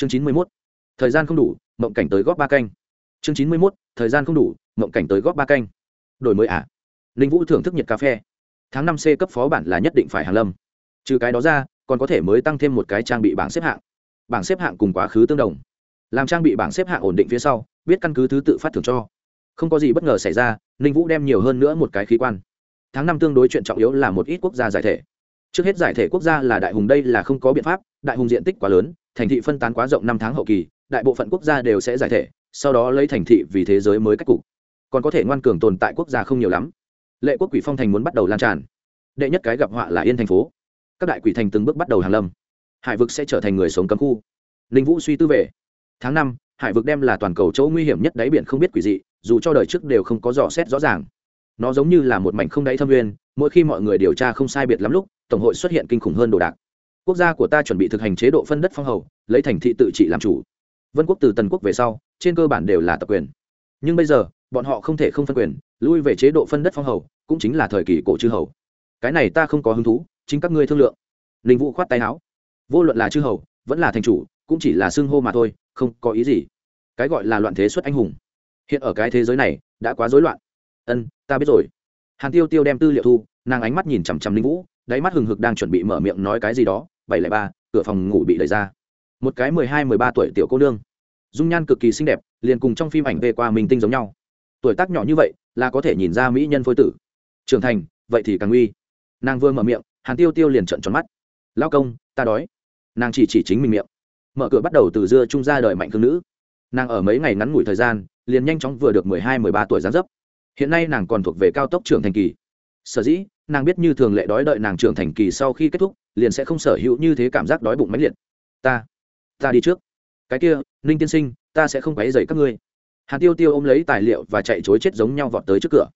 chương chín mươi mốt, thời gian không đủ, mộng cảnh tới góp ba canh. Chương chín mươi mốt, thời gian không đủ, mộng cảnh tới góp ba canh. Đổi mới ạ à. ninh vũ thưởng thức nhiệt cà phê. Tháng năm c cấp phó bản là nhất định phải hàng lâm. Trừ cái đó ra, còn có thể mới tăng thêm một cái trang bị bảng xếp hạng. Bảng xếp hạng cùng quá khứ tương đồng. Làm trang bị bảng xếp hạng ổn định phía sau, biết căn cứ thứ tự phát thưởng cho. Không có gì bất ngờ xảy ra, ninh vũ đem nhiều hơn nữa một cái khí quan. Tháng năm tương đối chuyện trọng yếu là một ít quốc gia giải thể. Trước hết giải thể quốc gia là đại hùng, đây là không có biện pháp, đại hùng diện tích quá lớn thành thị phân tán quá rộng năm tháng hậu kỳ, đại bộ phận quốc gia đều sẽ giải thể, sau đó lấy thành thị vì thế giới mới cách cục. Còn có thể ngoan cường tồn tại quốc gia không nhiều lắm. Lệ quốc quỷ phong thành muốn bắt đầu lan tràn. Đệ nhất cái gặp họa là yên thành phố. Các đại quỷ thành từng bước bắt đầu hàng lâm. Hải vực sẽ trở thành người sống cấm khu. Ninh vũ suy tư về. Tháng năm, hải vực đem là toàn cầu chỗ nguy hiểm nhất đáy biển không biết quỷ dị, dù cho đời trước đều không có dò xét rõ ràng. Nó giống như là một mảnh không đáy thâm nguyên, mỗi khi mọi người điều tra không sai biệt lắm lúc, tổng hội xuất hiện kinh khủng hơn đồ đạc quốc gia của ta chuẩn bị thực hành chế độ phân đất phong hầu, lấy thành thị tự trị làm chủ. Vân quốc từ tần quốc về sau, trên cơ bản đều là tập quyền. Nhưng bây giờ, bọn họ không thể không phân quyền, lui về chế độ phân đất phong hầu, cũng chính là thời kỳ cổ chư hầu. Cái này ta không có hứng thú, chính các ngươi thương lượng. Linh vũ khoát tay áo. Vô luận là chư hầu, vẫn là thành chủ, cũng chỉ là xưng hô mà thôi, không có ý gì. Cái gọi là loạn thế xuất anh hùng. Hiện ở cái thế giới này, đã quá rối loạn. Ân, ta biết rồi. Hàn tiêu tiêu đem tư liệu thu, nàng ánh mắt nhìn chằm chằm linh vũ, đáy mắt hừng hực đang chuẩn bị mở miệng nói cái gì đó bảy lẻ ba, cửa phòng ngủ bị đẩy ra. Một cái mười hai, mười ba tuổi tiểu cô nương. Dung nhan cực kỳ xinh đẹp, liền cùng trong phim ảnh về qua mình tinh giống nhau. Tuổi tác nhỏ như vậy, là có thể nhìn ra mỹ nhân phôi tử. Trưởng thành, vậy thì càng uy. Nàng vừa mở miệng, hàn tiêu tiêu liền trận tròn mắt. Lao công, ta đói. Nàng chỉ chỉ chính mình miệng. Mở cửa bắt đầu từ dưa trung ra đời mạnh thương nữ. Nàng ở mấy ngày ngắn ngủi thời gian, liền nhanh chóng vừa được mười hai, mười ba tuổi gián dấp. Hiện nay nàng còn thuộc về cao tốc trưởng thành kỳ. Sở dĩ, nàng biết như thường lệ đói đợi nàng trưởng thành kỳ sau khi kết thúc liền sẽ không sở hữu như thế cảm giác đói bụng mãnh liệt. Ta ta đi trước. Cái kia, ninh tiên sinh, ta sẽ không quấy dậy các ngươi. Hàn tiêu tiêu ôm lấy tài liệu và chạy chối chết giống nhau vọt tới trước cửa.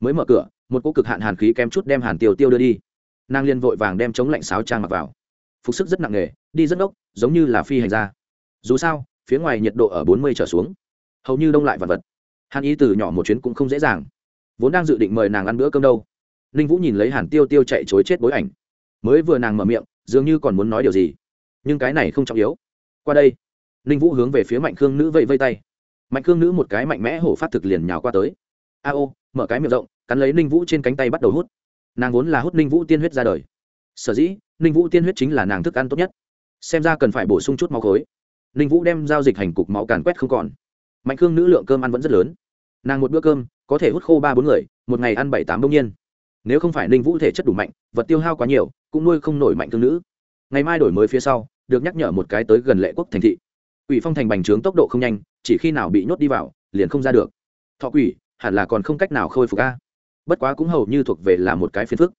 Mới mở cửa, một cô cực hạn hàn khí kém chút đem hàn tiêu tiêu đưa đi. Nàng liền vội vàng đem chống lạnh sáo trang mặc vào. Phục sức rất nặng nề, đi rất ốc giống như là phi hành gia. Dù sao, phía ngoài nhiệt độ ở bốn mươi trở xuống. Hầu như đông lại vật vật. Hàn ý từ nhỏ một chuyến cũng không dễ dàng. Vốn đang dự định mời nàng ăn bữa cơm đâu. Ninh vũ nhìn lấy hàn tiêu tiêu chạy chối chết bối ảnh mới vừa nàng mở miệng, dường như còn muốn nói điều gì. Nhưng cái này không trọng yếu. Qua đây, ninh vũ hướng về phía mạnh khương nữ vây vây tay. Mạnh khương nữ một cái mạnh mẽ hổ phát thực liền nhào qua tới. A ô, mở cái miệng rộng, cắn lấy ninh vũ trên cánh tay bắt đầu hút. Nàng vốn là hút ninh vũ tiên huyết ra đời. Sở dĩ, ninh vũ tiên huyết chính là nàng thức ăn tốt nhất. Xem ra cần phải bổ sung chút máu khối. Ninh vũ đem giao dịch hành cục máu càn quét không còn. Mạnh khương nữ lượng cơm ăn vẫn rất lớn. Nàng một bữa cơm, có thể hút khô ba bốn người, một ngày ăn bảy tám bông nhiên. Nếu không phải ninh vũ thể chất đủ mạnh, vật tiêu hao quá nhiều cũng nuôi không nổi mạnh thương nữ. Ngày mai đổi mới phía sau, được nhắc nhở một cái tới gần lệ quốc thành thị. Quỷ phong thành bành trướng tốc độ không nhanh, chỉ khi nào bị nhốt đi vào, liền không ra được. Thọ quỷ, hẳn là còn không cách nào khôi phục ca bất quá cũng hầu như thuộc về là một cái phiền phức.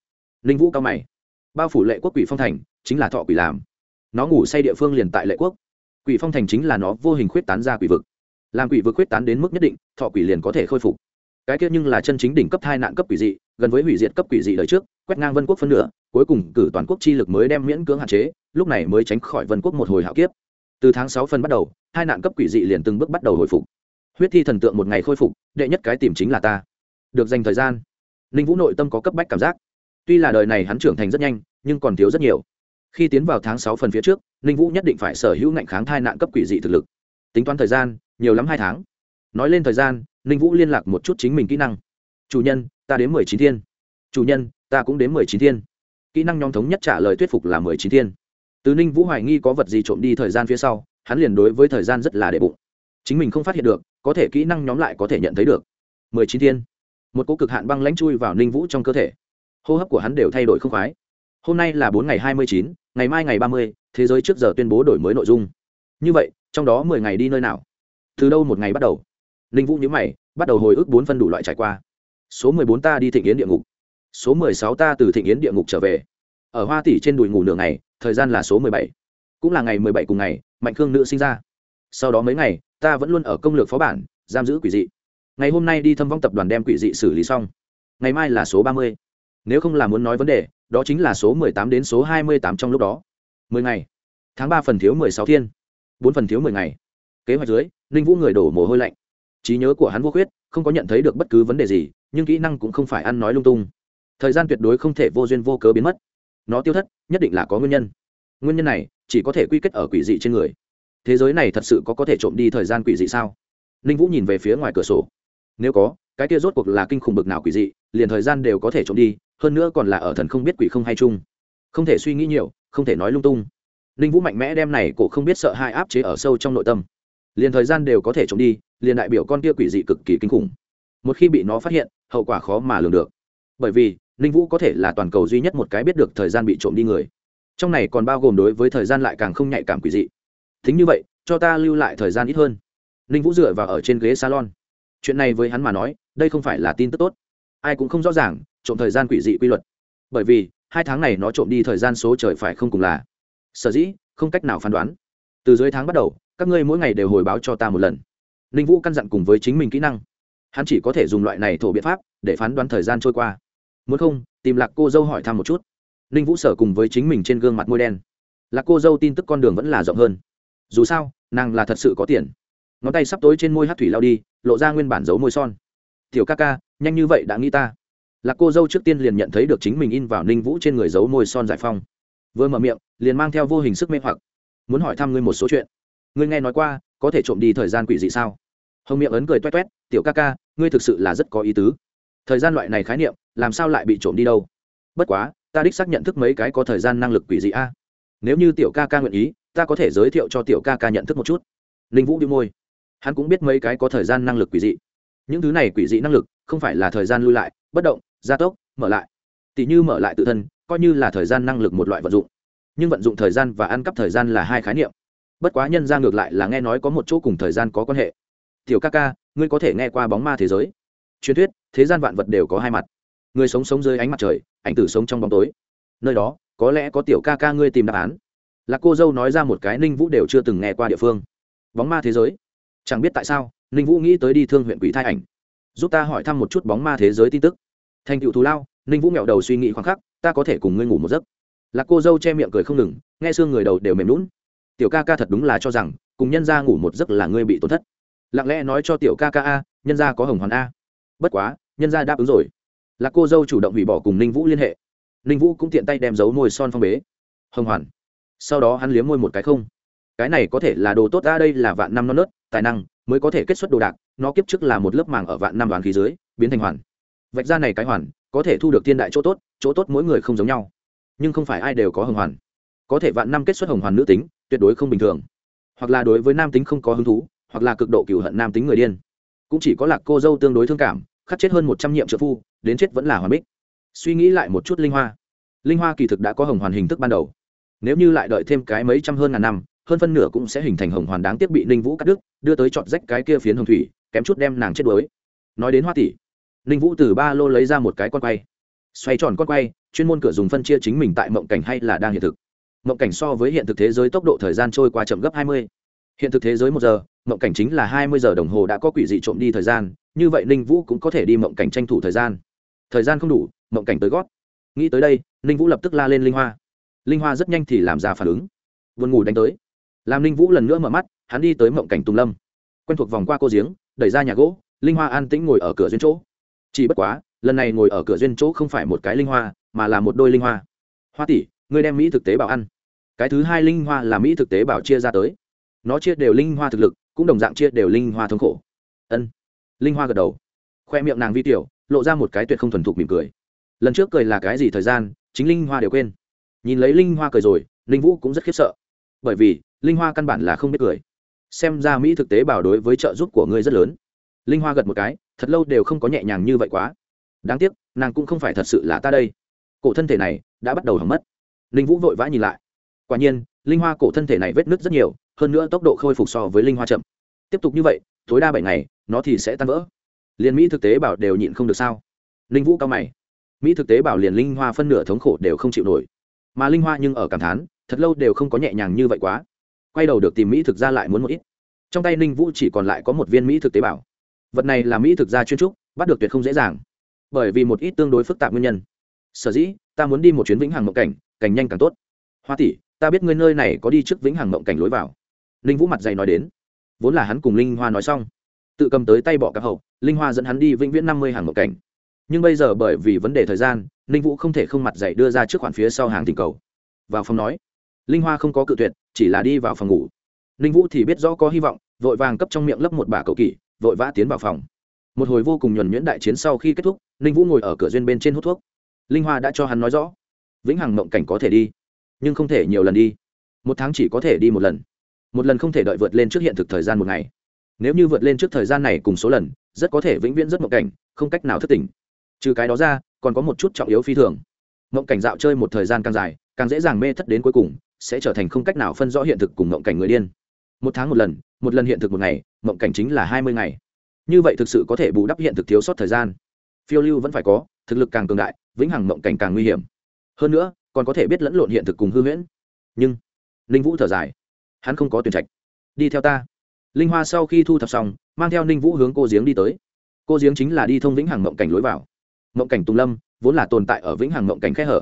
Ninh vũ cao mày. Bao phủ lệ quốc quỷ phong thành, chính là thọ quỷ làm. Nó ngủ say địa phương liền tại lệ quốc. Quỷ phong thành chính là nó vô hình khuyết tán ra quỷ vực. Làm quỷ vực khuyết tán đến mức nhất định, thọ quỷ liền có thể khôi phục. Cái kia nhưng là chân chính đỉnh cấp hai nạn cấp quỷ dị, gần với hủy diệt cấp quỷ dị đời trước, quét ngang vân quốc phân nửa cuối cùng cử toàn quốc chi lực mới đem miễn cưỡng hạn chế, lúc này mới tránh khỏi vân quốc một hồi hạo kiếp. Từ tháng sáu phần bắt đầu, hai nạn cấp quỷ dị liền từng bước bắt đầu hồi phục. Huyết thi thần tượng một ngày khôi phục, đệ nhất cái tìm chính là ta. Được dành thời gian. Ninh vũ nội tâm có cấp bách cảm giác. Tuy là đời này hắn trưởng thành rất nhanh, nhưng còn thiếu rất nhiều. Khi tiến vào tháng sáu phần phía trước, ninh vũ nhất định phải sở hữu ngạnh kháng thai nạn cấp quỷ dị thực lực. Tính toán thời gian, nhiều lắm hai tháng. Nói lên thời gian, ninh vũ liên lạc một chút chính mình kỹ năng. Chủ nhân, ta đến mười chín thiên. Chủ nhân, ta cũng đến mười chín thiên kỹ năng nhóm thống nhất trả lời thuyết phục là mười chín thiên. Từ ninh vũ hoài nghi có vật gì trộm đi thời gian phía sau, hắn liền đối với thời gian rất là đệ bụng. Chính mình không phát hiện được, có thể kỹ năng nhóm lại có thể nhận thấy được. Mười chín thiên. Một cỗ cực hạn băng lãnh chui vào ninh vũ trong cơ thể. Hô hấp của hắn đều thay đổi không khoái. Hôm nay là bốn ngày hai mươi chín, ngày mai ngày ba mươi, thế giới trước giờ tuyên bố đổi mới nội dung. Như vậy, trong đó mười ngày đi nơi nào? Từ đâu một ngày bắt đầu? Ninh vũ nhớ mày, bắt đầu hồi ức bốn phân đủ loại trải qua. Số mười bốn ta đi thịnh yến địa ngục số mười sáu ta từ thịnh yến địa ngục trở về. Ở hoa tỷ trên đùi ngủ nửa ngày, thời gian là số mười bảy. Cũng là ngày mười bảy cùng ngày, mạnh khương nữ sinh ra. Sau đó mấy ngày, ta vẫn luôn ở công lược phó bản, giam giữ quỷ dị. Ngày hôm nay đi thâm vong tập đoàn đem quỷ dị xử lý xong. Ngày mai là số ba mươi. Nếu không là muốn nói vấn đề, đó chính là số mười tám đến số hai mươi tám trong lúc đó. mười ngày. Tháng ba phần thiếu mười sáu thiên. Bốn phần thiếu mười ngày. Kế hoạch dưới, ninh vũ người đổ mồ hôi lạnh. Trí nhớ của hắn vô khuyết, không có nhận thấy được bất cứ vấn đề gì, nhưng kỹ năng cũng không phải ăn nói lung tung thời gian tuyệt đối không thể vô duyên vô cớ biến mất. Nó tiêu thất, nhất định là có nguyên nhân. Nguyên nhân này chỉ có thể quy kết ở quỷ dị trên người. Thế giới này thật sự có có thể trộm đi thời gian quỷ dị sao? Ninh vũ nhìn về phía ngoài cửa sổ. Nếu có, cái kia rốt cuộc là kinh khủng bực nào quỷ dị, liền thời gian đều có thể trộm đi, hơn nữa còn là ở thần không biết quỷ không hay chung. Không thể suy nghĩ nhiều, không thể nói lung tung. Ninh vũ mạnh mẽ đem này cổ không biết sợ hai áp chế ở sâu trong nội tâm. Liền thời gian đều có thể trộm đi, liền đại biểu con kia quỷ dị cực kỳ kinh khủng. Một khi bị nó phát hiện, hậu quả khó mà lường được. Bởi vì ninh vũ có thể là toàn cầu duy nhất một cái biết được thời gian bị trộm đi người. Trong này còn bao gồm đối với thời gian lại càng không nhạy cảm quỷ dị. Thính như vậy, cho ta lưu lại thời gian ít hơn. Ninh vũ dựa vào ở trên ghế salon. Chuyện này với hắn mà nói, đây không phải là tin tức tốt. Ai cũng không rõ ràng, trộm thời gian quỷ dị quy luật. Bởi vì, hai tháng này nó trộm đi thời gian số trời phải không cùng là. Sở dĩ, không cách nào phán đoán. Từ dưới tháng bắt đầu, các ngươi mỗi ngày đều hồi báo cho ta một lần. Ninh vũ căn dặn cùng với chính mình kỹ năng. Hắn chỉ có thể dùng loại này thổ biện pháp để phán đoán thời gian trôi qua muốn không, tìm lạc cô dâu hỏi thăm một chút. Ninh vũ sở cùng với chính mình trên gương mặt môi đen. Lạc cô dâu tin tức con đường vẫn là rộng hơn. Dù sao, nàng là thật sự có tiền. Ngón tay sắp tối trên môi hát thủy lao đi, lộ ra nguyên bản dấu môi son. Tiểu ca ca, nhanh như vậy đã nghĩ ta? Lạc cô dâu trước tiên liền nhận thấy được chính mình in vào ninh vũ trên người dấu môi son giải phong vừa mở miệng, liền mang theo vô hình sức mê hoặc. Muốn hỏi thăm ngươi một số chuyện. Ngươi nghe nói qua, có thể trộm đi thời gian quỷ dị sao? Hồng miệng ấn cười toét toét, tiểu ca ca, ngươi thực sự là rất có ý tứ. Thời gian loại này khái niệm làm sao lại bị trộm đi đâu? Bất quá, ta đích xác nhận thức mấy cái có thời gian năng lực quỷ dị a. Nếu như tiểu ca ca nguyện ý, ta có thể giới thiệu cho tiểu ca ca nhận thức một chút. Ninh vũ đi môi. Hắn cũng biết mấy cái có thời gian năng lực quỷ dị. Những thứ này quỷ dị năng lực, không phải là thời gian lui lại, bất động, gia tốc, mở lại. Tỷ như mở lại tự thân, coi như là thời gian năng lực một loại vận dụng. Nhưng vận dụng thời gian và ăn cắp thời gian là hai khái niệm. Bất quá nhân ra ngược lại là nghe nói có một chỗ cùng thời gian có quan hệ. Tiểu ca ca, ngươi có thể nghe qua bóng ma thế giới. Truyền thuyết, thế gian vạn vật đều có hai mặt người sống sống dưới ánh mặt trời, ảnh tử sống trong bóng tối. Nơi đó, có lẽ có tiểu ca ca ngươi tìm đáp án. Là cô dâu nói ra một cái ninh vũ đều chưa từng nghe qua địa phương. Bóng ma thế giới. Chẳng biết tại sao, ninh vũ nghĩ tới đi thương huyện quỷ thai ảnh. Giúp ta hỏi thăm một chút bóng ma thế giới tin tức. Thành cựu thù lao. Ninh vũ nghẹo đầu suy nghĩ khoảng khắc, ta có thể cùng ngươi ngủ một giấc. Là cô dâu che miệng cười không ngừng, nghe xương người đầu đều mềm lún tiểu ca ca thật đúng là cho rằng, cùng nhân gia ngủ một giấc là ngươi bị tổn thất. Lặng lẽ nói cho tiểu ca ca a, nhân gia có hồng hoàn a. Bất quá, nhân gia đáp ứng rồi là cô dâu chủ động hủy bỏ cùng ninh vũ liên hệ. Ninh vũ cũng tiện tay đem dấu môi son phong bế. Hồng hoàn, sau đó hắn liếm môi một cái không. Cái này có thể là đồ tốt ra đây là vạn năm non nớt, tài năng, mới có thể kết xuất đồ đạc, nó kiếp trước là một lớp màng ở vạn năm đoàn khí dưới, biến thành hoàn. Vạch ra này cái hoàn, có thể thu được thiên đại chỗ tốt chỗ tốt mỗi người không giống nhau. Nhưng không phải ai đều có hồng hoàn. Có thể vạn năm kết xuất hồng hoàn nữ tính, tuyệt đối không bình thường. Hoặc là đối với nam tính không có hứng thú, hoặc là cực độ cựu hận nam tính người điên. Cũng chỉ có lạc cô dâu tương đối thương cảm khắc chết hơn một trăm nhiệm trợ phu, đến chết vẫn là hoàn bích. Suy nghĩ lại một chút linh hoa. Linh hoa kỳ thực đã có hồng hoàn hình thức ban đầu. Nếu như lại đợi thêm cái mấy trăm hơn ngàn năm, hơn phân nửa cũng sẽ hình thành hồng hoàn đáng tiếc bị ninh vũ cắt đứt, đưa tới chọn rách cái kia phiến hồng thủy, kém chút đem nàng chết đuối. Nói đến hoa tỷ, ninh vũ từ ba lô lấy ra một cái con quay. Xoay tròn con quay, chuyên môn cửa dùng phân chia chính mình tại mộng cảnh hay là đang hiện thực. Mộng cảnh so với hiện thực thế giới tốc độ thời gian trôi qua chậm gấp hai mươi hiện thực thế giới một giờ, mộng cảnh chính là hai mươi giờ đồng hồ đã có quỷ dị trộm đi thời gian, như vậy ninh vũ cũng có thể đi mộng cảnh tranh thủ thời gian. Thời gian không đủ, mộng cảnh tới gót. Nghĩ tới đây, ninh vũ lập tức la lên linh hoa. Linh hoa rất nhanh thì làm ra phản ứng. Vườn ngủ đánh tới. Làm ninh vũ lần nữa mở mắt, hắn đi tới mộng cảnh tùng lâm. Quen thuộc vòng qua cô giếng, đẩy ra nhà gỗ, linh hoa an tĩnh ngồi ở cửa duyên chỗ. Chỉ bất quá, lần này ngồi ở cửa duyên chỗ không phải một cái linh hoa, mà là một đôi linh hoa. Hoa tỷ người đem mỹ thực tế bảo ăn. Cái thứ hai linh hoa là mỹ thực tế bảo chia ra tới nó chia đều linh hoa thực lực, cũng đồng dạng chia đều linh hoa thống khổ. Ân. Linh hoa gật đầu. Khoe miệng nàng vi tiểu, lộ ra một cái tuyệt không thuần thục mỉm cười. Lần trước cười là cái gì thời gian, chính linh hoa đều quên. Nhìn lấy linh hoa cười rồi linh vũ cũng rất khiếp sợ. Bởi vì, linh hoa căn bản là không biết cười. Xem ra mỹ thực tế bảo đối với trợ giúp của ngươi rất lớn. Linh hoa gật một cái, thật lâu đều không có nhẹ nhàng như vậy quá. Đáng tiếc, nàng cũng không phải thật sự là ta đây. Cổ thân thể này, đã bắt đầu hỏng mất. Linh vũ vội vã nhìn lại. Quả nhiên, linh hoa cổ thân thể này vết nứt rất nhiều hơn nữa tốc độ khôi phục so với linh hoa chậm. Tiếp tục như vậy, tối đa bảy ngày, nó thì sẽ tan vỡ. Liền mỹ thực tế bảo đều nhịn không được sao? Linh vũ cao mày. Mỹ thực tế bảo liền linh hoa phân nửa thống khổ đều không chịu nổi. Mà linh hoa nhưng ở cảm thán, thật lâu đều không có nhẹ nhàng như vậy quá. Quay đầu được tìm mỹ thực ra lại muốn một ít. Trong tay ninh vũ chỉ còn lại có một viên mỹ thực tế bảo. Vật này là mỹ thực ra chuyên trúc, bắt được tuyệt không dễ dàng. Bởi vì một ít tương đối phức tạp nguyên nhân. Sở dĩ, ta muốn đi một chuyến vĩnh hằng mộng cảnh càng nhanh càng tốt. Hoa tỷ, ta biết ngươi nơi này có đi trước vĩnh hằng mộng cảnh lối vào ninh vũ mặt dày nói đến. Vốn là hắn cùng linh hoa nói xong, tự cầm tới tay bỏ các hậu, linh hoa dẫn hắn đi vĩnh viễn năm mươi hàng một cảnh. Nhưng bây giờ bởi vì vấn đề thời gian ninh vũ không thể không mặt dày đưa ra trước khoản phía sau hàng tình cầu. Vào phòng nói, linh hoa không có cự tuyệt, chỉ là đi vào phòng ngủ. Ninh vũ thì biết rõ có hy vọng, vội vàng cấp trong miệng lấp một bả cầu kỷ vội vã tiến vào phòng. Một hồi vô cùng nhuần nhuyễn đại chiến sau khi kết thúc ninh vũ ngồi ở cửa duyên bên trên hút thuốc. Linh hoa đã cho hắn nói rõ, vĩnh hằng mộng cảnh có thể đi, nhưng không thể nhiều lần đi. Một tháng chỉ có thể đi một lần một lần không thể đợi vượt lên trước hiện thực thời gian một ngày. Nếu như vượt lên trước thời gian này cùng số lần, rất có thể vĩnh viễn rất mộng cảnh, không cách nào thất tỉnh. Trừ cái đó ra, còn có một chút trọng yếu phi thường. Mộng cảnh dạo chơi một thời gian càng dài, càng dễ dàng mê thất đến cuối cùng, sẽ trở thành không cách nào phân rõ hiện thực cùng mộng cảnh người điên. Một tháng một lần một lần hiện thực một ngày, mộng cảnh chính là hai mươi ngày. Như vậy thực sự có thể bù đắp hiện thực thiếu sót thời gian. Phiêu lưu vẫn phải có, thực lực càng cường đại, vĩnh hằng mộng cảnh càng nguy hiểm. Hơn nữa, còn có thể biết lẫn lộn hiện thực cùng hư huyễn. Nhưng, ninh vũ thở dài hắn không có tuyển trạch. Đi theo ta. Linh hoa sau khi thu thập xong, mang theo ninh vũ hướng cô giếng đi tới. Cô giếng chính là đi thông vĩnh hằng mộng cảnh lối vào. Mộng cảnh tùng lâm vốn là tồn tại ở vĩnh hằng mộng cảnh khe hở.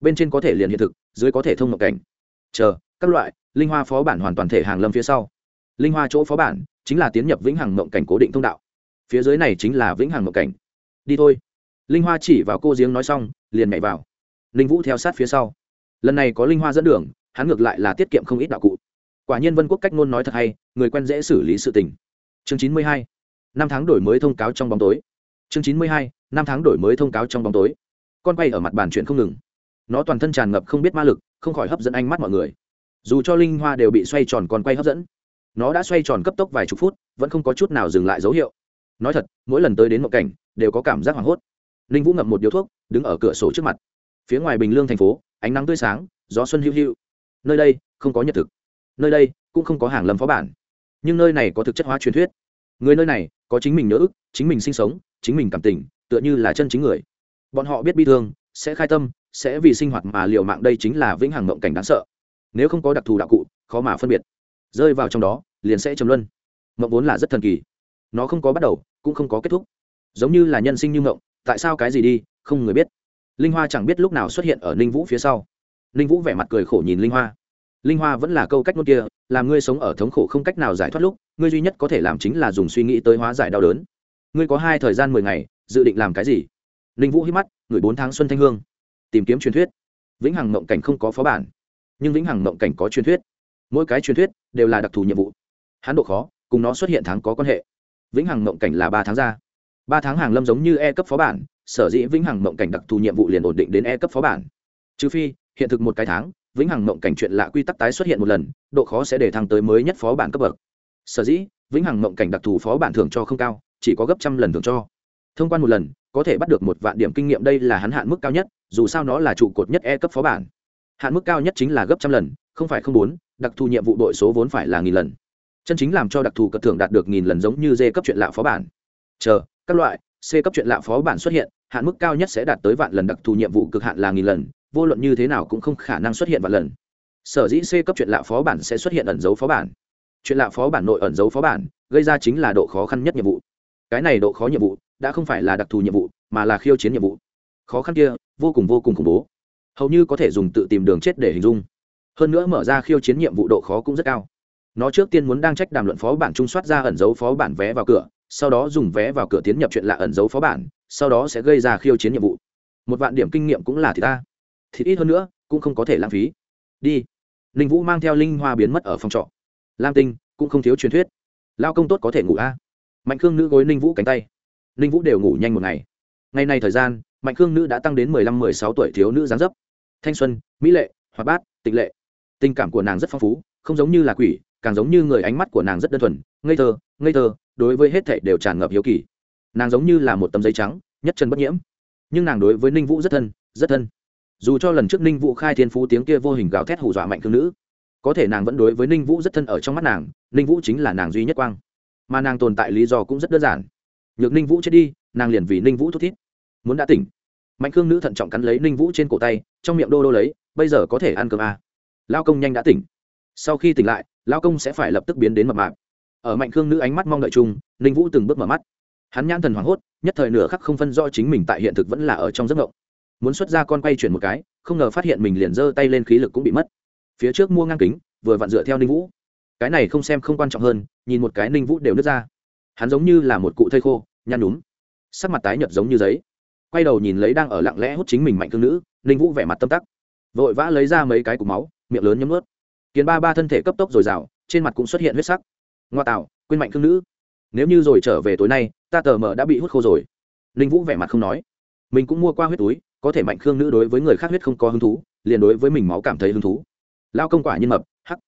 Bên trên có thể liền hiện thực, dưới có thể thông mộng cảnh. Chờ, các loại, linh hoa phó bản hoàn toàn thể hàng lâm phía sau. Linh hoa chỗ phó bản chính là tiến nhập vĩnh hằng mộng cảnh cố định thông đạo. Phía dưới này chính là vĩnh hằng mộng cảnh. Đi thôi. Linh hoa chỉ vào cô giếng nói xong, liền nhảy vào. Linh vũ theo sát phía sau. Lần này có linh hoa dẫn đường, hắn ngược lại là tiết kiệm không ít đạo cụ quả nhiên vân quốc cách ngôn nói thật hay, người quen dễ xử lý sự tình. Chương chín mươi hai, năm tháng đổi mới thông cáo trong bóng tối. Chương chín mươi hai, năm tháng đổi mới thông cáo trong bóng tối. Con quay ở mặt bàn chuyện không ngừng. Nó toàn thân tràn ngập không biết ma lực, không khỏi hấp dẫn ánh mắt mọi người. Dù cho linh hoa đều bị xoay tròn con quay hấp dẫn, nó đã xoay tròn cấp tốc vài chục phút, vẫn không có chút nào dừng lại dấu hiệu. Nói thật, mỗi lần tới đến một cảnh, đều có cảm giác hoảng hốt. Linh vũ ngậm một điếu thuốc, đứng ở cửa sổ trước mặt. Phía ngoài bình lương thành phố, ánh nắng tươi sáng, gió xuân hữu hữu nơi đây, không có nhật thực nơi đây cũng không có hàng lâm phó bản. Nhưng nơi này có thực chất hóa truyền thuyết. Người nơi này có chính mình nhớ ức, chính mình sinh sống, chính mình cảm tình, tựa như là chân chính người. Bọn họ biết bi thương, sẽ khai tâm, sẽ vì sinh hoạt mà liều mạng, đây chính là vĩnh hằng mộng cảnh đáng sợ. Nếu không có đặc thù đạo cụ, khó mà phân biệt. Rơi vào trong đó, liền sẽ trầm luân. Mộng vốn là rất thần kỳ. Nó không có bắt đầu, cũng không có kết thúc. Giống như là nhân sinh như mộng tại sao cái gì đi, không người biết. Linh hoa chẳng biết lúc nào xuất hiện ở ninh vũ phía sau. Ninh vũ vẻ mặt cười khổ nhìn linh hoa linh hoa vẫn là câu cách nốt kia, làm ngươi sống ở thống khổ không cách nào giải thoát lúc, ngươi duy nhất có thể làm chính là dùng suy nghĩ tới hóa giải đau đớn. Ngươi có hai thời gian mười ngày, dự định làm cái gì? Ninh vũ hít mắt, người bốn tháng xuân thanh hương. Tìm kiếm truyền thuyết. Vĩnh hằng mộng cảnh không có phó bản, nhưng vĩnh hằng mộng cảnh có truyền thuyết. Mỗi cái truyền thuyết đều là đặc thù nhiệm vụ. Hán độ khó, cùng nó xuất hiện tháng có quan hệ. Vĩnh hằng mộng cảnh là ba tháng ra. Ba tháng hàng lâm giống như e cấp phó bản, sở dĩ vĩnh hằng mộng cảnh đặc thù nhiệm vụ liền ổn định đến e cấp phó bản. Trừ phi, hiện thực một cái tháng vĩnh hằng mộng cảnh chuyện lạ quy tắc tái xuất hiện một lần, độ khó sẽ để thăng tới mới nhất phó bản cấp bậc. Sở dĩ, vĩnh hằng mộng cảnh đặc thù phó bản thưởng cho không cao, chỉ có gấp trăm lần thưởng cho. Thông quan một lần, có thể bắt được một vạn điểm kinh nghiệm đây là hắn hạn mức cao nhất, dù sao nó là trụ cột nhất e cấp phó bản. Hạn mức cao nhất chính là gấp trăm lần, không phải không bốn, đặc thù nhiệm vụ đội số vốn phải là nghìn lần. Chân chính làm cho đặc thù cất thưởng đạt được nghìn lần giống như d cấp chuyện lạ phó bản. Chờ, các loại, c cấp chuyện lạ phó bản xuất hiện, hạn mức cao nhất sẽ đạt tới vạn lần, đặc thù nhiệm vụ cực hạn là nghìn lần vô luận như thế nào cũng không khả năng xuất hiện vạn lần. Sở dĩ c cấp chuyện lạ phó bản sẽ xuất hiện ẩn dấu phó bản. Chuyện lạ phó bản nội ẩn dấu phó bản, gây ra chính là độ khó khăn nhất nhiệm vụ. Cái này độ khó nhiệm vụ đã không phải là đặc thù nhiệm vụ, mà là khiêu chiến nhiệm vụ. Khó khăn kia vô cùng vô cùng khủng bố. Hầu như có thể dùng tự tìm đường chết để hình dung. Hơn nữa mở ra khiêu chiến nhiệm vụ độ khó cũng rất cao. Nó trước tiên muốn đang trách đàm luận phó bản trung soát ra ẩn dấu phó bản vé vào cửa, sau đó dùng vé vào cửa tiến nhập chuyện lạ ẩn dấu phó bản, sau đó sẽ gây ra khiêu chiến nhiệm vụ. Một vạn điểm kinh nghiệm cũng là thì ta thịt ít hơn nữa, cũng không có thể lãng phí. Đi. Linh vũ mang theo linh hoa biến mất ở phòng trọ. Lam tinh, cũng không thiếu truyền thuyết. Lao công tốt có thể ngủ a. Mạnh khương nữ gối ninh vũ cánh tay. Ninh vũ đều ngủ nhanh một ngày. Ngày này thời gian, mạnh khương nữ đã tăng đến mười lăm, mười sáu tuổi thiếu nữ gián dấp. Thanh xuân, mỹ lệ, hoạt bát, tịch lệ. Tình cảm của nàng rất phong phú, không giống như là quỷ, càng giống như người ánh mắt của nàng rất đơn thuần, ngây thơ ngây thơ, đối với hết thảy đều tràn ngập hiếu kỳ. Nàng giống như là một tấm giấy trắng, nhất chân bất nhiễm. Nhưng nàng đối với ninh vũ rất thân rất thân dù cho lần trước ninh vũ khai thiên phú tiếng kia vô hình gào thét hù dọa mạnh thương nữ, có thể nàng vẫn đối với ninh vũ rất thân ở trong mắt nàng, ninh vũ chính là nàng duy nhất quang. Mà nàng tồn tại lý do cũng rất đơn giản. Nhược ninh vũ chết đi, nàng liền vì ninh vũ thút thít. Muốn đã tỉnh, mạnh khương nữ thận trọng cắn lấy ninh vũ trên cổ tay, trong miệng đô đô lấy, bây giờ có thể ăn cơm à. lao công nhanh đã tỉnh. Sau khi tỉnh lại, lao công sẽ phải lập tức biến đến mập mạp. Ở mạnh khương nữ ánh mắt mong đợi chung, ninh vũ từng bước mở mắt. Hắn nhãn thần hoảng hốt, nhất thời nửa khắc không phân do chính mình tại hiện thực vẫn là ở trong giấc ngộng muốn xuất ra con quay chuyển một cái, không ngờ phát hiện mình liền giơ tay lên khí lực cũng bị mất. Phía trước mua ngang kính, vừa vặn dựa theo ninh vũ. Cái này không xem không quan trọng hơn, nhìn một cái ninh vũ đều nứt ra. Hắn giống như là một cụ thây khô, nhăn nhúm. Sắc mặt tái nhợt giống như giấy. Quay đầu nhìn lấy đang ở lặng lẽ hút chính mình mạnh thương nữ, ninh vũ vẻ mặt tâm tắc. Vội vã lấy ra mấy cái cục máu, miệng lớn nhấm ướt kiến ba ba thân thể cấp tốc dồi dào, trên mặt cũng xuất hiện huyết sắc. Ngoa tạo, quên mạnh cương nữ. Nếu như rồi trở về tối nay, ta tờ mờ đã bị hút khô rồi. Ninh vũ vẻ mặt không nói. Mình cũng mua qua huyết túi có thể mạnh khương nữ đối với người khác huyết không có hứng thú, liền đối với mình máu cảm thấy hứng thú. Lao công quả nhiên mập, hắc.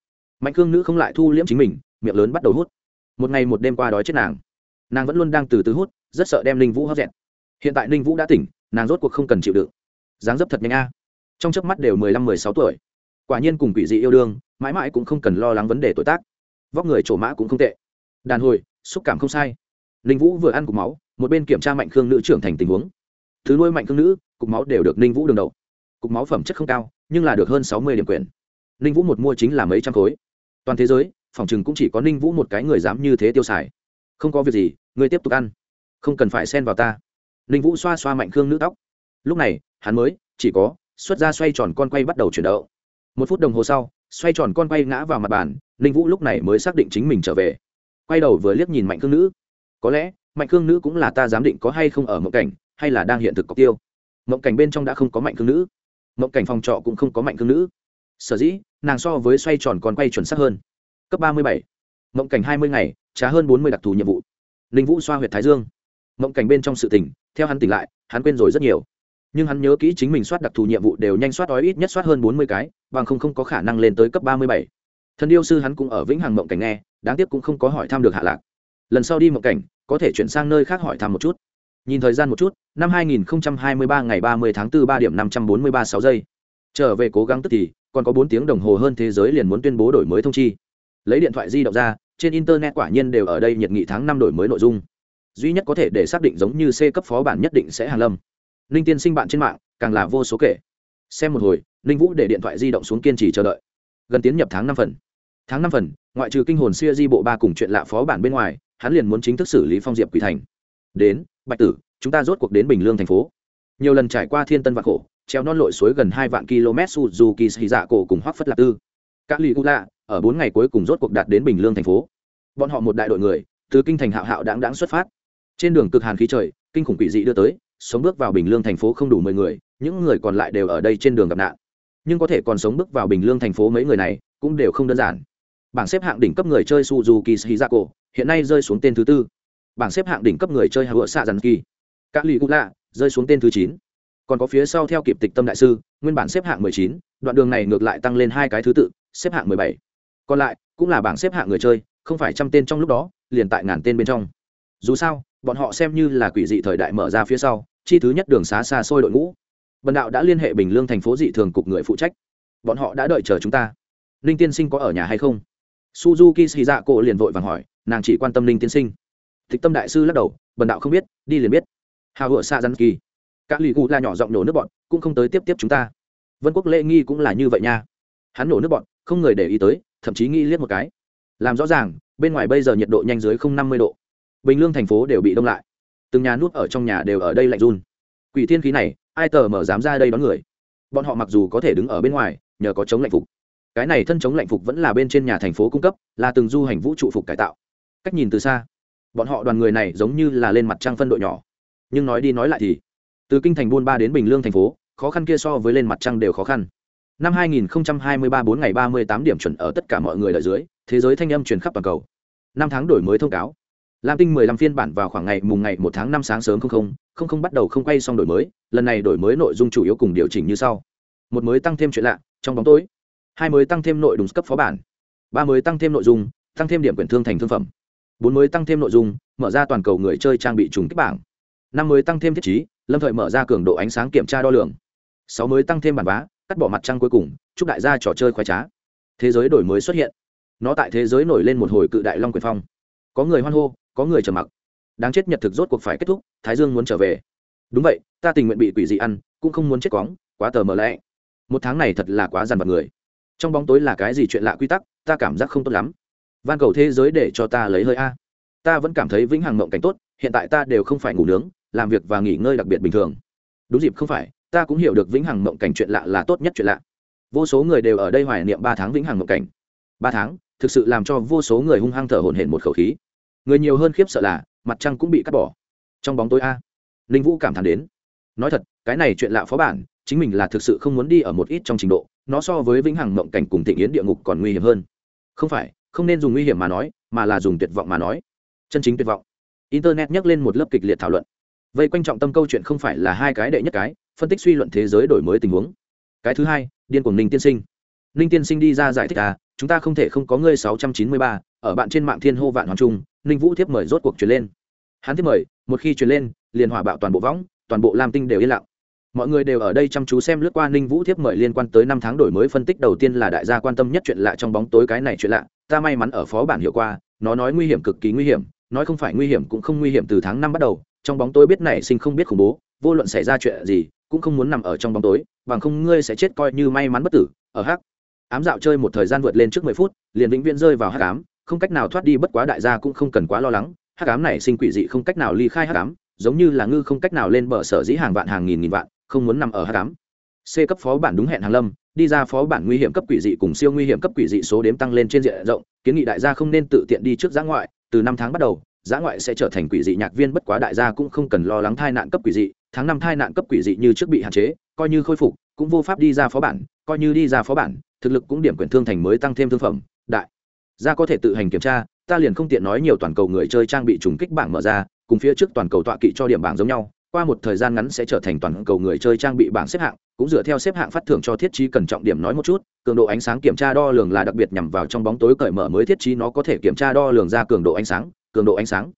Mạnh khương nữ không lại thu liễm chính mình, miệng lớn bắt đầu hút. Một ngày một đêm qua đói chết nàng. Nàng vẫn luôn đang từ từ hút, rất sợ đem ninh vũ hấp dẹt. Hiện tại ninh vũ đã tỉnh, nàng rốt cuộc không cần chịu đựng. Dáng dấp thật nhanh a. Trong chớp mắt đều mười lăm, mười sáu tuổi. Quả nhiên cùng quỷ dị yêu đương, mãi mãi cũng không cần lo lắng vấn đề tuổi tác. Vóc người trổ mã cũng không tệ. Đàn hồi, xúc cảm không sai. Ninh vũ vừa ăn cục máu, một bên kiểm tra mạnh khương nữ trưởng thành tình huống thứ nuôi mạnh cương nữ, cục máu đều được ninh vũ đường đầu. Cục máu phẩm chất không cao, nhưng là được hơn sáu mươi điểm quyền. Ninh vũ một mua chính là mấy trăm khối. Toàn thế giới, phòng chừng cũng chỉ có ninh vũ một cái người dám như thế tiêu xài. Không có việc gì, ngươi tiếp tục ăn. Không cần phải xen vào ta. Ninh vũ xoa xoa mạnh khương nữ tóc. Lúc này, hắn mới, chỉ có, xuất ra xoay tròn con quay bắt đầu chuyển đậu một phút đồng hồ sau, xoay tròn con quay ngã vào mặt bàn, ninh vũ lúc này mới xác định chính mình trở về. Quay đầu vừa liếc nhìn mạnh khương nữ. Có lẽ mạnh khương nữ cũng là ta giám định có hay không ở mộng cảnh, hay là đang hiện thực cọc tiêu. Mộng cảnh bên trong đã không có mạnh khương nữ. Mộng cảnh phòng trọ cũng không có mạnh khương nữ. Sở dĩ, nàng so với xoay tròn còn quay chuẩn xác hơn. Cấp ba mươi bảy. Mộng cảnh hai mươi ngày, trả hơn bốn mươi đặc thù nhiệm vụ. Ninh vũ xoa h u y ệ t thái dương. Mộng cảnh bên trong sự tỉnh theo hắn tỉnh lại, hắn quên rồi rất nhiều. Nhưng hắn nhớ kỹ chính mình soát đặc thù nhiệm vụ đều nhanh soát đói ít nhất soát hơn bốn mươi cái, bằng không không có khả năng lên tới cấp ba mươi bảy. Thần điêu sư hắn cũng ở vĩnh hằng mộng cảnh nghe, đáng tiếc cũng không có hỏi thăm được hạ lạc lần sau đi một cảnh, có thể chuyển sang nơi khác hỏi thăm một chút. Nhìn thời gian một chút, năm 2023 ngày 30 tháng 4 ba điểm 543 sáu giây. Trở về cố gắng tức thì, còn có bốn tiếng đồng hồ hơn thế giới liền muốn tuyên bố đổi mới thông chi. Lấy điện thoại di động ra, trên internet quả nhiên đều ở đây nhiệt nghị tháng năm đổi mới nội dung. Duy nhất có thể để xác định giống như c cấp phó bản nhất định sẽ hàng lâm. Ninh tiên sinh bạn trên mạng, càng là vô số kể. Xem một hồi ninh vũ để điện thoại di động xuống kiên trì chờ đợi. Gần tiến nhập tháng năm phần. Tháng năm phần, ngoại trừ kinh hồn xưa di bộ ba cùng chuyện lạ phó bản bên ngoài hắn liền muốn chính thức xử lý phong diệp quỷ thành. Đến, bạch tử, chúng ta rốt cuộc đến bình lương thành phố. Nhiều lần trải qua thiên tân vạn khổ treo non lội suối gần hai vạn km suzuki xì dạ cổ cùng hoác phất lạc tư. Các lì gula, ở bốn ngày cuối cùng rốt cuộc đạt đến bình lương thành phố. Bọn họ một đại đội người, từ kinh thành hạo hạo đáng đáng xuất phát. Trên đường cực hàn khí trời, kinh khủng quỷ dị đưa tới, sống bước vào bình lương thành phố không đủ mười người, những người còn lại đều ở đây trên đường gặp nạn. Nhưng có thể còn sống bước vào bình lương thành phố mấy người này cũng đều không đơn giản bảng xếp hạng đỉnh cấp người chơi suzuki shizako, hiện nay rơi xuống tên thứ tư. Bảng xếp hạng đỉnh cấp người chơi hạ vựa xạ dàn kỳ các lì gula rơi xuống tên thứ chín. Còn có phía sau theo kịp tịch tâm đại sư, nguyên bản xếp hạng mười chín, đoạn đường này ngược lại tăng lên hai cái thứ tự, xếp hạng mười bảy. Còn lại, cũng là bảng xếp hạng người chơi, không phải trăm tên trong lúc đó, liền tại ngàn tên bên trong. Dù sao, bọn họ xem như là quỷ dị thời đại mở ra phía sau, chi thứ nhất đường xá xa xôi đội ngũ. Bần đạo đã liên hệ bình lương thành phố dị thường cục người phụ trách. Bọn họ đã đợi chờ chúng ta. Ninh tiên sinh có ở nhà hay không? Suzuki xì dạ cổ liền vội vàng hỏi, nàng chỉ quan tâm ninh tiên sinh. Thích tâm đại sư lắc đầu, bần đạo không biết, đi liền biết. Hào hựa xa rắn kỳ. Các lì gu la nhỏ giọng nổ nước bọn, cũng không tới tiếp tiếp chúng ta. Vân quốc lễ nghi cũng là như vậy nha. Hắn nổ nước bọn, không người để ý tới, thậm chí nghi liếc một cái. Làm rõ ràng, bên ngoài bây giờ nhiệt độ nhanh dưới không năm mươi độ. Bình lương thành phố đều bị đông lại. Từng nhà nuốt ở trong nhà đều ở đây lạnh run. Quỷ thiên khí này, ai tờ mở dám ra đây đón người? Bọn họ mặc dù có thể đứng ở bên ngoài, nhờ có chống lạnh phục cái này thân chống lạnh phục vẫn là bên trên nhà thành phố cung cấp, là từng du hành vũ trụ phục cải tạo. Cách nhìn từ xa, bọn họ đoàn người này giống như là lên mặt trăng phân đội nhỏ. Nhưng nói đi nói lại thì, từ kinh thành buôn ba đến bình lương thành phố, khó khăn kia so với lên mặt trăng đều khó khăn. Năm 2023 4 ngày 38 điểm chuẩn ở tất cả mọi người ở dưới, thế giới thanh âm truyền khắp toàn cầu. Năm tháng đổi mới thông cáo. Lam tinh 15 phiên bản vào khoảng ngày, mùng ngày 1 tháng 5 sáng sớm không không không không bắt đầu không quay xong đổi mới, lần này đổi mới nội dung chủ yếu cùng điều chỉnh như sau. Một mới tăng thêm chuyện lạ, trong bóng tối hai mới tăng thêm nội đúng cấp phó bản. Ba mới tăng thêm nội dung, tăng thêm điểm quyển thương thành thương phẩm. Bốn mới tăng thêm nội dung, mở ra toàn cầu người chơi trang bị trùng kích bảng. Năm mới tăng thêm thiết chí lâm thời mở ra cường độ ánh sáng kiểm tra đo lường. Sáu mới tăng thêm bản vá, cắt bỏ mặt trăng cuối cùng, chúc đại gia trò chơi khoái trá. Thế giới đổi mới xuất hiện. Nó tại thế giới nổi lên một hồi cự đại long quyền phong. Có người hoan hô, có người trầm mặc. Đáng chết nhật thực rốt cuộc phải kết thúc, thái dương muốn trở về. Đúng vậy, ta tình nguyện bị quỷ dị ăn, cũng không muốn chết cóng, quá tờ mờ lẽ một tháng này thật là quá dằn vặt người trong bóng tối là cái gì chuyện lạ quy tắc, ta cảm giác không tốt lắm. Van cầu thế giới để cho ta lấy hơi a. Ta vẫn cảm thấy vĩnh hằng mộng cảnh tốt, hiện tại ta đều không phải ngủ nướng, làm việc và nghỉ ngơi đặc biệt bình thường. Đúng dịp không phải, ta cũng hiểu được vĩnh hằng mộng cảnh chuyện lạ là tốt nhất chuyện lạ. Vô số người đều ở đây hoài niệm ba tháng vĩnh hằng mộng cảnh. Ba tháng, thực sự làm cho vô số người hung hăng thở hổn hển một khẩu khí. Người nhiều hơn khiếp sợ là, mặt trăng cũng bị cắt bỏ. Trong bóng tối a. Ninh vũ cảm thán đến. Nói thật, cái này chuyện lạ phó bản, chính mình là thực sự không muốn đi ở một ít trong trình độ nó so với vĩnh hằng mộng cảnh cùng thịnh yến địa ngục còn nguy hiểm hơn. Không phải, không nên dùng nguy hiểm mà nói, mà là dùng tuyệt vọng mà nói. Chân chính tuyệt vọng. Internet nhắc lên một lớp kịch liệt thảo luận. Vậy quan trọng tâm câu chuyện không phải là hai cái đệ nhất cái, phân tích suy luận thế giới đổi mới tình huống. Cái thứ hai, điên cuồng ninh tiên sinh. Ninh tiên sinh đi ra giải thích à chúng ta không thể không có ngươi sáu trăm chín mươi ba, ở bạn trên mạng thiên hô vạn hoàng trung, ninh vũ thiếp mời rốt cuộc truyền lên. Hắn thiếp mời, một khi truyền lên, liền hỏa bạo toàn bộ võng, toàn bộ lam tinh đều yên lặng mọi người đều ở đây chăm chú xem lướt qua ninh vũ thiếp mời liên quan tới năm tháng đổi mới phân tích đầu tiên là đại gia quan tâm nhất chuyện lạ trong bóng tối cái này chuyện lạ. Ta may mắn ở phó bản hiệu qua, nó nói nguy hiểm cực kỳ nguy hiểm, nói không phải nguy hiểm cũng không nguy hiểm từ tháng năm bắt đầu, trong bóng tối biết nảy sinh không biết khủng bố, vô luận xảy ra chuyện gì, cũng không muốn nằm ở trong bóng tối, bằng không ngươi sẽ chết coi như may mắn bất tử. Ở hắc, ám dạo chơi một thời gian vượt lên trước mười phút, liền vĩnh viễn rơi vào hắc ám, không cách nào thoát đi bất quá đại gia cũng không cần quá lo lắng, hắc ám này sinh quỷ dị không cách nào ly khai hắc ám, giống như là ngư không cách nào lên bờ sở dĩ hàng vạn hàng nghìn nghìn vạn không muốn nằm ở hắc ám c cấp phó bản đúng hẹn hàng lâm, đi ra phó bản nguy hiểm cấp quỷ dị cùng siêu nguy hiểm cấp quỷ dị số đếm tăng lên trên diện rộng, kiến nghị đại gia không nên tự tiện đi trước giã ngoại, từ năm tháng bắt đầu, giã ngoại sẽ trở thành quỷ dị nhạc viên, bất quá đại gia cũng không cần lo lắng thai nạn cấp quỷ dị, tháng năm thai nạn cấp quỷ dị như trước bị hạn chế, coi như khôi phục, cũng vô pháp đi ra phó bản, coi như đi ra phó bản, thực lực cũng điểm quyền thương thành mới tăng thêm thương phẩm, đại gia có thể tự hành kiểm tra, ta liền không tiện nói nhiều toàn cầu người chơi trang bị trùng kích bảng mở ra, cùng phía trước toàn cầu tọa kỵ cho điểm bảng giống nhau qua một thời gian ngắn sẽ trở thành toàn cầu người chơi trang bị bảng xếp hạng, cũng dựa theo xếp hạng phát thưởng cho thiết trí cần trọng điểm nói một chút, cường độ ánh sáng kiểm tra đo lường là đặc biệt nhằm vào trong bóng tối cởi mở mới thiết trí nó có thể kiểm tra đo lường ra cường độ ánh sáng, cường độ ánh sáng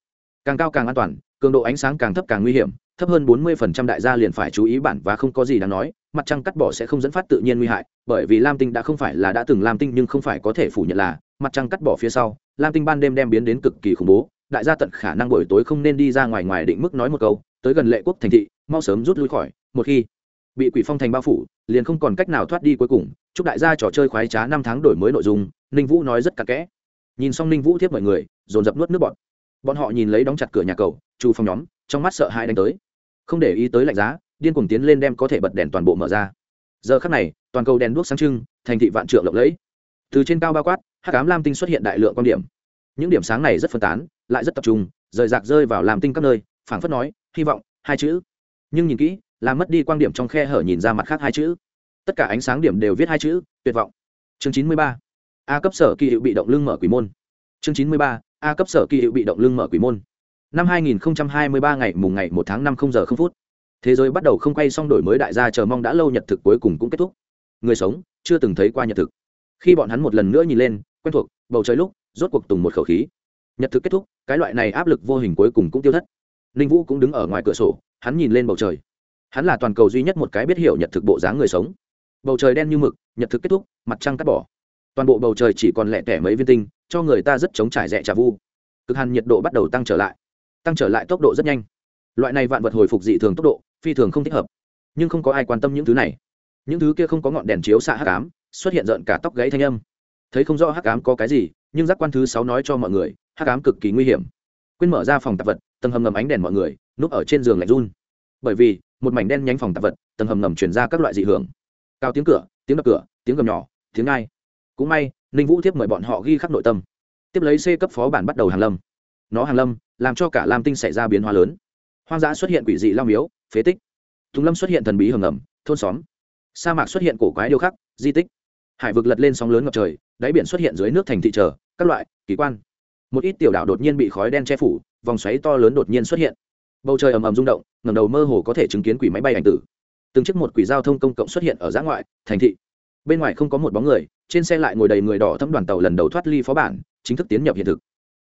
càng cao càng an toàn, cường độ ánh sáng càng thấp càng nguy hiểm, thấp hơn 40% đại gia liền phải chú ý bản và không có gì đáng nói, mặt trăng cắt bỏ sẽ không dẫn phát tự nhiên nguy hại, bởi vì lam tinh đã không phải là đã từng lam tinh nhưng không phải có thể phủ nhận là, mặt trăng cắt bỏ phía sau, lam tinh ban đêm đem biến đến cực kỳ khủng bố, đại gia tận khả năng buổi tối không nên đi ra ngoài ngoài định mức nói một câu tới gần lệ quốc thành thị, mau sớm rút lui khỏi, một khi bị quỷ phong thành bao phủ, liền không còn cách nào thoát đi cuối cùng. Chúc đại gia trò chơi khoái trá năm tháng đổi mới nội dung, ninh vũ nói rất cặn kẽ. Nhìn xong ninh vũ thiếp mọi người, dồn dập nuốt nước bọn bọn họ nhìn lấy đóng chặt cửa nhà cầu, chu phong nhóm, trong mắt sợ hãi đánh tới. Không để ý tới lạnh giá, điên cuồng tiến lên đem có thể bật đèn toàn bộ mở ra. Giờ khắc này, toàn cầu đèn đuốc sáng trưng, thành thị vạn trượng lộng lẫy. Từ trên cao bao quát hát ám lam tinh xuất hiện đại lượng quan điểm. Những điểm sáng này rất phân tán, lại rất tập trung, rời rạc rơi vào làm tinh các nơi phảng phất nói, hy vọng, hai chữ. Nhưng nhìn kỹ làm mất đi quan điểm trong khe hở nhìn ra mặt khác hai chữ. Tất cả ánh sáng điểm đều viết hai chữ, tuyệt vọng. Chương chín mươi ba. A cấp sở kỳ hiệu bị động lưng mở quỷ môn. Chương chín mươi ba. A cấp sở kỳ hiệu bị động lưng mở quỷ môn. Năm hai nghìn hai mươi ba ngày mùng ngày một tháng năm không giờ không phút. Thế giới bắt đầu không quay xong đổi mới đại gia chờ mong đã lâu nhật thực cuối cùng cũng kết thúc. Người sống, chưa từng thấy qua nhật thực. Khi bọn hắn một lần nữa nhìn lên, quen thuộc, bầu trời lúc, rốt cuộc tùng một khẩu khí. Nhật thực kết thúc, cái loại này áp lực vô hình cuối cùng cũng tiêu thất ninh vũ cũng đứng ở ngoài cửa sổ, hắn nhìn lên bầu trời. Hắn là toàn cầu duy nhất một cái biết hiểu nhật thực bộ dáng người sống. Bầu trời đen như mực, nhật thực kết thúc, mặt trăng cắt bỏ. Toàn bộ bầu trời chỉ còn lẹ tẻ mấy viên tinh, cho người ta rất chống trải rẻ trà vu. Cực hàn nhiệt độ bắt đầu tăng trở lại. Tăng trở lại tốc độ rất nhanh. Loại này vạn vật hồi phục dị thường tốc độ, phi thường không thích hợp. Nhưng không có ai quan tâm những thứ này. Những thứ kia không có ngọn đèn chiếu xạ hắc ám, xuất hiện rợn cả tóc gãy thanh âm. Thấy không rõ hắc ám có cái gì, nhưng giác quan thứ sáu nói cho mọi người, hắc ám cực kỳ nguy hiểm. Quên mở ra phòng tạp vật tầng hầm ngầm ánh đèn mọi người, núp ở trên giường lạnh run. Bởi vì, một mảnh đen nhánh phòng tạp vật, tầng hầm ngầm chuyển ra các loại dị hưởng. Cao tiếng cửa, tiếng đập cửa, tiếng gầm nhỏ, tiếng ai cũng may, ninh vũ tiếp mời bọn họ ghi khắc nội tâm. Tiếp lấy c cấp phó bản bắt đầu hàng lâm. Nó hàng lâm, làm cho cả lam tinh xảy ra biến hóa lớn. Hoang dã xuất hiện quỷ dị lao miếu, phế tích. Tùng lâm xuất hiện thần bí hầm ngầm, thôn xóm. Sa mạc xuất hiện cổ quái điêu khắc, di tích. Hải vực lật lên sóng lớn ngập trời, đáy biển xuất hiện dưới nước thành thị trở, các loại, kỳ quan. Một ít tiểu đảo đột nhiên bị khói đen che phủ vòng xoáy to lớn đột nhiên xuất hiện. Bầu trời ầm ầm rung động ngầm đầu mơ hồ có thể chứng kiến quỷ máy bay ảnh tử. Từng chiếc một quỷ giao thông công cộng xuất hiện ở giã ngoại, thành thị. Bên ngoài không có một bóng người, trên xe lại ngồi đầy người đỏ thấm đoàn tàu lần đầu thoát ly phó bản, chính thức tiến nhập hiện thực.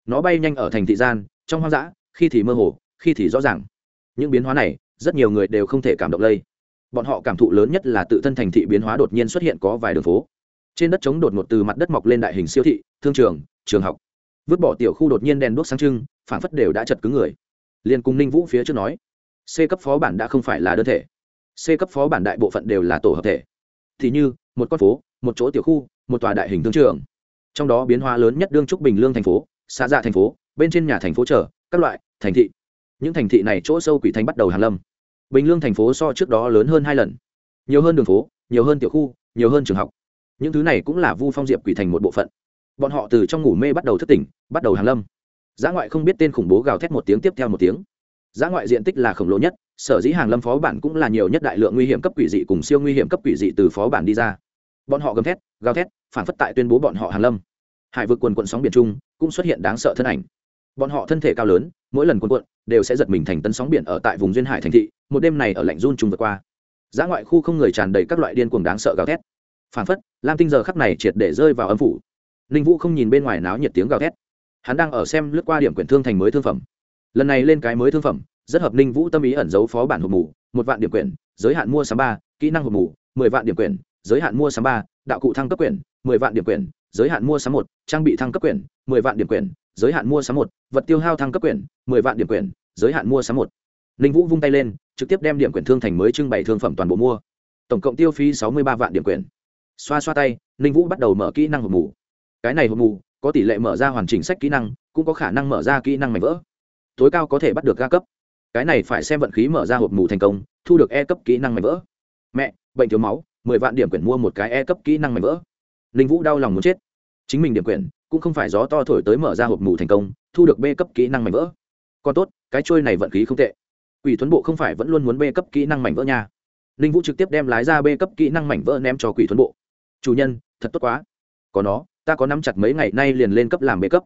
Nó bay nhanh ở thành thị gian, trong hoang dã, khi thì mơ hồ, khi thì rõ ràng. Những biến hóa này, rất nhiều người đều không thể cảm động lây. Bọn họ cảm thụ lớn nhất là tự thân thành thị biến hóa đột nhiên xuất hiện có vài đường phố. Trên đất trống đột ngột từ mặt đất mọc lên đại hình siêu thị, thương trường trường học vứt bỏ tiểu khu đột nhiên đèn đuốc sáng trưng phản phất đều đã chật cứng người. Liền cùng ninh vũ phía trước nói c cấp phó bản đã không phải là đơn thể. C cấp phó bản đại bộ phận đều là tổ hợp thể. Thì như một con phố một chỗ tiểu khu một tòa đại hình thương trường. Trong đó biến hóa lớn nhất đương trúc bình lương thành phố xa dạ thành phố bên trên nhà thành phố trở, các loại thành thị. Những thành thị này chỗ sâu quỷ thành bắt đầu hàn lâm. Bình lương thành phố so trước đó lớn hơn hai lần. Nhiều hơn đường phố nhiều hơn tiểu khu nhiều hơn trường học. Những thứ này cũng là vu phong diệp quỷ thành một bộ phận bọn họ từ trong ngủ mê bắt đầu thức tỉnh, bắt đầu hàng lâm. Giã ngoại không biết tên khủng bố gào thét một tiếng tiếp theo một tiếng. Giã ngoại diện tích là khổng lồ nhất, sở dĩ hàng lâm phó bản cũng là nhiều nhất đại lượng nguy hiểm cấp quỷ dị cùng siêu nguy hiểm cấp quỷ dị từ phó bản đi ra. Bọn họ gầm thét, gào thét, phản phất tại tuyên bố bọn họ hàng lâm. Hải vực quần quận sóng biển trung cũng xuất hiện đáng sợ thân ảnh. Bọn họ thân thể cao lớn, mỗi lần quần quận đều sẽ giật mình thành tấn sóng biển ở tại vùng duyên hải thành thị, một đêm này ở lạnh run trung vượt qua. Giã ngoại khu không người tràn đầy các loại điên cuồng đáng sợ gào thét. Phản phất, lam tinh giờ khắc này triệt để rơi vào âm phủ ninh vũ không nhìn bên ngoài náo nhiệt tiếng gào thét. Hắn đang ở xem lướt qua điểm quyển thương thành mới thương phẩm. Lần này lên cái mới thương phẩm, rất hợp ninh vũ tâm ý ẩn giấu phó bản hộp mù, một vạn điểm quyển, giới hạn mua sắm ba, kỹ năng hộp mù, mười vạn điểm quyển, giới hạn mua sắm ba, đạo cụ thăng cấp quyển, mười vạn điểm quyển, giới hạn mua sắm một, trang bị thăng cấp quyển, mười vạn điểm quyển, giới hạn mua sắm một, vật tiêu hao thăng cấp quyển, mười vạn điểm quyển, giới hạn mua sắm một. Ninh vũ vung tay lên, trực tiếp đem điểm quyển thương thành mới trưng bày thương phẩm toàn bộ mua. Tổng cộng tiêu phí sáu mươi ba vạn điểm quyển. Xoa xoa tay, ninh vũ bắt đầu mở kỹ năng hộp mù cái này hộp mù, có tỷ lệ mở ra hoàn chỉnh sách kỹ năng, cũng có khả năng mở ra kỹ năng mảnh vỡ. Tối cao có thể bắt được ga cấp. Cái này phải xem vận khí mở ra hộp mù thành công, thu được e cấp kỹ năng mảnh vỡ. Mẹ, bệnh thiếu máu, mười vạn điểm quyển mua một cái e cấp kỹ năng mảnh vỡ. Ninh vũ đau lòng muốn chết. Chính mình điểm quyển, cũng không phải gió to thổi tới mở ra hộp mù thành công, thu được b cấp kỹ năng mảnh vỡ. Còn tốt, cái trôi này vận khí không tệ. Quỷ tuấn bộ không phải vẫn luôn muốn b cấp kỹ năng mảnh vỡ nha. Ninh vũ trực tiếp đem lái ra b cấp kỹ năng mảnh vỡ ném cho quỷ tuấn bộ. Chủ nhân, thật tốt quá. Có nó ta có nắm chặt mấy ngày nay liền lên cấp làm b cấp.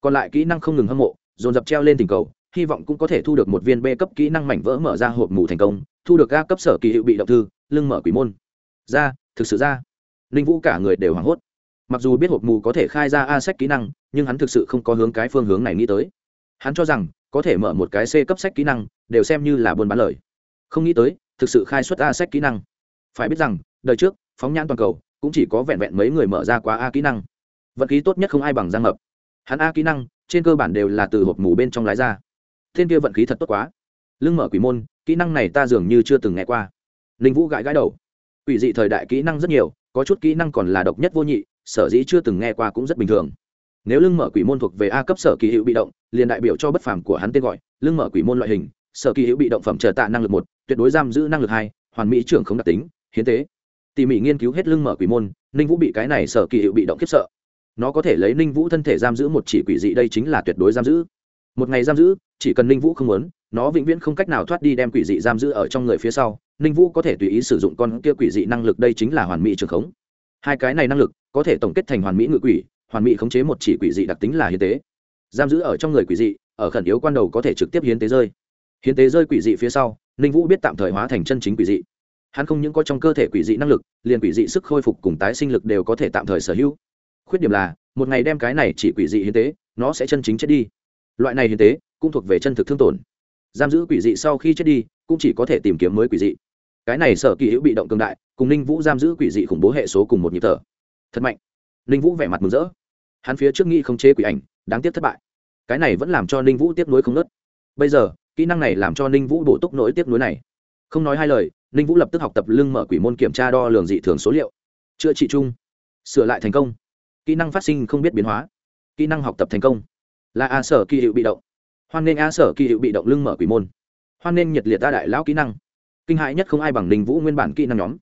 Còn lại kỹ năng không ngừng hâm mộ, dồn dập treo lên tình cầu, hy vọng cũng có thể thu được một viên b cấp kỹ năng mảnh vỡ mở ra hộp mù thành công, thu được ga cấp sở kỳ hiệu bị động thư, lưng mở quỷ môn. Ra, thực sự ra. Ninh vũ cả người đều hoảng hốt. Mặc dù biết hộp mù có thể khai ra a sách kỹ năng, nhưng hắn thực sự không có hướng cái phương hướng này nghĩ tới. Hắn cho rằng, có thể mở một cái c cấp sách kỹ năng, đều xem như là buôn bán lời. Không nghĩ tới, thực sự khai xuất a sách kỹ năng. Phải biết rằng, đời trước, phóng nhãn toàn cầu, cũng chỉ có vẹn vẹn mấy người mở ra quá a kỹ năng vận khí tốt nhất không ai bằng giang mập. Hắn a kỹ năng, trên cơ bản đều là từ hộp mù bên trong lái ra. Thiên kia vận khí thật tốt quá. Lưng mở quỷ môn, kỹ năng này ta dường như chưa từng nghe qua. Ninh vũ gãi gãi đầu. Quỷ dị thời đại kỹ năng rất nhiều, có chút kỹ năng còn là độc nhất vô nhị, sở dĩ chưa từng nghe qua cũng rất bình thường. Nếu lưng mở quỷ môn thuộc về a cấp sở kỳ hữu bị động, liền đại biểu cho bất phàm của hắn tên gọi, lưng mở quỷ môn loại hình, sở kỳ hữu bị động phẩm trở tạ năng lực một, tuyệt đối giam giữ năng lực hai, hoàn mỹ trưởng không đặc tính, hiến tế. Tỉ mỉ nghiên cứu hết lưng mở quỷ môn, ninh vũ bị cái này sở kỳ hữu bị động khiếp sợ nó có thể lấy ninh vũ thân thể giam giữ một chỉ quỷ dị, đây chính là tuyệt đối giam giữ. Một ngày giam giữ, chỉ cần ninh vũ không muốn, nó vĩnh viễn không cách nào thoát đi đem quỷ dị giam giữ ở trong người phía sau. Ninh vũ có thể tùy ý sử dụng con kia quỷ dị năng lực, đây chính là hoàn mỹ trường khống. Hai cái này năng lực có thể tổng kết thành hoàn mỹ ngự quỷ, hoàn mỹ khống chế một chỉ quỷ dị đặc tính là hiến tế. Giam giữ ở trong người quỷ dị, ở khẩn yếu quan đầu có thể trực tiếp hiến tế rơi. Hiến tế rơi quỷ dị phía sau, ninh vũ biết tạm thời hóa thành chân chính quỷ dị. Hắn không những có trong cơ thể quỷ dị năng lực, liền quỷ dị sức khôi phục cùng tái sinh lực đều có thể tạm thời sở hữu khuyết điểm là, một ngày đem cái này chỉ quỷ dị hiến tế, nó sẽ chân chính chết đi. Loại này hiến tế cũng thuộc về chân thực thương tổn. Giam giữ quỷ dị sau khi chết đi, cũng chỉ có thể tìm kiếm mới quỷ dị. Cái này sở kỳ hữu bị động cường đại, cùng ninh vũ giam giữ quỷ dị khủng bố hệ số cùng một nhịp thở. Thật mạnh. Ninh vũ vẻ mặt mừng rỡ. Hắn phía trước nghĩ không chế quỷ ảnh, đáng tiếc thất bại. Cái này vẫn làm cho ninh vũ tiếp nối không nớt bây giờ, kỹ năng này làm cho ninh vũ bổ túc nỗi tiếp nối này. Không nói hai lời, ninh vũ lập tức học tập lưng mở quỷ môn kiểm tra đo lường dị thường số liệu. Chữa trị chung. Sửa lại thành công kỹ năng phát sinh không biết biến hóa, kỹ năng học tập thành công, là a sở kỳ hiệu bị động. Hoan nên a sở kỳ hiệu bị động lưng mở quỷ môn. Hoan nên nhiệt liệt ta đại lão kỹ năng. Kinh hãi nhất không ai bằng ninh vũ nguyên bản kỹ năng nhóm.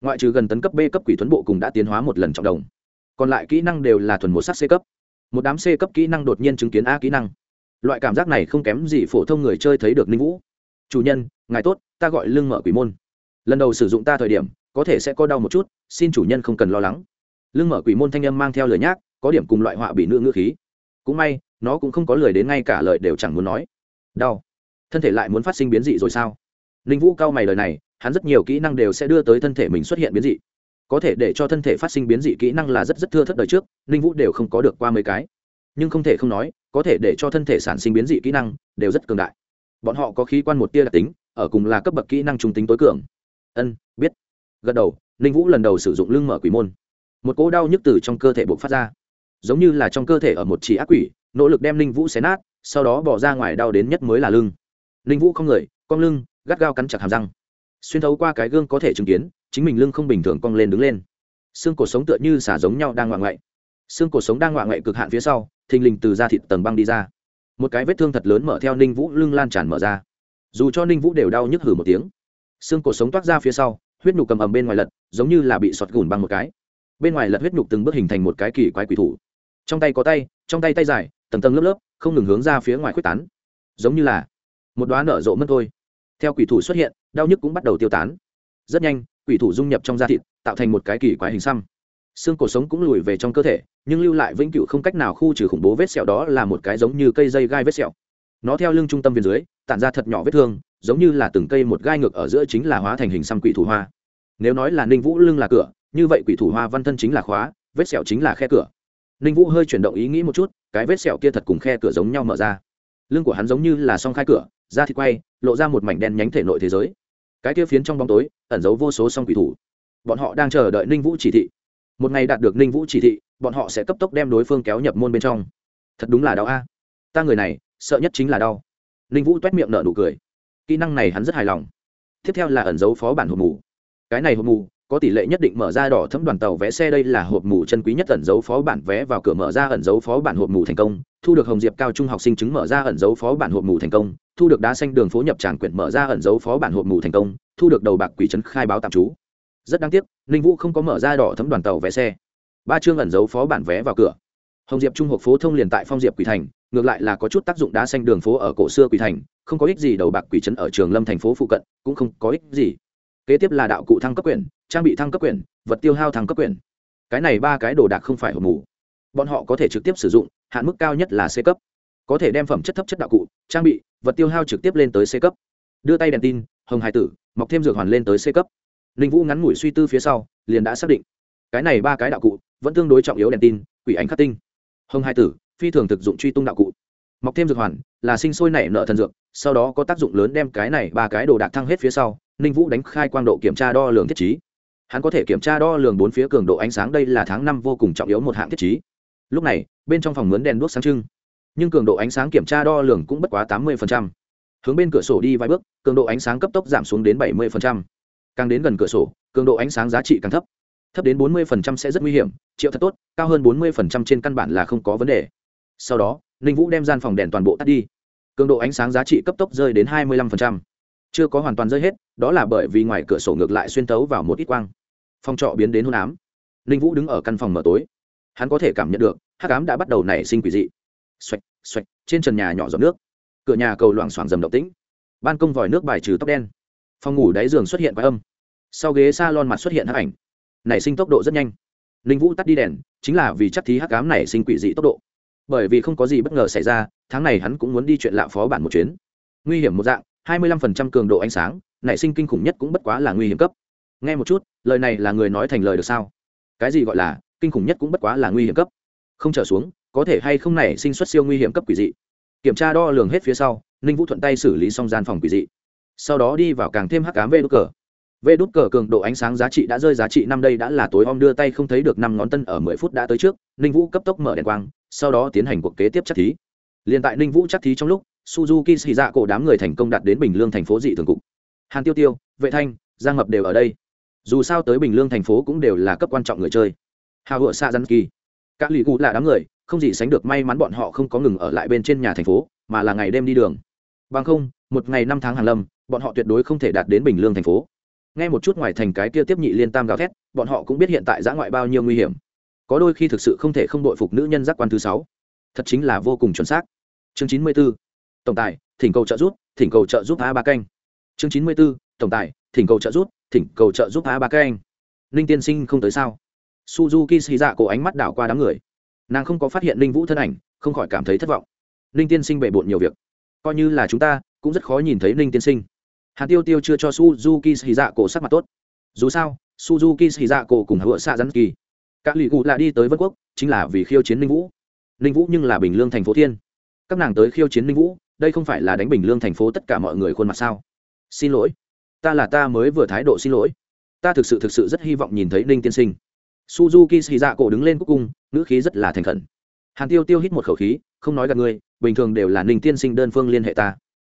Ngoại trừ gần tấn cấp b cấp quỷ tuấn bộ cùng đã tiến hóa một lần trọng đồng, còn lại kỹ năng đều là thuần một sắc c cấp. Một đám c cấp kỹ năng đột nhiên chứng kiến a kỹ năng. Loại cảm giác này không kém gì phổ thông người chơi thấy được ninh vũ. Chủ nhân, ngài tốt, ta gọi lưng mở quỷ môn. Lần đầu sử dụng ta thời điểm, có thể sẽ có đau một chút, xin chủ nhân không cần lo lắng lưng mở quỷ môn thanh âm mang theo lời nhác, có điểm cùng loại họa bị nữ ngữ khí. Cũng may, nó cũng không có lời đến ngay cả lời đều chẳng muốn nói. Đau. Thân thể lại muốn phát sinh biến dị rồi sao? Ninh vũ cao mày lời này, hắn rất nhiều kỹ năng đều sẽ đưa tới thân thể mình xuất hiện biến dị. Có thể để cho thân thể phát sinh biến dị kỹ năng là rất rất thưa thất đời trước, ninh vũ đều không có được qua mấy cái. Nhưng không thể không nói, có thể để cho thân thể sản sinh biến dị kỹ năng đều rất cường đại. Bọn họ có khí quan một tia đặc tính, ở cùng là cấp bậc kỹ năng trung tính tối cường. Ân, biết. Gật đầu, ninh vũ lần đầu sử dụng lưng mở quỷ môn một cỗ đau nhức từ trong cơ thể buộc phát ra. Giống như là trong cơ thể ở một chỉ ác quỷ, nỗ lực đem ninh vũ xé nát, sau đó bỏ ra ngoài đau đến nhất mới là lưng. Ninh vũ không người, cong lưng, gắt gao cắn chặt hàm răng. Xuyên thấu qua cái gương có thể chứng kiến, chính mình lưng không bình thường cong lên đứng lên. Xương cổ sống tựa như xả giống nhau đang ngoạ ngoại. Xương cổ sống đang ngoạ ngoại cực hạn phía sau, thình lình từ da thịt tầng băng đi ra. Một cái vết thương thật lớn mở theo ninh vũ lưng lan tràn mở ra. Dù cho ninh vũ đều đau nhức hử một tiếng, xương cổ sống toát ra phía sau, huyết nhục cầm ầm bên ngoài lật, giống như là bị sọt gùn bằng một cái bên ngoài lật huyết nhục từng bước hình thành một cái kỳ quái quỷ thủ. Trong tay có tay, trong tay tay dài, tầng tầng lớp lớp, không ngừng hướng ra phía ngoài quyết tán. Giống như là một đoá nở rộ mất thôi. Theo quỷ thủ xuất hiện, đau nhức cũng bắt đầu tiêu tán. Rất nhanh, quỷ thủ dung nhập trong da thịt, tạo thành một cái kỳ quái hình xăm. Xương cổ sống cũng lùi về trong cơ thể, nhưng lưu lại vĩnh cửu không cách nào khu trừ khủng bố vết sẹo đó là một cái giống như cây dây gai vết sẹo. Nó theo lưng trung tâm viên dưới, tản ra thật nhỏ vết thương, giống như là từng cây một gai ngược ở giữa chính là hóa thành hình xăm quỷ thủ hoa. Nếu nói là ninh vũ lưng là cửa như vậy quỷ thủ hoa văn thân chính là khóa, vết sẹo chính là khe cửa. Ninh vũ hơi chuyển động ý nghĩ một chút, cái vết sẹo kia thật cùng khe cửa giống nhau mở ra. Lưng của hắn giống như là song khai cửa ra thì quay, lộ ra một mảnh đen nhánh thể nội thế giới. Cái kia phiến trong bóng tối, ẩn giấu vô số song quỷ thủ. Bọn họ đang chờ đợi ninh vũ chỉ thị. Một ngày đạt được ninh vũ chỉ thị, bọn họ sẽ cấp tốc đem đối phương kéo nhập môn bên trong. Thật đúng là đau a. Ta người này, sợ nhất chính là đau. Ninh vũ t u é t miệng nở nụ cười. Kỹ năng này hắn rất hài lòng. Tiếp theo là ẩn dấu phó bản hộp mù. Cái này hộp mù có tỷ lệ nhất định mở ra đỏ thấm đoàn tàu vé xe đây là hộp mù chân quý nhất ẩn dấu phó bản vé vào cửa mở ra ẩn dấu phó bản hộp mù thành công, thu được hồng diệp cao trung học sinh chứng mở ra ẩn dấu phó bản hộp mù thành công, thu được đá xanh đường phố nhập tràng quyển mở ra ẩn dấu phó bản hộp mù thành công, thu được đầu bạc quỷ trấn khai báo tạm trú. Rất đáng tiếc, ninh vũ không có mở ra đỏ thấm đoàn tàu vé xe. Ba chương ẩn dấu phó bản vé vào cửa. Hồng diệp trung học phố thông liền tại phong diệp quỷ thành, ngược lại là có chút tác dụng đá xanh đường phố ở cổ xưa quỷ thành, không có ích gì đầu bạc quỷ trấn ở trường lâm thành phố phụ cận, cũng không có ích gì. Kế tiếp là đạo cụ thăng cấp quyền trang bị thăng cấp quyền, vật tiêu hao thăng cấp quyền, cái này ba cái đồ đạc không phải hộp mù. Bọn họ có thể trực tiếp sử dụng hạn mức cao nhất là c cấp. Có thể đem phẩm chất thấp chất đạo cụ trang bị vật tiêu hao trực tiếp lên tới c cấp. Đưa tay đèn tin hồng hải tử mọc thêm dược hoàn lên tới c cấp. Ninh vũ ngắn ngủi suy tư phía sau liền đã xác định. Cái này ba cái đạo cụ vẫn tương đối trọng yếu đèn tin quỷ ảnh khắc tinh. Hồng hải tử phi thường thực dụng truy tung đạo cụ. Mọc thêm dược hoàn là sinh sôi nảy nợ thần dược sau đó có tác dụng lớn đem cái này ba cái đồ đạc thăng hết phía sau ninh vũ đánh khai quang độ kiểm tra đo lường thiết chí hắn có thể kiểm tra đo lường bốn phía cường độ ánh sáng, đây là tháng năm vô cùng trọng yếu một hạng thiết chí lúc này, bên trong phòng mướn đèn đuốc sáng trưng. Nhưng cường độ ánh sáng kiểm tra đo lường cũng bất quá tám mươi hướng bên cửa sổ đi vài bước, cường độ ánh sáng cấp tốc giảm xuống đến bảy mươi càng đến gần cửa sổ, cường độ ánh sáng giá trị càng thấp. Thấp đến bốn mươi sẽ rất nguy hiểm, triệu thật tốt, cao hơn bốn mươi trên căn bản là không có vấn đề. Sau đó, ninh vũ đem gian phòng đèn toàn bộ tắt đi. Cường độ ánh sáng giá trị cấp tốc rơi đến hai mươi 25%. chưa có hoàn toàn rơi hết, đó là bởi vì ngoài cửa sổ ngược lại xuyên tấu vào một ít quang phòng trọ biến đến hôn ám. Ninh vũ đứng ở căn phòng mở tối. Hắn có thể cảm nhận được, hắc ám đã bắt đầu nảy sinh quỷ dị. Xoạch xoạch, trên trần nhà nhỏ giọt nước. Cửa nhà cầu loảng xoảng dầm động tĩnh. Ban công vòi nước bài trừ tóc đen. Phòng ngủ đáy giường xuất hiện quái âm. Sau ghế s a lon mặt xuất hiện hắc ảnh. Nảy sinh tốc độ rất nhanh. Ninh vũ tắt đi đèn, chính là vì chắc thí hắc cám nảy sinh quỷ dị tốc độ. Bởi vì không có gì bất ngờ xảy ra, tháng này hắn cũng muốn đi chuyện lạ phó bản một chuyến. Nguy hiểm một dạng, hai mươi lăm phần trăm cường độ ánh sáng, nảy sinh kinh khủng nhất cũng bất quá là nguy hiểm cấp nghe một chút, lời này là người nói thành lời được sao? Cái gì gọi là, kinh khủng nhất cũng bất quá là nguy hiểm cấp. Không trở xuống, có thể hay không nảy sinh xuất siêu nguy hiểm cấp quỷ dị. Kiểm tra đo lường hết phía sau, ninh vũ thuận tay xử lý xong gian phòng quỷ dị. Sau đó đi vào càng thêm hắc cám vê đốt cờ. Vê đốt cờ cường độ ánh sáng giá trị đã rơi, giá trị năm đây đã là tối om đưa tay không thấy được năm ngón tân ở mười phút đã tới trước, ninh vũ cấp tốc mở đèn quang, sau đó tiến hành cuộc kế tiếp chắc thí. Liền tại ninh vũ chắc thí trong lúc, suzuki xì dạ cổ đám người thành công đạt đến bình lương thành phố dị thường cục. Hàn tiêu tiêu, vệ thanh, giang mập đều ở đây dù sao tới bình lương thành phố cũng đều là cấp quan trọng người chơi. Hào hựa xa dân kỳ. Các lì cụ là đám người, không gì sánh được may mắn bọn họ không có ngừng ở lại bên trên nhà thành phố, mà là ngày đêm đi đường. Bằng không, một ngày năm tháng hàng lâm, bọn họ tuyệt đối không thể đạt đến bình lương thành phố. Ngay một chút ngoài thành cái kia tiếp nhị liên tam gào thét, bọn họ cũng biết hiện tại giã ngoại bao nhiêu nguy hiểm. Có đôi khi thực sự không thể không đội phục nữ nhân giác quan thứ sáu. Thật chính là vô cùng chuẩn xác. Chương chín mươi b ố tổng tài, thỉnh cầu trợ giúp, thỉnh cầu trợ giúp a ba canh. Chương chín mươi b ố tổng tài, thỉnh cầu trợ giúp thỉnh cầu trợ giúp a ba canh. Ninh tiên sinh không tới sao? Suzuki xì dạ cổ ánh mắt đảo qua đám người. Nàng không có phát hiện ninh vũ thân ảnh, không khỏi cảm thấy thất vọng. Ninh tiên sinh bề bộn nhiều việc. Coi như là chúng ta, cũng rất khó nhìn thấy ninh tiên sinh. Hàn tiêu tiêu chưa cho suzuki xì dạ cổ sắc mặt tốt. Dù sao, suzuki xì dạ cổ cùng hựa xạ rắn kỳ. Các lì cụ lại đi tới vân quốc, chính là vì khiêu chiến ninh vũ. Ninh vũ nhưng là bình lương thành phố thiên. Các nàng tới khiêu chiến ninh vũ, đây không phải là đánh bình lương thành phố tất cả mọi người khuôn mặt sao? Xin lỗi ta là ta mới vừa thái độ xin lỗi. Ta thực sự thực sự rất hy vọng nhìn thấy ninh tiên sinh. Suzuki xì dạ cổ đứng lên cuối cùng, ngữ khí rất là thành khẩn. Hàn tiêu tiêu hít một khẩu khí, không nói gặp ngươi bình thường đều là ninh tiên sinh đơn phương liên hệ ta.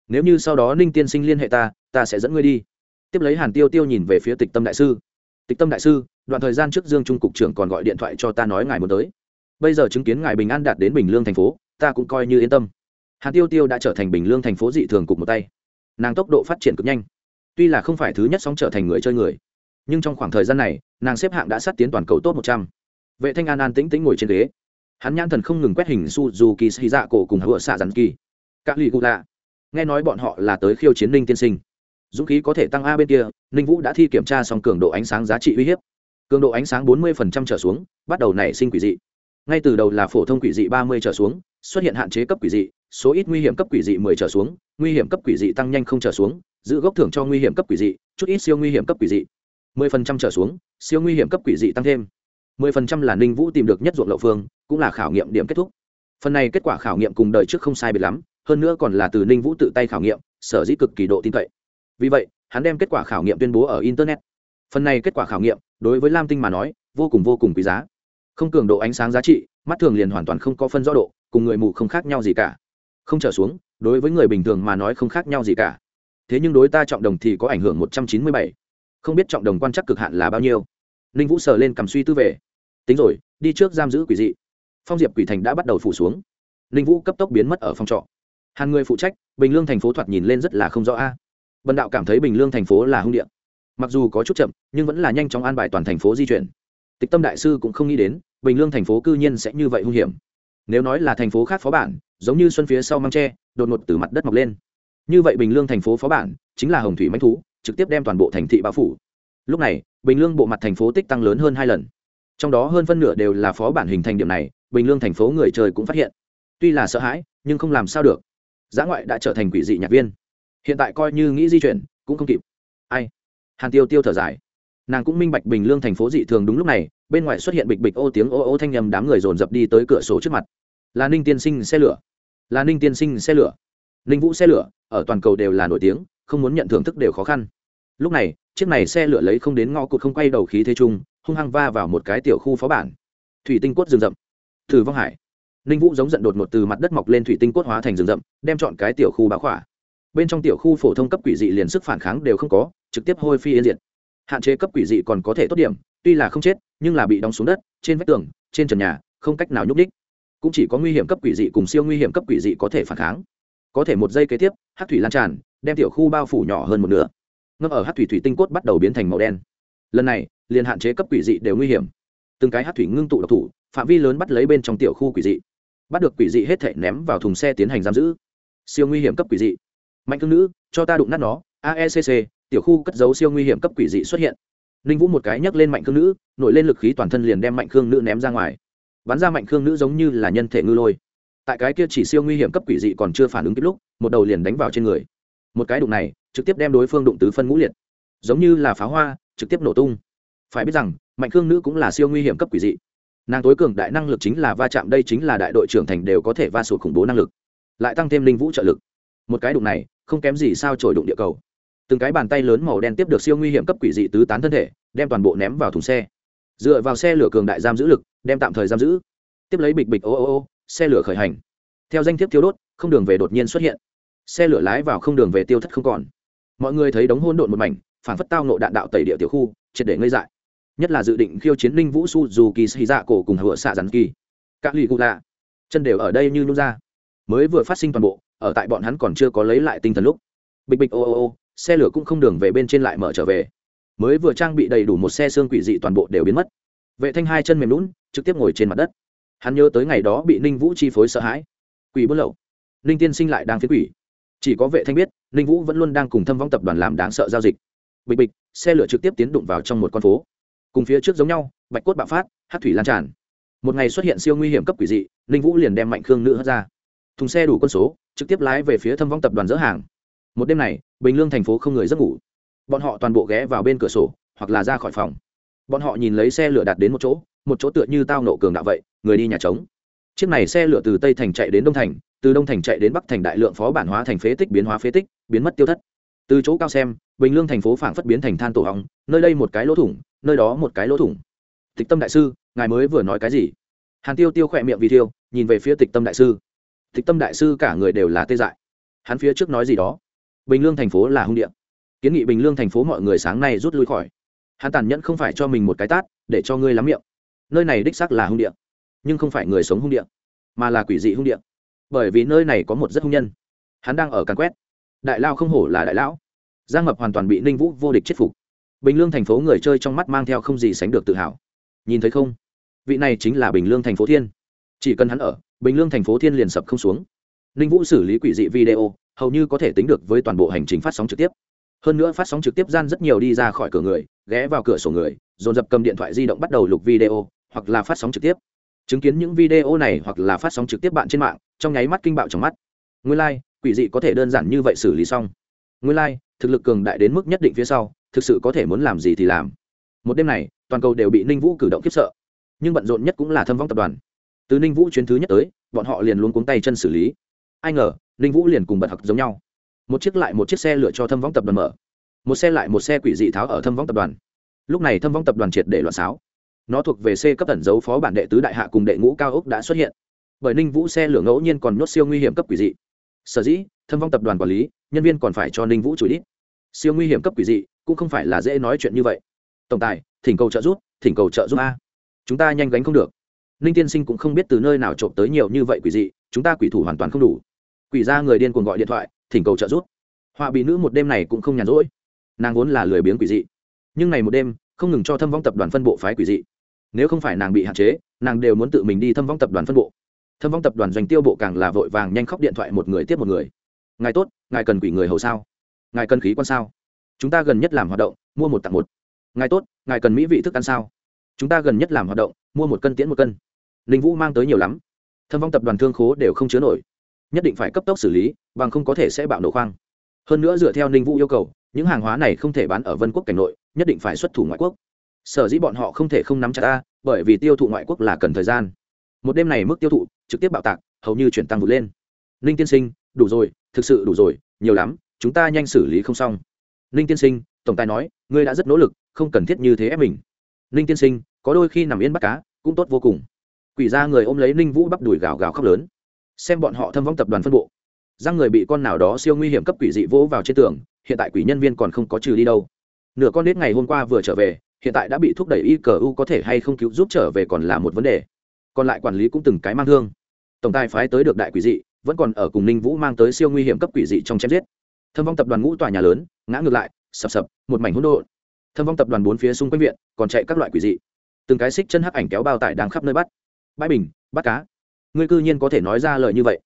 Nếu như sau đó ninh tiên sinh liên hệ ta ta sẽ dẫn ngươi đi. Tiếp lấy hàn tiêu tiêu nhìn về phía tịch tâm đại sư. Tịch tâm đại sư, đoạn thời gian trước dương trung cục trưởng còn gọi điện thoại cho ta nói ngài muốn tới. Bây giờ chứng kiến ngài bình an đạt đến bình lương thành phố, ta cũng coi như yên tâm. Hàn tiêu tiêu đã trở thành bình lương thành phố dị thường cục một tay. Nàng tốc độ phát triển cực nhanh tuy là không phải thứ nhất sóng trở thành người chơi người, nhưng trong khoảng thời gian này, nàng xếp hạng đã sát tiến toàn cầu tốt một trăm. Vệ thanh an an tĩnh tĩnh ngồi trên ghế. Hắn nhãn thần không ngừng quét hình suzuki xì dạ cổ cùng hựa xạ dắn kỳ. Các lì cụ lạ. Nghe nói bọn họ là tới khiêu chiến ninh tiên sinh. Dũng khí có thể tăng a bên kia, ninh vũ đã thi kiểm tra xong cường độ ánh sáng giá trị uy hiếp. Cường độ ánh sáng 40% trở xuống, bắt đầu nảy sinh quỷ dị. Ngay từ đầu là phổ thông quỷ dị 30 trở xuống, xuất hiện hạn chế cấp quỷ dị, số ít nguy hiểm cấp quỷ dị 10 trở xuống, nguy hiểm cấp quỷ dị tăng nhanh không trở xuống giữ gốc thưởng cho nguy hiểm cấp quỷ dị, chút ít siêu nguy hiểm cấp quỷ dị. 10% trở xuống, siêu nguy hiểm cấp quỷ dị tăng thêm. 10% là ninh vũ tìm được nhất ruộng lậu phương, cũng là khảo nghiệm điểm kết thúc. Phần này kết quả khảo nghiệm cùng đời trước không sai biệt lắm, hơn nữa còn là từ ninh vũ tự tay khảo nghiệm, sở dĩ cực kỳ độ tin cậy. Vì vậy, hắn đem kết quả khảo nghiệm tuyên bố ở internet. Phần này kết quả khảo nghiệm, đối với lam tinh mà nói, vô cùng vô cùng quý giá. Không cường độ ánh sáng giá trị, mắt thường liền hoàn toàn không có phân rõ độ, cùng người mù không khác nhau gì cả. Không trở xuống, đối với người bình thường mà nói không khác nhau gì cả thế nhưng đối ta trọng đồng thì có ảnh hưởng một trăm chín mươi bảy. Không biết trọng đồng quan chắc cực hạn là bao nhiêu. Ninh vũ sờ lên cầm suy tư về. Tính rồi, đi trước giam giữ quỷ dị. Phong diệp quỷ thành đã bắt đầu phủ xuống. Ninh vũ cấp tốc biến mất ở phòng trọ. Hàn người phụ trách, bình lương thành phố thoạt nhìn lên rất là không rõ a. Bần đạo cảm thấy bình lương thành phố là hung điện mặc dù có chút chậm, nhưng vẫn là nhanh chóng an bài toàn thành phố di chuyển. Tịch tâm đại sư cũng không nghĩ đến, bình lương thành phố cư nhiên sẽ như vậy hung hiểm. Nếu nói là thành phố khác phó bản, giống như xuân phía sau mang tre, đột ngột từ mặt đất mọc lên như vậy bình lương thành phố phó bản chính là hồng thủy manh thú, trực tiếp đem toàn bộ thành thị bao phủ. Lúc này, bình lương bộ mặt thành phố tích tăng lớn hơn hai lần. Trong đó hơn phân nửa đều là phó bản hình thành điểm này, bình lương thành phố người trời cũng phát hiện. Tuy là sợ hãi, nhưng không làm sao được. Giá ngoại đã trở thành quỷ dị nhạc viên. Hiện tại coi như nghĩ di chuyển, cũng không kịp. Ai? Hàn tiêu tiêu thở dài. Nàng cũng minh bạch bình lương thành phố dị thường đúng lúc này, bên ngoài xuất hiện bịch bịch ô tiếng ô ô thanh nhầm đám người dồn dập đi tới cửa sổ trước mặt. Là ninh tiên sinh xe lửa. Là ninh tiên sinh xe lửa ninh vũ xe lửa, ở toàn cầu đều là nổi tiếng, không muốn nhận thưởng thức đều khó khăn. Lúc này, chiếc này xe lửa lấy không đến ngõ cụt không quay đầu khí thế trung hung hăng va vào một cái tiểu khu phó bản. Thủy tinh cốt rừng rậm. Thử vong hải. Ninh vũ giống giận đột ngột từ mặt đất mọc lên thủy tinh cốt hóa thành rừng rậm, đem chọn cái tiểu khu báo khỏa. Bên trong tiểu khu phổ thông cấp quỷ dị liền sức phản kháng đều không có, trực tiếp hôi phi yên diệt. Hạn chế cấp quỷ dị còn có thể tốt điểm, tuy là không chết, nhưng là bị đóng xuống đất, trên vách tường, trên trần nhà, không cách nào nhúc đích cũng chỉ có nguy hiểm cấp quỷ dị cùng siêu nguy hiểm cấp quỷ dị có thể phản kháng có thể một giây kế tiếp, hát thủy lan tràn, đem tiểu khu bao phủ nhỏ hơn một nửa. Ngâm ở hát thủy thủy tinh cốt bắt đầu biến thành màu đen. Lần này, liền hạn chế cấp quỷ dị đều nguy hiểm. Từng cái hát thủy ngưng tụ độc thủ, phạm vi lớn bắt lấy bên trong tiểu khu quỷ dị. Bắt được quỷ dị hết thể ném vào thùng xe tiến hành giam giữ. Siêu nguy hiểm cấp quỷ dị. Mạnh cương nữ, cho ta đụng nát nó. Aecc tiểu khu cất dấu siêu nguy hiểm cấp quỷ dị xuất hiện. Ninh vũ một cái nhấc lên mạnh khương nữ, nổi lên lực khí toàn thân liền đem mạnh khương nữ ném ra ngoài. Bắn ra mạnh khương nữ giống như là nhân thể ngư lôi tại cái kia chỉ siêu nguy hiểm cấp quỷ dị còn chưa phản ứng kịp lúc, một đầu liền đánh vào trên người. Một cái đụng này, trực tiếp đem đối phương đụng tứ phân ngũ liệt. Giống như là pháo hoa, trực tiếp nổ tung. Phải biết rằng, mạnh khương nữ cũng là siêu nguy hiểm cấp quỷ dị. Nàng tối cường đại năng lực chính là va chạm, đây chính là đại đội trưởng thành đều có thể va sụt khủng bố năng lực. Lại tăng thêm linh vũ trợ lực. Một cái đụng này, không kém gì sao trổi đụng địa cầu. Từng cái bàn tay lớn màu đen tiếp được siêu nguy hiểm cấp quỷ dị tứ tán thân thể, đem toàn bộ ném vào thùng xe. Dựa vào xe lửa cường đại giam giữ lực, đem tạm thời giam giữ. Tiếp lấy bịch bịch ô ô ô xe lửa khởi hành. Theo danh thiếp thiếu đốt, không đường về đột nhiên xuất hiện. Xe lửa lái vào không đường về tiêu thất không còn. Mọi người thấy đống hôn độn một mảnh, phản phất tao nộ đạn đạo tẩy địa tiểu khu, triệt để ngây dại. Nhất là dự định khiêu chiến linh vũ su, dù kỳ xì dạ cổ cùng hựa xạ rắn kỳ. Các lì cụ lạ. Chân đều ở đây như lúc ra. Mới vừa phát sinh toàn bộ, ở tại bọn hắn còn chưa có lấy lại tinh thần lúc. Bịch bịch ô ô ô, xe lửa cũng không đường về bên trên lại mở trở về. Mới vừa trang bị đầy đủ một xe xương quỷ dị toàn bộ đều biến mất. Vệ thanh hai chân mềm lún trực tiếp ngồi trên mặt đất hắn nhớ tới ngày đó bị ninh vũ chi phối sợ hãi. Quỷ buôn lậu. Ninh tiên sinh lại đang phiến quỷ. Chỉ có vệ thanh biết, ninh vũ vẫn luôn đang cùng thâm vong tập đoàn làm đáng sợ giao dịch. Bịch bịch, xe lửa trực tiếp tiến đụng vào trong một con phố. Cùng phía trước giống nhau, bạch cốt bạo phát, hát thủy lan tràn. Một ngày xuất hiện siêu nguy hiểm cấp quỷ dị, ninh vũ liền đem mạnh khương nữ hất ra. Thùng xe đủ quân số, trực tiếp lái về phía thâm vong tập đoàn dỡ hàng. Một đêm này, bình lương thành phố không người giấc ngủ. Bọn họ toàn bộ ghé vào bên cửa sổ, hoặc là ra khỏi phòng. Bọn họ nhìn lấy xe lửa đạt đến một chỗ một chỗ tựa như tao nộ cường đạo vậy người đi nhà trống. Chiếc này xe lửa từ tây thành chạy đến đông thành, từ đông thành chạy đến bắc thành đại lượng phó bản hóa thành phế tích biến hóa phế tích, biến mất tiêu thất. Từ chỗ cao xem, bình lương thành phố phảng phất biến thành than tổ hóng nơi đây một cái lỗ thủng, nơi đó một cái lỗ thủng. Tịch tâm đại sư, ngài mới vừa nói cái gì? Hàn tiêu tiêu khỏe miệng vì thiêu, nhìn về phía tịch tâm đại sư. Tịch tâm đại sư cả người đều là tê dại. Hắn phía trước nói gì đó? Bình lương thành phố là hung địa. Kiến nghị bình lương thành phố mọi người sáng nay rút lui khỏi. Hắn tàn nhẫn không phải cho mình một cái tát, để cho ngươi lắm miệng. Nơi này đích xác là hung địa nhưng không phải người sống hung địa, mà là quỷ dị hung địa. Bởi vì nơi này có một rất hung nhân. Hắn đang ở càn quét. Đại lao không hổ là đại lão. Giang mập hoàn toàn bị ninh vũ vô địch chết phục. Bình lương thành phố người chơi trong mắt mang theo không gì sánh được tự hào. Nhìn thấy không? Vị này chính là bình lương thành phố thiên. Chỉ cần hắn ở, bình lương thành phố thiên liền sập không xuống. Ninh vũ xử lý quỷ dị video, hầu như có thể tính được với toàn bộ hành trình phát sóng trực tiếp. Hơn nữa phát sóng trực tiếp gian rất nhiều đi ra khỏi cửa người, ghé vào cửa sổ người, dồn dập cầm điện thoại di động bắt đầu lục video, hoặc là phát sóng trực tiếp chứng kiến những video này hoặc là phát sóng trực tiếp bạn trên mạng trong nháy mắt kinh bạo trong mắt. Nguyên lai、like, quỷ dị có thể đơn giản như vậy xử lý xong. Nguyên lai、like, thực lực cường đại đến mức nhất định phía sau thực sự có thể muốn làm gì thì làm. Một đêm này toàn cầu đều bị ninh vũ cử động khiếp sợ. Nhưng bận rộn nhất cũng là thâm vong tập đoàn. Từ ninh vũ chuyến thứ nhất tới bọn họ liền luôn cuống tay chân xử lý. Ai ngờ ninh vũ liền cùng bật hặc giống nhau. Một chiếc lại một chiếc xe lựa cho thâm vong tập đoàn mở. Một xe lại một xe quỷ dị tháo ở thâm vong tập đoàn. Lúc này thâm vong tập đoàn triệt để loạn sáo nó thuộc về c cấp tẩn dấu phó bản đệ tứ đại hạ cùng đệ ngũ cao ốc đã xuất hiện. Bởi ninh vũ xe lửa ngẫu nhiên còn nhốt siêu nguy hiểm cấp quỷ dị. Sở dĩ, thâm vong tập đoàn quản lý, nhân viên còn phải cho ninh vũ chửi đít. Siêu nguy hiểm cấp quỷ dị, cũng không phải là dễ nói chuyện như vậy. Tổng tài, thỉnh cầu trợ giúp, thỉnh cầu trợ giúp a. Chúng ta nhanh gánh không được. Ninh tiên sinh cũng không biết từ nơi nào trộm tới nhiều như vậy quỷ dị, chúng ta quỷ thủ hoàn toàn không đủ. Quỷ gia người điên cuồng gọi điện thoại, thỉnh cầu trợ giúp. Họa bị nữ một đêm này cũng không nhàn rỗi. Nàng vốn là lười biếng quỷ dị. Nhưng này một đêm, không ngừng cho thâm vong tập đoàn phân bộ phái quỷ dị nếu không phải nàng bị hạn chế, nàng đều muốn tự mình đi thâm vong tập đoàn phân bộ. Thâm vong tập đoàn doanh tiêu bộ càng là vội vàng nhanh khóc điện thoại một người tiếp một người. Ngài tốt, ngài cần quỷ người hầu sao? Ngài cần khí quan sao? Chúng ta gần nhất làm hoạt động, mua một tặng một. Ngài tốt, ngài cần mỹ vị thức ăn sao? Chúng ta gần nhất làm hoạt động, mua một cân tiễn một cân. Linh vũ mang tới nhiều lắm. Thâm vong tập đoàn thương khố đều không chứa nổi. Nhất định phải cấp tốc xử lý, bằng không có thể sẽ bạo nổ khoang. Hơn nữa dựa theo ninh vũ yêu cầu, những hàng hóa này không thể bán ở vân quốc cảnh nội, nhất định phải xuất thủ ngoại quốc sở dĩ bọn họ không thể không nắm chặt ta, bởi vì tiêu thụ ngoại quốc là cần thời gian. Một đêm này mức tiêu thụ trực tiếp bạo tạc, hầu như chuyển tăng vượt lên. Ninh tiên sinh, đủ rồi, thực sự đủ rồi, nhiều lắm, chúng ta nhanh xử lý không xong. Ninh tiên sinh, tổng tài nói, ngươi đã rất nỗ lực, không cần thiết như thế ép mình. Ninh tiên sinh, có đôi khi nằm yên bắt cá, cũng tốt vô cùng. Quỷ ra người ôm lấy ninh vũ bắp đùi gào gào khóc lớn. Xem bọn họ thâm vong tập đoàn phân bộ. Răng người bị con nào đó siêu nguy hiểm cấp quỷ dị vỗ vào trên tường, hiện tại quỷ nhân viên còn không có trừ đi đâu. Nửa con nết ngày hôm qua vừa trở về hiện tại đã bị thúc đẩy y cờ u có thể hay không cứu giúp trở về còn là một vấn đề. Còn lại quản lý cũng từng cái mang thương. Tổng tài phái tới được đại quỷ dị, vẫn còn ở cùng ninh vũ mang tới siêu nguy hiểm cấp quỷ dị trong chém giết. Thâm vong tập đoàn ngũ tòa nhà lớn, ngã ngược lại, sập sập, một mảnh hỗn độn. Thâm vong tập đoàn bốn phía xung quanh viện, còn chạy các loại quỷ dị. Từng cái xích chân hắc ảnh kéo bao tải đang khắp nơi bắt. Bãi bình, bắt cá. Ngươi cư nhiên có thể nói ra lời như vậy.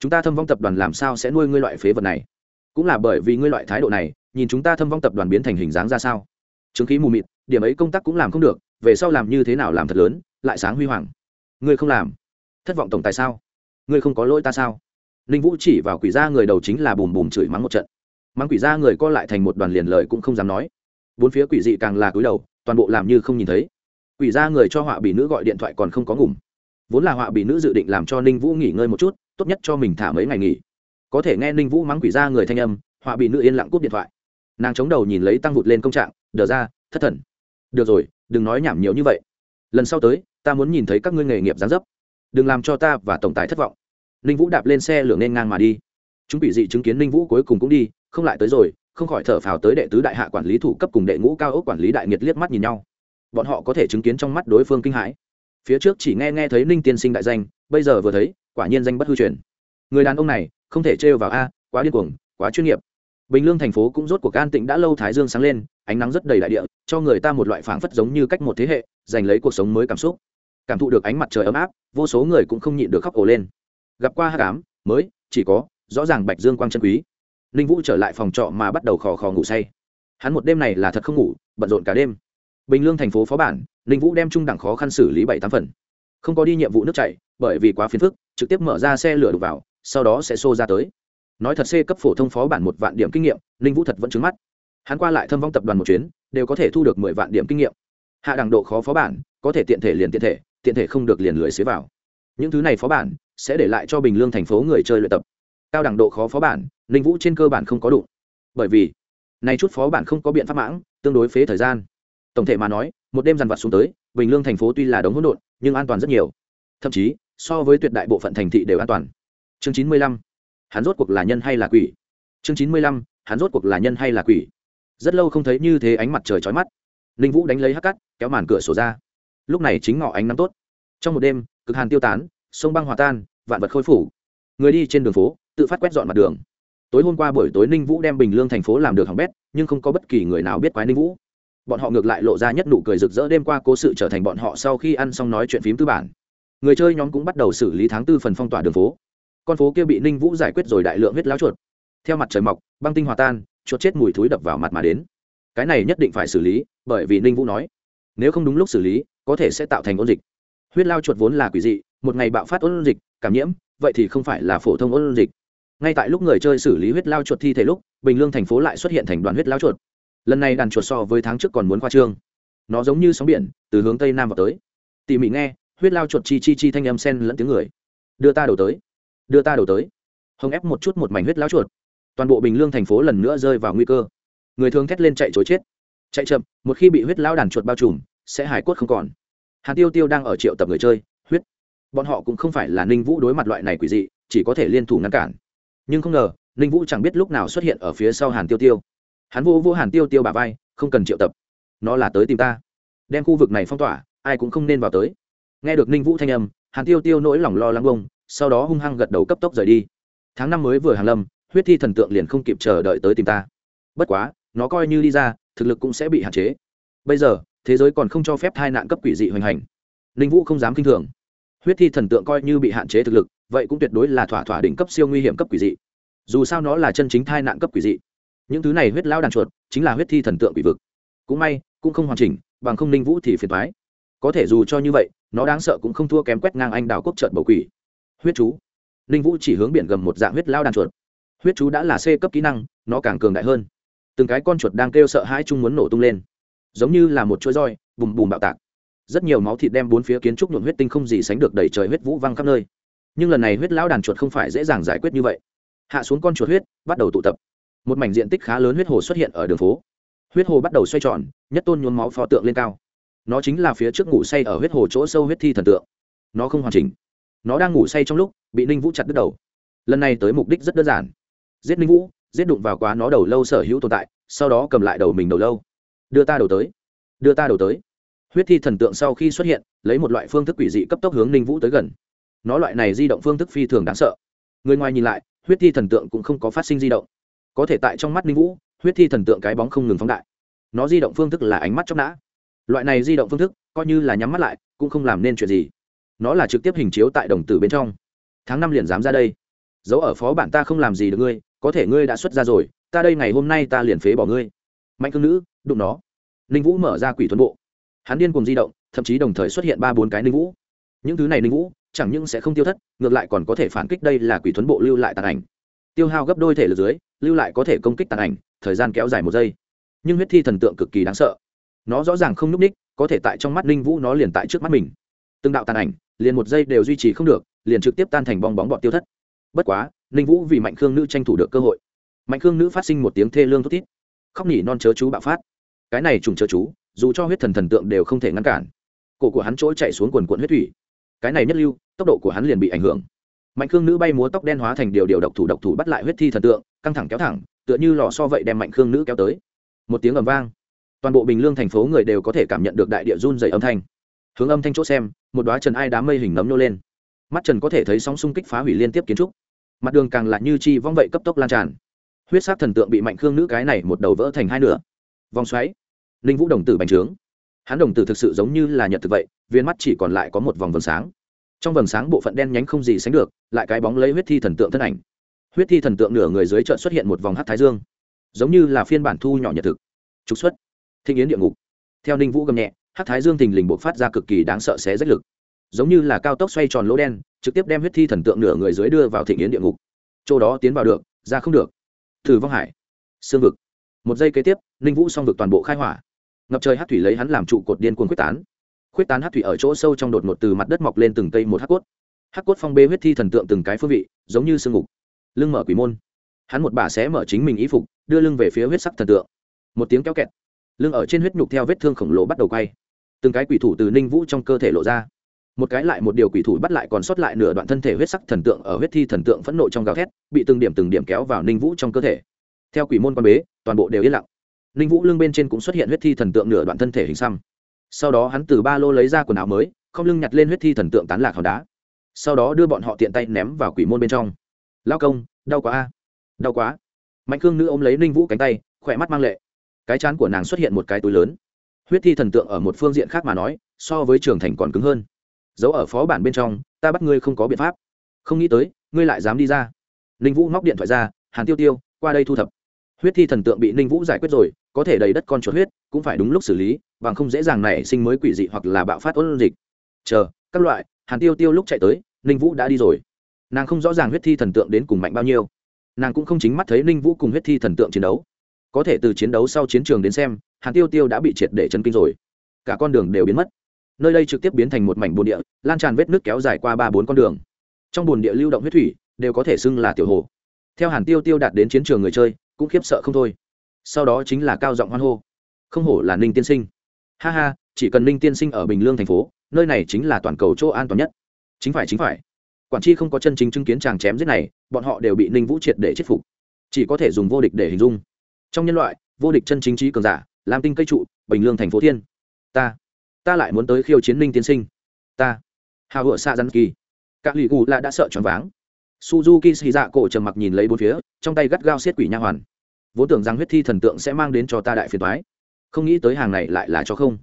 Chúng ta thâm vong tập đoàn làm sao sẽ nuôi ngươi loại phế vật này? Cũng là bởi vì ngươi loại thái độ này, nhìn chúng ta thâm vong tập đoàn biến thành hình dáng ra sao? Chứng khí mù mịt điểm ấy công tác cũng làm không được, về sau làm như thế nào làm thật lớn, lại sáng huy hoàng. Ngươi không làm, thất vọng tổng tài sao? Ngươi không có lỗi ta sao? Ninh vũ chỉ vào quỷ gia người đầu chính là bùm bùm chửi mắng một trận. Mắng quỷ gia người co lại thành một đoàn liền lời cũng không dám nói. Bốn phía quỷ dị càng là cúi đầu, toàn bộ làm như không nhìn thấy. Quỷ gia người cho họa bị nữ gọi điện thoại còn không có ngủm. Vốn là họa bị nữ dự định làm cho ninh vũ nghỉ ngơi một chút, tốt nhất cho mình thả mấy ngày nghỉ. Có thể nghe ninh vũ mắng quỷ gia người thanh âm, họa bị nữ yên lặng cúp điện thoại. Nàng chống đầu nhìn lấy tăng vụt lên công trạng, đờ ra, thất thần được rồi, đừng nói nhảm nhiều như vậy. Lần sau tới, ta muốn nhìn thấy các ngươi nghề nghiệp gián dấp. Đừng làm cho ta và tổng tài thất vọng. Ninh vũ đạp lên xe lửa nên ngang mà đi. Chúng bị dị chứng kiến ninh vũ cuối cùng cũng đi, không lại tới rồi, không khỏi thở phào tới đệ tứ đại hạ quản lý thủ cấp cùng đệ ngũ cao ốc quản lý đại nghiệt liếc mắt nhìn nhau. Bọn họ có thể chứng kiến trong mắt đối phương kinh hãi. Phía trước chỉ nghe nghe thấy ninh tiên sinh đại danh, bây giờ vừa thấy, quả nhiên danh bất hư truyền. Người đàn ông này, không thể trêu vào a, quá điên cuồng, quá chuyên nghiệp. Bình lương thành phố cũng rốt cuộc an tịnh đã lâu thái dương sáng lên ánh nắng rất đầy đại địa, cho người ta một loại phảng phất giống như cách một thế hệ, giành lấy cuộc sống mới cảm xúc. Cảm thụ được ánh mặt trời ấm áp, vô số người cũng không nhịn được khóc ổ lên. Gặp qua hát cám mới, chỉ có, rõ ràng bạch dương quang chân quý. Ninh vũ trở lại phòng trọ mà bắt đầu khò khò ngủ say. Hắn một đêm này là thật không ngủ, bận rộn cả đêm. Bình lương thành phố phó bản, ninh vũ đem trung đẳng khó khăn xử lý bảy tám phần. Không có đi nhiệm vụ nước chạy bởi vì quá phiền phức, trực tiếp mở ra xe lửa đục vào, sau đó sẽ xô ra tới. Nói thật c cấp phổ thông phó bản một vạn điểm kinh nghiệm, ninh vũ thật vẫn trứng mắt hắn qua lại thâm vong tập đoàn một chuyến, đều có thể thu được mười vạn điểm kinh nghiệm. Hạ đẳng độ khó phó bản, có thể tiện thể liền tiện thể tiện thể không được liền lưới xế vào. Những thứ này phó bản sẽ để lại cho bình lương thành phố người chơi luyện tập. Cao đẳng độ khó phó bản, ninh vũ trên cơ bản không có đủ bởi vì, này chút phó bản không có biện pháp mãng, tương đối phế thời gian. Tổng thể mà nói, một đêm dằn vặt xuống tới, bình lương thành phố tuy là đống hỗn độn, nhưng an toàn rất nhiều. Thậm chí, so với tuyệt đại bộ phận thành thị đều an toàn. Chương chín mươi lăm, hắn rốt cuộc là nhân hay là quỷ? Chương chín mươi lăm, hắn rốt cuộc là nhân hay là quỷ? Rất lâu không thấy như thế ánh mặt trời trói mắt. Ninh vũ đánh lấy hắc cắt, kéo màn cửa sổ ra. Lúc này chính ngọ ánh nắng tốt. Trong một đêm, cực hàn tiêu tán, sông băng hòa tan, vạn vật khôi phủ người đi trên đường phố, tự phát quét dọn mặt đường. Tối hôm qua buổi tối ninh vũ đem bình lương thành phố làm được hỏng bét, nhưng không có bất kỳ người nào biết quái ninh vũ. Bọn họ ngược lại lộ ra nhất nụ cười rực rỡ đêm qua cố sự trở thành bọn họ sau khi ăn xong nói chuyện phím tư bản. Người chơi nhóm cũng bắt đầu xử lý tháng tư phần phong tỏa đường phố. Con phố kia bị ninh vũ giải quyết rồi đại lượng huyết láo chuột. Theo mặt trời mọc, băng tinh hòa tan chốt chết mùi thối đập vào mặt mà đến. Cái này nhất định phải xử lý, bởi vì ninh vũ nói, nếu không đúng lúc xử lý, có thể sẽ tạo thành ôn dịch. Huyết lao chuột vốn là quỷ dị, một ngày bạo phát ôn dịch, cảm nhiễm, vậy thì không phải là phổ thông ôn dịch. Ngay tại lúc người chơi xử lý huyết lao chuột thi thể lúc, bình lương thành phố lại xuất hiện thành đoàn huyết lao chuột. Lần này đàn chuột so với tháng trước còn muốn khoa trương. Nó giống như sóng biển, từ hướng tây nam vào tới. Tỉ mỉ nghe, huyết lao chuột chi chi chi thanh âm sen lẫn tiếng người. Đưa ta đầu tới. Đưa ta đầu tới. Hồng ép một chút một mảnh huyết lao chuột toàn bộ bình lương thành phố lần nữa rơi vào nguy cơ. Người thường thét lên chạy chối chết. Chạy chậm, một khi bị huyết lao đàn chuột bao trùm, sẽ hải cốt không còn. Hàn tiêu tiêu đang ở triệu tập người chơi, huyết. Bọn họ cũng không phải là ninh vũ đối mặt loại này quỷ dị, chỉ có thể liên thủ ngăn cản. Nhưng không ngờ, ninh vũ chẳng biết lúc nào xuất hiện ở phía sau hàn tiêu tiêu. Hắn vô vô hàn tiêu tiêu bà vai, không cần triệu tập. Nó là tới tìm ta. Đem khu vực này phong tỏa, ai cũng không nên vào tới. Nghe được ninh vũ thanh âm, hàn tiêu tiêu nỗi lòng lo lắng bông sau đó hung hăng gật đầu cấp tốc rời đi. Tháng năm mới vừa hàng lâm huyết thi thần tượng liền không kịp chờ đợi tới tìm ta. Bất quá, nó coi như đi ra, thực lực cũng sẽ bị hạn chế. Bây giờ, thế giới còn không cho phép thai nạn cấp quỷ dị hoành hành. Ninh vũ không dám k i n h thường. Huyết thi thần tượng coi như bị hạn chế thực lực, vậy cũng tuyệt đối là thỏa thỏa đỉnh cấp siêu nguy hiểm cấp quỷ dị. Dù sao nó là chân chính thai nạn cấp quỷ dị. Những thứ này huyết lao đàn chuột, chính là huyết thi thần tượng quỷ vực. Cũng may, cũng không hoàn chỉnh, bằng không ninh vũ thì phiền thoái có thể dù cho như vậy, nó đáng sợ cũng không thua kém quét ngang anh đào quốc trợt bầu quỷ. Huyết chú. Ninh vũ chỉ hướng biển gầm một dạng huyết lao đàn chuột huyết chú đã là c cấp kỹ năng, nó càng cường đại hơn. Từng cái con chuột đang kêu sợ hãi chung muốn nổ tung lên. Giống như là một chuỗi roi, bùm bùm bạo tạc. Rất nhiều máu thịt đem bốn phía kiến trúc nhuộm huyết tinh không gì sánh được đầy trời huyết vũ văng khắp nơi. Nhưng lần này huyết lão đàn chuột không phải dễ dàng giải quyết như vậy. Hạ xuống con chuột huyết, bắt đầu tụ tập. Một mảnh diện tích khá lớn huyết hồ xuất hiện ở đường phố. Huyết hồ bắt đầu xoay tròn, nhất tôn nhuốm máu pho tượng lên cao. Nó chính là phía trước ngủ say ở huyết hồ chỗ sâu huyết thi thần tượng. Nó không hoàn chỉnh. Nó đang ngủ say trong lúc, bị ninh vũ chặt đứt đầu. Lần này tới mục đích rất đơn giản giết ninh vũ, giết đụng vào quá nó đầu lâu sở hữu tồn tại, sau đó cầm lại đầu mình đầu lâu. Đưa ta đầu tới. Đưa ta đầu tới. Huyết thi thần tượng sau khi xuất hiện, lấy một loại phương thức quỷ dị cấp tốc hướng ninh vũ tới gần. Nó loại này di động phương thức phi thường đáng sợ. Người ngoài nhìn lại, huyết thi thần tượng cũng không có phát sinh di động. Có thể tại trong mắt ninh vũ, huyết thi thần tượng cái bóng không ngừng phóng đại. Nó di động phương thức là ánh mắt chóc nã. Loại này di động phương thức, coi như là nhắm mắt lại, cũng không làm nên chuyện gì. Nó là trực tiếp hình chiếu tại đồng tử bên trong. Tháng năm liền dám ra đây. Dấu ở phó bản ta không làm gì được ngươi có thể ngươi đã xuất ra rồi, ta đây ngày hôm nay ta liền phế bỏ ngươi. Mạnh cương nữ, đụng nó. Ninh vũ mở ra quỷ tuấn bộ. Hắn điên cùng di động, thậm chí đồng thời xuất hiện ba bốn cái ninh vũ. Những thứ này ninh vũ, chẳng những sẽ không tiêu thất, ngược lại còn có thể phản kích đây là quỷ tuấn bộ lưu lại tàn ảnh. Tiêu hao gấp đôi thể lực dưới, lưu lại có thể công kích tàn ảnh, thời gian kéo dài một giây. Nhưng huyết thi thần tượng cực kỳ đáng sợ. Nó rõ ràng không n ú c ních có thể tại trong mắt ninh vũ nó liền tại trước mắt mình. Từng đạo tàn ảnh, liền một giây đều duy trì không được, liền trực tiếp tan thành bong bóng bọn tiêu thất. Bất quá ninh vũ vì mạnh khương nữ tranh thủ được cơ hội. Mạnh khương nữ phát sinh một tiếng thê lương thút thít. Khóc nhỉ non chớ chú bạo phát. Cái này trùng chớ chú, dù cho huyết thần thần tượng đều không thể ngăn cản. Cổ của hắn trỗi chạy xuống quần quận huyết thủy. Cái này nhất lưu, tốc độ của hắn liền bị ảnh hưởng. Mạnh khương nữ bay múa tóc đen hóa thành điều điều độc thủ độc thủ bắt lại huyết thi thần tượng, căng thẳng kéo thẳng, tựa như lò so vậy đem mạnh khương nữ kéo tới. Một tiếng ầm vang. Toàn bộ bình lương thành phố người đều có thể cảm nhận được đại địa run dày âm thanh. Hướng âm thanh chỗ xem, một đoá trần ai đám mây hình nấm nô lên. Mắt trần có thể thấy sóng xung kích phá hủy liên tiếp kiến trúc mặt đường càng lại như chi vong vậy cấp tốc lan tràn. Huyết sát thần tượng bị mạnh khương nữ cái này một đầu vỡ thành hai nửa. Vòng xoáy. Ninh vũ đồng tử bành trướng. Hắn đồng tử thực sự giống như là nhật thực vậy, viên mắt chỉ còn lại có một vòng vầng sáng. Trong vầng sáng bộ phận đen nhánh không gì sánh được, lại cái bóng lấy huyết thi thần tượng thân ảnh. Huyết thi thần tượng nửa người dưới trận xuất hiện một vòng hát thái dương. Giống như là phiên bản thu nhỏ nhật thực. Trục xuất. Thinh yến địa ngục. Theo ninh vũ gầm nhẹ hát thái dương thình lình buộc phát ra cực kỳ đáng sợ xé rách lực. Giống như là cao tốc xoay tròn lỗ đen trực tiếp đem huyết thi thần tượng nửa người dưới đưa vào thịnh yến địa ngục. Chỗ đó tiến vào được, ra không được. Thử vong hải. Xương vực. Một giây kế tiếp, ninh vũ xong vực toàn bộ khai hỏa. Ngập trời hát thủy lấy hắn làm trụ cột điên cuồng quyết tán. Quyết tán hát thủy ở chỗ sâu trong đột ngột từ mặt đất mọc lên từng cây một hát cốt. Hát cốt phong bê huyết thi thần tượng từng cái phương vị, giống như sương ngục. Lưng mở quỷ môn. Hắn một bà xé mở chính mình ý phục, đưa lưng về phía huyết sắc thần tượng. Một tiếng kéo kẹt. Lưng ở trên huyết nhục theo vết thương khổng lồ bắt đầu quay. Từng cái quỷ thủ từ ninh vũ trong cơ thể lộ ra một cái lại một điều quỷ thủ bắt lại còn sót lại nửa đoạn thân thể huyết sắc thần tượng ở huyết thi thần tượng phẫn nộ trong gào thét, bị từng điểm từng điểm kéo vào ninh vũ trong cơ thể. Theo quỷ môn quan bế, toàn bộ đều yên lặng. Ninh vũ lưng bên trên cũng xuất hiện huyết thi thần tượng nửa đoạn thân thể hình xăm. Sau đó hắn từ ba lô lấy ra quần áo mới, không lưng nhặt lên huyết thi thần tượng tán lạc hòn đá. Sau đó đưa bọn họ tiện tay ném vào quỷ môn bên trong. Lao công, đau quá a. Đau quá. Mạnh cương nữ ôm lấy ninh vũ cánh tay, khỏe mắt mang lệ. Cái chán của nàng xuất hiện một cái túi lớn. Huyết thi thần tượng ở một phương diện khác mà nói, so với trường thành còn cứng hơn giấu ở phó bản bên trong, ta bắt ngươi không có biện pháp. Không nghĩ tới, ngươi lại dám đi ra. Ninh vũ móc điện thoại ra, hàn tiêu tiêu, qua đây thu thập. Huyết thi thần tượng bị ninh vũ giải quyết rồi, có thể đầy đất con chuột huyết, cũng phải đúng lúc xử lý, bằng không dễ dàng nảy sinh mới quỷ dị hoặc là bạo phát ôn dịch. Chờ, các loại. Hàn tiêu tiêu lúc chạy tới, ninh vũ đã đi rồi. Nàng không rõ ràng huyết thi thần tượng đến cùng mạnh bao nhiêu. Nàng cũng không chính mắt thấy ninh vũ cùng huyết thi thần tượng chiến đấu. Có thể từ chiến đấu sau chiến trường đến xem, hàn tiêu tiêu đã bị triệt để chân kinh rồi. Cả con đường đều biến mất nơi đây trực tiếp biến thành một mảnh bồn địa, lan tràn vết nước kéo dài qua ba bốn con đường. Trong bồn địa lưu động huyết thủy, đều có thể xưng là tiểu hồ. Theo hàn tiêu tiêu đạt đến chiến trường người chơi, cũng khiếp sợ không thôi. Sau đó chính là cao giọng hoan hô. Không hổ là ninh tiên sinh. Ha ha, chỉ cần ninh tiên sinh ở bình lương thành phố, nơi này chính là toàn cầu chỗ an toàn nhất. Chính phải chính phải. Quản tri không có chân chính chứng kiến chàng chém giết này, bọn họ đều bị ninh vũ triệt để chết phục. Chỉ có thể dùng vô địch để hình dung. Trong nhân loại, vô địch chân chính trí cường giả làm tinh cây trụ, bình lương thành phố thiên. Ta ta lại muốn tới khiêu chiến ninh tiên sinh. Ta. Hào hựa xa rắn kỳ. Các lì gù là đã sợ choáng váng. Suzuki xì dạ cổ trầm mặc nhìn lấy bốn phía, trong tay gắt gao xiết quỷ nha hoàn. Vốn tưởng rằng huyết thi thần tượng sẽ mang đến cho ta đại phiền thoái không nghĩ tới hàng này lại là cho không.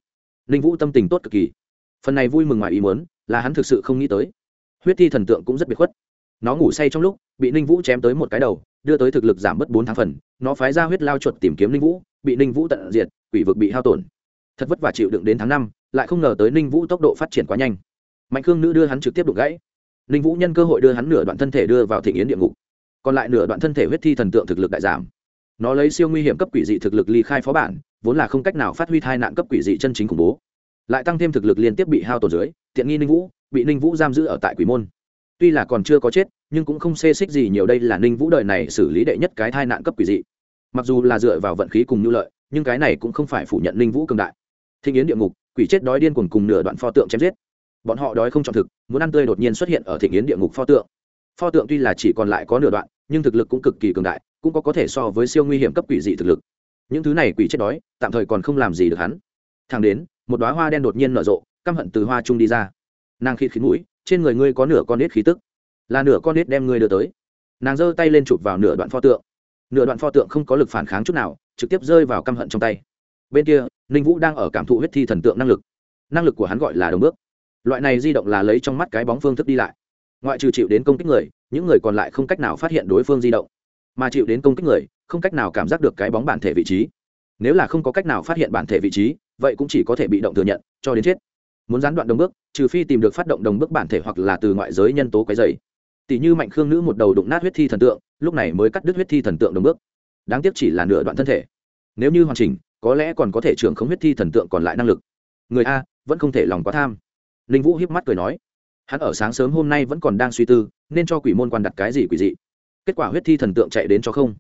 Ninh vũ tâm tình tốt cực kỳ. Phần này vui mừng ngoài ý muốn, là hắn thực sự không nghĩ tới. Huyết thi thần tượng cũng rất biệt khuất. Nó ngủ say trong lúc, bị ninh vũ chém tới một cái đầu, đưa tới thực lực giảm mất bốn tháng phần. Nó phái ra huyết lao chuột tìm kiếm ninh vũ, bị ninh vũ tận diệt, quỷ vực bị hao tổn. Thật vất vả chịu đựng đến tháng năm lại không ngờ tới ninh vũ tốc độ phát triển quá nhanh. Mạnh khương nữ đưa hắn trực tiếp đục gãy. Ninh vũ nhân cơ hội đưa hắn nửa đoạn thân thể đưa vào thị nghiến địa ngục. Còn lại nửa đoạn thân thể huyết thi thần tượng thực lực đại giảm. Nó lấy siêu nguy hiểm cấp quỷ dị thực lực ly khai phó bản, vốn là không cách nào phát huy thai nạn cấp quỷ dị chân chính khủng bố. Lại tăng thêm thực lực liên tiếp bị hao tổn dưới, tiện nghi ninh vũ, bị ninh vũ giam giữ ở tại quỷ môn. Tuy là còn chưa có chết, nhưng cũng không xê xích gì nhiều đây là ninh vũ đời này xử lý đệ nhất cái thai nạn cấp quỷ dị. Mặc dù là dựa vào vận khí cùng nhu lợi, nhưng cái này cũng không phải phủ nhận ninh vũ cường đại. Thịnh yến địa ngục quỷ chết đói điên cuồng cùng nửa đoạn pho tượng chém giết. Bọn họ đói không chọn thực, muốn ăn tươi đột nhiên xuất hiện ở thịnh yến địa ngục pho tượng. Pho tượng tuy là chỉ còn lại có nửa đoạn, nhưng thực lực cũng cực kỳ cường đại, cũng có có thể so với siêu nguy hiểm cấp quỷ dị thực lực. Những thứ này quỷ chết đói, tạm thời còn không làm gì được hắn. Thẳng đến, một đoá hoa đen đột nhiên nở rộ, căm hận từ hoa trung đi ra. Nàng khịt khí mũi, trên người ngươi có nửa con nết khí tức. Là nửa con nết đem ngươi đưa tới. Nàng giơ tay lên chụp vào nửa đoạn pho tượng. Nửa đoạn pho tượng không có lực phản kháng chút nào, trực tiếp rơi vào căm hận trong tay bên kia, ninh vũ đang ở cảm thụ huyết thi thần tượng năng lực. Năng lực của hắn gọi là đồng bước. Loại này di động là lấy trong mắt cái bóng phương thức đi lại. Ngoại trừ chịu đến công kích người, những người còn lại không cách nào phát hiện đối phương di động. Mà chịu đến công kích người, không cách nào cảm giác được cái bóng bản thể vị trí. Nếu là không có cách nào phát hiện bản thể vị trí, vậy cũng chỉ có thể bị động thừa nhận, cho đến chết. Muốn gián đoạn đồng bước, trừ phi tìm được phát động đồng bước bản thể hoặc là từ ngoại giới nhân tố quấy dày tỷ như mạnh khương nữ một đầu đụng nát huyết thi thần tượng, lúc này mới cắt đứt huyết thi thần tượng đồng bước. Đáng tiếc chỉ là nửa đoạn thân thể. Nếu như hoàn chỉnh có lẽ còn có thể trưởng không huyết thi thần tượng còn lại năng lực. Người a vẫn không thể lòng quá tham. Ninh vũ hiếp mắt cười nói, hắn ở sáng sớm hôm nay vẫn còn đang suy tư, nên cho quỷ môn quan đặt cái gì quỷ dị. Kết quả huyết thi thần tượng chạy đến cho không.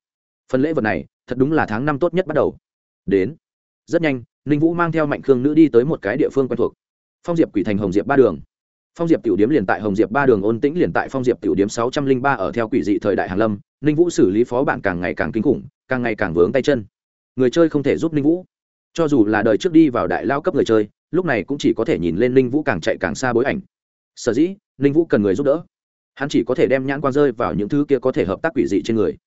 Phần lễ vật này, thật đúng là tháng năm tốt nhất bắt đầu. Đến. Rất nhanh, ninh vũ mang theo mạnh khương nữ đi tới một cái địa phương quen thuộc. Phong diệp quỷ thành hồng diệp ba đường. Phong diệp tiểu điếm liền tại hồng diệp ba đường ôn tĩnh liền tại phong diệp tiểu điếm sáu trăm linh ba ở theo quỷ dị thời đại hàn lâm. Ninh vũ xử lý phó bản càng ngày càng kinh khủng, càng ngày càng vướng tay chân người chơi không thể giúp ninh vũ. Cho dù là đời trước đi vào đại lao cấp người chơi, lúc này cũng chỉ có thể nhìn lên ninh vũ càng chạy càng xa bối ảnh. Sở dĩ, ninh vũ cần người giúp đỡ. Hắn chỉ có thể đem nhãn quan rơi vào những thứ kia có thể hợp tác quỷ dị trên người.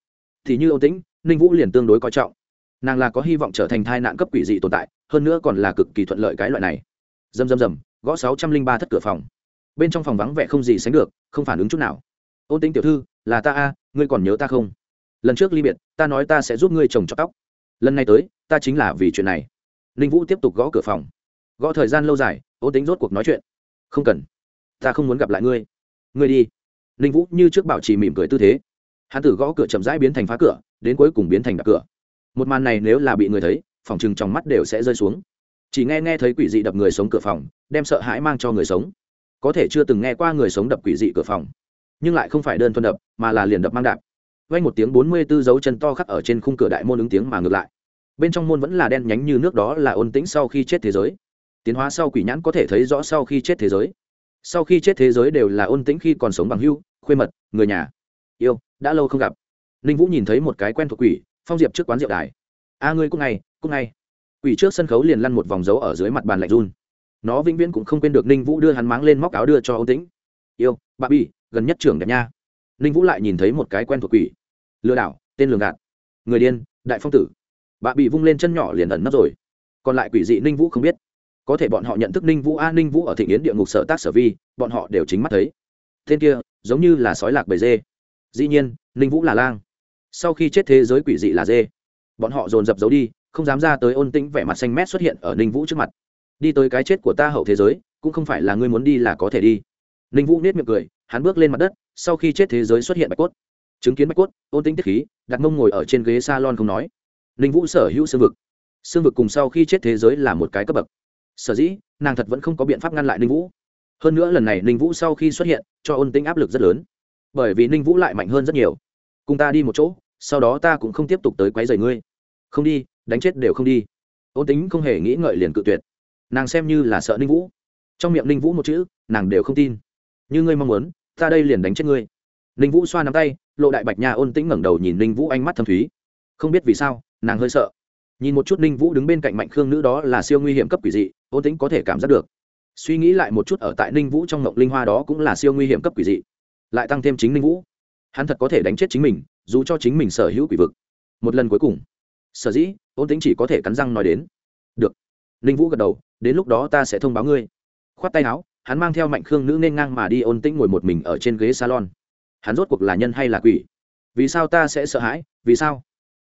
Thì như Âu tĩnh, ninh vũ liền tương đối coi trọng. Nàng là có hy vọng trở thành thai nạn cấp quỷ dị tồn tại, hơn nữa còn là cực kỳ thuận lợi cái loại này. Dầm dầm dầm, gõ sáu trăm linh ba thất cửa phòng. Bên trong phòng vắng vẻ không gì sánh được, không phản ứng chút nào. Ôn tính tiểu thư, là ta a, ngươi còn nhớ ta không? Lần trước ly biệt, ta nói ta sẽ giúp ngươi trồng cho tóc lần này tới, ta chính là vì chuyện này. Ninh vũ tiếp tục gõ cửa phòng. Gõ thời gian lâu dài, ôn tính rốt cuộc nói chuyện. Không cần. Ta không muốn gặp lại ngươi. Ngươi đi. Ninh vũ như trước bảo trì mỉm cười tư thế. Hắn tử gõ cửa chậm rãi biến thành phá cửa, đến cuối cùng biến thành đập cửa. Một màn này nếu là bị người thấy, phòng chừng trong mắt đều sẽ rơi xuống. Chỉ nghe nghe thấy quỷ dị đập người sống cửa phòng, đem sợ hãi mang cho người sống. Có thể chưa từng nghe qua người sống đập quỷ dị cửa phòng. Nhưng lại không phải đơn thuần đập, mà là liền đập mang đạp vang một tiếng bốn mươi b ố dấu chân to khắc ở trên khung cửa đại môn ứng tiếng mà ngược lại. Bên trong môn vẫn là đen nhánh như nước đó là ôn tĩnh sau khi chết thế giới. Tiến hóa sau quỷ nhãn có thể thấy rõ sau khi chết thế giới. Sau khi chết thế giới đều là ôn tĩnh khi còn sống bằng hưu khuê mật người nhà. Yêu đã lâu không gặp. Ninh vũ nhìn thấy một cái quen thuộc quỷ phong diệp trước quán rượu đài. A ngươi cũng ngay cũng ngay. Quỷ trước sân khấu liền lăn một vòng dấu ở dưới mặt bàn lạnh run. Nó vĩnh viễn cũng không quên được ninh vũ đưa hắn máng lên móc áo đưa cho ôn tĩnh. Yêu bà bị, gần nhất trưởng đẹp nha. Ninh vũ lại nhìn thấy một cái quen thuộc quỷ lừa đảo, tên lường gạt. Người điên, đại phong tử. Bà bị vung lên chân nhỏ liền ẩn nấp rồi. Còn lại quỷ dị ninh vũ không biết. Có thể bọn họ nhận thức ninh vũ a, ninh vũ ở thị nghiến địa ngục sở tác sở vi, bọn họ đều chính mắt thấy. Tên kia, giống như là sói lạc bầy dê. Dĩ nhiên, ninh vũ là lang. Sau khi chết thế giới quỷ dị là dê. Bọn họ dồn dập giấu đi, không dám ra tới ôn tĩnh vẻ mặt xanh mét xuất hiện ở ninh vũ trước mặt. Đi tới cái chết của ta hậu thế giới, cũng không phải là ngươi muốn đi là có thể đi. Ninh vũ nết miệng cười, hắn bước lên mặt đất, sau khi chết thế giới xuất hiện bạch cốt chứng kiến bạch cốt, ôn tĩnh tiết khí đặt mông ngồi ở trên ghế s a lon không nói. Ninh vũ sở hữu xương vực. Xương vực cùng sau khi chết thế giới là một cái cấp bậc. Sở dĩ, nàng thật vẫn không có biện pháp ngăn lại ninh vũ. Hơn nữa lần này ninh vũ sau khi xuất hiện, cho ôn tĩnh áp lực rất lớn. Bởi vì ninh vũ lại mạnh hơn rất nhiều. Cùng ta đi một chỗ, sau đó ta cũng không tiếp tục tới quấy rầy ngươi. Không đi, đánh chết đều không đi. Ôn tính không hề nghĩ ngợi liền cự tuyệt. Nàng xem như là sợ ninh vũ. Trong miệng ninh vũ một chữ, nàng đều không tin. Như ngươi mong muốn, ta đây liền đánh chết ngươi. Ninh vũ xoa nắm tay lộ đại bạch nha ôn tĩnh ngẩng đầu nhìn ninh vũ ánh mắt thâm thúy. Không biết vì sao, nàng hơi sợ. Nhìn một chút ninh vũ đứng bên cạnh mạnh khương nữ đó là siêu nguy hiểm cấp quỷ dị, ôn tĩnh có thể cảm giác được. Suy nghĩ lại một chút ở tại ninh vũ trong ngộng linh hoa đó cũng là siêu nguy hiểm cấp quỷ dị. Lại tăng thêm chính ninh vũ. Hắn thật có thể đánh chết chính mình, dù cho chính mình sở hữu quỷ vực. Một lần cuối cùng. Sở dĩ, ôn tính chỉ có thể cắn răng nói đến. Được. Ninh vũ gật đầu, đến lúc đó ta sẽ thông báo ngươi. Khoát tay áo, hắn mang theo mạnh khương nữ nên ngang mà đi ôn tĩnh ngồi một mình ở trên ghế salon hắn rốt cuộc là nhân hay là quỷ? Vì sao ta sẽ sợ hãi? Vì sao?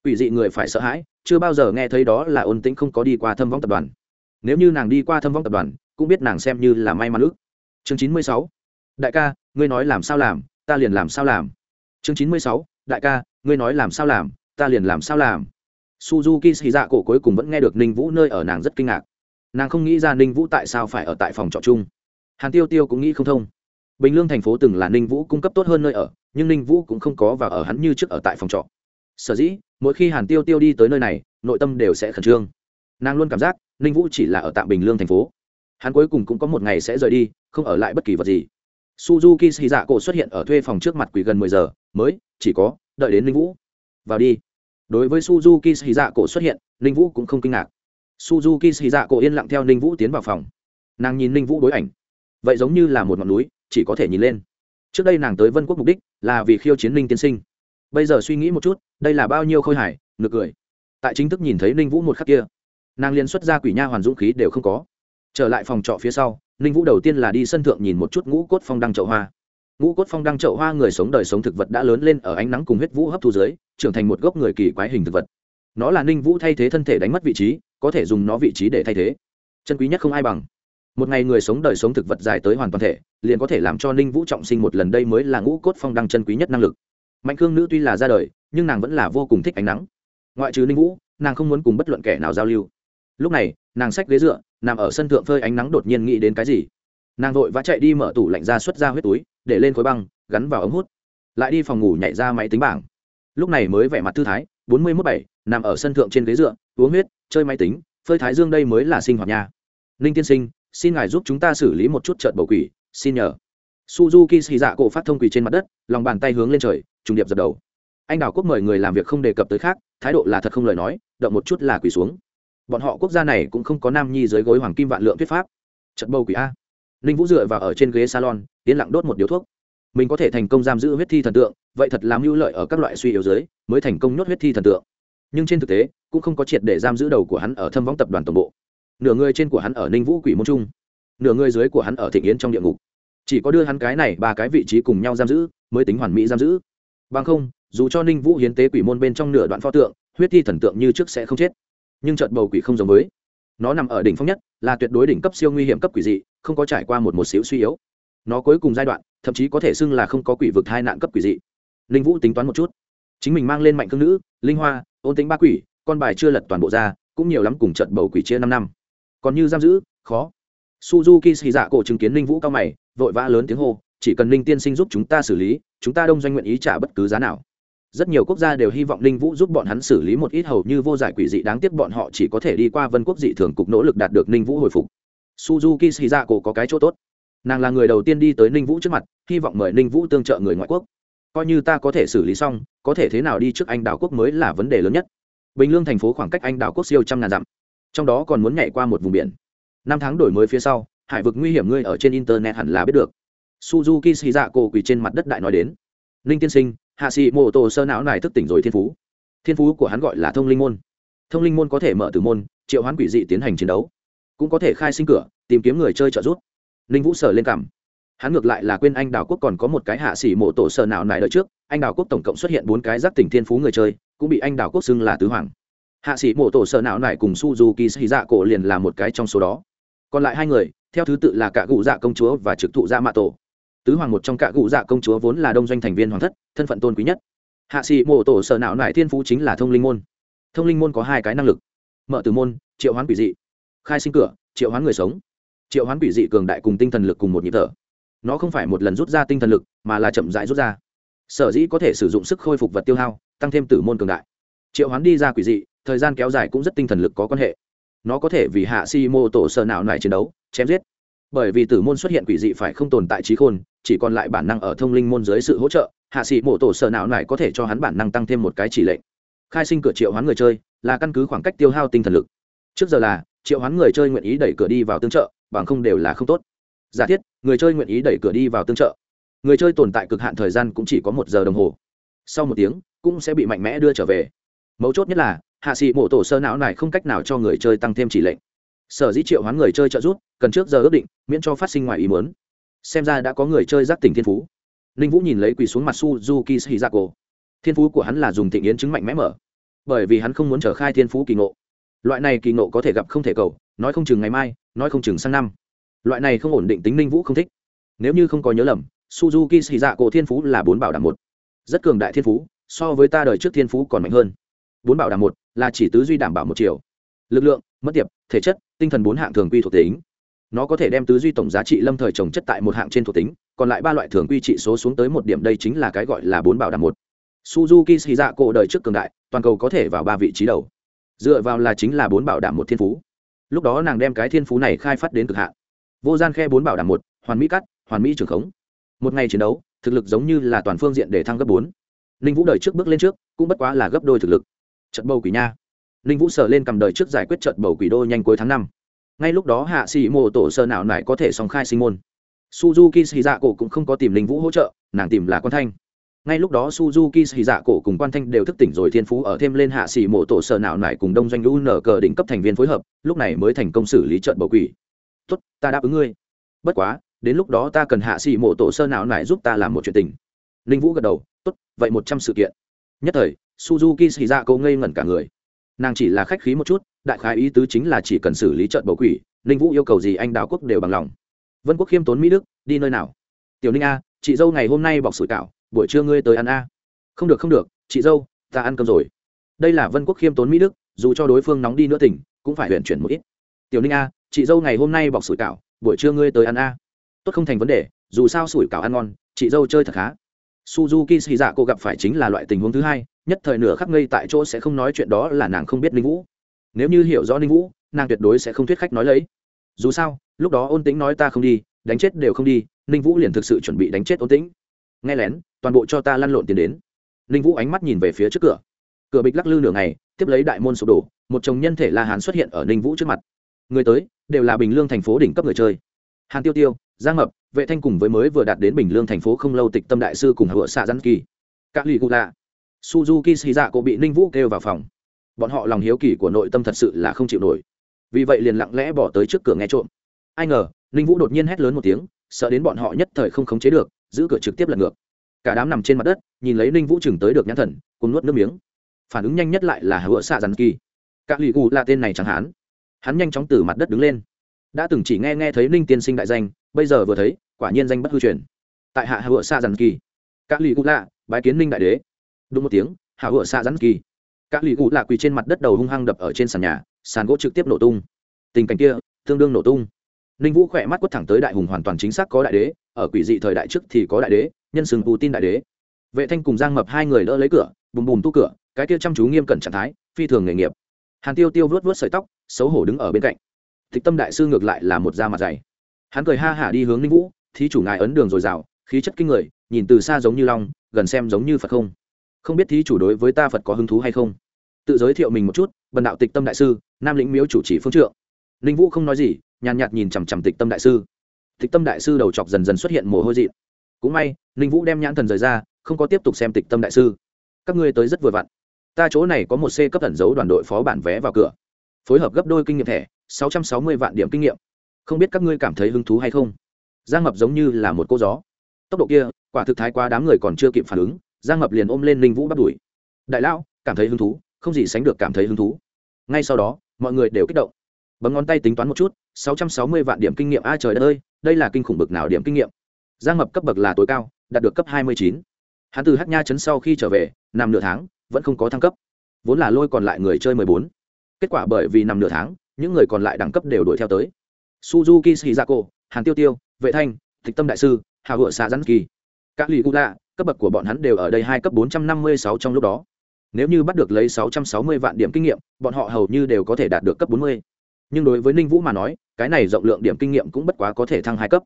Quỷ dị người phải sợ hãi, chưa bao giờ nghe thấy đó là ôn tĩnh không có đi qua thâm vong tập đoàn. Nếu như nàng đi qua thâm vong tập đoàn, cũng biết nàng xem như là may mắn ước. Chương chín mươi sáu. Đại ca, ngươi nói làm sao làm, ta liền làm sao làm. Chương chín mươi sáu. Đại ca, ngươi nói làm sao làm, ta liền làm sao làm. Suzuki xì dạ cổ cuối cùng vẫn nghe được ninh vũ nơi ở nàng rất kinh ngạc. Nàng không nghĩ ra ninh vũ tại sao phải ở tại phòng trọ chung. Hàn tiêu tiêu cũng nghĩ không thông bình lương thành phố từng là ninh vũ cung cấp tốt hơn nơi ở, nhưng ninh vũ cũng không có và ở hắn như trước ở tại phòng trọ. Sở dĩ, mỗi khi hàn tiêu tiêu đi tới nơi này, nội tâm đều sẽ khẩn trương. Nàng luôn cảm giác, ninh vũ chỉ là ở tạm bình lương thành phố. Hắn cuối cùng cũng có một ngày sẽ rời đi, không ở lại bất kỳ vật gì. Suzuki xì dạ cổ xuất hiện ở thuê phòng trước mặt quỷ gần mười giờ, mới, chỉ có, đợi đến ninh vũ. Vào đi. Đối với suzuki xì dạ cổ xuất hiện, ninh vũ cũng không kinh ngạc. Suzuki xì dạ cổ yên lặng theo ninh vũ tiến vào phòng. Nàng nhìn ninh vũ đối ảnh. Vậy giống như là một ngọn núi chỉ có thể nhìn lên. Trước đây nàng tới vân quốc mục đích là vì khiêu chiến ninh tiên sinh. Bây giờ suy nghĩ một chút, đây là bao nhiêu khôi hài, nực cười. Tại chính thức nhìn thấy ninh vũ một khắc kia, nàng liên xuất ra quỷ nha hoàn dũng khí đều không có. Trở lại phòng trọ phía sau, ninh vũ đầu tiên là đi sân thượng nhìn một chút ngũ cốt phong đăng chậu hoa. Ngũ cốt phong đăng chậu hoa người sống đời sống thực vật đã lớn lên ở ánh nắng cùng huyết vũ hấp thu dưới, trưởng thành một gốc người kỳ quái hình thực vật. Nó là ninh vũ thay thế thân thể đánh mất vị trí, có thể dùng nó vị trí để thay thế. Chân quý nhất không ai bằng một ngày người sống đời sống thực vật dài tới hoàn toàn thể, liền có thể làm cho ninh vũ trọng sinh một lần đây mới là ngũ cốt phong đăng chân quý nhất năng lực. Mạnh cương nữ tuy là ra đời, nhưng nàng vẫn là vô cùng thích ánh nắng. Ngoại trừ ninh vũ, nàng không muốn cùng bất luận kẻ nào giao lưu. Lúc này, nàng xách ghế dựa, nằm ở sân thượng phơi ánh nắng đột nhiên nghĩ đến cái gì. Nàng vội vã chạy đi mở tủ lạnh ra xuất ra huyết túi, để lên khối băng, gắn vào ống hút. Lại đi phòng ngủ nhảy ra máy tính bảng. Lúc này mới vẻ mặt thư thái, bốn mươi mốt bảy, nằm ở sân thượng trên ghế dựa, uống huyết, chơi máy tính, phơi thái dương đây mới là sinh hoạt nha ninh tiên sinh xin ngài giúp chúng ta xử lý một chút trợt bầu quỷ, xin nhờ. Suzuki xì dạ cổ phát thông quỷ trên mặt đất, lòng bàn tay hướng lên trời, trùng điệp dập đầu. Anh đào quốc mời người làm việc không đề cập tới khác, thái độ là thật không lời nói, động một chút là quỷ xuống. Bọn họ quốc gia này cũng không có nam nhi dưới gối hoàng kim vạn lượng thuyết pháp. Trận bầu quỷ a. Ninh vũ dựa vào ở trên ghế salon tiến lặng đốt một điếu thuốc. Mình có thể thành công giam giữ huyết thi thần tượng, vậy thật làm hữu lợi ở các loại suy yếu dưới mới thành công nhốt huyết thi thần tượng. Nhưng trên thực tế, cũng không có triệt để giam giữ đầu của hắn ở thâm võng tập đoàn tổng bộ nửa người trên của hắn ở ninh vũ quỷ môn trung, nửa người dưới của hắn ở thịnh yến trong địa ngục. Chỉ có đưa hắn cái này ba cái vị trí cùng nhau giam giữ, mới tính hoàn mỹ giam giữ. Bằng không, dù cho ninh vũ hiến tế quỷ môn bên trong nửa đoạn pho tượng, huyết thi thần tượng như trước sẽ không chết. Nhưng trận bầu quỷ không giống với. Nó nằm ở đỉnh phong nhất, là tuyệt đối đỉnh cấp siêu nguy hiểm cấp quỷ dị, không có trải qua một một xíu suy yếu. Nó cuối cùng giai đoạn, thậm chí có thể xưng là không có quỷ vực hai nạn cấp quỷ dị. Ninh vũ tính toán một chút. Chính mình mang lên mạnh cương nữ, linh hoa, ôn tính ba quỷ, con bài chưa lật toàn bộ ra, cũng nhiều lắm cùng trận bầu quỷ chia năm năm còn như giam giữ, khó. Suzuki xì dạ cổ chứng kiến linh vũ cao mày, vội vã lớn tiếng hô, chỉ cần linh tiên sinh giúp chúng ta xử lý, chúng ta đông doanh nguyện ý trả bất cứ giá nào. Rất nhiều quốc gia đều hy vọng ninh vũ giúp bọn hắn xử lý một ít hầu như vô giải quỷ dị đáng tiếc bọn họ chỉ có thể đi qua vân quốc dị thường cục nỗ lực đạt được ninh vũ hồi phục. Suzuki shizako có cái chỗ tốt. Nàng là người đầu tiên đi tới ninh vũ trước mặt, hy vọng mời ninh vũ tương trợ người ngoại quốc. Coi như ta có thể xử lý xong, có thể thế nào đi trước anh đảo quốc mới là vấn đề lớn nhất. Bình lương thành phố khoảng cách anh đảo quốc siêu trăm ngàn dặm trong đó còn muốn nhảy qua một vùng biển. Năm tháng đổi mới phía sau, hải vực nguy hiểm ngươi ở trên internet hẳn là biết được. Suzuki shizako quỳ trên mặt đất đại nói đến. Ninh tiên sinh hạ sĩ mô tô sơ não này thức tỉnh rồi thiên phú. Thiên phú của hắn gọi là thông linh môn. Thông linh môn có thể mở từ môn, triệu hoán quỷ dị tiến hành chiến đấu. Cũng có thể khai sinh cửa, tìm kiếm người chơi trợ giúp. Ninh vũ sở lên cảm hắn ngược lại là quên anh đào quốc còn có một cái hạ sĩ mộ tổ sở nào này đợi trước. Anh đào quốc tổng cộng xuất hiện bốn cái giác tỉnh thiên phú người chơi, cũng bị anh đào quốc xưng là tứ hoàng hạ sĩ mộ tổ sợ não này cùng suzuki xì dạ cổ liền là một cái trong số đó. Còn lại hai người, theo thứ tự là cả cụ dạ công chúa và trực thụ dạ mạ tổ. Tứ hoàng một trong cả cụ dạ công chúa vốn là đông doanh thành viên hoàng thất, thân phận tôn quý nhất. Hạ sĩ mộ tổ sợ não nại thiên phú chính là thông linh môn. Thông linh môn có hai cái năng lực. Mở từ môn, triệu hoán quỷ dị. Khai sinh cửa, triệu hoán người sống. Triệu hoán quỷ dị cường đại cùng tinh thần lực cùng một nhịp thở. Nó không phải một lần rút ra tinh thần lực, mà là chậm rãi rút ra. Sở dĩ có thể sử dụng sức khôi phục vật tiêu hao, tăng thêm tử môn cường đại. Triệu hoán đi ra quỷ dị thời gian kéo dài cũng rất tinh thần lực có quan hệ. Nó có thể vì hạ si mô tổ sợ nào này chiến đấu, chém giết. Bởi vì tử môn xuất hiện quỷ dị phải không tồn tại trí khôn, chỉ còn lại bản năng ở thông linh môn dưới sự hỗ trợ, hạ sĩ mộ tổ sợ nào này có thể cho hắn bản năng tăng thêm một cái chỉ lệnh. Khai sinh cửa triệu hoán người chơi là căn cứ khoảng cách tiêu hao tinh thần lực. Trước giờ là, triệu hoán người chơi nguyện ý đẩy cửa đi vào tương trợ, bằng không đều là không tốt. Giả thiết, người chơi nguyện ý đẩy cửa đi vào tương trợ. Người chơi tồn tại cực hạn thời gian cũng chỉ có một giờ đồng hồ. Sau một tiếng, cũng sẽ bị mạnh mẽ đưa trở về. Mấu chốt nhất là hạ sĩ mộ tổ sơ não này không cách nào cho người chơi tăng thêm chỉ lệnh. Sở dĩ triệu hoán người chơi trợ giúp, cần trước giờ ước định, miễn cho phát sinh ngoài ý muốn. Xem ra đã có người chơi giác tỉnh thiên phú. Ninh vũ nhìn lấy quỳ xuống mặt suzuki shizako. Thiên phú của hắn là dùng thịnh yến chứng mạnh mẽ mở. Bởi vì hắn không muốn trở khai thiên phú kỳ ngộ. Loại này kỳ ngộ có thể gặp không thể cầu, nói không chừng ngày mai, nói không chừng sang năm. Loại này không ổn định tính ninh vũ không thích. Nếu như không có nhớ lầm, suzuki xì dạ cổ thiên phú là bốn bảo đảm một. Rất cường đại thiên phú, so với ta đời trước thiên phú còn mạnh hơn bốn bảo đảm một, là chỉ tứ duy đảm bảo một chiều. Lực lượng, mất tiệp, thể chất, tinh thần bốn hạng thường quy thuộc tính. Nó có thể đem tứ duy tổng giá trị lâm thời trồng chất tại một hạng trên thuộc tính, còn lại ba loại thường quy trị số xuống tới một điểm đây chính là cái gọi là bốn bảo đảm một. Suzuki xì dạ cổ đời trước cường đại, toàn cầu có thể vào ba vị trí đầu. Dựa vào là chính là bốn bảo đảm một thiên phú. Lúc đó nàng đem cái thiên phú này khai phát đến cực hạn. Vô gian khe bốn bảo đảm một, hoàn mỹ cắt, hoàn mỹ trường khống. Một ngày chiến đấu, thực lực giống như là toàn phương diện để thăng gấp bốn. Ninh vũ đời trước bước lên trước, cũng bất quá là gấp đôi thực lực trận bầu quỷ nha. Ninh vũ sờ lên cầm đời trước giải quyết trận bầu quỷ đô nhanh cuối tháng năm. Ngay lúc đó hạ sĩ mô tổ sơ nào nải có thể song khai sinh môn. Suzuki sĩ dạ cổ cũng không có tìm ninh vũ hỗ trợ, nàng tìm là quan thanh. Ngay lúc đó suzuki sĩ dạ cổ cùng quan thanh đều thức tỉnh rồi thiên phú ở thêm lên hạ sĩ mô tổ sơ nào nải cùng đông doanh lũ nở cờ đỉnh cấp thành viên phối hợp, lúc này mới thành công xử lý trận bầu quỷ. Tốt, ta đáp ứng ngươi. Bất quá, đến lúc đó ta cần hạ sĩ mô tổ sơ nào nải giúp ta làm một chuyện tình. Ninh vũ gật đầu, tốt, vậy một trăm sự kiện nhất thời, suzuki xì ra cô ngây ngẩn cả người. Nàng chỉ là khách khí một chút, đại khái ý tứ chính là chỉ cần xử lý trận bầu quỷ, ninh vũ yêu cầu gì anh đào quốc đều bằng lòng. Vân quốc khiêm tốn mỹ đức, đi nơi nào? Tiểu ninh a, chị dâu ngày hôm nay bọc sủi cảo, buổi trưa ngươi tới ăn a. Không được không được, chị dâu, ta ăn cơm rồi. Đây là vân quốc khiêm tốn mỹ đức, dù cho đối phương nóng đi nữa tỉnh, cũng phải huyện chuyển một ít. Tiểu ninh a, chị dâu ngày hôm nay bọc sủi cảo, buổi trưa ngươi tới ăn a. Tốt không thành vấn đề, dù sao sủi cảo ăn ngon, chị dâu chơi thật khá suzuki xì dạ cô gặp phải chính là loại tình huống thứ hai, nhất thời nửa khắc ngây tại chỗ sẽ không nói chuyện đó là nàng không biết ninh vũ. Nếu như hiểu rõ ninh vũ, nàng tuyệt đối sẽ không thuyết khách nói lấy. Dù sao, lúc đó ôn tính nói ta không đi, đánh chết đều không đi, ninh vũ liền thực sự chuẩn bị đánh chết ôn tĩnh. Nghe lén, toàn bộ cho ta lăn lộn tiền đến. Ninh vũ ánh mắt nhìn về phía trước cửa. Cửa bịch lắc lư nửa ngày, tiếp lấy đại môn sụp đổ, một chồng nhân thể la hán xuất hiện ở ninh vũ trước mặt. Người tới, đều là bình lương thành phố đỉnh cấp người chơi hàn tiêu tiêu, giang mập, vệ thanh cùng với mới vừa đạt đến bình lương thành phố không lâu tịch tâm đại sư cùng hựa xạ giắn kỳ. Các lì cụ lạ. Suzuki xì dạ cũng bị ninh vũ kêu vào phòng. Bọn họ lòng hiếu kỳ của nội tâm thật sự là không chịu nổi. Vì vậy liền lặng lẽ bỏ tới trước cửa nghe trộm. Ai ngờ, ninh vũ đột nhiên hét lớn một tiếng, sợ đến bọn họ nhất thời không khống chế được, giữ cửa trực tiếp lật ngược. Cả đám nằm trên mặt đất, nhìn lấy ninh vũ chừng tới được nhãn thần cùng nuốt nước miếng. Phản ứng nhanh nhất lại là hựa xạ giắn kỳ. Các lì cụ là tên này chẳng hạn. Hắn nhanh chóng từ mặt đất đứng lên đã từng chỉ nghe nghe thấy ninh tiên sinh đại danh, bây giờ vừa thấy, quả nhiên danh bất hư truyền. Tại hạ hạ xa dằn kỳ các lì cụ lạ, bái kiến ninh đại đế. Đúng một tiếng, hạ vựa xa dằn kỳ. Các lì cụ lạ quỳ trên mặt đất đầu hung hăng đập ở trên sàn nhà, sàn gỗ trực tiếp nổ tung. Tình cảnh kia, tương đương nổ tung. Ninh vũ khỏe mắt quất thẳng tới đại hùng hoàn toàn chính xác có đại đế, ở quỷ dị thời đại trước thì có đại đế, nhân sừng tù tin đại đế. Vệ thanh cùng giang mập hai người đỡ lấy cửa, bùm bùm tu cửa, cái kia chăm chú nghiêm cẩn trạng thái, phi thường nghề nghiệp. Hàn tiêu tiêu vớt vớt sợi tóc, xấu hổ đứng ở bên cạnh tịch tâm đại sư ngược lại là một da mặt dày. Hắn cười ha hả đi hướng ninh vũ, thí chủ ngài ấn đường dồi dào khí chất kinh người, nhìn từ xa giống như long, gần xem giống như phật không? Không biết thí chủ đối với ta phật có hứng thú hay không? Tự giới thiệu mình một chút, bần đạo tịch tâm đại sư, nam lĩnh miếu chủ trì phương trượng. Ninh vũ không nói gì, nhàn nhạt nhìn chằm chằm tịch tâm đại sư. Tịch tâm đại sư đầu chọc dần dần xuất hiện mồ hôi dị cũng may, ninh vũ đem nhãn thần rời ra, không có tiếp tục xem tịch tâm đại sư. Các ngươi tới rất vừa vặn. Ta chỗ này có một c cấp ẩn dấu đoàn đội phó bản vé vào cửa. Phối hợp gấp đôi kinh nghiệm thẻ sáu trăm sáu mươi vạn điểm kinh nghiệm. Không biết các ngươi cảm thấy hứng thú hay không? Giang mập giống như là một cô gió. Tốc độ kia, quả thực thái quá đám người còn chưa kịp phản ứng, giang mập liền ôm lên linh vũ bắt đuổi. Đại lão, cảm thấy hứng thú, không gì sánh được cảm thấy hứng thú. Ngay sau đó, mọi người đều kích động. Bấm ngón tay tính toán một chút, sáu trăm sáu mươi vạn điểm kinh nghiệm. A, trời đất ơi, đây là kinh khủng bực nào điểm kinh nghiệm. Giang mập cấp bậc là tối cao, đạt được cấp hai mươi chín. Hắn từ hát nha chấn sau khi trở về, nằm nửa tháng, vẫn không có thăng cấp. Vốn là lôi còn lại người chơi mười bốn. Kết quả bởi vì nằm nửa tháng những người còn lại đẳng cấp đều đuổi theo tới. Suzuki shizako, hàn tiêu tiêu, vệ thanh thịch tâm đại sư hào hựa xạ giắn kỳ. Các lì gu lạ, cấp bậc của bọn hắn đều ở đây hai cấp bốn trăm năm mươi sáu trong lúc đó. Nếu như bắt được lấy sáu trăm sáu mươi vạn điểm kinh nghiệm, bọn họ hầu như đều có thể đạt được cấp bốn mươi. Nhưng đối với ninh vũ mà nói, cái này rộng lượng điểm kinh nghiệm cũng bất quá có thể thăng hai cấp.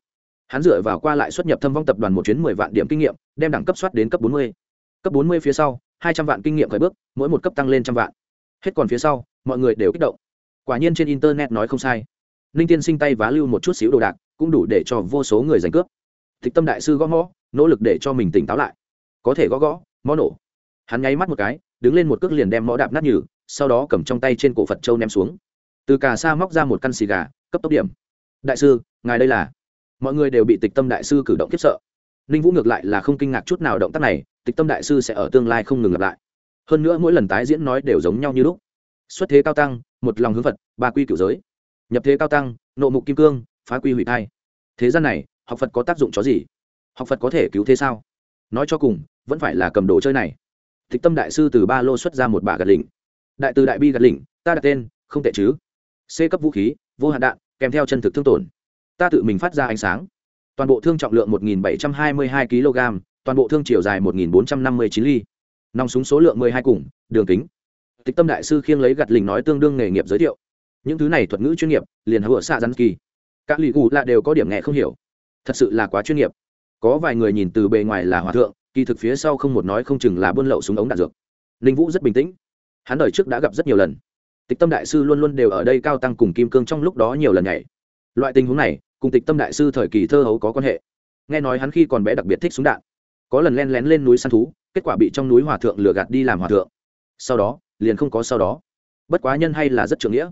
Hắn dựa vào qua lại xuất nhập thâm vong tập đoàn một chuyến mười vạn điểm kinh nghiệm, đem đẳng cấp soát đến cấp bốn mươi. Cấp bốn mươi phía sau, hai trăm vạn kinh nghiệm khởi bước, mỗi một cấp tăng lên trăm vạn. Hết còn phía sau, mọi người đều kích động quả nhiên trên internet nói không sai. Ninh tiên sinh tay vá lưu một chút xíu đồ đạc, cũng đủ để cho vô số người giành cướp. Tịch tâm đại sư gõ ngõ nỗ lực để cho mình tỉnh táo lại. Có thể gõ gõ, mõ nổ. Hắn nháy mắt một cái, đứng lên một cước liền đem mõ đạp nát nhừ, sau đó cầm trong tay trên cổ phật châu ném xuống. Từ cà sa móc ra một căn xì gà, cấp tốc điểm. Đại sư, ngài đây là? Mọi người đều bị tịch tâm đại sư cử động khiếp sợ. Ninh vũ ngược lại là không kinh ngạc chút nào động tác này, tịch tâm đại sư sẽ ở tương lai không ngừng lặp lại. Hơn nữa mỗi lần tái diễn nói đều giống nhau như lúc. Xuất thế cao tăng một lòng hướng phật, ba quy cửu giới. Nhập thế cao tăng, nộ mục kim cương, phá quy hủy thai. Thế gian này, học phật có tác dụng cho gì? Học phật có thể cứu thế sao? Nói cho cùng, vẫn phải là cầm đồ chơi này. Thích tâm đại sư từ ba lô xuất ra một bả gạt lỉnh. Đại từ đại bi gạt lỉnh, ta đặt tên, không tệ chứ. C cấp vũ khí, vô hạn đạn, kèm theo chân thực thương tổn. Ta tự mình phát ra ánh sáng. Toàn bộ thương trọng lượng 1.722 kg toàn bộ thương chiều dài 1.459 ly nòng súng số lượng 12 cùng, đường kính tịch tâm đại sư khiêng lấy gạt lình nói tương đương nghề nghiệp giới thiệu. Những thứ này thuật ngữ chuyên nghiệp, liền hứa xạ rắn kỳ. Các lì gù lạ đều có điểm nghe không hiểu. Thật sự là quá chuyên nghiệp. Có vài người nhìn từ bề ngoài là hòa thượng, kỳ thực phía sau không một nói không chừng là buôn lậu súng ống đạn dược. Ninh vũ rất bình tĩnh. Hắn đời trước đã gặp rất nhiều lần. Tịch tâm đại sư luôn luôn đều ở đây cao tăng cùng kim cương trong lúc đó nhiều lần nhảy. Loại tình huống này, cùng tịch tâm đại sư thời kỳ thơ hấu có quan hệ. Nghe nói hắn khi còn bé đặc biệt thích súng đạn. Có lần len lén lên núi săn thú, kết quả bị trong núi hòa thượng lừa gạt đi làm hòa thượng. Sau đó liền không có sau đó. Bất quá nhân hay là rất trưởng nghĩa.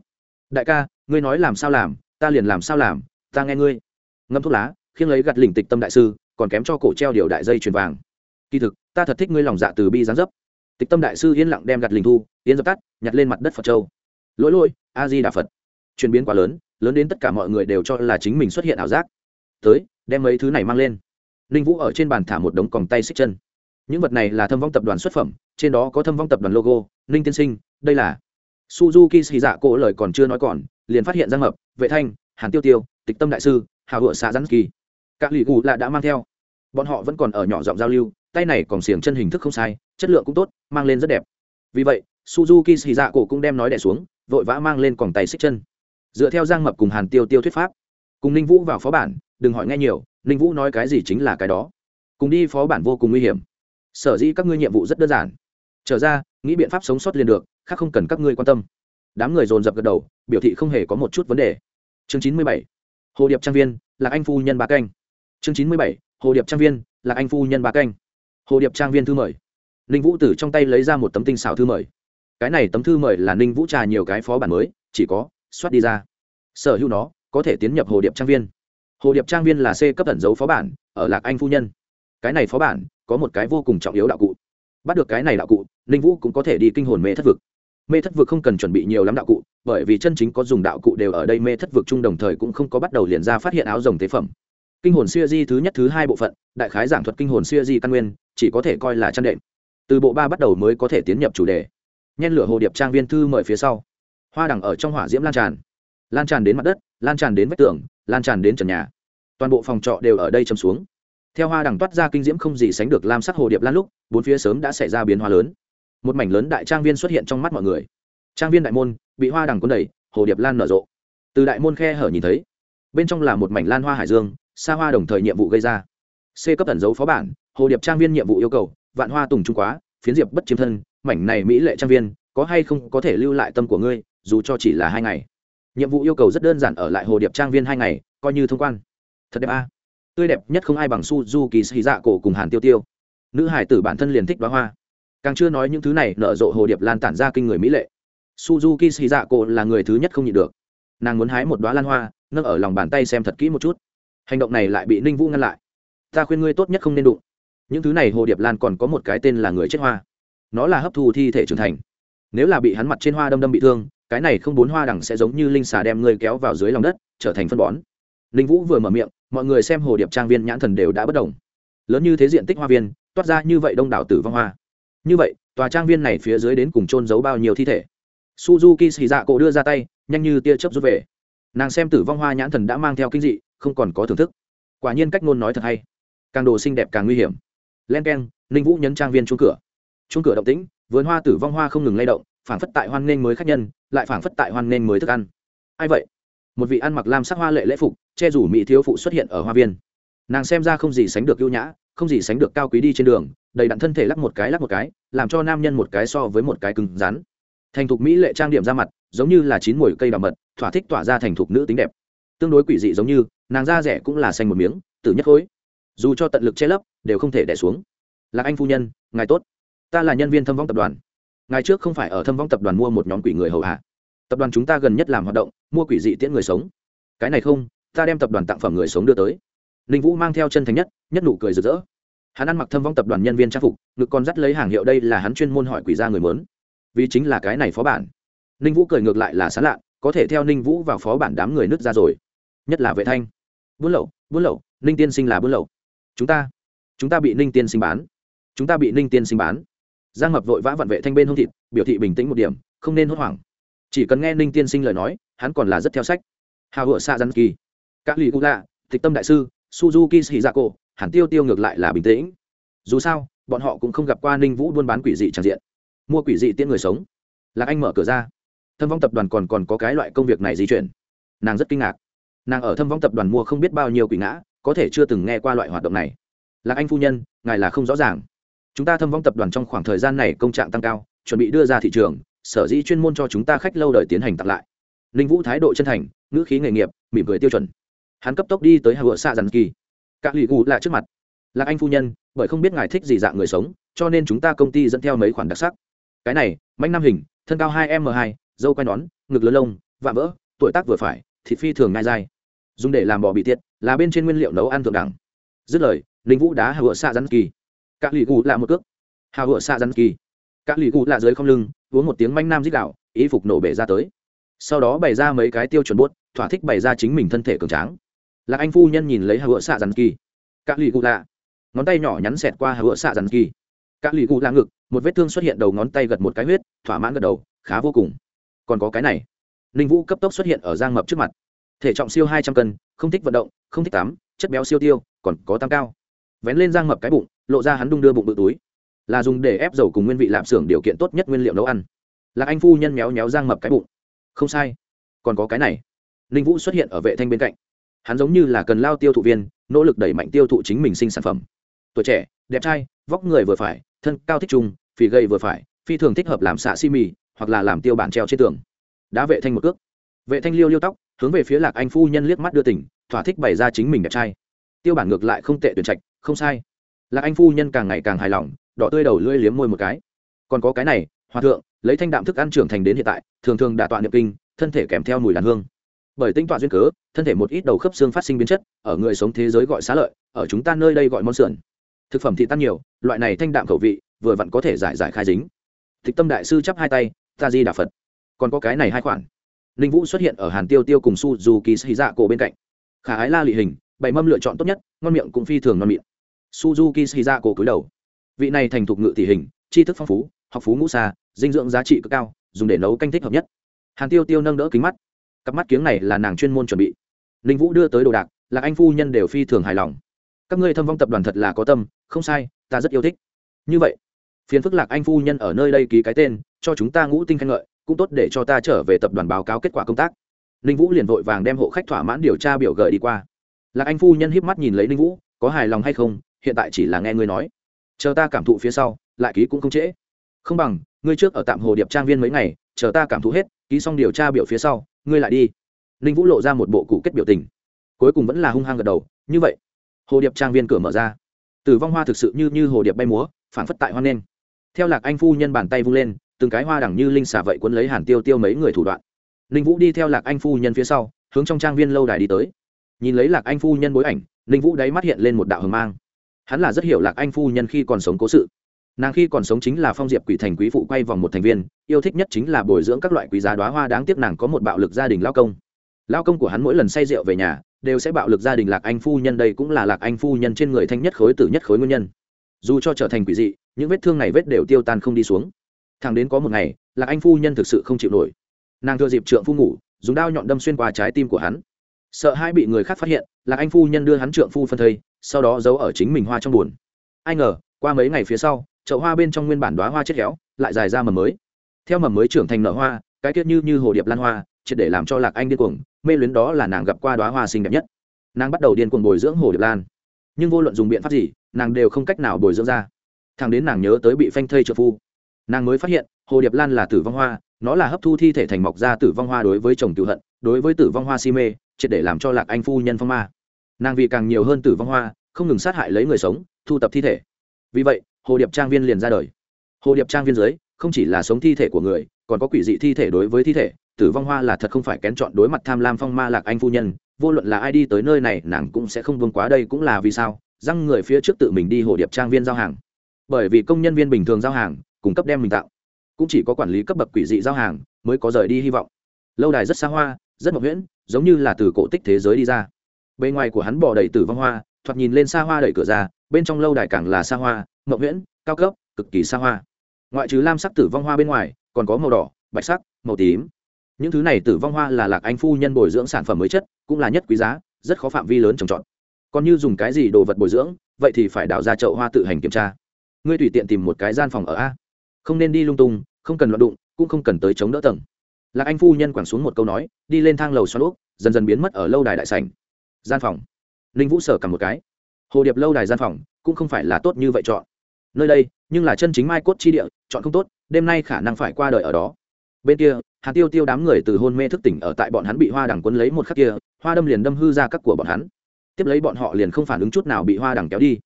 Đại ca, ngươi nói làm sao làm, ta liền làm sao làm, ta nghe ngươi. Ngâm thuốc lá, khiêng lấy gặt lỉnh tịch tâm đại sư, còn kém cho cổ treo điều đại dây chuyền vàng. Kỳ thực, ta thật thích ngươi lòng dạ từ bi gián dấp. Tịch tâm đại sư yên lặng đem gặt lỉnh thu, yên dập tắt, nhặt lên mặt đất phật châu. Lỗi lỗi, a di đà phật. Chuyển biến quá lớn lớn đến tất cả mọi người đều cho là chính mình xuất hiện ảo giác. Tới, đem mấy thứ này mang lên. Ninh vũ ở trên bàn thả một đống còng tay xích chân những vật này là thâm vong tập đoàn xuất phẩm trên đó có thâm vong tập đoàn logo ninh tiên sinh đây là suzuki xì dạ cổ lời còn chưa nói còn liền phát hiện giang hợp, vệ thanh hàn tiêu tiêu tịch tâm đại sư hào hựa xã giắn kỳ. Các lì cụ lạ đã mang theo. Bọn họ vẫn còn ở nhỏ giọng giao lưu tay này còn xiềng chân hình thức không sai chất lượng cũng tốt mang lên rất đẹp. Vì vậy suzuki xì dạ cổ cũng đem nói đẻ xuống vội vã mang lên còn tay xích chân. Dựa theo giang mập cùng hàn tiêu tiêu thuyết pháp cùng ninh vũ vào phó bản đừng hỏi nghe nhiều ninh vũ nói cái gì chính là cái đó. Cùng đi phó bản vô cùng nguy hiểm sở dĩ các ngươi nhiệm vụ rất đơn giản. Trở ra, nghĩ biện pháp sống sót liền được, khác không cần các ngươi quan tâm. Đám người dồn dập gật đầu, biểu thị không hề có một chút vấn đề. Chương chín mươi bảy, hồ điệp trang viên là anh phu nhân ba canh. Chương chín mươi bảy, hồ điệp trang viên là anh phu nhân ba canh. Hồ điệp trang viên thư mời. Ninh vũ từ trong tay lấy ra một tấm tinh xảo thư mời. Cái này tấm thư mời là ninh vũ trà nhiều cái phó bản mới, chỉ có, soát đi ra. Sở hữu nó, có thể tiến nhập hồ điệp trang viên. Hồ điệp trang viên là c cấp tẩn dấu phó bản, ở lạc anh phu nhân. Cái này phó bản có một cái vô cùng trọng yếu đạo cụ. Bắt được cái này đạo cụ, ninh vũ cũng có thể đi kinh hồn mê thất vực. Mê thất vực không cần chuẩn bị nhiều lắm đạo cụ, bởi vì chân chính có dùng đạo cụ đều ở đây mê thất vực chung đồng thời cũng không có bắt đầu liền ra phát hiện áo rồng tế phẩm. Kinh hồn siêu di thứ nhất thứ hai bộ phận, đại khái giảng thuật kinh hồn siêu di căn nguyên, chỉ có thể coi là chăn đệm. Từ bộ ba bắt đầu mới có thể tiến nhập chủ đề. Nhen lửa hồ điệp trang viên thư mời phía sau. Hoa đằng ở trong hỏa diễm lan tràn. Lan tràn đến mặt đất, lan tràn đến vách tường, lan tràn đến trần nhà. Toàn bộ phòng trọ đều ở đây châm xuống theo hoa đằng toát ra kinh diễm không gì sánh được lam sắc hồ điệp lan lúc, bốn phía sớm đã xảy ra biến hóa lớn. Một mảnh lớn đại trang viên xuất hiện trong mắt mọi người. Trang viên đại môn bị hoa đằng cuốn đầy hồ điệp lan nở rộ. Từ đại môn khe hở nhìn thấy, bên trong là một mảnh lan hoa hải dương, xa hoa đồng thời nhiệm vụ gây ra. C cấp ẩn dấu phó bản, hồ điệp trang viên nhiệm vụ yêu cầu, vạn hoa tùng trung quá, phiến diệp bất chiếm thân, mảnh này mỹ lệ trang viên, có hay không có thể lưu lại tâm của ngươi, dù cho chỉ là hai ngày. Nhiệm vụ yêu cầu rất đơn giản ở lại hồ điệp trang viên hai ngày, coi như thông quan. Thật đẹp a tươi đẹp nhất không ai bằng suzuki xì dạ cổ cùng hàn tiêu tiêu. Nữ hải tử bản thân liền thích đoá hoa. Càng chưa nói những thứ này, nở rộ hồ điệp lan tản ra kinh người mỹ lệ. Suzuki xì dạ cổ là người thứ nhất không nhịn được. Nàng muốn hái một đoá lan hoa, nâng ở lòng bàn tay xem thật kỹ một chút. Hành động này lại bị ninh vũ ngăn lại. Ta khuyên ngươi tốt nhất không nên đụng. Những thứ này hồ điệp lan còn có một cái tên là người chết hoa. Nó là hấp thu thi thể trưởng thành. Nếu là bị hắn mặt trên hoa đâm đâm bị thương, cái này không bốn hoa đằng sẽ giống như linh xà đem ngươi kéo vào dưới lòng đất, trở thành phân bón. Ninh vũ vừa mở miệng mọi người xem hồ điệp trang viên nhãn thần đều đã bất đồng. Lớn như thế diện tích hoa viên, toát ra như vậy đông đảo tử vong hoa. Như vậy, tòa trang viên này phía dưới đến cùng trôn giấu bao nhiêu thi thể? Suzuki xì dạ cổ đưa ra tay, nhanh như tia chớp rút về. Nàng xem tử vong hoa nhãn thần đã mang theo kinh dị, không còn có thưởng thức. Quả nhiên cách ngôn nói thật hay. Càng đồ xinh đẹp càng nguy hiểm. Len k e n ninh vũ nhấn trang viên chuông cửa. Chuông cửa động tĩnh, vườn hoa tử vong hoa không ngừng lay động, phảng phất tại hoan nghênh mới khách nhân, lại phảng phất tại hoan nghênh mới thức ăn. Ai vậy? Một vị ăn mặc lam sắc hoa lệ lễ phục, che rủ mỹ thiếu phụ xuất hiện ở hoa viên. Nàng xem ra không gì sánh được ưu nhã, không gì sánh được cao quý đi trên đường, đầy đặn thân thể lắc một cái lắc một cái, làm cho nam nhân một cái so với một cái cứng rắn. Thành thục mỹ lệ trang điểm ra mặt, giống như là chín mùi cây đào mật, thỏa thích tỏa ra thành thục nữ tính đẹp. Tương đối quỷ dị giống như, nàng da rẻ cũng là xanh một miếng, tử nhất khối. Dù cho tận lực che lấp, đều không thể đẻ xuống. Lạc anh phu nhân, ngài tốt. Ta là nhân viên thâm vong tập đoàn. Ngài trước không phải ở thâm vong tập đoàn mua một nhóm quỷ người hầu hạ tập đoàn chúng ta gần nhất làm hoạt động, mua quỷ dị tiễn người sống. Cái này không, ta đem tập đoàn tặng phẩm người sống đưa tới. Ninh vũ mang theo chân thành nhất nhất nụ cười rực rỡ. Hắn ăn mặc thâm vong tập đoàn nhân viên trang phục, ngực còn dắt lấy hàng hiệu đây là hắn chuyên môn hỏi quỷ ra người mớn vì chính là cái này phó bản. Ninh vũ cười ngược lại là sán lạ, có thể theo ninh vũ vào phó bản đám người nứt ra rồi. Nhất là vệ thanh. Buôn lậu buôn lậu, ninh tiên sinh là buôn lậu. Chúng ta chúng ta bị ninh tiên sinh bán. Chúng ta bị ninh tiên sinh bán. Giang mập vội vã vặn vệ thanh bên hông thịt, biểu thị bình tĩnh một điểm, không nên hốt hoảng chỉ cần nghe ninh tiên sinh lời nói, hắn còn là rất theo sách. Hào hựa xa rắn kỳ. Các lì cụ lạ tịch tâm đại sư, suzuki sĩ dạ cổ hẳn tiêu tiêu ngược lại là bình tĩnh. Dù sao, bọn họ cũng không gặp qua ninh vũ buôn bán quỷ dị tràn diện. Mua quỷ dị tiễn người sống. Lạc anh mở cửa ra. Thâm vong tập đoàn còn còn có cái loại công việc này di chuyển. Nàng rất kinh ngạc. Nàng ở thâm vong tập đoàn mua không biết bao nhiêu quỷ ngã, có thể chưa từng nghe qua loại hoạt động này. Lạc anh phu nhân, ngài là không rõ ràng. Chúng ta thâm vong tập đoàn trong khoảng thời gian này công trạng tăng cao, chuẩn bị đưa ra thị trường sở dĩ chuyên môn cho chúng ta khách lâu đời tiến hành tặng lại. Ninh vũ thái độ chân thành ngữ khí nghề nghiệp mỉm cười tiêu chuẩn. Hắn cấp tốc đi tới hà vựa xạ dàn kỳ. Các lì gù lạ trước mặt. Lạc anh phu nhân bởi không biết ngài thích gì dạng người sống cho nên chúng ta công ty dẫn theo mấy khoản đặc sắc. Cái này manh nam hình thân cao hai m hai dâu quai nón ngực lớn lông vạm vỡ tuổi tác vừa phải thịt phi thường ngai dai. Dùng để làm bò bị tiện, là bên trên nguyên liệu nấu ăn thượng đẳng. Dứt lời linh vũ đá hà vựa xạ dàn kỳ. Các lì gù lạ một cước. Hà vựa xạ dàn kỳ. Các lì gù lạ dưới không lưng uống một tiếng manh nam dích đạo ý phục nổ bể ra tới. Sau đó bày ra mấy cái tiêu chuẩn bút, thỏa thích bày ra chính mình thân thể cường tráng. Lạc anh phu nhân nhìn lấy hà vựa xạ dàn kỳ. Các lì gù lạ. Ngón tay nhỏ nhắn xẹt qua hà vựa xạ dàn kỳ. Các lì gù lạ ngực, một vết thương xuất hiện đầu ngón tay gật một cái huyết, thỏa mãn gật đầu, khá vô cùng. Còn có cái này. Ninh vũ cấp tốc xuất hiện ở giang mập trước mặt. Thể trọng siêu hai trăm cân, không thích vận động, không thích tắm, chất béo siêu tiêu, còn có tăng cao. Vén lên giang mập cái bụng, lộ ra hắn đung đưa bụng bự túi là dùng để ép dầu cùng nguyên vị lạp xưởng điều kiện tốt nhất nguyên liệu nấu ăn. Lạc anh phu nhân méo méo giang mập cái bụng. Không sai. Còn có cái này. Ninh vũ xuất hiện ở vệ thanh bên cạnh. Hắn giống như là cần lao tiêu thụ viên, nỗ lực đẩy mạnh tiêu thụ chính mình sinh sản phẩm. Tuổi trẻ, đẹp trai, vóc người vừa phải, thân cao thích trung, phì gầy vừa phải, phi thường thích hợp làm xạ xi mì, hoặc là làm tiêu bản treo trên tường. Đã vệ thanh một cước. Vệ thanh liêu liêu tóc, hướng về phía lạc anh phu nhân liếc mắt đưa tỉnh, thỏa thích bày ra chính mình đẹp trai. Tiêu bản ngược lại không tệ tuyển trạch, không sai. Lạc anh phu nhân càng ngày càng hài lòng đỏ tươi đầu lưỡi liếm môi một cái. Còn có cái này, hòa thượng, lấy thanh đạm thức ăn trưởng thành đến hiện tại, thường thường đả tọa niệm kinh, thân thể kèm theo mùi đàn hương. Bởi tinh tọa duyên cớ, thân thể một ít đầu khớp xương phát sinh biến chất, ở người sống thế giới gọi xá lợi, ở chúng ta nơi đây gọi món sườn. Thực phẩm thị tan nhiều, loại này thanh đạm khẩu vị, vừa vặn có thể giải giải khai dính. Tịch tâm đại sư chắp hai tay, ta di đà phật. Còn có cái này hai khoản. Ninh vũ xuất hiện ở hàn tiêu tiêu cùng su dù kỳ xì dạ cổ bên cạnh. Khả ái la lị hình, bày mâm lựa chọn tốt nhất, ngon miệng cũng phi thường ngon miệng. Suzuki shiza cổ cúi đầu vị này thành thục ngự tỷ hình, tri thức phong phú, học phú ngũ xa, dinh dưỡng giá trị cực cao, dùng để nấu canh thích hợp nhất. Hàn tiêu tiêu nâng đỡ kính mắt. Cặp mắt kiếng này là nàng chuyên môn chuẩn bị. Ninh vũ đưa tới đồ đạc là anh phu nhân đều phi thường hài lòng. Các ngươi thâm vong tập đoàn thật là có tâm, không sai, ta rất yêu thích. Như vậy, phiền phức lạc anh phu nhân ở nơi đây ký cái tên, cho chúng ta ngũ tinh khen ngợi, cũng tốt để cho ta trở về tập đoàn báo cáo kết quả công tác. Ninh vũ liền vội vàng đem hộ khách thỏa mãn điều tra biểu gợi đi qua. Lạc anh phu nhân híp mắt nhìn lấy ninh vũ, có hài lòng hay không, hiện tại chỉ là nghe ngươi nói chờ ta cảm thụ phía sau, lại ký cũng không trễ. Không bằng, ngươi trước ở tạm hồ điệp trang viên mấy ngày, chờ ta cảm thụ hết, ký xong điều tra biểu phía sau, ngươi lại đi. Ninh vũ lộ ra một bộ cụ kết biểu tình. Cuối cùng vẫn là hung hăng gật đầu, như vậy. Hồ điệp trang viên cửa mở ra. Tử vong hoa thực sự như như hồ điệp bay múa phản phất tại hoa nen theo lạc anh phu nhân bàn tay vung lên, từng cái hoa đẳng như linh xả vậy quấn lấy hàn tiêu tiêu mấy người thủ đoạn. Ninh vũ đi theo lạc anh phu nhân phía sau, hướng trong trang viên lâu đài đi tới. Nhìn lấy lạc anh phu nhân bối ảnh, ninh vũ đáy mắt hiện lên một đạo hờ mang hắn là rất hiểu lạc anh phu nhân khi còn sống cố sự. Nàng khi còn sống chính là phong diệp quỷ thành quý phụ quay vòng một thành viên, yêu thích nhất chính là bồi dưỡng các loại quý giá đoá hoa đáng tiếc nàng có một bạo lực gia đình lao công. Lao công của hắn mỗi lần say rượu về nhà, đều sẽ bạo lực gia đình lạc anh phu nhân, đây cũng là lạc anh phu nhân trên người thanh nhất khối tử nhất khối nguyên nhân. Dù cho trở thành quỷ dị, những vết thương này vết đều tiêu tan không đi xuống. Thằng đến có một ngày, lạc anh phu nhân thực sự không chịu nổi. Nàng thừa dịp trượng phu ngủ, dùng đao nhọn đâm xuyên qua trái tim của hắn. Sợ hai bị người khác phát hiện, lạc anh phu nhân đưa hắn trượng phu phân thây sau đó giấu ở chính mình hoa trong buồn. Ai ngờ, qua mấy ngày phía sau, chậu hoa bên trong nguyên bản đoá hoa chết héo, lại dài ra mầm mới. Theo mầm mới trưởng thành nở hoa, cái tiết như như hồ điệp lan hoa, triệt để làm cho lạc anh điên cuồng, mê luyến đó là nàng gặp qua đoá hoa xinh đẹp nhất. Nàng bắt đầu điên cuồng bồi dưỡng hồ điệp lan. Nhưng vô luận dùng biện pháp gì, nàng đều không cách nào bồi dưỡng ra. Thằng đến nàng nhớ tới bị phanh thây trợ phu, nàng mới phát hiện, hồ điệp lan là tử vong hoa, nó là hấp thu thi thể thành mọc ra tử vong hoa đối với chồng tự hận, đối với tử vong hoa si mê, triệt để làm cho lạc anh phu nhân phong ma nàng vì càng nhiều hơn tử vong hoa, không ngừng sát hại lấy người sống, thu tập thi thể. Vì vậy, hồ điệp trang viên liền ra đời. Hồ điệp trang viên dưới, không chỉ là sống thi thể của người, còn có quỷ dị thi thể đối với thi thể. Tử vong hoa là thật không phải kén chọn đối mặt tham lam phong ma lạc anh phu nhân, vô luận là ai đi tới nơi này, nàng cũng sẽ không vương quá đây cũng là vì sao, răng người phía trước tự mình đi hồ điệp trang viên giao hàng. Bởi vì công nhân viên bình thường giao hàng, cung cấp đem mình tạo cũng chỉ có quản lý cấp bậc quỷ dị giao hàng, mới có rời đi hy vọng. Lâu đài rất xa hoa, rất mộc nguyễn giống như là từ cổ tích thế giới đi ra bề ngoài của hắn bỏ đầy tử vong hoa, thoạt nhìn lên xa hoa đẩy cửa ra, bên trong lâu đài càng là xa hoa mậu nguyễn cao cấp, cực kỳ xa hoa. Ngoại trừ lam sắc tử vong hoa bên ngoài, còn có màu đỏ, bạch sắc, màu tím. Những thứ này tử vong hoa là lạc anh phu nhân bồi dưỡng sản phẩm mới chất, cũng là nhất quý giá, rất khó phạm vi lớn trồng trọt. Còn như dùng cái gì đồ vật bồi dưỡng, vậy thì phải đào ra chậu hoa tự hành kiểm tra. Ngươi tùy tiện tìm một cái gian phòng ở a. Không nên đi lung tung, không cần loạn đụng, cũng không cần tới chống đỡ tầng. Lạc anh phu nhân quẳng xuống một câu nói, đi lên thang lầu xoắn úp dần dần biến mất ở lâu đài đại sảnh gian phòng. Ninh vũ sở cầm một cái. Hồ điệp lâu đài gian phòng cũng không phải là tốt như vậy chọn. Nơi đây, nhưng là chân chính mai cốt chi địa, chọn không tốt, đêm nay khả năng phải qua đời ở đó. Bên kia hàn tiêu tiêu đám người từ hôn mê thức tỉnh ở tại bọn hắn bị hoa đằng quấn lấy một khắc kia, hoa đâm liền đâm hư ra các của bọn hắn. Tiếp lấy bọn họ liền không phản ứng chút nào bị hoa đằng kéo đi.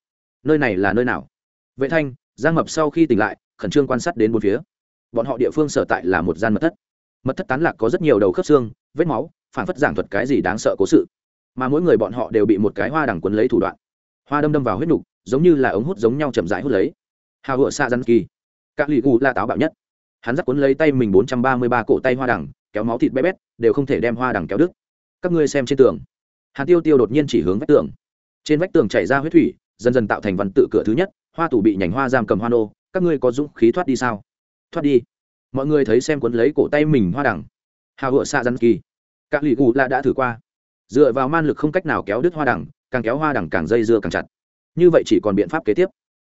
Nơi này là nơi nào? Vệ thanh, giang mập sau khi tỉnh lại, khẩn trương quan sát đến bốn phía. Bọn họ địa phương sở tại là một gian mật thất. Mật thất tán lạc có rất nhiều đầu khớp xương, vết máu, phản phất giảng thuật cái gì đáng sợ cố sự mà mỗi người bọn họ đều bị một cái hoa đằng quấn lấy thủ đoạn. Hoa đâm đâm vào huyết nục, giống như là ống hút giống nhau chậm rãi hút lấy. Hào hựa xa rắn kỳ. Các lì gu la táo bạo nhất. Hắn dắt cuốn lấy tay mình bốn trăm ba mươi ba cổ tay hoa đằng, kéo máu thịt bé bét, đều không thể đem hoa đằng kéo đứt. Các ngươi xem trên tường. Hàn tiêu tiêu đột nhiên chỉ hướng vách tường. Trên vách tường chảy ra huyết thủy, dần dần tạo thành văn tự cửa thứ nhất, hoa tủ bị nhành hoa giam cầm hoa nô, các ngươi có dũng khí thoát đi sao? Thoát đi. Mọi người thấy xem cuốn lấy cổ tay mình hoa đằng. Hào hựa xa rắn kỳ. Các lì gu la đã thử qua dựa vào man lực không cách nào kéo đứt hoa đằng, càng kéo hoa đằng càng dây dưa càng chặt. Như vậy chỉ còn biện pháp kế tiếp.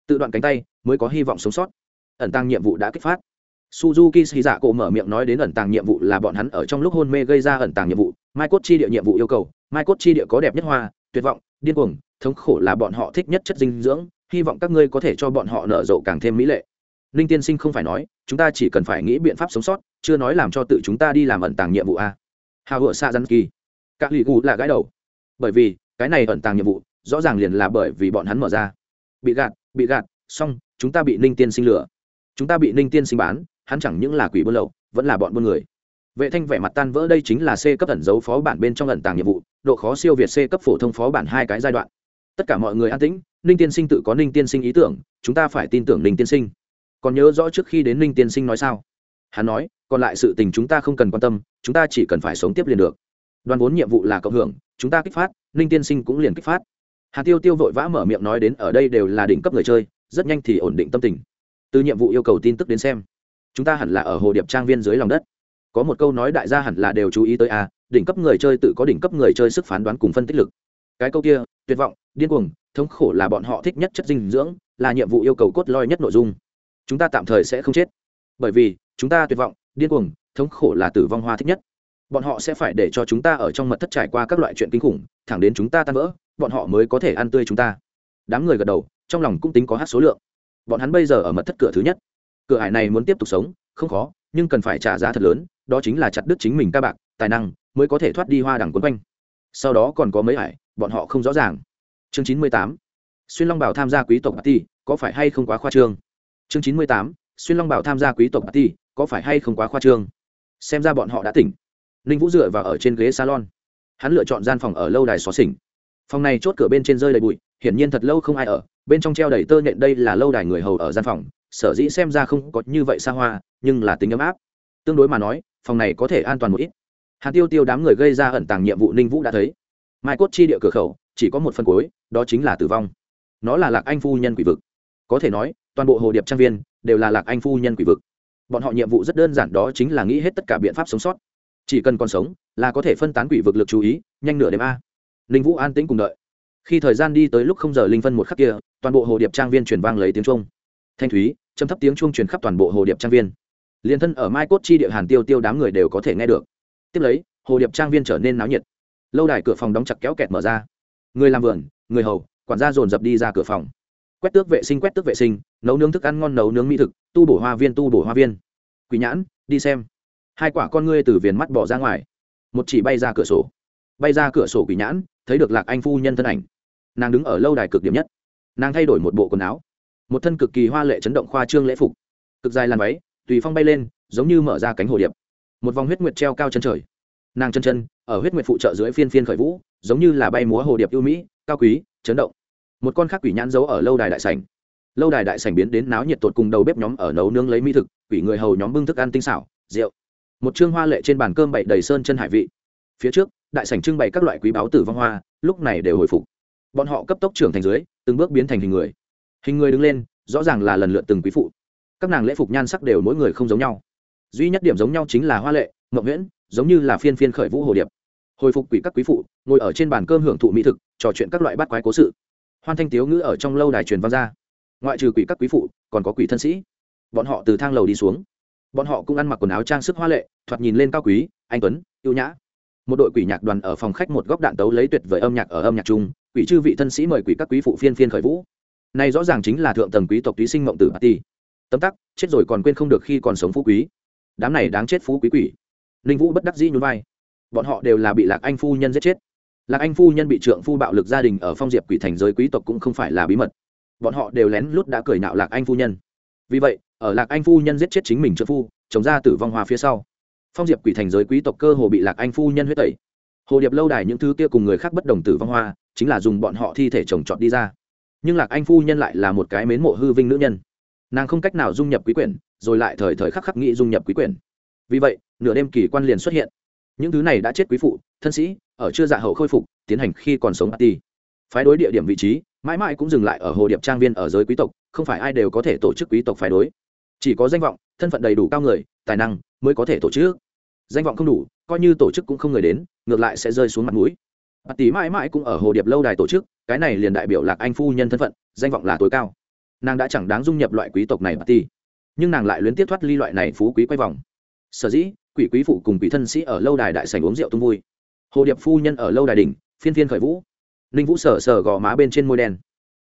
Tự đoạn cánh tay, mới có hy vọng sống sót. Ẩn tăng nhiệm vụ đã kích phát. Suzuki xì dạ cổ mở miệng nói đến ẩn tàng nhiệm vụ là bọn hắn ở trong lúc hôn mê gây ra ẩn tàng nhiệm vụ. Mai cốt chi địa nhiệm vụ yêu cầu. Mai cốt chi địa có đẹp nhất hoa, tuyệt vọng, điên cuồng, thống khổ là bọn họ thích nhất chất dinh dưỡng. Hy vọng các ngươi có thể cho bọn họ nở rộ càng thêm mỹ lệ. Ninh tiên sinh không phải nói, chúng ta chỉ cần phải nghĩ biện pháp sống sót, chưa nói làm cho tự chúng ta đi làm ẩn tàng nhiệm vụ a. Hào hựa xa dân kỳ các lì gù là gái đầu. Bởi vì, cái này ẩn tàng nhiệm vụ, rõ ràng liền là bởi vì bọn hắn mở ra. Bị gạt bị gạt, xong, chúng ta bị ninh tiên sinh lửa chúng ta bị ninh tiên sinh bán, hắn chẳng những là quỷ buôn lậu, vẫn là bọn buôn người. Vệ thanh vẻ mặt tan vỡ, đây chính là c cấp ẩn dấu phó bản bên trong ẩn tàng nhiệm vụ, độ khó siêu việt c cấp phổ thông phó bản hai cái giai đoạn. Tất cả mọi người an tĩnh, ninh tiên sinh tự có ninh tiên sinh ý tưởng, chúng ta phải tin tưởng ninh tiên sinh. Còn nhớ rõ trước khi đến ninh tiên sinh nói sao? Hắn nói, còn lại sự tình chúng ta không cần quan tâm, chúng ta chỉ cần phải sống tiếp liền được đoàn vốn nhiệm vụ là cộng hưởng, chúng ta kích phát, ninh tiên sinh cũng liền kích phát. Hà tiêu tiêu vội vã mở miệng nói đến ở đây đều là đỉnh cấp người chơi, rất nhanh thì ổn định tâm tình. Từ nhiệm vụ yêu cầu tin tức đến xem, chúng ta hẳn là ở hồ điệp trang viên dưới lòng đất. Có một câu nói đại gia hẳn là đều chú ý tới a đỉnh cấp người chơi tự có đỉnh cấp người chơi sức phán đoán cùng phân tích lực. Cái câu kia, tuyệt vọng, điên cuồng, thống khổ là bọn họ thích nhất chất dinh dưỡng, là nhiệm vụ yêu cầu cốt lõi nhất nội dung. Chúng ta tạm thời sẽ không chết. Bởi vì, chúng ta tuyệt vọng, điên cuồng, thống khổ là tử vong hoa thích nhất bọn họ sẽ phải để cho chúng ta ở trong mật thất trải qua các loại chuyện kinh khủng, thẳng đến chúng ta tan vỡ, bọn họ mới có thể ăn tươi chúng ta. Đám người gật đầu, trong lòng cũng tính có hát số lượng. Bọn hắn bây giờ ở mật thất cửa thứ nhất. Cửa hải này muốn tiếp tục sống, không khó, nhưng cần phải trả giá thật lớn, đó chính là chặt đứt chính mình ca bạc, tài năng, mới có thể thoát đi hoa đằng quấn quanh. Sau đó còn có mấy hải bọn họ không rõ ràng. Chương chín mươi tám. Xuyên long bảo tham gia quý tộc party, có phải hay không quá khoa trương? Chương chín mươi tám. Xuyên long bảo tham gia quý tộc party, có phải hay không quá khoa trương? Xem ra bọn họ đã tỉnh ninh vũ dựa vào ở trên ghế salon. Hắn lựa chọn gian phòng ở lâu đài xó xỉnh. Phòng này chốt cửa bên trên rơi đầy bụi, hiển nhiên thật lâu không ai ở, bên trong treo đầy tơ nhện đây là lâu đài người hầu ở gian phòng, sở dĩ xem ra không có như vậy xa hoa, nhưng là tính ấm áp. Tương đối mà nói, phòng này có thể an toàn một ít. Hạt tiêu tiêu đám người gây ra ẩn tàng nhiệm vụ ninh vũ đã thấy. Mai cốt chi địa cửa khẩu, chỉ có một phần cuối, đó chính là tử vong. Nó là lạc anh phu nhân quỷ vực. Có thể nói, toàn bộ hồ điệp trang viên đều là lạc anh phu nhân quỷ vực. Bọn họ nhiệm vụ rất đơn giản đó chính là nghĩ hết tất cả biện pháp sống sót chỉ cần còn sống, là có thể phân tán quỷ vực lực chú ý, nhanh nửa đêm a. Ninh vũ an tĩnh cùng đợi. Khi thời gian đi tới lúc không giờ linh phân một khắc kia, toàn bộ hồ điệp trang viên truyền vang lấy tiếng trung thanh thúy châm thấp tiếng trung truyền khắp toàn bộ hồ điệp trang viên. Liền thân ở mai cốt chi địa hàn tiêu tiêu đám người đều có thể nghe được. Tiếp lấy, hồ điệp trang viên trở nên náo nhiệt. Lâu đài cửa phòng đóng chặt kéo kẹt mở ra. Người làm vườn, người hầu, quản gia dồn dập đi ra cửa phòng. Quét tước vệ sinh, quét tước vệ sinh, nấu nướng thức ăn ngon, nấu nướng mỹ thực, tu bổ hoa viên, tu bổ hoa viên. Quỷ nhãn, đi xem hai quả con ngươi từ viền mắt bỏ ra ngoài. Một chỉ bay ra cửa sổ. Bay ra cửa sổ quỷ nhãn, thấy được lạc anh phu nhân thân ảnh. Nàng đứng ở lâu đài cực điểm nhất. Nàng thay đổi một bộ quần áo. Một thân cực kỳ hoa lệ chấn động khoa trương lễ phục. Cực dài làn váy, tùy phong bay lên, giống như mở ra cánh hồ điệp. Một vòng huyết nguyệt treo cao chân trời. Nàng chân chân, ở huyết nguyệt phụ trợ dưới phiên phiên khởi vũ, giống như là bay múa hồ điệp ưu mỹ, cao quý, chấn động. Một con khác quỷ nhãn giấu ở lâu đài đại sảnh. Lâu đài đại sảnh biến đến náo nhiệt tột cùng đầu bếp nhóm ở nấu nướng lấy mỹ thực, quỷ người hầu nhóm bưng thức ăn tinh xảo, rượu một chương hoa lệ trên bàn cơm bậy đầy sơn chân hải vị. Phía trước, đại sảnh trưng bày các loại quý báo tử vong hoa, lúc này đều hồi phục. Bọn họ cấp tốc trưởng thành dưới, từng bước biến thành hình người. Hình người đứng lên, rõ ràng là lần lượt từng quý phụ. Các nàng lễ phục nhan sắc đều mỗi người không giống nhau. Duy nhất điểm giống nhau chính là hoa lệ ngậm nguyễn, giống như là phiên phiên khởi vũ hồ điệp. Hồi phục quỷ các quý phụ, ngồi ở trên bàn cơm hưởng thụ mỹ thực, trò chuyện các loại bát quái cố sự. Hoan thanh tiếu ngữ ở trong lâu đài truyền văn ra. Ngoại trừ quỷ các quý phụ, còn có quỷ thân sĩ. Bọn họ từ thang lầu đi xuống bọn họ cũng ăn mặc quần áo trang sức hoa lệ thoạt nhìn lên cao quý anh tuấn yêu nhã. Một đội quỷ nhạc đoàn ở phòng khách một góc đạn tấu lấy tuyệt vời âm nhạc ở âm nhạc chung quỷ chư vị thân sĩ mời quỷ các quý phụ phiên phiên khởi vũ. Này rõ ràng chính là thượng tầng quý tộc túy sinh mộng tử ti, tấm tắc chết rồi còn quên không được khi còn sống phú quý. Đám này đáng chết phú quý quỷ. Ninh vũ bất đắc dĩ nhún vai. Bọn họ đều là bị lạc anh phu nhân giết chết. Lạc anh phu nhân bị trượng phu bạo lực gia đình ở phong diệp quỷ thành giới quý tộc cũng không phải là bí mật. Bọn họ đều lén lút đã cười nạo lạc anh phu nhân. Vì vậy ở lạc anh phu nhân giết chết chính mình trợ phu chống ra tử vong hoa phía sau. Phong diệp quỷ thành giới quý tộc cơ hồ bị lạc anh phu nhân huyết tẩy. Hồ điệp lâu đài những thứ kia cùng người khác bất đồng tử vong hoa, chính là dùng bọn họ thi thể trồng trọt đi ra. Nhưng lạc anh phu nhân lại là một cái mến mộ hư vinh nữ nhân. Nàng không cách nào dung nhập quý quyển, rồi lại thời thời khắc khắc nghĩ dung nhập quý quyển. Vì vậy, nửa đêm kỳ quan liền xuất hiện. Những thứ này đã chết quý phụ, thân sĩ, ở chưa dạ hậu khôi phục, tiến hành khi còn sống ati phái đối địa điểm vị trí, mãi mãi cũng dừng lại ở hồ điệp trang viên ở giới quý tộc, không phải ai đều có thể tổ chức quý tộc phái đối chỉ có danh vọng, thân phận đầy đủ cao người, tài năng mới có thể tổ chức. Danh vọng không đủ, coi như tổ chức cũng không người đến, ngược lại sẽ rơi xuống mặt mũi. Mặt tỷ mãi mãi cũng ở hồ điệp lâu đài tổ chức, cái này liền đại biểu lạc anh phu nhân thân phận, danh vọng là tối cao. Nàng đã chẳng đáng dung nhập loại quý tộc này mặt tỷ nhưng nàng lại luyến tiếp thoát ly loại này phú quý quay vòng. Sở dĩ, quỷ quý phụ cùng quỷ thân sĩ ở lâu đài đại sành uống rượu tung vui. Hồ điệp phu nhân ở lâu đài đình phiên phiên khởi vũ. Ninh vũ sở sở gò má bên trên môi đen.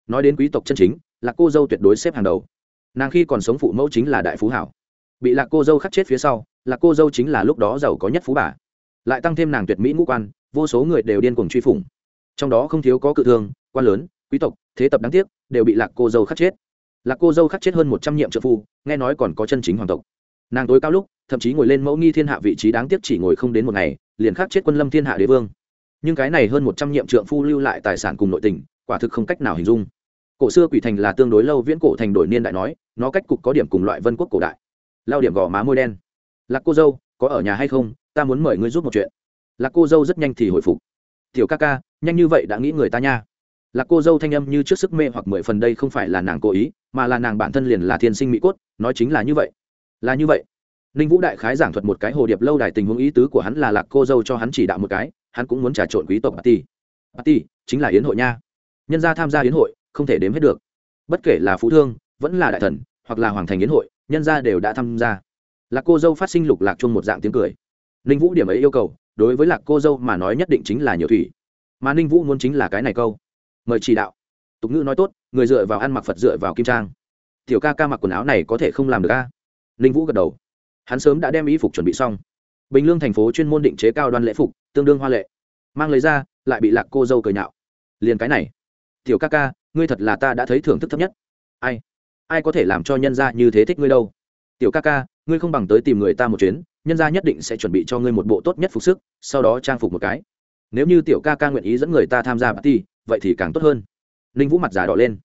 Nói đến quý tộc chân chính, là cô dâu tuyệt đối xếp hàng đầu nàng khi còn sống phụ mẫu chính là đại phú hảo. Bị lạc cô dâu khắc chết phía sau là cô dâu chính là lúc đó giàu có nhất phú bà. Lại tăng thêm nàng tuyệt mỹ ngũ quan, vô số người đều điên cuồng truy phủng. Trong đó không thiếu có cự thương, quan lớn, quý tộc, thế tập đáng tiếc, đều bị lạc cô dâu khắc chết. Lạc cô dâu khắc chết hơn một trăm nhiệm trợ phu, nghe nói còn có chân chính hoàng tộc. Nàng tối cao lúc, thậm chí ngồi lên mẫu nghi thiên hạ vị trí đáng tiếc chỉ ngồi không đến một ngày, liền khắc chết quân lâm thiên hạ đế vương. Nhưng cái này hơn một trăm nhiệm trượng phu lưu lại tài sản cùng nội tình, quả thực không cách nào hình dung cổ xưa quỷ thành là tương đối lâu viễn cổ thành đổi niên đại nói, nó cách cục có điểm cùng loại vân quốc cổ đại. Lao điểm gò má môi đen. Lạc cô dâu, có ở nhà hay không? Ta muốn mời ngươi giúp một chuyện. Lạc cô dâu rất nhanh thì hồi phục. Tiểu ca ca, nhanh như vậy đã nghĩ người ta nha. Lạc cô dâu thanh âm như trước sức mê hoặc mười phần đây không phải là nàng cố ý, mà là nàng bản thân liền là thiên sinh mỹ cốt, nói chính là như vậy. Là như vậy. Ninh vũ đại khái giảng thuật một cái hồ điệp lâu đài tình huống ý tứ của hắn là lạc cô dâu cho hắn chỉ đạo một cái, hắn cũng muốn trà trộn quý tộc party party chính là yến hội nha. Nhân gia tham gia yến hội không thể đếm hết được. Bất kể là phú thương, vẫn là đại thần, hoặc là hoàng thành yến hội, nhân gia đều đã tham gia. Lạc cô dâu phát sinh lục lạc chung một dạng tiếng cười. Ninh vũ điểm ấy yêu cầu, đối với lạc cô dâu mà nói nhất định chính là nhiều thủy. Mà ninh vũ muốn chính là cái này câu. Mời chỉ đạo. Tục ngữ nói tốt, người dựa vào ăn mặc phật dựa vào kim trang. Tiểu ca ca mặc quần áo này có thể không làm được ca ninh vũ gật đầu. Hắn sớm đã đem y phục chuẩn bị xong. Bình lương thành phố chuyên môn định chế cao đoan lễ phục, tương đương hoa lệ. Mang lấy ra, lại bị lạc cô dâu cười nhạo. Liền cái này. Tiểu ca ca ngươi thật là ta đã thấy thưởng thức thấp nhất. Ai? Ai có thể làm cho nhân gia như thế thích ngươi đâu? Tiểu ca ca, ngươi không bằng tới tìm người ta một chuyến, nhân gia nhất định sẽ chuẩn bị cho ngươi một bộ tốt nhất phục sức, sau đó trang phục một cái. Nếu như tiểu ca ca nguyện ý dẫn người ta tham gia party, vậy thì càng tốt hơn. Ninh vũ mặt giả đỏ lên.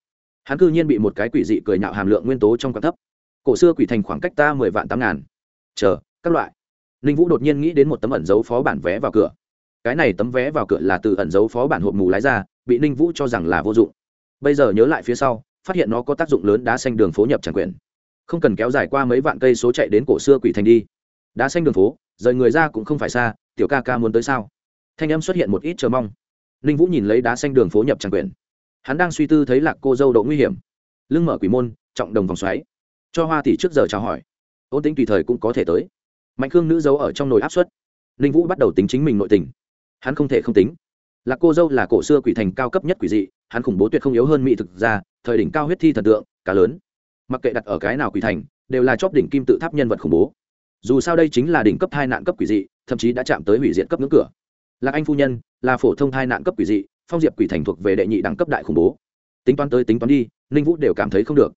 Hắn cư nhiên bị một cái quỷ dị cười nhạo hàm lượng nguyên tố trong quạt thấp. Cổ xưa quỷ thành khoảng cách ta mười vạn tám ngàn. Chờ, các loại. Ninh vũ đột nhiên nghĩ đến một tấm ẩn dấu phó bản vé vào cửa. Cái này tấm vé vào cửa là từ ẩn dấu phó bản hộp mù lái ra, bị ninh vũ cho rằng là vô dụng bây giờ nhớ lại phía sau phát hiện nó có tác dụng lớn đá xanh đường phố nhập tràng quyền, không cần kéo dài qua mấy vạn cây số chạy đến cổ xưa quỷ thành đi. Đá xanh đường phố rời người ra cũng không phải xa tiểu ca ca muốn tới sao? Thanh âm xuất hiện một ít chờ mong. Ninh vũ nhìn lấy đá xanh đường phố nhập tràng quyền, hắn đang suy tư thấy lạc cô dâu độ nguy hiểm. Lưng mở quỷ môn trọng đồng vòng xoáy. Cho hoa tỷ trước giờ chào hỏi. Ôn tính tùy thời cũng có thể tới. Mạnh khương nữ giấu ở trong nồi áp suất. Ninh vũ bắt đầu tính chính mình nội tình. Hắn không thể không tính. Lạc cô dâu là cổ xưa quỷ thành cao cấp nhất quỷ dị hắn khủng bố tuyệt không yếu hơn mỹ thực ra thời đỉnh cao huyết thi thần tượng, cá lớn. Mặc kệ đặt ở cái nào quỷ thành, đều là chóp đỉnh kim tự tháp nhân vật khủng bố. Dù sao đây chính là đỉnh cấp hai nạn cấp quỷ dị, thậm chí đã chạm tới hủy diện cấp ngưỡng cửa. Lạc anh phu nhân, là phổ thông hai nạn cấp quỷ dị, phong diệp quỷ thành thuộc về đệ nhị đẳng cấp đại khủng bố. Tính toán tới tính toán đi, ninh vũ đều cảm thấy không được.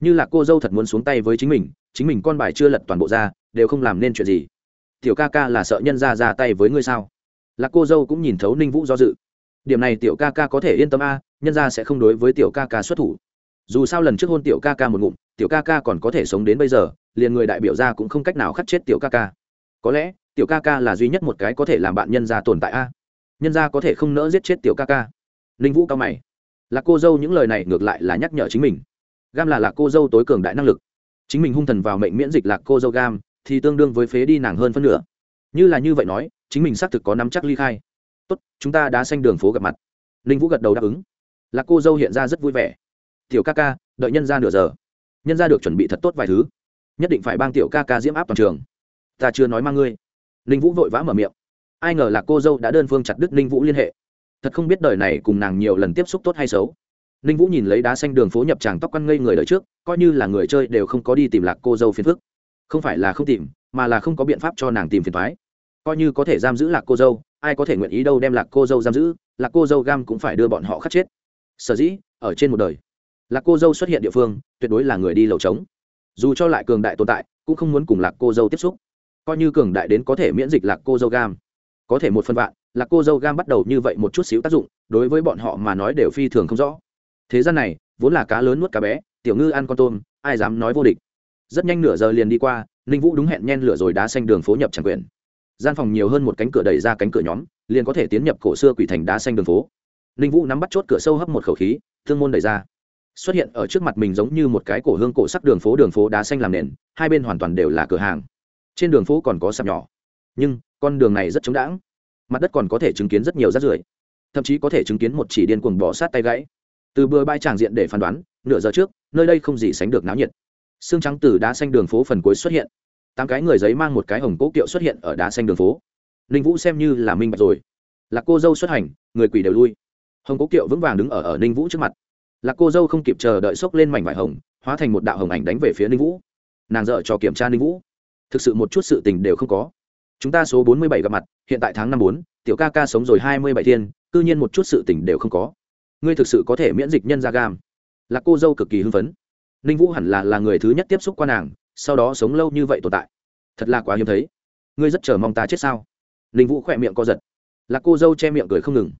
Như là cô dâu thật muốn xuống tay với chính mình chính mình con bài chưa lật toàn bộ ra, đều không làm nên chuyện gì. Tiểu ca ca là sợ nhân ra ra tay với ngươi sao? Là cô dâu cũng nhìn thấu ninh vũ do dự điểm này tiểu ca ca có thể yên tâm a, nhân ra sẽ không đối với tiểu ca ca xuất thủ. Dù sao lần trước hôn tiểu ca ca một ngụm, tiểu ca ca còn có thể sống đến bây giờ, liền người đại biểu ra cũng không cách nào khắc chết tiểu ca ca. Có lẽ, tiểu ca ca là duy nhất một cái có thể làm bạn nhân gia tồn tại a. Nhân gia có thể không nỡ giết chết tiểu ca ca. Ninh vũ cao mày. Là cô dâu những lời này ngược lại là nhắc nhở chính mình. Gam là lạc cô dâu tối cường đại năng lực. Chính mình hung thần vào mệnh miễn dịch lạc cô dâu gam, thì tương đương với phế đi nàng hơn phân nửa. Như là như vậy nói, chính mình xác thực có nắm chắc ly khai tốt, chúng ta đã xanh đường phố gặp mặt. Ninh vũ gật đầu đáp ứng. Lạc cô dâu hiện ra rất vui vẻ. Tiểu ca ca, đợi nhân ra nửa giờ. Nhân ra được chuẩn bị thật tốt vài thứ. Nhất định phải bang tiểu ca ca diễm áp toàn trường. Ta chưa nói mang ngươi. Ninh vũ vội vã mở miệng. Ai ngờ là cô dâu đã đơn phương chặt đứt ninh vũ liên hệ. Thật không biết đời này cùng nàng nhiều lần tiếp xúc tốt hay xấu. Ninh vũ nhìn lấy đá xanh đường phố nhập tràng tóc quăn ngây người đời trước, coi như là người chơi đều không có đi tìm lạc cô dâu phiền phức. Không phải là không tìm, mà là không có biện pháp cho nàng tìm phiền thoái coi như có thể giam giữ lạc cô dâu ai có thể nguyện ý đâu đem lạc cô dâu giam giữ, lạc cô dâu gam cũng phải đưa bọn họ khắc chết. Sở dĩ, ở trên một đời, lạc cô dâu xuất hiện địa phương, tuyệt đối là người đi lầu trống. Dù cho lại cường đại tồn tại, cũng không muốn cùng lạc cô dâu tiếp xúc. Coi như cường đại đến có thể miễn dịch lạc cô dâu gam. Có thể một phần vạn, lạc cô dâu gam bắt đầu như vậy một chút xíu tác dụng, đối với bọn họ mà nói đều phi thường không rõ. Thế gian này, vốn là cá lớn nuốt cá bé, tiểu ngư ăn con tôm, ai dám nói vô địch. Rất nhanh nửa giờ liền đi qua, ninh vũ đúng hẹn nhen lửa rồi đá xanh đường phố nhập tràng quyền gian phòng nhiều hơn một cánh cửa đẩy ra cánh cửa nhóm, liền có thể tiến nhập cổ xưa quỷ thành đá xanh đường phố. Ninh vũ nắm bắt chốt cửa sâu hấp một khẩu khí, thương môn đẩy ra. Xuất hiện ở trước mặt mình giống như một cái cổ hương cổ sắc đường phố đường phố đá xanh làm nền, hai bên hoàn toàn đều là cửa hàng. Trên đường phố còn có sạp nhỏ. Nhưng, con đường này rất trống đãng mặt đất còn có thể chứng kiến rất nhiều rác rưởi. Thậm chí có thể chứng kiến một chỉ điên cuồng bỏ sát tay gãy. Từ bừa bãi tràng diện để phán đoán, nửa giờ trước, nơi đây không gì sánh được náo nhiệt. Xương trắng từ đá xanh đường phố phần cuối xuất hiện tám cái người giấy mang một cái hồng cố kiệu xuất hiện ở đá xanh đường phố. Ninh vũ xem như là minh bạch rồi. Là cô dâu xuất hành, người quỷ đều lui. Hồng cố kiệu vững vàng đứng ở ở ninh vũ trước mặt. Là cô dâu không kịp chờ đợi xốc lên mảnh vải hồng, hóa thành một đạo hồng ảnh đánh về phía ninh vũ. Nàng dợ cho kiểm tra ninh vũ. Thực sự một chút sự tình đều không có. Chúng ta số bốn mươi bảy gặp mặt, hiện tại tháng năm bốn, tiểu ca ca sống rồi hai mươi bảy thiên, cư nhiên một chút sự tình đều không có. Ngươi thực sự có thể miễn dịch nhân da gam. Là cô dâu cực kỳ hưng phấn. Ninh vũ hẳn là là người thứ nhất tiếp xúc qua nàng sau đó sống lâu như vậy tồn tại. Thật là quá hiếm thấy. Ngươi rất chờ mong ta chết sao? Ninh vũ khỏe miệng co giật. Là cô dâu che miệng cười không ngừng.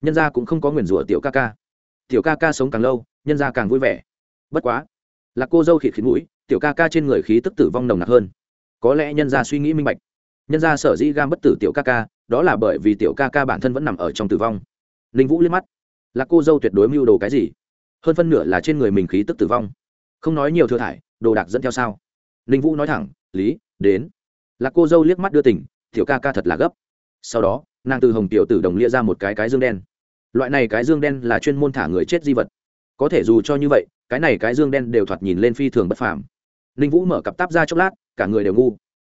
Nhân gia cũng không có nguyền rủa tiểu ca ca. Tiểu ca ca sống càng lâu, nhân gia càng vui vẻ. Bất quá là cô dâu khịt khịt mũi, tiểu ca ca trên người khí tức tử vong nồng nặc hơn. Có lẽ nhân gia suy nghĩ minh bạch. Nhân gia sở dĩ gam bất tử tiểu ca ca, đó là bởi vì tiểu ca ca bản thân vẫn nằm ở trong tử vong. Ninh vũ liếc mắt. Là cô dâu tuyệt đối mưu đồ cái gì? Hơn phân nửa là trên người mình khí tức tử vong. Không nói nhiều thừa thải, đồ đạc dẫn theo sao? Ninh vũ nói thẳng, lý, đến. Là cô dâu liếc mắt đưa tỉnh thiểu ca ca thật là gấp. Sau đó, nàng từ hồng tiểu tử đồng lia ra một cái cái dương đen. Loại này cái dương đen là chuyên môn thả người chết di vật. Có thể dù cho như vậy, cái này cái dương đen đều thoạt nhìn lên phi thường bất phàm. Ninh vũ mở cặp táp ra chốc lát, cả người đều ngu.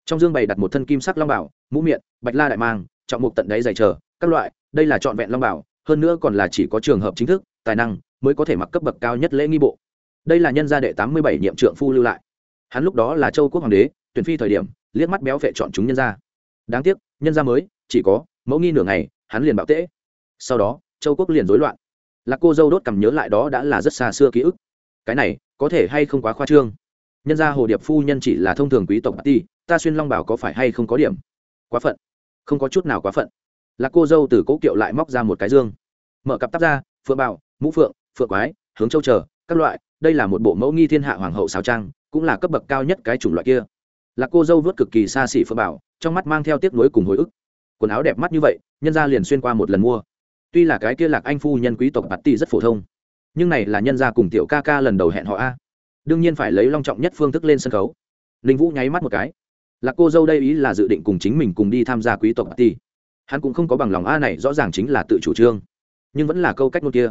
Trong dương bày đặt một thân kim sắc long bảo, mũ miệng, bạch la đại mang, trọng mục tận đáy dày chờ, các loại, đây là trọn vẹn long bảo, hơn nữa còn là chỉ có trường hợp chính thức, tài năng mới có thể mặc cấp bậc cao nhất lễ nghi bộ. Đây là nhân gia đệ tám mươi bảy nhiệm trượng phu lưu lại hắn lúc đó là châu quốc hoàng đế, tuyển phi thời điểm, liếc mắt béo vệ chọn chúng nhân gia. Đáng tiếc, nhân gia mới, chỉ có, mẫu nghi nửa ngày, hắn liền bạo tễ. Sau đó, châu quốc liền rối loạn. Lạc cô dâu đốt cầm nhớ lại đó đã là rất xa xưa ký ức. Cái này, có thể hay không quá khoa trương? Nhân gia hồ điệp phu nhân chỉ là thông thường quý tộc ti, ta xuyên long bảo có phải hay không có điểm? Quá phận. Không có chút nào quá phận. Lạc cô dâu từ cố kiệu lại móc ra một cái dương. Mở cặp tắp ra, phượng bảo, mũ phượng phượng quái, hướng châu chờ, các loại, đây là một bộ mẫu nghi thiên hạ hoàng hậu sáo trang cũng là cấp bậc cao nhất cái chủng loại kia. Lạc cô dâu vớt cực kỳ xa xỉ phượng bảo, trong mắt mang theo tiếc nuối cùng hồi ức. Quần áo đẹp mắt như vậy, nhân gia liền xuyên qua một lần mua. Tuy là cái kia lạc anh phu nhân quý tộc bạt tỷ rất phổ thông, nhưng này là nhân gia cùng tiểu ca ca lần đầu hẹn họ a. Đương nhiên phải lấy long trọng nhất phương thức lên sân khấu. Ninh vũ nháy mắt một cái. Lạc cô dâu đây ý là dự định cùng chính mình cùng đi tham gia quý tộc bạt tỷ. hắn cũng không có bằng lòng a này, rõ ràng chính là tự chủ trương, nhưng vẫn là câu cách ngôn kia.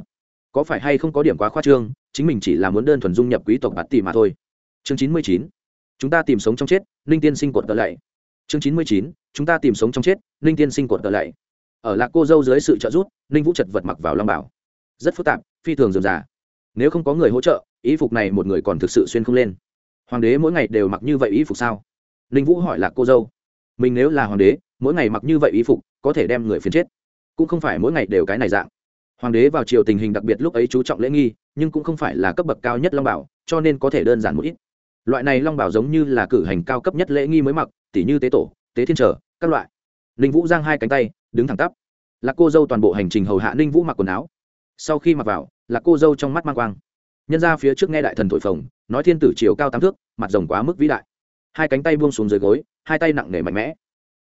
Có phải hay không có điểm quá khoa trương, chính mình chỉ là muốn đơn thuần dung nhập quý tộc bạt tỷ mà thôi chương chín mươi chín. Chúng ta tìm sống trong chết, ninh tiên sinh cuộn tờ lạy. Chương chín mươi chín. Chúng ta tìm sống trong chết, ninh tiên sinh cuộn tờ lạy. Ở lạc cô dâu dưới sự trợ giúp, ninh vũ chật vật mặc vào long bảo. Rất phức tạp, phi thường dườm già. Nếu không có người hỗ trợ ý phục này một người còn thực sự xuyên không lên. Hoàng đế mỗi ngày đều mặc như vậy ý phục sao? Ninh vũ hỏi lạc cô dâu. Mình nếu là hoàng đế, mỗi ngày mặc như vậy ý phục, có thể đem người phiến chết. Cũng không phải mỗi ngày đều cái này dạng. Hoàng đế vào triều tình hình đặc biệt lúc ấy chú trọng lễ nghi, nhưng cũng không phải là cấp bậc cao nhất long bảo, cho nên có thể đơn giản một ít loại này long bảo giống như là cử hành cao cấp nhất lễ nghi mới mặc, tỉ như tế tổ, tế thiên trở, các loại. Ninh vũ giang hai cánh tay, đứng thẳng tắp. Là cô dâu toàn bộ hành trình hầu hạ ninh vũ mặc quần áo. Sau khi mặc vào là cô dâu trong mắt mang quang. Nhân ra phía trước nghe đại thần thổi phồng, nói thiên tử chiều cao tám thước, mặt rồng quá mức vĩ đại. Hai cánh tay buông xuống dưới gối, hai tay nặng nề mạnh mẽ.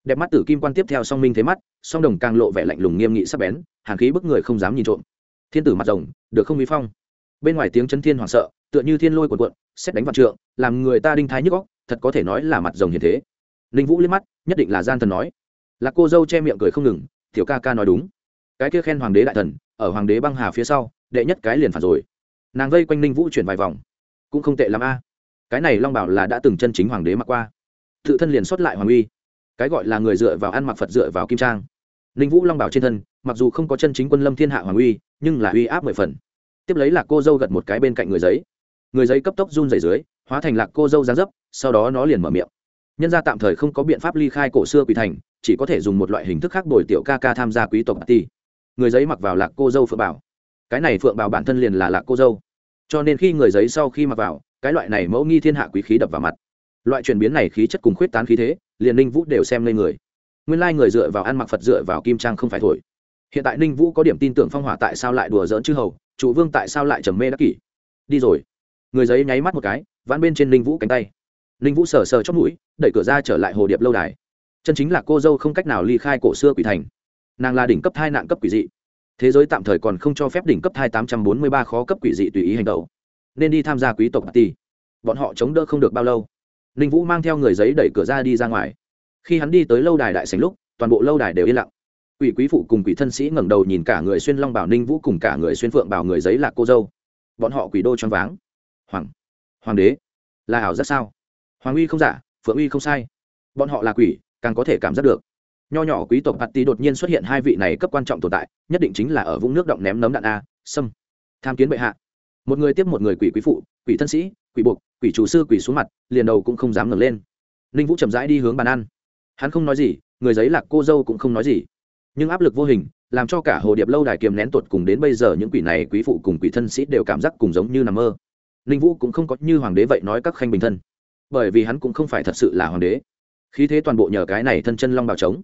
Đẹp mắt tử kim quan tiếp theo song minh thế mắt, song đồng càng lộ vẻ lạnh lùng nghiêm nghị sắc bén, hàng khí bức người không dám nhìn trộm. Thiên tử mặt rồng, được không vi phong. Bên ngoài tiếng chân thiên hoảng sợ, tựa như thiên lôi cuộn cuộn xét đánh vạn trượng, làm người ta đinh thái nhức góc thật có thể nói là mặt rồng hiền thế. Ninh vũ liếc mắt, nhất định là gian thần nói. Là cô dâu che miệng cười không ngừng, tiểu ca ca nói đúng. Cái kia khen hoàng đế đại thần, ở hoàng đế băng hà phía sau, đệ nhất cái liền phản rồi. Nàng vây quanh ninh vũ chuyển vài vòng. Cũng không tệ l a. Cái này long bảo là đã từng chân chính hoàng đế mặc qua. Tự thân liền xuất lại hoàng uy. Cái gọi là người dựa vào ăn mặc phật dựa vào kim trang. Ninh vũ long bảo trên thân, mặc dù không có chân chính quân lâm thiên hạ hoàng uy, nhưng là uy áp mười phần. Tiếp lấy là cô dâu gật một cái bên cạnh người giấy người giấy cấp tốc run rẩy dưới, hóa thành lạc cô dâu giáng dấp, sau đó nó liền mở miệng. Nhân gia tạm thời không có biện pháp ly khai cổ xưa quỷ thành, chỉ có thể dùng một loại hình thức khác bồi tiểu ca ca tham gia quý tộc ti người giấy mặc vào lạc cô dâu phượng bảo. Cái này phượng bảo bản thân liền là lạc cô dâu. Cho nên khi người giấy sau khi mặc vào, cái loại này mẫu nghi thiên hạ quý khí đập vào mặt. Loại chuyển biến này khí chất cùng khuyết tán khí thế, liền ninh vũ đều xem lên người. Nguyên lai người dựa vào ăn mặc phật dựa vào kim trang không phải thổi. Hiện tại ninh vũ có điểm tin tưởng phong hỏa tại sao lại đùa dỡn chư hầu, chủ vương tại sao lại trầm mê đắc kỷ. Đi rồi người giấy nháy mắt một cái, vãn bên trên ninh vũ cánh tay. Ninh vũ sờ sờ chót mũi, đẩy cửa ra trở lại hồ điệp lâu đài. Chân chính là cô dâu không cách nào ly khai cổ xưa quỷ thành. Nàng là đỉnh cấp hai nạn cấp quỷ dị. Thế giới tạm thời còn không cho phép đỉnh cấp hai tám trăm bốn mươi ba khó cấp quỷ dị tùy ý hành động. Nên đi tham gia quý tộc ti bọn họ chống đỡ không được bao lâu. Ninh vũ mang theo người giấy đẩy cửa ra đi ra ngoài. Khi hắn đi tới lâu đài đại sành lúc, toàn bộ lâu đài đều yên lặng. Quỷ quý phụ cùng quỷ thân sĩ ngẩng đầu nhìn cả người xuyên long bảo ninh vũ cùng cả người xuyên phượng bảo người giấy là cô dâu. Bọn họ quỷ đô choáng váng hoàng. Hoàng đế. Là ảo rất sao? Hoàng uy không giả, phượng uy không sai. Bọn họ là quỷ, càng có thể cảm giác được. Nho nhỏ quý tộc bạt tì đột nhiên xuất hiện hai vị này cấp quan trọng tồn tại, nhất định chính là ở vũng nước động ném nấm đạn a, sâm. Tham kiến bệ hạ. Một người tiếp một người quỷ quý phụ, quỷ thân sĩ, quỷ buộc, quỷ chủ sư quỷ xuống mặt, liền đầu cũng không dám ngẩng lên. Ninh vũ chậm rãi đi hướng bàn ăn. Hắn không nói gì, người giấy lạc cô dâu cũng không nói gì. Nhưng áp lực vô hình, làm cho cả hồ điệp lâu đài kiềm nén tuột cùng đến bây giờ những quỷ này quý phụ cùng quỷ thân sĩ đều cảm giác cùng giống như nằm mơ ninh vũ cũng không có như hoàng đế vậy nói các khanh bình thân. Bởi vì hắn cũng không phải thật sự là hoàng đế. Khí thế toàn bộ nhờ cái này thân chân long bào trống.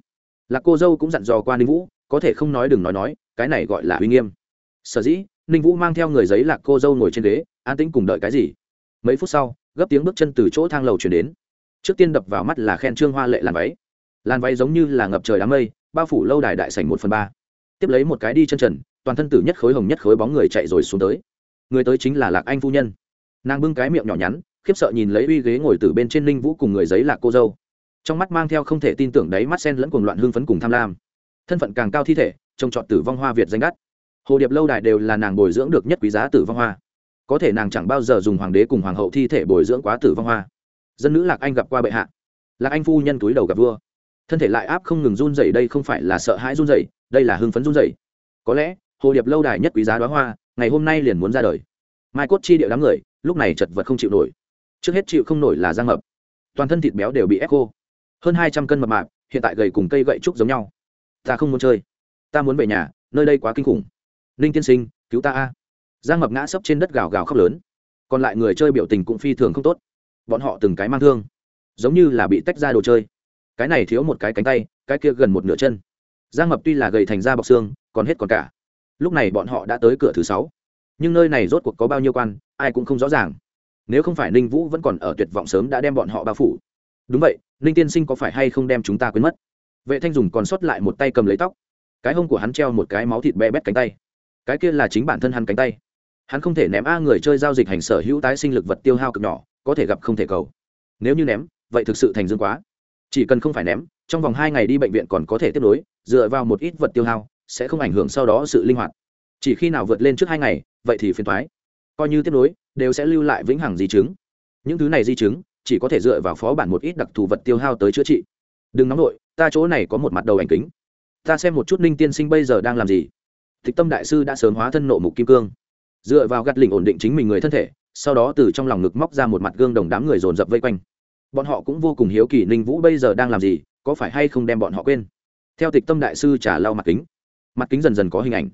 Lạc cô dâu cũng dặn dò qua ninh vũ, có thể không nói đừng nói nói, cái này gọi là uy nghiêm. Sở dĩ, ninh vũ mang theo người giấy lạc cô dâu ngồi trên ghế, an tĩnh cùng đợi cái gì? Mấy phút sau, gấp tiếng bước chân từ chỗ thang lầu chuyển đến. Trước tiên đập vào mắt là khen trương hoa lệ làn váy. Làn váy giống như là ngập trời đám mây, bao phủ lâu đài đại sảnh một phần ba. Tiếp lấy một cái đi chân trần, toàn thân tử nhất khối hồng nhất khối bóng người chạy rồi xuống tới. Người tới chính là lạc anh phu nhân nàng bưng cái miệng nhỏ nhắn, khiếp sợ nhìn lấy uy ghế ngồi từ bên trên ninh vũ cùng người giấy lạc cô dâu. Trong mắt mang theo không thể tin tưởng đấy mắt sen lẫn cuồng loạn hương phấn cùng tham lam. Thân phận càng cao thi thể, trông trọt tử vong hoa việt danh đắt. Hồ điệp lâu đài đều là nàng bồi dưỡng được nhất quý giá tử vong hoa. Có thể nàng chẳng bao giờ dùng hoàng đế cùng hoàng hậu thi thể bồi dưỡng quá tử vong hoa. Dân nữ lạc anh gặp qua bệ hạ. Lạc anh phu nhân túi đầu gặp vua. Thân thể lại áp không ngừng run rẩy, đây không phải là sợ hãi run rẩy, đây là hưng phấn run rẩy. Có lẽ, hồ điệp lâu đài nhất quý giá đoá hoa, ngày hôm nay liền muốn ra đời mai cốt chi điệu đám người, lúc này chật vật không chịu nổi. Trước hết chịu không nổi là giang mập. Toàn thân thịt béo đều bị ép khô. Hơn hai trăm cân mập mạp, hiện tại gầy cùng cây gậy trúc giống nhau. Ta không muốn chơi. Ta muốn về nhà, nơi đây quá kinh khủng. Ninh tiên sinh, cứu ta a. Giang mập ngã sấp trên đất gào gào khóc lớn. Còn lại người chơi biểu tình cũng phi thường không tốt. Bọn họ từng cái mang thương. Giống như là bị tách ra đồ chơi. Cái này thiếu một cái cánh tay, cái kia gần một nửa chân. Giang mập tuy là gầy thành da bọc xương, còn hết còn cả. Lúc này bọn họ đã tới cửa thứ sáu nhưng nơi này rốt cuộc có bao nhiêu quan, ai cũng không rõ ràng. Nếu không phải ninh vũ vẫn còn ở tuyệt vọng sớm đã đem bọn họ bao phủ. Đúng vậy, ninh tiên sinh có phải hay không đem chúng ta quên mất? Vệ thanh dùng còn sót lại một tay cầm lấy tóc. Cái hông của hắn treo một cái máu thịt bé bét cánh tay. Cái kia là chính bản thân hắn cánh tay. Hắn không thể ném a người chơi giao dịch hành sở hữu tái sinh lực vật tiêu hao cực nhỏ, có thể gặp không thể cầu. Nếu như ném, vậy thực sự thành dương quá. Chỉ cần không phải ném, trong vòng hai ngày đi bệnh viện còn có thể tiếp nối, dựa vào một ít vật tiêu hao, sẽ không ảnh hưởng sau đó sự linh hoạt chỉ khi nào vượt lên trước hai ngày, vậy thì phiền thoái coi như tiếp nối, đều sẽ lưu lại vĩnh hằng di chứng. Những thứ này di chứng, chỉ có thể dựa vào phó bản một ít đặc thù vật tiêu hao tới chữa trị. Đừng nóng nổi ta chỗ này có một mặt đầu ảnh kính. Ta xem một chút ninh tiên sinh bây giờ đang làm gì. Tịch tâm đại sư đã sớm hóa thân nộ mục kim cương. Dựa vào gắt lình ổn định chính mình người thân thể, sau đó từ trong lòng ngực móc ra một mặt gương đồng đám người dồn dập vây quanh. Bọn họ cũng vô cùng hiếu kỳ ninh vũ bây giờ đang làm gì, có phải hay không đem bọn họ quên. Theo tịch tâm đại sư trả lau mặt kính. Mặt kính dần dần có hình ảnh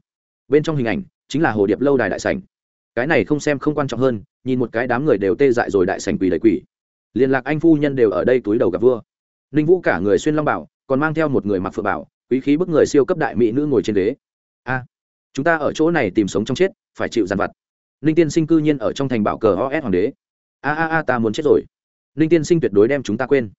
bên trong hình ảnh chính là hồ điệp lâu đài đại sảnh. Cái này không xem không quan trọng hơn, nhìn một cái đám người đều tê dại rồi đại sảnh quỷ đầy quỷ liên lạc anh phu nhân đều ở đây túi đầu gặp vua. Ninh vũ cả người xuyên long bảo, còn mang theo một người mặc phượng bảo, quý khí bức người siêu cấp đại mỹ nữ ngồi trên ghế. A, chúng ta ở chỗ này tìm sống trong chết, phải chịu dàn vặt. Ninh tiên sinh cư nhiên ở trong thành bảo cờ os hoàng đế. A a a, ta muốn chết rồi. Ninh tiên sinh tuyệt đối đem chúng ta quên.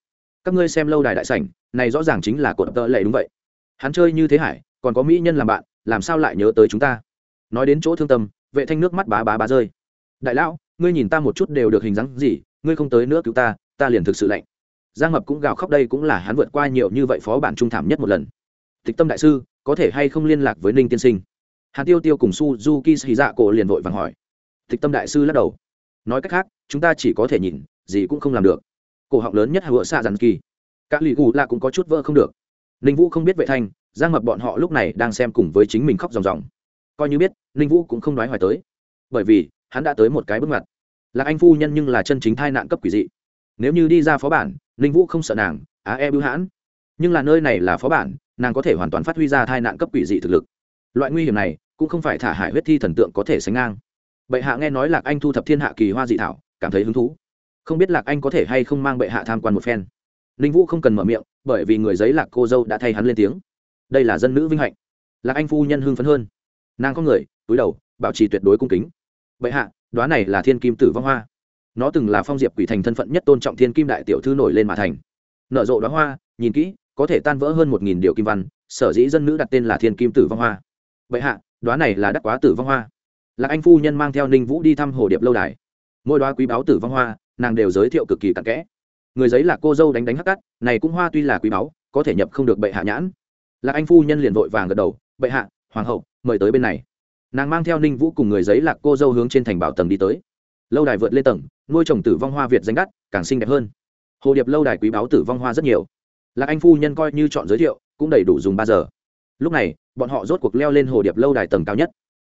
Các ngươi xem lâu đài đại sảnh, này rõ ràng chính là cột tợ lệ đúng vậy. Hắn chơi như thế hải, còn có mỹ nhân làm bạn làm sao lại nhớ tới chúng ta? Nói đến chỗ thương tâm, vệ thanh nước mắt bá bá bá rơi. Đại lão, ngươi nhìn ta một chút đều được hình dáng gì, ngươi không tới nữa cứu ta ta liền thực sự lạnh. Giang mập cũng gào khóc đây cũng là hắn vượt qua nhiều như vậy phó bản trung thảm nhất một lần. Tịch tâm đại sư, có thể hay không liên lạc với ninh tiên sinh? Hàn tiêu tiêu cùng suzuki xì dạ cổ liền vội vàng hỏi. Tịch tâm đại sư lắc đầu. Nói cách khác, chúng ta chỉ có thể nhìn, gì cũng không làm được. Cổ họng lớn nhất hựa xạ dàn kỳ. Các lì gù là cũng có chút vỡ không được. Ninh vũ không biết vệ thanh giang mập bọn họ lúc này đang xem cùng với chính mình khóc ròng ròng. Coi như biết ninh vũ cũng không nói hoài tới. Bởi vì hắn đã tới một cái bước ngoặt, là anh phu nhân nhưng là chân chính thai nạn cấp quỷ dị. Nếu như đi ra phó bản ninh vũ không sợ nàng á e bưu hãn. Nhưng là nơi này là phó bản nàng có thể hoàn toàn phát huy ra thai nạn cấp quỷ dị thực lực. Loại nguy hiểm này cũng không phải thả hải huyết thi thần tượng có thể sánh ngang. Bệ hạ nghe nói lạc anh thu thập thiên hạ kỳ hoa dị thảo cảm thấy hứng thú. Không biết lạc anh có thể hay không mang bệ hạ tham quan một phen. Ninh vũ không cần mở miệng bởi vì người giấy lạc cô dâu đã thay hắn lên tiếng đây là dân nữ vinh hạnh. Lạc anh phu nhân hưng phấn hơn. Nàng có người, túi đầu, bảo trì tuyệt đối cung kính. Bệ hạ đoá này là thiên kim tử vong hoa. Nó từng là phong diệp quỷ thành thân phận nhất tôn trọng thiên kim đại tiểu thư nổi lên mà thành. Nở rộ đoá hoa, nhìn kỹ, có thể tan vỡ hơn một nghìn điều kim văn, sở dĩ dân nữ đặt tên là thiên kim tử vong hoa. Bệ hạ đoá này là đắc quá tử vong hoa. Lạc anh phu nhân mang theo ninh vũ đi thăm hồ điệp lâu đài. Mỗi đoá quý báo tử vong hoa, nàng đều giới thiệu cực kỳ cặn kẽ. Người giấy là cô dâu đánh đánh hắc cắt này cũng hoa tuy là quý báu có thể nhập không được bệ hạ nhãn lạc anh phu nhân liền vội vàng gật đầu, bệ hạ, hoàng hậu, mời tới bên này. Nàng mang theo ninh vũ cùng người giấy lạc cô dâu hướng trên thành bảo tầng đi tới. Lâu đài vượt lên tầng, nuôi trồng tử vong hoa việt danh đắt, càng xinh đẹp hơn. Hồ điệp lâu đài quý báo tử vong hoa rất nhiều. Lạc anh phu nhân coi như chọn giới thiệu, cũng đầy đủ dùng ba giờ. Lúc này, bọn họ rốt cuộc leo lên hồ điệp lâu đài tầng cao nhất.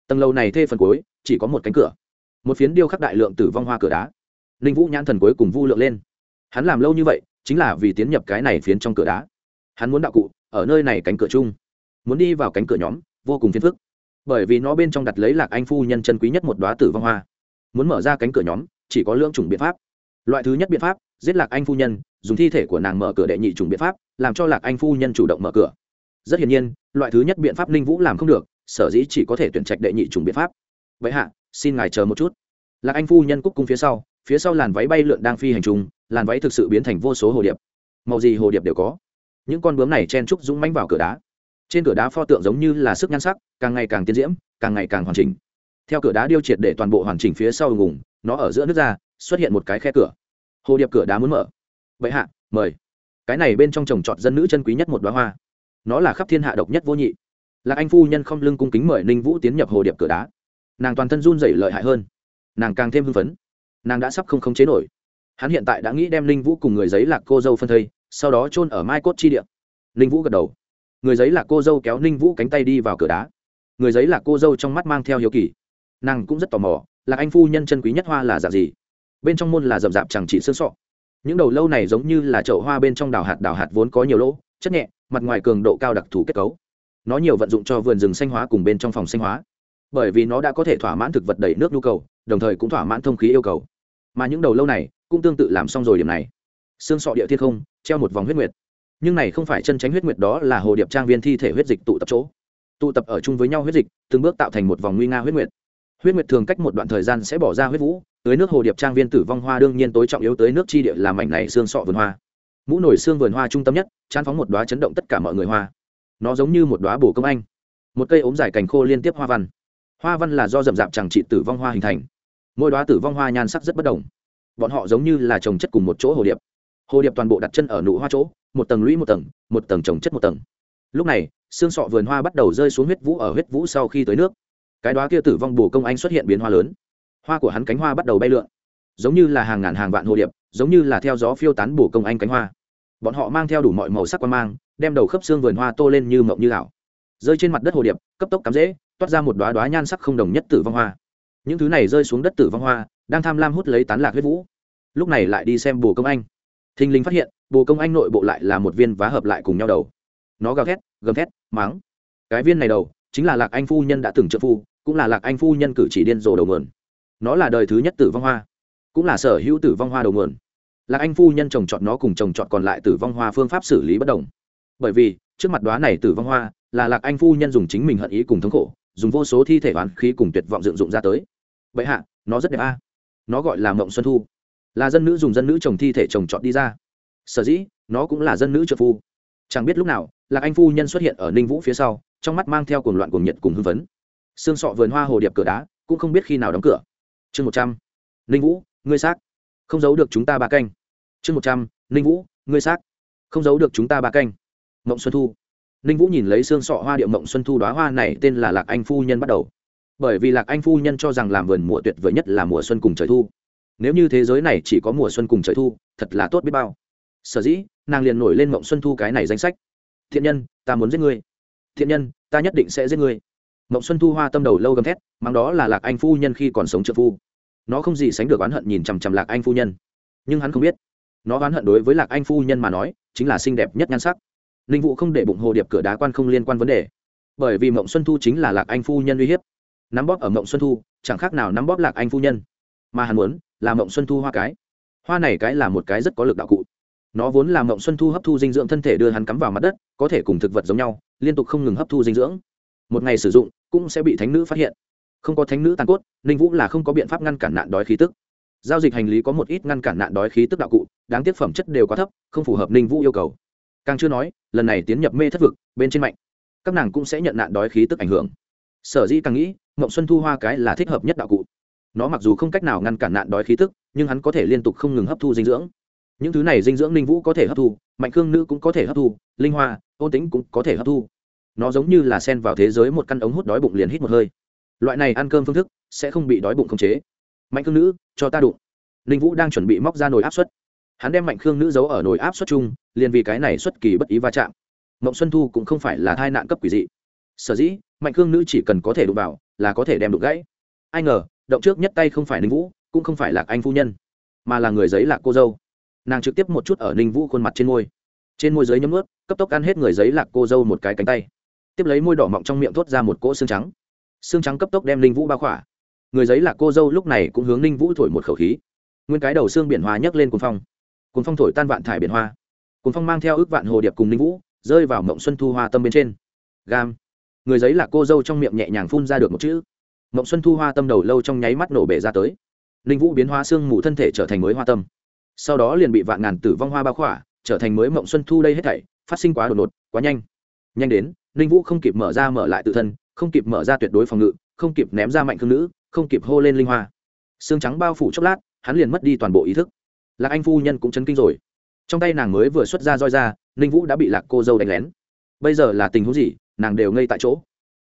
Tầng lâu này thê phần cuối, chỉ có một cánh cửa. Một phiến điêu khắc đại lượng tử vong hoa cửa đá. Ninh vũ nhãn thần cuối cùng vu lượng lên. Hắn làm lâu như vậy, chính là vì tiến nhập cái này phiến trong cửa đá. Hắn muốn đạo cụ ở nơi này cánh cửa chung. Muốn đi vào cánh cửa nhóm, vô cùng phiền phức. Bởi vì nó bên trong đặt lấy lạc anh phu nhân chân quý nhất một đoá tử vong hoa. Muốn mở ra cánh cửa nhóm, chỉ có lưỡng chủng biện pháp. Loại thứ nhất biện pháp, giết lạc anh phu nhân, dùng thi thể của nàng mở cửa đệ nhị chủng biện pháp, làm cho lạc anh phu nhân chủ động mở cửa. Rất hiển nhiên, loại thứ nhất biện pháp ninh vũ làm không được, sở dĩ chỉ có thể tuyển trạch đệ nhị chủng biện pháp. Vậy hạ, xin ngài chờ một chút. Lạc anh phu nhân cúc cung phía sau phía sau làn váy bay lượn đang phi hành trùng, làn váy thực sự biến thành vô số hồ điệp. Màu gì hồ điệp đều có những con bướm này chen trúc dũng mánh vào cửa đá. Trên cửa đá pho tượng giống như là sức nhan sắc, càng ngày càng tiến diễm, càng ngày càng hoàn chỉnh. Theo cửa đá điêu triệt để toàn bộ hoàn chỉnh phía sau ngùng, nó ở giữa nước ra, xuất hiện một cái khe cửa. Hồ điệp cửa đá muốn mở. Vậy hạ, mời. Cái này bên trong trồng trọt dân nữ chân quý nhất một đoá hoa. Nó là khắp thiên hạ độc nhất vô nhị. Lạc anh phu nhân không lưng cung kính mời ninh vũ tiến nhập hồ điệp cửa đá. Nàng toàn thân run rẩy lợi hại hơn. Nàng càng thêm hưng phấn. Nàng đã sắp không khống chế nổi. Hắn hiện tại đã nghĩ đem ninh vũ cùng người giấy lạc cô dâu phân thây sau đó chôn ở mai cốt chi địa. ninh vũ gật đầu. Người giấy là cô dâu kéo ninh vũ cánh tay đi vào cửa đá. Người giấy là cô dâu trong mắt mang theo hiếu kỳ. Nàng cũng rất tò mò lạc anh phu nhân chân quý nhất hoa là dạng gì? Bên trong môn là rậm rạp chẳng chỉ xương sọ. Những đầu lâu này giống như là chậu hoa bên trong đào hạt đào hạt vốn có nhiều lỗ, chất nhẹ, mặt ngoài cường độ cao đặc thù kết cấu. Nó nhiều vận dụng cho vườn rừng xanh hóa cùng bên trong phòng xanh hóa. Bởi vì nó đã có thể thỏa mãn thực vật đầy nước nhu cầu, đồng thời cũng thỏa mãn thông khí yêu cầu. Mà những đầu lâu này cũng tương tự làm xong rồi điểm này. Xương sọ địa thiên không treo một vòng huyết nguyệt. Nhưng này không phải chân tránh huyết nguyệt đó là hồ điệp trang viên thi thể huyết dịch tụ tập chỗ. Tụ tập ở chung với nhau huyết dịch, từng bước tạo thành một vòng nguy nga huyết nguyệt. Huyết nguyệt thường cách một đoạn thời gian sẽ bỏ ra huyết vũ tới nước hồ điệp trang viên tử vong hoa đương nhiên tối trọng yếu tới nước chi địa làm mảnh này xương sọ vườn hoa. Mũ nổi xương vườn hoa trung tâm nhất chán phóng một đoá chấn động tất cả mọi người hoa. Nó giống như một đoá bồ công anh. Một cây ốm dài cành khô liên tiếp hoa văn. Hoa văn là do rậm rạp chẳng trị tử vong hoa hình thành. Mỗi đoá tử vong hoa nhan sắc rất bất đồng. Bọn họ giống như là trồng chất cùng một chỗ hồ điệp hồ điệp toàn bộ đặt chân ở nụ hoa chỗ, một tầng lũy một tầng một tầng trồng chất một tầng. Lúc này, xương sọ vườn hoa bắt đầu rơi xuống huyết vũ ở huyết vũ sau khi tới nước. Cái đó kia tử vong bù công anh xuất hiện biến hoa lớn. Hoa của hắn cánh hoa bắt đầu bay lượn. Giống như là hàng ngàn hàng vạn hồ điệp, giống như là theo gió phiêu tán bù công anh cánh hoa. Bọn họ mang theo đủ mọi màu sắc quan mang, đem đầu khớp xương vườn hoa tô lên như mộng như ảo. Rơi trên mặt đất hồ điệp, cấp tốc cắm rễ, toát ra một đoá đoá nhan sắc không đồng nhất tử vong hoa. Những thứ này rơi xuống đất tử vong hoa, đang tham lam hút lấy tán lạc huyết vũ. Lúc này lại đi xem bù công anh thình lình phát hiện, bồ công anh nội bộ lại là một viên vá hợp lại cùng nhau đầu. Nó gào thét, gầm thét máng cái viên này đầu, chính là lạc anh phu nhân đã từng trợ phu, cũng là lạc anh phu nhân cử chỉ điên rồ đầu nguồn. Nó là đời thứ nhất tử vong hoa, cũng là sở hữu tử vong hoa đầu nguồn. Lạc anh phu nhân trồng trọt nó cùng trồng trọt còn lại tử vong hoa phương pháp xử lý bất đồng. Bởi vì, trước mặt đoá này tử vong hoa, là lạc anh phu nhân dùng chính mình hận ý cùng thống khổ, dùng vô số thi thể oán khí cùng tuyệt vọng dựng dụng ra tới. Vậy hạ, nó rất đẹp a. Nó gọi là mộng xuân thu là dân nữ dùng dân nữ trồng thi thể trồng chọn đi ra. Sở dĩ, nó cũng là dân nữ trợ phu. Chẳng biết lúc nào, lạc anh phu nhân xuất hiện ở ninh vũ phía sau, trong mắt mang theo cuồng loạn cuồng nhiệt cùng hưng phấn. Xương sọ vườn hoa hồ điệp cửa đá, cũng không biết khi nào đóng cửa. Chương một trăm, ninh vũ, ngươi xác. Không giấu được chúng ta ba canh. Chương một trăm, ninh vũ, ngươi xác. Không giấu được chúng ta ba canh. Mộng xuân thu. Ninh vũ nhìn lấy xương sọ hoa điệu mộng xuân thu đoá hoa này, tên là lạc anh phu nhân bắt đầu. Bởi vì lạc anh phu nhân cho rằng làm vườn mùa tuyệt vời nhất là mùa xuân cùng trời thu nếu như thế giới này chỉ có mùa xuân cùng trời thu, thật là tốt biết bao. Sở dĩ, nàng liền nổi lên mộng xuân thu cái này danh sách. Thiện nhân, ta muốn giết ngươi. Thiện nhân, ta nhất định sẽ giết ngươi. Mộng xuân thu hoa tâm đầu lâu gầm thét mang đó là lạc anh phu nhân khi còn sống trợ phu. Nó không gì sánh được oán hận nhìn chằm chằm lạc anh phu nhân. Nhưng hắn không biết. Nó oán hận đối với lạc anh phu nhân mà nói, chính là xinh đẹp nhất nhan sắc. Ninh vụ không để bụng hồ điệp cửa đá quan không liên quan vấn đề. Bởi vì mộng xuân thu chính là lạc anh phu nhân uy hiếp. Nắm bóp ở mộng xuân thu, chẳng khác nào nắm bóp lạc anh phu nhân. Mà hắn muốn là mộng xuân thu hoa cái. Hoa này cái là một cái rất có lực đạo cụ. Nó vốn là mộng xuân thu hấp thu dinh dưỡng thân thể đưa hắn cắm vào mặt đất, có thể cùng thực vật giống nhau, liên tục không ngừng hấp thu dinh dưỡng. Một ngày sử dụng, cũng sẽ bị thánh nữ phát hiện. Không có thánh nữ tàn cốt, ninh vũ là không có biện pháp ngăn cản nạn đói khí tức. Giao dịch hành lý có một ít ngăn cản nạn đói khí tức đạo cụ, đáng tiếc phẩm chất đều quá thấp, không phù hợp ninh vũ yêu cầu. Càng chưa nói, lần này tiến nhập mê thất vực, bên trên mạnh. Các nàng cũng sẽ nhận nạn đói khí tức ảnh hưởng. Sở dĩ càng nghĩ, mộng xuân thu hoa cái là thích hợp nhất đạo cụ nó mặc dù không cách nào ngăn cản nạn đói khí tức, nhưng hắn có thể liên tục không ngừng hấp thu dinh dưỡng. Những thứ này dinh dưỡng linh vũ có thể hấp thu, mạnh khương nữ cũng có thể hấp thu, linh hoa, ôn tính cũng có thể hấp thu. Nó giống như là sen vào thế giới một căn ống hút đói bụng liền hít một hơi. Loại này ăn cơm phương thức sẽ không bị đói bụng khống chế. Mạnh khương nữ, cho ta đụng. Linh vũ đang chuẩn bị móc ra nồi áp suất. Hắn đem mạnh khương nữ giấu ở nồi áp suất chung, liền vì cái này xuất kỳ bất ý va chạm. Mộng xuân thu cũng không phải là thai nạn cấp quỷ dị. Sở dĩ, mạnh khương nữ chỉ cần có thể đụng vào là có thể đem đụng gãy. Ai ngờ động trước nhất tay không phải ninh vũ, cũng không phải là anh phu nhân, mà là người giấy là cô dâu. Nàng trực tiếp một chút ở ninh vũ khuôn mặt trên môi. Trên môi giấy nhấm ướt cấp tốc ăn hết người giấy lạc cô dâu một cái cánh tay. Tiếp lấy môi đỏ mọng trong miệng thốt ra một cỗ xương trắng. Xương trắng cấp tốc đem ninh vũ bao khỏa. Người giấy lạc cô dâu lúc này cũng hướng ninh vũ thổi một khẩu khí. Nguyên cái đầu xương biển hoa nhấc lên cuốn phong. Cuốn phong thổi tan vạn thải biển hoa. Cuốn phong mang theo ước vạn hồ điệp cùng ninh vũ, rơi vào mộng xuân thu hoa tâm bên trên. Gam. Người giấy lạc cô dâu trong miệng nhẹ nhàng phun ra được một chữ mộng xuân thu hoa tâm đầu lâu trong nháy mắt nổ bể ra tới. Ninh vũ biến hoa xương mù thân thể trở thành mới hoa tâm. Sau đó liền bị vạn ngàn tử vong hoa bao khỏa, trở thành mới mộng xuân thu đây hết thảy, phát sinh quá đột ngột, quá nhanh. Nhanh đến, ninh vũ không kịp mở ra mở lại tự thân, không kịp mở ra tuyệt đối phòng ngự, không kịp ném ra mạnh thương nữ, không kịp hô lên linh hoa. Xương trắng bao phủ chốc lát, hắn liền mất đi toàn bộ ý thức. Lạc anh phu nhân cũng chấn kinh rồi. Trong tay nàng mới vừa xuất ra roi ra, ninh vũ đã bị lạc cô dâu đánh lén. Bây giờ là tình huống gì, nàng đều ngây tại chỗ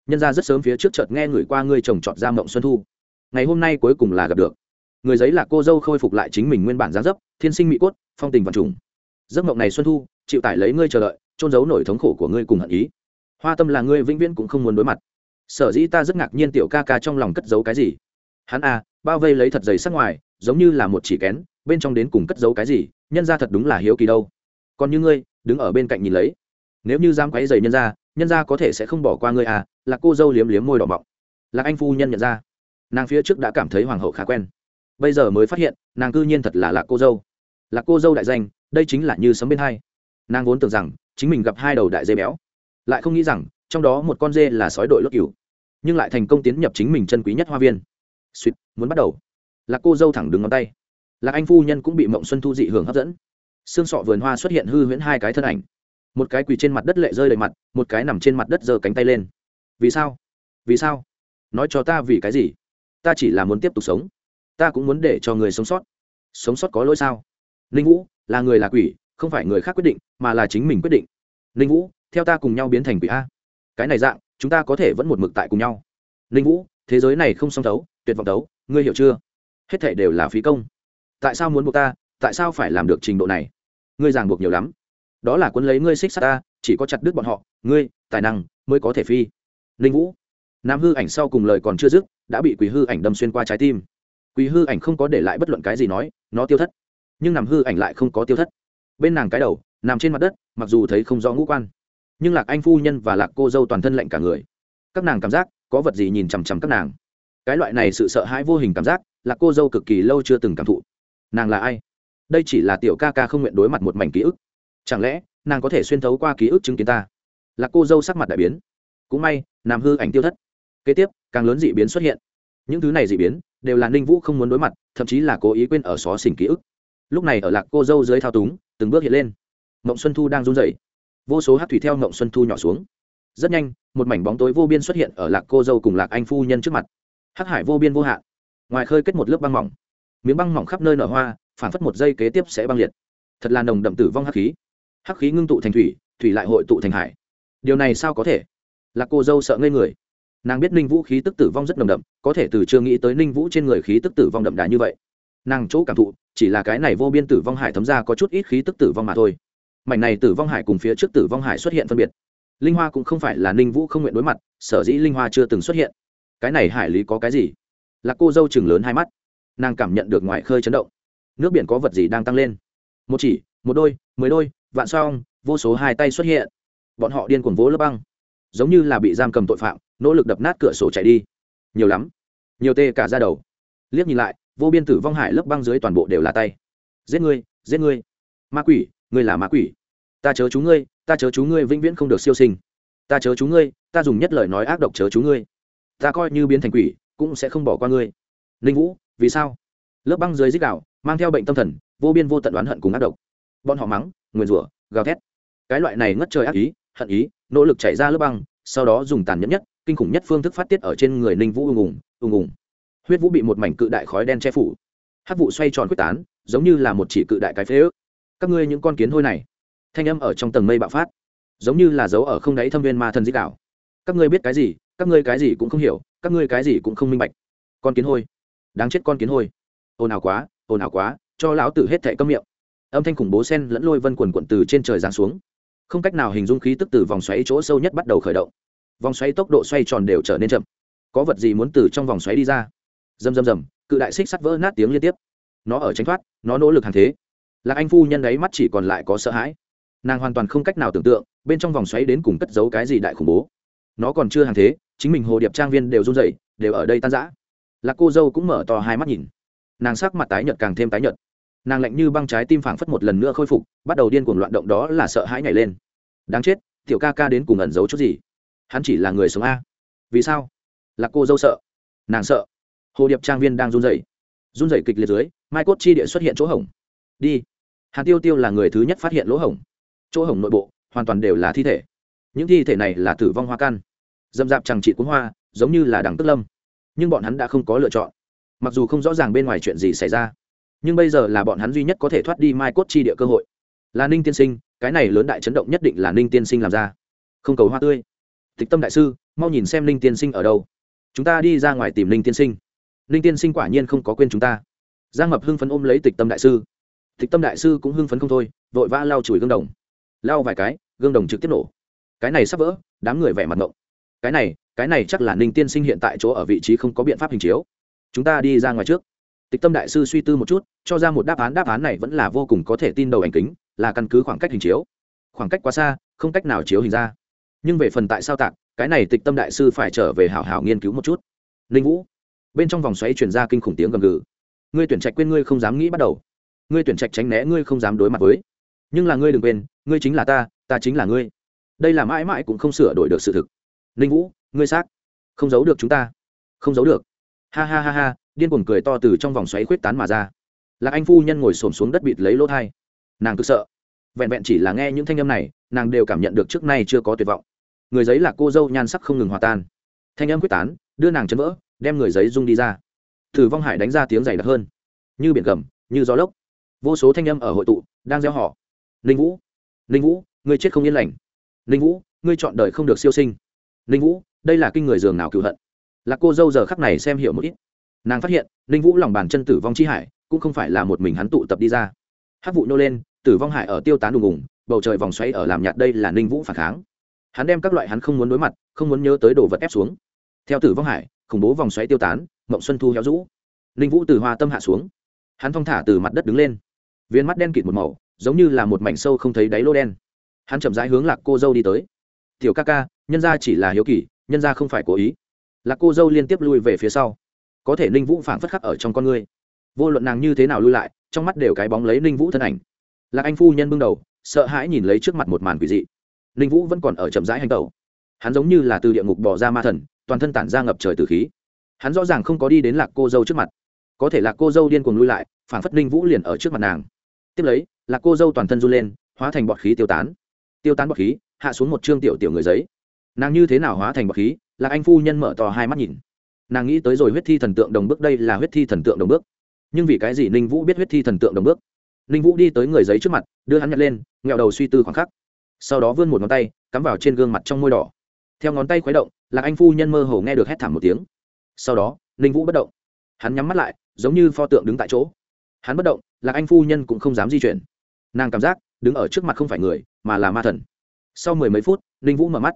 nhân ra rất sớm phía trước chợt nghe người qua ngươi chồng chọn ra mộng xuân thu. Ngày hôm nay cuối cùng là gặp được. Người giấy là cô dâu khôi phục lại chính mình nguyên bản giá dấp thiên sinh mỹ cốt phong tình và trùng. Giấc mộng này xuân thu chịu tải lấy ngươi chờ đợi trôn giấu nổi thống khổ của ngươi cùng hận ý. Hoa tâm là ngươi vĩnh viễn cũng không muốn đối mặt. Sở dĩ ta rất ngạc nhiên tiểu ca ca trong lòng cất giấu cái gì? Hắn a à, bao vây lấy thật dày sắc ngoài giống như là một chỉ kén bên trong đến cùng cất giấu cái gì nhân ra thật đúng là hiếu kỳ đâu. Còn như ngươi đứng ở bên cạnh nhìn lấy. Nếu như dám quấy dày nhân ra nhân ra có thể sẽ không bỏ qua ngươi à là cô dâu liếm liếm môi đỏ mọng. Là anh phu nhân nhận ra. Nàng phía trước đã cảm thấy hoàng hậu khá quen. Bây giờ mới phát hiện, nàng cư nhiên thật là lạc cô dâu. Lạc cô dâu đại danh, đây chính là như sấm bên hai. Nàng vốn tưởng rằng, chính mình gặp hai đầu đại dê béo. Lại không nghĩ rằng, trong đó một con dê là sói đội lốt cừu. Nhưng lại thành công tiến nhập chính mình chân quý nhất hoa viên. Suýt, muốn bắt đầu. Lạc cô dâu thẳng đứng ngón tay. Lạc anh phu nhân cũng bị mộng xuân thu dị hưởng hấp dẫn. Xương sọ vườn hoa xuất hiện hư huyễn hai cái thân ảnh một cái quỳ trên mặt đất lệ rơi đầy mặt, một cái nằm trên mặt đất giơ cánh tay lên. Vì sao? Vì sao? Nói cho ta vì cái gì? Ta chỉ là muốn tiếp tục sống. Ta cũng muốn để cho người sống sót. Sống sót có lỗi sao? Ninh vũ là người là quỷ, không phải người khác quyết định, mà là chính mình quyết định. Ninh vũ, theo ta cùng nhau biến thành quỷ a. Cái này dạng, chúng ta có thể vẫn một mực tại cùng nhau. Ninh vũ, thế giới này không song thấu, tuyệt vọng thấu, ngươi hiểu chưa? Hết thể đều là phí công. Tại sao muốn buộc ta? Tại sao phải làm được trình độ này? Ngươi ràng buộc nhiều lắm đó là quân lấy ngươi xích sát ta, chỉ có chặt đứt bọn họ, ngươi, tài năng, mới có thể phi. Ninh vũ, nam hư ảnh sau cùng lời còn chưa dứt, đã bị quý hư ảnh đâm xuyên qua trái tim. Quý hư ảnh không có để lại bất luận cái gì nói, nó tiêu thất. Nhưng nằm hư ảnh lại không có tiêu thất. Bên nàng cái đầu, nằm trên mặt đất, mặc dù thấy không rõ ngũ quan. Nhưng lạc anh phu nhân và lạc cô dâu toàn thân lạnh cả người. Các nàng cảm giác, có vật gì nhìn chằm chằm các nàng. Cái loại này sự sợ hãi vô hình cảm giác, lạc cô dâu cực kỳ lâu chưa từng cảm thụ. Nàng là ai? Đây chỉ là tiểu ca ca không nguyện đối mặt một mảnh ký ức chẳng lẽ, nàng có thể xuyên thấu qua ký ức chứng kiến ta? Là cô dâu sắc mặt đại biến. Cũng may nam hư ảnh tiêu thất. Kế tiếp, càng lớn dị biến xuất hiện. Những thứ này dị biến, đều là ninh vũ không muốn đối mặt, thậm chí là cố ý quên ở xó xỉnh ký ức. Lúc này ở lạc cô dâu dưới thao túng, từng bước hiện lên. Mộng xuân thu đang run rẩy. Vô số hát thủy theo mộng xuân thu nhỏ xuống. Rất nhanh, một mảnh bóng tối vô biên xuất hiện ở lạc cô dâu cùng lạc anh phu nhân trước mặt. Hắc hải vô biên vô hạn. Ngoài khơi kết một lớp băng mỏng. Miếng băng mỏng khắp nơi nở hoa, phản phất một giây kế tiếp sẽ băng liệt. Thật là nồng đậm tử vong hắc khí hắc khí ngưng tụ thành thủy thủy lại hội tụ thành hải. Điều này sao có thể? Là cô dâu sợ ngây người. Nàng biết ninh vũ khí tức tử vong rất nồng đậm, có thể từ chưa nghĩ tới ninh vũ trên người khí tức tử vong đậm đà như vậy. Nàng chỗ cảm thụ, chỉ là cái này vô biên tử vong hải thấm ra có chút ít khí tức tử vong mà thôi. Mảnh này tử vong hải cùng phía trước tử vong hải xuất hiện phân biệt. Linh hoa cũng không phải là ninh vũ không nguyện đối mặt, sở dĩ linh hoa chưa từng xuất hiện. Cái này hải lý có cái gì? Là cô dâu chừng lớn hai mắt. Nàng cảm nhận được ngoài khơi chấn động. Nước biển có vật gì đang tăng lên? Một chỉ, một đôi, mười đôi vạn song, vô số hai tay xuất hiện. Bọn họ điên cuồng vỗ lớp băng. Giống như là bị giam cầm tội phạm, nỗ lực đập nát cửa sổ chạy đi. Nhiều lắm. Nhiều tê cả ra đầu. Liếc nhìn lại, vô biên tử vong hải lớp băng dưới toàn bộ đều là tay. Giết ngươi giết ngươi. Ma quỷ, ngươi là ma quỷ. Ta chớ chú ngươi, ta chớ chú ngươi vĩnh viễn không được siêu sinh. Ta chớ chú ngươi, ta dùng nhất lời nói ác độc chớ chú ngươi. Ta coi như biến thành quỷ, cũng sẽ không bỏ qua ngươi. Ninh vũ, vì sao? Lớp băng dưới dích đạo, mang theo bệnh tâm thần, vô biên vô tận đoán hận cùng ác độc. Bọn họ mắng nguyền rủa, gào thét. Cái loại này ngất trời ác ý, hận ý, nỗ lực chạy ra lớp băng, sau đó dùng tàn nhẫn nhất, kinh khủng nhất phương thức phát tiết ở trên người ninh vũ ùng ùng ùng ùng huyết vũ bị một mảnh cự đại khói đen che phủ. Hát vụ xoay tròn quyết tán, giống như là một chỉ cự đại cái phế ước. Các ngươi những con kiến hôi này, thanh âm ở trong tầng mây bạo phát, giống như là dấu ở không đáy thâm viên ma thần dích đảo các ngươi biết cái gì, các ngươi cái gì cũng không hiểu, các ngươi cái gì cũng không minh bạch. Con kiến hôi, đáng chết con kiến hôi. Ồn ào quá, ồn ào quá, cho lão tử hết thệ câm miệng âm thanh khủng bố sen lẫn lôi vân quần quận từ trên trời giáng xuống. Không cách nào hình dung khí tức từ vòng xoáy chỗ sâu nhất bắt đầu khởi động. Vòng xoáy tốc độ xoay tròn đều trở nên chậm. Có vật gì muốn từ trong vòng xoáy đi ra? Rầm rầm rầm, cự đại xích sắt vỡ nát tiếng liên tiếp. Nó ở tránh thoát, nó nỗ lực hàng thế. Lạc anh phu nhân ấy mắt chỉ còn lại có sợ hãi. Nàng hoàn toàn không cách nào tưởng tượng, bên trong vòng xoáy đến cùng cất giấu cái gì đại khủng bố. Nó còn chưa hàng thế, chính mình hồ điệp trang viên đều run rẩy, đều ở đây tan rã. Lạc cô dâu cũng mở to hai mắt nhìn. Nàng sắc mặt tái nhợt càng thêm tái nhợt nàng lạnh như băng trái tim phảng phất một lần nữa khôi phục, bắt đầu điên cuồng loạn động đó là sợ hãi nhảy lên. Đáng chết, tiểu ca ca đến cùng ẩn giấu chút gì? Hắn chỉ là người sống a. Vì sao? Là cô dâu sợ. Nàng sợ. Hồ điệp trang viên đang run rẩy. Run rẩy kịch liệt dưới, mai cốt chi địa xuất hiện chỗ hổng. Đi. Hàn tiêu tiêu là người thứ nhất phát hiện lỗ hổng. Chỗ hổng nội bộ, hoàn toàn đều là thi thể. Những thi thể này là tử vong hoa căn. Dâm dạp chẳng trị cuốn hoa, giống như là đằng tức lâm. Nhưng bọn hắn đã không có lựa chọn. Mặc dù không rõ ràng bên ngoài chuyện gì xảy ra nhưng bây giờ là bọn hắn duy nhất có thể thoát đi mai cốt chi địa cơ hội. Là ninh tiên sinh, cái này lớn đại chấn động nhất định là ninh tiên sinh làm ra. Không cầu hoa tươi. Tịch tâm đại sư, mau nhìn xem ninh tiên sinh ở đâu. Chúng ta đi ra ngoài tìm ninh tiên sinh. Ninh tiên sinh quả nhiên không có quên chúng ta. Giang mập hưng phấn ôm lấy tịch tâm đại sư. Tịch tâm đại sư cũng hưng phấn không thôi, vội vã lau chùi gương đồng. Lau vài cái, gương đồng trực tiếp nổ. Cái này sắp vỡ, đám người vẻ mặt ngộng. Cái này cái này chắc là ninh tiên sinh hiện tại chỗ ở vị trí không có biện pháp hình chiếu. Chúng ta đi ra ngoài trước tịch tâm đại sư suy tư một chút, cho ra một đáp án đáp án này vẫn là vô cùng có thể tin đầu ảnh kính, là căn cứ khoảng cách hình chiếu. Khoảng cách quá xa, không cách nào chiếu hình ra. Nhưng về phần tại sao tạc, cái này tịch tâm đại sư phải trở về hảo hảo nghiên cứu một chút. Ninh vũ, bên trong vòng xoáy chuyển ra kinh khủng tiếng gầm gừ. Ngươi tuyển trạch quên ngươi không dám nghĩ bắt đầu. Ngươi tuyển trạch tránh né ngươi không dám đối mặt với. Nhưng là ngươi đừng quên, ngươi chính là ta ta chính là ngươi. Đây là mãi mãi cũng không sửa đổi được sự thực. Ninh vũ, ngươi xác. Không giấu được chúng ta. Không giấu được. Ha ha ha ha điên cuồng cười to từ trong vòng xoáy khuyết tán mà ra. Lạc anh phu nhân ngồi xổm xuống đất bịt lấy lỗ thai. Nàng cực sợ. Vẹn vẹn chỉ là nghe những thanh âm này, nàng đều cảm nhận được trước nay chưa có tuyệt vọng. Người giấy là cô dâu nhan sắc không ngừng hòa tan. Thanh âm quyết tán, đưa nàng chấn vỡ, đem người giấy rung đi ra. Thử vong hải đánh ra tiếng dày đặc hơn. Như biển gầm, như gió lốc. Vô số thanh âm ở hội tụ, đang gieo họ. Ninh vũ. Ninh vũ, ngươi chết không yên lành. Ninh vũ, ngươi chọn đời không được siêu sinh. Ninh vũ, đây là kinh người giường nào cựu hận. Là cô dâu giờ khắc này xem hiểu một ít nàng phát hiện, ninh vũ lòng bàn chân tử vong chi hải cũng không phải là một mình hắn tụ tập đi ra. Hát vụ nô lên, tử vong hải ở tiêu tán đùng ùng bầu trời vòng xoay ở làm nhạt đây là ninh vũ phản kháng. Hắn đem các loại hắn không muốn đối mặt, không muốn nhớ tới đồ vật ép xuống. Theo tử vong hải, khủng bố vòng xoáy tiêu tán, mộng xuân thu héo rũ. Ninh vũ từ hoa tâm hạ xuống. Hắn thong thả từ mặt đất đứng lên. Viên mắt đen kịt một màu, giống như là một mảnh sâu không thấy đáy lô đen. Hắn chậm rãi hướng lạc cô dâu đi tới. Tiểu ca ca, nhân ra chỉ là hiếu kỳ, nhân ra không phải cố ý. Lạc cô dâu liên tiếp lui về phía sau có thể ninh vũ phảng phất khắc ở trong con ngươi. Vô luận nàng như thế nào lui lại, trong mắt đều cái bóng lấy ninh vũ thân ảnh. Lạc anh phu nhân bưng đầu, sợ hãi nhìn lấy trước mặt một màn quỷ dị. Ninh vũ vẫn còn ở chậm rãi hành tẩu. Hắn giống như là từ địa ngục bỏ ra ma thần, toàn thân tản ra ngập trời từ khí. Hắn rõ ràng không có đi đến lạc cô dâu trước mặt. Có thể lạc cô dâu điên cuồng lui lại phản phất ninh vũ liền ở trước mặt nàng. Tiếp lấy, lạc cô dâu toàn thân run lên, hóa thành bọt khí tiêu tán. Tiêu tán bọt khí, hạ xuống một chương tiểu tiểu người giấy. Nàng như thế nào hóa thành bọt khí? Lạc anh phu nhân mở to hai mắt nhìn nàng nghĩ tới rồi huyết thi thần tượng đồng bước, đây là huyết thi thần tượng đồng bước. Nhưng vì cái gì ninh vũ biết huyết thi thần tượng đồng bước? Ninh vũ đi tới người giấy trước mặt, đưa hắn nhặt lên, nghẹo đầu suy tư khoảng khắc. Sau đó vươn một ngón tay, cắm vào trên gương mặt trong môi đỏ. Theo ngón tay khuấy động, lạc anh phu nhân mơ hồ nghe được hét thảm một tiếng. Sau đó, ninh vũ bất động. Hắn nhắm mắt lại, giống như pho tượng đứng tại chỗ. Hắn bất động, lạc anh phu nhân cũng không dám di chuyển. Nàng cảm giác, đứng ở trước mặt không phải người, mà là ma thần. Sau mười mấy phút, ninh vũ mở mắt.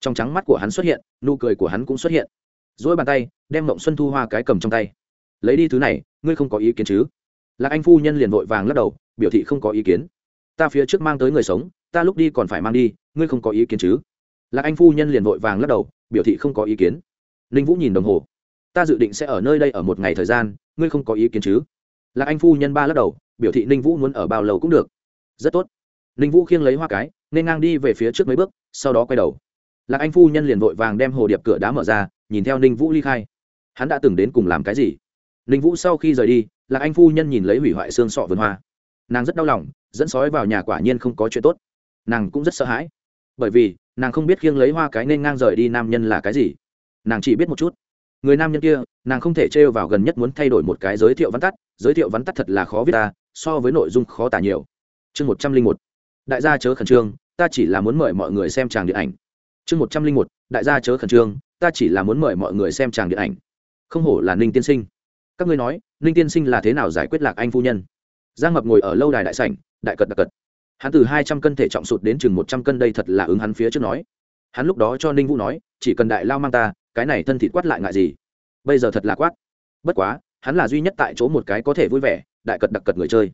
Trong trắng mắt của hắn xuất hiện, nụ cười của hắn cũng xuất hiện dỗi bàn tay, đem mộng xuân thu hoa cái cầm trong tay. Lấy đi thứ này, ngươi không có ý kiến chứ? Lạc anh phu nhân liền vội vàng lắc đầu, biểu thị không có ý kiến. Ta phía trước mang tới người sống, ta lúc đi còn phải mang đi, ngươi không có ý kiến chứ? Lạc anh phu nhân liền vội vàng lắc đầu, biểu thị không có ý kiến. Ninh vũ nhìn đồng hồ. Ta dự định sẽ ở nơi đây ở một ngày thời gian, ngươi không có ý kiến chứ? Lạc anh phu nhân ba lắc đầu, biểu thị ninh vũ muốn ở bao lâu cũng được. Rất tốt. Ninh vũ khiêng lấy hoa cái, nên ngang đi về phía trước mấy bước, sau đó quay đầu. Lạc anh phu nhân liền vội vàng đem hồ điệp cửa đá mở ra nhìn theo ninh vũ ly khai. Hắn đã từng đến cùng làm cái gì? Ninh vũ sau khi rời đi lạc anh phu nhân nhìn lấy hủy hoại xương sọ vườn hoa. Nàng rất đau lòng, dẫn sói vào nhà quả nhiên không có chuyện tốt. Nàng cũng rất sợ hãi. Bởi vì, nàng không biết khiêng lấy hoa cái nên ngang rời đi nam nhân là cái gì. Nàng chỉ biết một chút. Người nam nhân kia, nàng không thể trêu vào gần nhất muốn thay đổi một cái giới thiệu vắn tắt. Giới thiệu vắn tắt thật là khó viết ta, so với nội dung khó tả nhiều. Chương một trăm linh một. Đại gia chớ khẩn trương, ta chỉ là muốn mời mọi người xem tràng điện ảnh chương một trăm linh một, đại gia chớ khẩn trương, ta chỉ là muốn mời mọi người xem tràng điện ảnh. Không hổ là ninh tiên sinh. Các ngươi nói, ninh tiên sinh là thế nào giải quyết lạc anh phu nhân? Giang mập ngồi ở lâu đài đại sảnh, đại cật đặc cật. Hắn từ hai trăm cân thể trọng sụt đến chừng một trăm cân đây thật là ứng hắn phía trước nói. Hắn lúc đó cho ninh vũ nói, chỉ cần đại lao mang ta, cái này thân thịt quát lại ngại gì. Bây giờ thật là quát. Bất quá, hắn là duy nhất tại chỗ một cái có thể vui vẻ, đại cật đặc cật người chơi.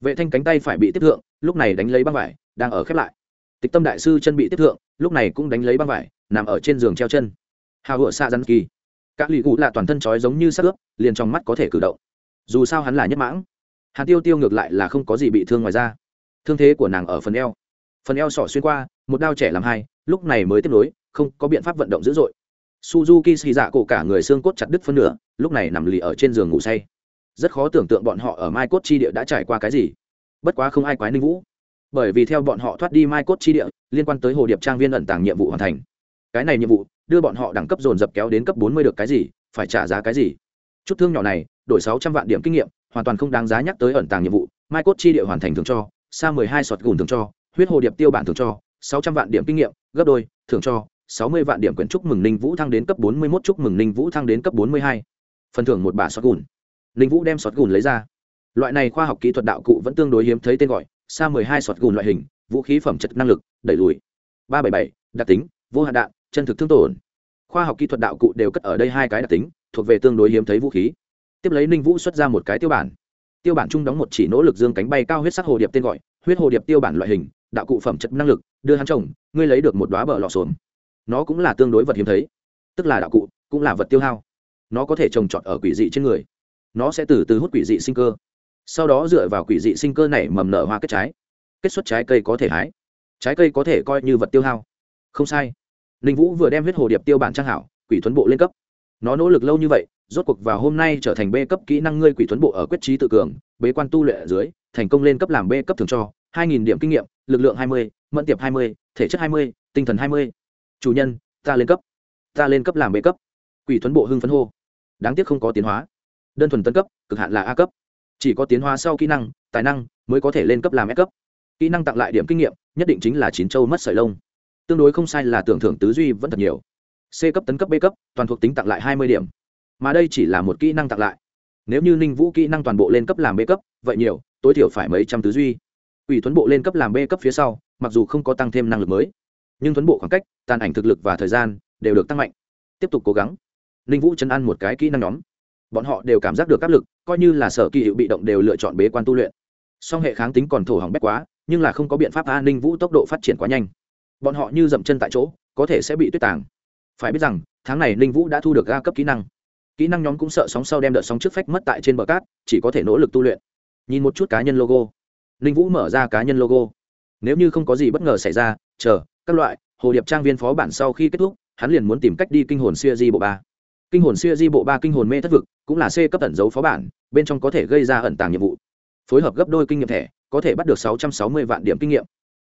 Vệ thanh cánh tay phải bị tiếp thượng, lúc này đánh lấy băng vải, đang ở khép lại tịch tâm đại sư chân bị tiếp thượng, lúc này cũng đánh lấy băng vải, nằm ở trên giường treo chân. Hào hựa xa rắn kỳ. Các lì cụ là toàn thân trói giống như sắc ướp, liền trong mắt có thể cử động. Dù sao hắn là nhất mãng. Hàn tiêu tiêu ngược lại là không có gì bị thương ngoài ra thương thế của nàng ở phần eo. Phần eo sỏ xuyên qua, một đao trẻ làm hai, lúc này mới tiếp nối, không có biện pháp vận động dữ dội. Suzuki xì dạ cổ cả người xương cốt chặt đứt phân nửa, lúc này nằm lì ở trên giường ngủ say. Rất khó tưởng tượng bọn họ ở mai cốt chi địa đã trải qua cái gì. Bất quá không ai quái ninh vũ bởi vì theo bọn họ thoát đi mai cốt chi địa, liên quan tới hồ điệp trang viên ẩn tàng nhiệm vụ hoàn thành. Cái này nhiệm vụ, đưa bọn họ đẳng cấp dồn dập kéo đến cấp bốn mươi được cái gì, phải trả giá cái gì? Chút thương nhỏ này, đổi sáu trăm vạn điểm kinh nghiệm, hoàn toàn không đáng giá nhắc tới ẩn tàng nhiệm vụ, mai cốt chi địa hoàn thành thường cho xa mười hai sọt gùn thường cho, huyết hồ điệp tiêu bản thường cho, sáu trăm vạn điểm kinh nghiệm, gấp đôi thường cho, sáu mươi vạn điểm quyển chúc mừng ninh vũ thăng đến cấp bốn mươi mốt chúc mừng ninh vũ thăng đến cấp bốn mươi hai. Phần thưởng một bả sọt gùn. Ninh vũ đem sọt gùn lấy ra. Loại này khoa học kỹ thuật đạo cụ vẫn tương đối hiếm thấy tên gọi xa mười hai sọt gùn loại hình, vũ khí phẩm chất năng lực, đẩy lùi. Ba bảy bảy, đặc tính, vô hạn đạn, chân thực thương tổn. Khoa học kỹ thuật đạo cụ đều cất ở đây hai cái đặc tính, thuộc về tương đối hiếm thấy vũ khí. Tiếp lấy ninh vũ xuất ra một cái tiêu bản. Tiêu bản chung đóng một chỉ nỗ lực dương cánh bay cao huyết sắc hồ điệp tên gọi, huyết hồ điệp tiêu bản loại hình, đạo cụ phẩm chất năng lực, đưa hắn trồng ngươi lấy được một đoá bờ lọ xồm. Nó cũng là tương đối vật hiếm thấy, tức là đạo cụ, cũng là vật tiêu hao. Nó có thể trồng trọt ở quỷ dị trên người. Nó sẽ từ từ hút quỷ dị sinh cơ sau đó dựa vào quỷ dị sinh cơ này mầm nở hoa kết trái. Kết xuất trái cây có thể hái. Trái cây có thể coi như vật tiêu hao. Không sai. Ninh vũ vừa đem huyết hồ điệp tiêu bản trang hảo, quỷ tuấn bộ lên cấp. Nó nỗ lực lâu như vậy, rốt cuộc vào hôm nay trở thành b cấp kỹ năng ngươi quỷ tuấn bộ ở quyết trí tự cường, bế quan tu luyện ở dưới, thành công lên cấp làm b cấp thường cho. Hai nghìn điểm kinh nghiệm, lực lượng hai mươi, mẫn tiệp hai mươi, thể chất hai mươi, tinh thần hai mươi. Chủ nhân, ta lên cấp. Ta lên cấp làm b cấp. Quỷ tuấn bộ hưng phấn hô. Đáng tiếc không có tiến hóa. Đơn thuần tân cấp, cực hạn là a cấp chỉ có tiến hóa sau kỹ năng, tài năng mới có thể lên cấp làm s cấp. Kỹ năng tặng lại điểm kinh nghiệm, nhất định chính là chín châu mất sợi lông. Tương đối không sai là tưởng thưởng tứ duy vẫn thật nhiều. C cấp tấn cấp b cấp, toàn thuộc tính tặng lại hai mươi điểm. Mà đây chỉ là một kỹ năng tặng lại. Nếu như ninh vũ kỹ năng toàn bộ lên cấp làm b cấp, vậy nhiều, tối thiểu phải mấy trăm tứ duy. Ủy tuấn bộ lên cấp làm b cấp phía sau, mặc dù không có tăng thêm năng lực mới, nhưng tuấn bộ khoảng cách, tàn ảnh thực lực và thời gian đều được tăng mạnh. Tiếp tục cố gắng. Ninh vũ chấn ăn một cái kỹ năng nhóm bọn họ đều cảm giác được áp lực, coi như là sở kỳ hiệu bị động đều lựa chọn bế quan tu luyện. Song hệ kháng tính còn thổ hỏng bét quá, nhưng là không có biện pháp an ninh vũ tốc độ phát triển quá nhanh. Bọn họ như dậm chân tại chỗ, có thể sẽ bị tuyết tàng. Phải biết rằng, tháng này ninh vũ đã thu được ga cấp kỹ năng. Kỹ năng nhóm cũng sợ sóng sau đem đợt sóng trước phách mất tại trên bờ cát, chỉ có thể nỗ lực tu luyện. Nhìn một chút cá nhân logo. Ninh vũ mở ra cá nhân logo. Nếu như không có gì bất ngờ xảy ra, chờ, các loại, hồ điệp trang viên phó bản sau khi kết thúc, hắn liền muốn tìm cách đi kinh hồn siêu di bộ ba kinh hồn Xưa di bộ ba kinh hồn mê thất vực, cũng là c cấp ẩn dấu phó bản, bên trong có thể gây ra ẩn tàng nhiệm vụ. Phối hợp gấp đôi kinh nghiệm thẻ, có thể bắt được sáu trăm sáu mươi vạn điểm kinh nghiệm.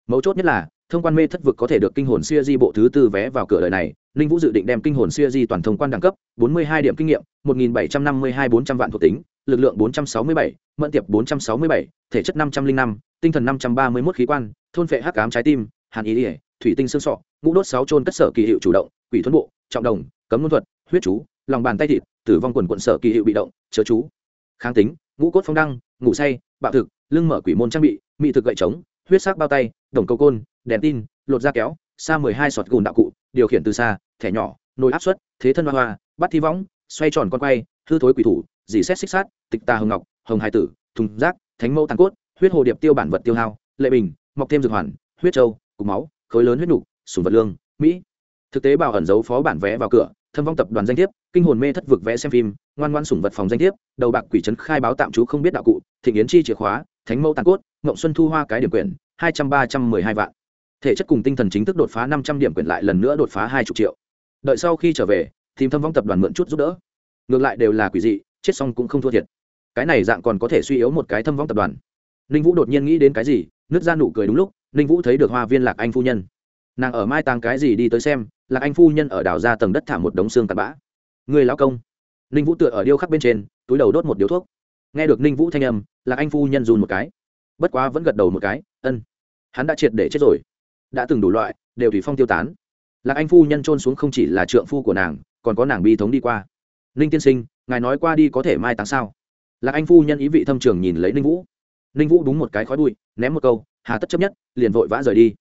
Mấu chốt nhất là, thông quan mê thất vực có thể được kinh hồn Xưa di bộ thứ tư vé vào cửa đời này, ninh vũ dự định đem kinh hồn Xưa di toàn thông quan đẳng cấp, bốn mươi hai điểm kinh nghiệm, một nghìn bảy trăm năm mươi hai bốn trăm vạn thuộc tính, lực lượng bốn trăm sáu mươi bảy, mẫn tiệp bốn trăm sáu mươi bảy, thể chất năm trăm linh năm, tinh thần năm trăm ba mươi một khí quan, thôn phệ hắc cám trái tim, hàn ý ỉa thủy tinh xương sọ, ngũ đốt sáu trôn cất sở kỳ hiệu chủ động, quỷ thuẫn bộ, trọng đồng, cấm luân thuật, huyết chú lòng bàn tay thịt, tử vong quần quận sở kỳ hiệu bị động, chớ chú. Kháng tính, ngũ cốt phong đăng, ngủ say, bạo thực, lưng mở quỷ môn trang bị, mị thực gậy trống, huyết sắc bao tay, đồng cầu côn, đèn tin, lột da kéo xa mười hai sọt gùn đạo cụ, điều khiển từ xa, thẻ nhỏ, nồi áp suất, thế thân hoa hoa, bắt thi võng, xoay tròn con quay, hư thối quỷ thủ, dì xét xích sát, tịch tà hồng ngọc, hồng hải tử, thùng rác, thánh mẫu tàn cốt, huyết hồ điệp tiêu bản vật tiêu hao, lệ bình, mọc thêm dược hoàn, huyết trâu, cục máu, khối lớn huyết nục, sùng vật lương, mỹ. Thực tế bảo ẩn giấu phó bản vé vào cửa thâm vong tập đoàn danh thiếp, kinh hồn mê thất vực vẽ xem phim, ngoan ngoan sủng vật phòng danh thiếp, đầu bạc quỷ trấn khai báo tạm trú không biết đạo cụ, thịnh yến chi chìa khóa, thánh mẫu tàn cốt ngộng xuân thu hoa cái điểm quyển, hai trăm ba trăm mười hai vạn. Thể chất cùng tinh thần chính thức đột phá năm trăm điểm quyển lại lần nữa đột phá hai chục triệu. Đợi sau khi trở về tìm thâm vong tập đoàn mượn chút giúp đỡ. Ngược lại đều là quỷ dị, chết xong cũng không thua thiệt. Cái này dạng còn có thể suy yếu một cái thâm vong tập đoàn. Ninh vũ đột nhiên nghĩ đến cái gì, nứt ra nụ cười đúng lúc, ninh vũ thấy được hoa viên lạc anh phu nhân. Nàng ở mai tàng cái gì đi tới xem là anh phu nhân ở đào ra tầng đất thả một đống xương tạt bã. Người lão công. Ninh vũ tựa ở điêu khắc bên trên, túi đầu đốt một điếu thuốc. Nghe được ninh vũ thanh âm, là anh phu nhân dùn một cái. Bất quá vẫn gật đầu một cái, ân, hắn đã triệt để chết rồi. Đã từng đủ loại, đều thủy phong tiêu tán. Lạc anh phu nhân trôn xuống không chỉ là trượng phu của nàng, còn có nàng bi thống đi qua. Ninh tiên sinh, ngài nói qua đi có thể mai táng sao? Lạc anh phu nhân ý vị thâm trường nhìn lấy ninh vũ. Ninh vũ đúng một cái khói bụi, ném một câu, hà tất chấp nhất, liền vội vã rời đi.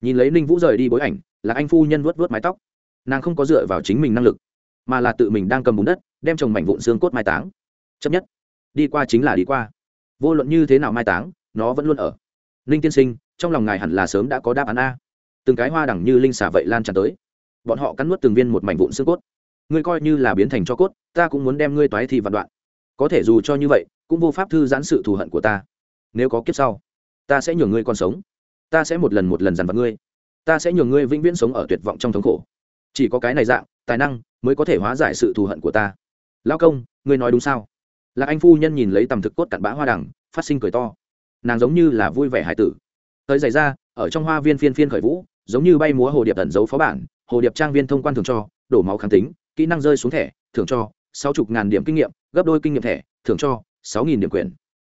Nhìn lấy ninh vũ rời đi bối ảnh là anh phu nhân vuốt vuốt mái tóc. Nàng không có dựa vào chính mình năng lực, mà là tự mình đang cầm bùn đất, đem trồng mảnh vụn xương cốt mai táng. Chấp nhất, đi qua chính là đi qua. Vô luận như thế nào mai táng, nó vẫn luôn ở. Ninh tiên sinh, trong lòng ngài hẳn là sớm đã có đáp án a. Từng cái hoa đẳng như linh xả vậy lan tràn tới. Bọn họ cắn nuốt từng viên một mảnh vụn xương cốt. Ngươi coi như là biến thành cho cốt, ta cũng muốn đem ngươi toái thì vạn đoạn. Có thể dù cho như vậy, cũng vô pháp thư giãn sự thù hận của ta. Nếu có kiếp sau, ta sẽ nhường ngươi còn sống. Ta sẽ một lần một lần dằn vặt ngươi ta sẽ nhường ngươi vĩnh viễn sống ở tuyệt vọng trong thống khổ. Chỉ có cái này dạng, tài năng mới có thể hóa giải sự thù hận của ta. Lao công, ngươi nói đúng sao? Lạc anh phu nhân nhìn lấy tầm thực cốt cặn bã hoa đằng, phát sinh cười to. Nàng giống như là vui vẻ hải tử. Tới giày ra ở trong hoa viên phiên phiên khởi vũ, giống như bay múa hồ điệp tẩn giấu phó bản, hồ điệp trang viên thông quan thường cho, đổ máu kháng tính, kỹ năng rơi xuống thẻ thường cho, sáu chục ngàn điểm kinh nghiệm, gấp đôi kinh nghiệm thẻ thường cho, sáu nghìn điểm quyền.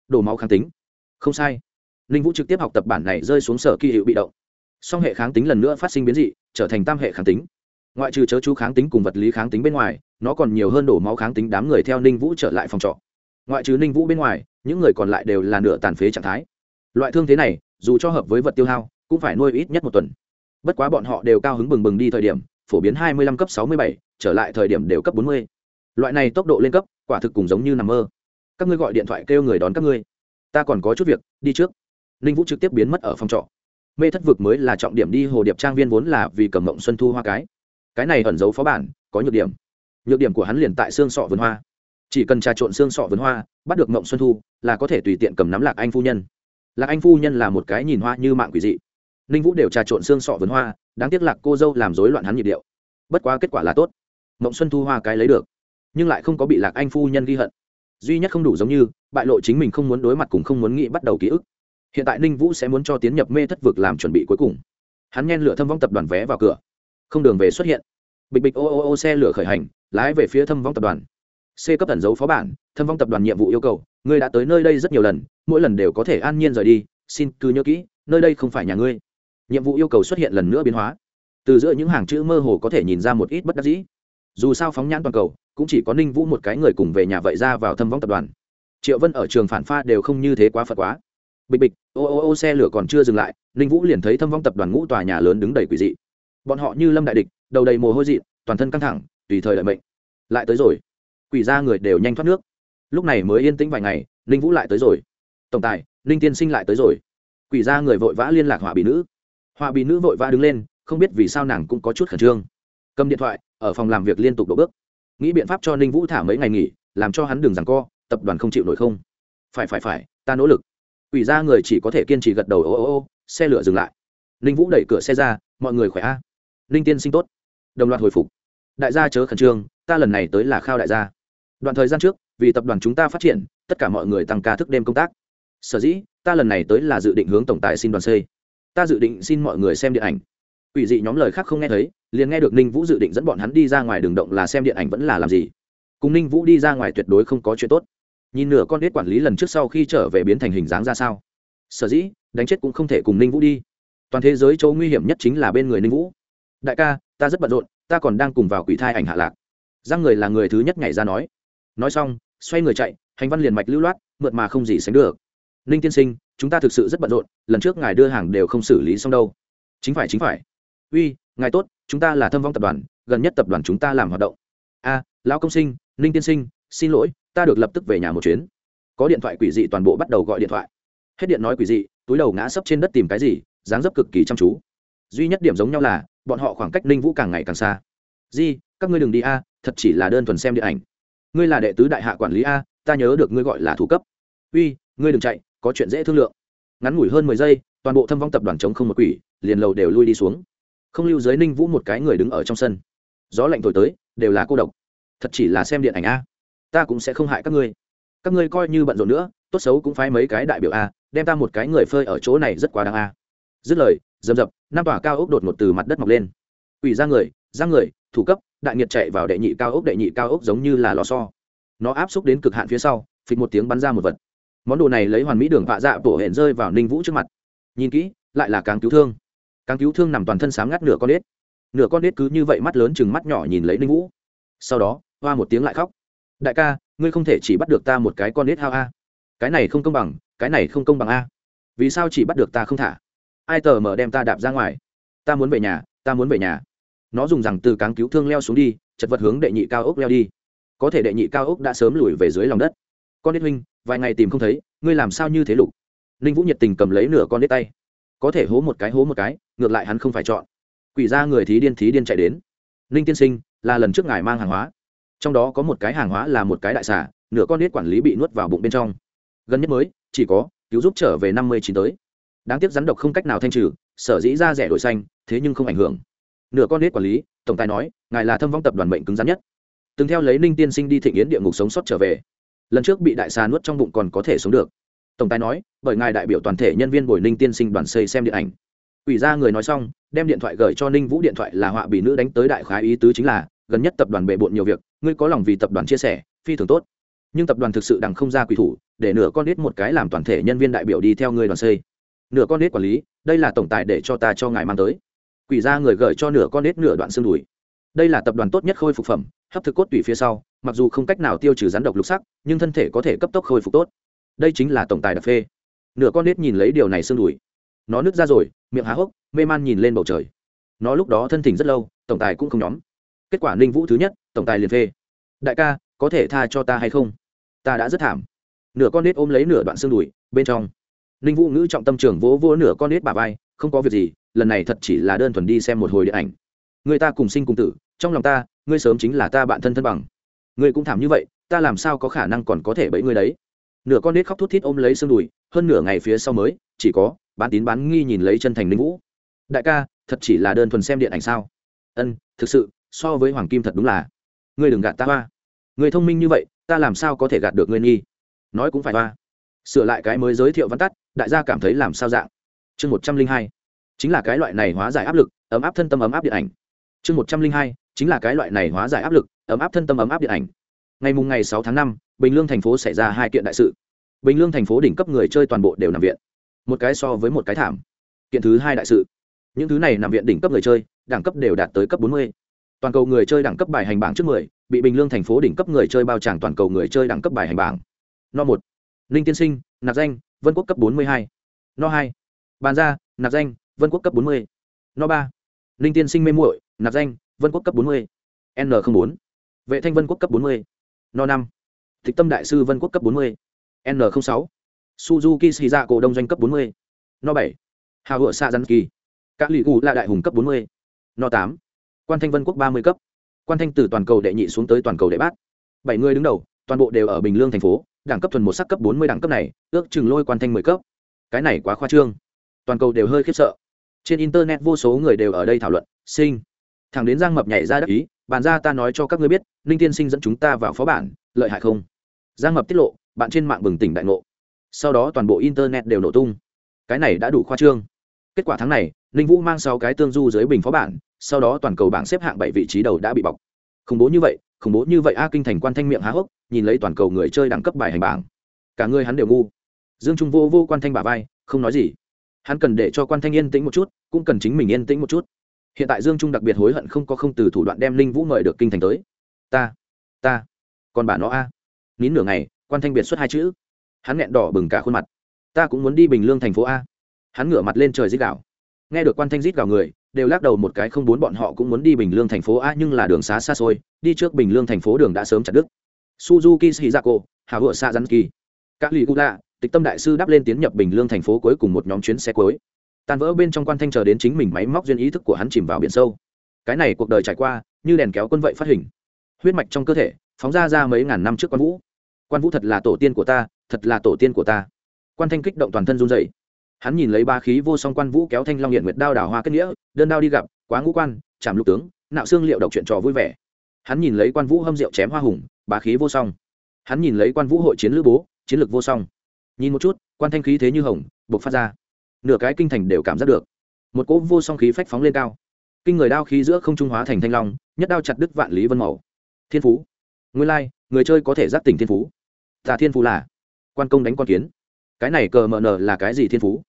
Đổ máu kháng tính. Không sai. Ninh vũ trực tiếp học tập bản này rơi xuống sở kỳ hiệu bị động song hệ kháng tính lần nữa phát sinh biến dị, trở thành tam hệ kháng tính. Ngoại trừ chớ chú kháng tính cùng vật lý kháng tính bên ngoài, nó còn nhiều hơn đổ máu kháng tính đám người theo ninh vũ trở lại phòng trọ. Ngoại trừ ninh vũ bên ngoài, những người còn lại đều là nửa tàn phế trạng thái. Loại thương thế này, dù cho hợp với vật tiêu hao, cũng phải nuôi ít nhất một tuần. Bất quá bọn họ đều cao hứng bừng bừng đi thời điểm, phổ biến hai mươi lăm cấp sáu mươi bảy, trở lại thời điểm đều cấp bốn mươi. Loại này tốc độ lên cấp, quả thực cùng giống như nằm mơ. Các ngươi gọi điện thoại kêu người đón các ngươi. Ta còn có chút việc, đi trước. Ninh vũ trực tiếp biến mất ở phòng trọ mê thất vực mới là trọng điểm đi hồ điệp trang viên vốn là vì cầm mộng xuân thu hoa cái. Cái này ẩn giấu phó bản, có nhược điểm. Nhược điểm của hắn liền tại xương sọ vườn hoa. Chỉ cần trà trộn xương sọ vườn hoa, bắt được mộng xuân thu, là có thể tùy tiện cầm nắm lạc anh phu nhân. Lạc anh phu nhân là một cái nhìn hoa như mạng quỷ dị. Ninh vũ đều trà trộn xương sọ vườn hoa, đáng tiếc lạc cô dâu làm rối loạn hắn nhịp điệu. Bất quá kết quả là tốt. Mộng xuân thu hoa cái lấy được, nhưng lại không có bị lạc anh phu nhân ghi hận. Duy nhất không đủ giống như, bại lộ chính mình không muốn đối mặt cùng không muốn nghĩ bắt đầu ký ức hiện tại ninh vũ sẽ muốn cho tiến nhập mê thất vực làm chuẩn bị cuối cùng. Hắn nhen lửa thâm vong tập đoàn vé vào cửa. Không đường về xuất hiện. Bịch bịch ô ô ô xe lửa khởi hành, lái về phía thâm vong tập đoàn. C cấp ẩn dấu phó bản, thâm vong tập đoàn nhiệm vụ yêu cầu, ngươi đã tới nơi đây rất nhiều lần, mỗi lần đều có thể an nhiên rời đi, xin cứ nhớ kỹ, nơi đây không phải nhà ngươi. Nhiệm vụ yêu cầu xuất hiện lần nữa biến hóa. Từ giữa những hàng chữ mơ hồ có thể nhìn ra một ít bất đắc dĩ. Dù sao phóng nhãn toàn cầu, cũng chỉ có ninh vũ một cái người cùng về nhà vậy ra vào thâm vong tập đoàn. Triệu vân ở trường phản pha đều không như thế quá phật quá. Bịch bịch ô ô ô, xe lửa còn chưa dừng lại, ninh vũ liền thấy thâm vong tập đoàn ngũ tòa nhà lớn đứng đầy quỷ dị. Bọn họ như lâm đại địch, đầu đầy mồ hôi dị, toàn thân căng thẳng, tùy thời đợi mệnh. Lại tới rồi. Quỷ ra người đều nhanh thoát nước. Lúc này mới yên tĩnh vài ngày, ninh vũ lại tới rồi. Tổng tài, ninh tiên sinh lại tới rồi. Quỷ ra người vội vã liên lạc họa bị nữ. Họa bị nữ vội vã đứng lên, không biết vì sao nàng cũng có chút khẩn trương. Cầm điện thoại, ở phòng làm việc liên tục đổ bước. Nghĩ biện pháp cho ninh vũ thả mấy ngày nghỉ, làm cho hắn đừng rằng co, tập đoàn không chịu nổi không. Phải phải phải, ta nỗ lực quỷ ra người chỉ có thể kiên trì gật đầu, ô ô ô, xe lửa dừng lại. Ninh vũ đẩy cửa xe ra, mọi người khỏe a? Ninh tiên sinh tốt. Đồng loạt hồi phục. Đại gia chớ khẩn trương, ta lần này tới là khao đại gia. Đoạn thời gian trước, vì tập đoàn chúng ta phát triển, tất cả mọi người tăng ca thức đêm công tác. Sở dĩ, ta lần này tới là dự định hướng tổng tài xin đoàn xây. Ta dự định xin mọi người xem điện ảnh. Quỷ dị nhóm lời khác không nghe thấy, liền nghe được ninh vũ dự định dẫn bọn hắn đi ra ngoài đường động là xem điện ảnh vẫn là làm gì. Cùng ninh vũ đi ra ngoài tuyệt đối không có chuyện tốt nhìn nửa con đết quản lý lần trước sau khi trở về biến thành hình dáng ra sao? Sở dĩ, đánh chết cũng không thể cùng ninh vũ đi. Toàn thế giới chỗ nguy hiểm nhất chính là bên người ninh vũ. Đại ca, ta rất bận rộn, ta còn đang cùng vào quỷ thai ảnh hạ lạc. Giang người là người thứ nhất nhảy ra nói. Nói xong, xoay người chạy, hành văn liền mạch lưu loát, mượt mà không gì sánh được. Ninh tiên sinh, chúng ta thực sự rất bận rộn, lần trước ngài đưa hàng đều không xử lý xong đâu. Chính phải chính phải. Uy, ngài tốt, chúng ta là thâm vong tập đoàn, gần nhất tập đoàn chúng ta làm hoạt động. A, lão công sinh, ninh tiên sinh, xin lỗi ta được lập tức về nhà một chuyến. Có điện thoại quỷ dị toàn bộ bắt đầu gọi điện thoại. Hết điện nói quỷ dị, túi đầu ngã sấp trên đất tìm cái gì, dáng dấp cực kỳ chăm chú. Duy nhất điểm giống nhau là, bọn họ khoảng cách ninh vũ càng ngày càng xa. Di, các ngươi đừng đi a, thật chỉ là đơn thuần xem điện ảnh. Ngươi là đệ tứ đại hạ quản lý a, ta nhớ được ngươi gọi là thủ cấp. Uy, ngươi đừng chạy, có chuyện dễ thương lượng. Ngắn ngủi hơn mười giây, toàn bộ thâm vong tập đoàn chống không một quỷ, liền lầu đều lui đi xuống. Không lưu giới ninh vũ một cái người đứng ở trong sân. Gió lạnh thổi tới, đều là cô độc. Thật chỉ là xem điện ảnh a ta cũng sẽ không hại các ngươi. Các ngươi coi như bận rộn nữa, tốt xấu cũng phái mấy cái đại biểu a, đem ta một cái người phơi ở chỗ này rất quá đáng a. Dứt lời, dầm dập, năm tòa cao ốc đột ngột từ mặt đất mọc lên. Ủy ra người ra người, thủ cấp, đại nhiệt chạy vào đệ nhị cao ốc, đệ nhị cao ốc giống như là lò xo. Nó áp xúc đến cực hạn phía sau, phịch một tiếng bắn ra một vật. Món đồ này lấy hoàn mỹ đường vạ dạ bổ hển rơi vào ninh vũ trước mặt. Nhìn kỹ, lại là càng cứu thương. Càng cứu thương nằm toàn thân sáng ngắt nửa con nết. Nửa con nết cứ như vậy mắt lớn chừng mắt nhỏ nhìn lấy ninh vũ. Sau đó, hoa một tiếng lại khóc đại ca, ngươi không thể chỉ bắt được ta một cái con nết hao a. Cái này không công bằng, cái này không công bằng a. Vì sao chỉ bắt được ta không thả? Ai tờ mở đem ta đạp ra ngoài? Ta muốn về nhà, ta muốn về nhà. Nó dùng rằng từ cáng cứu thương leo xuống đi, chật vật hướng đệ nhị cao ốc leo đi. Có thể đệ nhị cao ốc đã sớm lùi về dưới lòng đất. Con nết huynh, vài ngày tìm không thấy, ngươi làm sao như thế lục? Ninh vũ nhiệt tình cầm lấy nửa con nết tay. Có thể hố một cái, hố một cái, ngược lại hắn không phải chọn. Quỷ ra người thí điên thí điên chạy đến. Ninh tiên sinh, là lần trước ngài mang hàng hóa trong đó có một cái hàng hóa là một cái đại xà, nửa con nết quản lý bị nuốt vào bụng bên trong. Gần nhất mới, chỉ có cứu giúp trở về năm mươi chín tới. Đáng tiếc rắn độc không cách nào thanh trừ, sở dĩ ra rẻ đổi xanh, thế nhưng không ảnh hưởng. Nửa con nết quản lý, tổng tài nói, ngài là thâm vong tập đoàn bệnh cứng rắn nhất. Từng theo lấy ninh tiên sinh đi thịnh yến địa ngục sống sót trở về. Lần trước bị đại xà nuốt trong bụng còn có thể sống được. Tổng tài nói, bởi ngài đại biểu toàn thể nhân viên bồi ninh tiên sinh đoàn xây xem điện ảnh. Ủy ra người nói xong, đem điện thoại gửi cho ninh vũ, điện thoại là họa bị nữ đánh tới đại khái ý tứ chính là, gần nhất tập đoàn bề bộn nhiều việc ngươi có lòng vì tập đoàn chia sẻ, phi thường tốt. Nhưng tập đoàn thực sự đằng không ra quỷ thủ, để nửa con nít một cái làm toàn thể nhân viên đại biểu đi theo ngươi đoàn xây. Nửa con nít quản lý, đây là tổng tài để cho ta cho ngài mang tới. Quỷ ra người gửi cho nửa con nít nửa đoạn xương đùi. Đây là tập đoàn tốt nhất khôi phục phẩm, hấp thực cốt tủy phía sau, mặc dù không cách nào tiêu trừ rắn độc lục sắc, nhưng thân thể có thể cấp tốc khôi phục tốt. Đây chính là tổng tài đặc phê. Nửa con nết nhìn lấy điều này xương đùi. Nó nứt ra rồi, miệng há hốc, mê man nhìn lên bầu trời. Nó lúc đó thân thỉnh rất lâu, tổng tài cũng không nhóm kết quả ninh vũ thứ nhất, tổng tài liền phê. Đại ca, có thể tha cho ta hay không? Ta đã rất thảm. Nửa con nết ôm lấy nửa đoạn xương đùi, bên trong. Ninh vũ ngữ trọng tâm trường vỗ vỗ nửa con nết bà vai, không có việc gì, lần này thật chỉ là đơn thuần đi xem một hồi điện ảnh. Người ta cùng sinh cùng tử, trong lòng ta, ngươi sớm chính là ta bạn thân thân bằng. Ngươi cũng thảm như vậy, ta làm sao có khả năng còn có thể bẫy ngươi đấy? Nửa con nết khóc thút thít ôm lấy xương đùi, hơn nửa ngày phía sau mới, chỉ có, bán tín bán nghi nhìn lấy chân thành ninh vũ. Đại ca, thật chỉ là đơn thuần xem điện ảnh sao? Ân, thực sự so với hoàng kim thật đúng là. Ngươi đừng gạt ta hoa. Người thông minh như vậy, ta làm sao có thể gạt được ngươi nghi? Nói cũng phải hoa. Sửa lại cái mới giới thiệu văn tắt, đại gia cảm thấy làm sao dạng? Chương một trăm linh hai. Chính là cái loại này hóa giải áp lực, ấm áp thân tâm ấm áp điện ảnh. Chương một trăm linh hai, chính là cái loại này hóa giải áp lực, ấm áp thân tâm ấm áp điện ảnh. Ngày mùng ngày sáu tháng năm, bình lương thành phố xảy ra hai kiện đại sự. Bình lương thành phố đỉnh cấp người chơi toàn bộ đều nằm viện. Một cái so với một cái thảm. Kiện thứ hai đại sự. Những thứ này nằm viện đỉnh cấp người chơi, đẳng cấp đều đạt tới cấp bốn mươi toàn cầu người chơi đẳng cấp bài hành bảng trước mười, bị bình lương thành phố đỉnh cấp người chơi bao tràng toàn cầu người chơi đẳng cấp bài hành bảng. No một. Ninh tiên sinh, nạp danh, vân quốc cấp bốn mươi hai. No hai. Bàn ra nạp danh, vân quốc cấp bốn mươi. No ba. Ninh tiên sinh mê muội, nạp danh, vân quốc cấp bốn mươi. N bốn. Vệ thanh vân quốc cấp bốn mươi. No năm. Thích tâm đại sư vân quốc cấp bốn mươi. N sáu. Suzuki xì cổ đông doanh cấp bốn mươi. No bảy. Hào hựa xạ giắn kỳ. Các lì gù là đại hùng cấp bốn mươi. No tám quan thanh vân quốc ba mươi cấp. Quan thanh từ toàn cầu đệ nhị xuống tới toàn cầu đệ bát. Bảy người đứng đầu, toàn bộ đều ở bình lương thành phố, đẳng cấp thuần một sắc cấp bốn mươi đẳng cấp này, ước chừng lôi quan thanh mười cấp. Cái này quá khoa trương. Toàn cầu đều hơi khiếp sợ. Trên internet vô số người đều ở đây thảo luận, sinh, thằng đến giang mập nhảy ra đắc ý, bàn ra ta nói cho các ngươi biết, ninh tiên sinh dẫn chúng ta vào phó bản, lợi hại không? Giang mập tiết lộ, bạn trên mạng bừng tỉnh đại ngộ. Sau đó toàn bộ internet đều nổ tung. Cái này đã đủ khoa trương kết quả tháng này, ninh vũ mang sáu cái tương du dưới bình phó bản, sau đó toàn cầu bảng xếp hạng bảy vị trí đầu đã bị bọc. Khủng bố như vậy, khủng bố như vậy a kinh thành quan thanh miệng há hốc, nhìn lấy toàn cầu người chơi đẳng cấp bài hành bảng. Cả người hắn đều ngu. Dương trung vô vô quan thanh bà vai, không nói gì. Hắn cần để cho quan thanh yên tĩnh một chút, cũng cần chính mình yên tĩnh một chút. Hiện tại dương trung đặc biệt hối hận không có không từ thủ đoạn đem linh vũ mời được kinh thành tới. Ta ta, còn bà nó a. Nín nửa ngày, quan thanh biệt xuất hai chữ. Hắn nghẹn đỏ bừng cả khuôn mặt. Ta cũng muốn đi bình lương thành phố a hắn ngửa mặt lên trời rít gào. Nghe được quan thanh rít gào người, đều lắc đầu một cái không muốn bọn họ cũng muốn đi bình lương thành phố a, nhưng là đường xá xa xôi, đi trước bình lương thành phố đường đã sớm chặt đứt. Suzuki shizako hào hựa sa rắn kỳ các lì gula tịch tâm đại sư đáp lên tiến nhập bình lương thành phố cuối cùng một nhóm chuyến xe cuối. Tan vỡ bên trong quan thanh chờ đến chính mình máy móc duyên ý thức của hắn chìm vào biển sâu. Cái này cuộc đời trải qua, như đèn kéo quân vậy phát hình. Huyết mạch trong cơ thể, phóng ra ra mấy ngàn năm trước quan vũ. Quan vũ thật là tổ tiên của ta, thật là tổ tiên của ta. Quan thanh kích động toàn thân run dậy hắn nhìn lấy ba khí vô song quan vũ kéo thanh long hiện nguyệt đao đảo hoa kết nghĩa, đơn đao đi gặp, quá ngũ quan, chạm lục tướng, nạo xương liệu độc chuyện trò vui vẻ. Hắn nhìn lấy quan vũ hâm rượu chém hoa hùng bá khí vô song. Hắn nhìn lấy quan vũ hội chiến lữ bố, chiến lược vô song. Nhìn một chút, quan thanh khí thế như hồng buộc phát ra. Nửa cái kinh thành đều cảm giác được. Một cỗ vô song khí phách phóng lên cao. Kinh người đao khí giữa không trung hóa thành thanh long, nhất đao chặt đứt vạn lý vân màu. Thiên phú. Nguyên lai, người chơi có thể giác tỉnh thiên phú. Tà thiên phú là quan công đánh con kiến. Cái này cờ mờ nờ là cái gì thiên phú?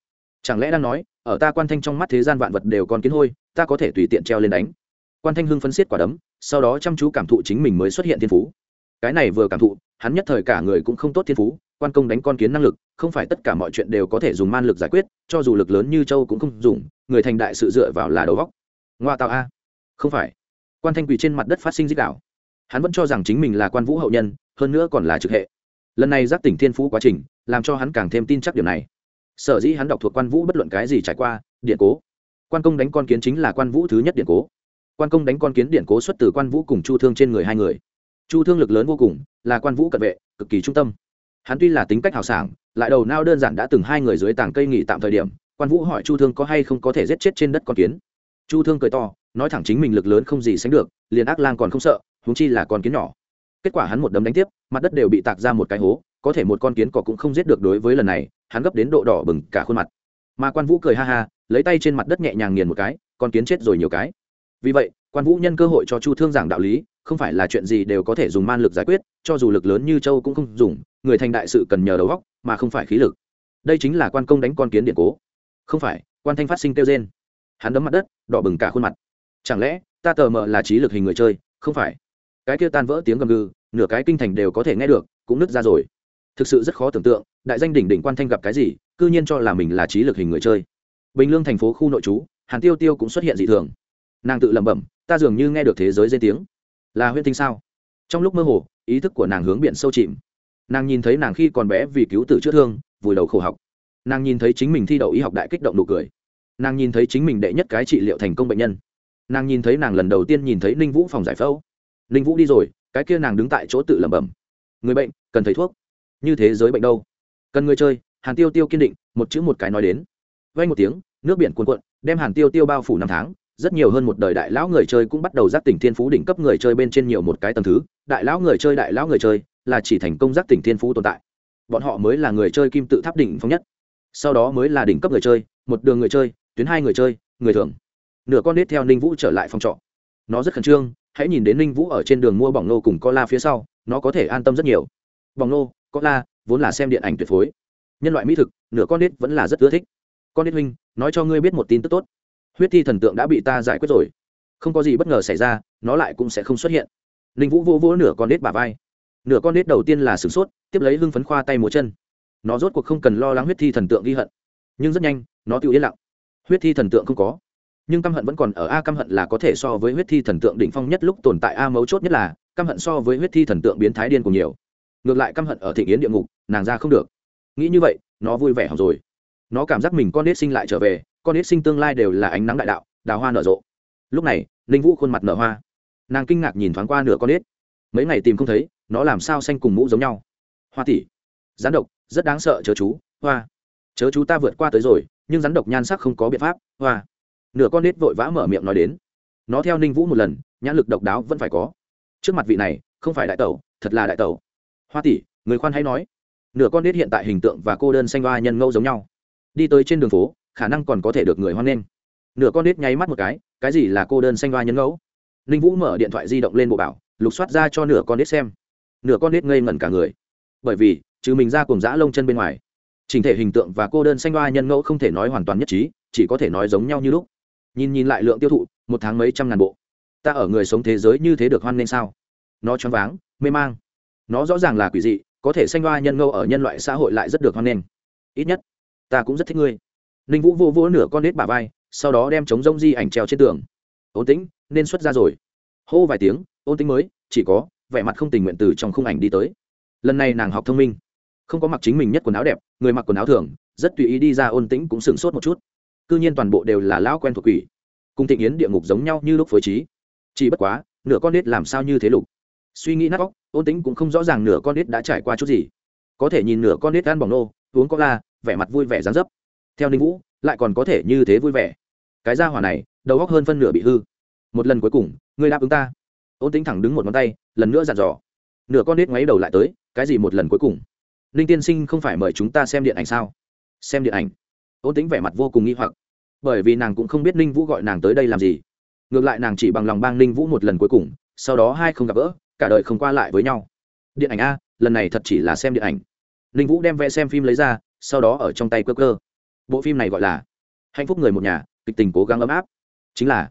Chẳng lẽ đang nói, ở ta quan thanh trong mắt thế gian vạn vật đều còn kiến hôi, ta có thể tùy tiện treo lên đánh. Quan thanh hưng phấn xiết quả đấm, sau đó chăm chú cảm thụ chính mình mới xuất hiện thiên phú. Cái này vừa cảm thụ, hắn nhất thời cả người cũng không tốt thiên phú, quan công đánh con kiến năng lực, không phải tất cả mọi chuyện đều có thể dùng man lực giải quyết, cho dù lực lớn như châu cũng không dùng, người thành đại sự dựa vào là đầu vóc ngoa tạo a. Không phải. Quan thanh quỳ trên mặt đất phát sinh dích đạo. Hắn vẫn cho rằng chính mình là quan vũ hậu nhân, hơn nữa còn là trực hệ. Lần này giác tỉnh thiên phú quá trình, làm cho hắn càng thêm tin chắc điều này sở dĩ hắn đọc thuộc quan vũ bất luận cái gì trải qua, điện cố. Quan công đánh con kiến chính là quan vũ thứ nhất điện cố. Quan công đánh con kiến điện cố xuất từ quan vũ cùng chu thương trên người hai người. Chu thương lực lớn vô cùng, là quan vũ cận vệ, cực kỳ trung tâm. Hắn tuy là tính cách hào sảng, lại đầu nao đơn giản đã từng hai người dưới tảng cây nghỉ tạm thời điểm, quan vũ hỏi chu thương có hay không có thể giết chết trên đất con kiến. Chu thương cười to, nói thẳng chính mình lực lớn không gì sánh được, liền ác lang còn không sợ húng chi là con kiến nhỏ. Kết quả hắn một đấm đánh tiếp, mặt đất đều bị tạc ra một cái hố, có thể một con kiến cỏ cũng không giết được đối với lần này hắn gấp đến độ đỏ bừng cả khuôn mặt. Mà quan vũ cười ha ha, lấy tay trên mặt đất nhẹ nhàng nghiền một cái, con kiến chết rồi nhiều cái. Vì vậy, quan vũ nhân cơ hội cho chu thương giảng đạo lý, không phải là chuyện gì đều có thể dùng man lực giải quyết, cho dù lực lớn như châu cũng không dùng, người thành đại sự cần nhờ đầu góc mà không phải khí lực. Đây chính là quan công đánh con kiến điện cố. Không phải, quan thanh phát sinh kêu trên hắn đấm mặt đất, đỏ bừng cả khuôn mặt. Chẳng lẽ, ta tờ mờ là trí lực hình người chơi? Không phải. Cái kia tan vỡ tiếng gầm gừ, nửa cái kinh thành đều có thể nghe được, cũng nứt ra rồi thực sự rất khó tưởng tượng, đại danh đỉnh đỉnh quan thanh gặp cái gì c ư nhiên cho là mình là trí lực hình người chơi. Bình lương thành phố khu nội trú, hàn tiêu tiêu cũng xuất hiện dị thường. Nàng tự lẩm bẩm, ta dường như nghe được thế giới dây tiếng. Là huyễn tinh sao? Trong lúc mơ hồ, ý thức của nàng hướng biển sâu chìm. Nàng nhìn thấy nàng khi còn bé vì cứu tử chữa thương, vùi đầu khổ học. Nàng nhìn thấy chính mình thi đậu y học đại kích động nụ cười. Nàng nhìn thấy chính mình đệ nhất cái trị liệu thành công bệnh nhân. Nàng nhìn thấy nàng lần đầu tiên nhìn thấy ninh vũ phòng giải phẫu. Ninh vũ đi rồi, cái kia nàng đứng tại chỗ tự lẩm bẩm. Người bệnh, cần thấy thuốc như thế giới bệnh đâu? Cần người chơi, hàn tiêu tiêu kiên định, một chữ một cái nói đến. Vay một tiếng, nước biển cuồn cuộn, đem hàn tiêu tiêu bao phủ năm tháng, rất nhiều hơn một đời đại lão người chơi cũng bắt đầu giác tỉnh thiên phú đỉnh cấp người chơi bên trên nhiều một cái tầng thứ. Đại lão người chơi, đại lão người chơi, là chỉ thành công giác tỉnh thiên phú tồn tại. Bọn họ mới là người chơi kim tự tháp đỉnh phong nhất. Sau đó mới là đỉnh cấp người chơi, một đường người chơi, tuyến hai người chơi, người thường. Nửa con nết theo ninh vũ trở lại phòng trọ. Nó rất khẩn trương, hãy nhìn đến ninh vũ ở trên đường mua bỏng nô cùng co la phía sau, nó có thể an tâm rất nhiều. Bỏng nô có la, vốn là xem điện ảnh tuyệt phối. Nhân loại mỹ thực, nửa con nết vẫn là rất ưa thích. Con nết huynh, nói cho ngươi biết một tin tức tốt. Huyết thi thần tượng đã bị ta giải quyết rồi. Không có gì bất ngờ xảy ra, nó lại cũng sẽ không xuất hiện. Ninh vũ vô vỗ nửa con nết bà vai. Nửa con nết đầu tiên là sửng sốt, tiếp lấy hưng phấn khoa tay múa chân. Nó rốt cuộc không cần lo lắng huyết thi thần tượng ghi hận. Nhưng rất nhanh, nó tự yên lặng. Huyết thi thần tượng không có. Nhưng căm hận vẫn còn ở a, căm hận là có thể so với huyết thi thần tượng đỉnh phong nhất lúc tồn tại a mấu chốt nhất là, căm hận so với huyết thi thần tượng biến thái điên cùng nhiều ngược lại căm hận ở thị yến địa ngục, nàng ra không được. Nghĩ như vậy, nó vui vẻ học rồi. Nó cảm giác mình con nết sinh lại trở về, con nết sinh tương lai đều là ánh nắng đại đạo, đào hoa nở rộ. Lúc này, ninh vũ khuôn mặt nở hoa. Nàng kinh ngạc nhìn thoáng qua nửa con nết. Mấy ngày tìm không thấy, nó làm sao xanh cùng mũ giống nhau. Hoa tỷ. Rắn độc, rất đáng sợ, chớ chú, hoa. Chớ chú ta vượt qua tới rồi, nhưng rắn độc nhan sắc không có biện pháp, hoa. Nửa con nết vội vã mở miệng nói đến. Nó theo ninh vũ một lần, nhãn lực độc đáo vẫn phải có. Trước mặt vị này, không phải đại tẩu, thật là đại tẩu hoa tỷ, người khoan hãy nói. Nửa con nết hiện tại hình tượng và cô đơn xanh hoa nhân ngẫu giống nhau. Đi tới trên đường phố, khả năng còn có thể được người hoan nghênh. Nửa con nết nháy mắt một cái cái gì là cô đơn xanh hoa nhân ngẫu? Ninh vũ mở điện thoại di động lên bộ bảo, lục soát ra cho nửa con nết xem. Nửa con nết ngây ngẩn cả người. Bởi vì, chứ mình ra cùng dã lông chân bên ngoài. Trình thể hình tượng và cô đơn xanh hoa nhân ngẫu không thể nói hoàn toàn nhất trí, chỉ có thể nói giống nhau như lúc. Nhìn nhìn lại lượng tiêu thụ, một tháng mấy trăm ngàn bộ. Ta ở người sống thế giới như thế được hoan nghênh sao? Nó choáng váng, mê mang nó rõ ràng là quỷ dị, có thể sanh hoa nhân ngâu ở nhân loại xã hội lại rất được hoan nghênh. Ít nhất, ta cũng rất thích ngươi. Ninh vũ vô vô nửa con nết bà vai, sau đó đem chống rông di ảnh treo trên tường. Ôn tĩnh, nên xuất ra rồi. Hô vài tiếng, ôn tĩnh mới, chỉ có, vẻ mặt không tình nguyện từ trong khung ảnh đi tới. Lần này nàng học thông minh. Không có mặc chính mình nhất quần áo đẹp, người mặc quần áo thường, rất tùy ý đi ra ôn tĩnh cũng sửng sốt một chút. C ư nhiên toàn bộ đều là lão quen thuộc quỷ. Cùng thịnh yến địa ngục giống nhau như lúc phối trí. Chỉ bất quá, nửa con nết làm sao như thế lục. Suy nghĩ nát óc ôn tĩnh cũng không rõ ràng nửa con nít đã trải qua chút gì. Có thể nhìn nửa con nít ăn bỏng nô, uống có la, vẻ mặt vui vẻ dán dấp. Theo ninh vũ, lại còn có thể như thế vui vẻ. Cái ra hỏa này, đầu góc hơn phân nửa bị hư. Một lần cuối cùng, ngươi đáp ứng ta. Ôn tính thẳng đứng một ngón tay, lần nữa dặn dò. Nửa con nít ngoáy đầu lại tới, cái gì một lần cuối cùng? Ninh tiên sinh không phải mời chúng ta xem điện ảnh sao? Xem điện ảnh. Ôn tính vẻ mặt vô cùng nghi hoặc. Bởi vì nàng cũng không biết ninh vũ gọi nàng tới đây làm gì. Ngược lại nàng chỉ bằng lòng bang ninh vũ một lần cuối cùng, sau đó hai không gặp gỡ cả đời không qua lại với nhau. Điện ảnh a, lần này thật chỉ là xem điện ảnh. Ninh vũ đem vẽ xem phim lấy ra, sau đó ở trong tay cơ cơ bộ phim này gọi là hạnh phúc người một nhà, kịch tình cố gắng ấm áp. Chính là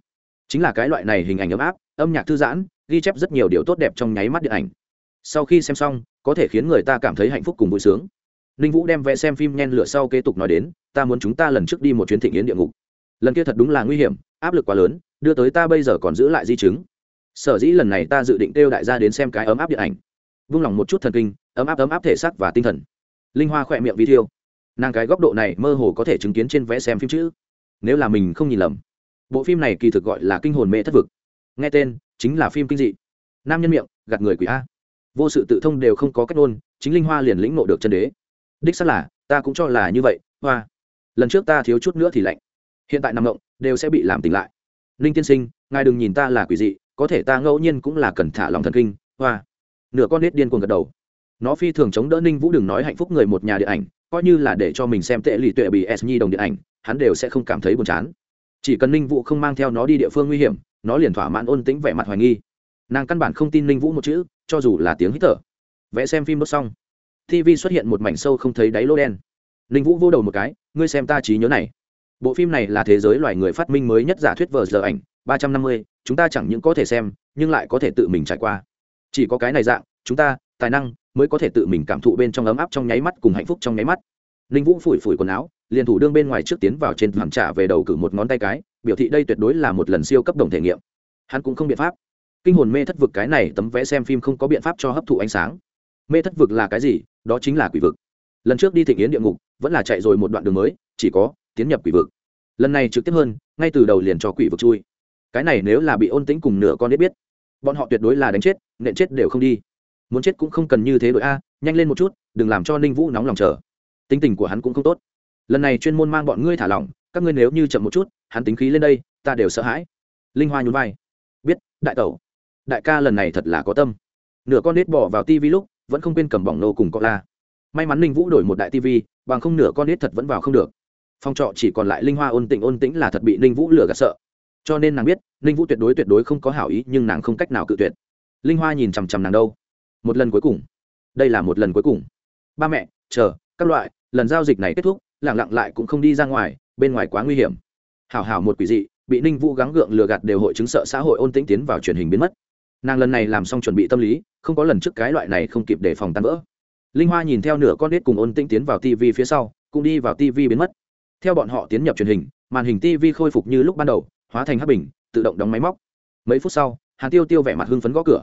chính là cái loại này hình ảnh ấm áp, âm nhạc thư giãn, ghi chép rất nhiều điều tốt đẹp trong nháy mắt điện ảnh. Sau khi xem xong, có thể khiến người ta cảm thấy hạnh phúc cùng vui sướng. Ninh vũ đem vẽ xem phim nhen lửa sau kế tục nói đến, ta muốn chúng ta lần trước đi một chuyến thịnh nghiến địa ngục. Lần kia thật đúng là nguy hiểm, áp lực quá lớn, đưa tới ta bây giờ còn giữ lại di chứng sở dĩ lần này ta dự định kêu đại gia đến xem cái ấm áp điện ảnh. Vung lòng một chút thần kinh, ấm áp ấm áp thể xác và tinh thần. Linh hoa khỏe miệng vi thiêu. Nàng cái góc độ này mơ hồ có thể chứng kiến trên vẽ xem phim chữ. Nếu là mình không nhìn lầm, bộ phim này kỳ thực gọi là kinh hồn mê thất vực. Nghe tên, chính là phim kinh dị. Nam nhân miệng, gạt người quỷ a. Vô sự tự thông đều không có cách ngôn chính linh hoa liền lĩnh nộ được chân đế. Đích xác là, ta cũng cho là như vậy, hoa. Lần trước ta thiếu chút nữa thì lạnh. Hiện tại nằm ngộng, đều sẽ bị làm tỉnh lại. Ninh tiên sinh, ngài đừng nhìn ta là quỷ dị có thể ta ngẫu nhiên cũng là cần thả lòng thần kinh, hoa. Nửa con nết điên cuồng gật đầu. Nó phi thường chống đỡ ninh vũ đừng nói hạnh phúc người một nhà điện ảnh, coi như là để cho mình xem tệ lì tuệ bị s nhi đồng điện ảnh, hắn đều sẽ không cảm thấy buồn chán. Chỉ cần ninh vũ không mang theo nó đi địa phương nguy hiểm, nó liền thỏa mãn ôn tính vẻ mặt hoài nghi. Nàng căn bản không tin ninh vũ một chữ, cho dù là tiếng hít thở. Vẽ xem phim đốt xong tv xuất hiện một mảnh sâu không thấy đáy lô đen. Ninh vũ vô đầu một cái, ngươi xem ta trí nhớ này. Bộ phim này là thế giới loài người phát minh mới nhất giả thuyết vờ giờ ảnh, ba trăm năm mươi chúng ta chẳng những có thể xem, nhưng lại có thể tự mình trải qua. Chỉ có cái này dạng, chúng ta, tài năng, mới có thể tự mình cảm thụ bên trong ấm áp trong nháy mắt cùng hạnh phúc trong nháy mắt. Ninh vũ phủi phủi quần áo, liền thủ đương bên ngoài trước tiến vào trên thảm trả về đầu cử một ngón tay cái, biểu thị đây tuyệt đối là một lần siêu cấp đồng thể nghiệm. Hắn cũng không biện pháp. Kinh hồn mê thất vực cái này tấm vẽ xem phim không có biện pháp cho hấp thụ ánh sáng. Mê thất vực là cái gì? Đó chính là quỷ vực. Lần trước đi thịnh yến địa ngục, vẫn là chạy rồi một đoạn đường mới, chỉ có tiến nhập quỷ vực. Lần này trực tiếp hơn, ngay từ đầu liền cho quỷ vực chui cái này nếu là bị ôn tĩnh cùng nửa con biết biết, bọn họ tuyệt đối là đánh chết, nện chết đều không đi. Muốn chết cũng không cần như thế đội a, nhanh lên một chút, đừng làm cho ninh vũ nóng lòng chờ. Tính tình của hắn cũng không tốt. Lần này chuyên môn mang bọn ngươi thả lỏng, các ngươi nếu như chậm một chút, hắn tính khí lên đây, ta đều sợ hãi. Linh hoa nhún vai. Biết, đại tẩu. Đại ca lần này thật là có tâm. Nửa con nết bỏ vào tivi lúc, vẫn không quên cầm bỏng nô cùng cọ la. May mắn ninh vũ đổi một đại tivi bằng không nửa con nết thật vẫn vào không được. Phòng trọ chỉ còn lại linh hoa ôn tĩnh ôn tĩnh là thật bị ninh vũ lừa gạt sợ cho nên nàng biết, ninh vũ tuyệt đối tuyệt đối không có hảo ý, nhưng nàng không cách nào cự tuyệt. Linh hoa nhìn chằm chằm nàng đâu? Một lần cuối cùng. Đây là một lần cuối cùng. Ba mẹ, chờ, các loại, lần giao dịch này kết thúc lẳng lặng lại cũng không đi ra ngoài, bên ngoài quá nguy hiểm. Hảo hảo một quỷ dị, bị ninh vũ gắng gượng lừa gạt đều hội chứng sợ xã hội ôn tĩnh tiến vào truyền hình biến mất. Nàng lần này làm xong chuẩn bị tâm lý, không có lần trước cái loại này không kịp để phòng tan vỡ. Linh hoa nhìn theo nửa con nết cùng ôn tĩnh tiến vào tv phía sau, cũng đi vào tv biến mất. Theo bọn họ tiến nhập truyền hình, màn hình tv khôi phục như lúc ban đầu hóa thành hắc bình, tự động đóng máy móc. Mấy phút sau, hàn tiêu tiêu vẻ mặt hưng phấn gõ cửa.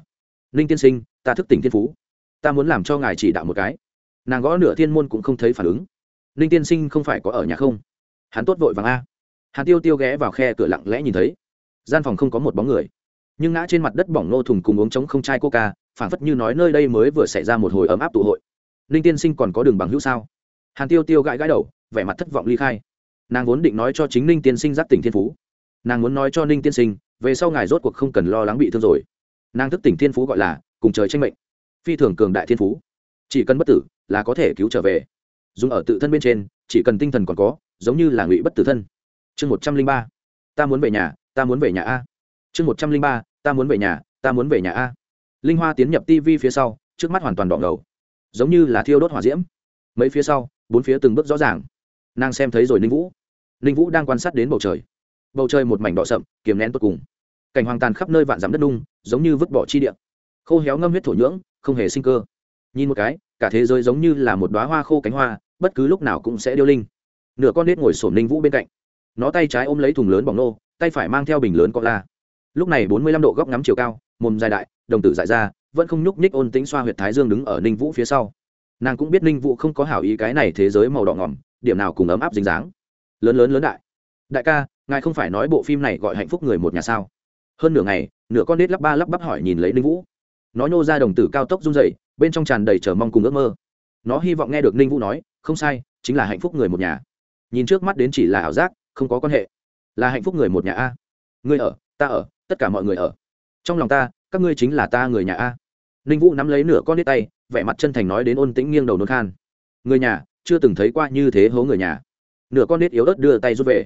Ninh tiên sinh, ta thức tỉnh thiên phú. Ta muốn làm cho ngài chỉ đạo một cái. Nàng gõ nửa thiên môn cũng không thấy phản ứng. Ninh tiên sinh không phải có ở nhà không? Hắn tốt vội vàng a. Hàn tiêu tiêu ghé vào khe cửa lặng lẽ nhìn thấy. Gian phòng không có một bóng người. Nhưng ngã trên mặt đất bỏng nô thùng cùng uống trống không chai coca phản phất như nói nơi đây mới vừa xảy ra một hồi ấm áp tụ hội. Ninh tiên sinh còn có đường bằng hữu sao? Hàn tiêu tiêu gãi gãi đầu, vẻ mặt thất vọng ly khai. Nàng vốn định nói cho chính ninh tiên sinh giác tỉnh thiên phú nàng muốn nói cho ninh tiên sinh, về sau ngài rốt cuộc không cần lo lắng bị thương rồi. Nàng thức tỉnh thiên phú gọi là cùng trời tranh mệnh. Phi thường cường đại thiên phú. Chỉ cần bất tử là có thể cứu trở về. Dùng ở tự thân bên trên, chỉ cần tinh thần còn có, giống như là ngụy bất tử thân. Chương một trăm linh ba. Ta muốn về nhà, ta muốn về nhà a. Chương một trăm linh ba. Ta muốn về nhà, ta muốn về nhà a. Linh hoa tiến nhập tv phía sau, trước mắt hoàn toàn đỏ ngầu. Giống như là thiêu đốt hỏa diễm. Mấy phía sau, bốn phía từng bước rõ ràng. Nàng xem thấy rồi ninh vũ. Ninh vũ đang quan sát đến bầu trời bầu trời một mảnh đỏ sậm, kiềm nén tốt cùng. Cảnh hoàng tàn khắp nơi vạn dắm đất nung, giống như vứt bỏ chi điện khô héo ngâm huyết thổ nhưỡng, không hề sinh cơ. Nhìn một cái, cả thế giới giống như là một đoá hoa khô cánh hoa, bất cứ lúc nào cũng sẽ điêu linh. Nửa con nết ngồi sổm ninh vũ bên cạnh. Nó tay trái ôm lấy thùng lớn bỏng nô, tay phải mang theo bình lớn có la. Lúc này bốn mươi lăm độ góc ngắm chiều cao, mồm dài đại, đồng tử dại ra, vẫn không nhúc nhích ôn tính xoa huyệt thái dương đứng ở ninh vũ phía sau. Nàng cũng biết ninh vũ không có hảo ý cái này thế giới màu đỏ ngỏm, điểm nào cùng ấm áp dính dáng. Lớn lớn lớn đại. Đại ca ngài không phải nói bộ phim này gọi hạnh phúc người một nhà sao? Hơn nửa ngày, nửa con nết lắp ba lắp bắp hỏi nhìn lấy ninh vũ. Nó nhô ra đồng tử cao tốc run dậy bên trong tràn đầy chờ mong cùng ước mơ. Nó hy vọng nghe được ninh vũ nói, không sai, chính là hạnh phúc người một nhà. Nhìn trước mắt đến chỉ là ảo giác, không có quan hệ. Là hạnh phúc người một nhà a? Ngươi ở, ta ở, tất cả mọi người ở. Trong lòng ta, các ngươi chính là ta người nhà a. Ninh vũ nắm lấy nửa con đít tay, vẻ mặt chân thành nói đến ôn tĩnh nghiêng đầu nôn khan. Người nhà, chưa từng thấy qua như thế hố người nhà. Nửa con nít yếu ớt đưa tay rút về.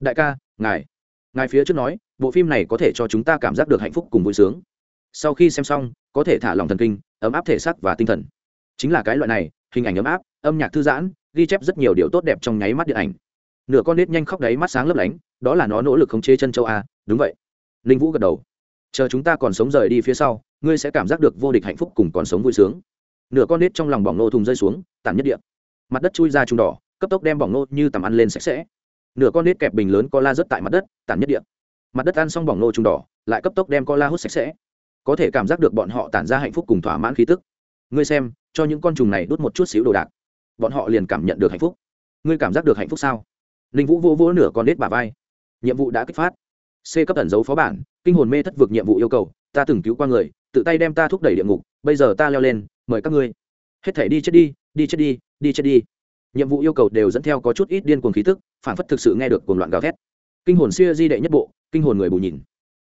Đại ca ngài ngài phía trước nói, bộ phim này có thể cho chúng ta cảm giác được hạnh phúc cùng vui sướng. Sau khi xem xong, có thể thả lòng thần kinh, ấm áp thể xác và tinh thần. Chính là cái loại này, hình ảnh ấm áp, âm nhạc thư giãn, ghi chép rất nhiều điều tốt đẹp trong nháy mắt điện ảnh. Nửa con nít nhanh khóc đáy mắt sáng lấp lánh, đó là nó nỗ lực khống chế chân châu a, đúng vậy. Ninh vũ gật đầu. Chờ chúng ta còn sống rời đi phía sau, ngươi sẽ cảm giác được vô địch hạnh phúc cùng còn sống vui sướng. Nửa con nít trong lòng bỏng nô thùng rơi xuống tàn nhất điện mặt đất chui ra trùng đỏ, cấp tốc đem bỏng nô như tầm ăn lên sạch sẽ nửa con nít kẹp bình lớn co la rớt tại mặt đất tàn nhất địa. mặt đất ăn xong bỏng nô trùng đỏ, lại cấp tốc đem co la hút sạch sẽ. Có thể cảm giác được bọn họ tản ra hạnh phúc cùng thỏa mãn khí tức. Ngươi xem, cho những con trùng này đút một chút xíu đồ đạc, bọn họ liền cảm nhận được hạnh phúc. Ngươi cảm giác được hạnh phúc sao? Ninh vũ vô vỗ nửa con nết bà vai. Nhiệm vụ đã kích phát. C cấp ẩn dấu phó bản, kinh hồn mê thất vực nhiệm vụ yêu cầu, ta từng cứu qua người, tự tay đem ta thúc đẩy địa ngục, bây giờ ta leo lên, mời các ngươi. Hết thể đi chết đi đi chết đi đi chết đi nhiệm vụ yêu cầu đều dẫn theo có chút ít điên cuồng khí tức, phản phất thực sự nghe được cuồng loạn gào thét. Kinh hồn xưa di đệ nhất bộ, kinh hồn người bù nhìn.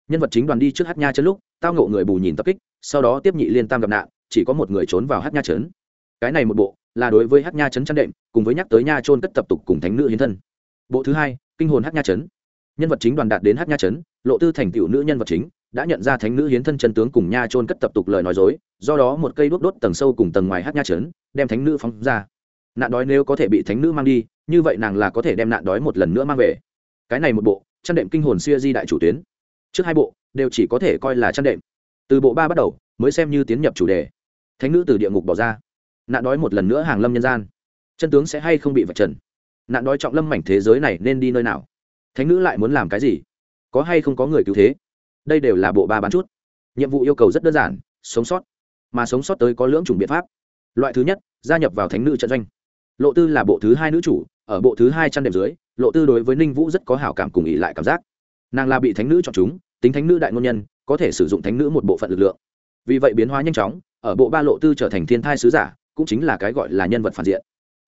Nhân vật chính đoàn đi trước hát nha chân lúc, tao ngộ người bù nhìn tập kích, sau đó tiếp nhị liên tam gặp nạn, chỉ có một người trốn vào hát nha trấn. Cái này một bộ, là đối với hát nha trấn chăn đệm, cùng với nhắc tới nha trôn cất tập tục cùng thánh nữ hiến thân. Bộ thứ hai, kinh hồn hát nha trấn. Nhân vật chính đoàn đạt đến hát nha trấn, lộ tư thành tựu nữ nhân vật chính, đã nhận ra thánh nữ hiến thân chân tướng cùng nha trôn cất tập tục lời nói dối, do đó một cây đuốc đốt tầng sâu cùng tầng ngoài hát nha trấn, đem thánh nữ phóng ra nạn đói nếu có thể bị thánh nữ mang đi, như vậy nàng là có thể đem nạn đói một lần nữa mang về. Cái này một bộ, chăn đệm kinh hồn xuya di đại chủ tuyến. Trước hai bộ, đều chỉ có thể coi là chăn đệm. Từ bộ ba bắt đầu, mới xem như tiến nhập chủ đề. Thánh nữ từ địa ngục bỏ ra. Nạn đói một lần nữa hàng lâm nhân gian. Chân tướng sẽ hay không bị vạch trần? Nạn đói trọng lâm mảnh thế giới này nên đi nơi nào? Thánh nữ lại muốn làm cái gì? Có hay không có người cứu thế? Đây đều là bộ ba bán chút. Nhiệm vụ yêu cầu rất đơn giản, sống sót. Mà sống sót tới có lưỡng chủng biện pháp. Loại thứ nhất, gia nhập vào thánh nữ trận doanh lộ tư là bộ thứ hai nữ chủ, ở bộ thứ hai trăm đệm dưới, lộ tư đối với ninh vũ rất có hảo cảm cùng ỉ lại cảm giác. Nàng là bị thánh nữ chọn chúng, tính thánh nữ đại ngôn nhân, có thể sử dụng thánh nữ một bộ phận lực lượng. Vì vậy biến hóa nhanh chóng, ở bộ ba lộ tư trở thành thiên thai sứ giả, cũng chính là cái gọi là nhân vật phản diện.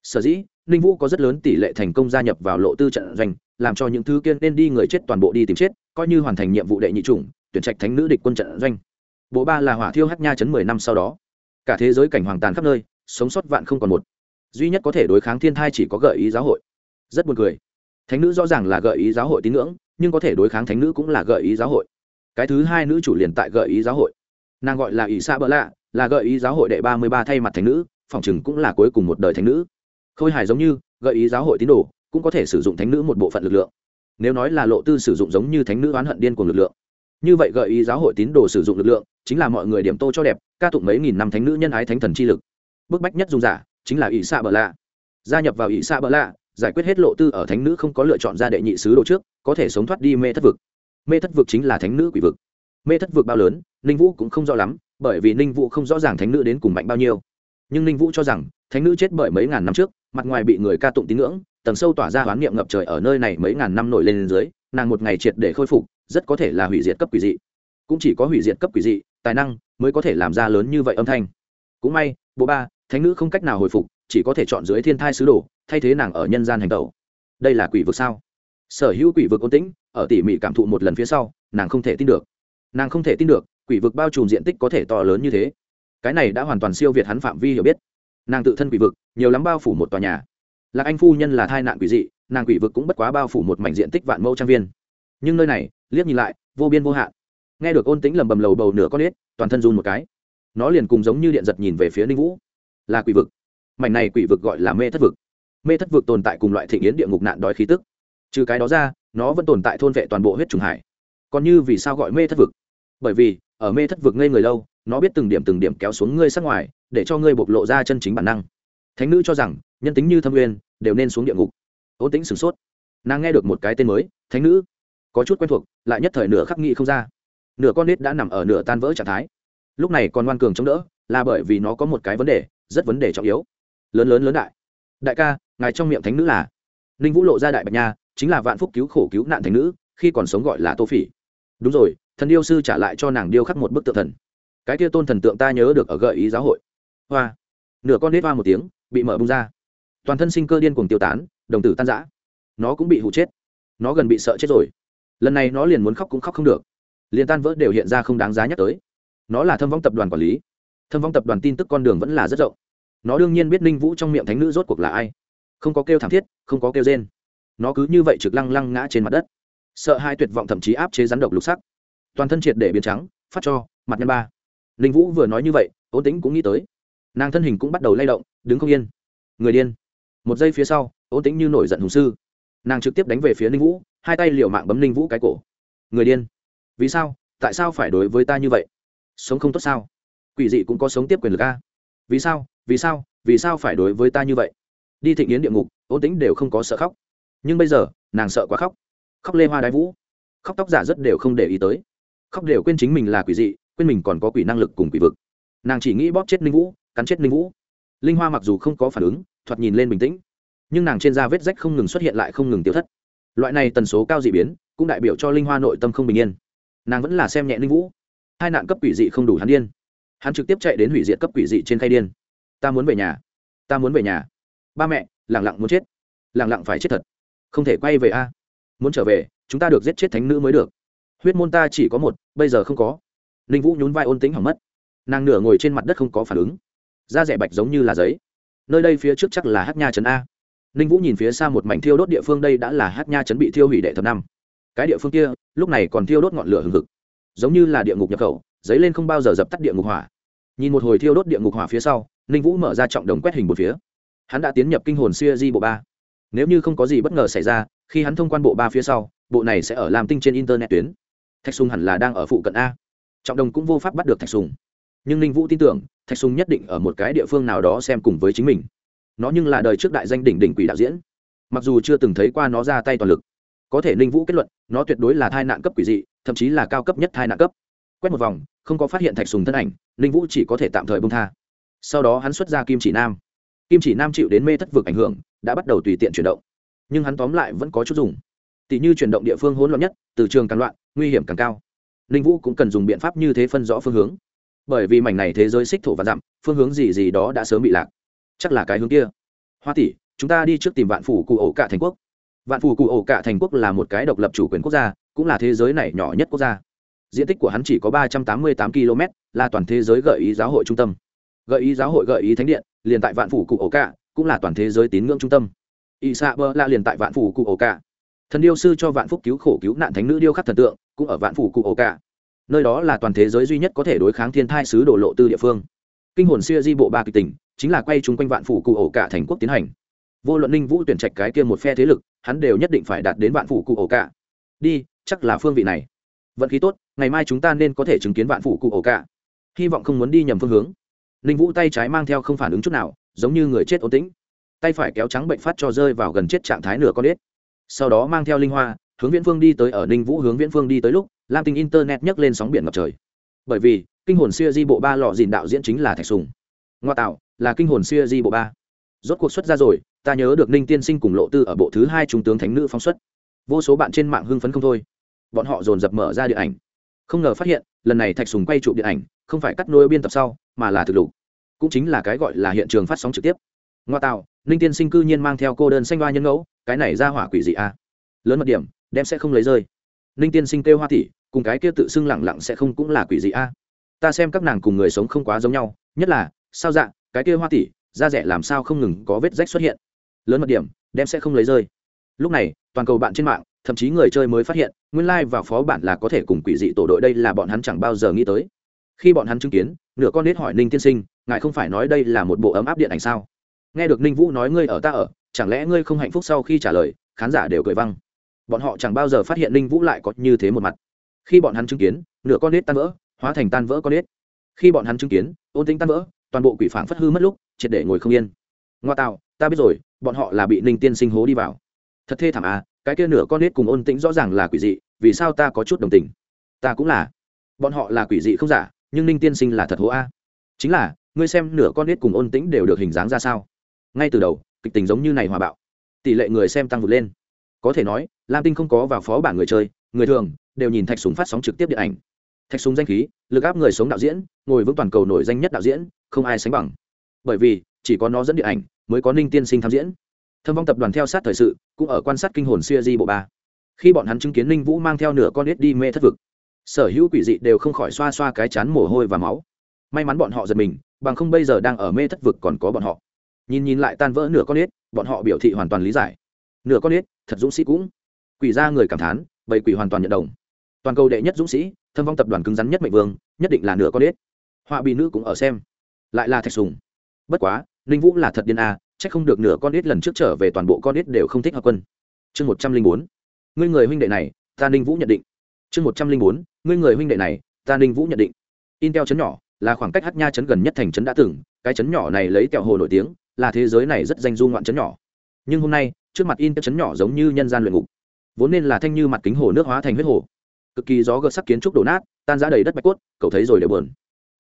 Sở dĩ, ninh vũ có rất lớn tỷ lệ thành công gia nhập vào lộ tư trận doanh, làm cho những thứ kiên nên đi người chết toàn bộ đi tìm chết, coi như hoàn thành nhiệm vụ đệ nhị chủng, tuyển trạch thánh nữ địch quân trận doanh. Bộ ba là hỏa thiêu hát nha chấn mười năm sau đó. Cả thế giới cảnh hoàng tàn khắp nơi, sống sót vạn không còn một duy nhất có thể đối kháng thiên thai chỉ có gợi ý giáo hội. Rất buồn cười. Thánh nữ rõ ràng là gợi ý giáo hội tín ngưỡng, nhưng có thể đối kháng thánh nữ cũng là gợi ý giáo hội. Cái thứ hai nữ chủ liền tại gợi ý giáo hội. Nàng gọi là ỷ sa bỡ lạ là gợi ý giáo hội đệ ba mươi ba thay mặt thánh nữ phỏng chừng cũng là cuối cùng một đời thánh nữ. Khôi hài giống như, gợi ý giáo hội tín đồ cũng có thể sử dụng thánh nữ một bộ phận lực lượng. Nếu nói là lộ tư sử dụng giống như thánh nữ oán hận điên của lực lượng, như vậy gợi ý giáo hội tín đồ sử dụng lực lượng chính là mọi người điểm tô cho đẹp, ca tụng mấy nghìn năm thánh nữ nhân ái thánh thần chi lực. Bức bách nhất dùng giả chính là ỷ xạ bờ lạ. Gia nhập vào ỷ xạ bờ lạ, giải quyết hết lộ tư ở thánh nữ không có lựa chọn ra đệ nhị sứ đồ trước, có thể sống thoát đi mê thất vực. Mê thất vực chính là thánh nữ quỷ vực. Mê thất vực bao lớn, ninh vũ cũng không rõ lắm, bởi vì ninh vũ không rõ ràng thánh nữ đến cùng mạnh bao nhiêu. Nhưng ninh vũ cho rằng, thánh nữ chết bởi mấy ngàn năm trước, mặt ngoài bị người ca tụng tín ngưỡng, tầng sâu tỏa ra hoán niệm ngập trời ở nơi này mấy ngàn năm nổi lên dưới, nàng một ngày triệt để khôi phục, rất có thể là hủy diệt cấp quỷ dị. Cũng chỉ có hủy diệt cấp quỷ dị, tài năng mới có thể làm ra lớn như vậy âm thanh. Cũng may, bộ ba thánh nữ không cách nào hồi phục, chỉ có thể chọn dưới thiên thai sứ đồ, thay thế nàng ở nhân gian hành tẩu. Đây là quỷ vực sao? Sở hữu quỷ vực ôn tĩnh, ở tỉ mỉ cảm thụ một lần phía sau, nàng không thể tin được. Nàng không thể tin được, quỷ vực bao trùm diện tích có thể to lớn như thế. Cái này đã hoàn toàn siêu việt hắn phạm vi hiểu biết. Nàng tự thân quỷ vực, nhiều lắm bao phủ một tòa nhà. Lạc anh phu nhân là thai nạn quỷ dị, nàng quỷ vực cũng bất quá bao phủ một mảnh diện tích vạn mẫu trang viên. Nhưng nơi này, liếc nhìn lại, vô biên vô hạn. Nghe được ôn tính lầm bầm lầu bầu nửa con ếch toàn thân run một cái. Nó liền cùng giống như điện giật nhìn về phía ninh vũ là quỷ vực. Mảnh này quỷ vực gọi là mê thất vực. Mê thất vực tồn tại cùng loại thị nghiến địa ngục nạn đói khí tức. Trừ cái đó ra, nó vẫn tồn tại thôn vệ toàn bộ huyết trùng hải. Còn như vì sao gọi mê thất vực? Bởi vì, ở mê thất vực ngây người lâu, nó biết từng điểm từng điểm kéo xuống ngươi sát ngoài, để cho ngươi bộc lộ ra chân chính bản năng. Thánh nữ cho rằng, nhân tính như thâm uyên, đều nên xuống địa ngục. Ôn tính sửng sốt. Nàng nghe được một cái tên mới, thánh nữ. Có chút quen thuộc, lại nhất thời nửa khắc nghị không ra. Nửa con nít đã nằm ở nửa tan vỡ trạng thái. Lúc này còn ngoan cường chống đỡ, là bởi vì nó có một cái vấn đề rất vấn đề trọng yếu. Lớn lớn lớn đại. Đại ca, ngài trong miệng thánh nữ là? Ninh vũ lộ ra đại bạch nha, chính là vạn phúc cứu khổ cứu nạn thánh nữ, khi còn sống gọi là tô phỉ. Đúng rồi, thần điêu sư trả lại cho nàng điêu khắc một bức tượng thần. Cái kia tôn thần tượng ta nhớ được ở gợi ý giáo hội. Hoa. Nửa con nít hoa một tiếng, bị mở bung ra. Toàn thân sinh cơ điên cuồng tiêu tán, đồng tử tan giã nó cũng bị hụ chết. Nó gần bị sợ chết rồi. Lần này nó liền muốn khóc cũng khóc không được. Liền tan vỡ đều hiện ra không đáng giá nhắc tới. Nó là thâm vong tập đoàn quản lý thâm vong tập đoàn tin tức con đường vẫn là rất rộng. Nó đương nhiên biết ninh vũ trong miệng thánh nữ rốt cuộc là ai. Không có kêu thảm thiết, không có kêu rên. Nó cứ như vậy trực lăng lăng ngã trên mặt đất. Sợ hai tuyệt vọng thậm chí áp chế rắn độc lục sắc. Toàn thân triệt để biến trắng, phát cho, mặt nhân ba. Ninh vũ vừa nói như vậy, ôn tính cũng nghĩ tới. Nàng thân hình cũng bắt đầu lay động, đứng không yên. Người điên. Một giây phía sau, ôn tính như nổi giận hùng sư. Nàng trực tiếp đánh về phía ninh vũ, hai tay liều mạng bấm ninh vũ cái cổ. Người điên. Vì sao? Tại sao phải đối với ta như vậy? Sống không tốt sao? Quỷ dị cũng có sống tiếp quyền lực a. Vì sao? Vì sao? Vì sao phải đối với ta như vậy? Đi thịnh yến địa ngục, ôn tính đều không có sợ khóc. Nhưng bây giờ, nàng sợ quá khóc. Khóc lê hoa đái vũ. Khóc tóc giả rất đều không để ý tới. Khóc đều quên chính mình là quỷ dị, quên mình còn có quỷ năng lực cùng quỷ vực. Nàng chỉ nghĩ bóp chết ninh vũ, cắn chết ninh vũ. Linh hoa mặc dù không có phản ứng, thoạt nhìn lên bình tĩnh. Nhưng nàng trên da vết rách không ngừng xuất hiện lại không ngừng tiêu thất. Loại này tần số cao dị biến, cũng đại biểu cho linh hoa nội tâm không bình yên. Nàng vẫn là xem nhẹ ninh vũ. Hai nạn cấp quỷ dị không đủ hắn điên hắn trực tiếp chạy đến hủy diệt cấp quỷ dị trên khay điên. Ta muốn về nhà. Ta muốn về nhà. Ba mẹ, lẳng lặng muốn chết. Lẳng lặng phải chết thật. Không thể quay về a. Muốn trở về, chúng ta được giết chết thánh nữ mới được. Huyết môn ta chỉ có một, bây giờ không có. Ninh vũ nhún vai ôn tính hỏng mất. Nàng nửa ngồi trên mặt đất không có phản ứng. Da rẻ bạch giống như là giấy. Nơi đây phía trước chắc là hát nha trấn a. Ninh vũ nhìn phía xa một mảnh thiêu đốt địa phương đây đã là hát nha trấn bị thiêu hủy đệ thập năm. Cái địa phương kia, lúc này còn thiêu đốt ngọn lửa hừng hực. Giống như là địa ngục nhập khẩu dấy lên không bao giờ dập tắt địa ngục hỏa. Nhìn một hồi thiêu đốt địa ngục hỏa phía sau, ninh vũ mở ra trọng đồng quét hình một phía. Hắn đã tiến nhập kinh hồn xuya di bộ ba. Nếu như không có gì bất ngờ xảy ra, khi hắn thông quan bộ ba phía sau, bộ này sẽ ở làm tinh trên internet tuyến. Thạch sùng hẳn là đang ở phụ cận a. Trọng đồng cũng vô pháp bắt được thạch sùng. Nhưng ninh vũ tin tưởng, thạch sùng nhất định ở một cái địa phương nào đó xem cùng với chính mình. Nó nhưng là đời trước đại danh đỉnh đỉnh quỷ đạo diễn. Mặc dù chưa từng thấy qua nó ra tay toàn lực. Có thể ninh vũ kết luận, nó tuyệt đối là thai nạn cấp quỷ dị, thậm chí là cao cấp nhất thai nạn cấp. Quét một vòng không có phát hiện thạch sùng thân ảnh, ninh vũ chỉ có thể tạm thời bông tha. Sau đó hắn xuất ra kim chỉ nam. Kim chỉ nam chịu đến mê thất vực ảnh hưởng, đã bắt đầu tùy tiện chuyển động. Nhưng hắn tóm lại vẫn có chút dùng. Tỷ như chuyển động địa phương hỗn loạn nhất, từ trường càng loạn, nguy hiểm càng cao. Ninh vũ cũng cần dùng biện pháp như thế phân rõ phương hướng. Bởi vì mảnh này thế giới xích thổ và dặm, phương hướng gì gì đó đã sớm bị lạc. Chắc là cái hướng kia. Hoa tỷ, chúng ta đi trước tìm vạn phủ cụ ổ cả thành quốc. Vạn phủ cụ ổ cả thành quốc là một cái độc lập chủ quyền quốc gia, cũng là thế giới này nhỏ nhất quốc gia diện tích của hắn chỉ có ba trăm tám mươi tám km là toàn thế giới gợi ý giáo hội trung tâm. Gợi ý giáo hội gợi ý thánh điện, liền tại vạn phủ cụ ổ cả cũng là toàn thế giới tín ngưỡng trung tâm. Ỵ xạ bơ la liền tại vạn phủ cụ ổ cả thần điêu sư cho vạn phúc cứu khổ cứu nạn thánh nữ điêu khắc thần tượng, cũng ở vạn phủ cụ ổ cả nơi đó là toàn thế giới duy nhất có thể đối kháng thiên thai sứ đổ lộ tư địa phương. Kinh hồn xưa di bộ ba kịch tỉnh, chính là quay chung quanh vạn phủ cụ ổ cả thành quốc tiến hành. Vô luận ninh vũ tuyển trạch cái kia một phe thế lực, hắn đều nhất định phải đạt đến vạn phủ cụ ổ cả đi, chắc là phương vị này vận khí tốt, ngày mai chúng ta nên có thể chứng kiến vạn phủ cụ ổ cả. Hy vọng không muốn đi nhầm phương hướng. Ninh vũ tay trái mang theo không phản ứng chút nào, giống như người chết ổn tĩnh. Tay phải kéo trắng bệnh phát cho rơi vào gần chết trạng thái nửa con ếch. Sau đó mang theo linh hoa, hướng viễn phương đi tới ở ninh vũ hướng viễn phương đi tới lúc, lam tinh internet nhấc lên sóng biển ngập trời. Bởi vì, kinh hồn xưa di bộ ba lọ dìn đạo diễn chính là thạch sùng. Ngoa tạo, là kinh hồn xưa di bộ ba. Rốt cuộc xuất ra rồi, ta nhớ được ninh tiên sinh cùng lộ tư ở bộ thứ hai trung tướng thánh nữ phóng xuất. Vô số bạn trên mạng hưng phấn không thôi bọn họ dồn dập mở ra điện ảnh. Không ngờ phát hiện, lần này thạch sùng quay chụp điện ảnh, không phải cắt nối biên tập sau, mà là thực lục. Cũng chính là cái gọi là hiện trường phát sóng trực tiếp. Ngoa tạo, ninh tiên sinh cư nhiên mang theo cô đơn xanh hoa nhân ngẫu, cái này ra hỏa quỷ dị a à? lớn mật điểm, đem sẽ không lấy rơi. Ninh tiên sinh kêu hoa tỷ cùng cái kia tự xưng lẳng lặng sẽ không cũng là quỷ dị a à? ta xem các nàng cùng người sống không quá giống nhau, nhất là, sao dạ cái kia hoa tỷ da rẻ làm sao không ngừng có vết rách xuất hiện. Lớn mật điểm, đem sẽ không lấy rơi. Lúc này, toàn cầu bạn trên mạng thậm chí người chơi mới phát hiện, nguyên lai、like、và phó bản là có thể cùng quỷ dị tổ đội đây là bọn hắn chẳng bao giờ nghĩ tới. Khi bọn hắn chứng kiến, nửa con nết hỏi ninh tiên sinh, ngài không phải nói đây là một bộ ấm áp điện ảnh sao? Nghe được ninh vũ nói, ngươi ở ta ở, chẳng lẽ ngươi không hạnh phúc sau khi trả lời? Khán giả đều cười văng. Bọn họ chẳng bao giờ phát hiện ninh vũ lại có như thế một mặt. Khi bọn hắn chứng kiến, nửa con nết tan vỡ, hóa thành tan vỡ con nết. Khi bọn hắn chứng kiến, ôn tính tan vỡ, toàn bộ quỷ phản phất hư mất lúc, triệt để ngồi không yên. Ngoa tạo ta biết rồi, bọn họ là bị ninh tiên sinh hố đi vào. Thật thê thảm à cái kia nửa con nết cùng ôn tĩnh rõ ràng là quỷ dị, vì sao ta có chút đồng tình? Ta cũng là. Bọn họ là quỷ dị không giả, nhưng ninh tiên sinh là thật hố a. Chính là, ngươi xem nửa con nết cùng ôn tĩnh đều được hình dáng ra sao? Ngay từ đầu, kịch tình giống như này hòa bạo. Tỷ lệ người xem tăng vượt lên. Có thể nói, lam tinh không có vào phó bản người chơi, người thường đều nhìn thạch súng phát sóng trực tiếp điện ảnh. Thạch súng danh khí, lực áp người sống đạo diễn, ngồi vững toàn cầu nổi danh nhất đạo diễn, không ai sánh bằng. Bởi vì, chỉ có nó dẫn điện ảnh mới có ninh tiên sinh tham diễn thâm vong tập đoàn theo sát thời sự, cũng ở quan sát kinh hồn xuya di bộ ba. Khi bọn hắn chứng kiến ninh vũ mang theo nửa con ếch đi mê thất vực, sở hữu quỷ dị đều không khỏi xoa xoa cái chán mồ hôi và máu. May mắn bọn họ giật mình, bằng không bây giờ đang ở mê thất vực còn có bọn họ. Nhìn nhìn lại tan vỡ nửa con ếch, bọn họ biểu thị hoàn toàn lý giải. Nửa con ếch, thật dũng sĩ cũng. Quỷ ra người cảm thán, bầy quỷ hoàn toàn nhận đồng. Toàn cầu đệ nhất dũng sĩ, thâm vong tập đoàn cứng rắn nhất mệnh vương, nhất định là nửa con ếch. Họa bị nữ cũng ở xem. Lại là thạch sùng. Bất quá ninh vũ là thật điên a à, c h ắ c không được nửa con ít lần trước trở về toàn bộ con ít đều không thích hợp quân. Chương một trăm linh bốn ngươi người huynh đệ này ta ninh vũ nhận định. Chương một trăm linh bốn ngươi người huynh đệ này ta ninh vũ nhận định. Intel chấn nhỏ là khoảng cách hát nha chấn gần nhất thành chấn đã từng cái chấn nhỏ này lấy kẹo hồ nổi tiếng là thế giới này rất danh du ngoạn chấn nhỏ. Nhưng hôm nay trước mặt intel chấn nhỏ giống như nhân gian luyện ngục. Vốn nên là thanh như mặt kính hồ nước hóa thành huyết hồ. Cực kỳ gió gợt sắc kiến trúc đổ nát tan ra đầy đất bạch cốt cậu thấy rồi đều bờn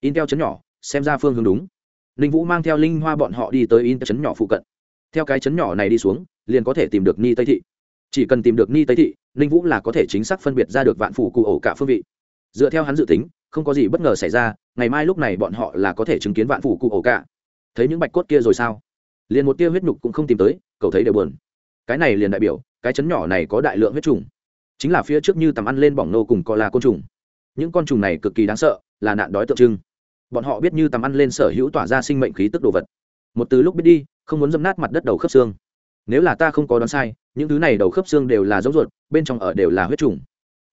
intel chấn nhỏ xem ra phương hướng đúng ninh vũ mang theo linh hoa bọn họ đi tới in chấn nhỏ phụ cận. Theo cái chấn nhỏ này đi xuống, liền có thể tìm được ni tây thị. Chỉ cần tìm được ni tây thị, ninh vũ là có thể chính xác phân biệt ra được vạn phủ cụ ổ cả phương vị. Dựa theo hắn dự tính, không có gì bất ngờ xảy ra, ngày mai lúc này bọn họ là có thể chứng kiến vạn phủ cụ ổ cả. Thấy những bạch cốt kia rồi sao? Liền một tia huyết nhục cũng không tìm tới, cậu thấy đều buồn. Cái này liền đại biểu, cái chấn nhỏ này có đại lượng huyết trùng. Chính là phía trước như tầm ăn lên bỏng nô cùng co là côn trùng. Những con trùng này cực kỳ đáng sợ, là nạn đói tượng trưng bọn họ biết như tầm ăn lên sở hữu tỏa ra sinh mệnh khí tức đồ vật. Một từ lúc biết đi, không muốn dâm nát mặt đất đầu khớp xương. Nếu là ta không có đoán sai, những thứ này đầu khớp xương đều là giống ruột, bên trong ở đều là huyết trùng.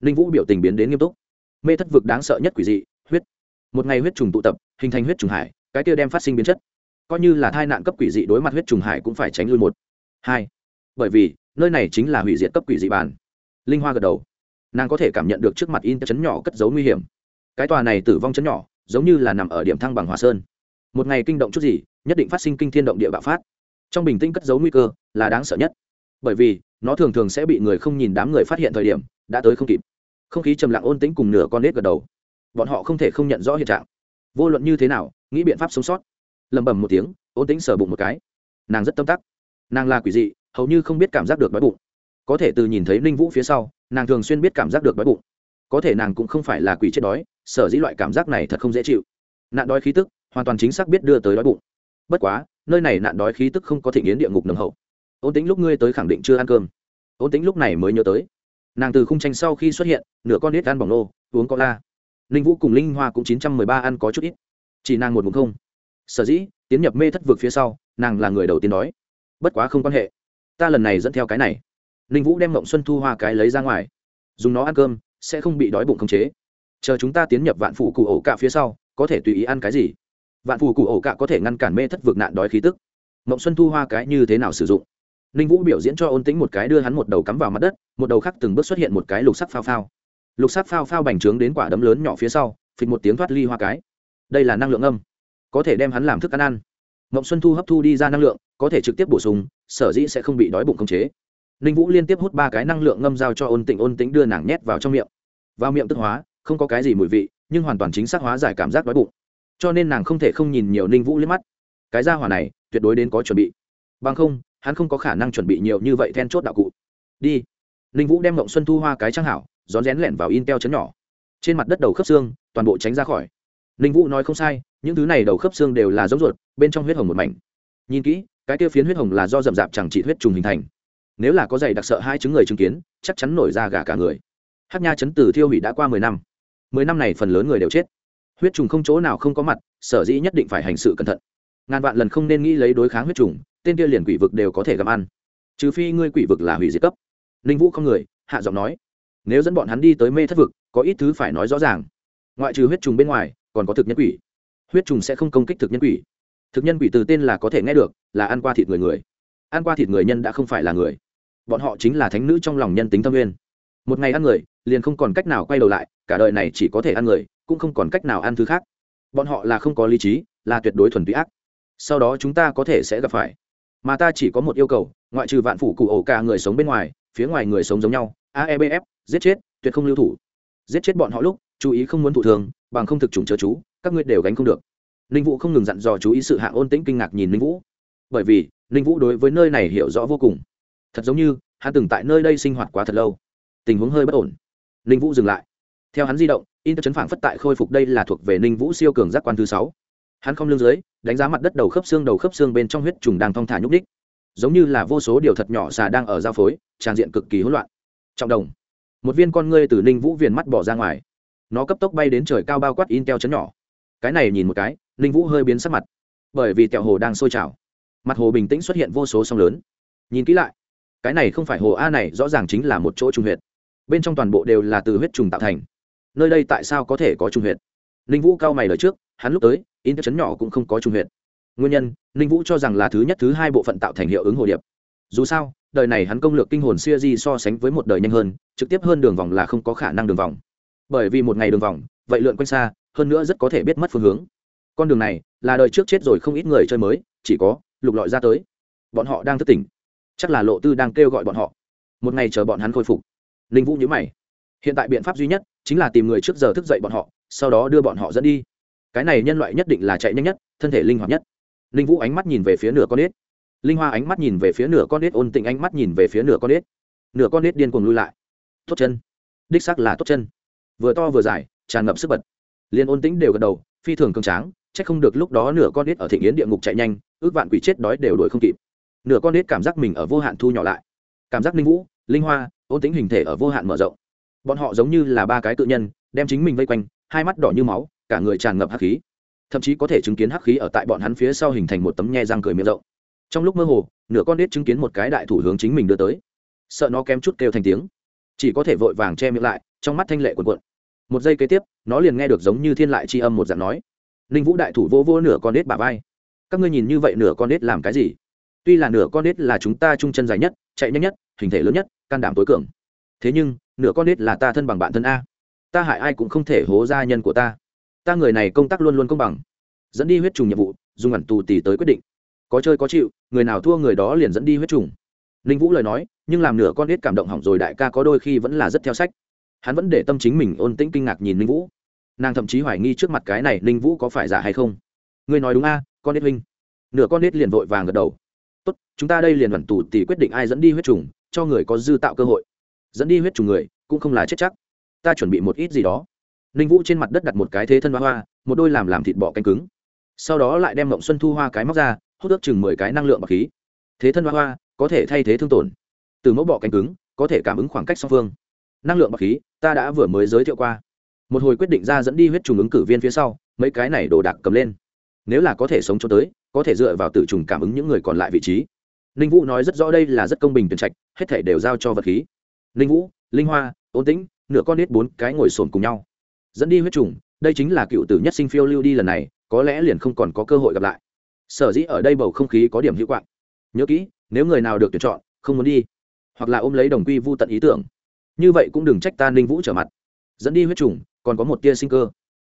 Ninh vũ biểu tình biến đến nghiêm túc. Mê thất vực đáng sợ nhất quỷ dị, huyết. Một ngày huyết trùng tụ tập, hình thành huyết trùng hải, cái kia đem phát sinh biến chất. Coi như là thai nạn cấp quỷ dị đối mặt huyết trùng hải cũng phải tránh lui một. Hai. Bởi vì, nơi này chính là hủy diệt cấp quỷ dị bản. Linh hoa gật đầu. Nàng có thể cảm nhận được trước mặt in chấn nhỏ cất giấu nguy hiểm. Cái tòa này tử vong chấn nhỏ giống như là nằm ở điểm thăng bằng hòa sơn. Một ngày kinh động chút gì, nhất định phát sinh kinh thiên động địa bạo phát. Trong bình tĩnh cất giấu nguy cơ là đáng sợ nhất. Bởi vì, nó thường thường sẽ bị người không nhìn đám người phát hiện thời điểm, đã tới không kịp. Không khí trầm lặng ôn tĩnh cùng nửa con nết gật đầu. Bọn họ không thể không nhận rõ hiện trạng. Vô luận như thế nào, nghĩ biện pháp sống sót. Lầm bầm một tiếng, ôn tĩnh sờ bụng một cái. Nàng rất tâm tắc. Nàng là quỷ dị, hầu như không biết cảm giác được đói bụng. Có thể từ nhìn thấy ninh vũ phía sau, nàng thường xuyên biết cảm giác được đói bụng có thể nàng cũng không phải là quỷ chết đói, sở dĩ loại cảm giác này thật không dễ chịu. Nạn đói khí tức, hoàn toàn chính xác biết đưa tới đói bụng. Bất quá, nơi này nạn đói khí tức không có thể nghiến địa ngục nồng hậu. Ôn tính lúc ngươi tới khẳng định chưa ăn cơm. Ôn tính lúc này mới nhớ tới. Nàng từ khung tranh sau khi xuất hiện, nửa con nít ăn bỏng nô, uống có la. Ninh vũ cùng linh hoa cũng chín trăm mười ba ăn có chút ít. Chỉ nàng một vùng không. Sở dĩ, tiến nhập mê thất vực phía sau, nàng là người đầu tiên đói. Bất quá không quan hệ. Ta lần này dẫn theo cái này. Ninh vũ đem mộng xuân thu hoa cái lấy ra ngoài. Dùng nó ăn cơm sẽ không bị đói bụng khống chế. Chờ chúng ta tiến nhập vạn phủ cụ ổ cạ phía sau, có thể tùy ý ăn cái gì? Vạn phủ cụ ổ cạ có thể ngăn cản mê thất vực nạn đói khí tức. Mộng xuân thu hoa cái như thế nào sử dụng? Ninh vũ biểu diễn cho ôn tính một cái đưa hắn một đầu cắm vào mặt đất, một đầu khác từng bước xuất hiện một cái lục sắc phao phao. Lục sắc phao phao bành trướng đến quả đấm lớn nhỏ phía sau, phịch một tiếng thoát ly hoa cái. Đây là năng lượng âm. Có thể đem hắn làm thức ăn ăn. Mộng xuân thu hấp thu đi ra năng lượng, có thể trực tiếp bổ sung, sở dĩ sẽ không bị đói bụng khống chế ninh vũ liên tiếp hút ba cái năng lượng ngâm giao cho ôn tịnh, ôn tĩnh đưa nàng nhét vào trong miệng. Vào miệng tức hóa, không có cái gì mùi vị, nhưng hoàn toàn chính xác hóa giải cảm giác đói bụng. Cho nên nàng không thể không nhìn nhiều ninh vũ liếc mắt. Cái ra hỏa này, tuyệt đối đến có chuẩn bị. Bằng không, hắn không có khả năng chuẩn bị nhiều như vậy then chốt đạo cụ. Đi. Ninh vũ đem mộng xuân thu hoa cái trang hảo, rón rén lẻn vào in teo chấn nhỏ. Trên mặt đất đầu khớp xương, toàn bộ tránh ra khỏi. Ninh vũ nói không sai, những thứ này đầu khớp xương đều là giống ruột, bên trong huyết hồng một mảnh. Nhìn kỹ, cái tiêu phiến huyết hồng là do rậm rạp chẳng trị huyết trùng hình thành nếu là có dày đặc sợ hai chứng người chứng kiến, chắc chắn nổi ra gà cả người. Hát nha chấn tử thiêu hủy đã qua mười năm. Mười năm này phần lớn người đều chết. Huyết trùng không chỗ nào không có mặt, sở dĩ nhất định phải hành sự cẩn thận. Ngàn vạn lần không nên nghĩ lấy đối kháng huyết trùng, tên kia liền quỷ vực đều có thể gặm ăn. Trừ phi ngươi quỷ vực là hủy diệt cấp. Ninh vũ không người, hạ giọng nói. Nếu dẫn bọn hắn đi tới mê thất vực, có ít thứ phải nói rõ ràng. Ngoại trừ huyết trùng bên ngoài, còn có thực nhân quỷ. Huyết trùng sẽ không công kích thực nhân quỷ. Thực nhân quỷ từ tên là có thể nghe được, là ăn qua thịt người người. Ăn qua thịt người nhân đã không phải là người bọn họ chính là thánh nữ trong lòng nhân tính tâm nguyên. Một ngày ăn người, liền không còn cách nào quay đầu lại, cả đời này chỉ có thể ăn người, cũng không còn cách nào ăn thứ khác. Bọn họ là không có lý trí, là tuyệt đối thuần túy ác. Sau đó chúng ta có thể sẽ gặp phải. Mà ta chỉ có một yêu cầu, ngoại trừ vạn phủ cụ ổ cả người sống bên ngoài, phía ngoài người sống giống nhau aebf giết chết, tuyệt không lưu thủ. Giết chết bọn họ lúc, chú ý không muốn thụ thường bằng không thực chủng chớ chú, các ngươi đều gánh không được. Ninh vũ không ngừng dặn dò chú ý sự hạ ôn tĩnh kinh ngạc nhìn ninh vũ. Bởi vì, ninh vũ đối với nơi này hiểu rõ vô cùng thật giống như, hắn từng tại nơi đây sinh hoạt quá thật lâu. Tình huống hơi bất ổn. Ninh vũ dừng lại. Theo hắn di động in chấn phảng phất tại khôi phục đây là thuộc về ninh vũ siêu cường giác quan thứ sáu. Hắn không lương dưới, đánh giá mặt đất đầu khớp xương đầu khớp xương bên trong huyết trùng đang thong thả nhúc đích giống như là vô số điều thật nhỏ xà đang ở giao phối, tràn diện cực kỳ hỗn loạn. Trọng đồng. Một viên con ngươi từ ninh vũ viền mắt bỏ ra ngoài. Nó cấp tốc bay đến trời cao bao quát in teo chấn nhỏ. Cái này nhìn một cái, ninh vũ hơi biến sắc mặt. Bởi vì tẹo hồ đang sôi trào. Mặt hồ bình tĩnh xuất hiện vô số sông lớn. Nhìn kỹ lại cái này không phải hồ a này, rõ ràng chính là một chỗ trung huyệt. Bên trong toàn bộ đều là từ huyết trùng tạo thành. Nơi đây tại sao có thể có trung huyệt? Ninh vũ cao mày lời trước, hắn lúc tới, in chấn nhỏ cũng không có trung huyệt. Nguyên nhân, ninh vũ cho rằng là thứ nhất, thứ hai bộ phận tạo thành hiệu ứng hồ điệp. Dù sao, đời này hắn công lược kinh hồn xuya di so sánh với một đời nhanh hơn, trực tiếp hơn đường vòng là không có khả năng đường vòng. Bởi vì một ngày đường vòng, vậy lượn quanh xa, hơn nữa rất có thể biết mất phương hướng. Con đường này là đời trước chết rồi không ít người chơi mới, chỉ có lục lọi ra tới. Bọn họ đang thức tỉnh chắc là lộ tư đang kêu gọi bọn họ. Một ngày chờ bọn hắn khôi phục. Ninh vũ nhớ mày. Hiện tại biện pháp duy nhất chính là tìm người trước giờ thức dậy bọn họ, sau đó đưa bọn họ dẫn đi. Cái này nhân loại nhất định là chạy nhanh nhất, thân thể linh hoạt nhất. Ninh vũ ánh mắt nhìn về phía nửa con ếch. Linh hoa ánh mắt nhìn về phía nửa con ếch, ôn tịnh ánh mắt nhìn về phía nửa con ếch. Nửa con ếch điên cuồng lui lại. Tốt chân. Đích xác là tốt chân. Vừa to vừa dài, tràn ngập sức bật. Liên ôn tĩnh đều gật đầu, phi thường cường tráng c h ắ c không được lúc đó nửa con ếch ở thị yến địa ngục chạy nhanh, ước vạn quỷ chết đói đều đuổi không kịp nửa con nết cảm giác mình ở vô hạn thu nhỏ lại. Cảm giác linh vũ, linh hoa, ôn tính hình thể ở vô hạn mở rộng. Bọn họ giống như là ba cái tự nhân, đem chính mình vây quanh, hai mắt đỏ như máu, cả người tràn ngập hắc khí. Thậm chí có thể chứng kiến hắc khí ở tại bọn hắn phía sau hình thành một tấm nhe răng cười miệng rộng. Trong lúc mơ hồ, nửa con nết chứng kiến một cái đại thủ hướng chính mình đưa tới. Sợ nó kém chút kêu thành tiếng. Chỉ có thể vội vàng che miệng lại, trong mắt thanh lệ cuộn cuộn. Một giây kế tiếp, nó liền nghe được giống như thiên lại tri âm một dạng nói. Ninh vũ đại thủ vô vô nửa con nết bà vai. Các ngươi nhìn như vậy nửa con nết làm cái gì? Tuy là nửa con nết là chúng ta trung chân dài nhất, chạy nhanh nhất, hình thể lớn nhất, can đảm tối cường. Thế nhưng, nửa con nết là ta thân bằng bạn thân a. Ta hại ai cũng không thể hố gia nhân của ta. Ta người này công tác luôn luôn công bằng. Dẫn đi huyết trùng nhiệm vụ, dùng ẩn tù tì tới quyết định. Có chơi có chịu, người nào thua người đó liền dẫn đi huyết trùng. Ninh vũ lời nói, nhưng làm nửa con nết cảm động hỏng rồi đại ca có đôi khi vẫn là rất theo sách. Hắn vẫn để tâm chính mình ôn tĩnh kinh ngạc nhìn ninh vũ. Nàng thậm chí hoài nghi trước mặt cái này ninh vũ có phải giả hay không. Ngươi nói đúng a, con nết huynh. Nửa con nết liền vội vàng gật đầu tốt, chúng ta đây liền đoàn tù tỷ quyết định ai dẫn đi huyết trùng, cho người có dư tạo cơ hội. Dẫn đi huyết trùng người, cũng không là chết chắc. Ta chuẩn bị một ít gì đó. Ninh vũ trên mặt đất đặt một cái thế thân hoa hoa, một đôi làm làm thịt bọ canh cứng. Sau đó lại đem mộng xuân thu hoa cái móc ra, hút ước chừng mười cái năng lượng bọc khí. Thế thân hoa hoa, có thể thay thế thương tổn. Từ mẫu bọ canh cứng, có thể cảm ứng khoảng cách song phương. Năng lượng bọc khí, ta đã vừa mới giới thiệu qua. Một hồi quyết định ra dẫn đi huyết trùng ứng cử viên phía sau, mấy cái này đồ đạc cầm lên nếu là có thể sống cho tới, có thể dựa vào tự trùng cảm ứng những người còn lại vị trí. Ninh vũ nói rất rõ đây là rất công bình tuyển trạch, hết thể đều giao cho vật khí. Ninh vũ, linh hoa, ôn tĩnh, nửa con nít bốn cái ngồi sồn cùng nhau. Dẫn đi huyết trùng, đây chính là cựu tử nhất sinh phiêu lưu đi lần này, có lẽ liền không còn có cơ hội gặp lại. Sở dĩ ở đây bầu không khí có điểm hữu quạng. Nhớ kỹ, nếu người nào được tuyển chọn, không muốn đi, hoặc là ôm lấy đồng quy vô tận ý tưởng, như vậy cũng đừng trách ta ninh vũ trở mặt. Dẫn đi huyết trùng, còn có một tia sinh cơ.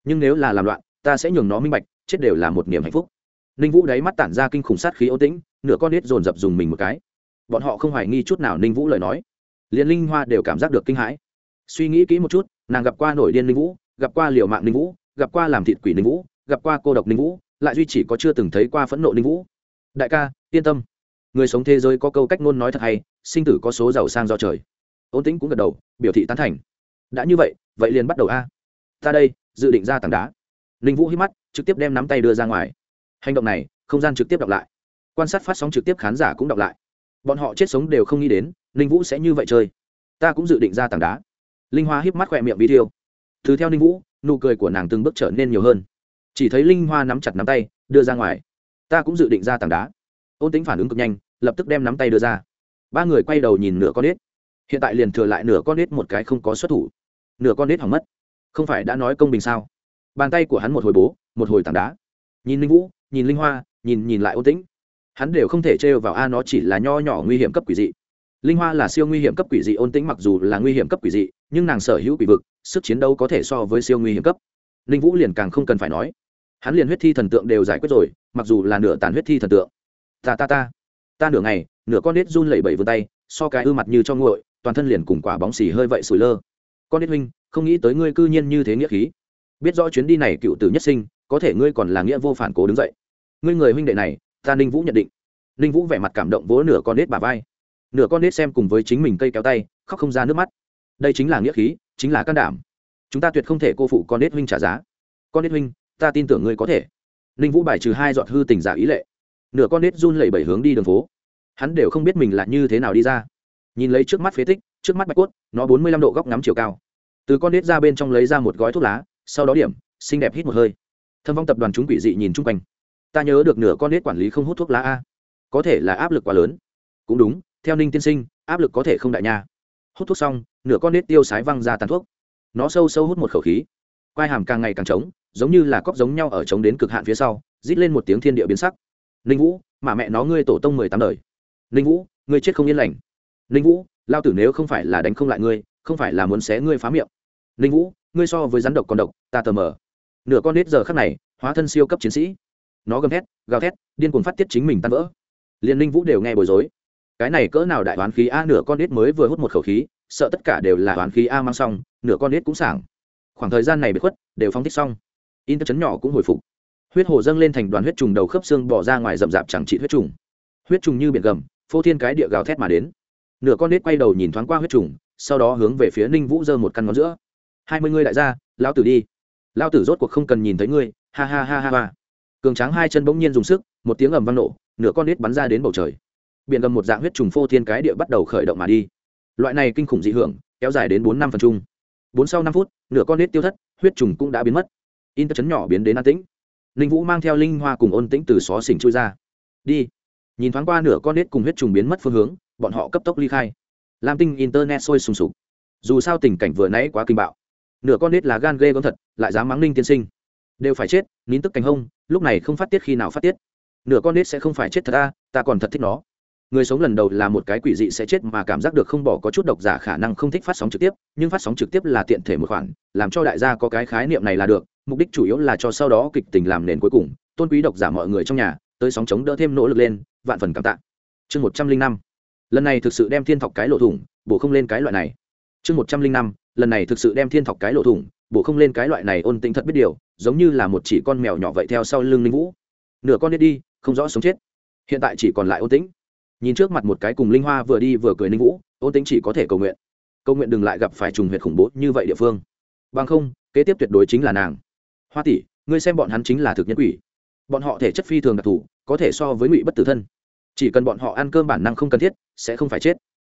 Nhưng nếu là làm loạn, ta sẽ nhường nó minh bạch chết đều là một niềm hạnh phúc. Ninh vũ đáy mắt tản ra kinh khủng sát khí ô tĩnh, nửa con nết dồn dập dùng mình một cái. Bọn họ không hoài nghi chút nào ninh vũ lời nói. Liền linh hoa đều cảm giác được kinh hãi. Suy nghĩ kỹ một chút, nàng gặp qua nổi điên ninh vũ, gặp qua liều mạng ninh vũ, gặp qua làm thịt quỷ ninh vũ, gặp qua cô độc ninh vũ, lại duy chỉ có chưa từng thấy qua phẫn nộ ninh vũ. Đại ca, yên tâm. Người sống thế giới có câu cách ngôn nói thật hay, sinh tử có số giàu sang do trời. Ôn tĩnh cũng gật đầu, biểu thị tán thành. Đã như vậy vậy liền bắt đầu a. Ta đây, dự định ra tảng đá ninh vũ hít mắt, trực tiếp đem nắm tay đưa ra ngoài. Hành động này, không gian trực tiếp đọc lại. Quan sát phát sóng trực tiếp khán giả cũng đọc lại. Bọn họ chết sống đều không nghĩ đến, ninh vũ sẽ như vậy chơi. Ta cũng dự định ra tảng đá. Linh hoa híp mắt khỏe miệng video thứ theo ninh vũ, nụ cười của nàng từng bước trở nên nhiều hơn. Chỉ thấy linh hoa nắm chặt nắm tay, đưa ra ngoài. Ta cũng dự định ra tảng đá. Ôn tính phản ứng cực nhanh, lập tức đem nắm tay đưa ra. Ba người quay đầu nhìn nửa con nết hiện tại liền thừa lại nửa con nết một cái không có xuất thủ. Nửa con nết hỏng mất. Không phải đã nói công bình sao? Bàn tay của hắn một hồi bố, một hồi tảng đá. Nhìn linh vũ, nhìn linh hoa, nhìn nhìn lại ôn tĩnh. Hắn đều không thể trêu vào, a, nó chỉ là nho nhỏ nguy hiểm cấp quỷ dị. Linh hoa là siêu nguy hiểm cấp quỷ dị, ôn tĩnh mặc dù là nguy hiểm cấp quỷ dị, nhưng nàng sở hữu quỷ vực, sức chiến đấu có thể so với siêu nguy hiểm cấp. Linh vũ liền càng không cần phải nói. Hắn liền huyết thi thần tượng đều giải quyết rồi, mặc dù là nửa tàn huyết thi thần tượng. Ta ta ta. Ta nửa ngày, nửa con nết run lẩy bẩy vươn tay, so cái ư mặt như cho nguội, toàn thân liền cùng quả bóng xì hơi vậy sủi lơ. Con nết huynh, không nghĩ tới ngươi cư nhiên như thế nghĩa khí biết rõ chuyến đi này cựu tử nhất sinh, có thể ngươi còn là nghĩa vô phản cố đứng dậy. Ngươi người huynh đệ này, ta ninh vũ nhận định. Ninh vũ vẻ mặt cảm động vỗ nửa con nết bà vai. Nửa con nết xem cùng với chính mình cây kéo tay, khóc không ra nước mắt. Đây chính là nghĩa khí, chính là can đảm. Chúng ta tuyệt không thể cô phụ con nết huynh trả giá. Con nết huynh, ta tin tưởng ngươi có thể. Ninh vũ bài trừ hai giọt hư tình giả ý lệ. Nửa con nết run lẩy bẩy hướng đi đường phố. Hắn đều không biết mình là như thế nào đi ra. Nhìn lấy trước mắt phế tích, trước mắt bạch cốt, nó bốn mươi lăm độ góc ngắm chiều cao. Từ con nết ra bên trong lấy ra một gói thuốc lá sau đó điểm, xinh đẹp hít một hơi. Thâm vong tập đoàn chúng quỷ dị nhìn chung quanh. Ta nhớ được nửa con nết quản lý không hút thuốc lá a. Có thể là áp lực quá lớn. Cũng đúng, theo ninh tiên sinh, áp lực có thể không đại nha. Hút thuốc xong, nửa con nết tiêu sái văng ra tàn thuốc. Nó sâu sâu hút một khẩu khí. Quai hàm càng ngày càng trống, giống như là cóc giống nhau ở trống đến cực hạn phía sau, rít lên một tiếng thiên địa biến sắc. Ninh vũ, mà mẹ nó ngươi tổ tông mười tám đời. Ninh vũ, ngươi chết không yên lành. Ninh vũ, lao tử nếu không phải là đánh không lại ngươi, không phải là muốn xé ngươi phá miệng. Ninh vũ ngươi so với rắn độc còn độc, ta tờ mờ. Nửa con nết giờ khắc này, hóa thân siêu cấp chiến sĩ. Nó gầm thét, gào thét, điên cuồng phát tiết chính mình tan vỡ. Liên ninh vũ đều nghe bối rối. Cái này cỡ nào đại toán khí a, nửa con nết mới vừa hút một khẩu khí, sợ tất cả đều là toán khí a mang xong, nửa con nết cũng sảng. Khoảng thời gian này bị khuất, đều phóng thích xong. In chấn nhỏ cũng hồi phục. Huyết hồ dâng lên thành đoàn huyết trùng đầu khớp xương bỏ ra ngoài rậm rạp chẳng trị huyết trùng. Huyết trùng như biển gầm, phô thiên cái địa gào thét mà đến. Nửa con nết quay đầu nhìn thoáng qua huyết trùng, sau đó hướng về phía ninh vũ giơ một căn ngón giữa hai mươi ngươi đại gia lao tử đi. Lao tử rốt cuộc không cần nhìn thấy ngươi, ha ha ha ha ha. Cường tráng hai chân bỗng nhiên dùng sức, một tiếng ầm vang nổ, nửa con nít bắn ra đến bầu trời. Biển gầm một dạng huyết trùng phô thiên cái địa bắt đầu khởi động mà đi. Loại này kinh khủng dị hưởng, kéo dài đến bốn năm phần chung. Bốn sau năm phút, nửa con nít tiêu thất, huyết trùng cũng đã biến mất. In chấn nhỏ biến đến an tĩnh. Ninh vũ mang theo linh hoa cùng ôn tĩnh từ xó xỉnh chui ra. Đi. Nhìn thoáng qua nửa con nết cùng huyết trùng biến mất phương hướng, bọn họ cấp tốc ly khai. Lam tinh internet sôi sùng sục. Dù sao tình cảnh vừa nãy quá kinh bạo nửa con nết là gan ghê gớm thật, lại dám mắng ninh tiên sinh. Đều phải chết, nín tức cánh hông, lúc này không phát tiết khi nào phát tiết. Nửa con nết sẽ không phải chết thật ta ta còn thật thích nó. Người sống lần đầu là một cái quỷ dị sẽ chết mà cảm giác được không bỏ có chút độc giả khả năng không thích phát sóng trực tiếp, nhưng phát sóng trực tiếp là tiện thể một khoản, làm cho đại gia có cái khái niệm này là được, mục đích chủ yếu là cho sau đó kịch tình làm nền cuối cùng, tôn quý độc giả mọi người trong nhà, tới sóng chống đỡ thêm nỗ lực lên, vạn phần cảm tạ. Chương một trăm linh năm. Lần này thực sự đem thiên thọc cái lộ thủng, bổ không lên cái loại này. Chương một trăm linh năm lần này thực sự đem thiên thọc cái lộ thủng, bổ không lên cái loại này ôn tĩnh thật biết điều, giống như là một chỉ con mèo nhỏ vậy theo sau lưng linh vũ. Nửa con đi đi, không rõ sống chết. Hiện tại chỉ còn lại ôn tĩnh. Nhìn trước mặt một cái cùng linh hoa vừa đi vừa cười linh vũ, ôn tĩnh chỉ có thể cầu nguyện. Cầu nguyện đừng lại gặp phải trùng huyệt khủng bố như vậy địa phương. Bằng không, kế tiếp tuyệt đối chính là nàng. Hoa tỷ, ngươi xem bọn hắn chính là thực nhân quỷ. Bọn họ thể chất phi thường đặc thù, có thể so với ngụy bất tử thân. Chỉ cần bọn họ ăn cơm bản năng không cần thiết, sẽ không phải chết.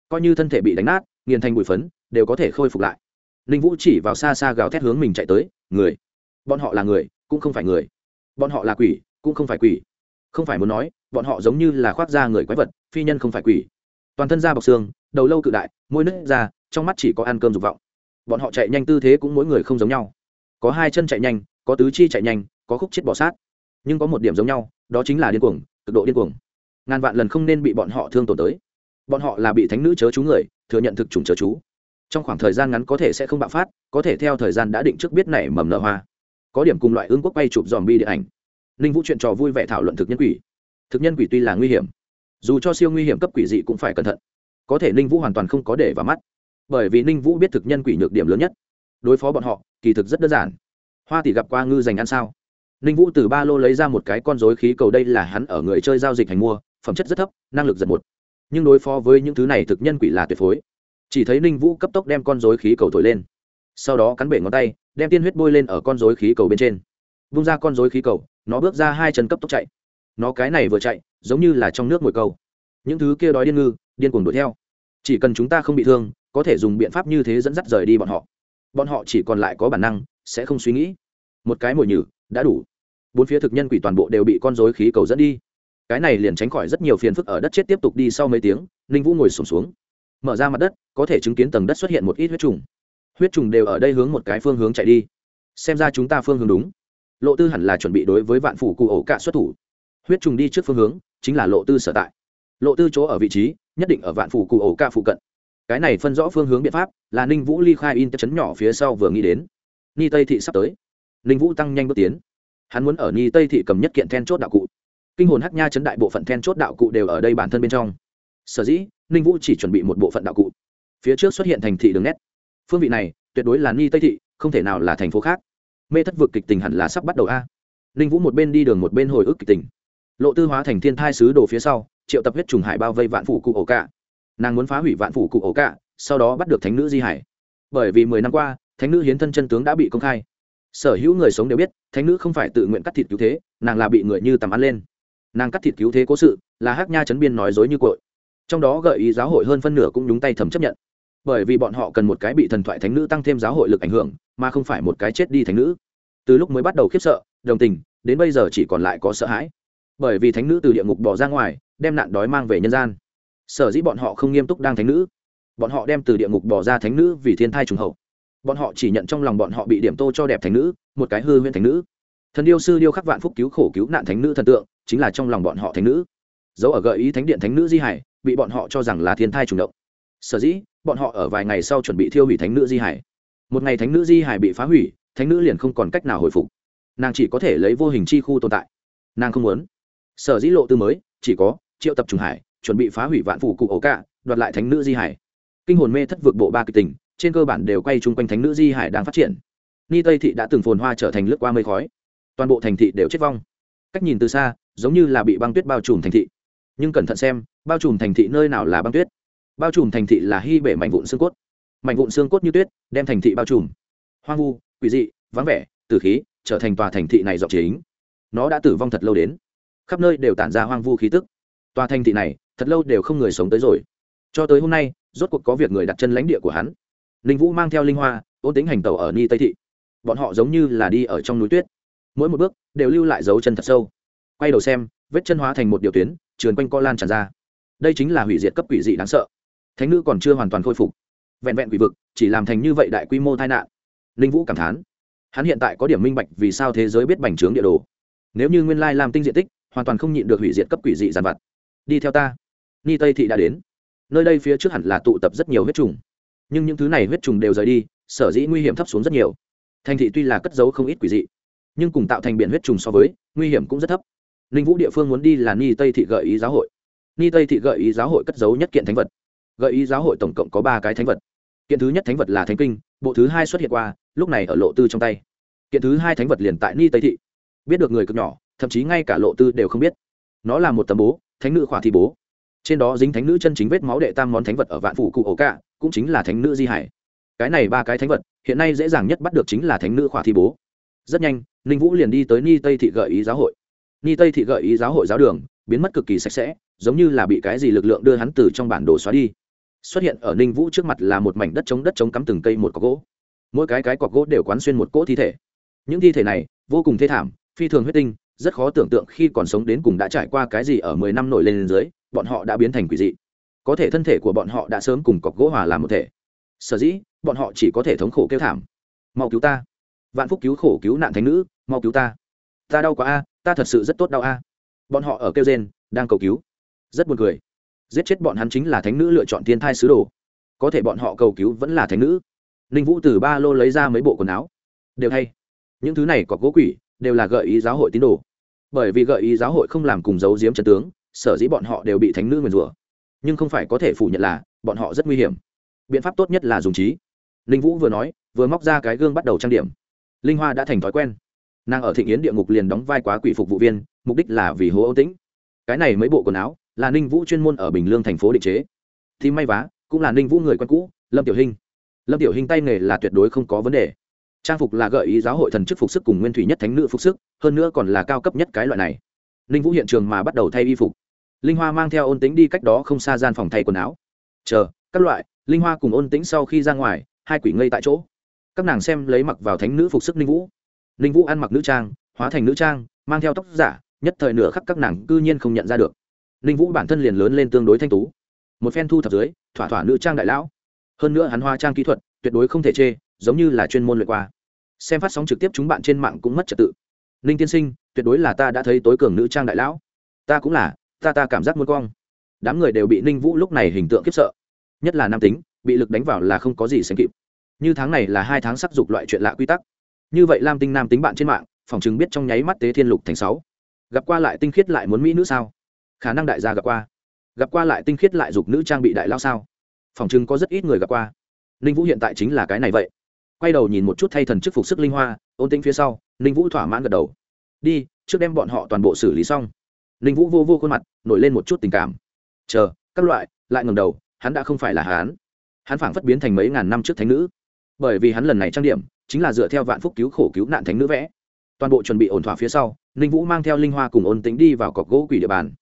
Coi như thân thể bị đánh nát, nghiền thành bụi phấn, đều có thể khôi phục lại ninh vũ chỉ vào xa xa gào thét hướng mình chạy tới, người, bọn họ là người, cũng không phải người. Bọn họ là quỷ, cũng không phải quỷ. Không phải muốn nói, bọn họ giống như là khoác da người quái vật, phi nhân không phải quỷ. Toàn thân da bọc xương, đầu lâu cự đại, môi nứt ra, trong mắt chỉ có ăn cơm dục vọng. Bọn họ chạy nhanh tư thế cũng mỗi người không giống nhau. Có hai chân chạy nhanh, có tứ chi chạy nhanh, có khúc chết bỏ sát. Nhưng có một điểm giống nhau, đó chính là điên cuồng, cực độ điên cuồng. Ngàn vạn lần không nên bị bọn họ thương tổn tới. Bọn họ là bị thánh nữ chớ chú người, thừa nhận thực chủng chớ chú trong khoảng thời gian ngắn có thể sẽ không bạo phát, có thể theo thời gian đã định trước biết nảy mầm nở hoa. Có điểm cùng loại ương quốc bay chụp dòm bi điện ảnh. Ninh vũ chuyện trò vui vẻ thảo luận thực nhân quỷ. Thực nhân quỷ tuy là nguy hiểm, dù cho siêu nguy hiểm cấp quỷ dị cũng phải cẩn thận. Có thể ninh vũ hoàn toàn không có để vào mắt, bởi vì ninh vũ biết thực nhân quỷ nhược điểm lớn nhất. Đối phó bọn họ, kỳ thực rất đơn giản. Hoa tỷ gặp qua ngư dành ăn sao? Ninh vũ từ ba lô lấy ra một cái con dối khí cầu đây là hắn ở người chơi giao dịch hành mua, phẩm chất rất thấp, năng lực giật một. Nhưng đối phó với những thứ này thực nhân quỷ là tuyệt phối chỉ thấy ninh vũ cấp tốc đem con dối khí cầu thổi lên. Sau đó cắn bể ngón tay đem tiên huyết bôi lên ở con dối khí cầu bên trên. Vung ra con dối khí cầu nó bước ra hai chân cấp tốc chạy. Nó cái này vừa chạy giống như là trong nước ngồi câu. Những thứ kia đói điên ngư điên cuồng đuổi theo. Chỉ cần chúng ta không bị thương có thể dùng biện pháp như thế dẫn dắt rời đi bọn họ. Bọn họ chỉ còn lại có bản năng sẽ không suy nghĩ. Một cái mồi nhử đã đủ. Bốn phía thực nhân quỷ toàn bộ đều bị con dối khí cầu dẫn đi. Cái này liền tránh khỏi rất nhiều phiền phức ở đất chết tiếp tục đi sau mấy tiếng ninh vũ ngồi sùng xuống, xuống mở ra mặt đất, có thể chứng kiến tầng đất xuất hiện một ít huyết trùng. Huyết trùng đều ở đây hướng một cái phương hướng chạy đi. Xem ra chúng ta phương hướng đúng. Lộ tư hẳn là chuẩn bị đối với vạn phủ cụ ổ cạ xuất thủ. Huyết trùng đi trước phương hướng, chính là lộ tư sở tại. Lộ tư chỗ ở vị trí, nhất định ở vạn phủ cụ ổ cạ phụ cận. Cái này phân rõ phương hướng biện pháp là ninh vũ ly khai in chấn nhỏ phía sau vừa nghĩ đến. Ni tây thị sắp tới. Ninh vũ tăng nhanh bước tiến. Hắn muốn ở ni tây thị cầm nhất kiện then chốt đạo cụ. Kinh hồn hắc nha chấn đại bộ phận then chốt đạo cụ đều ở đây bản thân bên trong. Sở dĩ ninh vũ chỉ chuẩn bị một bộ phận đạo cụ. Phía trước xuất hiện thành thị đường nét. Phương vị này tuyệt đối là ni tây thị, không thể nào là thành phố khác. Mê thất vực kịch tình hẳn là sắp bắt đầu a. Ninh vũ một bên đi đường một bên hồi ức kịch tình. Lộ tư hóa thành thiên thai sứ đồ phía sau, triệu tập huyết trùng hải bao vây vạn phủ cụ ổ cả. Nàng muốn phá hủy vạn phủ cụ ổ cả, sau đó bắt được thánh nữ di hải. Bởi vì mười năm qua, thánh nữ hiến thân chân tướng đã bị công khai. Sở hữu người sống đều biết, thánh nữ không phải tự nguyện cắt thịt cứu thế, nàng là bị người như tầm ăn lên. Nàng cắt thịt cứu thế cố sự, là hắc nha chấn biên nói dối như cội trong đó gợi ý giáo hội hơn phân nửa cũng đúng tay thầm chấp nhận. Bởi vì bọn họ cần một cái bị thần thoại thánh nữ tăng thêm giáo hội lực ảnh hưởng, mà không phải một cái chết đi thánh nữ. Từ lúc mới bắt đầu khiếp sợ, đồng tình, đến bây giờ chỉ còn lại có sợ hãi. Bởi vì thánh nữ từ địa ngục bỏ ra ngoài, đem nạn đói mang về nhân gian. Sở dĩ bọn họ không nghiêm túc đang thánh nữ. Bọn họ đem từ địa ngục bỏ ra thánh nữ vì thiên thai trùng hậu. Bọn họ chỉ nhận trong lòng bọn họ bị điểm tô cho đẹp thánh nữ, một cái hư huyễn thánh nữ. Thần điêu sư điêu khắc vạn phúc cứu khổ cứu nạn thánh nữ thần tượng, chính là trong lòng bọn họ thánh nữ. Dấu ở gợi ý thánh điện thánh nữ di hải bị bọn họ cho rằng là thiên thai trùng động. Sở dĩ, bọn họ ở vài ngày sau chuẩn bị thiêu hủy thánh nữ di hải. Một ngày thánh nữ di hải bị phá hủy, thánh nữ liền không còn cách nào hồi phục. Nàng chỉ có thể lấy vô hình chi khu tồn tại. Nàng không muốn. Sở dĩ lộ tư mới, chỉ có triệu tập trùng hải, chuẩn bị phá hủy vạn phủ cụ ổ cả đoạt lại thánh nữ di hải. Kinh hồn mê thất vượt bộ ba kịch tình, trên cơ bản đều quay chung quanh thánh nữ di hải đang phát triển. Ni tây thị đã từng phồn hoa trở thành lướt qua mây khói. Toàn bộ thành thị đều chết vong. Cách nhìn từ xa, giống như là bị băng tuyết bao trùm thành thị nhưng cẩn thận xem, bao trùm thành thị nơi nào là băng tuyết? Bao trùm thành thị là hy bể mảnh vụn xương cốt. Mảnh vụn xương cốt như tuyết, đem thành thị bao trùm. Hoang vu, quỷ dị, vắng vẻ, tử khí, trở thành tòa thành thị này dọc chính. Nó đã tử vong thật lâu đến. Khắp nơi đều tản ra hoang vu khí tức. Tòa thành thị này, thật lâu đều không người sống tới rồi. Cho tới hôm nay, rốt cuộc có việc người đặt chân lãnh địa của hắn. Linh vũ mang theo linh hoa, ôn tính hành tàu ở ni tây thị. Bọn họ giống như là đi ở trong núi tuyết. Mỗi một bước, đều lưu lại dấu chân thật sâu. Quay đầu xem vết chân hóa thành một điều tuyến, trườn quanh co lan tràn ra. Đây chính là hủy diệt cấp quỷ dị đáng sợ. Thánh nữ còn chưa hoàn toàn khôi phục. Vẹn vẹn quỷ vực, chỉ làm thành như vậy đại quy mô tai nạn. Linh vũ cảm thán, hắn hiện tại có điểm minh bạch vì sao thế giới biết bành trướng địa đồ. Nếu như nguyên lai làm tinh diện tích, hoàn toàn không nhịn được hủy diệt cấp quỷ dị giàn vặt. Đi theo ta. Ni tây thị đã đến. Nơi đây phía trước hẳn là tụ tập rất nhiều huyết trùng. Nhưng những thứ này huyết trùng đều rời đi, sở dĩ nguy hiểm thấp xuống rất nhiều. Thành thị tuy là cất giấu không ít quỷ dị, nhưng cùng tạo thành biển huyết trùng so với, nguy hiểm cũng rất thấp ninh vũ địa phương muốn đi là ni tây thị gợi ý giáo hội. Ni tây thị gợi ý giáo hội cất giấu nhất kiện thánh vật. Gợi ý giáo hội tổng cộng có ba cái thánh vật. Kiện thứ nhất thánh vật là thánh kinh, bộ thứ hai xuất hiện qua, lúc này ở lộ tư trong tay. Kiện thứ hai thánh vật liền tại ni tây thị. Biết được người cực nhỏ, thậm chí ngay cả lộ tư đều không biết. Nó là một tấm bố, thánh nữ khỏa thi bố. Trên đó dính thánh nữ chân chính vết máu đệ tam món thánh vật ở vạn phủ cụ ổ cả cũng chính là thánh nữ di hải. Cái này ba cái thánh vật, hiện nay dễ dàng nhất bắt được chính là thánh nữ khỏa thi bố. Rất nhanh, ninh vũ liền đi tới ni tây thị gợi ý giáo hội ni tây thị gợi ý giáo hội giáo đường, biến mất cực kỳ sạch sẽ, giống như là bị cái gì lực lượng đưa hắn từ trong bản đồ xóa đi. Xuất hiện ở ninh vũ trước mặt là một mảnh đất trống đất trống cắm từng cây một cọc gỗ. Mỗi cái cái cọc gỗ đều quán xuyên một cỗ thi thể. Những thi thể này, vô cùng thê thảm, phi thường huyết tinh, rất khó tưởng tượng khi còn sống đến cùng đã trải qua cái gì ở mười năm nổi lên dưới, bọn họ đã biến thành quỷ dị. Có thể thân thể của bọn họ đã sớm cùng cọc gỗ hòa làm một thể. Sở dĩ, bọn họ chỉ có thể thống khổ kêu thảm. Mau cứu ta. Vạn phúc cứu khổ cứu nạn thánh nữ, mau cứu ta. Ta đau quá a ta thật sự rất tốt đau a. Bọn họ ở kêu gen đang cầu cứu. Rất buồn cười. Giết chết bọn hắn chính là thánh nữ lựa chọn thiên thai sứ đồ. Có thể bọn họ cầu cứu vẫn là thánh nữ. Ninh vũ từ ba lô lấy ra mấy bộ quần áo. Đều hay. Những thứ này có gỗ quỷ, đều là gợi ý giáo hội tín đồ. Bởi vì gợi ý giáo hội không làm cùng giấu giếm trần tướng, sở dĩ bọn họ đều bị thánh nữ nguyền rủa. Nhưng không phải có thể phủ nhận là, bọn họ rất nguy hiểm. Biện pháp tốt nhất là dùng trí. Linh vũ vừa nói, vừa móc ra cái gương bắt đầu trang điểm. Linh hoa đã thành thói quen nàng ở thịnh yến địa ngục liền đóng vai quá quỷ phục vụ viên, mục đích là vì hố Âu tĩnh. Cái này mấy bộ quần áo, là ninh vũ chuyên môn ở bình lương thành phố định chế. Thì may vá, cũng là ninh vũ người quen cũ, lâm tiểu hình lâm tiểu hình tay nghề là tuyệt đối không có vấn đề. Trang phục là gợi ý giáo hội thần chức phục sức cùng nguyên thủy nhất thánh nữ phục sức, hơn nữa còn là cao cấp nhất cái loại này. Ninh vũ hiện trường mà bắt đầu thay y phục. Linh hoa mang theo ôn tính đi cách đó không xa gian phòng thay quần áo. Chờ, các loại, linh hoa cùng ôn tính sau khi ra ngoài, hai quỷ ngây tại chỗ. Các nàng xem lấy mặc vào thánh nữ phục sức ninh vũ ninh vũ ăn mặc nữ trang, hóa thành nữ trang, mang theo tóc giả, nhất thời nửa khắc các nàng cư nhiên không nhận ra được. Ninh vũ bản thân liền lớn lên tương đối thanh tú. Một phen thu thập dưới, thỏa thỏa nữ trang đại lão. Hơn nữa hắn hoa trang kỹ thuật, tuyệt đối không thể chê, giống như là chuyên môn luyện qua. Xem phát sóng trực tiếp chúng bạn trên mạng cũng mất trật tự. Ninh tiên sinh, tuyệt đối là ta đã thấy tối cường nữ trang đại lão. Ta cũng là, ta ta cảm giác muốn cong. Đám người đều bị ninh vũ lúc này hình tượng khiếp sợ. Nhất là nam tính, bị lực đánh vào là không có gì xem kịp. Như tháng này là hai tháng sắc dục loại chuyện lạ quy tắc như vậy lam tinh nam tính bạn trên mạng phòng chứng biết trong nháy mắt tế thiên lục thành sáu. Gặp qua lại tinh khiết lại muốn mỹ nữ sao? Khả năng đại gia gặp qua. Gặp qua lại tinh khiết lại dục nữ trang bị đại lao sao? Phòng chứng có rất ít người gặp qua. Ninh vũ hiện tại chính là cái này vậy. Quay đầu nhìn một chút thay thần chức phục sức linh hoa, ôn tĩnh phía sau, ninh vũ thỏa mãn gật đầu. Đi, trước đem bọn họ toàn bộ xử lý xong. Ninh vũ vô vô khuôn mặt, nổi lên một chút tình cảm. Chờ, các loại, lại ngầm đầu, hắn đã không phải là hắn. Hắn phảng phất biến thành mấy ngàn năm trước thánh nữ. Bởi vì hắn lần này trang điểm chính là dựa theo vạn phúc cứu khổ cứu nạn thánh nữ vẽ. Toàn bộ chuẩn bị ổn thỏa phía sau, ninh vũ mang theo linh hoa cùng ôn tính đi vào cọc gỗ quỷ địa bàn.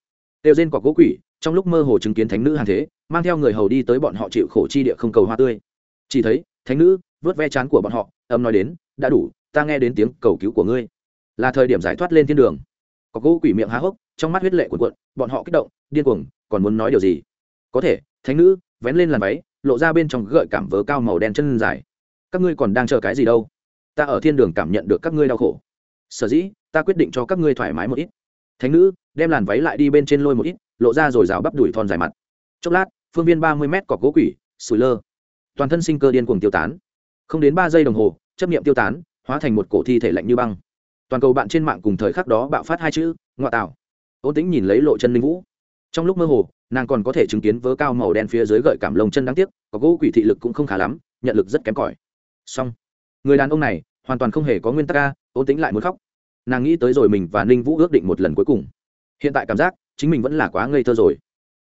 Đều trên cọc gỗ quỷ, trong lúc mơ hồ chứng kiến thánh nữ hàng thế, mang theo người hầu đi tới bọn họ chịu khổ chi địa không cầu hoa tươi. Chỉ thấy, thánh nữ vớt ve chán của bọn họ, âm nói đến, đã đủ, ta nghe đến tiếng cầu cứu của ngươi. Là thời điểm giải thoát lên thiên đường. Cọc gỗ quỷ miệng há hốc, trong mắt huyết lệ cuộn cuộn, bọn họ kích động, điên cuồng, còn muốn nói điều gì? Có thể, thánh nữ vén lên làn váy, lộ ra bên trong gợi cảm vớ cao màu đen chân dài các ngươi còn đang chờ cái gì đâu? Ta ở thiên đường cảm nhận được các ngươi đau khổ. Sở dĩ, ta quyết định cho các ngươi thoải mái một ít. Thánh nữ, đem làn váy lại đi bên trên lôi một ít, lộ ra rồi rào bắp đùi thon dài mặt. Chốc lát, phương viên ba mươi mét cọc gỗ quỷ, sủi lơ. Toàn thân sinh cơ điên cuồng tiêu tán. Không đến ba giây đồng hồ, chấp nghiệm tiêu tán, hóa thành một cổ thi thể lạnh như băng. Toàn cầu bạn trên mạng cùng thời khắc đó bạo phát hai chữ, ngoại tạo. Ôn tính nhìn lấy lộ chân linh vũ. Trong lúc mơ hồ, nàng còn có thể chứng kiến vớ cao màu đen phía dưới gợi cảm lông chân đáng tiếc, có gỗ quỷ thị lực cũng không khá lắm, nhận lực rất kém cỏi xong. Người đàn ông này hoàn toàn không hề có nguyên tắc ca ôn tính lại muốn khóc. Nàng nghĩ tới rồi mình và ninh vũ ước định một lần cuối cùng. Hiện tại cảm giác, chính mình vẫn là quá ngây thơ rồi.